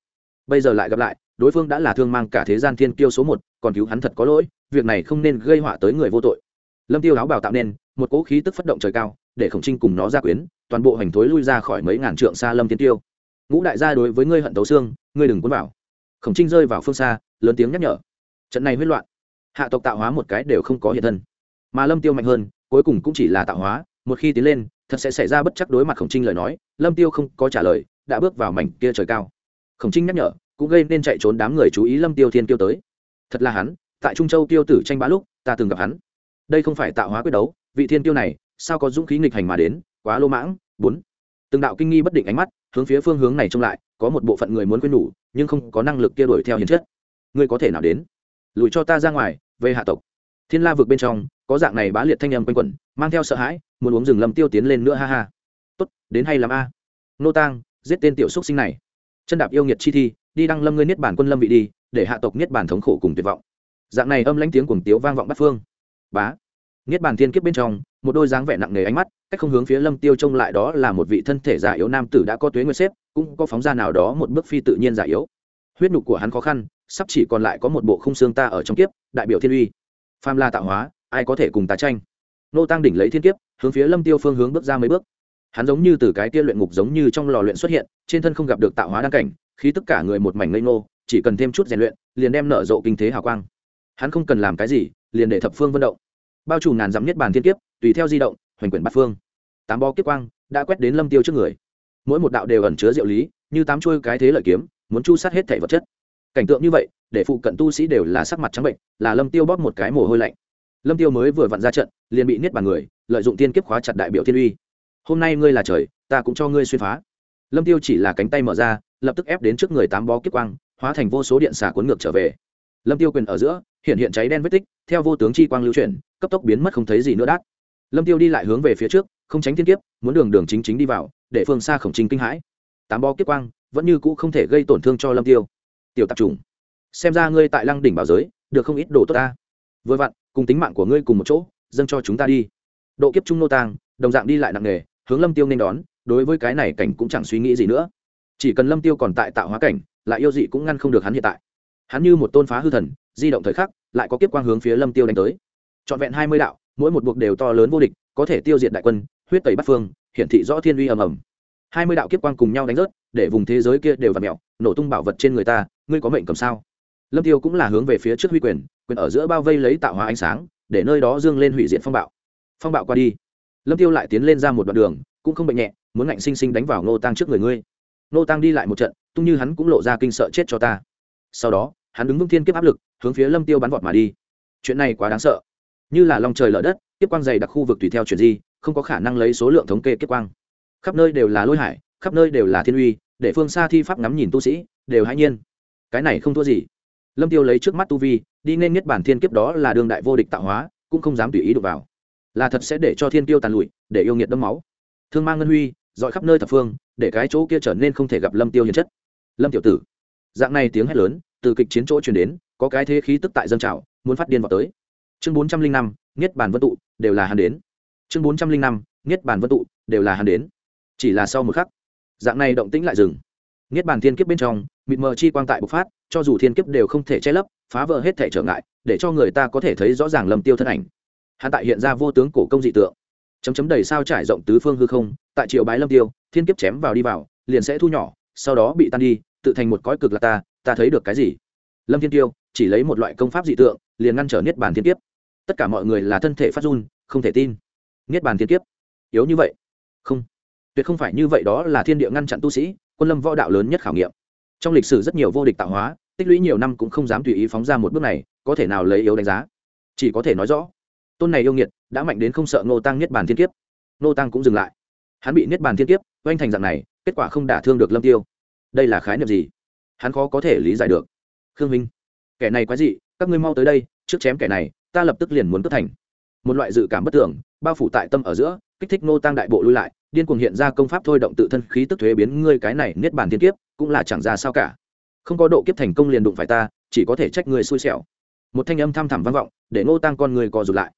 Bây giờ lại gặp lại, đối phương đã là thương mang cả thế gian thiên kiêu số một, còn cứu hắn thật có lỗi, việc này không nên gây họa tới người vô tội. Lâm tiêu áo bào tạo nên, một cỗ khí tức phất động trời cao, để khổng trinh cùng nó ra quyến, toàn bộ hành thối lui ra khỏi mấy ngàn trượng xa lâm thiên tiêu. Ngũ đại gia đối với ngươi hận tấu xương, ngươi đừng cuốn vào. Khổng trinh rơi vào phương xa, lớn tiếng nhắc nhở. Trận này huyết loạn hạ tộc tạo hóa một cái đều không có hiện thân. Mà lâm tiêu mạnh hơn, cuối cùng cũng chỉ là tạo hóa, một khi tiến lên, thật sẽ xảy ra bất chắc đối mặt khổng trinh lời nói, lâm tiêu không có trả lời, đã bước vào mảnh kia trời cao. Khổng trinh nhắc nhở, cũng gây nên chạy trốn đám người chú ý lâm tiêu thiên tiêu tới. Thật là hắn, tại trung châu tiêu tử tranh bá lúc, ta từng gặp hắn. Đây không phải tạo hóa quyết đấu, vị thiên tiêu này, sao có dũng khí nghịch hành mà đến, quá lô mãng. Bốn, từng đạo kinh nghi bất định ánh mắt, hướng phía phương hướng này trông lại, có một bộ phận người muốn quên nhủ nhưng không có năng lực kia đuổi theo hiền chất. Ngươi có thể nào đến? Lùi cho ta ra ngoài về hạ tộc. Thiên la vực bên trong, có dạng này bá liệt thanh âm quanh quẩn, mang theo sợ hãi, muốn uống rừng lâm tiêu tiến lên nữa ha ha. Tốt, đến hay làm a. Nô tang, giết tên tiểu xúc sinh này. Chân đạp yêu nghiệt chi thi, đi đăng lâm ngươi niết bản quân lâm vị đi, để hạ tộc niết bản thống khổ cùng tuyệt vọng. Dạng này âm lãnh tiếng cuồng tiếu vang vọng bắt phương. Bá. Niết bản thiên kiếp bên trong, một đôi dáng vẻ nặng nề ánh mắt, cách không hướng phía lâm tiêu trông lại đó là một vị thân thể già yếu nam tử đã có tuế nguyên xếp, cũng có phóng ra nào đó một bước phi tự nhiên già yếu. Huyết nhục của hắn khó khăn sắp chỉ còn lại có một bộ khung xương ta ở trong kiếp, đại biểu thiên uy. Phàm la tạo hóa, ai có thể cùng ta tranh? Nô tăng đỉnh lấy thiên kiếp, hướng phía lâm tiêu phương hướng bước ra mấy bước. Hắn giống như từ cái kia luyện ngục giống như trong lò luyện xuất hiện, trên thân không gặp được tạo hóa đăng cảnh khi tất cả người một mảnh ngây ngô, chỉ cần thêm chút rèn luyện, liền đem nở rộ kinh thế hào quang. Hắn không cần làm cái gì, liền để thập phương vận động. Bao trùm ngàn dặm nhất bàn thiên kiếp, tùy theo di động, hoành quyển bát phương. Tám bó kiếp quang đã quét đến lâm tiêu trước người. Mỗi một đạo đều ẩn chứa diệu lý, như tám chuôi cái thế lợi kiếm, muốn chu sát hết thể vật chất cảnh tượng như vậy, để phụ cận tu sĩ đều là sắc mặt trắng bệnh, là lâm tiêu bóp một cái mồ hôi lạnh. Lâm tiêu mới vừa vặn ra trận, liền bị niết bàn người, lợi dụng tiên kiếp khóa chặt đại biểu thiên uy. Hôm nay ngươi là trời, ta cũng cho ngươi xuyên phá. Lâm tiêu chỉ là cánh tay mở ra, lập tức ép đến trước người tám bó kiếp quang, hóa thành vô số điện xả cuốn ngược trở về. Lâm tiêu quyền ở giữa, hiện hiện cháy đen vết tích, theo vô tướng chi quang lưu chuyển, cấp tốc biến mất không thấy gì nữa đắt lâm tiêu đi lại hướng về phía trước, không tránh thiên kiếp, muốn đường đường chính chính đi vào, để phương xa khổng trình kinh hãi. Tám bó kiếp quang vẫn như cũ không thể gây tổn thương cho lâm tiêu tiểu tạp trùng xem ra ngươi tại lăng đỉnh bảo giới, được không ít đồ tốt ta. Vừa vặn, cùng tính mạng của ngươi cùng một chỗ, dâng cho chúng ta đi. Độ kiếp trung nô tang, đồng dạng đi lại nặng nề, hướng lâm tiêu nên đón, đối với cái này cảnh cũng chẳng suy nghĩ gì nữa. Chỉ cần lâm tiêu còn tại tạo hóa cảnh, lại yêu dị cũng ngăn không được hắn hiện tại. Hắn như một tôn phá hư thần, di động thời khắc, lại có kiếp quang hướng phía lâm tiêu đánh tới. Trọn vẹn hai mươi đạo, mỗi một buộc đều to lớn vô địch, có thể tiêu diệt đại quân, huyết tẩy bắt phương, hiển thị rõ thiên uy ầm ầm. Hai mươi đạo kiếp quang cùng nhau đánh rớt, để vùng thế giới kia đều và mẹo nổ tung bảo vật trên người ta ngươi có mệnh cầm sao? Lâm tiêu cũng là hướng về phía trước huy quyền quyền ở giữa bao vây lấy tạo hóa ánh sáng, để nơi đó dương lên hủy diệt phong bạo. Phong bạo qua đi. Lâm tiêu lại tiến lên ra một đoạn đường, cũng không bệnh nhẹ, muốn ngạnh sinh sinh đánh vào nô tăng trước người ngươi. Nô tăng đi lại một trận, tung như hắn cũng lộ ra kinh sợ chết cho ta. Sau đó, hắn đứng vững thiên kiếp áp lực, hướng phía lâm tiêu bắn vọt mà đi. Chuyện này quá đáng sợ. Như là lòng trời lở đất, kiếp quang dày đặc khu vực tùy theo chuyện gì không có khả năng lấy số lượng thống kê kiếp quang. Khắp nơi đều là lôi hải, khắp nơi đều là thiên uy, để phương xa thi pháp ngắm nhìn tu sĩ, đều hãy nhiên cái này không thua gì. Lâm tiêu lấy trước mắt tu vi, đi nên nhất bản thiên kiếp đó là đương đại vô địch tạo hóa, cũng không dám tùy ý đụng vào. Là thật sẽ để cho thiên tiêu tàn lụi, để yêu nghiệt đâm máu. Thương mang ngân huy, dọi khắp nơi thập phương, để cái chỗ kia trở nên không thể gặp lâm tiêu hiền chất. Lâm tiểu tử, dạng này tiếng hét lớn, từ kịch chiến chỗ truyền đến, có cái thế khí tức tại dân trào, muốn phát điên vào tới. Chương bốn trăm linh năm niết bàn vân tụ, đều là hắn đến. Chương bốn trăm linh năm niết bàn vân tụ, đều là hắn đến. Chỉ là sau một khắc, dạng này động tĩnh lại dừng niết bàn thiên kiếp bên trong, mịt mờ chi quang tại bộc phát, cho dù thiên kiếp đều không thể che lấp, phá vỡ hết thể trở ngại, để cho người ta có thể thấy rõ ràng lầm tiêu thân ảnh. Hắn tại hiện ra vô tướng cổ công dị tượng. Chấm chấm đầy sao trải rộng tứ phương hư không, tại triệu bái lâm tiêu, thiên kiếp chém vào đi vào, liền sẽ thu nhỏ, sau đó bị tan đi, tự thành một cõi cực là ta ta thấy được cái gì? Lâm thiên tiêu, chỉ lấy một loại công pháp dị tượng, liền ngăn trở niết bàn thiên kiếp. Tất cả mọi người là thân thể phát run, không thể tin. Niết bàn thiên kiếp. Yếu như vậy. Không. Tuyệt không phải như vậy, đó là thiên địa ngăn chặn tu sĩ quân lâm võ đạo lớn nhất khảo nghiệm. Trong lịch sử rất nhiều vô địch tạo hóa tích lũy nhiều năm cũng không dám tùy ý phóng ra một bước này có thể nào lấy yếu đánh giá? Chỉ có thể nói rõ tôn này yêu nghiệt đã mạnh đến không sợ ngô tăng niết bàn thiên kiếp. Ngô tăng cũng dừng lại. Hắn bị niết bàn thiên kiếp oanh thành dạng này kết quả không đả thương được lâm tiêu. Đây là khái niệm gì? Hắn khó có thể lý giải được. Khương minh kẻ này quái dị, các ngươi mau tới đây trước chém kẻ này ta lập tức liền muốn cất thành. Một loại dự cảm bất tưởng bao phủ tại tâm ở giữa kích thích Ngô tăng đại bộ lui lại điên cuồng hiện ra công pháp thôi động tự thân khí tức thuế biến ngươi cái này niết bàn thiên kiếp, cũng là chẳng ra sao cả. Không có độ kiếp thành công liền đụng phải ta, chỉ có thể trách ngươi xui xẻo. Một thanh âm thăm thẳm vang vọng, để ngô tăng con người co rụt lại.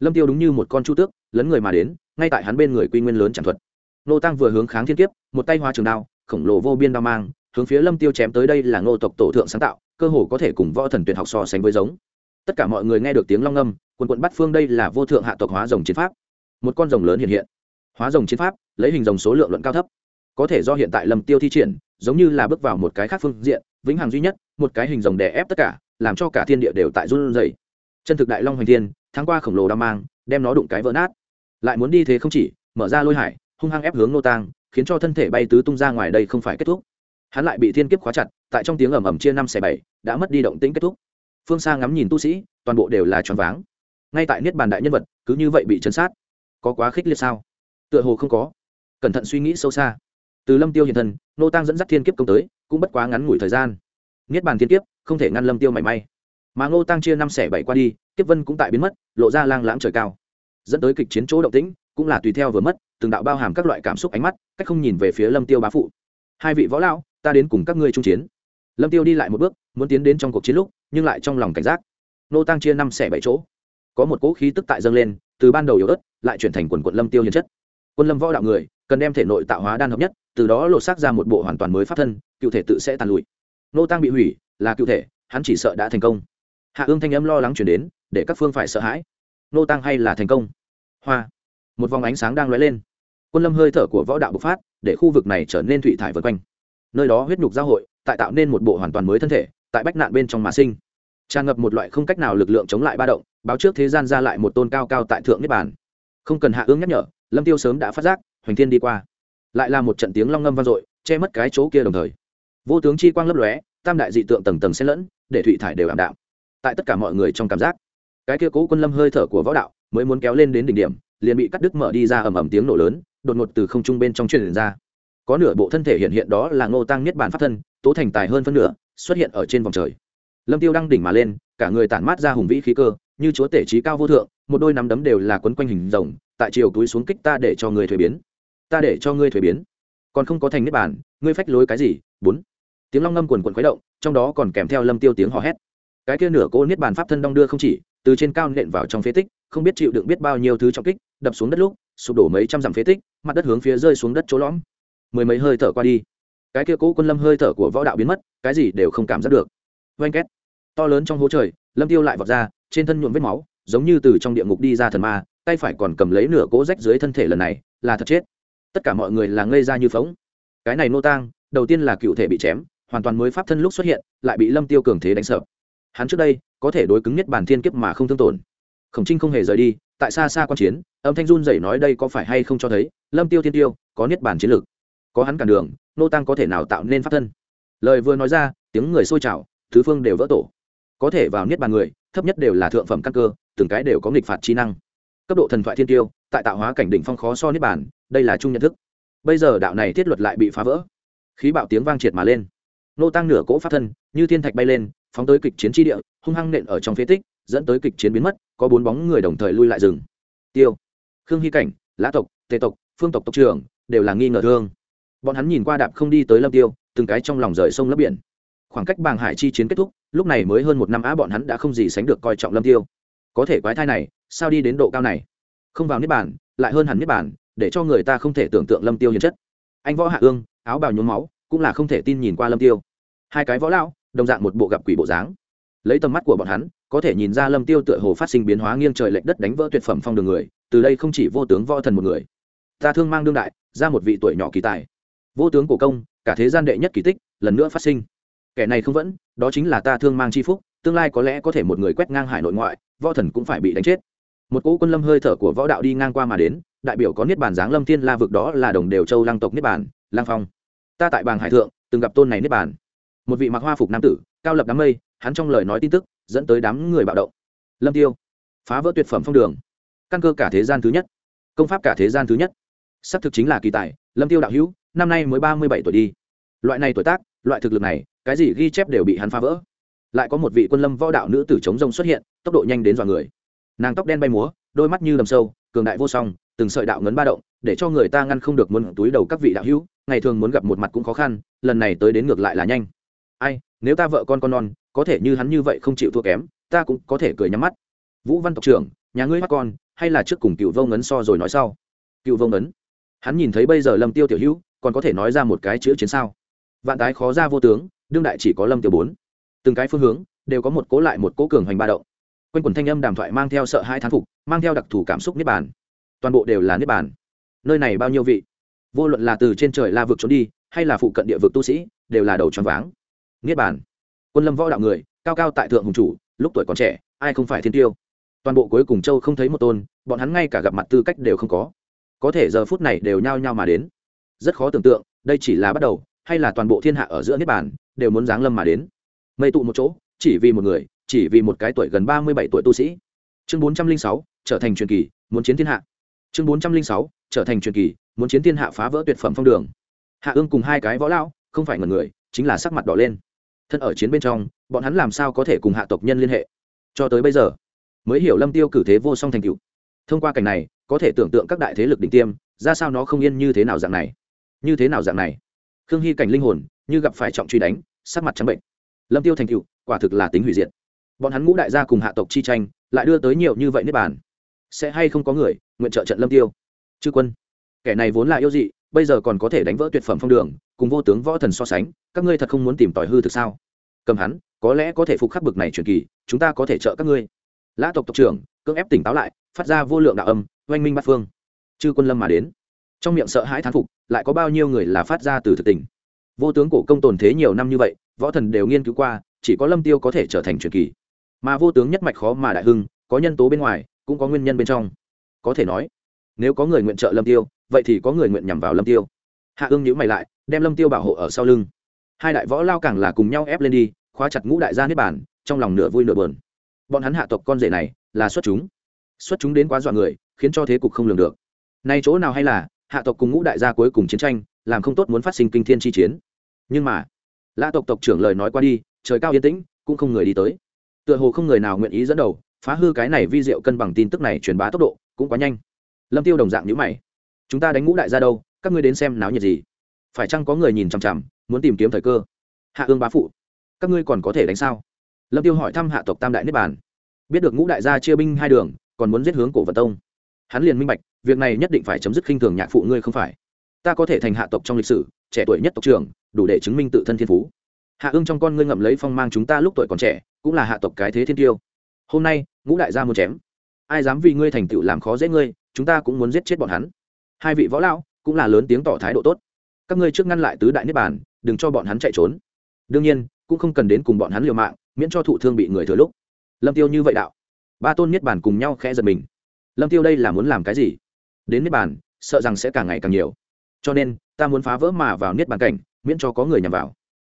Lâm tiêu đúng như một con chu tước, lấn người mà đến, ngay tại hắn bên người quy nguyên lớn chẳng thuật. Ngô tăng vừa hướng kháng thiên kiếp, một tay hoa trường đao, khổng lồ vô biên đao mang, hướng phía lâm tiêu chém tới đây là ngô tộc tổ thượng sáng tạo, cơ hồ có thể cùng võ thần tuyệt học so sánh với giống. Tất cả mọi người nghe được tiếng long âm quần quận bắt phương đây là vô thượng hạ tộc hóa rồng chiến pháp. Một con rồng lớn hiện hiện hóa rồng chiến pháp, lấy hình rồng số lượng luận cao thấp. Có thể do hiện tại lầm tiêu thi triển, giống như là bước vào một cái khác phương diện, vĩnh hằng duy nhất, một cái hình rồng đè ép tất cả, làm cho cả thiên địa đều tại run rẩy. Chân thực đại long hoành thiên tháng qua khổng lồ đao mang, đem nó đụng cái vỡ nát. Lại muốn đi thế không chỉ, mở ra lôi hải, hung hăng ép hướng nô tang, khiến cho thân thể bay tứ tung ra ngoài đây không phải kết thúc. Hắn lại bị thiên kiếp khóa chặt, tại trong tiếng ầm ầm chia năm xẻ bảy, đã mất đi động tĩnh kết thúc. Phương xa ngắm nhìn tu sĩ, toàn bộ đều là tròn váng. Ngay tại niết bàn đại nhân vật, cứ như vậy bị chấn sát. Có quá khích liệt sao? Tựa hồ không có. Cẩn thận suy nghĩ sâu xa. Từ lâm tiêu hiện thân, nô tăng dẫn dắt thiên kiếp công tới, cũng bất quá ngắn ngủi thời gian. Niết bàn thiên kiếp, không thể ngăn lâm tiêu mảy may. Mà ngô tăng chia năm xẻ bảy qua đi, kiếp vân cũng tại biến mất, lộ ra lang lãng trời cao. Dẫn tới kịch chiến chỗ động tĩnh, cũng là tùy theo vừa mất, từng đạo bao hàm các loại cảm xúc ánh mắt, cách không nhìn về phía lâm tiêu bá phụ. Hai vị võ lão, ta đến cùng các ngươi trung chiến. Lâm tiêu đi lại một bước, muốn tiến đến trong cuộc chiến lúc, nhưng lại trong lòng cảnh giác. Nô tăng chia năm xẻ bảy chỗ. Có một cỗ khí tức tại dâng lên, từ ban đầu yếu ớt, lại chuyển thành quần quận lâm tiêu hiền chất quân lâm võ đạo người, cần đem thể nội tạo hóa đan hợp nhất, từ đó lộ xác ra một bộ hoàn toàn mới pháp thân, cựu thể tự sẽ tàn lụi. Nô tăng bị hủy, là cựu thể, hắn chỉ sợ đã thành công. Hạ ương thanh âm lo lắng chuyển đến, để các phương phải sợ hãi. Nô tăng hay là thành công? Hoa. Một vòng ánh sáng đang lóe lên. Quân lâm hơi thở của võ đạo bộc phát, để khu vực này trở nên thụy thải vượt quanh. Nơi đó huyết nhục giao hội, tại tạo nên một bộ hoàn toàn mới thân thể, tại bách nạn bên trong mà sinh. Tràn ngập một loại không cách nào lực lượng chống lại ba động, báo trước thế gian ra lại một tôn cao cao tại thượng niết bàn. Không cần hạ ương nhắc nhở lâm tiêu sớm đã phát giác, hoành thiên đi qua. Lại là một trận tiếng long ngâm vang dội, che mất cái chỗ kia đồng thời. Vô tướng chi quang lấp lóe, tam đại dị tượng tầng tầng xen lẫn, để thụy thải đều ảm đạm. Tại tất cả mọi người trong cảm giác, cái kia cố quân lâm hơi thở của võ đạo mới muốn kéo lên đến đỉnh điểm, liền bị cắt đứt mở đi ra ầm ầm tiếng nổ lớn, đột ngột từ không trung bên trong truyền ra. Có nửa bộ thân thể hiện hiện đó là ngô tăng niết bàn pháp thân, tố thành tài hơn phân nửa, xuất hiện ở trên vòng trời. Lâm tiêu đang đỉnh mà lên, cả người tản mát ra hùng vĩ khí cơ, như chúa tể trí cao vô thượng, một đôi nắm đấm đều là quấn quanh hình rồng tại chiều túi xuống kích ta để cho ngươi thuế biến. Ta để cho ngươi thuế biến. Còn không có thành niết bàn, ngươi phách lối cái gì? Bốn. Tiếng long ngâm quần quần khuấy động, trong đó còn kèm theo lâm tiêu tiếng hò hét. Cái kia nửa cô niết bàn pháp thân đong đưa không chỉ, từ trên cao nện vào trong phế tích, không biết chịu đựng biết bao nhiêu thứ trọng kích, đập xuống đất lúc, sụp đổ mấy trăm dặm phế tích, mặt đất hướng phía rơi xuống đất chỗ lõm. Mười mấy hơi thở qua đi, cái kia cố quân lâm hơi thở của võ đạo biến mất, cái gì đều không cảm giác được. Oanh két. To lớn trong hố trời, lâm tiêu lại vọt ra, trên thân nhuộm vết máu, giống như từ trong địa ngục đi ra thần ma tay phải còn cầm lấy nửa cỗ rách dưới thân thể lần này, là thật chết. Tất cả mọi người là ngây ra như phóng cái này nô tang, đầu tiên là cựu thể bị chém, hoàn toàn mới pháp thân lúc xuất hiện, lại bị lâm tiêu cường thế đánh sợ. Hắn trước đây, có thể đối cứng nhất bản thiên kiếp mà không thương tổn. Khổng trinh không hề rời đi, tại xa xa quan chiến, âm thanh run dậy nói đây có phải hay không cho thấy, lâm tiêu thiên tiêu, có niết bản chiến lược có hắn cản đường, nô tăng có thể nào tạo nên pháp thân? Lời vừa nói ra, tiếng người sôi trào, thứ phương đều vỡ tổ. Có thể vào niết bàn người, thấp nhất đều là thượng phẩm căn cơ, từng cái đều có nghịch phạt trí năng cấp độ thần thoại thiên tiêu, tại tạo hóa cảnh đỉnh phong khó so niết bàn, đây là chung nhận thức. Bây giờ đạo này thiết luật lại bị phá vỡ. Khí bạo tiếng vang triệt mà lên. Nô tăng nửa cỗ pháp thân, như thiên thạch bay lên, phóng tới kịch chiến tri địa, hung hăng nện ở trong phế tích, dẫn tới kịch chiến biến mất, có bốn bóng người đồng thời lui lại rừng. Tiêu, khương hy cảnh, lã tộc, tề tộc, phương tộc tộc trưởng, đều là nghi ngờ thương. Bọn hắn nhìn qua đạp không đi tới lâm tiêu, từng cái trong lòng rời sông lấp biển. Khoảng cách bàng hải chi chiến kết thúc, lúc này mới hơn một năm á bọn hắn đã không gì sánh được coi trọng lâm tiêu có thể quái thai này, sao đi đến độ cao này? Không vào niết bàn, lại hơn hẳn niết bàn, để cho người ta không thể tưởng tượng lâm tiêu hiền chất. Anh võ hạ ương, áo bào nhuốm máu, cũng là không thể tin nhìn qua lâm tiêu. Hai cái võ lão, đồng dạng một bộ gặp quỷ bộ dáng. Lấy tầm mắt của bọn hắn, có thể nhìn ra lâm tiêu tựa hồ phát sinh biến hóa nghiêng trời lệch đất đánh vỡ tuyệt phẩm phong đường người, từ đây không chỉ vô tướng võ thần một người. Ta thương mang đương đại, ra một vị tuổi nhỏ kỳ tài. Vô tướng cổ công, cả thế gian đệ nhất kỳ tích, lần nữa phát sinh. Kẻ này không vẫn, đó chính là ta thương mang chi phúc, tương lai có lẽ có thể một người quét ngang hải nội ngoại võ thần cũng phải bị đánh chết. Một cỗ quân lâm hơi thở của võ đạo đi ngang qua mà đến, đại biểu có niết bàn giáng lâm thiên la vực đó là đồng đều châu lang tộc niết bàn lang phong. Ta tại bàng hải thượng, từng gặp tôn này niết bàn. Một vị mặc hoa phục nam tử, cao lập đám mây, hắn trong lời nói tin tức, dẫn tới đám người bạo động. Lâm tiêu, phá vỡ tuyệt phẩm phong đường. Căn cơ cả thế gian thứ nhất. Công pháp cả thế gian thứ nhất. Sắp thực chính là kỳ tài, lâm tiêu đạo hữu, năm nay mới ba mươi bảy tuổi đi. Loại này tuổi tác, loại thực lực này, cái gì ghi chép đều bị hắn phá vỡ. Lại có một vị quân lâm võ đạo nữ tử chống rông xuất hiện tốc độ nhanh đến dọa người. Nàng tóc đen bay múa, đôi mắt như đầm sâu, cường đại vô song, từng sợi đạo ngấn ba động, để cho người ta ngăn không được muốn túi đầu các vị đạo hữu, ngày thường muốn gặp một mặt cũng khó khăn, lần này tới đến ngược lại là nhanh. Ai, nếu ta vợ con con non, có thể như hắn như vậy không chịu thua kém, ta cũng có thể cười nhắm mắt. Vũ văn tộc trưởng, nhà ngươi mắt con, hay là trước cùng cựu vô ngấn so rồi nói sau? Cựu vô ngấn, hắn nhìn thấy bây giờ lâm tiêu tiểu hữu, còn có thể nói ra một cái chữ chiến sao? Vạn tái khó ra vô tướng, đương đại chỉ có lâm tiêu bốn. Từng cái phương hướng, đều có một cố lại một cố cường hoành ba động quên quần thanh âm đàm thoại mang theo sợ hai thán phục, mang theo đặc thù cảm xúc niết bàn. Toàn bộ đều là niết bàn. Nơi này bao nhiêu vị? Vô luận là từ trên trời la vực trốn đi, hay là phụ cận địa vực tu sĩ, đều là đầu tròn váng. Niết bàn. Quân lâm võ đạo người, cao cao tại thượng hùng chủ, lúc tuổi còn trẻ, ai không phải thiên tiêu? Toàn bộ cuối cùng châu không thấy một tôn, bọn hắn ngay cả gặp mặt tư cách đều không có. Có thể giờ phút này đều nhao nhao mà đến. Rất khó tưởng tượng, đây chỉ là bắt đầu, hay là toàn bộ thiên hạ ở giữa niết bàn, đều muốn giáng lâm mà đến. Mây tụ một chỗ, chỉ vì một người chỉ vì một cái tuổi gần ba mươi bảy tuổi tu sĩ. Chương bốn trăm linh sáu, trở thành truyền kỳ, muốn chiến thiên hạ. Chương bốn trăm linh sáu, trở thành truyền kỳ, muốn chiến thiên hạ phá vỡ tuyệt phẩm phong đường. Hạ ương cùng hai cái võ lao không phải ngần người, chính là sắc mặt đỏ lên. Thân ở chiến bên trong, bọn hắn làm sao có thể cùng hạ tộc nhân liên hệ? Cho tới bây giờ, mới hiểu lâm tiêu cử thế vô song thành cựu thông qua cảnh này, có thể tưởng tượng các đại thế lực đỉnh tiêm, ra sao nó không yên như thế nào dạng này? Như thế nào dạng này? Khương hy cảnh linh hồn, như gặp phải trọng truy đánh, sắc mặt trắng bệnh. Lâm tiêu thành cựu quả thực là tính hủy diệt bọn hắn ngũ đại gia cùng hạ tộc chi tranh, lại đưa tới nhiều như vậy niết bàn. Sẽ hay không có người nguyện trợ trận lâm tiêu? Chư quân, kẻ này vốn là yêu dị, bây giờ còn có thể đánh vỡ tuyệt phẩm phong đường, cùng vô tướng võ thần so sánh, các ngươi thật không muốn tìm tòi hư thực sao? Cầm hắn, có lẽ có thể phục khắc bực này truyền kỳ, chúng ta có thể trợ các ngươi. Lã tộc tộc trưởng, cưỡng ép tỉnh táo lại, phát ra vô lượng đạo âm, oanh minh bát phương. Chư quân lâm mà đến. Trong miệng sợ hãi thán phục, lại có bao nhiêu người là phát ra từ thực tình? Vô tướng cổ công tồn thế nhiều năm như vậy, võ thần đều nghiên cứu qua, chỉ có lâm tiêu có thể trở thành truyền kỳ mà vô tướng nhất mạch khó mà đại hưng, có nhân tố bên ngoài, cũng có nguyên nhân bên trong. Có thể nói, nếu có người nguyện trợ lâm tiêu, vậy thì có người nguyện nhằm vào lâm tiêu. Hạ ương nhữ mày lại, đem lâm tiêu bảo hộ ở sau lưng. Hai đại võ lao càng là cùng nhau ép lên đi, khóa chặt ngũ đại gia niết bản trong lòng nửa vui nửa buồn. Bọn hắn hạ tộc con rể này, là xuất chúng. Xuất chúng đến quá dọa người, khiến cho thế cục không lường được. Nay chỗ nào hay là, hạ tộc cùng ngũ đại gia cuối cùng chiến tranh, làm không tốt muốn phát sinh kinh thiên chi chiến. Nhưng mà, lã tộc tộc trưởng lời nói qua đi, trời cao yên tĩnh, cũng không người đi tới tựa hồ không người nào nguyện ý dẫn đầu, phá hư cái này vi diệu cân bằng tin tức này truyền bá tốc độ cũng quá nhanh. Lâm tiêu đồng dạng nhữ mày. Chúng ta đánh ngũ đại gia đâu, các ngươi đến xem náo nhiệt gì? Phải chăng có người nhìn chằm chằm, muốn tìm kiếm thời cơ? Hạ ương bá phụ, các ngươi còn có thể đánh sao? Lâm tiêu hỏi thăm hạ tộc tam đại niết bàn. Biết được ngũ đại gia chia binh hai đường, còn muốn giết hướng cổ vật tông. Hắn liền minh bạch, việc này nhất định phải chấm dứt khinh thường nhạc phụ ngươi không phải. Ta có thể thành hạ tộc trong lịch sử, trẻ tuổi nhất tộc trưởng, đủ để chứng minh tự thân thiên phú hạ ương trong con ngươi ngậm lấy phong mang chúng ta lúc tuổi còn trẻ, cũng là hạ tộc cái thế thiên tiêu. Hôm nay, ngũ đại gia muốn chém. Ai dám vì ngươi thành tựu làm khó dễ ngươi, chúng ta cũng muốn giết chết bọn hắn. Hai vị võ lão, cũng là lớn tiếng tỏ thái độ tốt. Các ngươi trước ngăn lại tứ đại niết bàn, đừng cho bọn hắn chạy trốn. Đương nhiên, cũng không cần đến cùng bọn hắn liều mạng, miễn cho thụ thương bị người thừa lúc. Lâm tiêu như vậy đạo. Ba tôn niết bàn cùng nhau khẽ giật mình. Lâm tiêu đây là muốn làm cái gì? Đến niết bàn, sợ rằng sẽ càng ngày càng nhiều. Cho nên, ta muốn phá vỡ mà vào niết bàn cảnh, miễn cho có người nhằm vào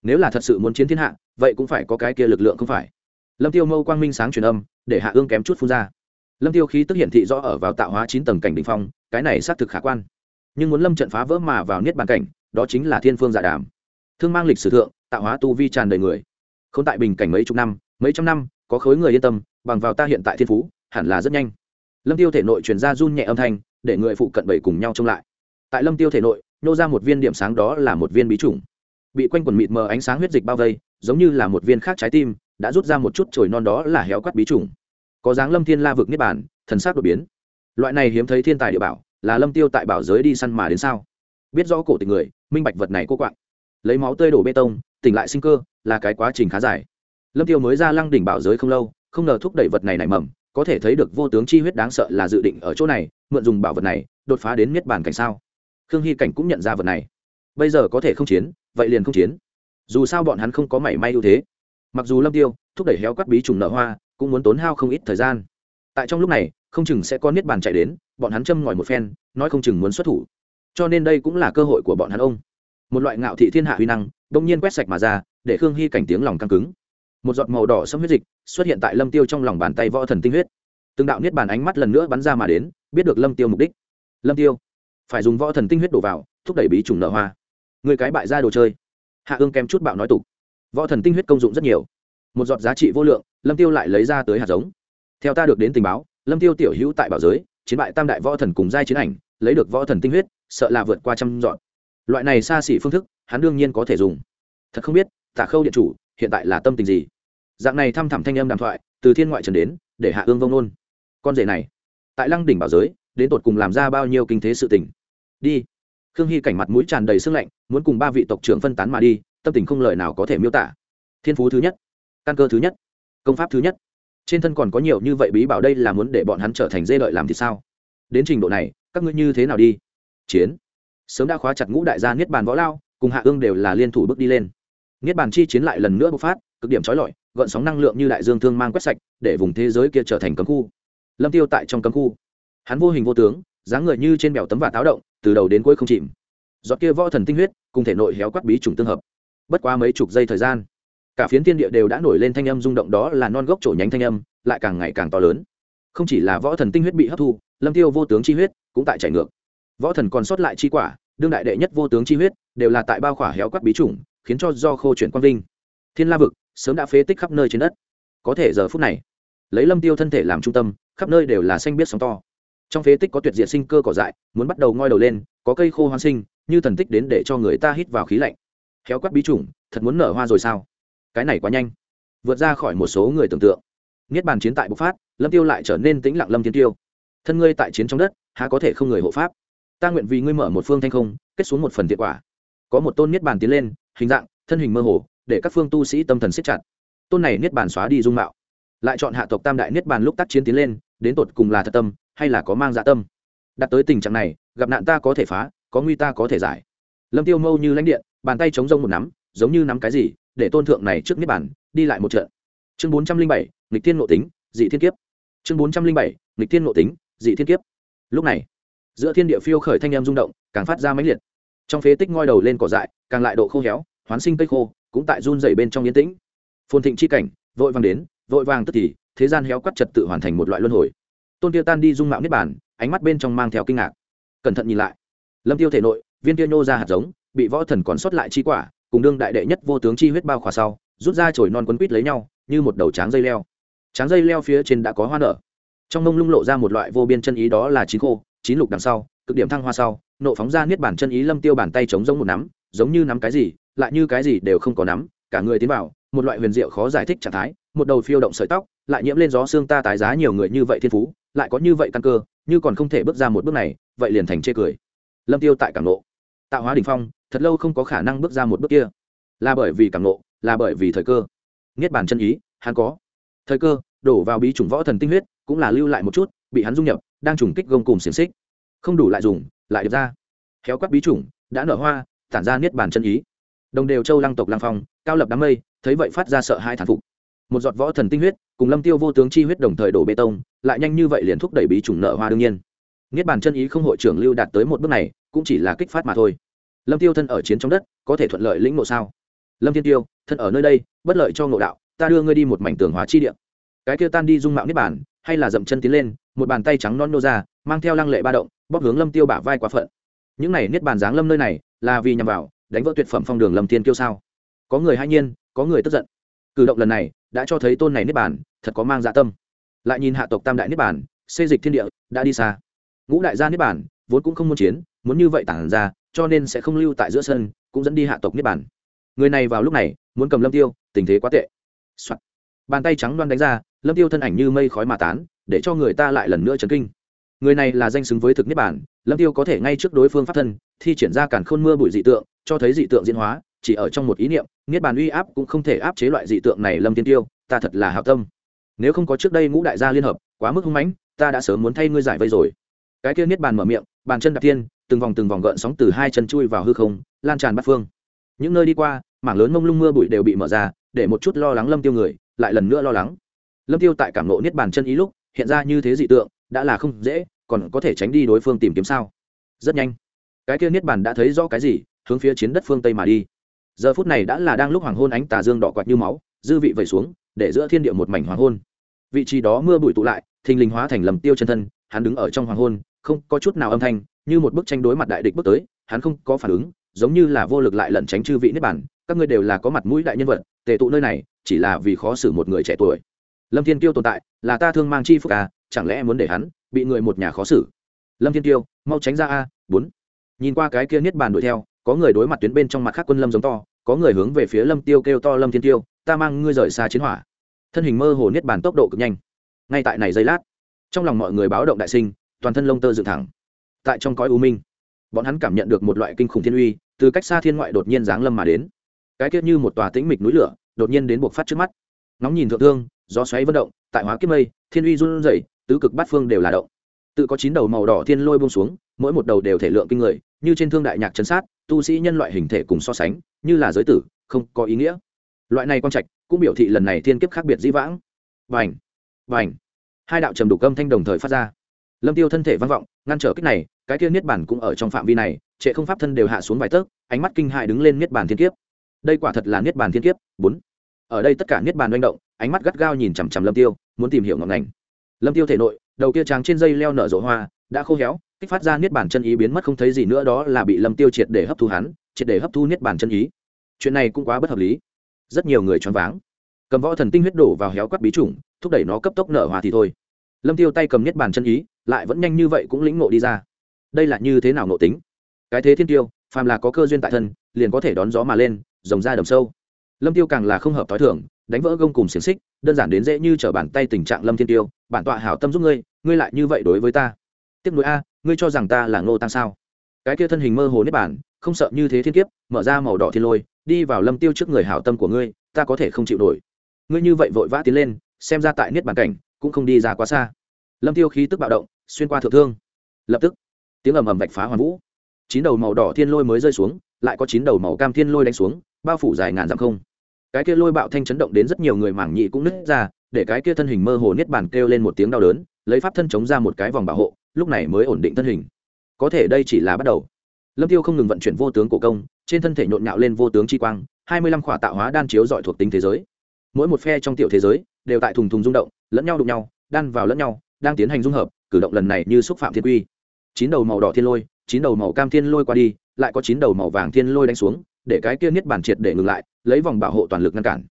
nếu là thật sự muốn chiến thiên hạ, vậy cũng phải có cái kia lực lượng không phải. Lâm tiêu mâu quang minh sáng truyền âm, để hạ ương kém chút phun ra. Lâm tiêu khí tức hiển thị rõ ở vào tạo hóa chín tầng cảnh đỉnh phong, cái này xác thực khả quan. Nhưng muốn lâm trận phá vỡ mà vào niết bàn cảnh, đó chính là thiên phương giả đàm. Thương mang lịch sử thượng, tạo hóa tu vi tràn đầy người. Không tại bình cảnh mấy chục năm, mấy trăm năm, có khối người yên tâm, bằng vào ta hiện tại thiên phú, hẳn là rất nhanh. Lâm tiêu thể nội truyền ra run nhẹ âm thanh, để người phụ cận bảy cùng nhau trông lại. Tại lâm tiêu thể nội, nô ra một viên điểm sáng đó là một viên bí chủng bị quanh quần mịt mờ ánh sáng huyết dịch bao vây, giống như là một viên khác trái tim, đã rút ra một chút chồi non đó là héo quát bí chủng. Có dáng lâm thiên la vực niết bản thần sắc đột biến. Loại này hiếm thấy thiên tài địa bảo, là lâm tiêu tại bảo giới đi săn mà đến sao? Biết rõ cổ tình người, minh bạch vật này cô quạng. Lấy máu tươi đổ bê tông, tỉnh lại sinh cơ, là cái quá trình khá dài. Lâm tiêu mới ra lăng đỉnh bảo giới không lâu, không ngờ thúc đẩy vật này nảy mầm, có thể thấy được vô tướng chi huyết đáng sợ là dự định ở chỗ này, mượn dùng bảo vật này, đột phá đến miết bản cảnh sao? Khương hy cảnh cũng nhận ra vật này. Bây giờ có thể không chiến vậy liền không chiến. Dù sao bọn hắn không có mảy may ưu thế. Mặc dù lâm tiêu, thúc đẩy héo quát bí trùng nở hoa, cũng muốn tốn hao không ít thời gian. Tại trong lúc này, không chừng sẽ có niết bàn chạy đến, bọn hắn châm ngòi một phen, nói không chừng muốn xuất thủ. Cho nên đây cũng là cơ hội của bọn hắn ông. Một loại ngạo thị thiên hạ huy năng đông nhiên quét sạch mà ra, để khương hy cảnh tiếng lòng căng cứng. Một giọt màu đỏ sâm huyết dịch xuất hiện tại lâm tiêu trong lòng bàn tay võ thần tinh huyết. Từng đạo niết bàn ánh mắt lần nữa bắn ra mà đến, biết được lâm tiêu mục đích. Lâm tiêu, phải dùng võ thần tinh huyết đổ vào, thúc đẩy bí trùng nở hoa người cái bại ra đồ chơi. Hạ ương kém chút bạo nói tục. Võ thần tinh huyết công dụng rất nhiều. Một giọt giá trị vô lượng, lâm tiêu lại lấy ra tới hạt giống. Theo ta được đến tình báo, lâm tiêu tiểu hữu tại bảo giới, chiến bại tam đại võ thần cùng giai chiến ảnh, lấy được võ thần tinh huyết, sợ là vượt qua trăm dọn loại này xa xỉ phương thức, hắn đương nhiên có thể dùng. Thật không biết, tả khâu điện chủ, hiện tại là tâm tình gì? Dạng này thăm thẳm thanh âm đàm thoại, từ thiên ngoại trần đến, để hạ ương vông nôn. Con rể này, tại lăng đỉnh bảo giới, đến tột cùng làm ra bao nhiêu kinh thế sự tình? Đi khương hy cảnh mặt mũi tràn đầy sưng lạnh, muốn cùng ba vị tộc trưởng phân tán mà đi, tâm tình không lời nào có thể miêu tả. Thiên phú thứ nhất, căn cơ thứ nhất, công pháp thứ nhất. Trên thân còn có nhiều như vậy bí bảo đây là muốn để bọn hắn trở thành dê lợi làm thì sao? Đến trình độ này, các ngươi như thế nào đi? Chiến. Sớm đã khóa chặt ngũ đại gia niết bàn võ lao, cùng hạ ương đều là liên thủ bước đi lên. Niết bàn chi chiến lại lần nữa bộc phát, cực điểm trói lọi, gợn sóng năng lượng như đại dương thương mang quét sạch, để vùng thế giới kia trở thành cấm khu. Lâm tiêu tại trong cấm khu. Hắn vô hình vô tướng dáng người như trên bèo tấm và táo động, từ đầu đến cuối không chìm. Giọt kia võ thần tinh huyết, cùng thể nội héo quắc bí trùng tương hợp. Bất quá mấy chục giây thời gian, cả phiến tiên địa đều đã nổi lên thanh âm rung động đó là non gốc trổ nhánh thanh âm, lại càng ngày càng to lớn. Không chỉ là võ thần tinh huyết bị hấp thu, lâm tiêu vô tướng chi huyết cũng tại chảy ngược. Võ thần còn sót lại chi quả, đương đại đệ nhất vô tướng chi huyết, đều là tại bao khỏa héo quắc bí trùng khiến cho do khô chuyển quang vinh. Thiên la vực, sớm đã phế tích khắp nơi trên đất. Có thể giờ phút này, lấy lâm tiêu thân thể làm trung tâm, khắp nơi đều là xanh biết sóng to trong phế tích có tuyệt diệt sinh cơ cỏ dại, muốn bắt đầu ngoi đầu lên, có cây khô hoang sinh, như thần tích đến để cho người ta hít vào khí lạnh. Khéo quát bí chủng, thật muốn nở hoa rồi sao? Cái này quá nhanh. Vượt ra khỏi một số người tưởng tượng. Niết bàn chiến tại bộc phát, lâm tiêu lại trở nên tĩnh lặng lâm thiên tiêu. Thân ngươi tại chiến trong đất, há có thể không người hộ pháp? Ta nguyện vì ngươi mở một phương thanh không, kết xuống một phần thiện quả. Có một tôn niết bàn tiến lên, hình dạng, thân hình mơ hồ, để các phương tu sĩ tâm thần siết chặt. Tôn này niết bàn xóa đi dung mạo. Lại chọn hạ tộc tam đại niết bàn lúc tác chiến tiến lên, đến tột cùng là thật tâm hay là có mang dạ tâm? Đặt tới tình trạng này, gặp nạn ta có thể phá, có nguy ta có thể giải. Lâm tiêu mâu như lãnh điện, bàn tay chống rông một nắm, giống như nắm cái gì, để tôn thượng này trước niết bàn, đi lại một trận. Chương bốn trăm linh bảy, nghịch thiên nội tính, dị thiên kiếp. Chương bốn trăm linh bảy, nghịch thiên nội tính, dị thiên kiếp. Lúc này, giữa thiên địa phiêu khởi thanh em rung động, càng phát ra mãnh liệt. Trong phế tích ngoi đầu lên cỏ dại, càng lại độ khô héo, hoán sinh cây khô, cũng tại run dày bên trong yên tĩnh. Phồn thịnh chi cảnh, vội vàng đến, vội vàng tức thì, thế gian héo quắt trật tự hoàn thành một loại luân hồi tôn tiêu tan đi dung mạo niết bản ánh mắt bên trong mang theo kinh ngạc. Cẩn thận nhìn lại. Lâm tiêu thể nội, viên tiêu nhô ra hạt giống, bị võ thần còn sót lại chi quả, cùng đương đại đệ nhất vô tướng chi huyết bao khỏa sau, rút ra chổi non quấn quít lấy nhau, như một đầu tráng dây leo. Tráng dây leo phía trên đã có hoa nở. Trong mông lung lộ ra một loại vô biên chân ý đó là chín khô, chín lục đằng sau, cực điểm thăng hoa sau, nộ phóng ra niết bản chân ý lâm tiêu bàn tay chống giống một nắm, giống như nắm cái gì, lại như cái gì đều không có nắm, cả người tiến vào, một loại huyền diệu khó giải thích trạng thái, một đầu phiêu động sợi tóc, lại nhiễm lên gió xương ta tái giá nhiều người như vậy thiên phú lại có như vậy căn cơ, như còn không thể bước ra một bước này, vậy liền thành chê cười. Lâm tiêu tại cảng nộ tạo hóa đỉnh phong, thật lâu không có khả năng bước ra một bước kia. Là bởi vì cảng nộ là bởi vì thời cơ. Niết bàn chân ý, hắn có. Thời cơ, đổ vào bí chủng võ thần tinh huyết, cũng là lưu lại một chút, bị hắn dung nhập, đang trùng kích gông cùng xiềng xích. Không đủ lại dùng, lại được ra. Khéo quắc bí chủng, đã nở hoa, tản ra niết bàn chân ý. Đồng đều châu lăng tộc lăng phong, cao lập đám mây, thấy vậy phát ra sợ hai thản phục một giọt võ thần tinh huyết, cùng lâm tiêu vô tướng chi huyết đồng thời đổ bê tông, lại nhanh như vậy liền thúc đẩy bí chủng nợ hoa đương nhiên. Niết bàn chân ý không hội trưởng lưu đạt tới một bước này, cũng chỉ là kích phát mà thôi. Lâm tiêu thân ở chiến trong đất, có thể thuận lợi lĩnh ngộ sao? Lâm thiên tiêu, thân ở nơi đây, bất lợi cho ngộ đạo, ta đưa ngươi đi một mảnh tường hóa chi địa. Cái kia tan đi dung mạo niết bàn, hay là dậm chân tiến lên, một bàn tay trắng non nô ra, mang theo lăng lệ ba động, bóp hướng lâm tiêu bả vai quá phận. Những này niết bàn dáng lâm nơi này, là vì nhằm vào, đánh vỡ tuyệt phẩm phong đường lâm thiên tiêu sao? Có người hai nhiên, có người tức giận cử động lần này đã cho thấy tôn này niết bàn thật có mang dạ tâm. Lại nhìn hạ tộc tam đại niết bàn, xê dịch thiên địa đã đi xa. Ngũ đại gia niết bàn vốn cũng không muốn chiến, muốn như vậy tản ra, cho nên sẽ không lưu tại giữa sân, cũng dẫn đi hạ tộc niết bàn. Người này vào lúc này, muốn cầm lâm tiêu, tình thế quá tệ、Soạn. bàn tay trắng đoan đánh ra, lâm tiêu thân ảnh như mây khói mà tán, để cho người ta lại lần nữa chấn kinh. Người này là danh xứng với thực niết bản lâm tiêu có thể ngay trước đối phương pháp thân, thi triển ra cản khôn mưa bụi dị tượng, cho thấy dị tượng diễn hóa chỉ ở trong một ý niệm, niết bàn uy áp cũng không thể áp chế loại dị tượng này lâm tiên tiêu, ta thật là hảo tâm. Nếu không có trước đây ngũ đại gia liên hợp, quá mức hung mãnh, ta đã sớm muốn thay ngươi giải vây rồi. Cái kia niết bàn mở miệng, bàn chân đạp tiên từng vòng từng vòng gợn sóng từ hai chân chui vào hư không, lan tràn bát phương. Những nơi đi qua, mảng lớn mông lung mưa bụi đều bị mở ra, để một chút lo lắng lâm tiêu người, lại lần nữa lo lắng. Lâm tiêu tại cảm nộ niết bàn chân ý lúc, hiện ra như thế dị tượng, đã là không dễ, còn có thể tránh đi đối phương tìm kiếm sao? Rất nhanh. Cái kia niết bàn đã thấy rõ cái gì, hướng phía chiến đất phương tây mà đi giờ phút này đã là đang lúc hoàng hôn ánh tà dương đỏ quạt như máu, dư vị vẩy xuống, để giữa thiên địa một mảnh hoàng hôn. Vị trí đó mưa bụi tụ lại, thình lình hóa thành lầm tiêu chân thân, hắn đứng ở trong hoàng hôn, không có chút nào âm thanh, như một bức tranh đối mặt đại địch bước tới, hắn không có phản ứng, giống như là vô lực lại lẩn tránh chư vị niết bản các ngươi đều là có mặt mũi đại nhân vật, tề tụ nơi này, chỉ là vì khó xử một người trẻ tuổi. Lâm thiên tiêu tồn tại, là ta thương mang chi phúc à chẳng lẽ muốn để hắn bị người một nhà khó xử? Lâm thiên tiêu, mau tránh ra a, bốn. Nhìn qua cái kia niết bàn đuổi theo có người đối mặt tuyến bên trong mặt khác quân lâm giống to, có người hướng về phía lâm tiêu kêu to, lâm thiên tiêu, ta mang ngươi rời xa chiến hỏa. Thân hình mơ hồ niết bàn tốc độ cực nhanh. Ngay tại này giây lát, trong lòng mọi người báo động đại sinh, toàn thân lông tơ dựng thẳng. Tại trong cõi u minh, bọn hắn cảm nhận được một loại kinh khủng thiên uy, từ cách xa thiên ngoại đột nhiên giáng lâm mà đến. Cái tiết như một tòa tĩnh mịch núi lửa, đột nhiên đến buộc phát trước mắt. Nóng nhìn thượng thương, gió xoáy vận động, tại hóa kiếp mây, thiên uy run rẩy, tứ cực bát phương đều là động. Tự có chín đầu màu đỏ thiên lôi buông xuống, mỗi một đầu đều thể lượng kinh người, như trên thương đại nhạc chấn sát tu sĩ nhân loại hình thể cùng so sánh, như là giới tử, không có ý nghĩa. Loại này quan trạch cũng biểu thị lần này thiên kiếp khác biệt dĩ vãng. Vành vành hai đạo trầm đục âm thanh đồng thời phát ra. Lâm tiêu thân thể vang vọng, ngăn trở kích này, cái kia niết bản cũng ở trong phạm vi này, trệ không pháp thân đều hạ xuống vài tấc, ánh mắt kinh hại đứng lên niết bàn thiên kiếp. Đây quả thật là niết bàn thiên kiếp. Bốn! Ở đây tất cả niết bàn manh động, ánh mắt gắt gao nhìn chằm chằm lâm tiêu, muốn tìm hiểu ngọn ngành. Lâm tiêu thể nội, đầu kia trắng trên dây leo nở rộ hoa, đã khô héo kích phát ra niết bàn chân ý biến mất không thấy gì nữa, đó là bị lâm tiêu triệt để hấp thu hắn, triệt để hấp thu niết bàn chân ý. Chuyện này cũng quá bất hợp lý. Rất nhiều người choáng váng. Cầm võ thần tinh huyết đổ vào héo quắt bí chủng, thúc đẩy nó cấp tốc nở hòa thì thôi. Lâm tiêu tay cầm niết bàn chân ý, lại vẫn nhanh như vậy cũng lĩnh ngộ đi ra. Đây là như thế nào ngộ tính? Cái thế thiên tiêu, phàm là có cơ duyên tại thân, liền có thể đón gió mà lên, rồng ra đầm sâu. Lâm tiêu càng là không hợp thói h thưởng đánh vỡ gông cùng xiềng xích, đơn giản đến dễ như trở bàn tay tình trạng lâm thiên tiêu. Bản tọa hảo tâm giúp ngươi ngươi lại như vậy đối với ta. Tiếp nối a ngươi cho rằng ta là ngô tăng sao? Cái kia thân hình mơ hồ nếp bản không sợ như thế thiên kiếp, mở ra màu đỏ thiên lôi, đi vào lâm tiêu trước người hảo tâm của ngươi, ta có thể không chịu nổi. Ngươi như vậy vội vã tiến lên, xem ra tại niết bàn cảnh, cũng không đi ra quá xa. Lâm tiêu khí tức bạo động, xuyên qua thượng thương. Lập tức, tiếng ầm ầm vạch phá hoàn vũ. Chín đầu màu đỏ thiên lôi mới rơi xuống, lại có chín đầu màu cam thiên lôi đánh xuống, bao phủ dài ngàn dặm không. Cái kia lôi bạo thanh chấn động đến rất nhiều người mảng nhị cũng nứt ra, để cái kia thân hình mơ hồ niết bàn kêu lên một tiếng đau đớn, lấy pháp thân chống ra một cái vòng bảo hộ lúc này mới ổn định thân hình. Có thể đây chỉ là bắt đầu. Lâm tiêu không ngừng vận chuyển vô tướng cổ công, trên thân thể nhộn nhạo lên vô tướng chi quang, hai mươi lăm khỏa tạo hóa đan chiếu dọi thuộc tính thế giới. Mỗi một phe trong tiểu thế giới, đều tại thùng thùng rung động, lẫn nhau đụng nhau, đan vào lẫn nhau, đang tiến hành dung hợp, cử động lần này như xúc phạm thiên quy. Chín đầu màu đỏ thiên lôi, chín đầu màu cam thiên lôi qua đi, lại có chín đầu màu vàng thiên lôi đánh xuống, để cái kia niết bản triệt để ngừng lại, lấy vòng bảo hộ toàn lực ngăn cản.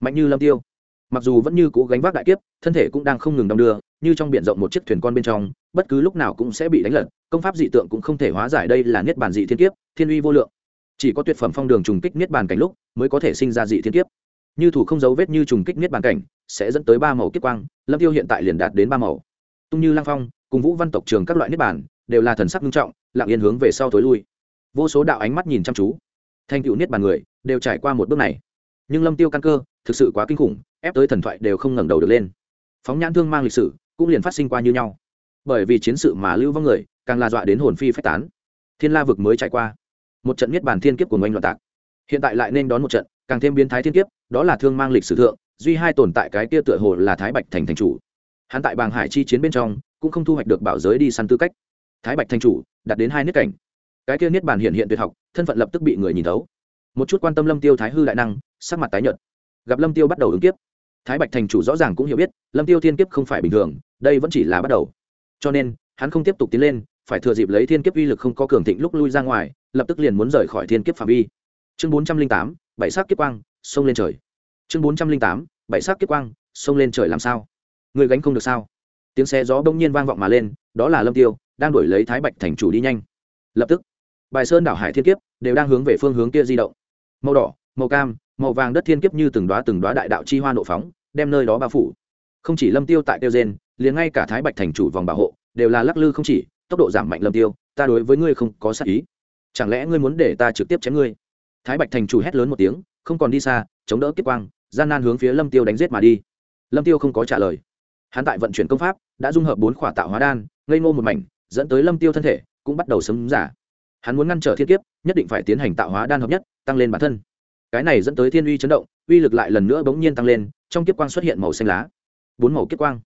Mạnh như lâm tiêu, mặc dù vẫn như cũ gánh vác đại kiếp, thân thể cũng đang không ngừng đong đưa như trong biển rộng một chiếc thuyền con bên trong, bất cứ lúc nào cũng sẽ bị đánh lật, công pháp dị tượng cũng không thể hóa giải đây là niết bàn dị thiên kiếp, thiên uy vô lượng. Chỉ có tuyệt phẩm phong đường trùng kích niết bàn cảnh lúc mới có thể sinh ra dị thiên kiếp. Như thủ không dấu vết như trùng kích niết bàn cảnh sẽ dẫn tới ba màu kiếp quang, lâm tiêu hiện tại liền đạt đến ba màu. Tung như lang phong, cùng vũ văn tộc trường các loại niết bàn đều là thần sắc nghiêm trọng, lặng yên hướng về sau tối lui. Vô số đạo ánh mắt nhìn chăm chú. Thành tựu niết bàn người đều trải qua một bước này. Nhưng lâm tiêu căn cơ thực sự quá kinh khủng, ép tới thần thoại đều không ngẩng đầu được lên. Phóng nhãn thương mang lịch sử cũng liền phát sinh qua như nhau. Bởi vì chiến sự mà lưu vong người, càng là dọa đến hồn phi phách tán. Thiên la vực mới trải qua. Một trận niết bàn thiên kiếp của ngoanh loạn tạc. Hiện tại lại nên đón một trận, càng thêm biến thái thiên kiếp, đó là thương mang lịch sử thượng, duy hai tồn tại cái kia tựa hồ là thái bạch thành thành chủ. Hắn tại bàng hải chi chiến bên trong, cũng không thu hoạch được bảo giới đi săn tư cách. Thái bạch thành chủ, đạt đến hai niết cảnh. Cái kia niết bàn hiện hiện tuyệt học, thân phận lập tức bị người nhìn thấu. Một chút quan tâm lâm tiêu thái hư đại năng, sắc mặt tái nhợt. Gặp lâm tiêu bắt đầu ứng kiếp thái bạch thành chủ rõ ràng cũng hiểu biết, lâm tiêu thiên kiếp không phải bình thường, đây vẫn chỉ là bắt đầu. Cho nên, hắn không tiếp tục tiến lên, phải thừa dịp lấy thiên kiếp uy lực không có cường thịnh lúc lui ra ngoài, lập tức liền muốn rời khỏi thiên kiếp phạm vi. Chương bốn trăm linh tám, bảy sắc kiếp quang xông lên trời. Chương bốn trăm linh tám, bảy sắc kiếp quang xông lên trời làm sao? Người gánh không được sao? Tiếng xe gió bỗng nhiên vang vọng mà lên, đó là lâm tiêu, đang đuổi lấy thái bạch thành chủ đi nhanh. Lập tức, bài sơn đảo hải thiên kiếp đều đang hướng về phương hướng kia di động. Màu đỏ, màu cam, màu vàng đất thiên kiếp như từng đoá từng đoá đại đạo chi hoa nộ phóng đem nơi đó bao phủ. Không chỉ lâm tiêu tại tiêu gen liền ngay cả thái bạch thành chủ vòng bảo hộ đều là lắc lư không chỉ, tốc độ giảm mạnh lâm tiêu, ta đối với ngươi không có sát ý. Chẳng lẽ ngươi muốn để ta trực tiếp chém ngươi? Thái bạch thành chủ hét lớn một tiếng, không còn đi xa, chống đỡ kiếp quang, gian nan hướng phía lâm tiêu đánh giết mà đi. Lâm tiêu không có trả lời. Hắn tại vận chuyển công pháp, đã dung hợp bốn khỏa tạo hóa đan, ngây ngô một mảnh, dẫn tới lâm tiêu thân thể cũng bắt đầu sấm giả. Hắn muốn ngăn trở thiên kiếp, nhất định phải tiến hành tạo hóa đan hợp nhất, tăng lên bản thân cái này dẫn tới thiên uy chấn động, uy lực lại lần nữa bỗng nhiên tăng lên, trong kiếp quang xuất hiện màu xanh lá. Bốn màu kiếp quang.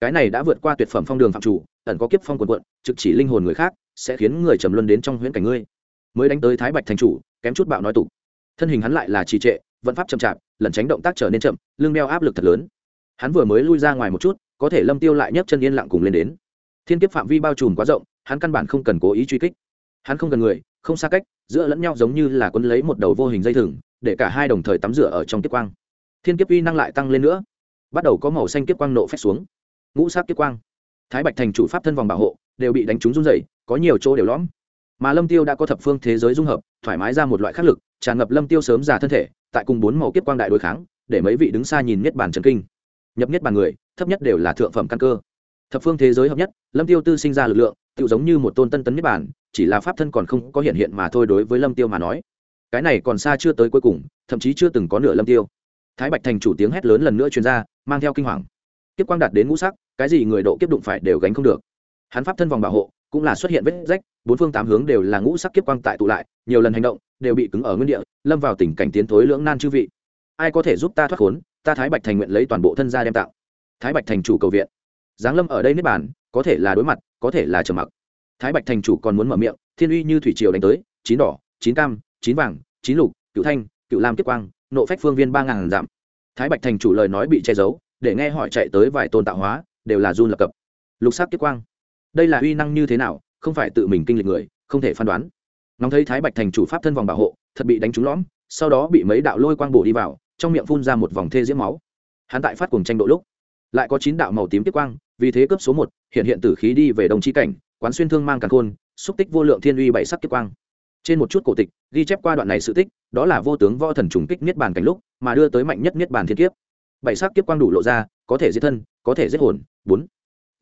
Cái này đã vượt qua tuyệt phẩm phong đường phạm chủ, ẩn có kiếp phong quần quận, trực chỉ linh hồn người khác, sẽ khiến người trầm luân đến trong huyễn cảnh ngươi. Mới đánh tới thái bạch thành chủ, kém chút bạo nói tục. Thân hình hắn lại là trì trệ, vận pháp chậm chạp, lần tránh động tác trở nên chậm, lưng đeo áp lực thật lớn. Hắn vừa mới lui ra ngoài một chút, có thể lâm tiêu lại nhấc chân yên lặng cùng lên đến. Thiên kiếp phạm vi bao trùm quá rộng, hắn căn bản không cần cố ý truy kích. Hắn không cần người, không xa cách, giữa lẫn nhau giống như là quân lấy một đầu vô hình dây thừng để cả hai đồng thời tắm rửa ở trong kiếp quang. Thiên kiếp uy năng lại tăng lên nữa. Bắt đầu có màu xanh kiếp quang nộ phép xuống. Ngũ sát kiếp quang. Thái bạch thành chủ pháp thân vòng bảo hộ, đều bị đánh trúng run dày có nhiều chỗ đều lõm. Mà lâm tiêu đã có thập phương thế giới dung hợp, thoải mái ra một loại khắc lực, tràn ngập lâm tiêu sớm già thân thể, tại cùng bốn màu kiếp quang đại đối kháng, để mấy vị đứng xa nhìn nhất bản trần kinh. Nhập nhất bản người, thấp nhất đều là thượng phẩm căn cơ. Thập phương thế giới hợp nhất, lâm tiêu tư sinh ra lực lượng tự giống như một tôn tân tấn nhất bản chỉ là pháp thân còn không có hiện hiện mà thôi đối với lâm tiêu mà nói cái này còn xa chưa tới cuối cùng, thậm chí chưa từng có nửa lâm tiêu. Thái bạch thành chủ tiếng hét lớn lần nữa truyền ra, mang theo kinh hoàng. Kiếp quang đạt đến ngũ sắc, cái gì người độ kiếp đụng phải đều gánh không được. Hắn pháp thân vòng bảo hộ, cũng là xuất hiện vết rách, bốn phương tám hướng đều là ngũ sắc kiếp quang tại tụ lại, nhiều lần hành động, đều bị cứng ở nguyên địa, lâm vào tình cảnh tiến thối lưỡng nan chư vị. Ai có thể giúp ta thoát khốn, ta thái bạch thành nguyện lấy toàn bộ thân gia đem tạo thái bạch thành chủ cầu viện. Giáng lâm ở đây nếp bàn, có thể là đối mặt, có thể là trầm mặc. Thái bạch thành chủ còn muốn mở miệng, thiên uy như thủy triều đánh tới, chín đỏ, chín cam chín vàng, chín lục, cựu thanh, cựu lam kiếp quang, nộ phách phương viên ba ngàn dặm. Thái bạch thành chủ lời nói bị che giấu, để nghe hỏi chạy tới vài tôn tạo hóa, đều là run lập cập. Lục sắc kiếp quang. Đây là uy năng như thế nào, không phải tự mình kinh lịch người, không thể phán đoán. Ngóng thấy thái bạch thành chủ pháp thân vòng bảo hộ, thật bị đánh trúng lõm, sau đó bị mấy đạo lôi quang bổ đi vào, trong miệng phun ra một vòng thê diễm máu. Hắn tại phát cùng tranh độ lúc, lại có chín đạo màu tím tiếp quang, vì thế cấp số một, hiện hiện tử khí đi về đồng chi cảnh, quán xuyên thương mang càng khôn, xúc tích vô lượng thiên uy bảy sắc kiếp quang trên một chút cổ tịch, ghi chép qua đoạn này sự tích, đó là vô tướng võ thần trùng kích niết bàn cảnh lúc, mà đưa tới mạnh nhất niết bàn thiên kiếp. Bảy sắc kiếp quang đủ lộ ra, có thể giết thân, có thể giết hồn. Bốn,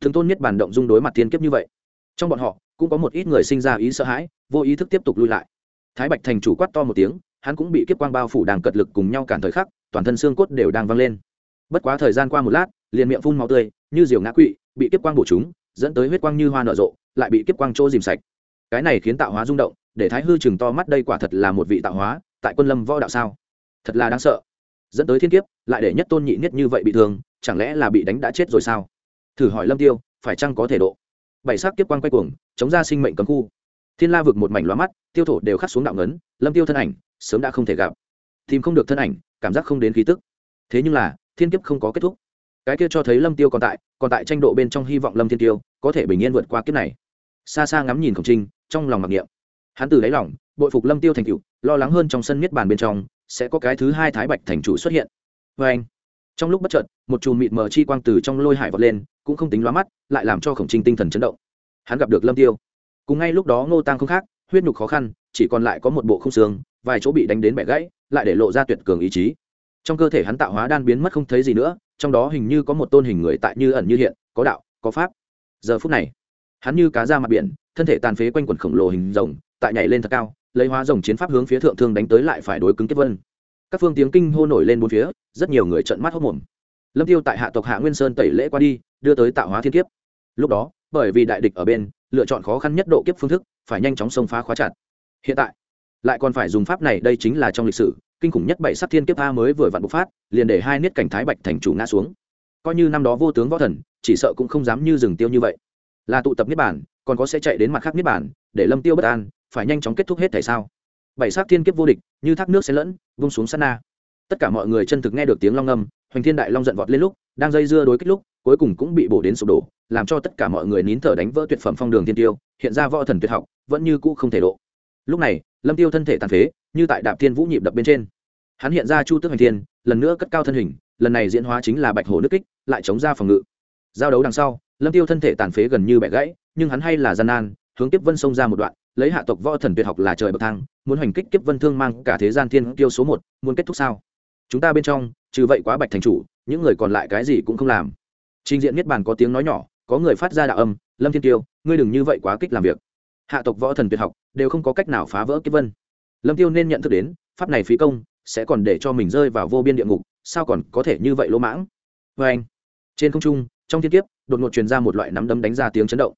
thường tôn niết bàn động dung đối mặt thiên kiếp như vậy. Trong bọn họ, cũng có một ít người sinh ra ý sợ hãi, vô ý thức tiếp tục lui lại. Thái bạch thành chủ quát to một tiếng, hắn cũng bị kiếp quang bao phủ đàng cật lực cùng nhau cản thời khắc, toàn thân xương cốt đều đang văng lên. Bất quá thời gian qua một lát, liền miệng phun máu tươi, như diều ngã quỵ, bị kiếp quang bổ chúng, dẫn tới huyết quang như hoa nở rộ, lại bị kiếp quang chỗ dìm sạch. Cái này khiến tạo hóa rung động để thái hư chừng to mắt đây quả thật là một vị tạo hóa, tại quân lâm võ đạo sao? Thật là đáng sợ. Dẫn tới thiên kiếp, lại để nhất tôn nhị nhất như vậy bị thương, chẳng lẽ là bị đánh đã chết rồi sao? Thử hỏi lâm tiêu, phải chăng có thể độ? Bảy sắc kiếp quang quay cuồng, chống ra sinh mệnh cấm khu. Thiên la vực một mảnh lóa mắt, tiêu thổ đều khắc xuống đạo ngấn, lâm tiêu thân ảnh, sớm đã không thể gặp. Tìm không được thân ảnh, cảm giác không đến khí tức. Thế nhưng là, thiên kiếp không có kết thúc. Cái kia cho thấy lâm tiêu còn tại còn tại tranh độ bên trong hy vọng lâm thiên tiêu có thể bình yên vượt qua kiếp này. Xa xa ngắm nhìn khổng trinh trong lòng mặc niệm hắn từ đáy lòng, bội phục lâm tiêu thành cựu lo lắng hơn trong sân miết bàn bên trong, sẽ có cái thứ hai thái bạch thành chủ xuất hiện. Vê anh, trong lúc bất chợt, một chùm mịt mờ chi quang từ trong lôi hải vọt lên, cũng không tính lóa mắt, lại làm cho khổng trinh tinh thần chấn động. Hắn gặp được lâm tiêu. Cùng ngay lúc đó ngô tăng không khác, huyết nhục khó khăn, chỉ còn lại có một bộ không xương, vài chỗ bị đánh đến bẻ gãy, lại để lộ ra tuyệt cường ý chí. Trong cơ thể hắn tạo hóa đan biến mất không thấy gì nữa, trong đó hình như có một tôn hình người tại như ẩn như hiện, có đạo, có pháp. Giờ phút này, hắn như cá ra mặt biển, thân thể tàn phế quanh quần khổng lồ hình rồng tại nhảy lên thật cao, lấy hóa rồng chiến pháp hướng phía thượng thương đánh tới lại phải đối cứng kiếp vân. Các phương tiếng kinh hô nổi lên bốn phía, rất nhiều người trợn mắt hốc mồm lâm tiêu tại hạ tộc hạ nguyên sơn tẩy lễ qua đi, đưa tới tạo hóa thiên kiếp. Lúc đó, bởi vì đại địch ở bên, lựa chọn khó khăn nhất độ kiếp phương thức, phải nhanh chóng xông phá khóa chặt. Hiện tại, lại còn phải dùng pháp này, đây chính là trong lịch sử, kinh khủng nhất bảy sắc thiên kiếp a mới vừa vặn bộc phát, liền để hai niết cảnh thái bạch thành chủ ngã xuống. Coi như năm đó vô tướng võ thần, chỉ sợ cũng không dám như rừng tiêu như vậy. Là tụ tập niết bản còn có sẽ chạy đến mặt khác niết bản để lâm tiêu bất an phải nhanh chóng kết thúc hết tại sao? Bảy sắc thiên kiếp vô địch, như thác nước xen lẫn, vung xuống sát na. Tất cả mọi người chân thực nghe được tiếng long ngâm hoành thiên đại long giận vọt lên lúc, đang dây dưa đối kích lúc, cuối cùng cũng bị bổ đến sụp đổ, làm cho tất cả mọi người nín thở đánh vỡ tuyệt phẩm phong đường thiên tiêu, hiện ra võ thần tuyệt học, vẫn như cũ không thể độ. Lúc này, lâm tiêu thân thể tàn phế, như tại đạp thiên vũ nhịp đập bên trên. Hắn hiện ra chu tước hành thiên, lần nữa cất cao thân hình, lần này diễn hóa chính là bạch hổ nước kích, lại chống ra phòng ngự. Giao đấu đằng sau, lâm tiêu thân thể tàn phế gần như bẻ gãy, nhưng hắn hay là gian nan, hướng tiếp vân sông ra một đoạn lấy hạ tộc võ thần tuyệt học là trời bậc thang, muốn hành kích kiếp vân thương mang cả thế gian thiên tiêu số một, muốn kết thúc sao? Chúng ta bên trong, trừ vậy quá bạch thành chủ, những người còn lại cái gì cũng không làm. Trình diện niết bàn có tiếng nói nhỏ, có người phát ra đạo âm, lâm thiên tiêu, ngươi đừng như vậy quá kích làm việc. Hạ tộc võ thần tuyệt học đều không có cách nào phá vỡ kiếp vân. Lâm tiêu nên nhận thức đến, pháp này phí công, sẽ còn để cho mình rơi vào vô biên địa ngục, sao còn có thể như vậy lỗ mãng? Vê anh, trên không trung, trong thiên kiếp, đột ngột truyền ra một loại nắm đấm đánh ra tiếng chấn động.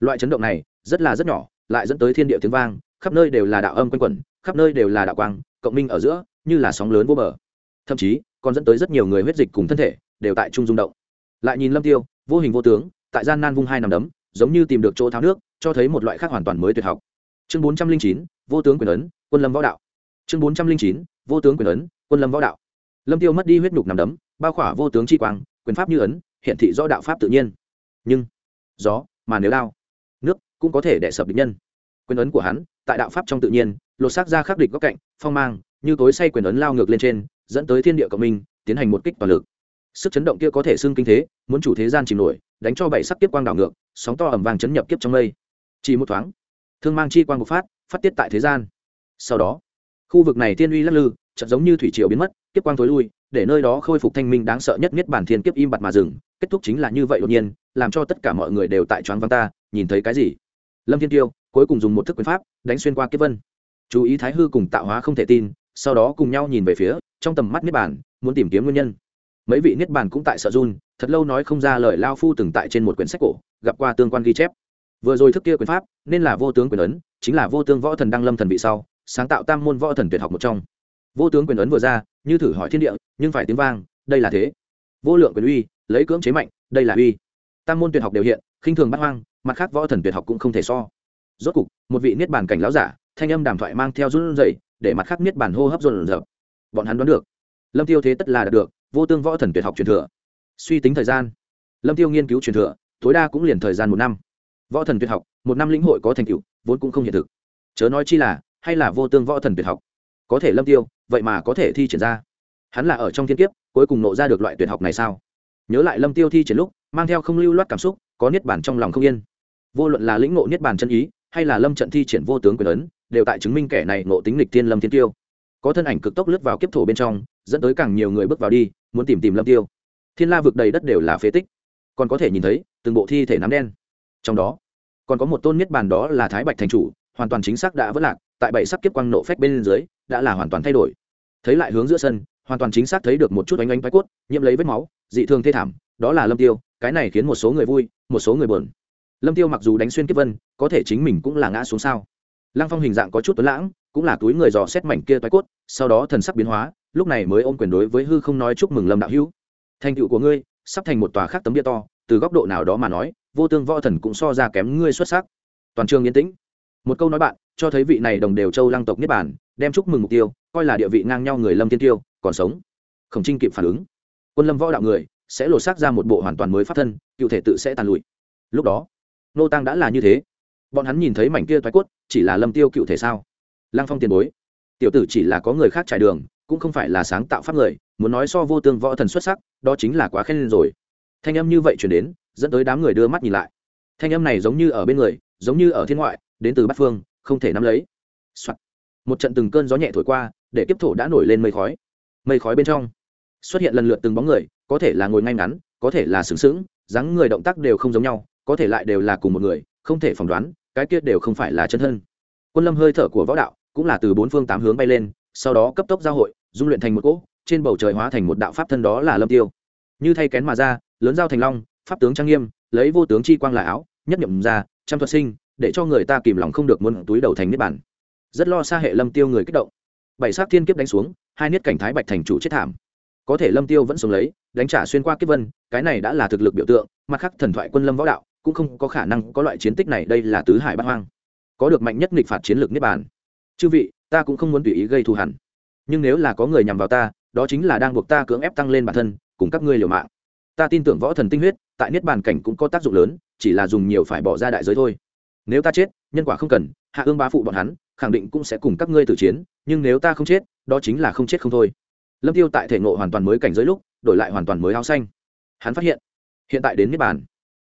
Loại chấn động này, rất là rất nhỏ lại dẫn tới thiên địa tiếng vang, khắp nơi đều là đạo âm quanh quẩn, khắp nơi đều là đạo quang, cộng minh ở giữa, như là sóng lớn vô bờ. Thậm chí, còn dẫn tới rất nhiều người huyết dịch cùng thân thể, đều tại trung rung động. Lại nhìn lâm tiêu, vô hình vô tướng, tại gian nan vung hai nằm đấm, giống như tìm được chỗ tháo nước, cho thấy một loại khác hoàn toàn mới tuyệt học. Chương bốn trăm linh chín, vô tướng quyền ấn, quân lâm võ đạo. Chương bốn trăm linh chín, vô tướng quyền ấn, quân lâm võ đạo. Lâm tiêu mất đi huyết nhục nằm đấm, bao khỏa vô tướng chi quang, quyền pháp như ấn hiện thị rõ đạo pháp tự nhiên. Nhưng, gió, mà nếu đao cũng có thể đè sập địch nhân. Quyền ấn của hắn, tại đạo pháp trong tự nhiên, lột xác ra khắc địch góc cạnh, phong mang, như tối say quyền ấn lao ngược lên trên, dẫn tới thiên địa cộng minh, tiến hành một kích toàn lực. Sức chấn động kia có thể xưng kinh thế, muốn chủ thế gian chìm nổi, đánh cho bảy sắc kiếp quang đảo ngược, sóng to ẩm vàng chấn nhập kiếp trong mây. Chỉ một thoáng, thương mang chi quang bộc phát phát tiết tại thế gian. Sau đó, khu vực này thiên uy lắc lư, chợt giống như thủy triều biến mất, kiếp quang tối lui, để nơi đó khôi phục thanh minh đáng sợ nhất nhất bản thiên kiếp im bặt mà dừng. Kết thúc chính là như vậy đột nhiên, làm cho tất cả mọi người đều tại choáng văng ta, nhìn thấy cái gì? Lâm thiên tiêu cuối cùng dùng một thức quyền pháp, đánh xuyên qua kiếp vân. Chú ý thái hư cùng tạo hóa không thể tin, sau đó cùng nhau nhìn về phía, trong tầm mắt niết bàn, muốn tìm kiếm nguyên nhân. Mấy vị niết bàn cũng tại sợ run, thật lâu nói không ra lời lao phu từng tại trên một quyển sách cổ, gặp qua tương quan ghi chép. Vừa rồi thức kia quyền pháp, nên là vô tướng quyền ấn, chính là vô tướng võ thần đăng lâm thần vị sau, sáng tạo tam môn võ thần tuyệt học một trong. Vô tướng quyền ấn vừa ra, như thử hỏi thiên địa, nhưng phải tiếng vang, đây là thế. Vô lượng quyền uy, lấy cưỡng chế mạnh, đây là uy. Tam môn tuyệt học đều hiện khinh thường bắt hoang, mặt khác võ thần tuyệt học cũng không thể so. Rốt cục, một vị niết bàn cảnh láo giả, thanh âm đàm thoại mang theo run rẩy, để mặt khác niết bàn hô hấp run rợp bọn hắn đoán được. Lâm tiêu thế tất là đạt được, vô tương võ thần tuyệt học truyền thừa. Suy tính thời gian. Lâm tiêu nghiên cứu truyền thừa, tối đa cũng liền thời gian một năm. Võ thần tuyệt học, một năm lĩnh hội có thành tựu, vốn cũng không hiện thực. Chớ nói chi là, hay là vô tương võ thần tuyệt học. Có thể lâm tiêu, vậy mà có thể thi triển ra. Hắn là ở trong thiên kiếp, cuối cùng nộ ra được loại tuyệt học này sao? Nhớ lại lâm tiêu thi triển lúc, mang theo không lưu loát cảm xúc có niết bản trong lòng không yên. Vô luận là lĩnh ngộ niết bản chân ý, hay là lâm trận thi triển vô tướng quyền ấn, đều tại chứng minh kẻ này ngộ tính lịch tiên lâm thiên tiêu. Có thân ảnh cực tốc lướt vào kiếp thổ bên trong, dẫn tới càng nhiều người bước vào đi, muốn tìm tìm lâm tiêu. Thiên la vực đầy đất đều là phế tích. Còn có thể nhìn thấy, từng bộ thi thể nám đen. Trong đó, còn có một tôn niết bàn đó là thái bạch thành chủ, hoàn toàn chính xác đã vỡ lạc, tại bảy sắc kiếp quang nộ phách bên dưới, đã là hoàn toàn thay đổi. Thấy lại hướng giữa sân, hoàn toàn chính xác thấy được một chút oanh oanh bái cốt nhiễm lấy vết máu, dị thường thê thảm đó là lâm tiêu, cái này khiến một số người vui, một số người buồn. Lâm tiêu mặc dù đánh xuyên kiếp vân, có thể chính mình cũng là ngã xuống sao. Lăng phong hình dạng có chút tuấn lãng, cũng là túi người dò xét mảnh kia toái cốt, sau đó thần sắc biến hóa, lúc này mới ôm quyền đối với hư không nói chúc mừng lâm đạo hữu. Thành tựu của ngươi, sắp thành một tòa khác tấm bia to, từ góc độ nào đó mà nói, vô tương võ thần cũng so ra kém ngươi xuất sắc. Toàn trường yên tĩnh. Một câu nói bạn, cho thấy vị này đồng đều châu lăng tộc niết bản đem chúc mừng mục tiêu, coi là địa vị ngang nhau người lâm tiên tiêu, còn sống. Khổng trinh kịp phản ứng. Quân lâm võ đạo người sẽ lột xác ra một bộ hoàn toàn mới pháp thân, cựu thể tự sẽ tàn lụi. Lúc đó, nô tăng đã là như thế. Bọn hắn nhìn thấy mảnh kia thoái quất chỉ là lâm tiêu cựu thể sao? Lăng phong tiền bối, tiểu tử chỉ là có người khác trải đường, cũng không phải là sáng tạo pháp người, muốn nói so vô tương võ thần xuất sắc, đó chính là quá khen lên rồi. Thanh âm như vậy chuyển đến, dẫn tới đám người đưa mắt nhìn lại. Thanh âm này giống như ở bên người, giống như ở thiên ngoại, đến từ bát phương, không thể nắm lấy、Soạn. một trận từng cơn gió nhẹ thổi qua, để kiếp thổ đã nổi lên mây khói. Mây khói bên trong xuất hiện lần lượt từng bóng người, có thể là ngồi ngay ngắn, có thể là sướng sướng dáng người động tác đều không giống nhau, có thể lại đều là cùng một người, không thể phỏng đoán, cái kia đều không phải là chân thân. Quân lâm hơi thở của võ đạo cũng là từ bốn phương tám hướng bay lên, sau đó cấp tốc giao hội, dung luyện thành một cỗ, trên bầu trời hóa thành một đạo pháp thân đó là lâm tiêu. Như thay kén mà ra, lớn giao thành long, pháp tướng trang nghiêm, lấy vô tướng chi quang là áo, nhất nhậm ra, trăm thuật sinh, để cho người ta kìm lòng không được muốn túi đầu thành niết bản rất lo xa hệ lâm tiêu người kích động. Bảy sát thiên kiếp đánh xuống, hai niết cảnh thái bạch thành chủ chết thảm có thể lâm tiêu vẫn sống lấy, đánh trả xuyên qua kiếp vân, cái này đã là thực lực biểu tượng, mặt khác thần thoại quân lâm võ đạo cũng không có khả năng có loại chiến tích này, đây là tứ hải bát hoang. Có được mạnh nhất nghịch phạt chiến lược niết bàn. Chư vị, ta cũng không muốn tùy ý gây thù hẳn nhưng nếu là có người nhằm vào ta, đó chính là đang buộc ta cưỡng ép tăng lên bản thân, cùng các ngươi liều mạng. Ta tin tưởng võ thần tinh huyết, tại niết bàn cảnh cũng có tác dụng lớn, chỉ là dùng nhiều phải bỏ ra đại giới thôi. Nếu ta chết, nhân quả không cần, hạ ương bá phụ bọn hắn, khẳng định cũng sẽ cùng các ngươi tử chiến, nhưng nếu ta không chết, đó chính là không chết không thôi lâm tiêu tại thể ngộ hoàn toàn mới cảnh giới lúc, đổi lại hoàn toàn mới áo xanh. Hắn phát hiện hiện tại đến niết bàn.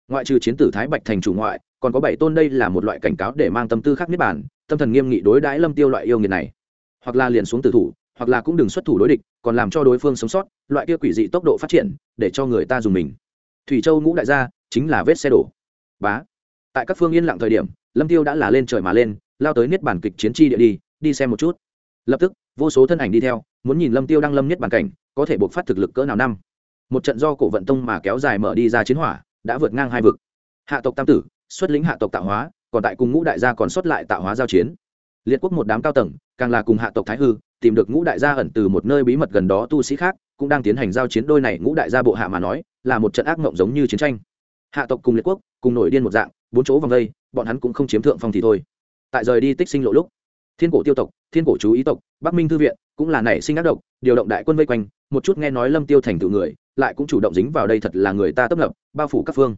Ngoại trừ chiến tử thái bạch thành chủ ngoại, còn có bảy tôn đây là một loại cảnh cáo để mang tâm tư khác niết bàn, tâm thần nghiêm nghị đối đãi lâm tiêu loại yêu nghiệt này. Hoặc là liền xuống tử thủ, hoặc là cũng đừng xuất thủ đối địch, còn làm cho đối phương sống sót, loại kia quỷ dị tốc độ phát triển, để cho người ta dùng mình. Thủy châu ngũ đại gia, chính là vết xe đổ. Bá. Tại các phương yên lặng thời điểm, lâm tiêu đã là lên trời mà lên, lao tới niết bản kịch chiến tri địa đi đi xem một chút. Lập tức vô số thân ảnh đi theo, muốn nhìn lâm tiêu đang lâm nhất bàn cảnh, có thể buộc phát thực lực cỡ nào năm. Một trận do cổ vận tông mà kéo dài mở đi ra chiến hỏa, đã vượt ngang hai vực. Hạ tộc tam tử, xuất lĩnh hạ tộc tạo hóa, còn tại cùng ngũ đại gia còn xuất lại tạo hóa giao chiến. Liệt quốc một đám cao tầng, càng là cùng hạ tộc thái hư, tìm được ngũ đại gia ẩn từ một nơi bí mật gần đó tu sĩ khác, cũng đang tiến hành giao chiến đôi này ngũ đại gia bộ hạ mà nói, là một trận ác mộng giống như chiến tranh. Hạ tộc cùng liệt quốc, cùng nổi điên một dạng, bốn chỗ vòng đây, bọn hắn cũng không chiếm thượng phong thì thôi. Tại rời đi tích sinh lộ lúc thiên cổ tiêu tộc, thiên cổ chú ý tộc, bắc minh thư viện, cũng là nảy sinh ác độc, điều động đại quân vây quanh, một chút nghe nói lâm tiêu thành tựu người, lại cũng chủ động dính vào đây thật là người ta tấp nập, bao phủ các phương.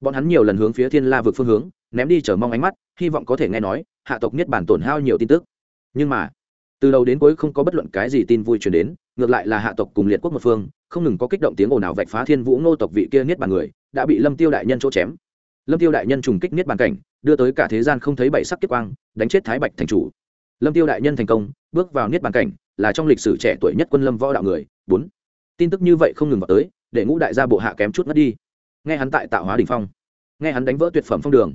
Bọn hắn nhiều lần hướng phía thiên la vực phương hướng, ném đi chờ mong ánh mắt, hy vọng có thể nghe nói, hạ tộc niết bản tổn hao nhiều tin tức. Nhưng mà, từ đầu đến cuối không có bất luận cái gì tin vui truyền đến, ngược lại là hạ tộc cùng liệt quốc một phương, không ngừng có kích động tiếng ồn ào vạch phá thiên vũ ngô tộc vị kia niết bàn người, đã bị lâm tiêu đại nhân chỗ chém. Lâm tiêu đại nhân trùng kích niết bàn cảnh, đưa tới cả thế gian không thấy bảy sắc kiếp quang, đánh chết thái bạch thành chủ lâm tiêu đại nhân thành công, bước vào niết bàn cảnh, là trong lịch sử trẻ tuổi nhất quân lâm võ đạo người. Bốn. Tin tức như vậy không ngừng vào tới, để ngũ đại gia bộ hạ kém chút mất đi. Nghe hắn tại tạo hóa đỉnh phong, nghe hắn đánh vỡ tuyệt phẩm phong đường,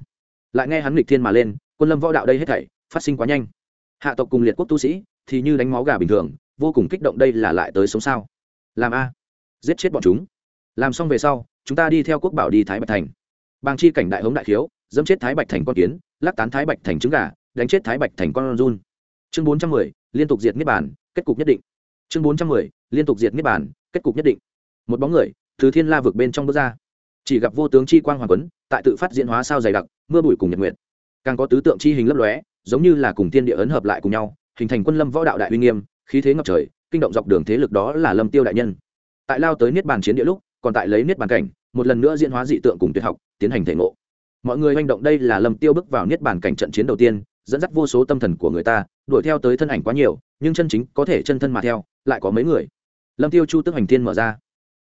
lại nghe hắn nghịch thiên mà lên, quân lâm võ đạo đây hết thảy phát sinh quá nhanh. Hạ tộc cùng liệt quốc tu sĩ thì như đánh máu gà bình thường, vô cùng kích động đây là lại tới sống sao? Làm a. Giết chết bọn chúng. Làm xong về sau, chúng ta đi theo quốc bảo đi thái bạch thành. Bàng chi cảnh đại hống đại khiếu, dẫm chết thái bạch thành con kiến, lắc tán thái bạch thành trứng gà, đánh chết thái bạch thành con run chương bốn trăm mười, liên tục diệt niết bàn, kết cục nhất định. Chương bốn trăm mười, liên tục diệt niết bàn, kết cục nhất định. Một bóng người, từ thiên la vực bên trong bước ra. Chỉ gặp vô tướng chi quang hoàng quấn tại tự phát diễn hóa sao dày đặc, mưa bụi cùng nhật nguyệt. Càng có tứ tượng chi hình lấp lóe, giống như là cùng thiên địa ấn hợp lại cùng nhau, hình thành quân lâm võ đạo đại uy nghiêm, khí thế ngập trời, kinh động dọc đường thế lực đó là lâm tiêu đại nhân. Tại lao tới niết bàn chiến địa lúc, còn tại lấy niết bàn cảnh, một lần nữa diễn hóa dị tượng cùng tuyệt học, tiến hành thể ngộ. Mọi người hành động đây là lâm tiêu bước vào niết bàn cảnh trận chiến đầu tiên, dẫn dắt vô số tâm thần của người ta đuổi theo tới thân ảnh quá nhiều, nhưng chân chính có thể chân thân mà theo, lại có mấy người. Lâm tiêu chu tức hành thiên mở ra.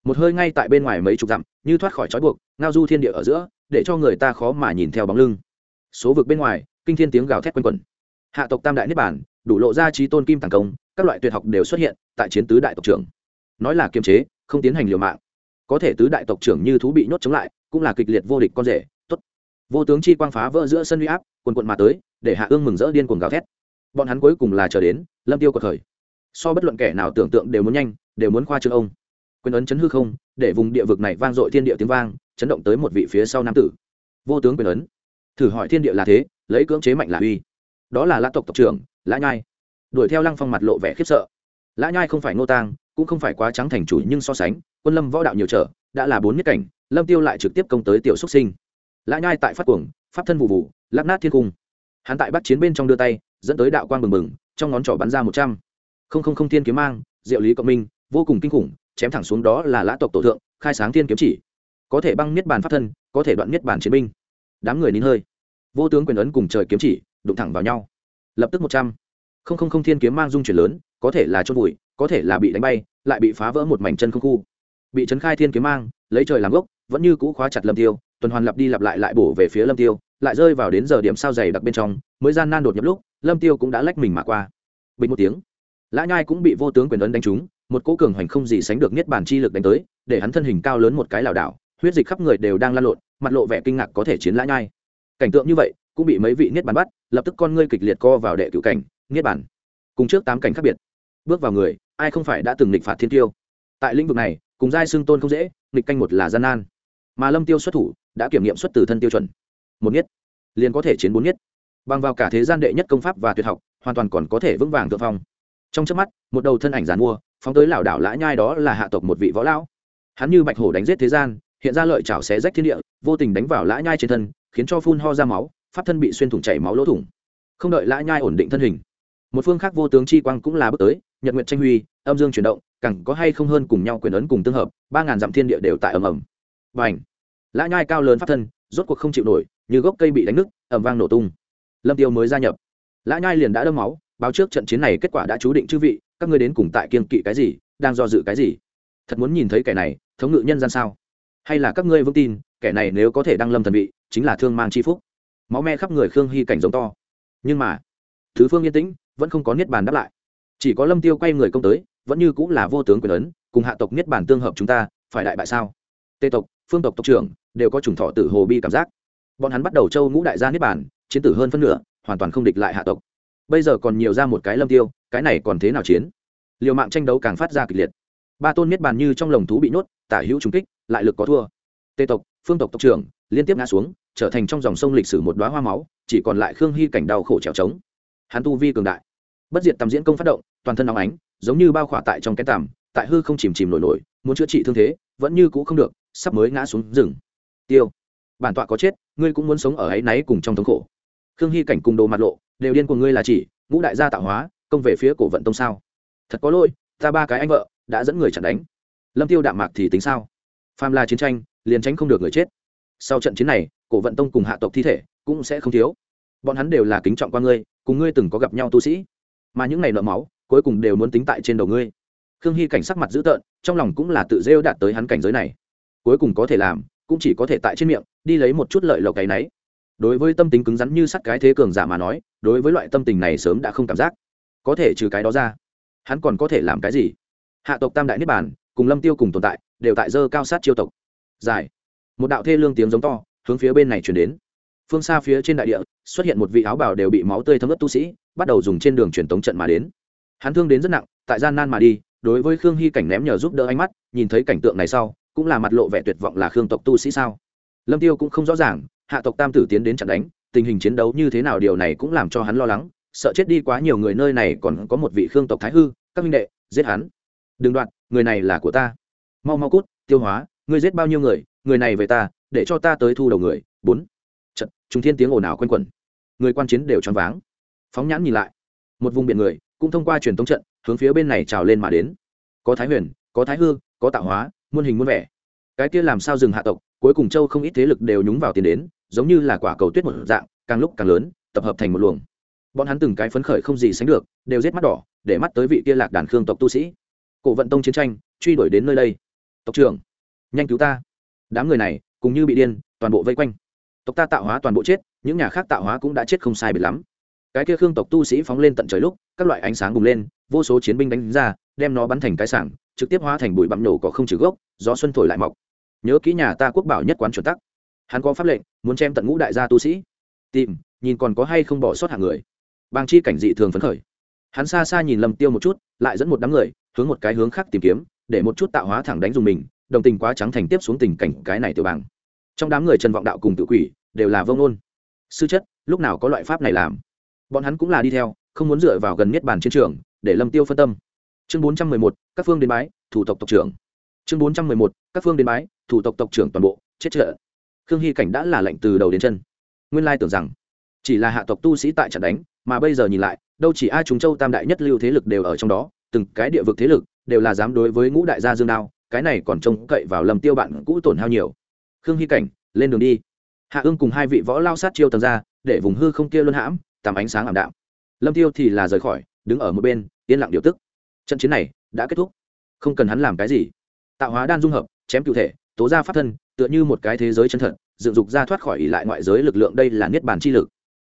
Một hơi ngay tại bên ngoài mấy chục dặm, như thoát khỏi trói buộc, ngao du thiên địa ở giữa, để cho người ta khó mà nhìn theo bóng lưng. Số vực bên ngoài, kinh thiên tiếng gào thét quanh quẩn. Hạ tộc tam đại niết bản đủ lộ ra trí tôn kim tàng công, các loại tuyệt học đều xuất hiện tại chiến tứ đại tộc trưởng. Nói là kiềm chế, không tiến hành liều mạng. Có thể tứ đại tộc trưởng như thú bị nhốt chống lại, cũng là kịch liệt vô địch con rể. Tốt. Vô tướng chi quang phá vỡ giữa sân uy áp, quần quận mà tới, để hạ ương mừng rỡ điên cuồng gào thét bọn hắn cuối cùng là chờ đến, lâm tiêu cuộc khởi. So bất luận kẻ nào tưởng tượng đều muốn nhanh, đều muốn khoa trương ông. Quyền ấn chấn hư không, để vùng địa vực này vang dội thiên địa tiếng vang, chấn động tới một vị phía sau nam tử. Vô tướng quyền ấn. Thử hỏi thiên địa là thế, lấy cưỡng chế mạnh là uy. Đó là lã tộc tộc trưởng, lã nhai. Đuổi theo lăng phong mặt lộ vẻ khiếp sợ. Lã nhai không phải ngô tang, cũng không phải quá trắng thành chủ nhưng so sánh, quân lâm võ đạo nhiều trở, đã là bốn nhất cảnh, lâm tiêu lại trực tiếp công tới tiểu xuất sinh. Lã nhai tại phát cuồng, pháp thân vụ vụ, lắc nát thiên cung. Hắn tại bắt chiến bên trong đưa tay dẫn tới đạo quang bừng bừng, trong ngón trỏ bắn ra một trăm. Không không không thiên kiếm mang, diệu lý cộng minh, vô cùng kinh khủng, chém thẳng xuống đó là lã tộc tổ thượng, khai sáng thiên kiếm chỉ. Có thể băng niết bàn pháp thân, có thể đoạn niết bàn chiến binh. Đám người nín hơi. Vô tướng quyền ấn cùng trời kiếm chỉ, đụng thẳng vào nhau. Lập tức một trăm. Không không không thiên kiếm mang dung chuyển lớn, có thể là chôn vùi, có thể là bị đánh bay, lại bị phá vỡ một mảnh chân không khu. Bị trấn khai thiên kiếm mang, lấy trời làm gốc, vẫn như cũ khóa chặt lâm tiêu, tuần hoàn lặp đi lặp lại lại bổ về phía lâm tiêu lại rơi vào đến giờ điểm sao dày đặc bên trong, mới gian nan đột nhập lúc, lâm tiêu cũng đã lách mình mà qua. Bình một tiếng, lã nhai cũng bị vô tướng quyền ấn đánh trúng, một cỗ cường hoành không gì sánh được niết bản chi lực đánh tới, để hắn thân hình cao lớn một cái lảo đảo, huyết dịch khắp người đều đang lan lộn, mặt lộ vẻ kinh ngạc có thể chiến lã nhai. Cảnh tượng như vậy, cũng bị mấy vị niết bàn bắt, lập tức con ngươi kịch liệt co vào đệ cựu cảnh, niết bàn. Cùng trước tám cảnh khác biệt. Bước vào người, ai không phải đã từng nghịch phạt thiên tiêu? Tại lĩnh vực này, cùng giai xương tôn không dễ, nghịch canh một là gian nan. Mà lâm tiêu xuất thủ, đã kiểm nghiệm xuất từ thân tiêu chuẩn một nhất liền có thể chiến bốn nhất bằng vào cả thế gian đệ nhất công pháp và tuyệt học, hoàn toàn còn có thể vững vàng thượng phong. Trong trước mắt, một đầu thân ảnh giàn mua, phóng tới lảo đảo lã nhai đó là hạ tộc một vị võ lão. Hắn như bạch hổ đánh giết thế gian, hiện ra lợi chảo xé rách thiên địa, vô tình đánh vào lã nhai trên thân, khiến cho phun ho ra máu, pháp thân bị xuyên thủng chảy máu lỗ thủng. Không đợi lã nhai ổn định thân hình, một phương khác vô tướng chi quang cũng là bước tới, nhật nguyện tranh huy, âm dương chuyển động cẳng có hay không hơn cùng nhau quyền ấn cùng tương hợp, ba ngàn dặm thiên địa đều tại ầm ầm. Và ảnh lã nhai cao lớn pháp thân, rốt cuộc không chịu nổi như gốc cây bị đánh nứt, ầm vang nổ tung. Lâm tiêu mới gia nhập. Lã nhai liền đã đâm máu, báo trước trận chiến này kết quả đã chú định chư vị, các ngươi đến cùng tại kiên kỵ cái gì, đang do dự cái gì? Thật muốn nhìn thấy kẻ này, thống ngự nhân gian sao? Hay là các ngươi vững tin, kẻ này nếu có thể đăng lâm thần vị, chính là thương mang chi phúc. Máu me khắp người khương hy cảnh giống to. Nhưng mà, thứ phương yên tĩnh, vẫn không có niết bàn đáp lại. Chỉ có lâm tiêu quay người công tới, vẫn như cũng là vô tướng quyền ấn, cùng hạ tộc niết bàn tương hợp chúng ta, phải đại bại sao? Tê tộc, phương tộc tộc trưởng, đều có chủng thọ tử hồ bi cảm giác bọn hắn bắt đầu châu ngũ đại gia niết bàn, chiến tử hơn phân nửa, hoàn toàn không địch lại hạ tộc. Bây giờ còn nhiều ra một cái lâm tiêu, cái này còn thế nào chiến? Liều mạng tranh đấu càng phát ra kịch liệt. Ba tôn niết bàn như trong lồng thú bị nhốt, tả hữu trùng kích, lại lực có thua. Tê tộc, phương tộc tộc trưởng, liên tiếp ngã xuống, trở thành trong dòng sông lịch sử một đoá hoa máu, chỉ còn lại khương hy cảnh đau khổ trèo trống. Hắn tu vi cường đại. Bất diệt tầm diễn công phát động, toàn thân nóng ánh, giống như bao khỏa tại trong cái tằm, tại hư không chìm chìm nổi nổi, muốn chữa trị thương thế, vẫn như cũ không được, sắp mới ngã xuống rừng. Tiêu. Bản tọa có chết ngươi cũng muốn sống ở ấy náy cùng trong thống khổ. Khương hy cảnh cùng đồ mặt lộ, đều điên của ngươi là chỉ, ngũ đại gia tạo hóa, công về phía cổ vận tông sao? Thật có lỗi, ta ba cái anh vợ, đã dẫn người chặn đánh. Lâm tiêu đạm mạc thì tính sao? Phàm là chiến tranh, liền tránh không được người chết. Sau trận chiến này, cổ vận tông cùng hạ tộc thi thể cũng sẽ không thiếu. Bọn hắn đều là kính trọng qua ngươi, cùng ngươi từng có gặp nhau tu sĩ. Mà những ngày nợ máu, cuối cùng đều muốn tính tại trên đầu ngươi. Khương hy cảnh sắc mặt dữ tợn, trong lòng cũng là tự rêu đạt tới hắn cảnh giới này. Cuối cùng có thể làm cũng chỉ có thể tại trên miệng, đi lấy một chút lợi lộc cái nấy. Đối với tâm tính cứng rắn như sắt cái thế cường giả mà nói, đối với loại tâm tình này sớm đã không cảm giác. Có thể trừ cái đó ra, hắn còn có thể làm cái gì? Hạ tộc tam đại niết bàn, cùng lâm tiêu cùng tồn tại, đều tại dơ cao sát chiêu tộc. Dài. Một đạo thê lương tiếng giống to, hướng phía bên này chuyển đến. Phương xa phía trên đại địa, xuất hiện một vị áo bào đều bị máu tươi thấm ướt tu sĩ, bắt đầu dùng trên đường truyền tống trận mà đến. Hắn thương đến rất nặng, tại gian nan mà đi, đối với khương hy cảnh ném nhờ giúp đỡ ánh mắt, nhìn thấy cảnh tượng này sau cũng là mặt lộ vẻ tuyệt vọng là khương tộc tu sĩ sao? Lâm tiêu cũng không rõ ràng, hạ tộc tam tử tiến đến chặn đánh, tình hình chiến đấu như thế nào điều này cũng làm cho hắn lo lắng, sợ chết đi quá nhiều người nơi này còn có một vị khương tộc thái hư, các minh đệ, giết hắn. Đừng đoạn người này là của ta. Mau mau cút, tiêu hóa, ngươi giết bao nhiêu người người này về ta, để cho ta tới thu đầu người. Bốn. Trận trung thiên tiếng ồn ào quanh quẩn. Người quan chiến đều choáng váng. Phóng nhãn nhìn lại. Một vùng biển người, cũng thông qua truyền thống trận, hướng phía bên này trào lên mà đến. Có thái huyền, có thái hư, có tạo hóa muôn hình muôn vẻ. Cái kia làm sao dừng hạ tộc, cuối cùng châu không ít thế lực đều nhúng vào tiền đến, giống như là quả cầu tuyết một dạng, càng lúc càng lớn, tập hợp thành một luồng. Bọn hắn từng cái phấn khởi không gì sánh được, đều giết mắt đỏ, để mắt tới vị kia lạc đàn khương tộc tu sĩ. Cổ vận tông chiến tranh, truy đuổi đến nơi đây. Tộc trưởng, nhanh cứu ta. Đám người này, cùng như bị điên, toàn bộ vây quanh. Tộc ta tạo hóa toàn bộ chết, những nhà khác tạo hóa cũng đã chết không sai biệt lắm. Cái kia khương tộc tu sĩ phóng lên tận trời lúc, các loại ánh sáng bùng lên, vô số chiến binh đánh ra, đem nó bắn thành cái sảng trực tiếp hóa thành bụi bặm nổ có không trừ gốc, gió xuân thổi lại mọc. Nhớ kỹ nhà ta quốc bảo nhất quán chuẩn tắc. Hắn có pháp lệnh, muốn chém tận ngũ đại gia tu sĩ. Tìm, nhìn còn có hay không bỏ sót hạng người. Bang chi cảnh dị thường phấn khởi. Hắn xa xa nhìn lầm tiêu một chút, lại dẫn một đám người, hướng một cái hướng khác tìm kiếm, để một chút tạo hóa thẳng đánh dùng mình, đồng tình quá trắng thành tiếp xuống tình cảnh cái này tiểu bảng trong đám người trần vọng đạo cùng tự quỷ, đều là vông ôn sư chất, lúc nào có loại pháp này làm? Bọn hắn cũng là đi theo, không muốn dựa vào gần nhất bàn chiến trường, để lâm tiêu phân tâm chương bốn trăm mười một, các phương đến bái, thủ tộc tộc trưởng. Chương bốn trăm mười một, các phương đến bái, thủ tộc tộc trưởng toàn bộ, chết trợ. Khương hy cảnh đã là lệnh từ đầu đến chân. Nguyên lai tưởng rằng, chỉ là hạ tộc tu sĩ tại trận đánh, mà bây giờ nhìn lại, đâu chỉ ai chúng châu tam đại nhất lưu thế lực đều ở trong đó, từng cái địa vực thế lực đều là dám đối với ngũ đại gia dương đao, cái này còn trông cậy vào lầm tiêu bạn cũ tổn hao nhiều. Khương hy cảnh, lên đường đi. Hạ ương cùng hai vị võ lao sát chiêu tầng ra, để vùng hư không kia luân hãm, tầm ánh sáng ảm đạm. Lâm tiêu thì là rời khỏi, đứng ở một bên, yên lặng điều tức trận chiến này đã kết thúc. Không cần hắn làm cái gì. Tạo hóa đan dung hợp, chém cụ thể, tố ra pháp thân, tựa như một cái thế giới chân thật, dựng dục ra thoát khỏi ỉ lại ngoại giới lực lượng đây là niết bàn chi lực.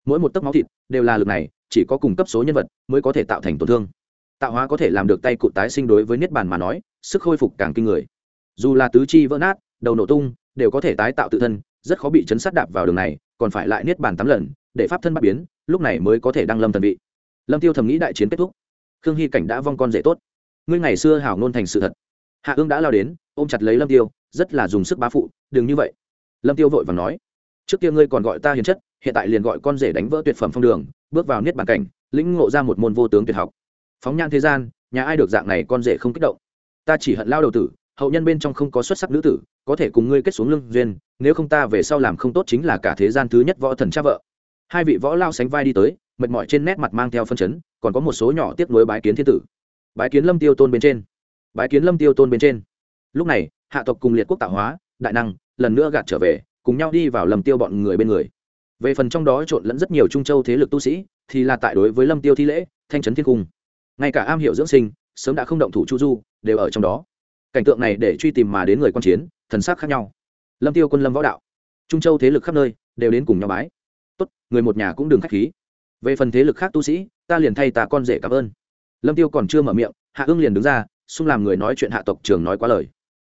Mỗi một tấc máu thịt đều là lực này, chỉ có cung cấp số nhân vật mới có thể tạo thành tổn thương. Tạo hóa có thể làm được tay cụ tái sinh đối với niết bàn mà nói, sức khôi phục càng kinh người. Dù là tứ chi vỡ nát, đầu nổ tung, đều có thể tái tạo tự thân, rất khó bị chấn sát đạp vào đường này, còn phải lại niết bàn tám lần, để pháp thân bắt biến, lúc này mới có thể đăng lâm thần vị. Lâm tiêu thầm nghĩ đại chiến kết thúc khương hy cảnh đã vong con rể tốt ngươi ngày xưa hảo ngôn thành sự thật hạ ương đã lao đến ôm chặt lấy lâm tiêu rất là dùng sức bá phụ đừng như vậy lâm tiêu vội vàng nói trước kia ngươi còn gọi ta hiền chất hiện tại liền gọi con rể đánh vỡ tuyệt phẩm phong đường bước vào niết bàn cảnh lĩnh ngộ ra một môn vô tướng tuyệt học phóng nhan thế gian nhà ai được dạng này con rể không kích động ta chỉ hận lao đầu tử hậu nhân bên trong không có xuất sắc nữ tử có thể cùng ngươi kết xuống lương duyên nếu không ta về sau làm không tốt chính là cả thế gian thứ nhất võ thần cha vợ hai vị võ lao sánh vai đi tới mệt mỏi trên nét mặt mang theo phân chấn, còn có một số nhỏ tiếp nối bái kiến thiên tử. Bái kiến lâm tiêu tôn bên trên. Bái kiến lâm tiêu tôn bên trên. Lúc này, hạ tộc cùng liệt quốc tạo hóa, đại năng, lần nữa gạt trở về, cùng nhau đi vào lâm tiêu bọn người bên người. Về phần trong đó trộn lẫn rất nhiều trung châu thế lực tu sĩ, thì là tại đối với lâm tiêu thi lễ, thanh trấn thiên cung. Ngay cả am hiểu dưỡng sinh, sớm đã không động thủ chu du, đều ở trong đó. Cảnh tượng này để truy tìm mà đến người quan chiến, thần sắc khác nhau. Lâm tiêu quân lâm võ đạo. Trung châu thế lực khắp nơi, đều đến cùng nhau bái. Tốt, người một nhà cũng đừng khách khí về phần thế lực khác tu sĩ, ta liền thay ta con rể cảm ơn. Lâm tiêu còn chưa mở miệng, hạ ương liền đứng ra, xung làm người nói chuyện hạ tộc trường nói quá lời.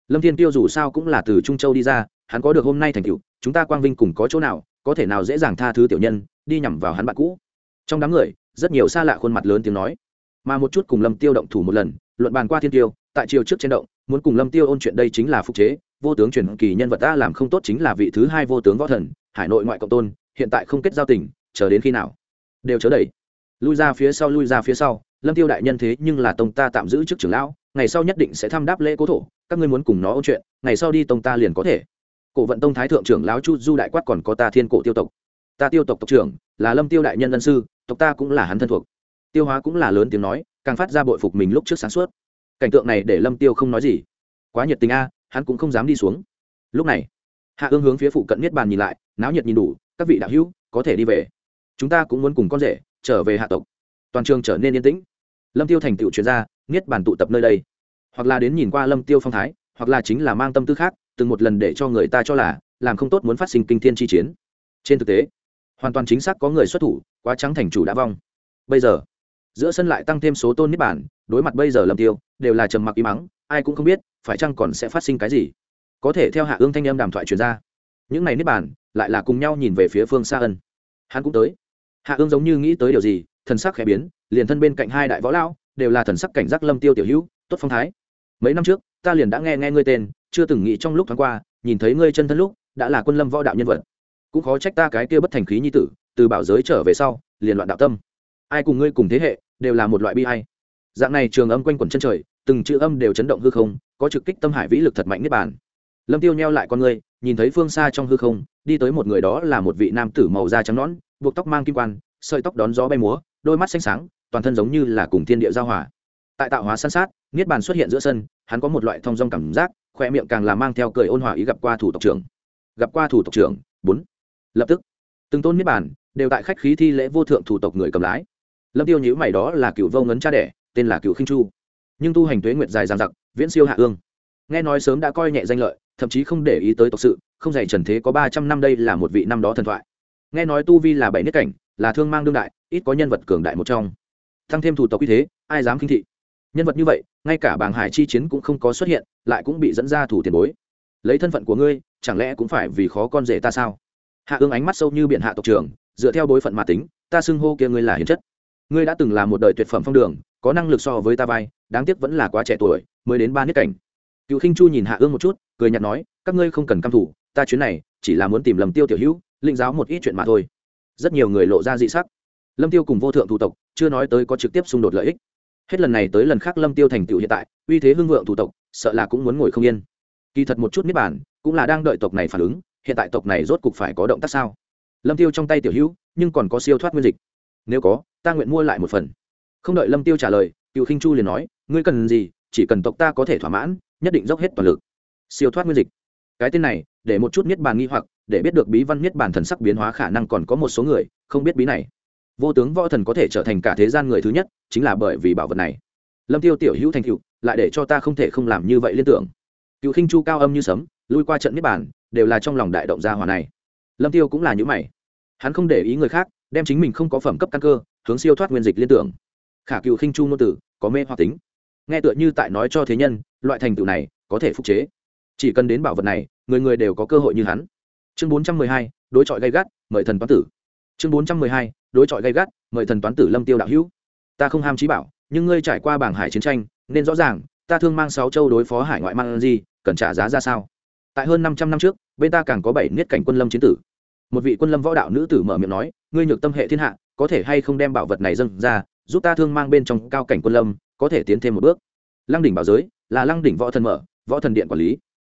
Lâm thiên tiêu dù sao cũng là từ trung châu đi ra, hắn có được hôm nay thành tựu, chúng ta quang vinh cùng có chỗ nào, có thể nào dễ dàng tha thứ tiểu nhân, đi nhằm vào hắn bạn cũ. Trong đám người, rất nhiều xa lạ khuôn mặt lớn tiếng nói. Mà một chút cùng lâm tiêu động thủ một lần, luận bàn qua thiên tiêu, tại chiều trước trên động, muốn cùng lâm tiêu ôn chuyện đây chính là phục chế, vô tướng truyền kỳ nhân vật ta làm không tốt chính là vị thứ hai vô tướng võ thần, hải nội ngoại cộng tôn, hiện tại không kết giao tình, chờ đến khi nào? Đều chớ đẩy. Lui ra phía sau, lui ra phía sau, lâm tiêu đại nhân thế nhưng là tông ta tạm giữ trước trưởng lão, ngày sau nhất định sẽ thăm đáp lễ cố thổ, các ngươi muốn cùng nó ôn chuyện, ngày sau đi tông ta liền có thể. Cổ vận tông thái thượng trưởng lão chu du đại quát còn có ta thiên cổ tiêu tộc. Ta tiêu tộc tộc trưởng là lâm tiêu đại nhân ân sư, tộc ta cũng là hắn thân thuộc. Tiêu hóa cũng là lớn tiếng nói, càng phát ra bội phục mình lúc trước sáng suốt. Cảnh tượng này để lâm tiêu không nói gì. Quá nhiệt tình a, hắn cũng không dám đi xuống. Lúc này, hạ ương hướng phía phụ cận niết bàn nhìn lại, náo nhiệt nhìn đủ, các vị đạo hữu, có thể đi về chúng ta cũng muốn cùng con rể trở về hạ tộc. Toàn trường trở nên yên tĩnh. Lâm tiêu thành tựu chuyên gia niết bàn tụ tập nơi đây. Hoặc là đến nhìn qua lâm tiêu phong thái, hoặc là chính là mang tâm tư khác, từng một lần để cho người ta cho là làm không tốt muốn phát sinh kinh thiên chi chiến. Trên thực tế, hoàn toàn chính xác có người xuất thủ, quá trắng thành chủ đã vong. Bây giờ, giữa sân lại tăng thêm số tôn niết bản đối mặt bây giờ lâm tiêu, đều là trầm mặc im mắng, ai cũng không biết, phải chăng còn sẽ phát sinh cái gì. Có thể theo hạ ương thanh em đàm thoại truyền ra. Những này niết bản lại là cùng nhau nhìn về phía phương xa ân. Hắn cũng tới hạ ương giống như nghĩ tới điều gì, thần sắc khẽ biến, liền thân bên cạnh hai đại võ lão, đều là thần sắc cảnh giác lâm tiêu tiểu hữu, tốt phong thái. Mấy năm trước, ta liền đã nghe nghe ngươi tên, chưa từng nghĩ trong lúc thoáng qua, nhìn thấy ngươi chân thân lúc, đã là quân lâm võ đạo nhân vật. Cũng khó trách ta cái kia bất thành khí nhi tử, từ bảo giới trở về sau, liền loạn đạo tâm. Ai cùng ngươi cùng thế hệ, đều là một loại bi hay dạng này trường âm quanh quẩn chân trời, từng chữ âm đều chấn động hư không, có trực kích tâm hải vĩ lực thật mạnh niết bàn. Lâm tiêu nheo lại con ngươi, nhìn thấy phương xa trong hư không, đi tới một người đó là một vị nam tử màu da trắng nõn buộc tóc mang kim quan, sợi tóc đón gió bay múa, đôi mắt xanh sáng, toàn thân giống như là cùng thiên địa giao hòa. Tại tạo hóa san sát, niết bàn xuất hiện giữa sân, hắn có một loại thong dong cảm giác khoe miệng càng là mang theo cười ôn hòa ý gặp qua thủ tộc trưởng. Gặp qua thủ tộc trưởng, bốn. Lập tức, từng tôn niết bàn đều tại khách khí thi lễ vô thượng thủ tộc người cầm lái. Lâm tiêu nhữ mày đó là cựu vô ngấn cha đẻ, tên là cựu khinh chu. Nhưng tu hành tuế nguyệt dài dằng dặc, viễn siêu hạ ương. Nghe nói sớm đã coi nhẹ danh lợi, thậm chí không để ý tới tộc sự, không dạy trần thế có ba trăm năm đây là một vị năm đó thần thoại nghe nói tu vi là bảy niết cảnh là thương mang đương đại ít có nhân vật cường đại một trong. Tăng thêm thủ tộc như thế ai dám khinh thị? Nhân vật như vậy ngay cả bảng hải chi chiến cũng không có xuất hiện lại cũng bị dẫn ra thủ tiền bối. Lấy thân phận của ngươi chẳng lẽ cũng phải vì khó con rể ta sao? Hạ ương ánh mắt sâu như biển hạ tộc trường, dựa theo bối phận mà tính ta xưng hô kia ngươi là hiền chất. Ngươi đã từng là một đời tuyệt phẩm phong đường có năng lực so với ta vai đáng tiếc vẫn là quá trẻ tuổi mới đến ba niết cảnh. Cựu khinh chu nhìn hạ ương một chút cười nhạt nói các ngươi không cần căm thủ ta chuyến này chỉ là muốn tìm lầm tiêu tiểu hữu linh giáo một ít chuyện mà thôi. Rất nhiều người lộ ra dị sắc. Lâm tiêu cùng vô thượng thủ tộc chưa nói tới có trực tiếp xung đột lợi ích. Hết lần này tới lần khác lâm tiêu thành tựu hiện tại, uy thế hưng vượng thủ tộc, sợ là cũng muốn ngồi không yên. Kỳ thật một chút niết bản cũng là đang đợi tộc này phản ứng, hiện tại tộc này rốt cục phải có động tác sao? Lâm tiêu trong tay tiểu hữu, nhưng còn có siêu thoát nguyên dịch. Nếu có, ta nguyện mua lại một phần. Không đợi lâm tiêu trả lời, cựu khinh chu liền nói, ngươi cần gì, chỉ cần tộc ta có thể thỏa mãn, nhất định dốc hết toàn lực. Siêu thoát nguyên dịch. Cái tên này, để một chút niết bàn nghi hoặc để biết được bí văn niết bàn thần sắc biến hóa khả năng còn có một số người không biết bí này. Vô tướng võ thần có thể trở thành cả thế gian người thứ nhất, chính là bởi vì bảo vật này. Lâm tiêu tiểu hữu thành cựu lại để cho ta không thể không làm như vậy liên tưởng. Cựu khinh chu cao âm như sấm, lui qua trận niết bàn đều là trong lòng đại động gia hòa này. Lâm tiêu cũng là những mày. Hắn không để ý người khác, đem chính mình không có phẩm cấp căn cơ, hướng siêu thoát nguyên dịch liên tưởng. Khả cựu khinh chu ngôn tử có mê hoặc tính. Nghe tựa như tại nói cho thế nhân, loại thành tựu này có thể phục chế. Chỉ cần đến bảo vật này, người người đều có cơ hội như hắn chương bốn trăm mười hai, đối chọi gây gắt, mời thần toán tử. Chương bốn trăm mười hai, đối chọi gây gắt, mời thần toán tử lâm tiêu đạo hữu. Ta không ham trí bảo, nhưng ngươi trải qua bảng hải chiến tranh, nên rõ ràng, ta thương mang sáu châu đối phó hải ngoại mang gì, cần trả giá ra sao? Tại hơn năm trăm năm trước, bên ta càng có bảy niết cảnh quân lâm chiến tử. Một vị quân lâm võ đạo nữ tử mở miệng nói, ngươi nhược tâm hệ thiên hạ, có thể hay không đem bảo vật này dâng ra, giúp ta thương mang bên trong cao cảnh quân lâm, có thể tiến thêm một bước. Lăng đỉnh bảo giới, là lăng đỉnh võ thần mở, võ thần điện quản lý.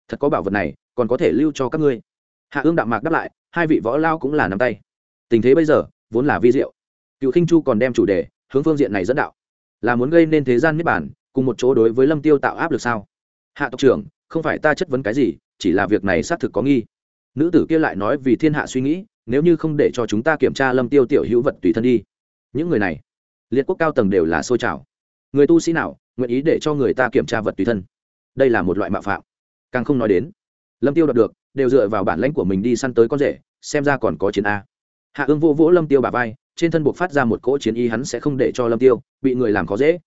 Thật có bảo vật này, còn có thể lưu cho các ngươi hạ ương đạm mạc đáp lại, hai vị võ lao cũng là nắm tay. Tình thế bây giờ, vốn là vi diệu. Cựu khinh chu còn đem chủ đề, hướng phương diện này dẫn đạo. Là muốn gây nên thế gian niết bản cùng một chỗ đối với lâm tiêu tạo áp lực sao? Hạ tộc trưởng, không phải ta chất vấn cái gì, chỉ là việc này xác thực có nghi. Nữ tử kia lại nói vì thiên hạ suy nghĩ, nếu như không để cho chúng ta kiểm tra lâm tiêu tiểu hữu vật tùy thân đi. Những người này, liệt quốc cao tầng đều là xôi trào. Người tu sĩ nào, nguyện ý để cho người ta kiểm tra vật tùy thân? Đây là một loại mạo phạm. Càng không nói đến lâm tiêu đạt được, đều dựa vào bản lãnh của mình đi săn tới con rể, xem ra còn có chiến a. Hạ ương vô vỗ lâm tiêu bà vai, trên thân buộc phát ra một cỗ chiến y hắn sẽ không để cho lâm tiêu bị người làm khó dễ.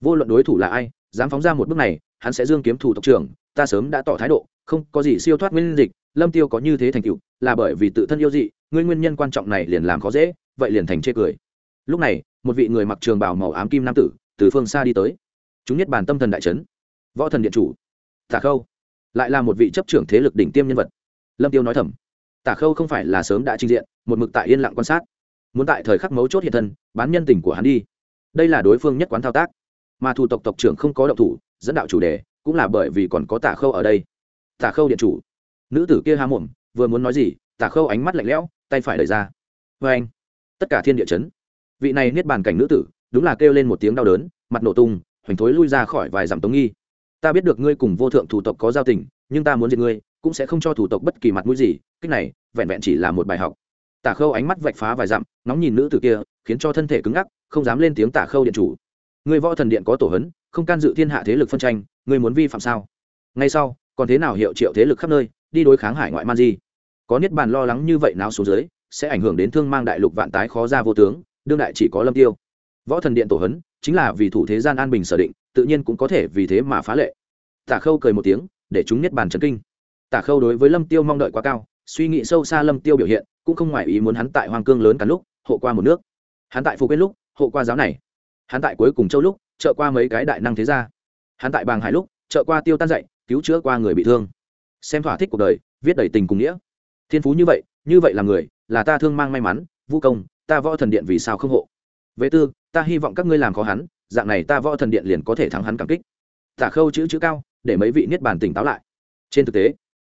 Vô luận đối thủ là ai, dám phóng ra một bước này, hắn sẽ dương kiếm thủ tộc trưởng, ta sớm đã tỏ thái độ, không có gì siêu thoát nguyên dịch, lâm tiêu có như thế thành tựu, là bởi vì tự thân yêu dị, ngươi nguyên nhân quan trọng này liền làm khó dễ, vậy liền thành chê cười. Lúc này, một vị người mặc trường bào màu ám kim nam tử, từ phương xa đi tới. Chúng nhất bản tâm thần đại trấn võ thần điện chủ. Tả khâu lại là một vị chấp trưởng thế lực đỉnh tiêm nhân vật. Lâm tiêu nói thầm, tả khâu không phải là sớm đã trình diện, một mực tại yên lặng quan sát. Muốn tại thời khắc mấu chốt hiện thân, bán nhân tình của hắn đi. Đây là đối phương nhất quán thao tác. Mà thủ tộc tộc trưởng không có động thủ, dẫn đạo chủ đề, cũng là bởi vì còn có tả khâu ở đây. Tả khâu điện chủ. Nữ tử kia há mồm, vừa muốn nói gì, tả khâu ánh mắt lạnh lẽo, tay phải đẩy ra. Vê anh. Tất cả thiên địa chấn. Vị này niết bàn cảnh nữ tử, đúng là kêu lên một tiếng đau đớn, mặt nổ tung, hoành thối lui ra khỏi vài dặm tống nghi ta biết được ngươi cùng vô thượng thủ tộc có giao tình, nhưng ta muốn diệt ngươi, cũng sẽ không cho thủ tộc bất kỳ mặt mũi gì, cách này, vẹn vẹn chỉ là một bài học. Tả khâu ánh mắt vạch phá vài dặm nóng nhìn nữ tử kia, khiến cho thân thể cứng ngắc, không dám lên tiếng tả khâu điện chủ. Người võ thần điện có tổ hấn, không can dự thiên hạ thế lực phân tranh, ngươi muốn vi phạm sao? Ngay sau, còn thế nào hiệu triệu thế lực khắp nơi, đi đối kháng hải ngoại man di? Có niết bàn lo lắng như vậy nào xuống dưới, sẽ ảnh hưởng đến thương mang đại lục vạn tái khó ra vô tướng, đương đại chỉ có lâm tiêu. Võ thần điện tổ hấn, chính là vì thủ thế gian an bình sở định tự nhiên cũng có thể vì thế mà phá lệ. Tả khâu cười một tiếng, để chúng niết bàn chấn kinh. Tả khâu đối với lâm tiêu mong đợi quá cao, suy nghĩ sâu xa lâm tiêu biểu hiện, cũng không ngoài ý muốn hắn tại hoàng cương lớn cắn lúc, hộ qua một nước. Hắn tại phù quyết lúc, hộ qua giáo này. Hắn tại cuối cùng châu lúc, trợ qua mấy cái đại năng thế gia. Hắn tại bàng hải lúc, trợ qua tiêu tan dậy cứu chữa qua người bị thương. Xem thỏa thích cuộc đời, viết đầy tình cùng nghĩa. Thiên phú như vậy như vậy là người, là ta thương mang may mắn vũ công, ta võ thần điện vì sao không hộ? Vệ tư, ta hy vọng các ngươi làm khó hắn dạng này ta võ thần điện liền có thể thắng hắn cảm kích. Tả khâu chữ chữ cao, để mấy vị niết bàn tỉnh táo lại. Trên thực tế,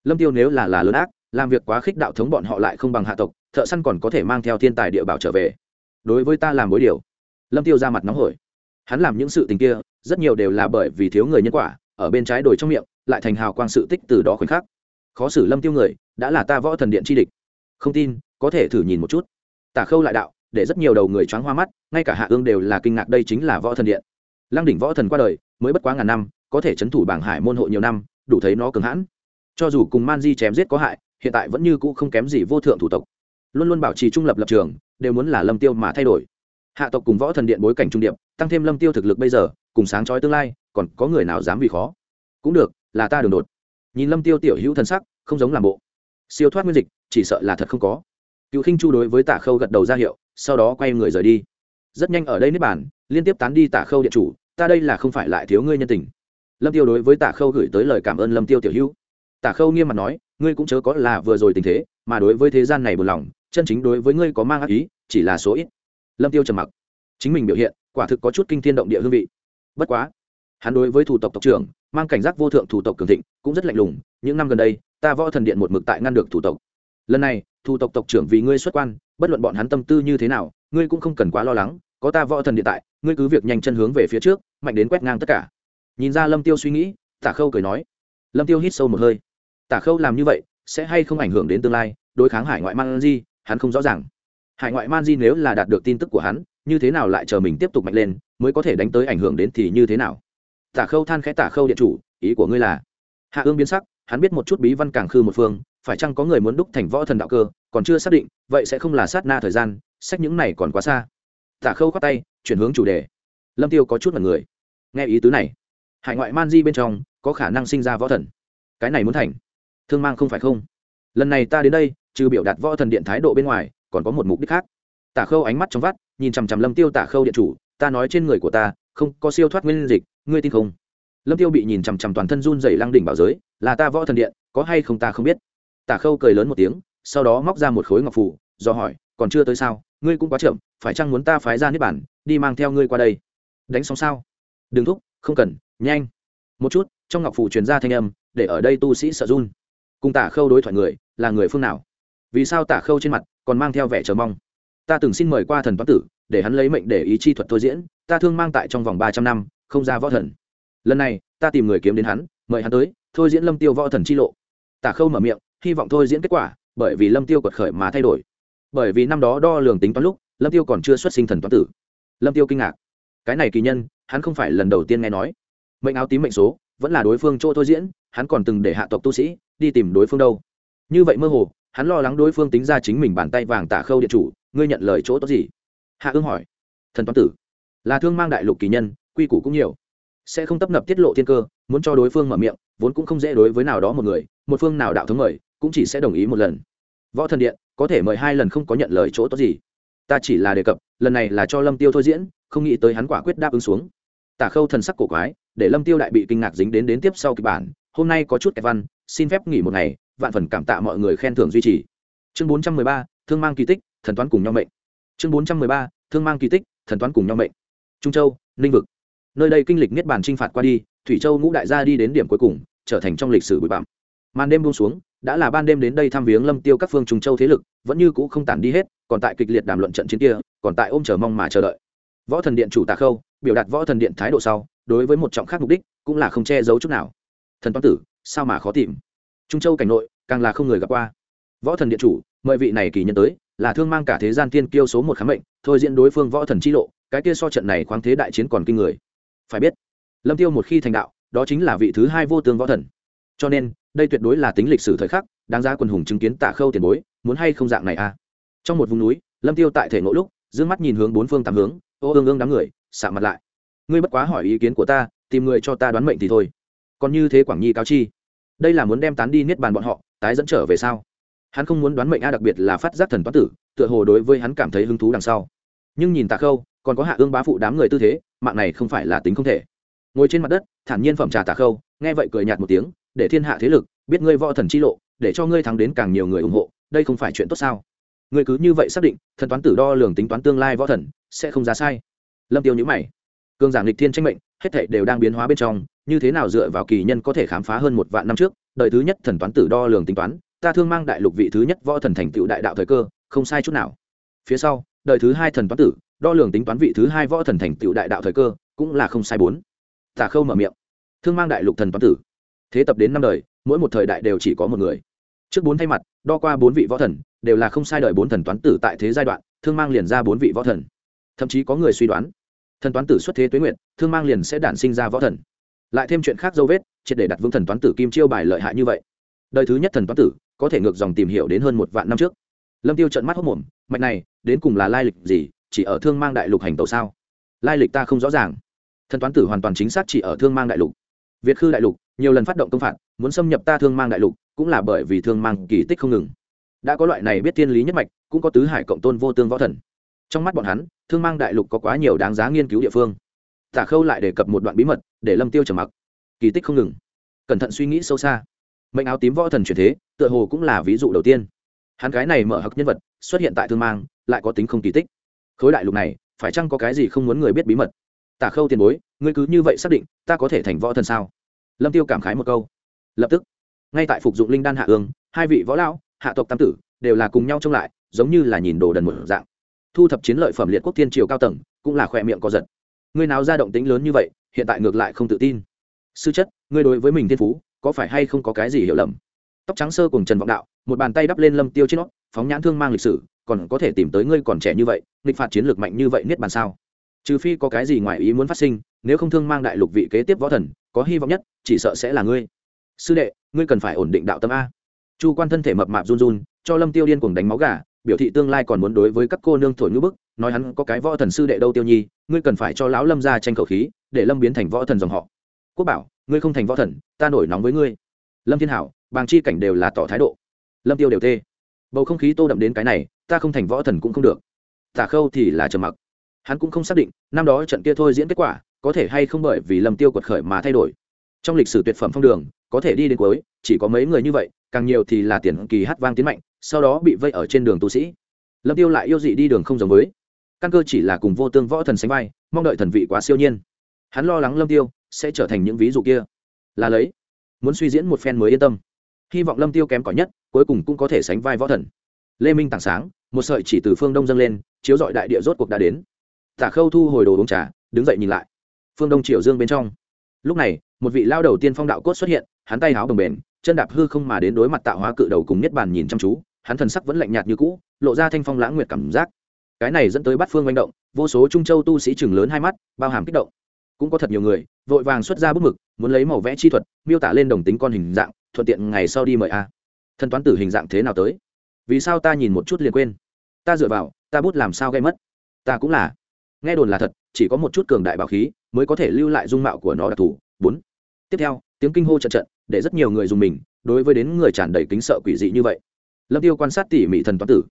lâm tiêu nếu là là lớn ác, làm việc quá khích đạo thống bọn họ lại không bằng hạ tộc, thợ săn còn có thể mang theo thiên tài địa bảo trở về. Đối với ta làm mối điều. Lâm tiêu ra mặt nóng hổi. Hắn làm những sự tình kia, rất nhiều đều là bởi vì thiếu người nhân quả, ở bên trái đồi trong miệng, lại thành hào quang sự tích từ đó khoảnh khắc. Khó xử lâm tiêu người, đã là ta võ thần điện chi địch. Không tin, có thể thử nhìn một chút. Tả khâu lại đạo để rất nhiều đầu người choáng hoa mắt, ngay cả hạ ương đều là kinh ngạc đây chính là võ thần điện. Lăng đỉnh võ thần qua đời, mới bất quá ngàn năm, có thể chấn thủ bảng hải môn hộ nhiều năm, đủ thấy nó cường hãn. Cho dù cùng man di chém giết có hại, hiện tại vẫn như cũ không kém gì vô thượng thủ tộc. Luôn luôn bảo trì trung lập lập trường, đều muốn là lâm tiêu mà thay đổi. Hạ tộc cùng võ thần điện bối cảnh trung điệp, tăng thêm lâm tiêu thực lực bây giờ, cùng sáng chói tương lai, còn có người nào dám vì khó? Cũng được, là ta đường đột. Nhìn lâm tiêu tiểu hữu thân sắc, không giống làm bộ. Siêu thoát nguyên dịch, chỉ sợ là thật không có. Cựu khinh chu đối với tả khâu gật đầu ra hiệu sau đó quay người rời đi. Rất nhanh ở đây nếp bản liên tiếp tán đi tả khâu điện chủ, ta đây là không phải lại thiếu ngươi nhân tình. Lâm tiêu đối với tả khâu gửi tới lời cảm ơn lâm tiêu tiểu hữu. Tả khâu nghiêm mặt nói, ngươi cũng chớ có là vừa rồi tình thế, mà đối với thế gian này buồn lòng, chân chính đối với ngươi có mang ác ý, chỉ là số ít. Lâm tiêu trầm mặc. Chính mình biểu hiện, quả thực có chút kinh thiên động địa hương vị. Bất quá, hắn đối với thủ tộc tộc trưởng, mang cảnh giác vô thượng thủ tộc cường thịnh, cũng rất lạnh lùng, những năm gần đây, ta võ thần điện một mực tại ngăn được thủ tộc. Lần này, thủ tộc tộc trưởng vì ngươi xuất quan bất luận bọn hắn tâm tư như thế nào, ngươi cũng không cần quá lo lắng, có ta võ thần điện tại, ngươi cứ việc nhanh chân hướng về phía trước, mạnh đến quét ngang tất cả. Nhìn ra lâm tiêu suy nghĩ, tả khâu cười nói. Lâm tiêu hít sâu một hơi. Tả khâu làm như vậy, sẽ hay không ảnh hưởng đến tương lai, đối kháng hải ngoại man di, hắn không rõ ràng. Hải ngoại man di nếu là đạt được tin tức của hắn, như thế nào lại chờ mình tiếp tục mạnh lên, mới có thể đánh tới ảnh hưởng đến thì như thế nào? Tả khâu than khẽ, tả khâu điện chủ, ý của ngươi là? Hạ ương biến sắc, hắn biết một chút bí văn càng khư một phương, phải chăng có người muốn đúc thành võ thần đạo cơ còn chưa xác định, vậy sẽ không là sát na thời gian, sách những này còn quá xa. Tả khâu khoác tay, chuyển hướng chủ đề. Lâm tiêu có chút mật người. Nghe ý tứ này, hải ngoại man di bên trong có khả năng sinh ra võ thần. Cái này muốn thành. Thương mang không phải không? Lần này ta đến đây, trừ biểu đạt võ thần điện thái độ bên ngoài, còn có một mục đích khác. Tả khâu ánh mắt trong vắt, nhìn chằm chằm lâm tiêu tả khâu điện chủ, ta nói trên người của ta, không có siêu thoát nguyên dịch, ngươi tin không? Lâm tiêu bị nhìn chằm chằm toàn thân run dày lăng đỉnh bảo giới, là ta võ thần điện, có hay không ta không biết? Tả khâu cười lớn một tiếng sau đó móc ra một khối ngọc phủ, do hỏi, còn chưa tới sao? Ngươi cũng quá chậm, phải chăng muốn ta phái ra niết bản đi mang theo ngươi qua đây? Đánh xong sao? Đừng thúc, không cần, nhanh. Một chút, trong ngọc phủ truyền ra thanh âm, để ở đây tu sĩ sợ run. Cùng tả khâu đối thoại người, là người phương nào? Vì sao tả khâu trên mặt còn mang theo vẻ chờ mong? Ta từng xin mời qua thần toán tử, để hắn lấy mệnh để ý chi thuật thôi diễn, ta thương mang tại trong vòng ba trăm năm, không ra võ thần. Lần này, ta tìm người kiếm đến hắn, mời hắn tới, thôi diễn lâm tiêu võ thần chi lộ. Tả khâu mở miệng, hy vọng thôi diễn kết quả bởi vì lâm tiêu quật khởi mà thay đổi. Bởi vì năm đó đo lường tính toán lúc, lâm tiêu còn chưa xuất sinh thần toán tử. Lâm tiêu kinh ngạc. Cái này kỳ nhân, hắn không phải lần đầu tiên nghe nói. Mệnh áo tím mệnh số, vẫn là đối phương chỗ thôi diễn, hắn còn từng để hạ tộc tu sĩ, đi tìm đối phương đâu. Như vậy mơ hồ, hắn lo lắng đối phương tính ra chính mình bàn tay vàng tả khâu điện chủ, ngươi nhận lời chỗ tốt gì? Hạ ương hỏi. Thần toán tử. Là thương mang đại lục kỳ nhân, quy củ cũng nhiều. Sẽ không tấp nập tiết lộ thiên cơ, muốn cho đối phương mở miệng, vốn cũng không dễ đối với nào đó một người, một phương nào đạo thống mời cũng chỉ sẽ đồng ý một lần. Võ thần điện, có thể mời hai lần không có nhận lời chỗ tốt gì? Ta chỉ là đề cập, lần này là cho lâm tiêu thôi diễn, không nghĩ tới hắn quả quyết đáp ứng xuống. Tả khâu thần sắc cổ quái, để lâm tiêu đại bị kinh ngạc dính đến đến tiếp sau kịch bản. Hôm nay có chút kẹt văn, xin phép nghỉ một ngày, vạn phần cảm tạ mọi người khen thưởng duy trì. Chương bốn trăm mười ba, thương mang kỳ tích, thần toán cùng nhau mệnh. Chương bốn trăm mười ba, thương mang kỳ tích, thần toán cùng nhau mệnh. Trung châu, ninh vực. Nơi đây kinh lịch niết bàn chinh phạt qua đi, thủy châu ngũ đại gia đi đến điểm cuối cùng, trở thành trong lịch sử bụi bặm. Màn đêm buông xuống đã là ban đêm đến đây thăm viếng lâm tiêu các phương trung châu thế lực, vẫn như cũ không tản đi hết, còn tại kịch liệt đàm luận trận chiến kia, còn tại ôm chờ mong mà chờ đợi. Võ thần điện chủ tạ khâu, biểu đạt võ thần điện thái độ sau, đối với một trọng khác mục đích, cũng là không che giấu chút nào. Thần toán tử, sao mà khó tìm? Trung châu cảnh nội, càng là không người gặp qua. Võ thần điện chủ, mời vị này kỳ nhân tới, là thương mang cả thế gian tiên kiêu số một khám bệnh thôi diễn đối phương võ thần chi lộ, cái kia so trận này khoáng thế đại chiến còn kinh người. Phải biết, lâm tiêu một khi thành đạo, đó chính là vị thứ hai vô tướng võ thần. Cho nên đây tuyệt đối là tính lịch sử thời khắc, đáng giá quần hùng chứng kiến tạ khâu tiền bối, muốn hay không dạng này à? Trong một vùng núi, lâm tiêu tại thể ngộ lúc d mắt nhìn hướng bốn phương tám hướng, ô ương ương đám người xạ mặt lại. Ngươi bất quá hỏi ý kiến của ta, tìm người cho ta đoán mệnh thì thôi. Còn như thế quảng nhi cáo chi, đây là muốn đem tán đi niết bàn bọn họ, tái dẫn trở về sau hắn không muốn đoán mệnh a, đặc biệt là phát giác thần toán tử, tựa hồ đối với hắn cảm thấy hứng thú đằng sau. Nhưng nhìn tạ khâu, còn có hạ ương bá phụ đám người tư thế, mạng này không phải là tính không thể. Ngồi trên mặt đất, thản nhiên phẩm trà tạ khâu, nghe vậy cười nhạt một tiếng để thiên hạ thế lực biết ngươi võ thần chi lộ, để cho ngươi thắng đến càng nhiều người ủng hộ, đây không phải chuyện tốt sao? Ngươi cứ như vậy xác định, thần toán tử đo lường tính toán tương lai võ thần, sẽ không ra sai. Lâm tiêu nhữ mày. Cương giảng lịch thiên tranh mệnh, hết thảy đều đang biến hóa bên trong, như thế nào dựa vào kỳ nhân có thể khám phá hơn một vạn năm trước, đời thứ nhất thần toán tử đo lường tính toán, ta thương mang đại lục vị thứ nhất võ thần thành tựu đại đạo thời cơ, không sai chút nào. Phía sau, đời thứ hai thần toán tử, đo lường tính toán vị thứ hai võ thần thành tựu đại đạo thời cơ, cũng là không sai bốn. Tả khâu mở miệng. Thương mang đại lục thần toán tử thế tập đến năm đời, mỗi một thời đại đều chỉ có một người. Trước bốn thay mặt, đo qua bốn vị võ thần, đều là không sai đời bốn thần toán tử tại thế giai đoạn, thương mang liền ra bốn vị võ thần. Thậm chí có người suy đoán, thần toán tử xuất thế tuế nguyện thương mang liền sẽ đản sinh ra võ thần. Lại thêm chuyện khác dấu vết, triệt để đặt vững thần toán tử kim chiêu bài lợi hại như vậy. Đời thứ nhất thần toán tử, có thể ngược dòng tìm hiểu đến hơn một vạn năm trước. Lâm tiêu trận mắt hốc mồm, mạch này, đến cùng là lai lịch gì, chỉ ở thương mang đại lục hành tàu sao? Lai lịch ta không rõ ràng. Thần toán tử hoàn toàn chính xác chỉ ở thương mang đại lục. Việt khư đại lục nhiều lần phát động công phạt, muốn xâm nhập ta thương mang đại lục, cũng là bởi vì thương mang kỳ tích không ngừng. Đã có loại này biết thiên lý nhất mạch, cũng có tứ hải cộng tôn vô tương võ thần. Trong mắt bọn hắn, thương mang đại lục có quá nhiều đáng giá nghiên cứu địa phương. Tả khâu lại đề cập một đoạn bí mật, để lâm tiêu trầm mặc. Kỳ tích không ngừng. Cẩn thận suy nghĩ sâu xa. Mệnh áo tím võ thần truyền thế, tựa hồ cũng là ví dụ đầu tiên. Hắn cái này mở hặc nhân vật, xuất hiện tại thương mang, lại có tính không kỳ tích. Khối đại lục này, phải chăng có cái gì không muốn người biết bí mật? Tả khâu tiền bối, ngươi cứ như vậy xác định, ta có thể thành võ thần sao? Lâm tiêu cảm khái một câu lập tức ngay tại phục dụng linh đan hạ ương hai vị võ lão hạ tộc tam tử đều là cùng nhau trông lại giống như là nhìn đồ đần một dạng thu thập chiến lợi phẩm liệt quốc thiên triều cao tầng cũng là khỏe miệng có giật ngươi nào ra động tính lớn như vậy hiện tại ngược lại không tự tin sư chất ngươi đối với mình thiên phú có phải hay không có cái gì hiểu lầm tóc trắng sơ cùng trần vọng đạo một bàn tay đắp lên lâm tiêu trên nó phóng nhãn thương mang lịch sử còn có thể tìm tới ngươi còn trẻ như vậy nghịch phạt chiến lược mạnh như vậy niết bàn sao trừ phi có cái gì ngoài ý muốn phát sinh nếu không thương mang đại lục vị kế tiếp võ thần có hy vọng nhất, chỉ sợ sẽ là ngươi. Sư đệ, ngươi cần phải ổn định đạo tâm a. Chu quan thân thể mập mạp run run, cho lâm tiêu điên cuồng đánh máu gà, biểu thị tương lai còn muốn đối với các cô nương thổi ngữ bức, nói hắn có cái võ thần sư đệ đâu tiêu nhi, ngươi cần phải cho lão lâm ra tranh khẩu khí, để lâm biến thành võ thần dòng họ. Quốc bảo, ngươi không thành võ thần, ta nổi nóng với ngươi. Lâm thiên hảo, bàng chi cảnh đều là tỏ thái độ. Lâm tiêu đều tê. Bầu không khí tô đậm đến cái này, ta không thành võ thần cũng không được. Tả khâu thì là trầm mặc. Hắn cũng không xác định, năm đó trận kia thôi diễn kết quả có thể hay không bởi vì lâm tiêu quật khởi mà thay đổi. Trong lịch sử tuyệt phẩm phong đường, có thể đi đến cuối, chỉ có mấy người như vậy, càng nhiều thì là tiền kỳ hát vang tiến mạnh, sau đó bị vây ở trên đường tu sĩ. Lâm tiêu lại yêu dị đi đường không giống với. Căn cơ chỉ là cùng vô tương võ thần sánh vai, mong đợi thần vị quá siêu nhiên. Hắn lo lắng lâm tiêu sẽ trở thành những ví dụ kia. Là lấy, muốn suy diễn một phen mới yên tâm. Hy vọng lâm tiêu kém cỏi nhất, cuối cùng cũng có thể sánh vai võ thần. Lê minh tảng sáng, một sợi chỉ từ phương đông dâng lên, chiếu dọi đại địa rốt cuộc đã đến. Tả khâu thu hồi đồ uống trà, đứng dậy nhìn lại phương đông triều dương bên trong. Lúc này, một vị lao đầu tiên phong đạo cốt xuất hiện, hắn tay háo đồng bền chân đạp hư không mà đến đối mặt tạo hóa cự đầu cùng nhất bàn nhìn chăm chú, hắn thần sắc vẫn lạnh nhạt như cũ, lộ ra thanh phong lãng nguyệt cảm giác. Cái này dẫn tới bắt phương manh động, vô số trung châu tu sĩ chừng lớn hai mắt, bao hàm kích động. Cũng có thật nhiều người, vội vàng xuất ra bút mực, muốn lấy màu vẽ chi thuật, miêu tả lên đồng tính con hình dạng, thuận tiện ngày sau đi mời a. Thân toán tử hình dạng thế nào tới? Vì sao ta nhìn một chút liền quên? Ta dựa vào, ta bút làm sao gây mất? Ta cũng là. Nghe đồn là thật, chỉ có một chút cường đại bảo khí mới có thể lưu lại dung mạo của nó đặc thù. Bốn. Tiếp theo, tiếng kinh hô trận trận, để rất nhiều người dùng mình, đối với đến người tràn đầy kính sợ quỷ dị như vậy. Lâm tiêu quan sát tỉ mỉ thần toán tử.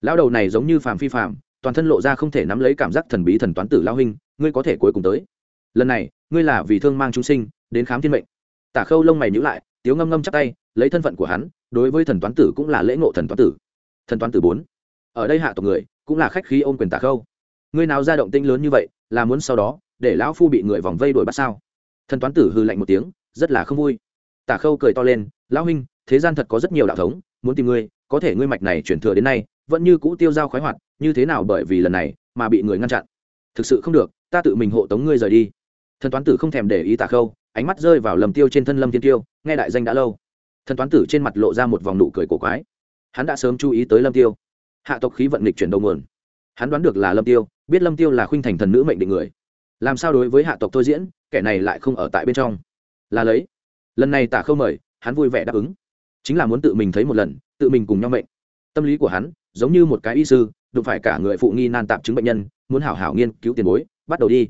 Lão đầu này giống như phàm phi phàm, toàn thân lộ ra không thể nắm lấy cảm giác thần bí thần toán tử lao huynh, ngươi có thể cuối cùng tới. Lần này, ngươi là vì thương mang chúng sinh, đến khám thiên mệnh. Tả khâu lông mày nhữ lại, tiếu ngâm ngâm chắc tay, lấy thân phận của hắn, đối với thần toán tử cũng là lễ ngộ thần toán tử. Thần toán tử bốn. Ở đây hạ tộc người, cũng là khách khí ôm quyền tả khâu. Ngươi nào ra động tinh lớn như vậy, là muốn sau đó để lão phu bị người vòng vây đuổi bắt sao? Thần toán tử hư lạnh một tiếng, rất là không vui. Tả khâu cười to lên, lão huynh, thế gian thật có rất nhiều đạo thống, muốn tìm ngươi, có thể ngươi mạch này chuyển thừa đến nay, vẫn như cũ tiêu dao khoái hoạt, như thế nào bởi vì lần này mà bị người ngăn chặn? Thực sự không được, ta tự mình hộ tống ngươi rời đi. Thần toán tử không thèm để ý tả khâu, ánh mắt rơi vào lầm tiêu trên thân lâm thiên tiêu, nghe đại danh đã lâu. Thần toán tử trên mặt lộ ra một vòng nụ cười cổ quái. Hắn đã sớm chú ý tới lâm tiêu. Hạ tộc khí vận lịch chuyển đầu nguồn. Hắn đoán được là lâm tiêu, biết lâm tiêu là khuynh thành thần nữ mệnh định người làm sao đối với hạ tộc tôi diễn, kẻ này lại không ở tại bên trong? Là lấy. Lần này tả khâu mời, hắn vui vẻ đáp ứng. Chính là muốn tự mình thấy một lần, tự mình cùng nhau mệnh. Tâm lý của hắn, giống như một cái y sư, đụng phải cả người phụ nghi nan tạm chứng bệnh nhân, muốn hảo hảo nghiên cứu tiền bối, bắt đầu đi.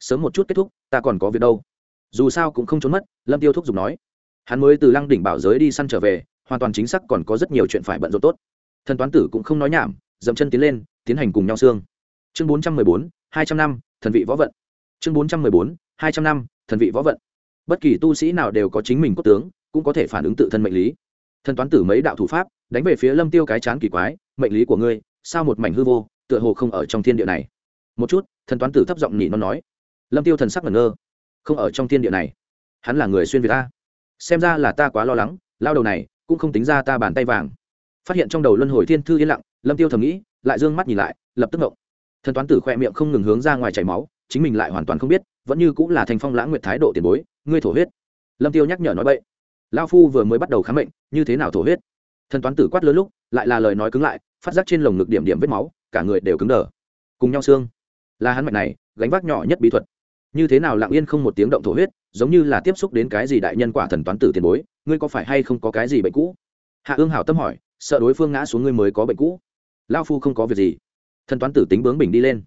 Sớm một chút kết thúc, ta còn có việc đâu. Dù sao cũng không trốn mất, lâm tiêu thúc giục nói. Hắn mới từ lăng đỉnh bảo giới đi săn trở về, hoàn toàn chính xác còn có rất nhiều chuyện phải bận rộn tốt. Thần toán tử cũng không nói nhảm, dậm chân tiến lên, tiến hành cùng nhau xương. Chương bốn trăm mười bốn, hai trăm năm, thần vị võ vận chương bốn trăm mười bốn, hai trăm năm, thần vị võ vận. Bất kỳ tu sĩ nào đều có chính mình cốt tướng, cũng có thể phản ứng tự thân mệnh lý. Thần toán tử mấy đạo thủ pháp, đánh về phía lâm tiêu cái chán kỳ quái, mệnh lý của ngươi, sao một mảnh hư vô, tựa hồ không ở trong thiên địa này? Một chút, thần toán tử thấp giọng nhỉ nó nói. Lâm tiêu thần sắc ngẩn ngơ. Không ở trong thiên địa này? Hắn là người xuyên việt ta. Xem ra là ta quá lo lắng, lao đầu này cũng không tính ra ta bàn tay vàng. Phát hiện trong đầu luân hồi thiên thư yên lặng, lâm tiêu thầm nghĩ, lại d ư ơ n g mắt nhìn lại, lập tức ngộng. Thần toán tử khoe miệng không ngừng hướng ra ngoài chảy máu chính mình lại hoàn toàn không biết, vẫn như cũng là thành phong lãng nguyệt thái độ tiền bối, ngươi thổ huyết. Lâm tiêu nhắc nhở nói bậy. Lao phu vừa mới bắt đầu khám bệnh, như thế nào thổ huyết? Thần toán tử quát lớn lúc, lại là lời nói cứng lại, phát giác trên lồng ngực điểm điểm vết máu, cả người đều cứng đờ. Cùng nhau xương. Là hắn mạch này, gánh vác nhỏ nhất bí thuật. Như thế nào lặng yên không một tiếng động thổ huyết, giống như là tiếp xúc đến cái gì đại nhân quả thần toán tử tiền bối, ngươi có phải hay không có cái gì bệnh cũ? Hạ ương hảo tâm hỏi, sợ đối phương ngã xuống ngươi mới có bệnh cũ. Lao phu không có việc gì. Thần toán tử tính bướng bình đi lên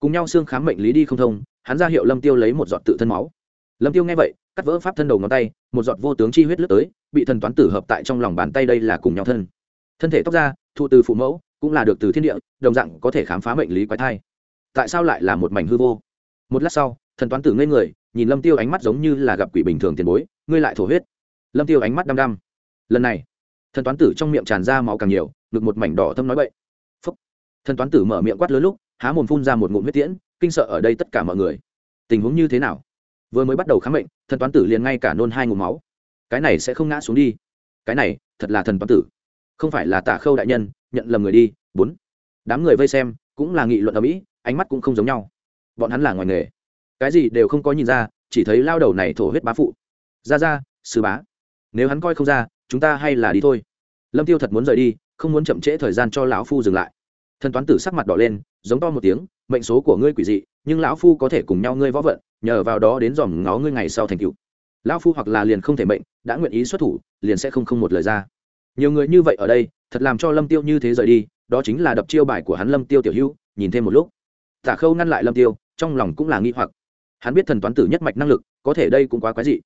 cùng nhau xương khám mệnh lý đi không thông, hắn ra hiệu lâm tiêu lấy một giọt tự thân máu. Lâm tiêu nghe vậy, cắt vỡ pháp thân đầu ngón tay, một giọt vô tướng chi huyết lướt tới, bị thần toán tử hợp tại trong lòng bàn tay đây là cùng nhau thân. Thân thể tóc ra, thụ từ phụ mẫu, cũng là được từ thiên địa, đồng dạng có thể khám phá mệnh lý quái thai. Tại sao lại là một mảnh hư vô? Một lát sau, thần toán tử ngây người, nhìn lâm tiêu ánh mắt giống như là gặp quỷ bình thường tiền bối, ngươi lại thổ huyết. Lâm tiêu ánh mắt đăm đăm. Lần này, thần toán tử trong miệng tràn ra máu càng nhiều, ngực một mảnh đỏ thâm nói vậy thần toán tử mở miệng quát lớn lúc há mồm phun ra một ngụm huyết tiễn, kinh sợ ở đây tất cả mọi người. Tình huống như thế nào? Vừa mới bắt đầu khám bệnh, thần toán tử liền ngay cả nôn hai ngụm máu. Cái này sẽ không ngã xuống đi. Cái này, thật là thần toán tử. Không phải là tả khâu đại nhân, nhận lầm người đi, bốn. Đám người vây xem, cũng là nghị luận ở mỹ, ánh mắt cũng không giống nhau. Bọn hắn là ngoài nghề. Cái gì đều không có nhìn ra, chỉ thấy lao đầu này thổ huyết bá phụ. Ra ra, sư bá. Nếu hắn coi không ra, chúng ta hay là đi thôi. Lâm tiêu thật muốn rời đi, không muốn chậm trễ thời gian cho lão phu dừng lại. Thần toán tử sắc mặt đỏ lên giống to một tiếng, mệnh số của ngươi quỷ dị, nhưng lão phu có thể cùng nhau ngươi võ vận, nhờ vào đó đến dòm ngó ngươi ngày sau thành cựu lão phu hoặc là liền không thể mệnh, đã nguyện ý xuất thủ, liền sẽ không không một lời ra. Nhiều người như vậy ở đây, thật làm cho lâm tiêu như thế rời đi, đó chính là đập chiêu bài của hắn lâm tiêu tiểu hữu, nhìn thêm một lúc. Tả khâu ngăn lại lâm tiêu, trong lòng cũng là nghi hoặc. Hắn biết thần toán tử nhất mạch năng lực, có thể đây cũng quá quái dị.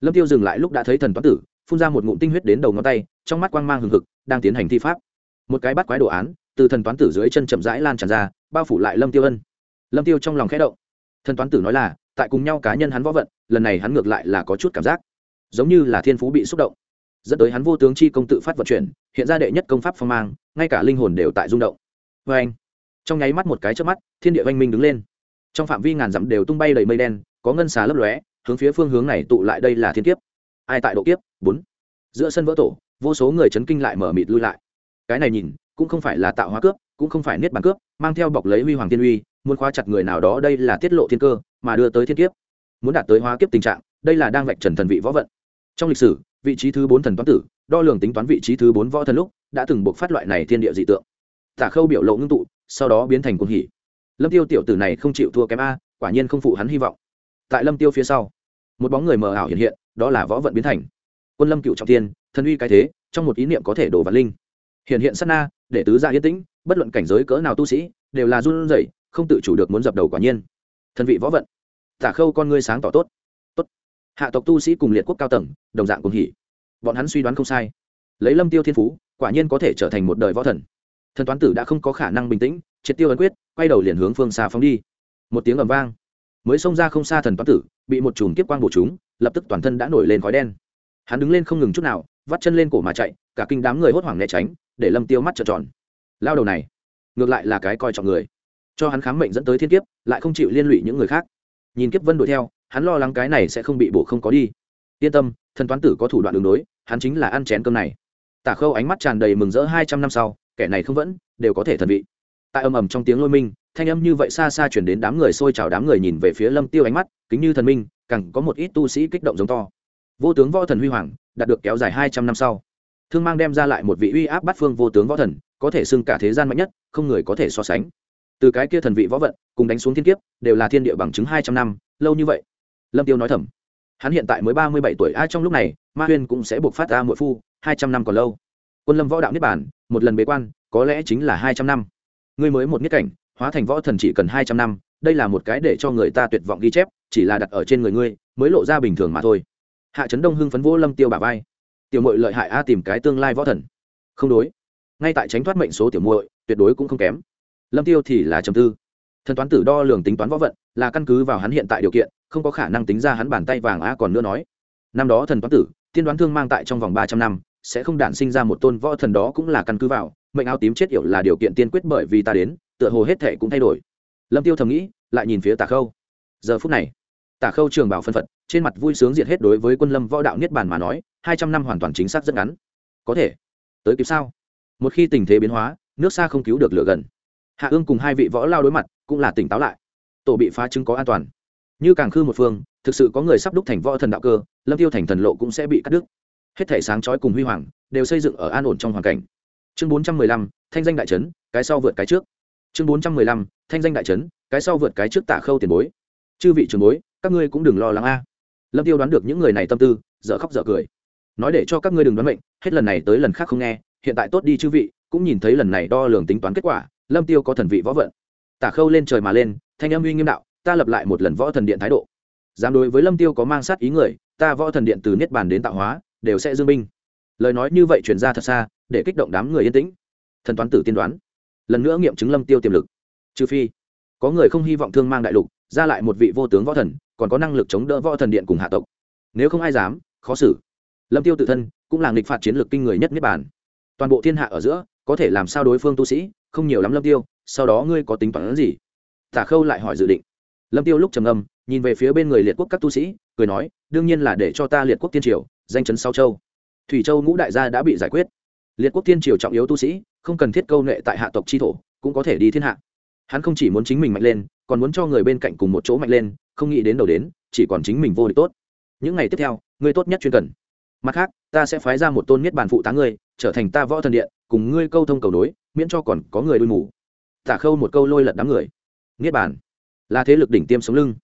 Lâm tiêu dừng lại lúc đã thấy thần toán tử, phun ra một ngụm tinh huyết đến đầu ngón tay, trong mắt quang mang hừng hực, đang tiến hành thi pháp. Một cái bắt quái đồ án từ thần toán tử dưới chân chậm rãi lan tràn ra, bao phủ lại lâm tiêu ân. Lâm tiêu trong lòng khẽ động. Thần toán tử nói là, tại cùng nhau cá nhân hắn võ vận, lần này hắn ngược lại là có chút cảm giác. Giống như là thiên phú bị xúc động. Dẫn tới hắn vô tướng chi công tự phát vận chuyển, hiện ra đệ nhất công pháp phong mang, ngay cả linh hồn đều tại rung động. Vê anh, trong nháy mắt một cái trước mắt, thiên địa oanh minh đứng lên. Trong phạm vi ngàn dặm đều tung bay đầy mây đen, có ngân xà lấp lóe, hướng phía phương hướng này tụ lại đây là thiên kiếp. Ai tại độ kiếp? Bốn. Giữa sân vỡ tổ, vô số người chấn kinh lại mở mịt lui lại. Cái này nhìn cũng không phải là tạo hóa cướp, cũng không phải niết bàn cướp, mang theo bọc lấy huy hoàng thiên uy, muốn khóa chặt người nào đó đây là tiết lộ thiên cơ, mà đưa tới thiên kiếp. Muốn đạt tới hóa kiếp tình trạng, đây là đang vạch trần thần vị võ vận. Trong lịch sử, vị trí thứ bốn thần toán tử, đo lường tính toán vị trí thứ bốn võ thần lúc, đã từng buộc phát loại này thiên địa dị tượng. Tả khâu biểu lộ ngưng tụ, sau đó biến thành cuồng hỉ. Lâm tiêu tiểu tử này không chịu thua kém a, quả nhiên không phụ hắn hy vọng. Tại lâm tiêu phía sau, một bóng người mờ ảo hiện hiện, đó là võ vận biến thành. Quân lâm cựu trọng tiên thần uy cái thế, trong một ý niệm có thể đổ vạn linh. Hiện hiện sát na để tứ gia yên tĩnh, bất luận cảnh giới cỡ nào tu sĩ, đều là run rẩy, không tự chủ được muốn dập đầu quả nhiên. Thân vị võ vận, tả khâu con ngươi sáng tỏ tốt. Tốt. Hạ tộc tu sĩ cùng liệt quốc cao tầng, đồng dạng cùng hỉ. Bọn hắn suy đoán không sai. Lấy lâm tiêu thiên phú, quả nhiên có thể trở thành một đời võ thần. Thần toán tử đã không có khả năng bình tĩnh, triệt tiêu ấn quyết, quay đầu liền hướng phương xa phóng đi. Một tiếng ầm vang. Mới xông ra không xa thần toán tử, bị một chùm kiếp quang bổ chúng, lập tức toàn thân đã nổi lên khói đen. Hắn đứng lên không ngừng chút nào vắt chân lên cổ mà chạy, cả kinh đám người hốt hoảng né tránh, để lâm tiêu mắt trợn tròn. Lao đầu này, ngược lại là cái coi trọng người. Cho hắn khám mệnh dẫn tới thiên kiếp, lại không chịu liên lụy những người khác. Nhìn kiếp vân đuổi theo, hắn lo lắng cái này sẽ không bị bổ không có đi. Yên tâm, thần toán tử có thủ đoạn đường đối, hắn chính là ăn chén cơm này. Tả khâu ánh mắt tràn đầy mừng rỡ hai trăm năm sau, kẻ này không vẫn, đều có thể thần vị. Tại âm ầm trong tiếng lôi minh, thanh âm như vậy xa xa chuyển đến đám người xôi chào đám người nhìn về phía lâm tiêu ánh mắt, kính như thần minh, càng có một ít tu sĩ kích động giống to. Vô tướng võ thần huy hoàng đạt được kéo dài hai trăm năm sau. Thương mang đem ra lại một vị uy áp bắt phương vô tướng võ thần, có thể xưng cả thế gian mạnh nhất, không người có thể so sánh. Từ cái kia thần vị võ vận, cùng đánh xuống thiên kiếp, đều là thiên địa bằng chứng hai trăm năm, lâu như vậy. Lâm tiêu nói thầm. Hắn hiện tại mới ba mươi bảy tuổi, ai trong lúc này, ma huyên cũng sẽ buộc phát ra mỗi phu, hai trăm năm còn lâu. Quân lâm võ đạo niết bản một lần bế quan, có lẽ chính là hai trăm năm. Ngươi mới một niết cảnh, hóa thành võ thần chỉ cần hai trăm năm, đây là một cái để cho người ta tuyệt vọng ghi chép, chỉ là đặt ở trên người ngươi, mới lộ ra bình thường mà thôi hạ trấn đông hưng phấn vỗ lâm tiêu bà vai. Tiểu mội lợi hại a, tìm cái tương lai võ thần. Không đối. Ngay tại tránh thoát mệnh số tiểu muội, tuyệt đối cũng không kém. Lâm tiêu thì là trầm tư. Thần toán tử đo lường tính toán võ vận, là căn cứ vào hắn hiện tại điều kiện, không có khả năng tính ra hắn bàn tay vàng a, còn nữa nói. Năm đó thần toán tử, tiên đoán thương mang tại trong vòng ba trăm năm, sẽ không đản sinh ra một tôn võ thần đó cũng là căn cứ vào, mệnh áo tím chết yểu là điều kiện tiên quyết bởi vì ta đến, tựa hồ hết thể cũng thay đổi. Lâm tiêu thầm nghĩ, lại nhìn phía tà khâu. Giờ phút này tả khâu trường bảo phân phật, trên mặt vui sướng diệt hết đối với quân lâm võ đạo niết bàn mà nói, hai trăm năm hoàn toàn chính xác rất ngắn. Có thể, tới kịp sao? Một khi tình thế biến hóa, nước xa không cứu được lửa gần. Hạ ương cùng hai vị võ lao đối mặt, cũng là tỉnh táo lại. Tổ bị phá chứng có an toàn. Như càng khư một phương, thực sự có người sắp đúc thành võ thần đạo cơ, lâm tiêu thành thần lộ cũng sẽ bị cắt đứt. Hết thể sáng chói cùng huy hoàng, đều xây dựng ở an ổn trong hoàn cảnh. Chương bốn trăm mười lăm, thanh danh đại trấn, cái sau vượt cái trước. Chương bốn trăm mười lăm, thanh danh đại trấn, cái sau vượt cái trước Tả khâu tiền bối. Chư vị trường bối các ngươi cũng đừng lo lắng a. Lâm tiêu đoán được những người này tâm tư, dở khóc dở cười. Nói để cho các ngươi đừng đoán mệnh, hết lần này tới lần khác không nghe, hiện tại tốt đi chư vị, cũng nhìn thấy lần này đo lường tính toán kết quả, lâm tiêu có thần vị võ vận. Tả khâu lên trời mà lên, thanh âm uy nghiêm đạo, ta lập lại một lần võ thần điện thái độ. Dám đối với lâm tiêu có mang sát ý người, ta võ thần điện từ niết bàn đến tạo hóa, đều sẽ dương binh. Lời nói như vậy truyền ra thật xa, để kích động đám người yên tĩnh. Thần toán tử tiên đoán. Lần nữa nghiệm chứng lâm tiêu tiềm lực. Trừ phi, có người không hy vọng thương mang đại lục ra lại một vị vô tướng võ thần, còn có năng lực chống đỡ võ thần điện cùng hạ tộc. Nếu không ai dám, khó xử. Lâm tiêu tự thân cũng là nghịch phạt chiến lược kinh người nhất niết bàn. Toàn bộ thiên hạ ở giữa, có thể làm sao đối phương tu sĩ, không nhiều lắm lâm tiêu, sau đó ngươi có tính toán gì? Tả khâu lại hỏi dự định. Lâm tiêu lúc trầm ngâm, nhìn về phía bên người liệt quốc các tu sĩ, cười nói, đương nhiên là để cho ta liệt quốc tiên triều, danh chấn sau châu. Thủy châu ngũ đại gia đã bị giải quyết. Liệt quốc tiên triều trọng yếu tu sĩ, không cần thiết câu nệ tại hạ tộc chi thổ, cũng có thể đi thiên hạ. Hắn không chỉ muốn chính mình mạnh lên còn muốn cho người bên cạnh cùng một chỗ mạnh lên, không nghĩ đến đầu đến, chỉ còn chính mình vô địch tốt. Những ngày tiếp theo, ngươi tốt nhất chuyên cần. Mặt khác, ta sẽ phái ra một tôn niết bàn phụ tá ngươi, trở thành ta võ thần điện, cùng ngươi câu thông cầu nối miễn cho còn có người đuôi mù. Tả khâu một câu lôi lật đám người. Niết bàn. Là thế lực đỉnh tiêm sống lưng.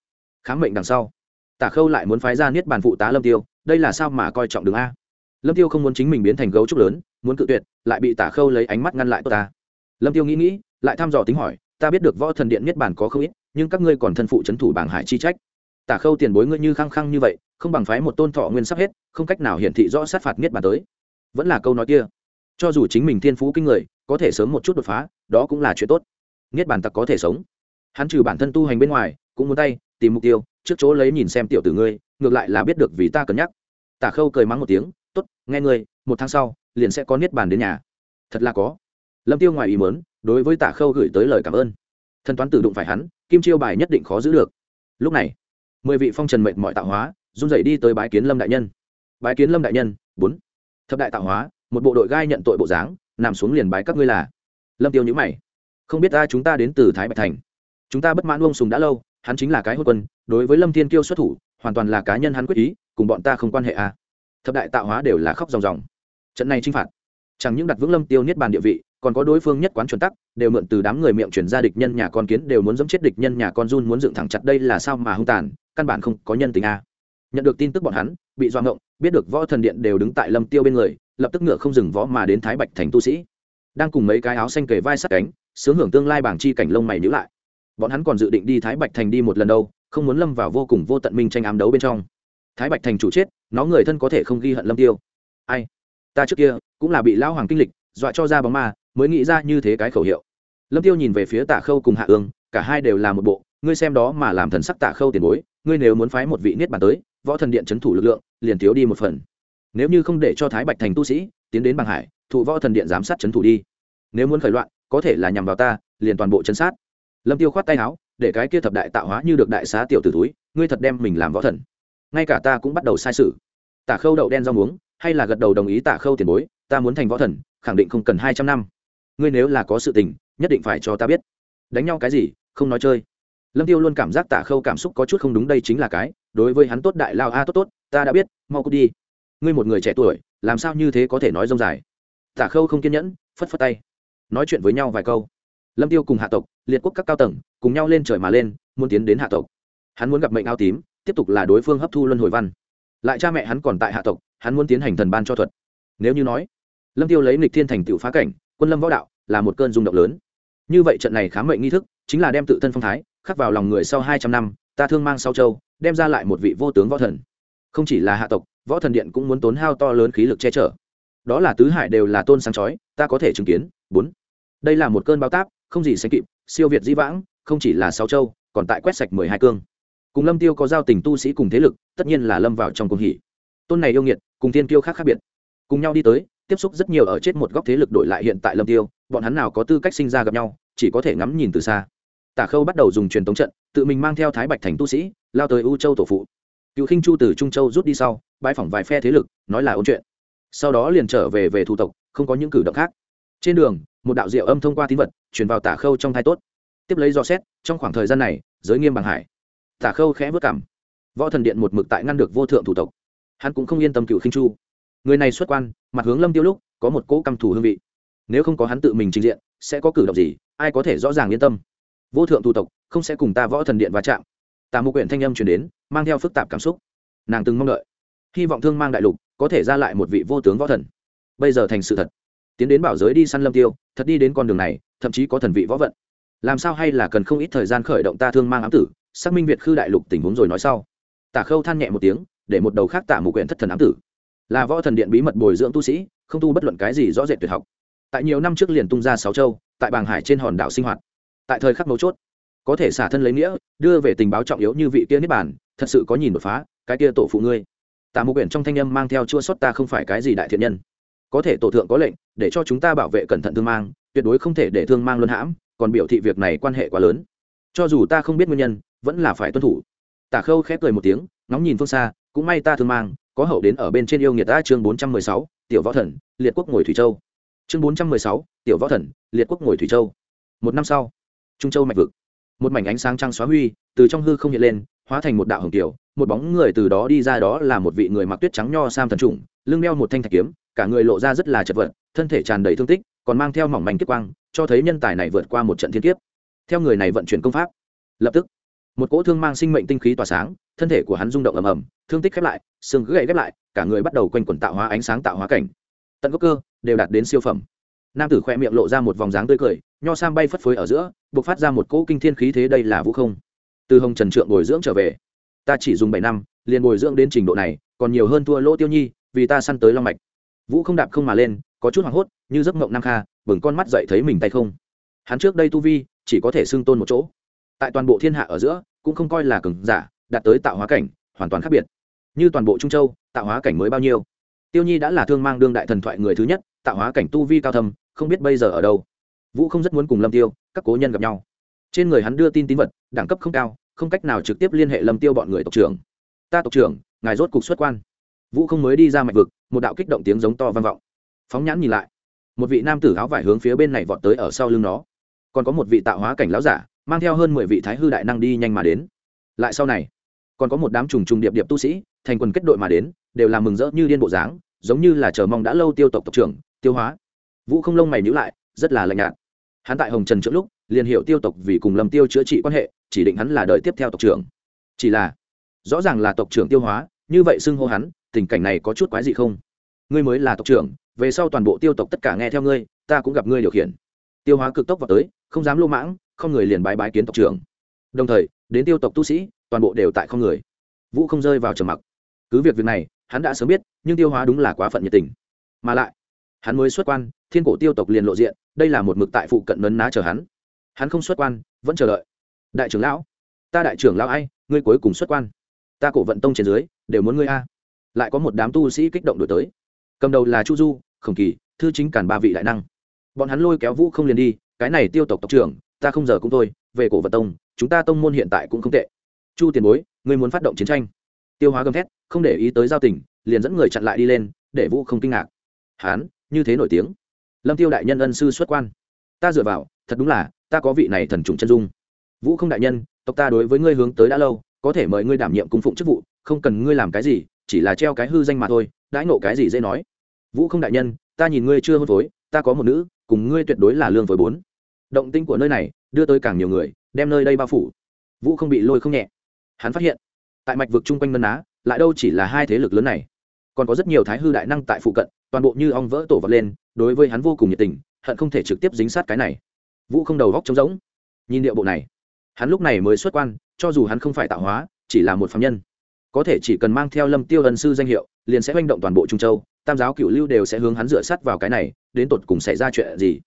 Kháng mệnh đằng sau. Tả khâu lại muốn phái ra niết bàn phụ tá lâm tiêu, đây là sao mà coi trọng đường a? Lâm tiêu không muốn chính mình biến thành gấu trúc lớn, muốn cự tuyệt, lại bị tả khâu lấy ánh mắt ngăn lại tốt ta. Lâm tiêu nghĩ nghĩ, lại thăm dò tính hỏi ta biết được võ thần điện niết bàn có không ít, nhưng các ngươi còn thân phụ c thủ bảng hải chi trách. Tả khâu tiền bối ngươi như khăng khăng như vậy, không bằng phái một tôn thọ nguyên sắp hết, không cách nào hiển thị rõ sát phạt niết bàn tới. Vẫn là câu nói kia. Cho dù chính mình thiên phú kinh người, có thể sớm một chút đột phá, đó cũng là chuyện tốt. Niết bàn tặc có thể sống. Hắn trừ bản thân tu hành bên ngoài, cũng muốn tay, tìm mục tiêu, trước chỗ lấy nhìn xem tiểu tử ngươi, ngược lại là biết được vì ta cân nhắc. Tả khâu cười mắng một tiếng, tốt, nghe ngươi, một tháng sau, liền sẽ có niết bàn đến nhà. Thật là có lâm tiêu ngoài ý mớn đối với tả khâu gửi tới lời cảm ơn. Thần toán tử đụng phải hắn, kim chiêu bài nhất định khó giữ được. Lúc này, mười vị phong trần mệnh mọi tạo hóa, run rẩy đi tới bái kiến lâm đại nhân. Bái kiến lâm đại nhân, bốn. Thập đại tạo hóa, một bộ đội gai nhận tội bộ dáng, nằm xuống liền bái các ngươi là. Lâm tiêu nhữ mày. Không biết ta chúng ta đến từ thái bạch thành. Chúng ta bất mãn uông sùng đã lâu, hắn chính là cái hôn quân, đối với lâm thiên kiêu xuất thủ, hoàn toàn là cá nhân hắn quyết ý, cùng bọn ta không quan hệ à. thập đại tạo hóa đều là khóc ròng ròng. Trận này chinh phạt, chẳng những đặt vững lâm tiêu niết bàn địa vị còn có đối phương nhất quán chuẩn tắc, đều mượn từ đám người miệng chuyển ra địch nhân nhà con kiến, đều muốn dẫm chết địch nhân nhà con run muốn dựng thẳng chặt, đây là sao mà hung tàn, căn bản không có nhân tình a. Nhận được tin tức bọn hắn, bị doạ ngộng, biết được võ thần điện đều đứng tại lâm tiêu bên người, lập tức ngựa không dừng võ mà đến thái bạch thành tu sĩ. Đang cùng mấy cái áo xanh kề vai sát cánh, sướng hưởng tương lai bảng chi cảnh lông mày nhữ lại. Bọn hắn còn dự định đi thái bạch thành đi một lần đâu, không muốn lâm vào vô cùng vô tận minh tranh ám đấu bên trong. Thái bạch thành chủ chết, nó người thân có thể không ghi hận lâm tiêu. Ai? Ta trước kia cũng là bị lão hoàng kinh lịch, dọa cho ra bóng ma mới nghĩ ra như thế cái khẩu hiệu. Lâm tiêu nhìn về phía tạ khâu cùng hạ ương, cả hai đều là một bộ, ngươi xem đó mà làm thần sắc tạ khâu tiền bối, ngươi nếu muốn phái một vị niết bàn tới, võ thần điện c thủ lực lượng, liền thiếu đi một phần. Nếu như không để cho thái bạch thành tu sĩ tiến đến bằng hải, thụ võ thần điện giám sát c thủ đi. Nếu muốn khởi loạn, có thể là nhằm vào ta, liền toàn bộ chấn sát. Lâm tiêu khoát tay áo, để cái kia thập đại tạo hóa như được đại xá tiểu tử túi, ngươi thật đem mình làm võ thần. Ngay cả ta cũng bắt đầu sai sự. Tả khâu đậu đen rau muống, hay là gật đầu đồng ý tả khâu tiền bối, ta muốn thành võ thần, khẳng định không cần hai trăm năm ngươi nếu là có sự tình, nhất định phải cho ta biết. Đánh nhau cái gì, không nói chơi. Lâm tiêu luôn cảm giác tả khâu cảm xúc có chút không đúng đây chính là cái, đối với hắn tốt đại lao, a, tốt tốt, ta đã biết, mau cút đi. Ngươi một người trẻ tuổi, làm sao như thế có thể nói rông dài? Tả khâu không kiên nhẫn, phất phất tay. Nói chuyện với nhau vài câu. Lâm tiêu cùng hạ tộc, liệt quốc các cao tầng, cùng nhau lên trời mà lên, muốn tiến đến hạ tộc. Hắn muốn gặp mệnh ao tím, tiếp tục là đối phương hấp thu luân hồi văn. Lại cha mẹ hắn còn tại hạ tộc, hắn muốn tiến hành thần ban cho thuật. Nếu như nói, lâm tiêu lấy nghịch thiên thành tựu phá cảnh quân lâm võ đạo là một cơn rung động lớn. Như vậy trận này khám mệnh nghi thức chính là đem tự thân phong thái khắc vào lòng người sau hai trăm năm, ta thương mang sau châu, đem ra lại một vị vô tướng võ thần. Không chỉ là hạ tộc, võ thần điện cũng muốn tốn hao to lớn khí lực che chở. Đó là tứ hải đều là tôn sáng chói, ta có thể chứng kiến. Bốn. Đây là một cơn bao táp, không gì sánh kịp, siêu việt di vãng, không chỉ là sáu châu, còn tại quét sạch mười hai cương. Cùng lâm tiêu có giao tình tu sĩ cùng thế lực, tất nhiên là lâm vào trong cung hỉ. Tôn này yêu nghiệt, cùng tiên tiêu khác khác biệt. Cùng nhau đi tới tiếp xúc rất nhiều ở chết một góc thế lực đổi lại hiện tại lâm tiêu, bọn hắn nào có tư cách sinh ra gặp nhau, chỉ có thể ngắm nhìn từ xa. Tả khâu bắt đầu dùng truyền tống trận, tự mình mang theo thái bạch thành tu sĩ, lao tới u châu tổ phụ. Cựu khinh chu từ trung châu rút đi sau bãi phỏng vài phe thế lực, nói là ôn chuyện. Sau đó liền trở về về thủ tộc, không có những cử động khác. Trên đường, một đạo diệu âm thông qua tín vật, truyền vào tả khâu trong thai tốt. Tiếp lấy do xét, trong khoảng thời gian này, giới nghiêm bằng hải. Tả khâu khẽ vất cảm. Võ thần điện một mực tại ngăn được vô thượng thủ tộc. Hắn cũng không yên tâm cựu khinh chu người này xuất quan, mặt hướng lâm tiêu lúc, có một cỗ căm thù hương vị. Nếu không có hắn tự mình trình diện, sẽ có cử động gì, ai có thể rõ ràng yên tâm. Vô thượng thủ tộc, không sẽ cùng ta võ thần điện va chạm. Tà mục quyển thanh âm chuyển đến, mang theo phức tạp cảm xúc. Nàng từng mong đợi. Hy vọng thương mang đại lục, có thể ra lại một vị vô tướng võ thần. Bây giờ thành sự thật. Tiến đến bảo giới đi săn lâm tiêu, thật đi đến con đường này, thậm chí có thần vị võ vận. Làm sao hay là cần không ít thời gian khởi động ta thương mang ám tử, xác minh việt khư đại lục tình huống rồi nói sau. Tả khâu than nhẹ một tiếng, để một đầu khác tả mục quyển thất thần ám tử là võ thần điện bí mật bồi dưỡng tu sĩ, không tu bất luận cái gì rõ rệt tuyệt học. Tại nhiều năm trước liền tung ra sáu châu, tại bàng hải trên hòn đảo sinh hoạt. Tại thời khắc mấu chốt, có thể xả thân lấy nghĩa, đưa về tình báo trọng yếu như vị kia niết bản thật sự có nhìn đột phá, cái kia tổ phụ ngươi. Tạ mục quyển trong thanh âm mang theo chua xót ta không phải cái gì đại thiện nhân. Có thể tổ thượng có lệnh, để cho chúng ta bảo vệ cẩn thận thương mang, tuyệt đối không thể để thương mang luân hãm, còn biểu thị việc này quan hệ quá lớn. Cho dù ta không biết nguyên nhân, vẫn là phải tuân thủ. Tả khâu khép cười một tiếng, ngóng nhìn phương xa, cũng may ta thương mang có hậu đến ở bên trên yêu nghiệt ta chương bốn trăm mười sáu, tiểu võ thần, liệt quốc ngồi thủy châu. Chương bốn trăm mười sáu, tiểu võ thần, liệt quốc ngồi thủy châu. Một năm sau, trung châu mạch vực. Một mảnh ánh sáng trăng xóa huy, từ trong hư không hiện lên, hóa thành một đạo hồng tiểu một bóng người từ đó đi ra đó là một vị người mặc tuyết trắng nho sam thần trùng, lưng đeo một thanh thạch kiếm, cả người lộ ra rất là chật vật, thân thể tràn đầy thương tích, còn mang theo mỏng manh kiếp quang, cho thấy nhân tài này vượt qua một trận thiên kiếp. Theo người này vận chuyển công pháp, lập tức một cỗ thương mang sinh mệnh tinh khí tỏa sáng, thân thể của hắn rung động ầm ầm, thương tích khép lại, xương gãy ghép lại, cả người bắt đầu quanh quẩn tạo hóa ánh sáng tạo hóa cảnh. Tận gốc cơ đều đạt đến siêu phẩm. Nam tử khoe miệng lộ ra một vòng dáng tươi cười, nho sam bay phất phới ở giữa buộc phát ra một cỗ kinh thiên khí thế đây là vũ không. Từ hồng trần trượng bồi dưỡng trở về. Ta chỉ dùng bảy năm, liền bồi dưỡng đến trình độ này, còn nhiều hơn thua lỗ tiêu nhi, vì ta săn tới long mạch. Vũ không đạp không mà lên, có chút hoảng hốt, như giấc mộng nam kha, bừng con mắt dậy thấy mình tay không. Hắn trước đây tu vi, chỉ có thể xưng tôn một chỗ tại toàn bộ thiên hạ ở giữa, cũng không coi là cường giả, đạt tới tạo hóa cảnh, hoàn toàn khác biệt. Như toàn bộ trung châu, tạo hóa cảnh mới bao nhiêu? Tiêu nhi đã là thương mang đương đại thần thoại người thứ nhất, tạo hóa cảnh tu vi cao thâm, không biết bây giờ ở đâu. Vũ không rất muốn cùng lâm tiêu, các cố nhân gặp nhau. Trên người hắn đưa tin tín vật, đẳng cấp không cao, không cách nào trực tiếp liên hệ lâm tiêu bọn người tộc trưởng. Ta tộc trưởng, ngài rốt cục xuất quan. Vũ không mới đi ra mạch vực, một đạo kích động tiếng giống to vang vọng. Phóng nhãn nhìn lại, một vị nam tử áo vải hướng phía bên này vọt tới ở sau lưng nó. Còn có một vị tạo hóa cảnh láo giả mang theo hơn mười vị thái hư đại năng đi nhanh mà đến. Lại sau này, còn có một đám trùng trùng điệp điệp tu sĩ, thành quần kết đội mà đến, đều làm mừng rỡ như điên bộ dáng, giống như là chờ mong đã lâu tiêu tộc tộc trưởng, tiêu hóa. Vũ không lông mày nhữ lại, rất là lạnh nhạt. Hắn tại hồng trần trước lúc, liền hiệu tiêu tộc vì cùng lâm tiêu chữa trị quan hệ, chỉ định hắn là đợi tiếp theo tộc trưởng. Chỉ là, rõ ràng là tộc trưởng tiêu hóa, như vậy xưng hô hắn, tình cảnh này có chút quái gì không? Ngươi mới là tộc trưởng, về sau toàn bộ tiêu tộc tất cả nghe theo ngươi, ta cũng gặp ngươi điều khiển. Tiêu hóa cực tốc vào tới, không dám lô mãng không người liền bái bái kiến tộc trưởng. Đồng thời, đến tiêu tộc tu sĩ, toàn bộ đều tại không người. Vũ không rơi vào trầm mặc. Cứ việc việc này, hắn đã sớm biết, nhưng tiêu hóa đúng là quá phận nhiệt tình. Mà lại, hắn mới xuất quan, thiên cổ tiêu tộc liền lộ diện, đây là một mực tại phụ cận nấn ná chờ hắn. Hắn không xuất quan, vẫn chờ đợi. Đại trưởng lão, ta đại trưởng lão ai, ngươi cuối cùng xuất quan. Ta cổ vận tông trên dưới, đều muốn ngươi a. Lại có một đám tu sĩ kích động đổi tới. Cầm đầu là chu du, khổng kỳ, thư chính cản ba vị đại năng. Bọn hắn lôi kéo vũ không liền đi, cái này tiêu tộc tộc trưởng ta không giờ cũng thôi, về cổ vật tông, chúng ta tông môn hiện tại cũng không tệ. Chu tiền bối, ngươi muốn phát động chiến tranh? Tiêu hóa gầm thét, không để ý tới giao tình, liền dẫn người chặn lại đi lên, để vũ không kinh ngạc. Hán, như thế nổi tiếng. Lâm tiêu đại nhân ân sư xuất quan. Ta dựa vào, thật đúng là, ta có vị này thần trùng chân dung. Vũ không đại nhân, tộc ta đối với ngươi hướng tới đã lâu, có thể mời ngươi đảm nhiệm cung phụng chức vụ, không cần ngươi làm cái gì, chỉ là treo cái hư danh mà thôi, đãi nộ cái gì dễ nói. Vũ không đại nhân, ta nhìn ngươi chưa hôn phối, ta có một nữ, cùng ngươi tuyệt đối là lương với bốn động tinh của nơi này, đưa tới càng nhiều người, đem nơi đây bao phủ. Vũ không bị lôi không nhẹ. Hắn phát hiện, tại mạch vực chung quanh ngân á, lại đâu chỉ là hai thế lực lớn này. Còn có rất nhiều thái hư đại năng tại phụ cận, toàn bộ như ong vỡ tổ vật lên, đối với hắn vô cùng nhiệt tình, hận không thể trực tiếp dính sát cái này. Vũ không đầu góc trống rỗng. Nhìn điệu bộ này, hắn lúc này mới xuất quan, cho dù hắn không phải tạo hóa, chỉ là một phạm nhân. Có thể chỉ cần mang theo lâm tiêu ân sư danh hiệu, liền sẽ manh động toàn bộ trung châu, tam giáo cửu lưu đều sẽ hướng hắn dựa sát vào cái này, đến tột cùng xảy ra chuyện gì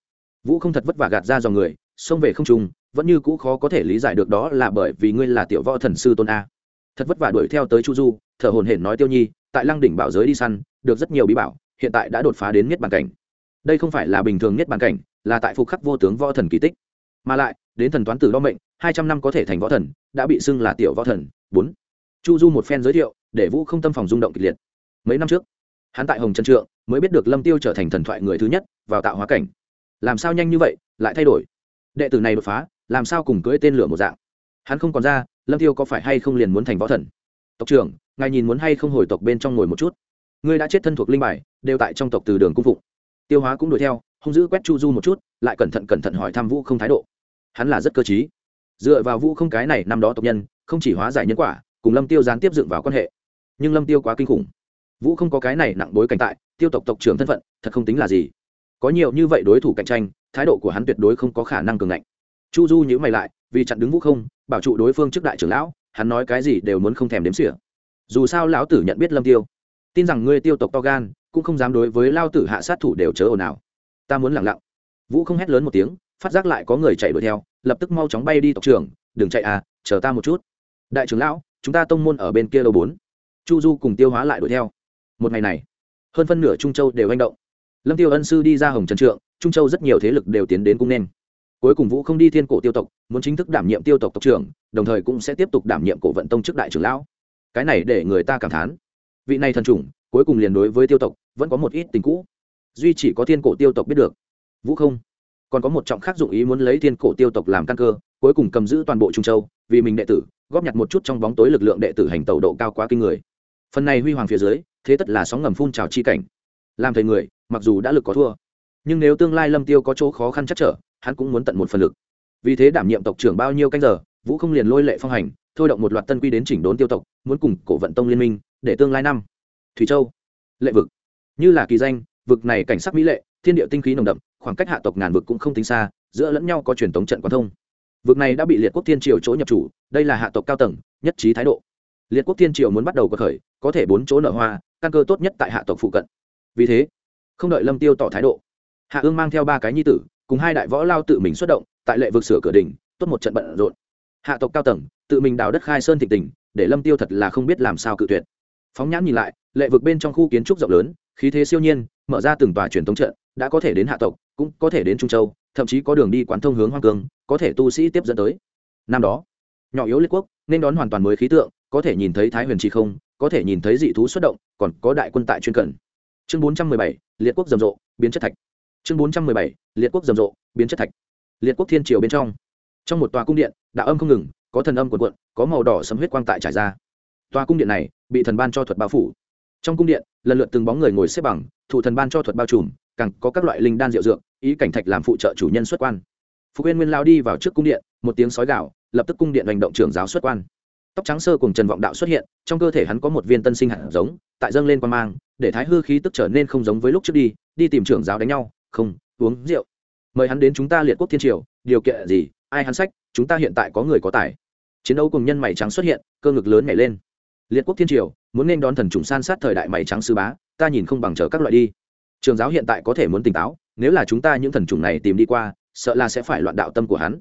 vũ không thật vất vả gạt ra dòng người, xông về không trung, vẫn như cũ khó có thể lý giải được đó là bởi vì ngươi là tiểu võ thần sư tôn a. Thật vất vả đuổi theo tới chu du, thở hồn hển nói tiêu nhi, tại lăng đỉnh bảo giới đi săn, được rất nhiều bí bảo, hiện tại đã đột phá đến nhất bàn cảnh. Đây không phải là bình thường nhất bàn cảnh, là tại phục khắc vô tướng võ thần kỳ tích. Mà lại, đến thần toán tử đo mệnh, hai trăm năm có thể thành võ thần, đã bị xưng là tiểu võ thần. Bốn. Chu du một phen giới thiệu, để vũ không tâm phòng rung động kịch liệt. Mấy năm trước, hắn tại hồng trần trượng mới biết được lâm tiêu trở thành thần thoại người thứ nhất vào tạo hóa cảnh làm sao nhanh như vậy, lại thay đổi? Đệ tử này đột phá, làm sao cùng cưỡi tên lửa một dạng? Hắn không còn ra, lâm tiêu có phải hay không liền muốn thành võ thần? Tộc trưởng, ngài nhìn muốn hay không hồi tộc bên trong ngồi một chút? Ngươi đã chết thân thuộc linh bài, đều tại trong tộc từ đường cung phụng. Tiêu hóa cũng đuổi theo, hung dữ quét chu du một chút, lại cẩn thận cẩn thận hỏi thăm vũ không thái độ. Hắn là rất cơ chí dựa vào vũ không cái này năm đó tộc nhân, không chỉ hóa giải nhân quả, cùng lâm tiêu gián tiếp dựng vào quan hệ. Nhưng lâm tiêu quá kinh khủng. Vũ không có cái này nặng bối cảnh tại, tiêu tộc tộc trưởng thân phận, thật không tính là gì có nhiều như vậy đối thủ cạnh tranh, thái độ của hắn tuyệt đối không có khả năng cường ngạnh. Chu du nhữ mày lại, vì chặn đứng vũ không, bảo trụ đối phương trước đại trưởng lão, hắn nói cái gì đều muốn không thèm đếm xỉa. Dù sao lão tử nhận biết lâm tiêu, tin rằng ngươi tiêu tộc to gan, cũng không dám đối với lao tử hạ sát thủ đều chớ ồn ào. Ta muốn lặng lặng. Vũ không hét lớn một tiếng, phát giác lại có người chạy đuổi theo, lập tức mau chóng bay đi tộc trưởng, đừng chạy à chờ ta một chút. Đại trưởng lão, chúng ta tông môn ở bên kia lâu bốn. Chu du cùng tiêu hóa lại đuổi theo. Một ngày này, hơn phân nửa trung châu đều hành động lâm tiêu ân sư đi ra hồng trần trượng, trung châu rất nhiều thế lực đều tiến đến cung nên. Cuối cùng vũ không đi thiên cổ tiêu tộc, muốn chính thức đảm nhiệm tiêu tộc tộc trưởng, đồng thời cũng sẽ tiếp tục đảm nhiệm cổ vận tông chức đại trưởng lão. Cái này để người ta cảm thán. Vị này thần chủng, cuối cùng liền đối với tiêu tộc, vẫn có một ít tình cũ. Duy chỉ có thiên cổ tiêu tộc biết được. Vũ không, còn có một trọng khác dụng ý muốn lấy thiên cổ tiêu tộc làm căn cơ, cuối cùng cầm giữ toàn bộ trung châu, vì mình đệ tử, góp nhặt một chút trong bóng tối lực lượng đệ tử hành tẩu độ cao quá kinh người. Phần này huy hoàng phía dưới, thế tất là sóng ngầm phun trào chi cảnh. Làm thầy người mặc dù đã lực có thua, nhưng nếu tương lai lâm tiêu có chỗ khó khăn chắc trở, hắn cũng muốn tận một phần lực. Vì thế đảm nhiệm tộc trưởng bao nhiêu canh giờ, vũ không liền lôi lệ phong hành, thôi động một loạt tân quy đến chỉnh đốn tiêu tộc, muốn cùng cổ vận tông liên minh, để tương lai năm. Thủy châu, lệ vực. Như là kỳ danh, vực này cảnh sắc mỹ lệ, thiên địa tinh khí nồng đậm, khoảng cách hạ tộc ngàn vực cũng không tính xa, giữa lẫn nhau có truyền thống trận quan thông. Vực này đã bị liệt quốc thiên triều chỗ nhập chủ, đây là hạ tộc cao tầng, nhất trí thái độ. Liệt quốc thiên triều muốn bắt đầu có khởi, có thể bốn chỗ nợ hoa, căn cơ tốt nhất tại hạ tộc phụ cận. Vì thế không đợi lâm tiêu tỏ thái độ, hạ ương mang theo ba cái nhi tử, cùng hai đại võ lao tự mình xuất động, tại lệ vực sửa cửa đình, tốt một trận bận rộn. Hạ tộc cao tầng, tự mình đào đất khai sơn thịnh tình, để lâm tiêu thật là không biết làm sao cự tuyệt. Phóng nhãn nhìn lại, lệ vực bên trong khu kiến trúc rộng lớn, khí thế siêu nhiên, mở ra từng tòa truyền thống trận, đã có thể đến hạ tộc, cũng có thể đến trung châu, thậm chí có đường đi quán thông hướng hoang cương, có thể tu sĩ tiếp dẫn tới. Năm đó, nhỏ yếu liệt quốc, nên đón hoàn toàn mới khí tượng, có thể nhìn thấy thái huyền trì không, có thể nhìn thấy dị thú xuất động, còn có đại quân tại chuyên cần chương bốn trăm mười bảy, liệt quốc rầm rộ, biến chất thạch. Chương bốn trăm mười bảy, liệt quốc rầm rộ, biến chất thạch. Liệt quốc thiên triều bên trong. Trong một tòa cung điện, đạo âm không ngừng, có thần âm cuộn cuộn, có màu đỏ sấm huyết quang tại trải ra. Tòa cung điện này bị thần ban cho thuật bao phủ. Trong cung điện, lần lượt từng bóng người ngồi xếp bằng, thụ thần ban cho thuật bao trùm, càng có các loại linh đan diệu dược, ý cảnh thạch làm phụ trợ chủ nhân xuất quan. Phục nguyên nguyên lao đi vào trước cung điện, một tiếng sói gạo lập tức cung điện hành động trưởng giáo xuất quan tóc trắng sơ cùng trần vọng đạo xuất hiện, trong cơ thể hắn có một viên tân sinh hạt giống, tại dâng lên quan mang, để thái hư khí tức trở nên không giống với lúc trước đi đi tìm trưởng giáo đánh nhau, không, uống rượu. Mời hắn đến chúng ta liệt quốc thiên triều, điều kiện gì, ai hắn sách, chúng ta hiện tại có người có tài. Chiến đấu cùng nhân mày trắng xuất hiện, cơ ngực lớn nhảy lên. Liệt quốc thiên triều, muốn nên đón thần trùng san sát thời đại mày trắng sư bá, ta nhìn không bằng chờ các loại đi. Trường giáo hiện tại có thể muốn tỉnh táo, nếu là chúng ta những thần trùng này tìm đi qua, sợ là sẽ phải loạn đạo tâm của hắn.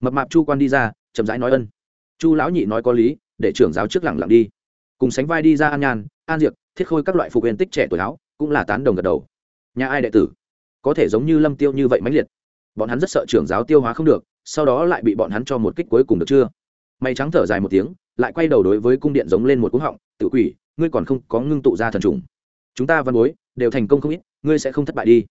Mập mạp chu quan đi ra, chậm rãi nói ân chu lão nhị nói có lý, để trưởng giáo trước lẳng lặng đi. Cùng sánh vai đi ra an nhàn an diệp, thiết khôi các loại phục huyền tích trẻ tuổi áo, cũng là tán đồng gật đầu. Nhà ai đệ tử? Có thể giống như lâm tiêu như vậy mãnh liệt. Bọn hắn rất sợ trưởng giáo tiêu hóa không được, sau đó lại bị bọn hắn cho một kích cuối cùng được chưa? Mày trắng thở dài một tiếng, lại quay đầu đối với cung điện giống lên một cú họng tự quỷ, ngươi còn không có ngưng tụ ra thần trùng. Chúng ta văn bối, đều thành công không ít, ngươi sẽ không thất bại đi.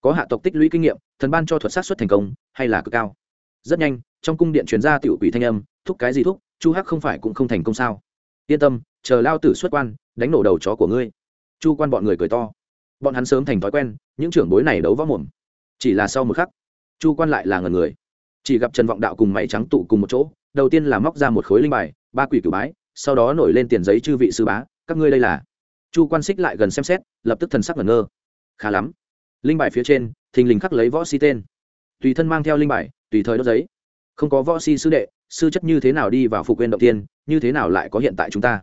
Có hạ tộc tích lũy kinh nghiệm, thần ban cho thuật sát xuất thành công, hay là cực cao? Rất nhanh, trong cung điện truyền ra tiểu quỷ thanh âm thúc cái gì thúc, chu hắc không phải cũng không thành công sao? Yên tâm, chờ lao tử xuất quan, đánh nổ đầu chó của ngươi. Chu quan bọn người cười to. Bọn hắn sớm thành thói quen, những trưởng bối này đấu võ mồm. Chỉ là sau một khắc, chu quan lại là ngần người. Chỉ gặp trần vọng đạo cùng mày trắng tụ cùng một chỗ, đầu tiên là móc ra một khối linh bài, ba quỷ cử bái, sau đó nổi lên tiền giấy chư vị sư bá, các ngươi đây là chu quan xích lại gần xem xét, lập tức thần sắc ngẩn ngơ. Khá lắm. Linh bài phía trên, thình lình khắc lấy võ si tên. Tùy thân mang theo linh bài, tùy thời đốt giấy. Không có võ si sư đệ sư chất như thế nào đi vào phục quên động tiên như thế nào lại có hiện tại chúng ta?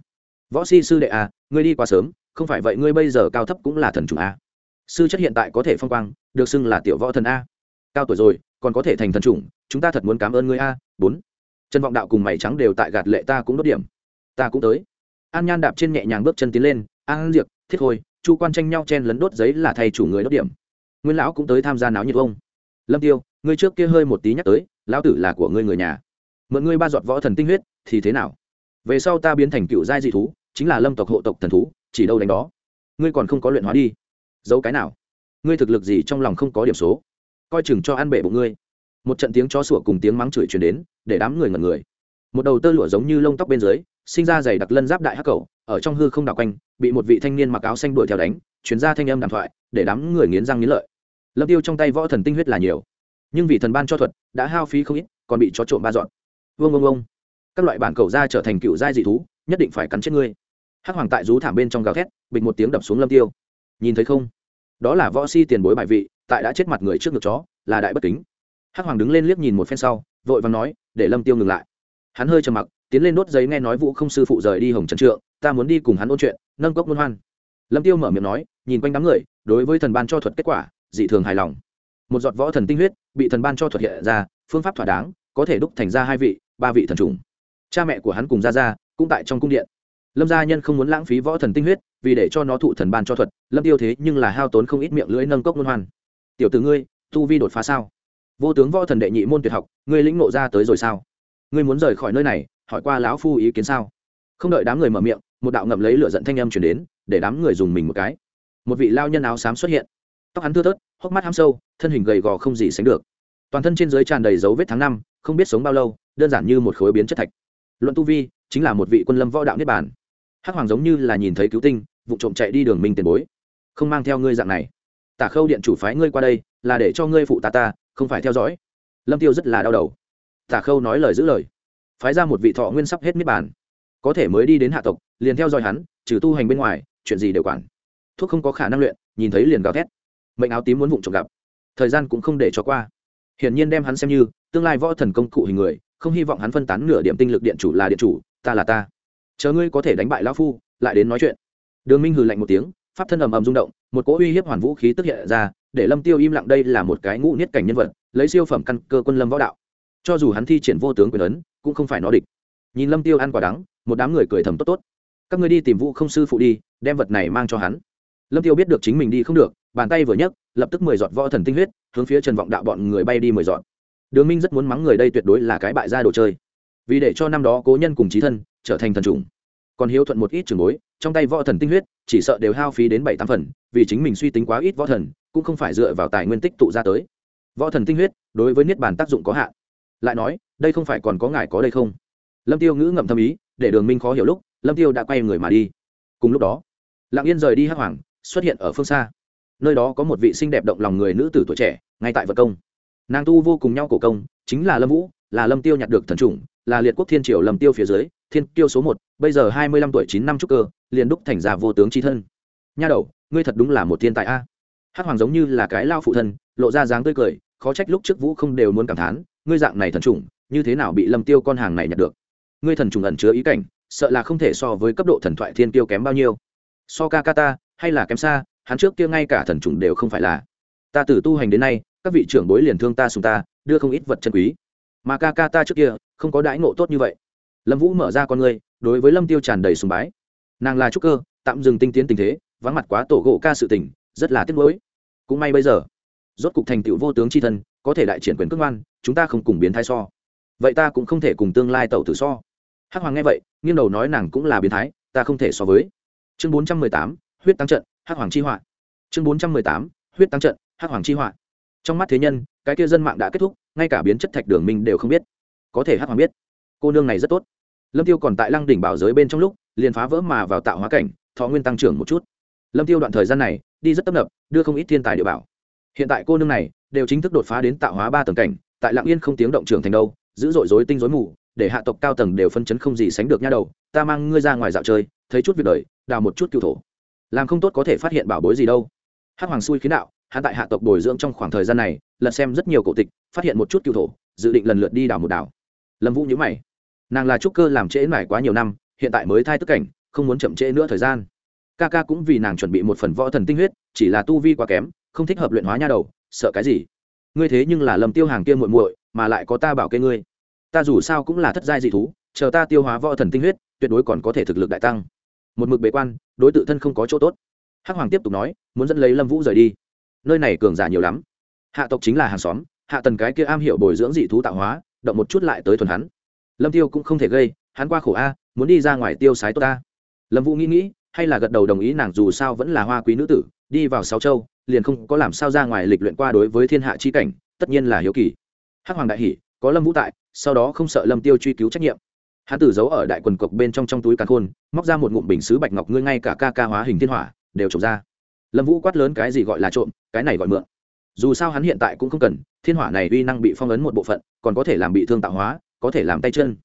Võ si sư đệ à ngươi đi quá sớm, không phải vậy ngươi bây giờ cao thấp cũng là thần chủ a sư chất hiện tại có thể phong quang, được xưng là tiểu võ thần a. Cao tuổi rồi, còn có thể thành thần chủng, chúng ta thật muốn cảm ơn ngươi a. Bốn. Trần vọng đạo cùng mày trắng đều tại gạt lệ ta cũng đốt điểm. Ta cũng tới. An nhan đạp trên nhẹ nhàng bước chân tiến lên, an diệc thiết hồi chu quan tranh nhau chen lấn đốt giấy là thay chủ người đốt điểm. Nguyên lão cũng tới tham gia náo nhiệt ông. Lâm tiêu, ngươi trước kia hơi một tí nhắc tới, lão tử là của ngươi người nhà mượn ngươi ba giọt võ thần tinh huyết, thì thế nào? Về sau ta biến thành cựu giai dị thú, chính là lâm tộc hộ tộc thần thú, chỉ đâu đánh đó. Ngươi còn không có luyện hóa đi. Giấu cái nào? Ngươi thực lực gì trong lòng không có điểm số? Coi chừng cho ăn bể bụng ngươi. Một trận tiếng chó sủa cùng tiếng mắng chửi truyền đến, để đám người ngẩn người. Một đầu tơ lụa giống như lông tóc bên dưới, sinh ra dày đặc lân giáp đại hắc cầu, ở trong hư không đảo quanh, bị một vị thanh niên mặc áo xanh đuổi theo đánh chuyển ra thanh âm đàm thoại, để đám người nghiến răng nghiến lợi. Lâm tiêu trong tay võ thần tinh huyết là nhiều, nhưng vì thần ban cho thuật đã hao phí không ít, còn bị chó trộm ba dọn vương vương vương. Các loại bản cầu ra trở thành cựu giai dị thú, nhất định phải cắn chết ngươi. Hắc hoàng tại rú thảm bên trong gào thét bịch một tiếng đập xuống lâm tiêu. Nhìn thấy không? Đó là võ si tiền bối bài vị, tại đã chết mặt người trước ngực chó, là đại bất kính. Hắc hoàng đứng lên liếc nhìn một phen sau, vội vàng nói, để lâm tiêu ngừng lại. Hắn hơi trầm mặc, tiến lên đốt giấy nghe nói vũ không sư phụ rời đi hồng trần trượng, ta muốn đi cùng hắn ôn chuyện, nâng cốc muôn hoan. Lâm tiêu mở miệng nói, nhìn quanh đám người, đối với thần ban cho thuật kết quả, dị thường hài lòng. Một giọt võ thần tinh huyết, bị thần ban cho thuật hiện ra, phương pháp thỏa đáng, có thể đúc thành ra hai vị ba vị thần trùng cha mẹ của hắn cùng ra ra cũng tại trong cung điện. Lâm gia nhân không muốn lãng phí võ thần tinh huyết, vì để cho nó thụ thần ban cho thuật, lâm tiêu thế nhưng là hao tốn không ít miệng lưỡi nâng cốc luân hoan. Tiểu tử ngươi, tu vi đột phá sao? Vô tướng võ thần đệ nhị môn tuyệt học, ngươi lĩnh nộ ra tới rồi sao? Ngươi muốn rời khỏi nơi này, hỏi qua lão phu ý kiến sao? Không đợi đám người mở miệng, một đạo ngậm lấy lửa giận thanh âm chuyển đến, để đám người dùng mình một cái. Một vị lao nhân áo xám xuất hiện. Tóc hắn thưa thớt, hốc mắt ham sâu, thân hình gầy gò không gì sánh được. Toàn thân trên dưới tràn đầy dấu vết tháng năm, không biết sống bao lâu đơn giản như một khối biến chất thạch. Luận tu vi, chính là một vị quân lâm võ đạo niết bản hắc hoàng giống như là nhìn thấy cứu tinh, vụ trộm chạy đi đường minh tiền bối. Không mang theo ngươi dạng này. Tả khâu điện chủ phái ngươi qua đây, là để cho ngươi phụ ta ta, không phải theo dõi. Lâm tiêu rất là đau đầu. Tả khâu nói lời giữ lời. Phái ra một vị thọ nguyên sắp hết niết bàn. Có thể mới đi đến hạ tộc, liền theo dõi hắn, trừ tu hành bên ngoài, chuyện gì đều quản. Thuốc không có khả năng luyện, nhìn thấy liền gào thét. Mệnh áo tím muốn vụng trộm gặp. Thời gian cũng không để cho qua. Hiển nhiên đem hắn xem như tương lai võ thần công cụ hình người không hy vọng hắn phân tán nửa điểm tinh lực điện chủ là điện chủ, ta là ta. Chờ ngươi có thể đánh bại lão phu, lại đến nói chuyện. Đường minh hừ lạnh một tiếng, pháp thân ầm ầm rung động, một cỗ uy hiếp hoàn vũ khí tức hiện ra, để lâm tiêu im lặng đây là một cái ngũ niết cảnh nhân vật, lấy siêu phẩm căn cơ quân lâm võ đạo. Cho dù hắn thi triển vô tướng quyền ấn, cũng không phải nó địch. Nhìn lâm tiêu ăn quả đắng, một đám người cười thầm tốt tốt. Các ngươi đi tìm vũ không sư phụ đi, đem vật này mang cho hắn. Lâm tiêu biết được chính mình đi không được, bàn tay vừa nhấc, lập tức mười giọt võ thần tinh huyết, hướng phía trần vọng đạo bọn người bay đi mười giọt đường minh rất muốn mắng người đây tuyệt đối là cái bại gia đồ chơi. Vì để cho năm đó cố nhân cùng chí thân trở thành thần trùng còn hiếu thuận một ít trường bối, trong tay võ thần tinh huyết, chỉ sợ đều hao phí đến bảy tám phần, vì chính mình suy tính quá ít võ thần, cũng không phải dựa vào tài nguyên tích tụ ra tới. Võ thần tinh huyết, đối với niết bàn tác dụng có hạn. Lại nói, đây không phải còn có ngài có đây không? Lâm tiêu ngữ ngậm thâm ý, để đường minh khó hiểu lúc, lâm tiêu đã quay người mà đi. Cùng lúc đó, lặng yên rời đi hắc hoàng, xuất hiện ở phương xa. Nơi đó có một vị xinh đẹp động lòng người nữ tử tuổi trẻ, ngay tại vật công nàng tu vô cùng nhau cổ công, chính là lâm vũ, là lâm tiêu nhặt được thần chủng, là liệt quốc thiên triều lâm tiêu phía dưới, thiên tiêu số một, bây giờ hai mươi lăm tuổi chín năm trúc cơ, liền đúc thành ra vô tướng chi thân. Nha đầu, ngươi thật đúng là một thiên tài a. Hát hoàng giống như là cái lao phụ thân, lộ ra dáng tươi cười, khó trách lúc trước vũ không đều muốn cảm thán, ngươi dạng này thần trùng như thế nào bị lâm tiêu con hàng này nhặt được? Ngươi thần trùng ẩn chứa ý cảnh, sợ là không thể so với cấp độ thần thoại thiên tiêu kém bao nhiêu. So ca ca ta, hay là kém xa, hắn trước kia ngay cả thần trùng đều không phải là. Ta từ tu hành đến nay các vị trưởng bối liền thương ta sùng ta, đưa không ít vật chân quý. Mà ca ca ta trước kia, không có đãi ngộ tốt như vậy. Lâm vũ mở ra con người đối với lâm tiêu tràn đầy sùng bái. Nàng là trúc cơ, tạm dừng tinh tiến tình thế, vắng mặt quá tổ gỗ ca sự tình, rất là tiếc nuối. Cũng may bây giờ, rốt cục thành tựu vô tướng chi thân, có thể đại triển quyền cước ngoan, chúng ta không cùng biến thái so. Vậy ta cũng không thể cùng tương lai tẩu tử so. Hắc hoàng nghe vậy, nghiêng đầu nói nàng cũng là biến thái, ta không thể so với. Chương bốn trăm mười tám, huyết tăng trận, hắc hoàng chi họa. Chương bốn trăm mười tám, huyết tăng trận, hắc hoàng chi họa trong mắt thế nhân, cái kia dân mạng đã kết thúc, ngay cả biến chất thạch đường minh đều không biết. Có thể hắc hoàng biết, cô nương này rất tốt. Lâm tiêu còn tại lăng đỉnh bảo giới bên trong lúc, liền phá vỡ mà vào tạo hóa cảnh, thọ nguyên tăng trưởng một chút. Lâm tiêu đoạn thời gian này, đi rất tấp nập, đưa không ít thiên tài địa bảo. Hiện tại cô nương này, đều chính thức đột phá đến tạo hóa ba tầng cảnh, tại lạng yên không tiếng động trưởng thành đâu, giữ dội dối tinh dối mù, để hạ tộc cao tầng đều phân chấn không gì sánh được nha đầu, ta mang ngươi ra ngoài dạo chơi, thấy chút việc đời, đào một chút cựu thổ. Làm không tốt có thể phát hiện bảo bối gì đâu. Hắc hoàng xui khiến đạo hắn tại hạ tộc bồi dưỡng trong khoảng thời gian này, lật xem rất nhiều cổ tịch, phát hiện một chút cựu thổ, dự định lần lượt đi đảo một đảo. Lâm vũ nhữ mày. Nàng là trúc cơ làm trễ mải quá nhiều năm, hiện tại mới thai tức cảnh, không muốn chậm trễ nữa thời gian. Ca ca cũng vì nàng chuẩn bị một phần võ thần tinh huyết, chỉ là tu vi quá kém, không thích hợp luyện hóa nha đầu, sợ cái gì? Ngươi thế nhưng là lâm tiêu hàng kia muội muội, mà lại có ta bảo kê ngươi. Ta dù sao cũng là thất giai dị thú, chờ ta tiêu hóa võ thần tinh huyết, tuyệt đối còn có thể thực lực đại tăng. Một mực bế quan, đối tự thân không có chỗ tốt. Hắc hoàng tiếp tục nói, muốn dẫn lấy lâm vũ rời đi nơi này cường giả nhiều lắm. Hạ tộc chính là hàng xóm hạ tần cái kia am hiểu bồi dưỡng dị thú tạo hóa động một chút lại tới thuần hắn. Lâm tiêu cũng không thể gây hắn qua khổ a muốn đi ra ngoài tiêu sái tốt ta lâm vũ nghĩ nghĩ hay là gật đầu đồng ý nàng dù sao vẫn là hoa quý nữ tử đi vào sáu châu liền không có làm sao ra ngoài lịch luyện qua đối với thiên hạ chi cảnh tất nhiên là hiếu kỳ. Hắc hoàng đại hỉ, có lâm vũ tại sau đó không sợ lâm tiêu truy cứu trách nhiệm. Hắn tử giấu ở đại quần cộc bên trong trong túi càn khôn móc ra một ngụm bình sứ bạch ngọc ngươi ngay cả ca ca hóa hình thiên hỏa đều trộm ra lâm vũ quát lớn cái gì gọi là trộm cái này gọi mượn dù sao hắn hiện tại cũng không cần thiên hỏa này uy năng bị phong ấn một bộ phận còn có thể làm bị thương tạo hóa có thể làm tay chân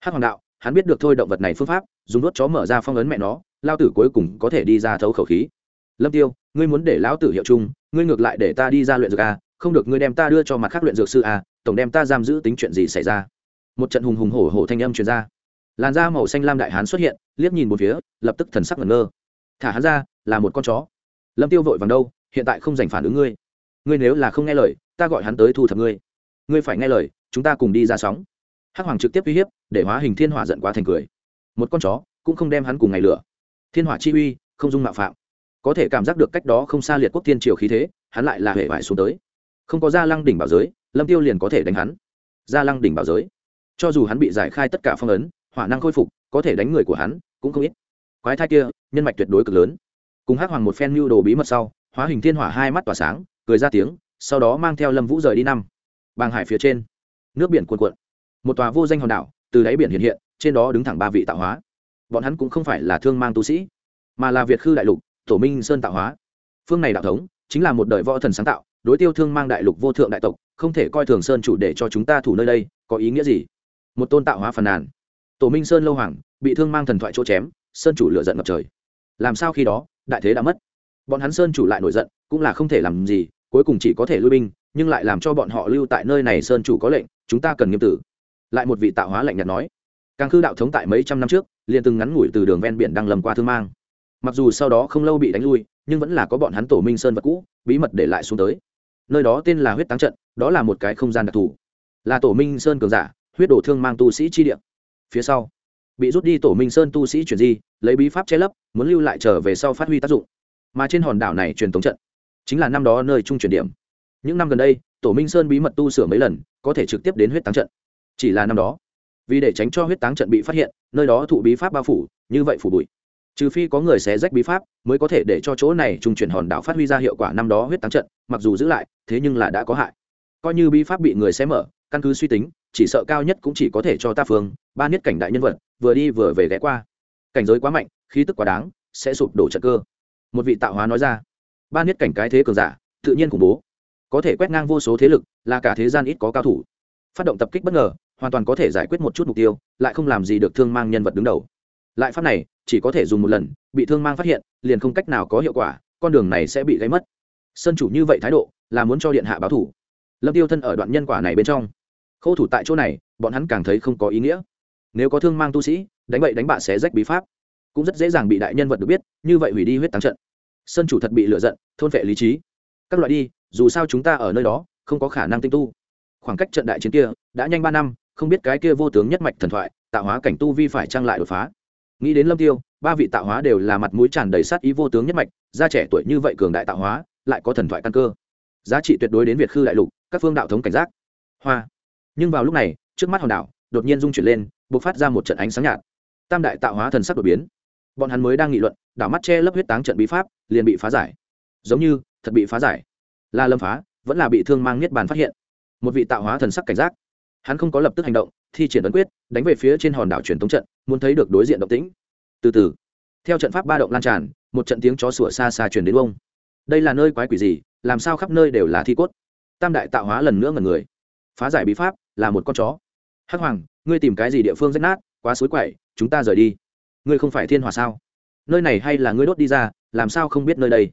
hắc hoàng đạo hắn biết được thôi động vật này phương pháp dùng đốt chó mở ra phong ấn mẹ nó lao tử cuối cùng có thể đi ra thấu khẩu khí lâm tiêu ngươi muốn để lão tử hiệu chung ngươi ngược lại để ta đi ra luyện dược a không được ngươi đem ta đưa cho mặt khác luyện dược sư a tổng đem ta giam giữ tính chuyện gì xảy ra một trận hùng hùng hổ hổ thanh âm truyền ra làn da màu xanh lam đại hán xuất hiện liếc nhìn một phía lập tức thần sắc ngẩn ngơ thả hắn ra là một con chó lâm tiêu vội vàng đâu, hiện tại không dành phản ứng ngươi. Ngươi nếu là không nghe lời, ta gọi hắn tới thu thập ngươi. Ngươi phải nghe lời, chúng ta cùng đi ra sóng. Hắc hoàng trực tiếp uy hiếp, để hóa hình thiên hỏa giận quá thành cười. Một con chó cũng không đem hắn cùng ngày lửa. Thiên hỏa chi uy, không dung mạo phạm. Có thể cảm giác được cách đó không xa liệt quốc thiên triều khí thế, hắn lại là hệ vải xuống tới. Không có gia lăng đỉnh bảo giới, lâm tiêu liền có thể đánh hắn. Gia lăng đỉnh bảo giới. Cho dù hắn bị giải khai tất cả phong ấn, hỏa năng khôi phục, có thể đánh người của hắn cũng không ít. Quái thai kia, nhân mạch tuyệt đối cực lớn cùng hắc hoàng một phen mưu đồ bí mật sau, hóa hình thiên hỏa hai mắt tỏa sáng, cười ra tiếng, sau đó mang theo lâm vũ rời đi năm. Bàng hải phía trên, nước biển cuồn cuộn. Một tòa vô danh hòn đảo, từ đáy biển hiện hiện, trên đó đứng thẳng ba vị tạo hóa. Bọn hắn cũng không phải là thương mang tu sĩ, mà là việt khư đại lục, tổ minh sơn tạo hóa. Phương này đạo thống, chính là một đời võ thần sáng tạo, đối tiêu thương mang đại lục vô thượng đại tộc, không thể coi thường sơn chủ để cho chúng ta thủ nơi đây, có ý nghĩa gì? Một tôn tạo hóa phàn nàn. Tổ minh sơn lâu hoàng, bị thương mang thần thoại chỗ chém, sơn chủ lựa giận ngập trời. Làm sao khi đó đại thế đã mất. Bọn hắn sơn chủ lại nổi giận, cũng là không thể làm gì, cuối cùng chỉ có thể lui binh, nhưng lại làm cho bọn họ lưu tại nơi này sơn chủ có lệnh, chúng ta cần nghiêm tử. Lại một vị tạo hóa lạnh nhạt nói. Càng khư đạo thống tại mấy trăm năm trước, liền từng ngắn ngủi từ đường ven biển đang lầm qua thương mang. Mặc dù sau đó không lâu bị đánh lui, nhưng vẫn là có bọn hắn tổ minh sơn vật cũ, bí mật để lại xuống tới. Nơi đó tên là huyết táng trận, đó là một cái không gian đặc thù. Là tổ minh sơn cường giả, huyết đổ thương mang tu sĩ chi địa. Phía sau bị rút đi tổ minh sơn tu sĩ chuyển di, lấy bí pháp che lấp, muốn lưu lại trở về sau phát huy tác dụng. Mà trên hòn đảo này truyền tống trận, chính là năm đó nơi trung chuyển điểm. Những năm gần đây, tổ minh sơn bí mật tu sửa mấy lần, có thể trực tiếp đến huyết táng trận. Chỉ là năm đó, vì để tránh cho huyết táng trận bị phát hiện, nơi đó thụ bí pháp bao phủ, như vậy phủ bụi. Trừ phi có người xé rách bí pháp, mới có thể để cho chỗ này trung chuyển hòn đảo phát huy ra hiệu quả năm đó huyết táng trận, mặc dù giữ lại, thế nhưng là đã có hại. Coi như bí pháp bị người xé mở, căn cứ suy tính, chỉ sợ cao nhất cũng chỉ có thể cho ta phương, ba nhất cảnh đại nhân vật vừa đi vừa về ghé qua. Cảnh giới quá mạnh, khí tức quá đáng, sẽ sụp đổ trận cơ. Một vị tạo hóa nói ra. Ba nhất cảnh cái thế cường giả, tự nhiên khủng bố. Có thể quét ngang vô số thế lực, là cả thế gian ít có cao thủ. Phát động tập kích bất ngờ, hoàn toàn có thể giải quyết một chút mục tiêu, lại không làm gì được thương mang nhân vật đứng đầu. Lại pháp này, chỉ có thể dùng một lần, bị thương mang phát hiện, liền không cách nào có hiệu quả, con đường này sẽ bị gây mất. Sân chủ như vậy thái độ, là muốn cho điện hạ báo thủ. Lâm tiêu thân ở đoạn nhân quả này bên trong. Khâu thủ tại chỗ này, bọn hắn càng thấy không có ý nghĩa nếu có thương mang tu sĩ, đánh bậy đánh bạ xé rách bí pháp. Cũng rất dễ dàng bị đại nhân vật được biết, như vậy hủy đi huyết tăng trận. Sân chủ thật bị lựa giận, thôn vệ lý trí. Các loại đi, dù sao chúng ta ở nơi đó, không có khả năng tinh tu. Khoảng cách trận đại chiến kia, đã nhanh ba năm, không biết cái kia vô tướng nhất mạch thần thoại, tạo hóa cảnh tu vi phải trang lại đột phá. Nghĩ đến lâm tiêu, ba vị tạo hóa đều là mặt mũi tràn đầy sát ý vô tướng nhất mạch, gia trẻ tuổi như vậy cường đại tạo hóa, lại có thần thoại căn cơ. Giá trị tuyệt đối đến việt khư đại lục, các phương đạo thống cảnh giác. Hoa. Nhưng vào lúc này, trước mắt hòn đảo đột nhiên rung chuyển lên, bộc phát ra một trận ánh sáng nhạt. Tam đại tạo hóa thần sắc đột biến. Bọn hắn mới đang nghị luận, đảo mắt che lấp huyết táng trận bí pháp, liền bị phá giải. Giống như, thật bị phá giải. Là lâm phá, vẫn là bị thương mang niết bàn phát hiện. Một vị tạo hóa thần sắc cảnh giác. Hắn không có lập tức hành động, thi triển ấn quyết, đánh về phía trên hòn đảo truyền thống trận, muốn thấy được đối diện động tĩnh. Từ từ. Theo trận pháp ba động lan tràn, một trận tiếng chó sủa xa xa truyền đến ông. Đây là nơi quái quỷ gì, làm sao khắp nơi đều là thi cốt? Tam đại tạo hóa lần nữa ngần người. Phá giải bí pháp là một con chó hắc hoàng, ngươi tìm cái gì địa phương rách nát, quá suối quậy, chúng ta rời đi. Ngươi không phải thiên hòa sao? Nơi này hay là ngươi đốt đi ra, làm sao không biết nơi đây?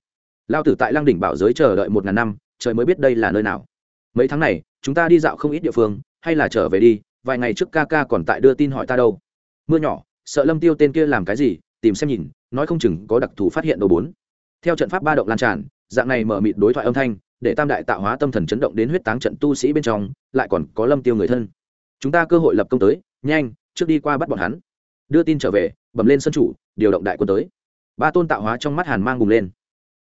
Lao tử tại lăng đỉnh bảo giới chờ đợi một ngàn năm, trời mới biết đây là nơi nào. Mấy tháng này, chúng ta đi dạo không ít địa phương, hay là trở về đi, vài ngày trước ca ca còn tại đưa tin hỏi ta đâu. Mưa nhỏ, sợ lâm tiêu tên kia làm cái gì, tìm xem nhìn, nói không chừng có đặc thù phát hiện đồ bốn. Theo trận pháp ba động lan tràn, dạng này mở mịt đối thoại âm thanh, để tam đại tạo hóa tâm thần chấn động đến huyết táng trận tu sĩ bên trong, lại còn có lâm tiêu người thân chúng ta cơ hội lập công tới, nhanh, trước đi qua bắt bọn hắn. Đưa tin trở về, bẩm lên sân chủ, điều động đại quân tới. Ba tôn tạo hóa trong mắt hàn mang bùng lên.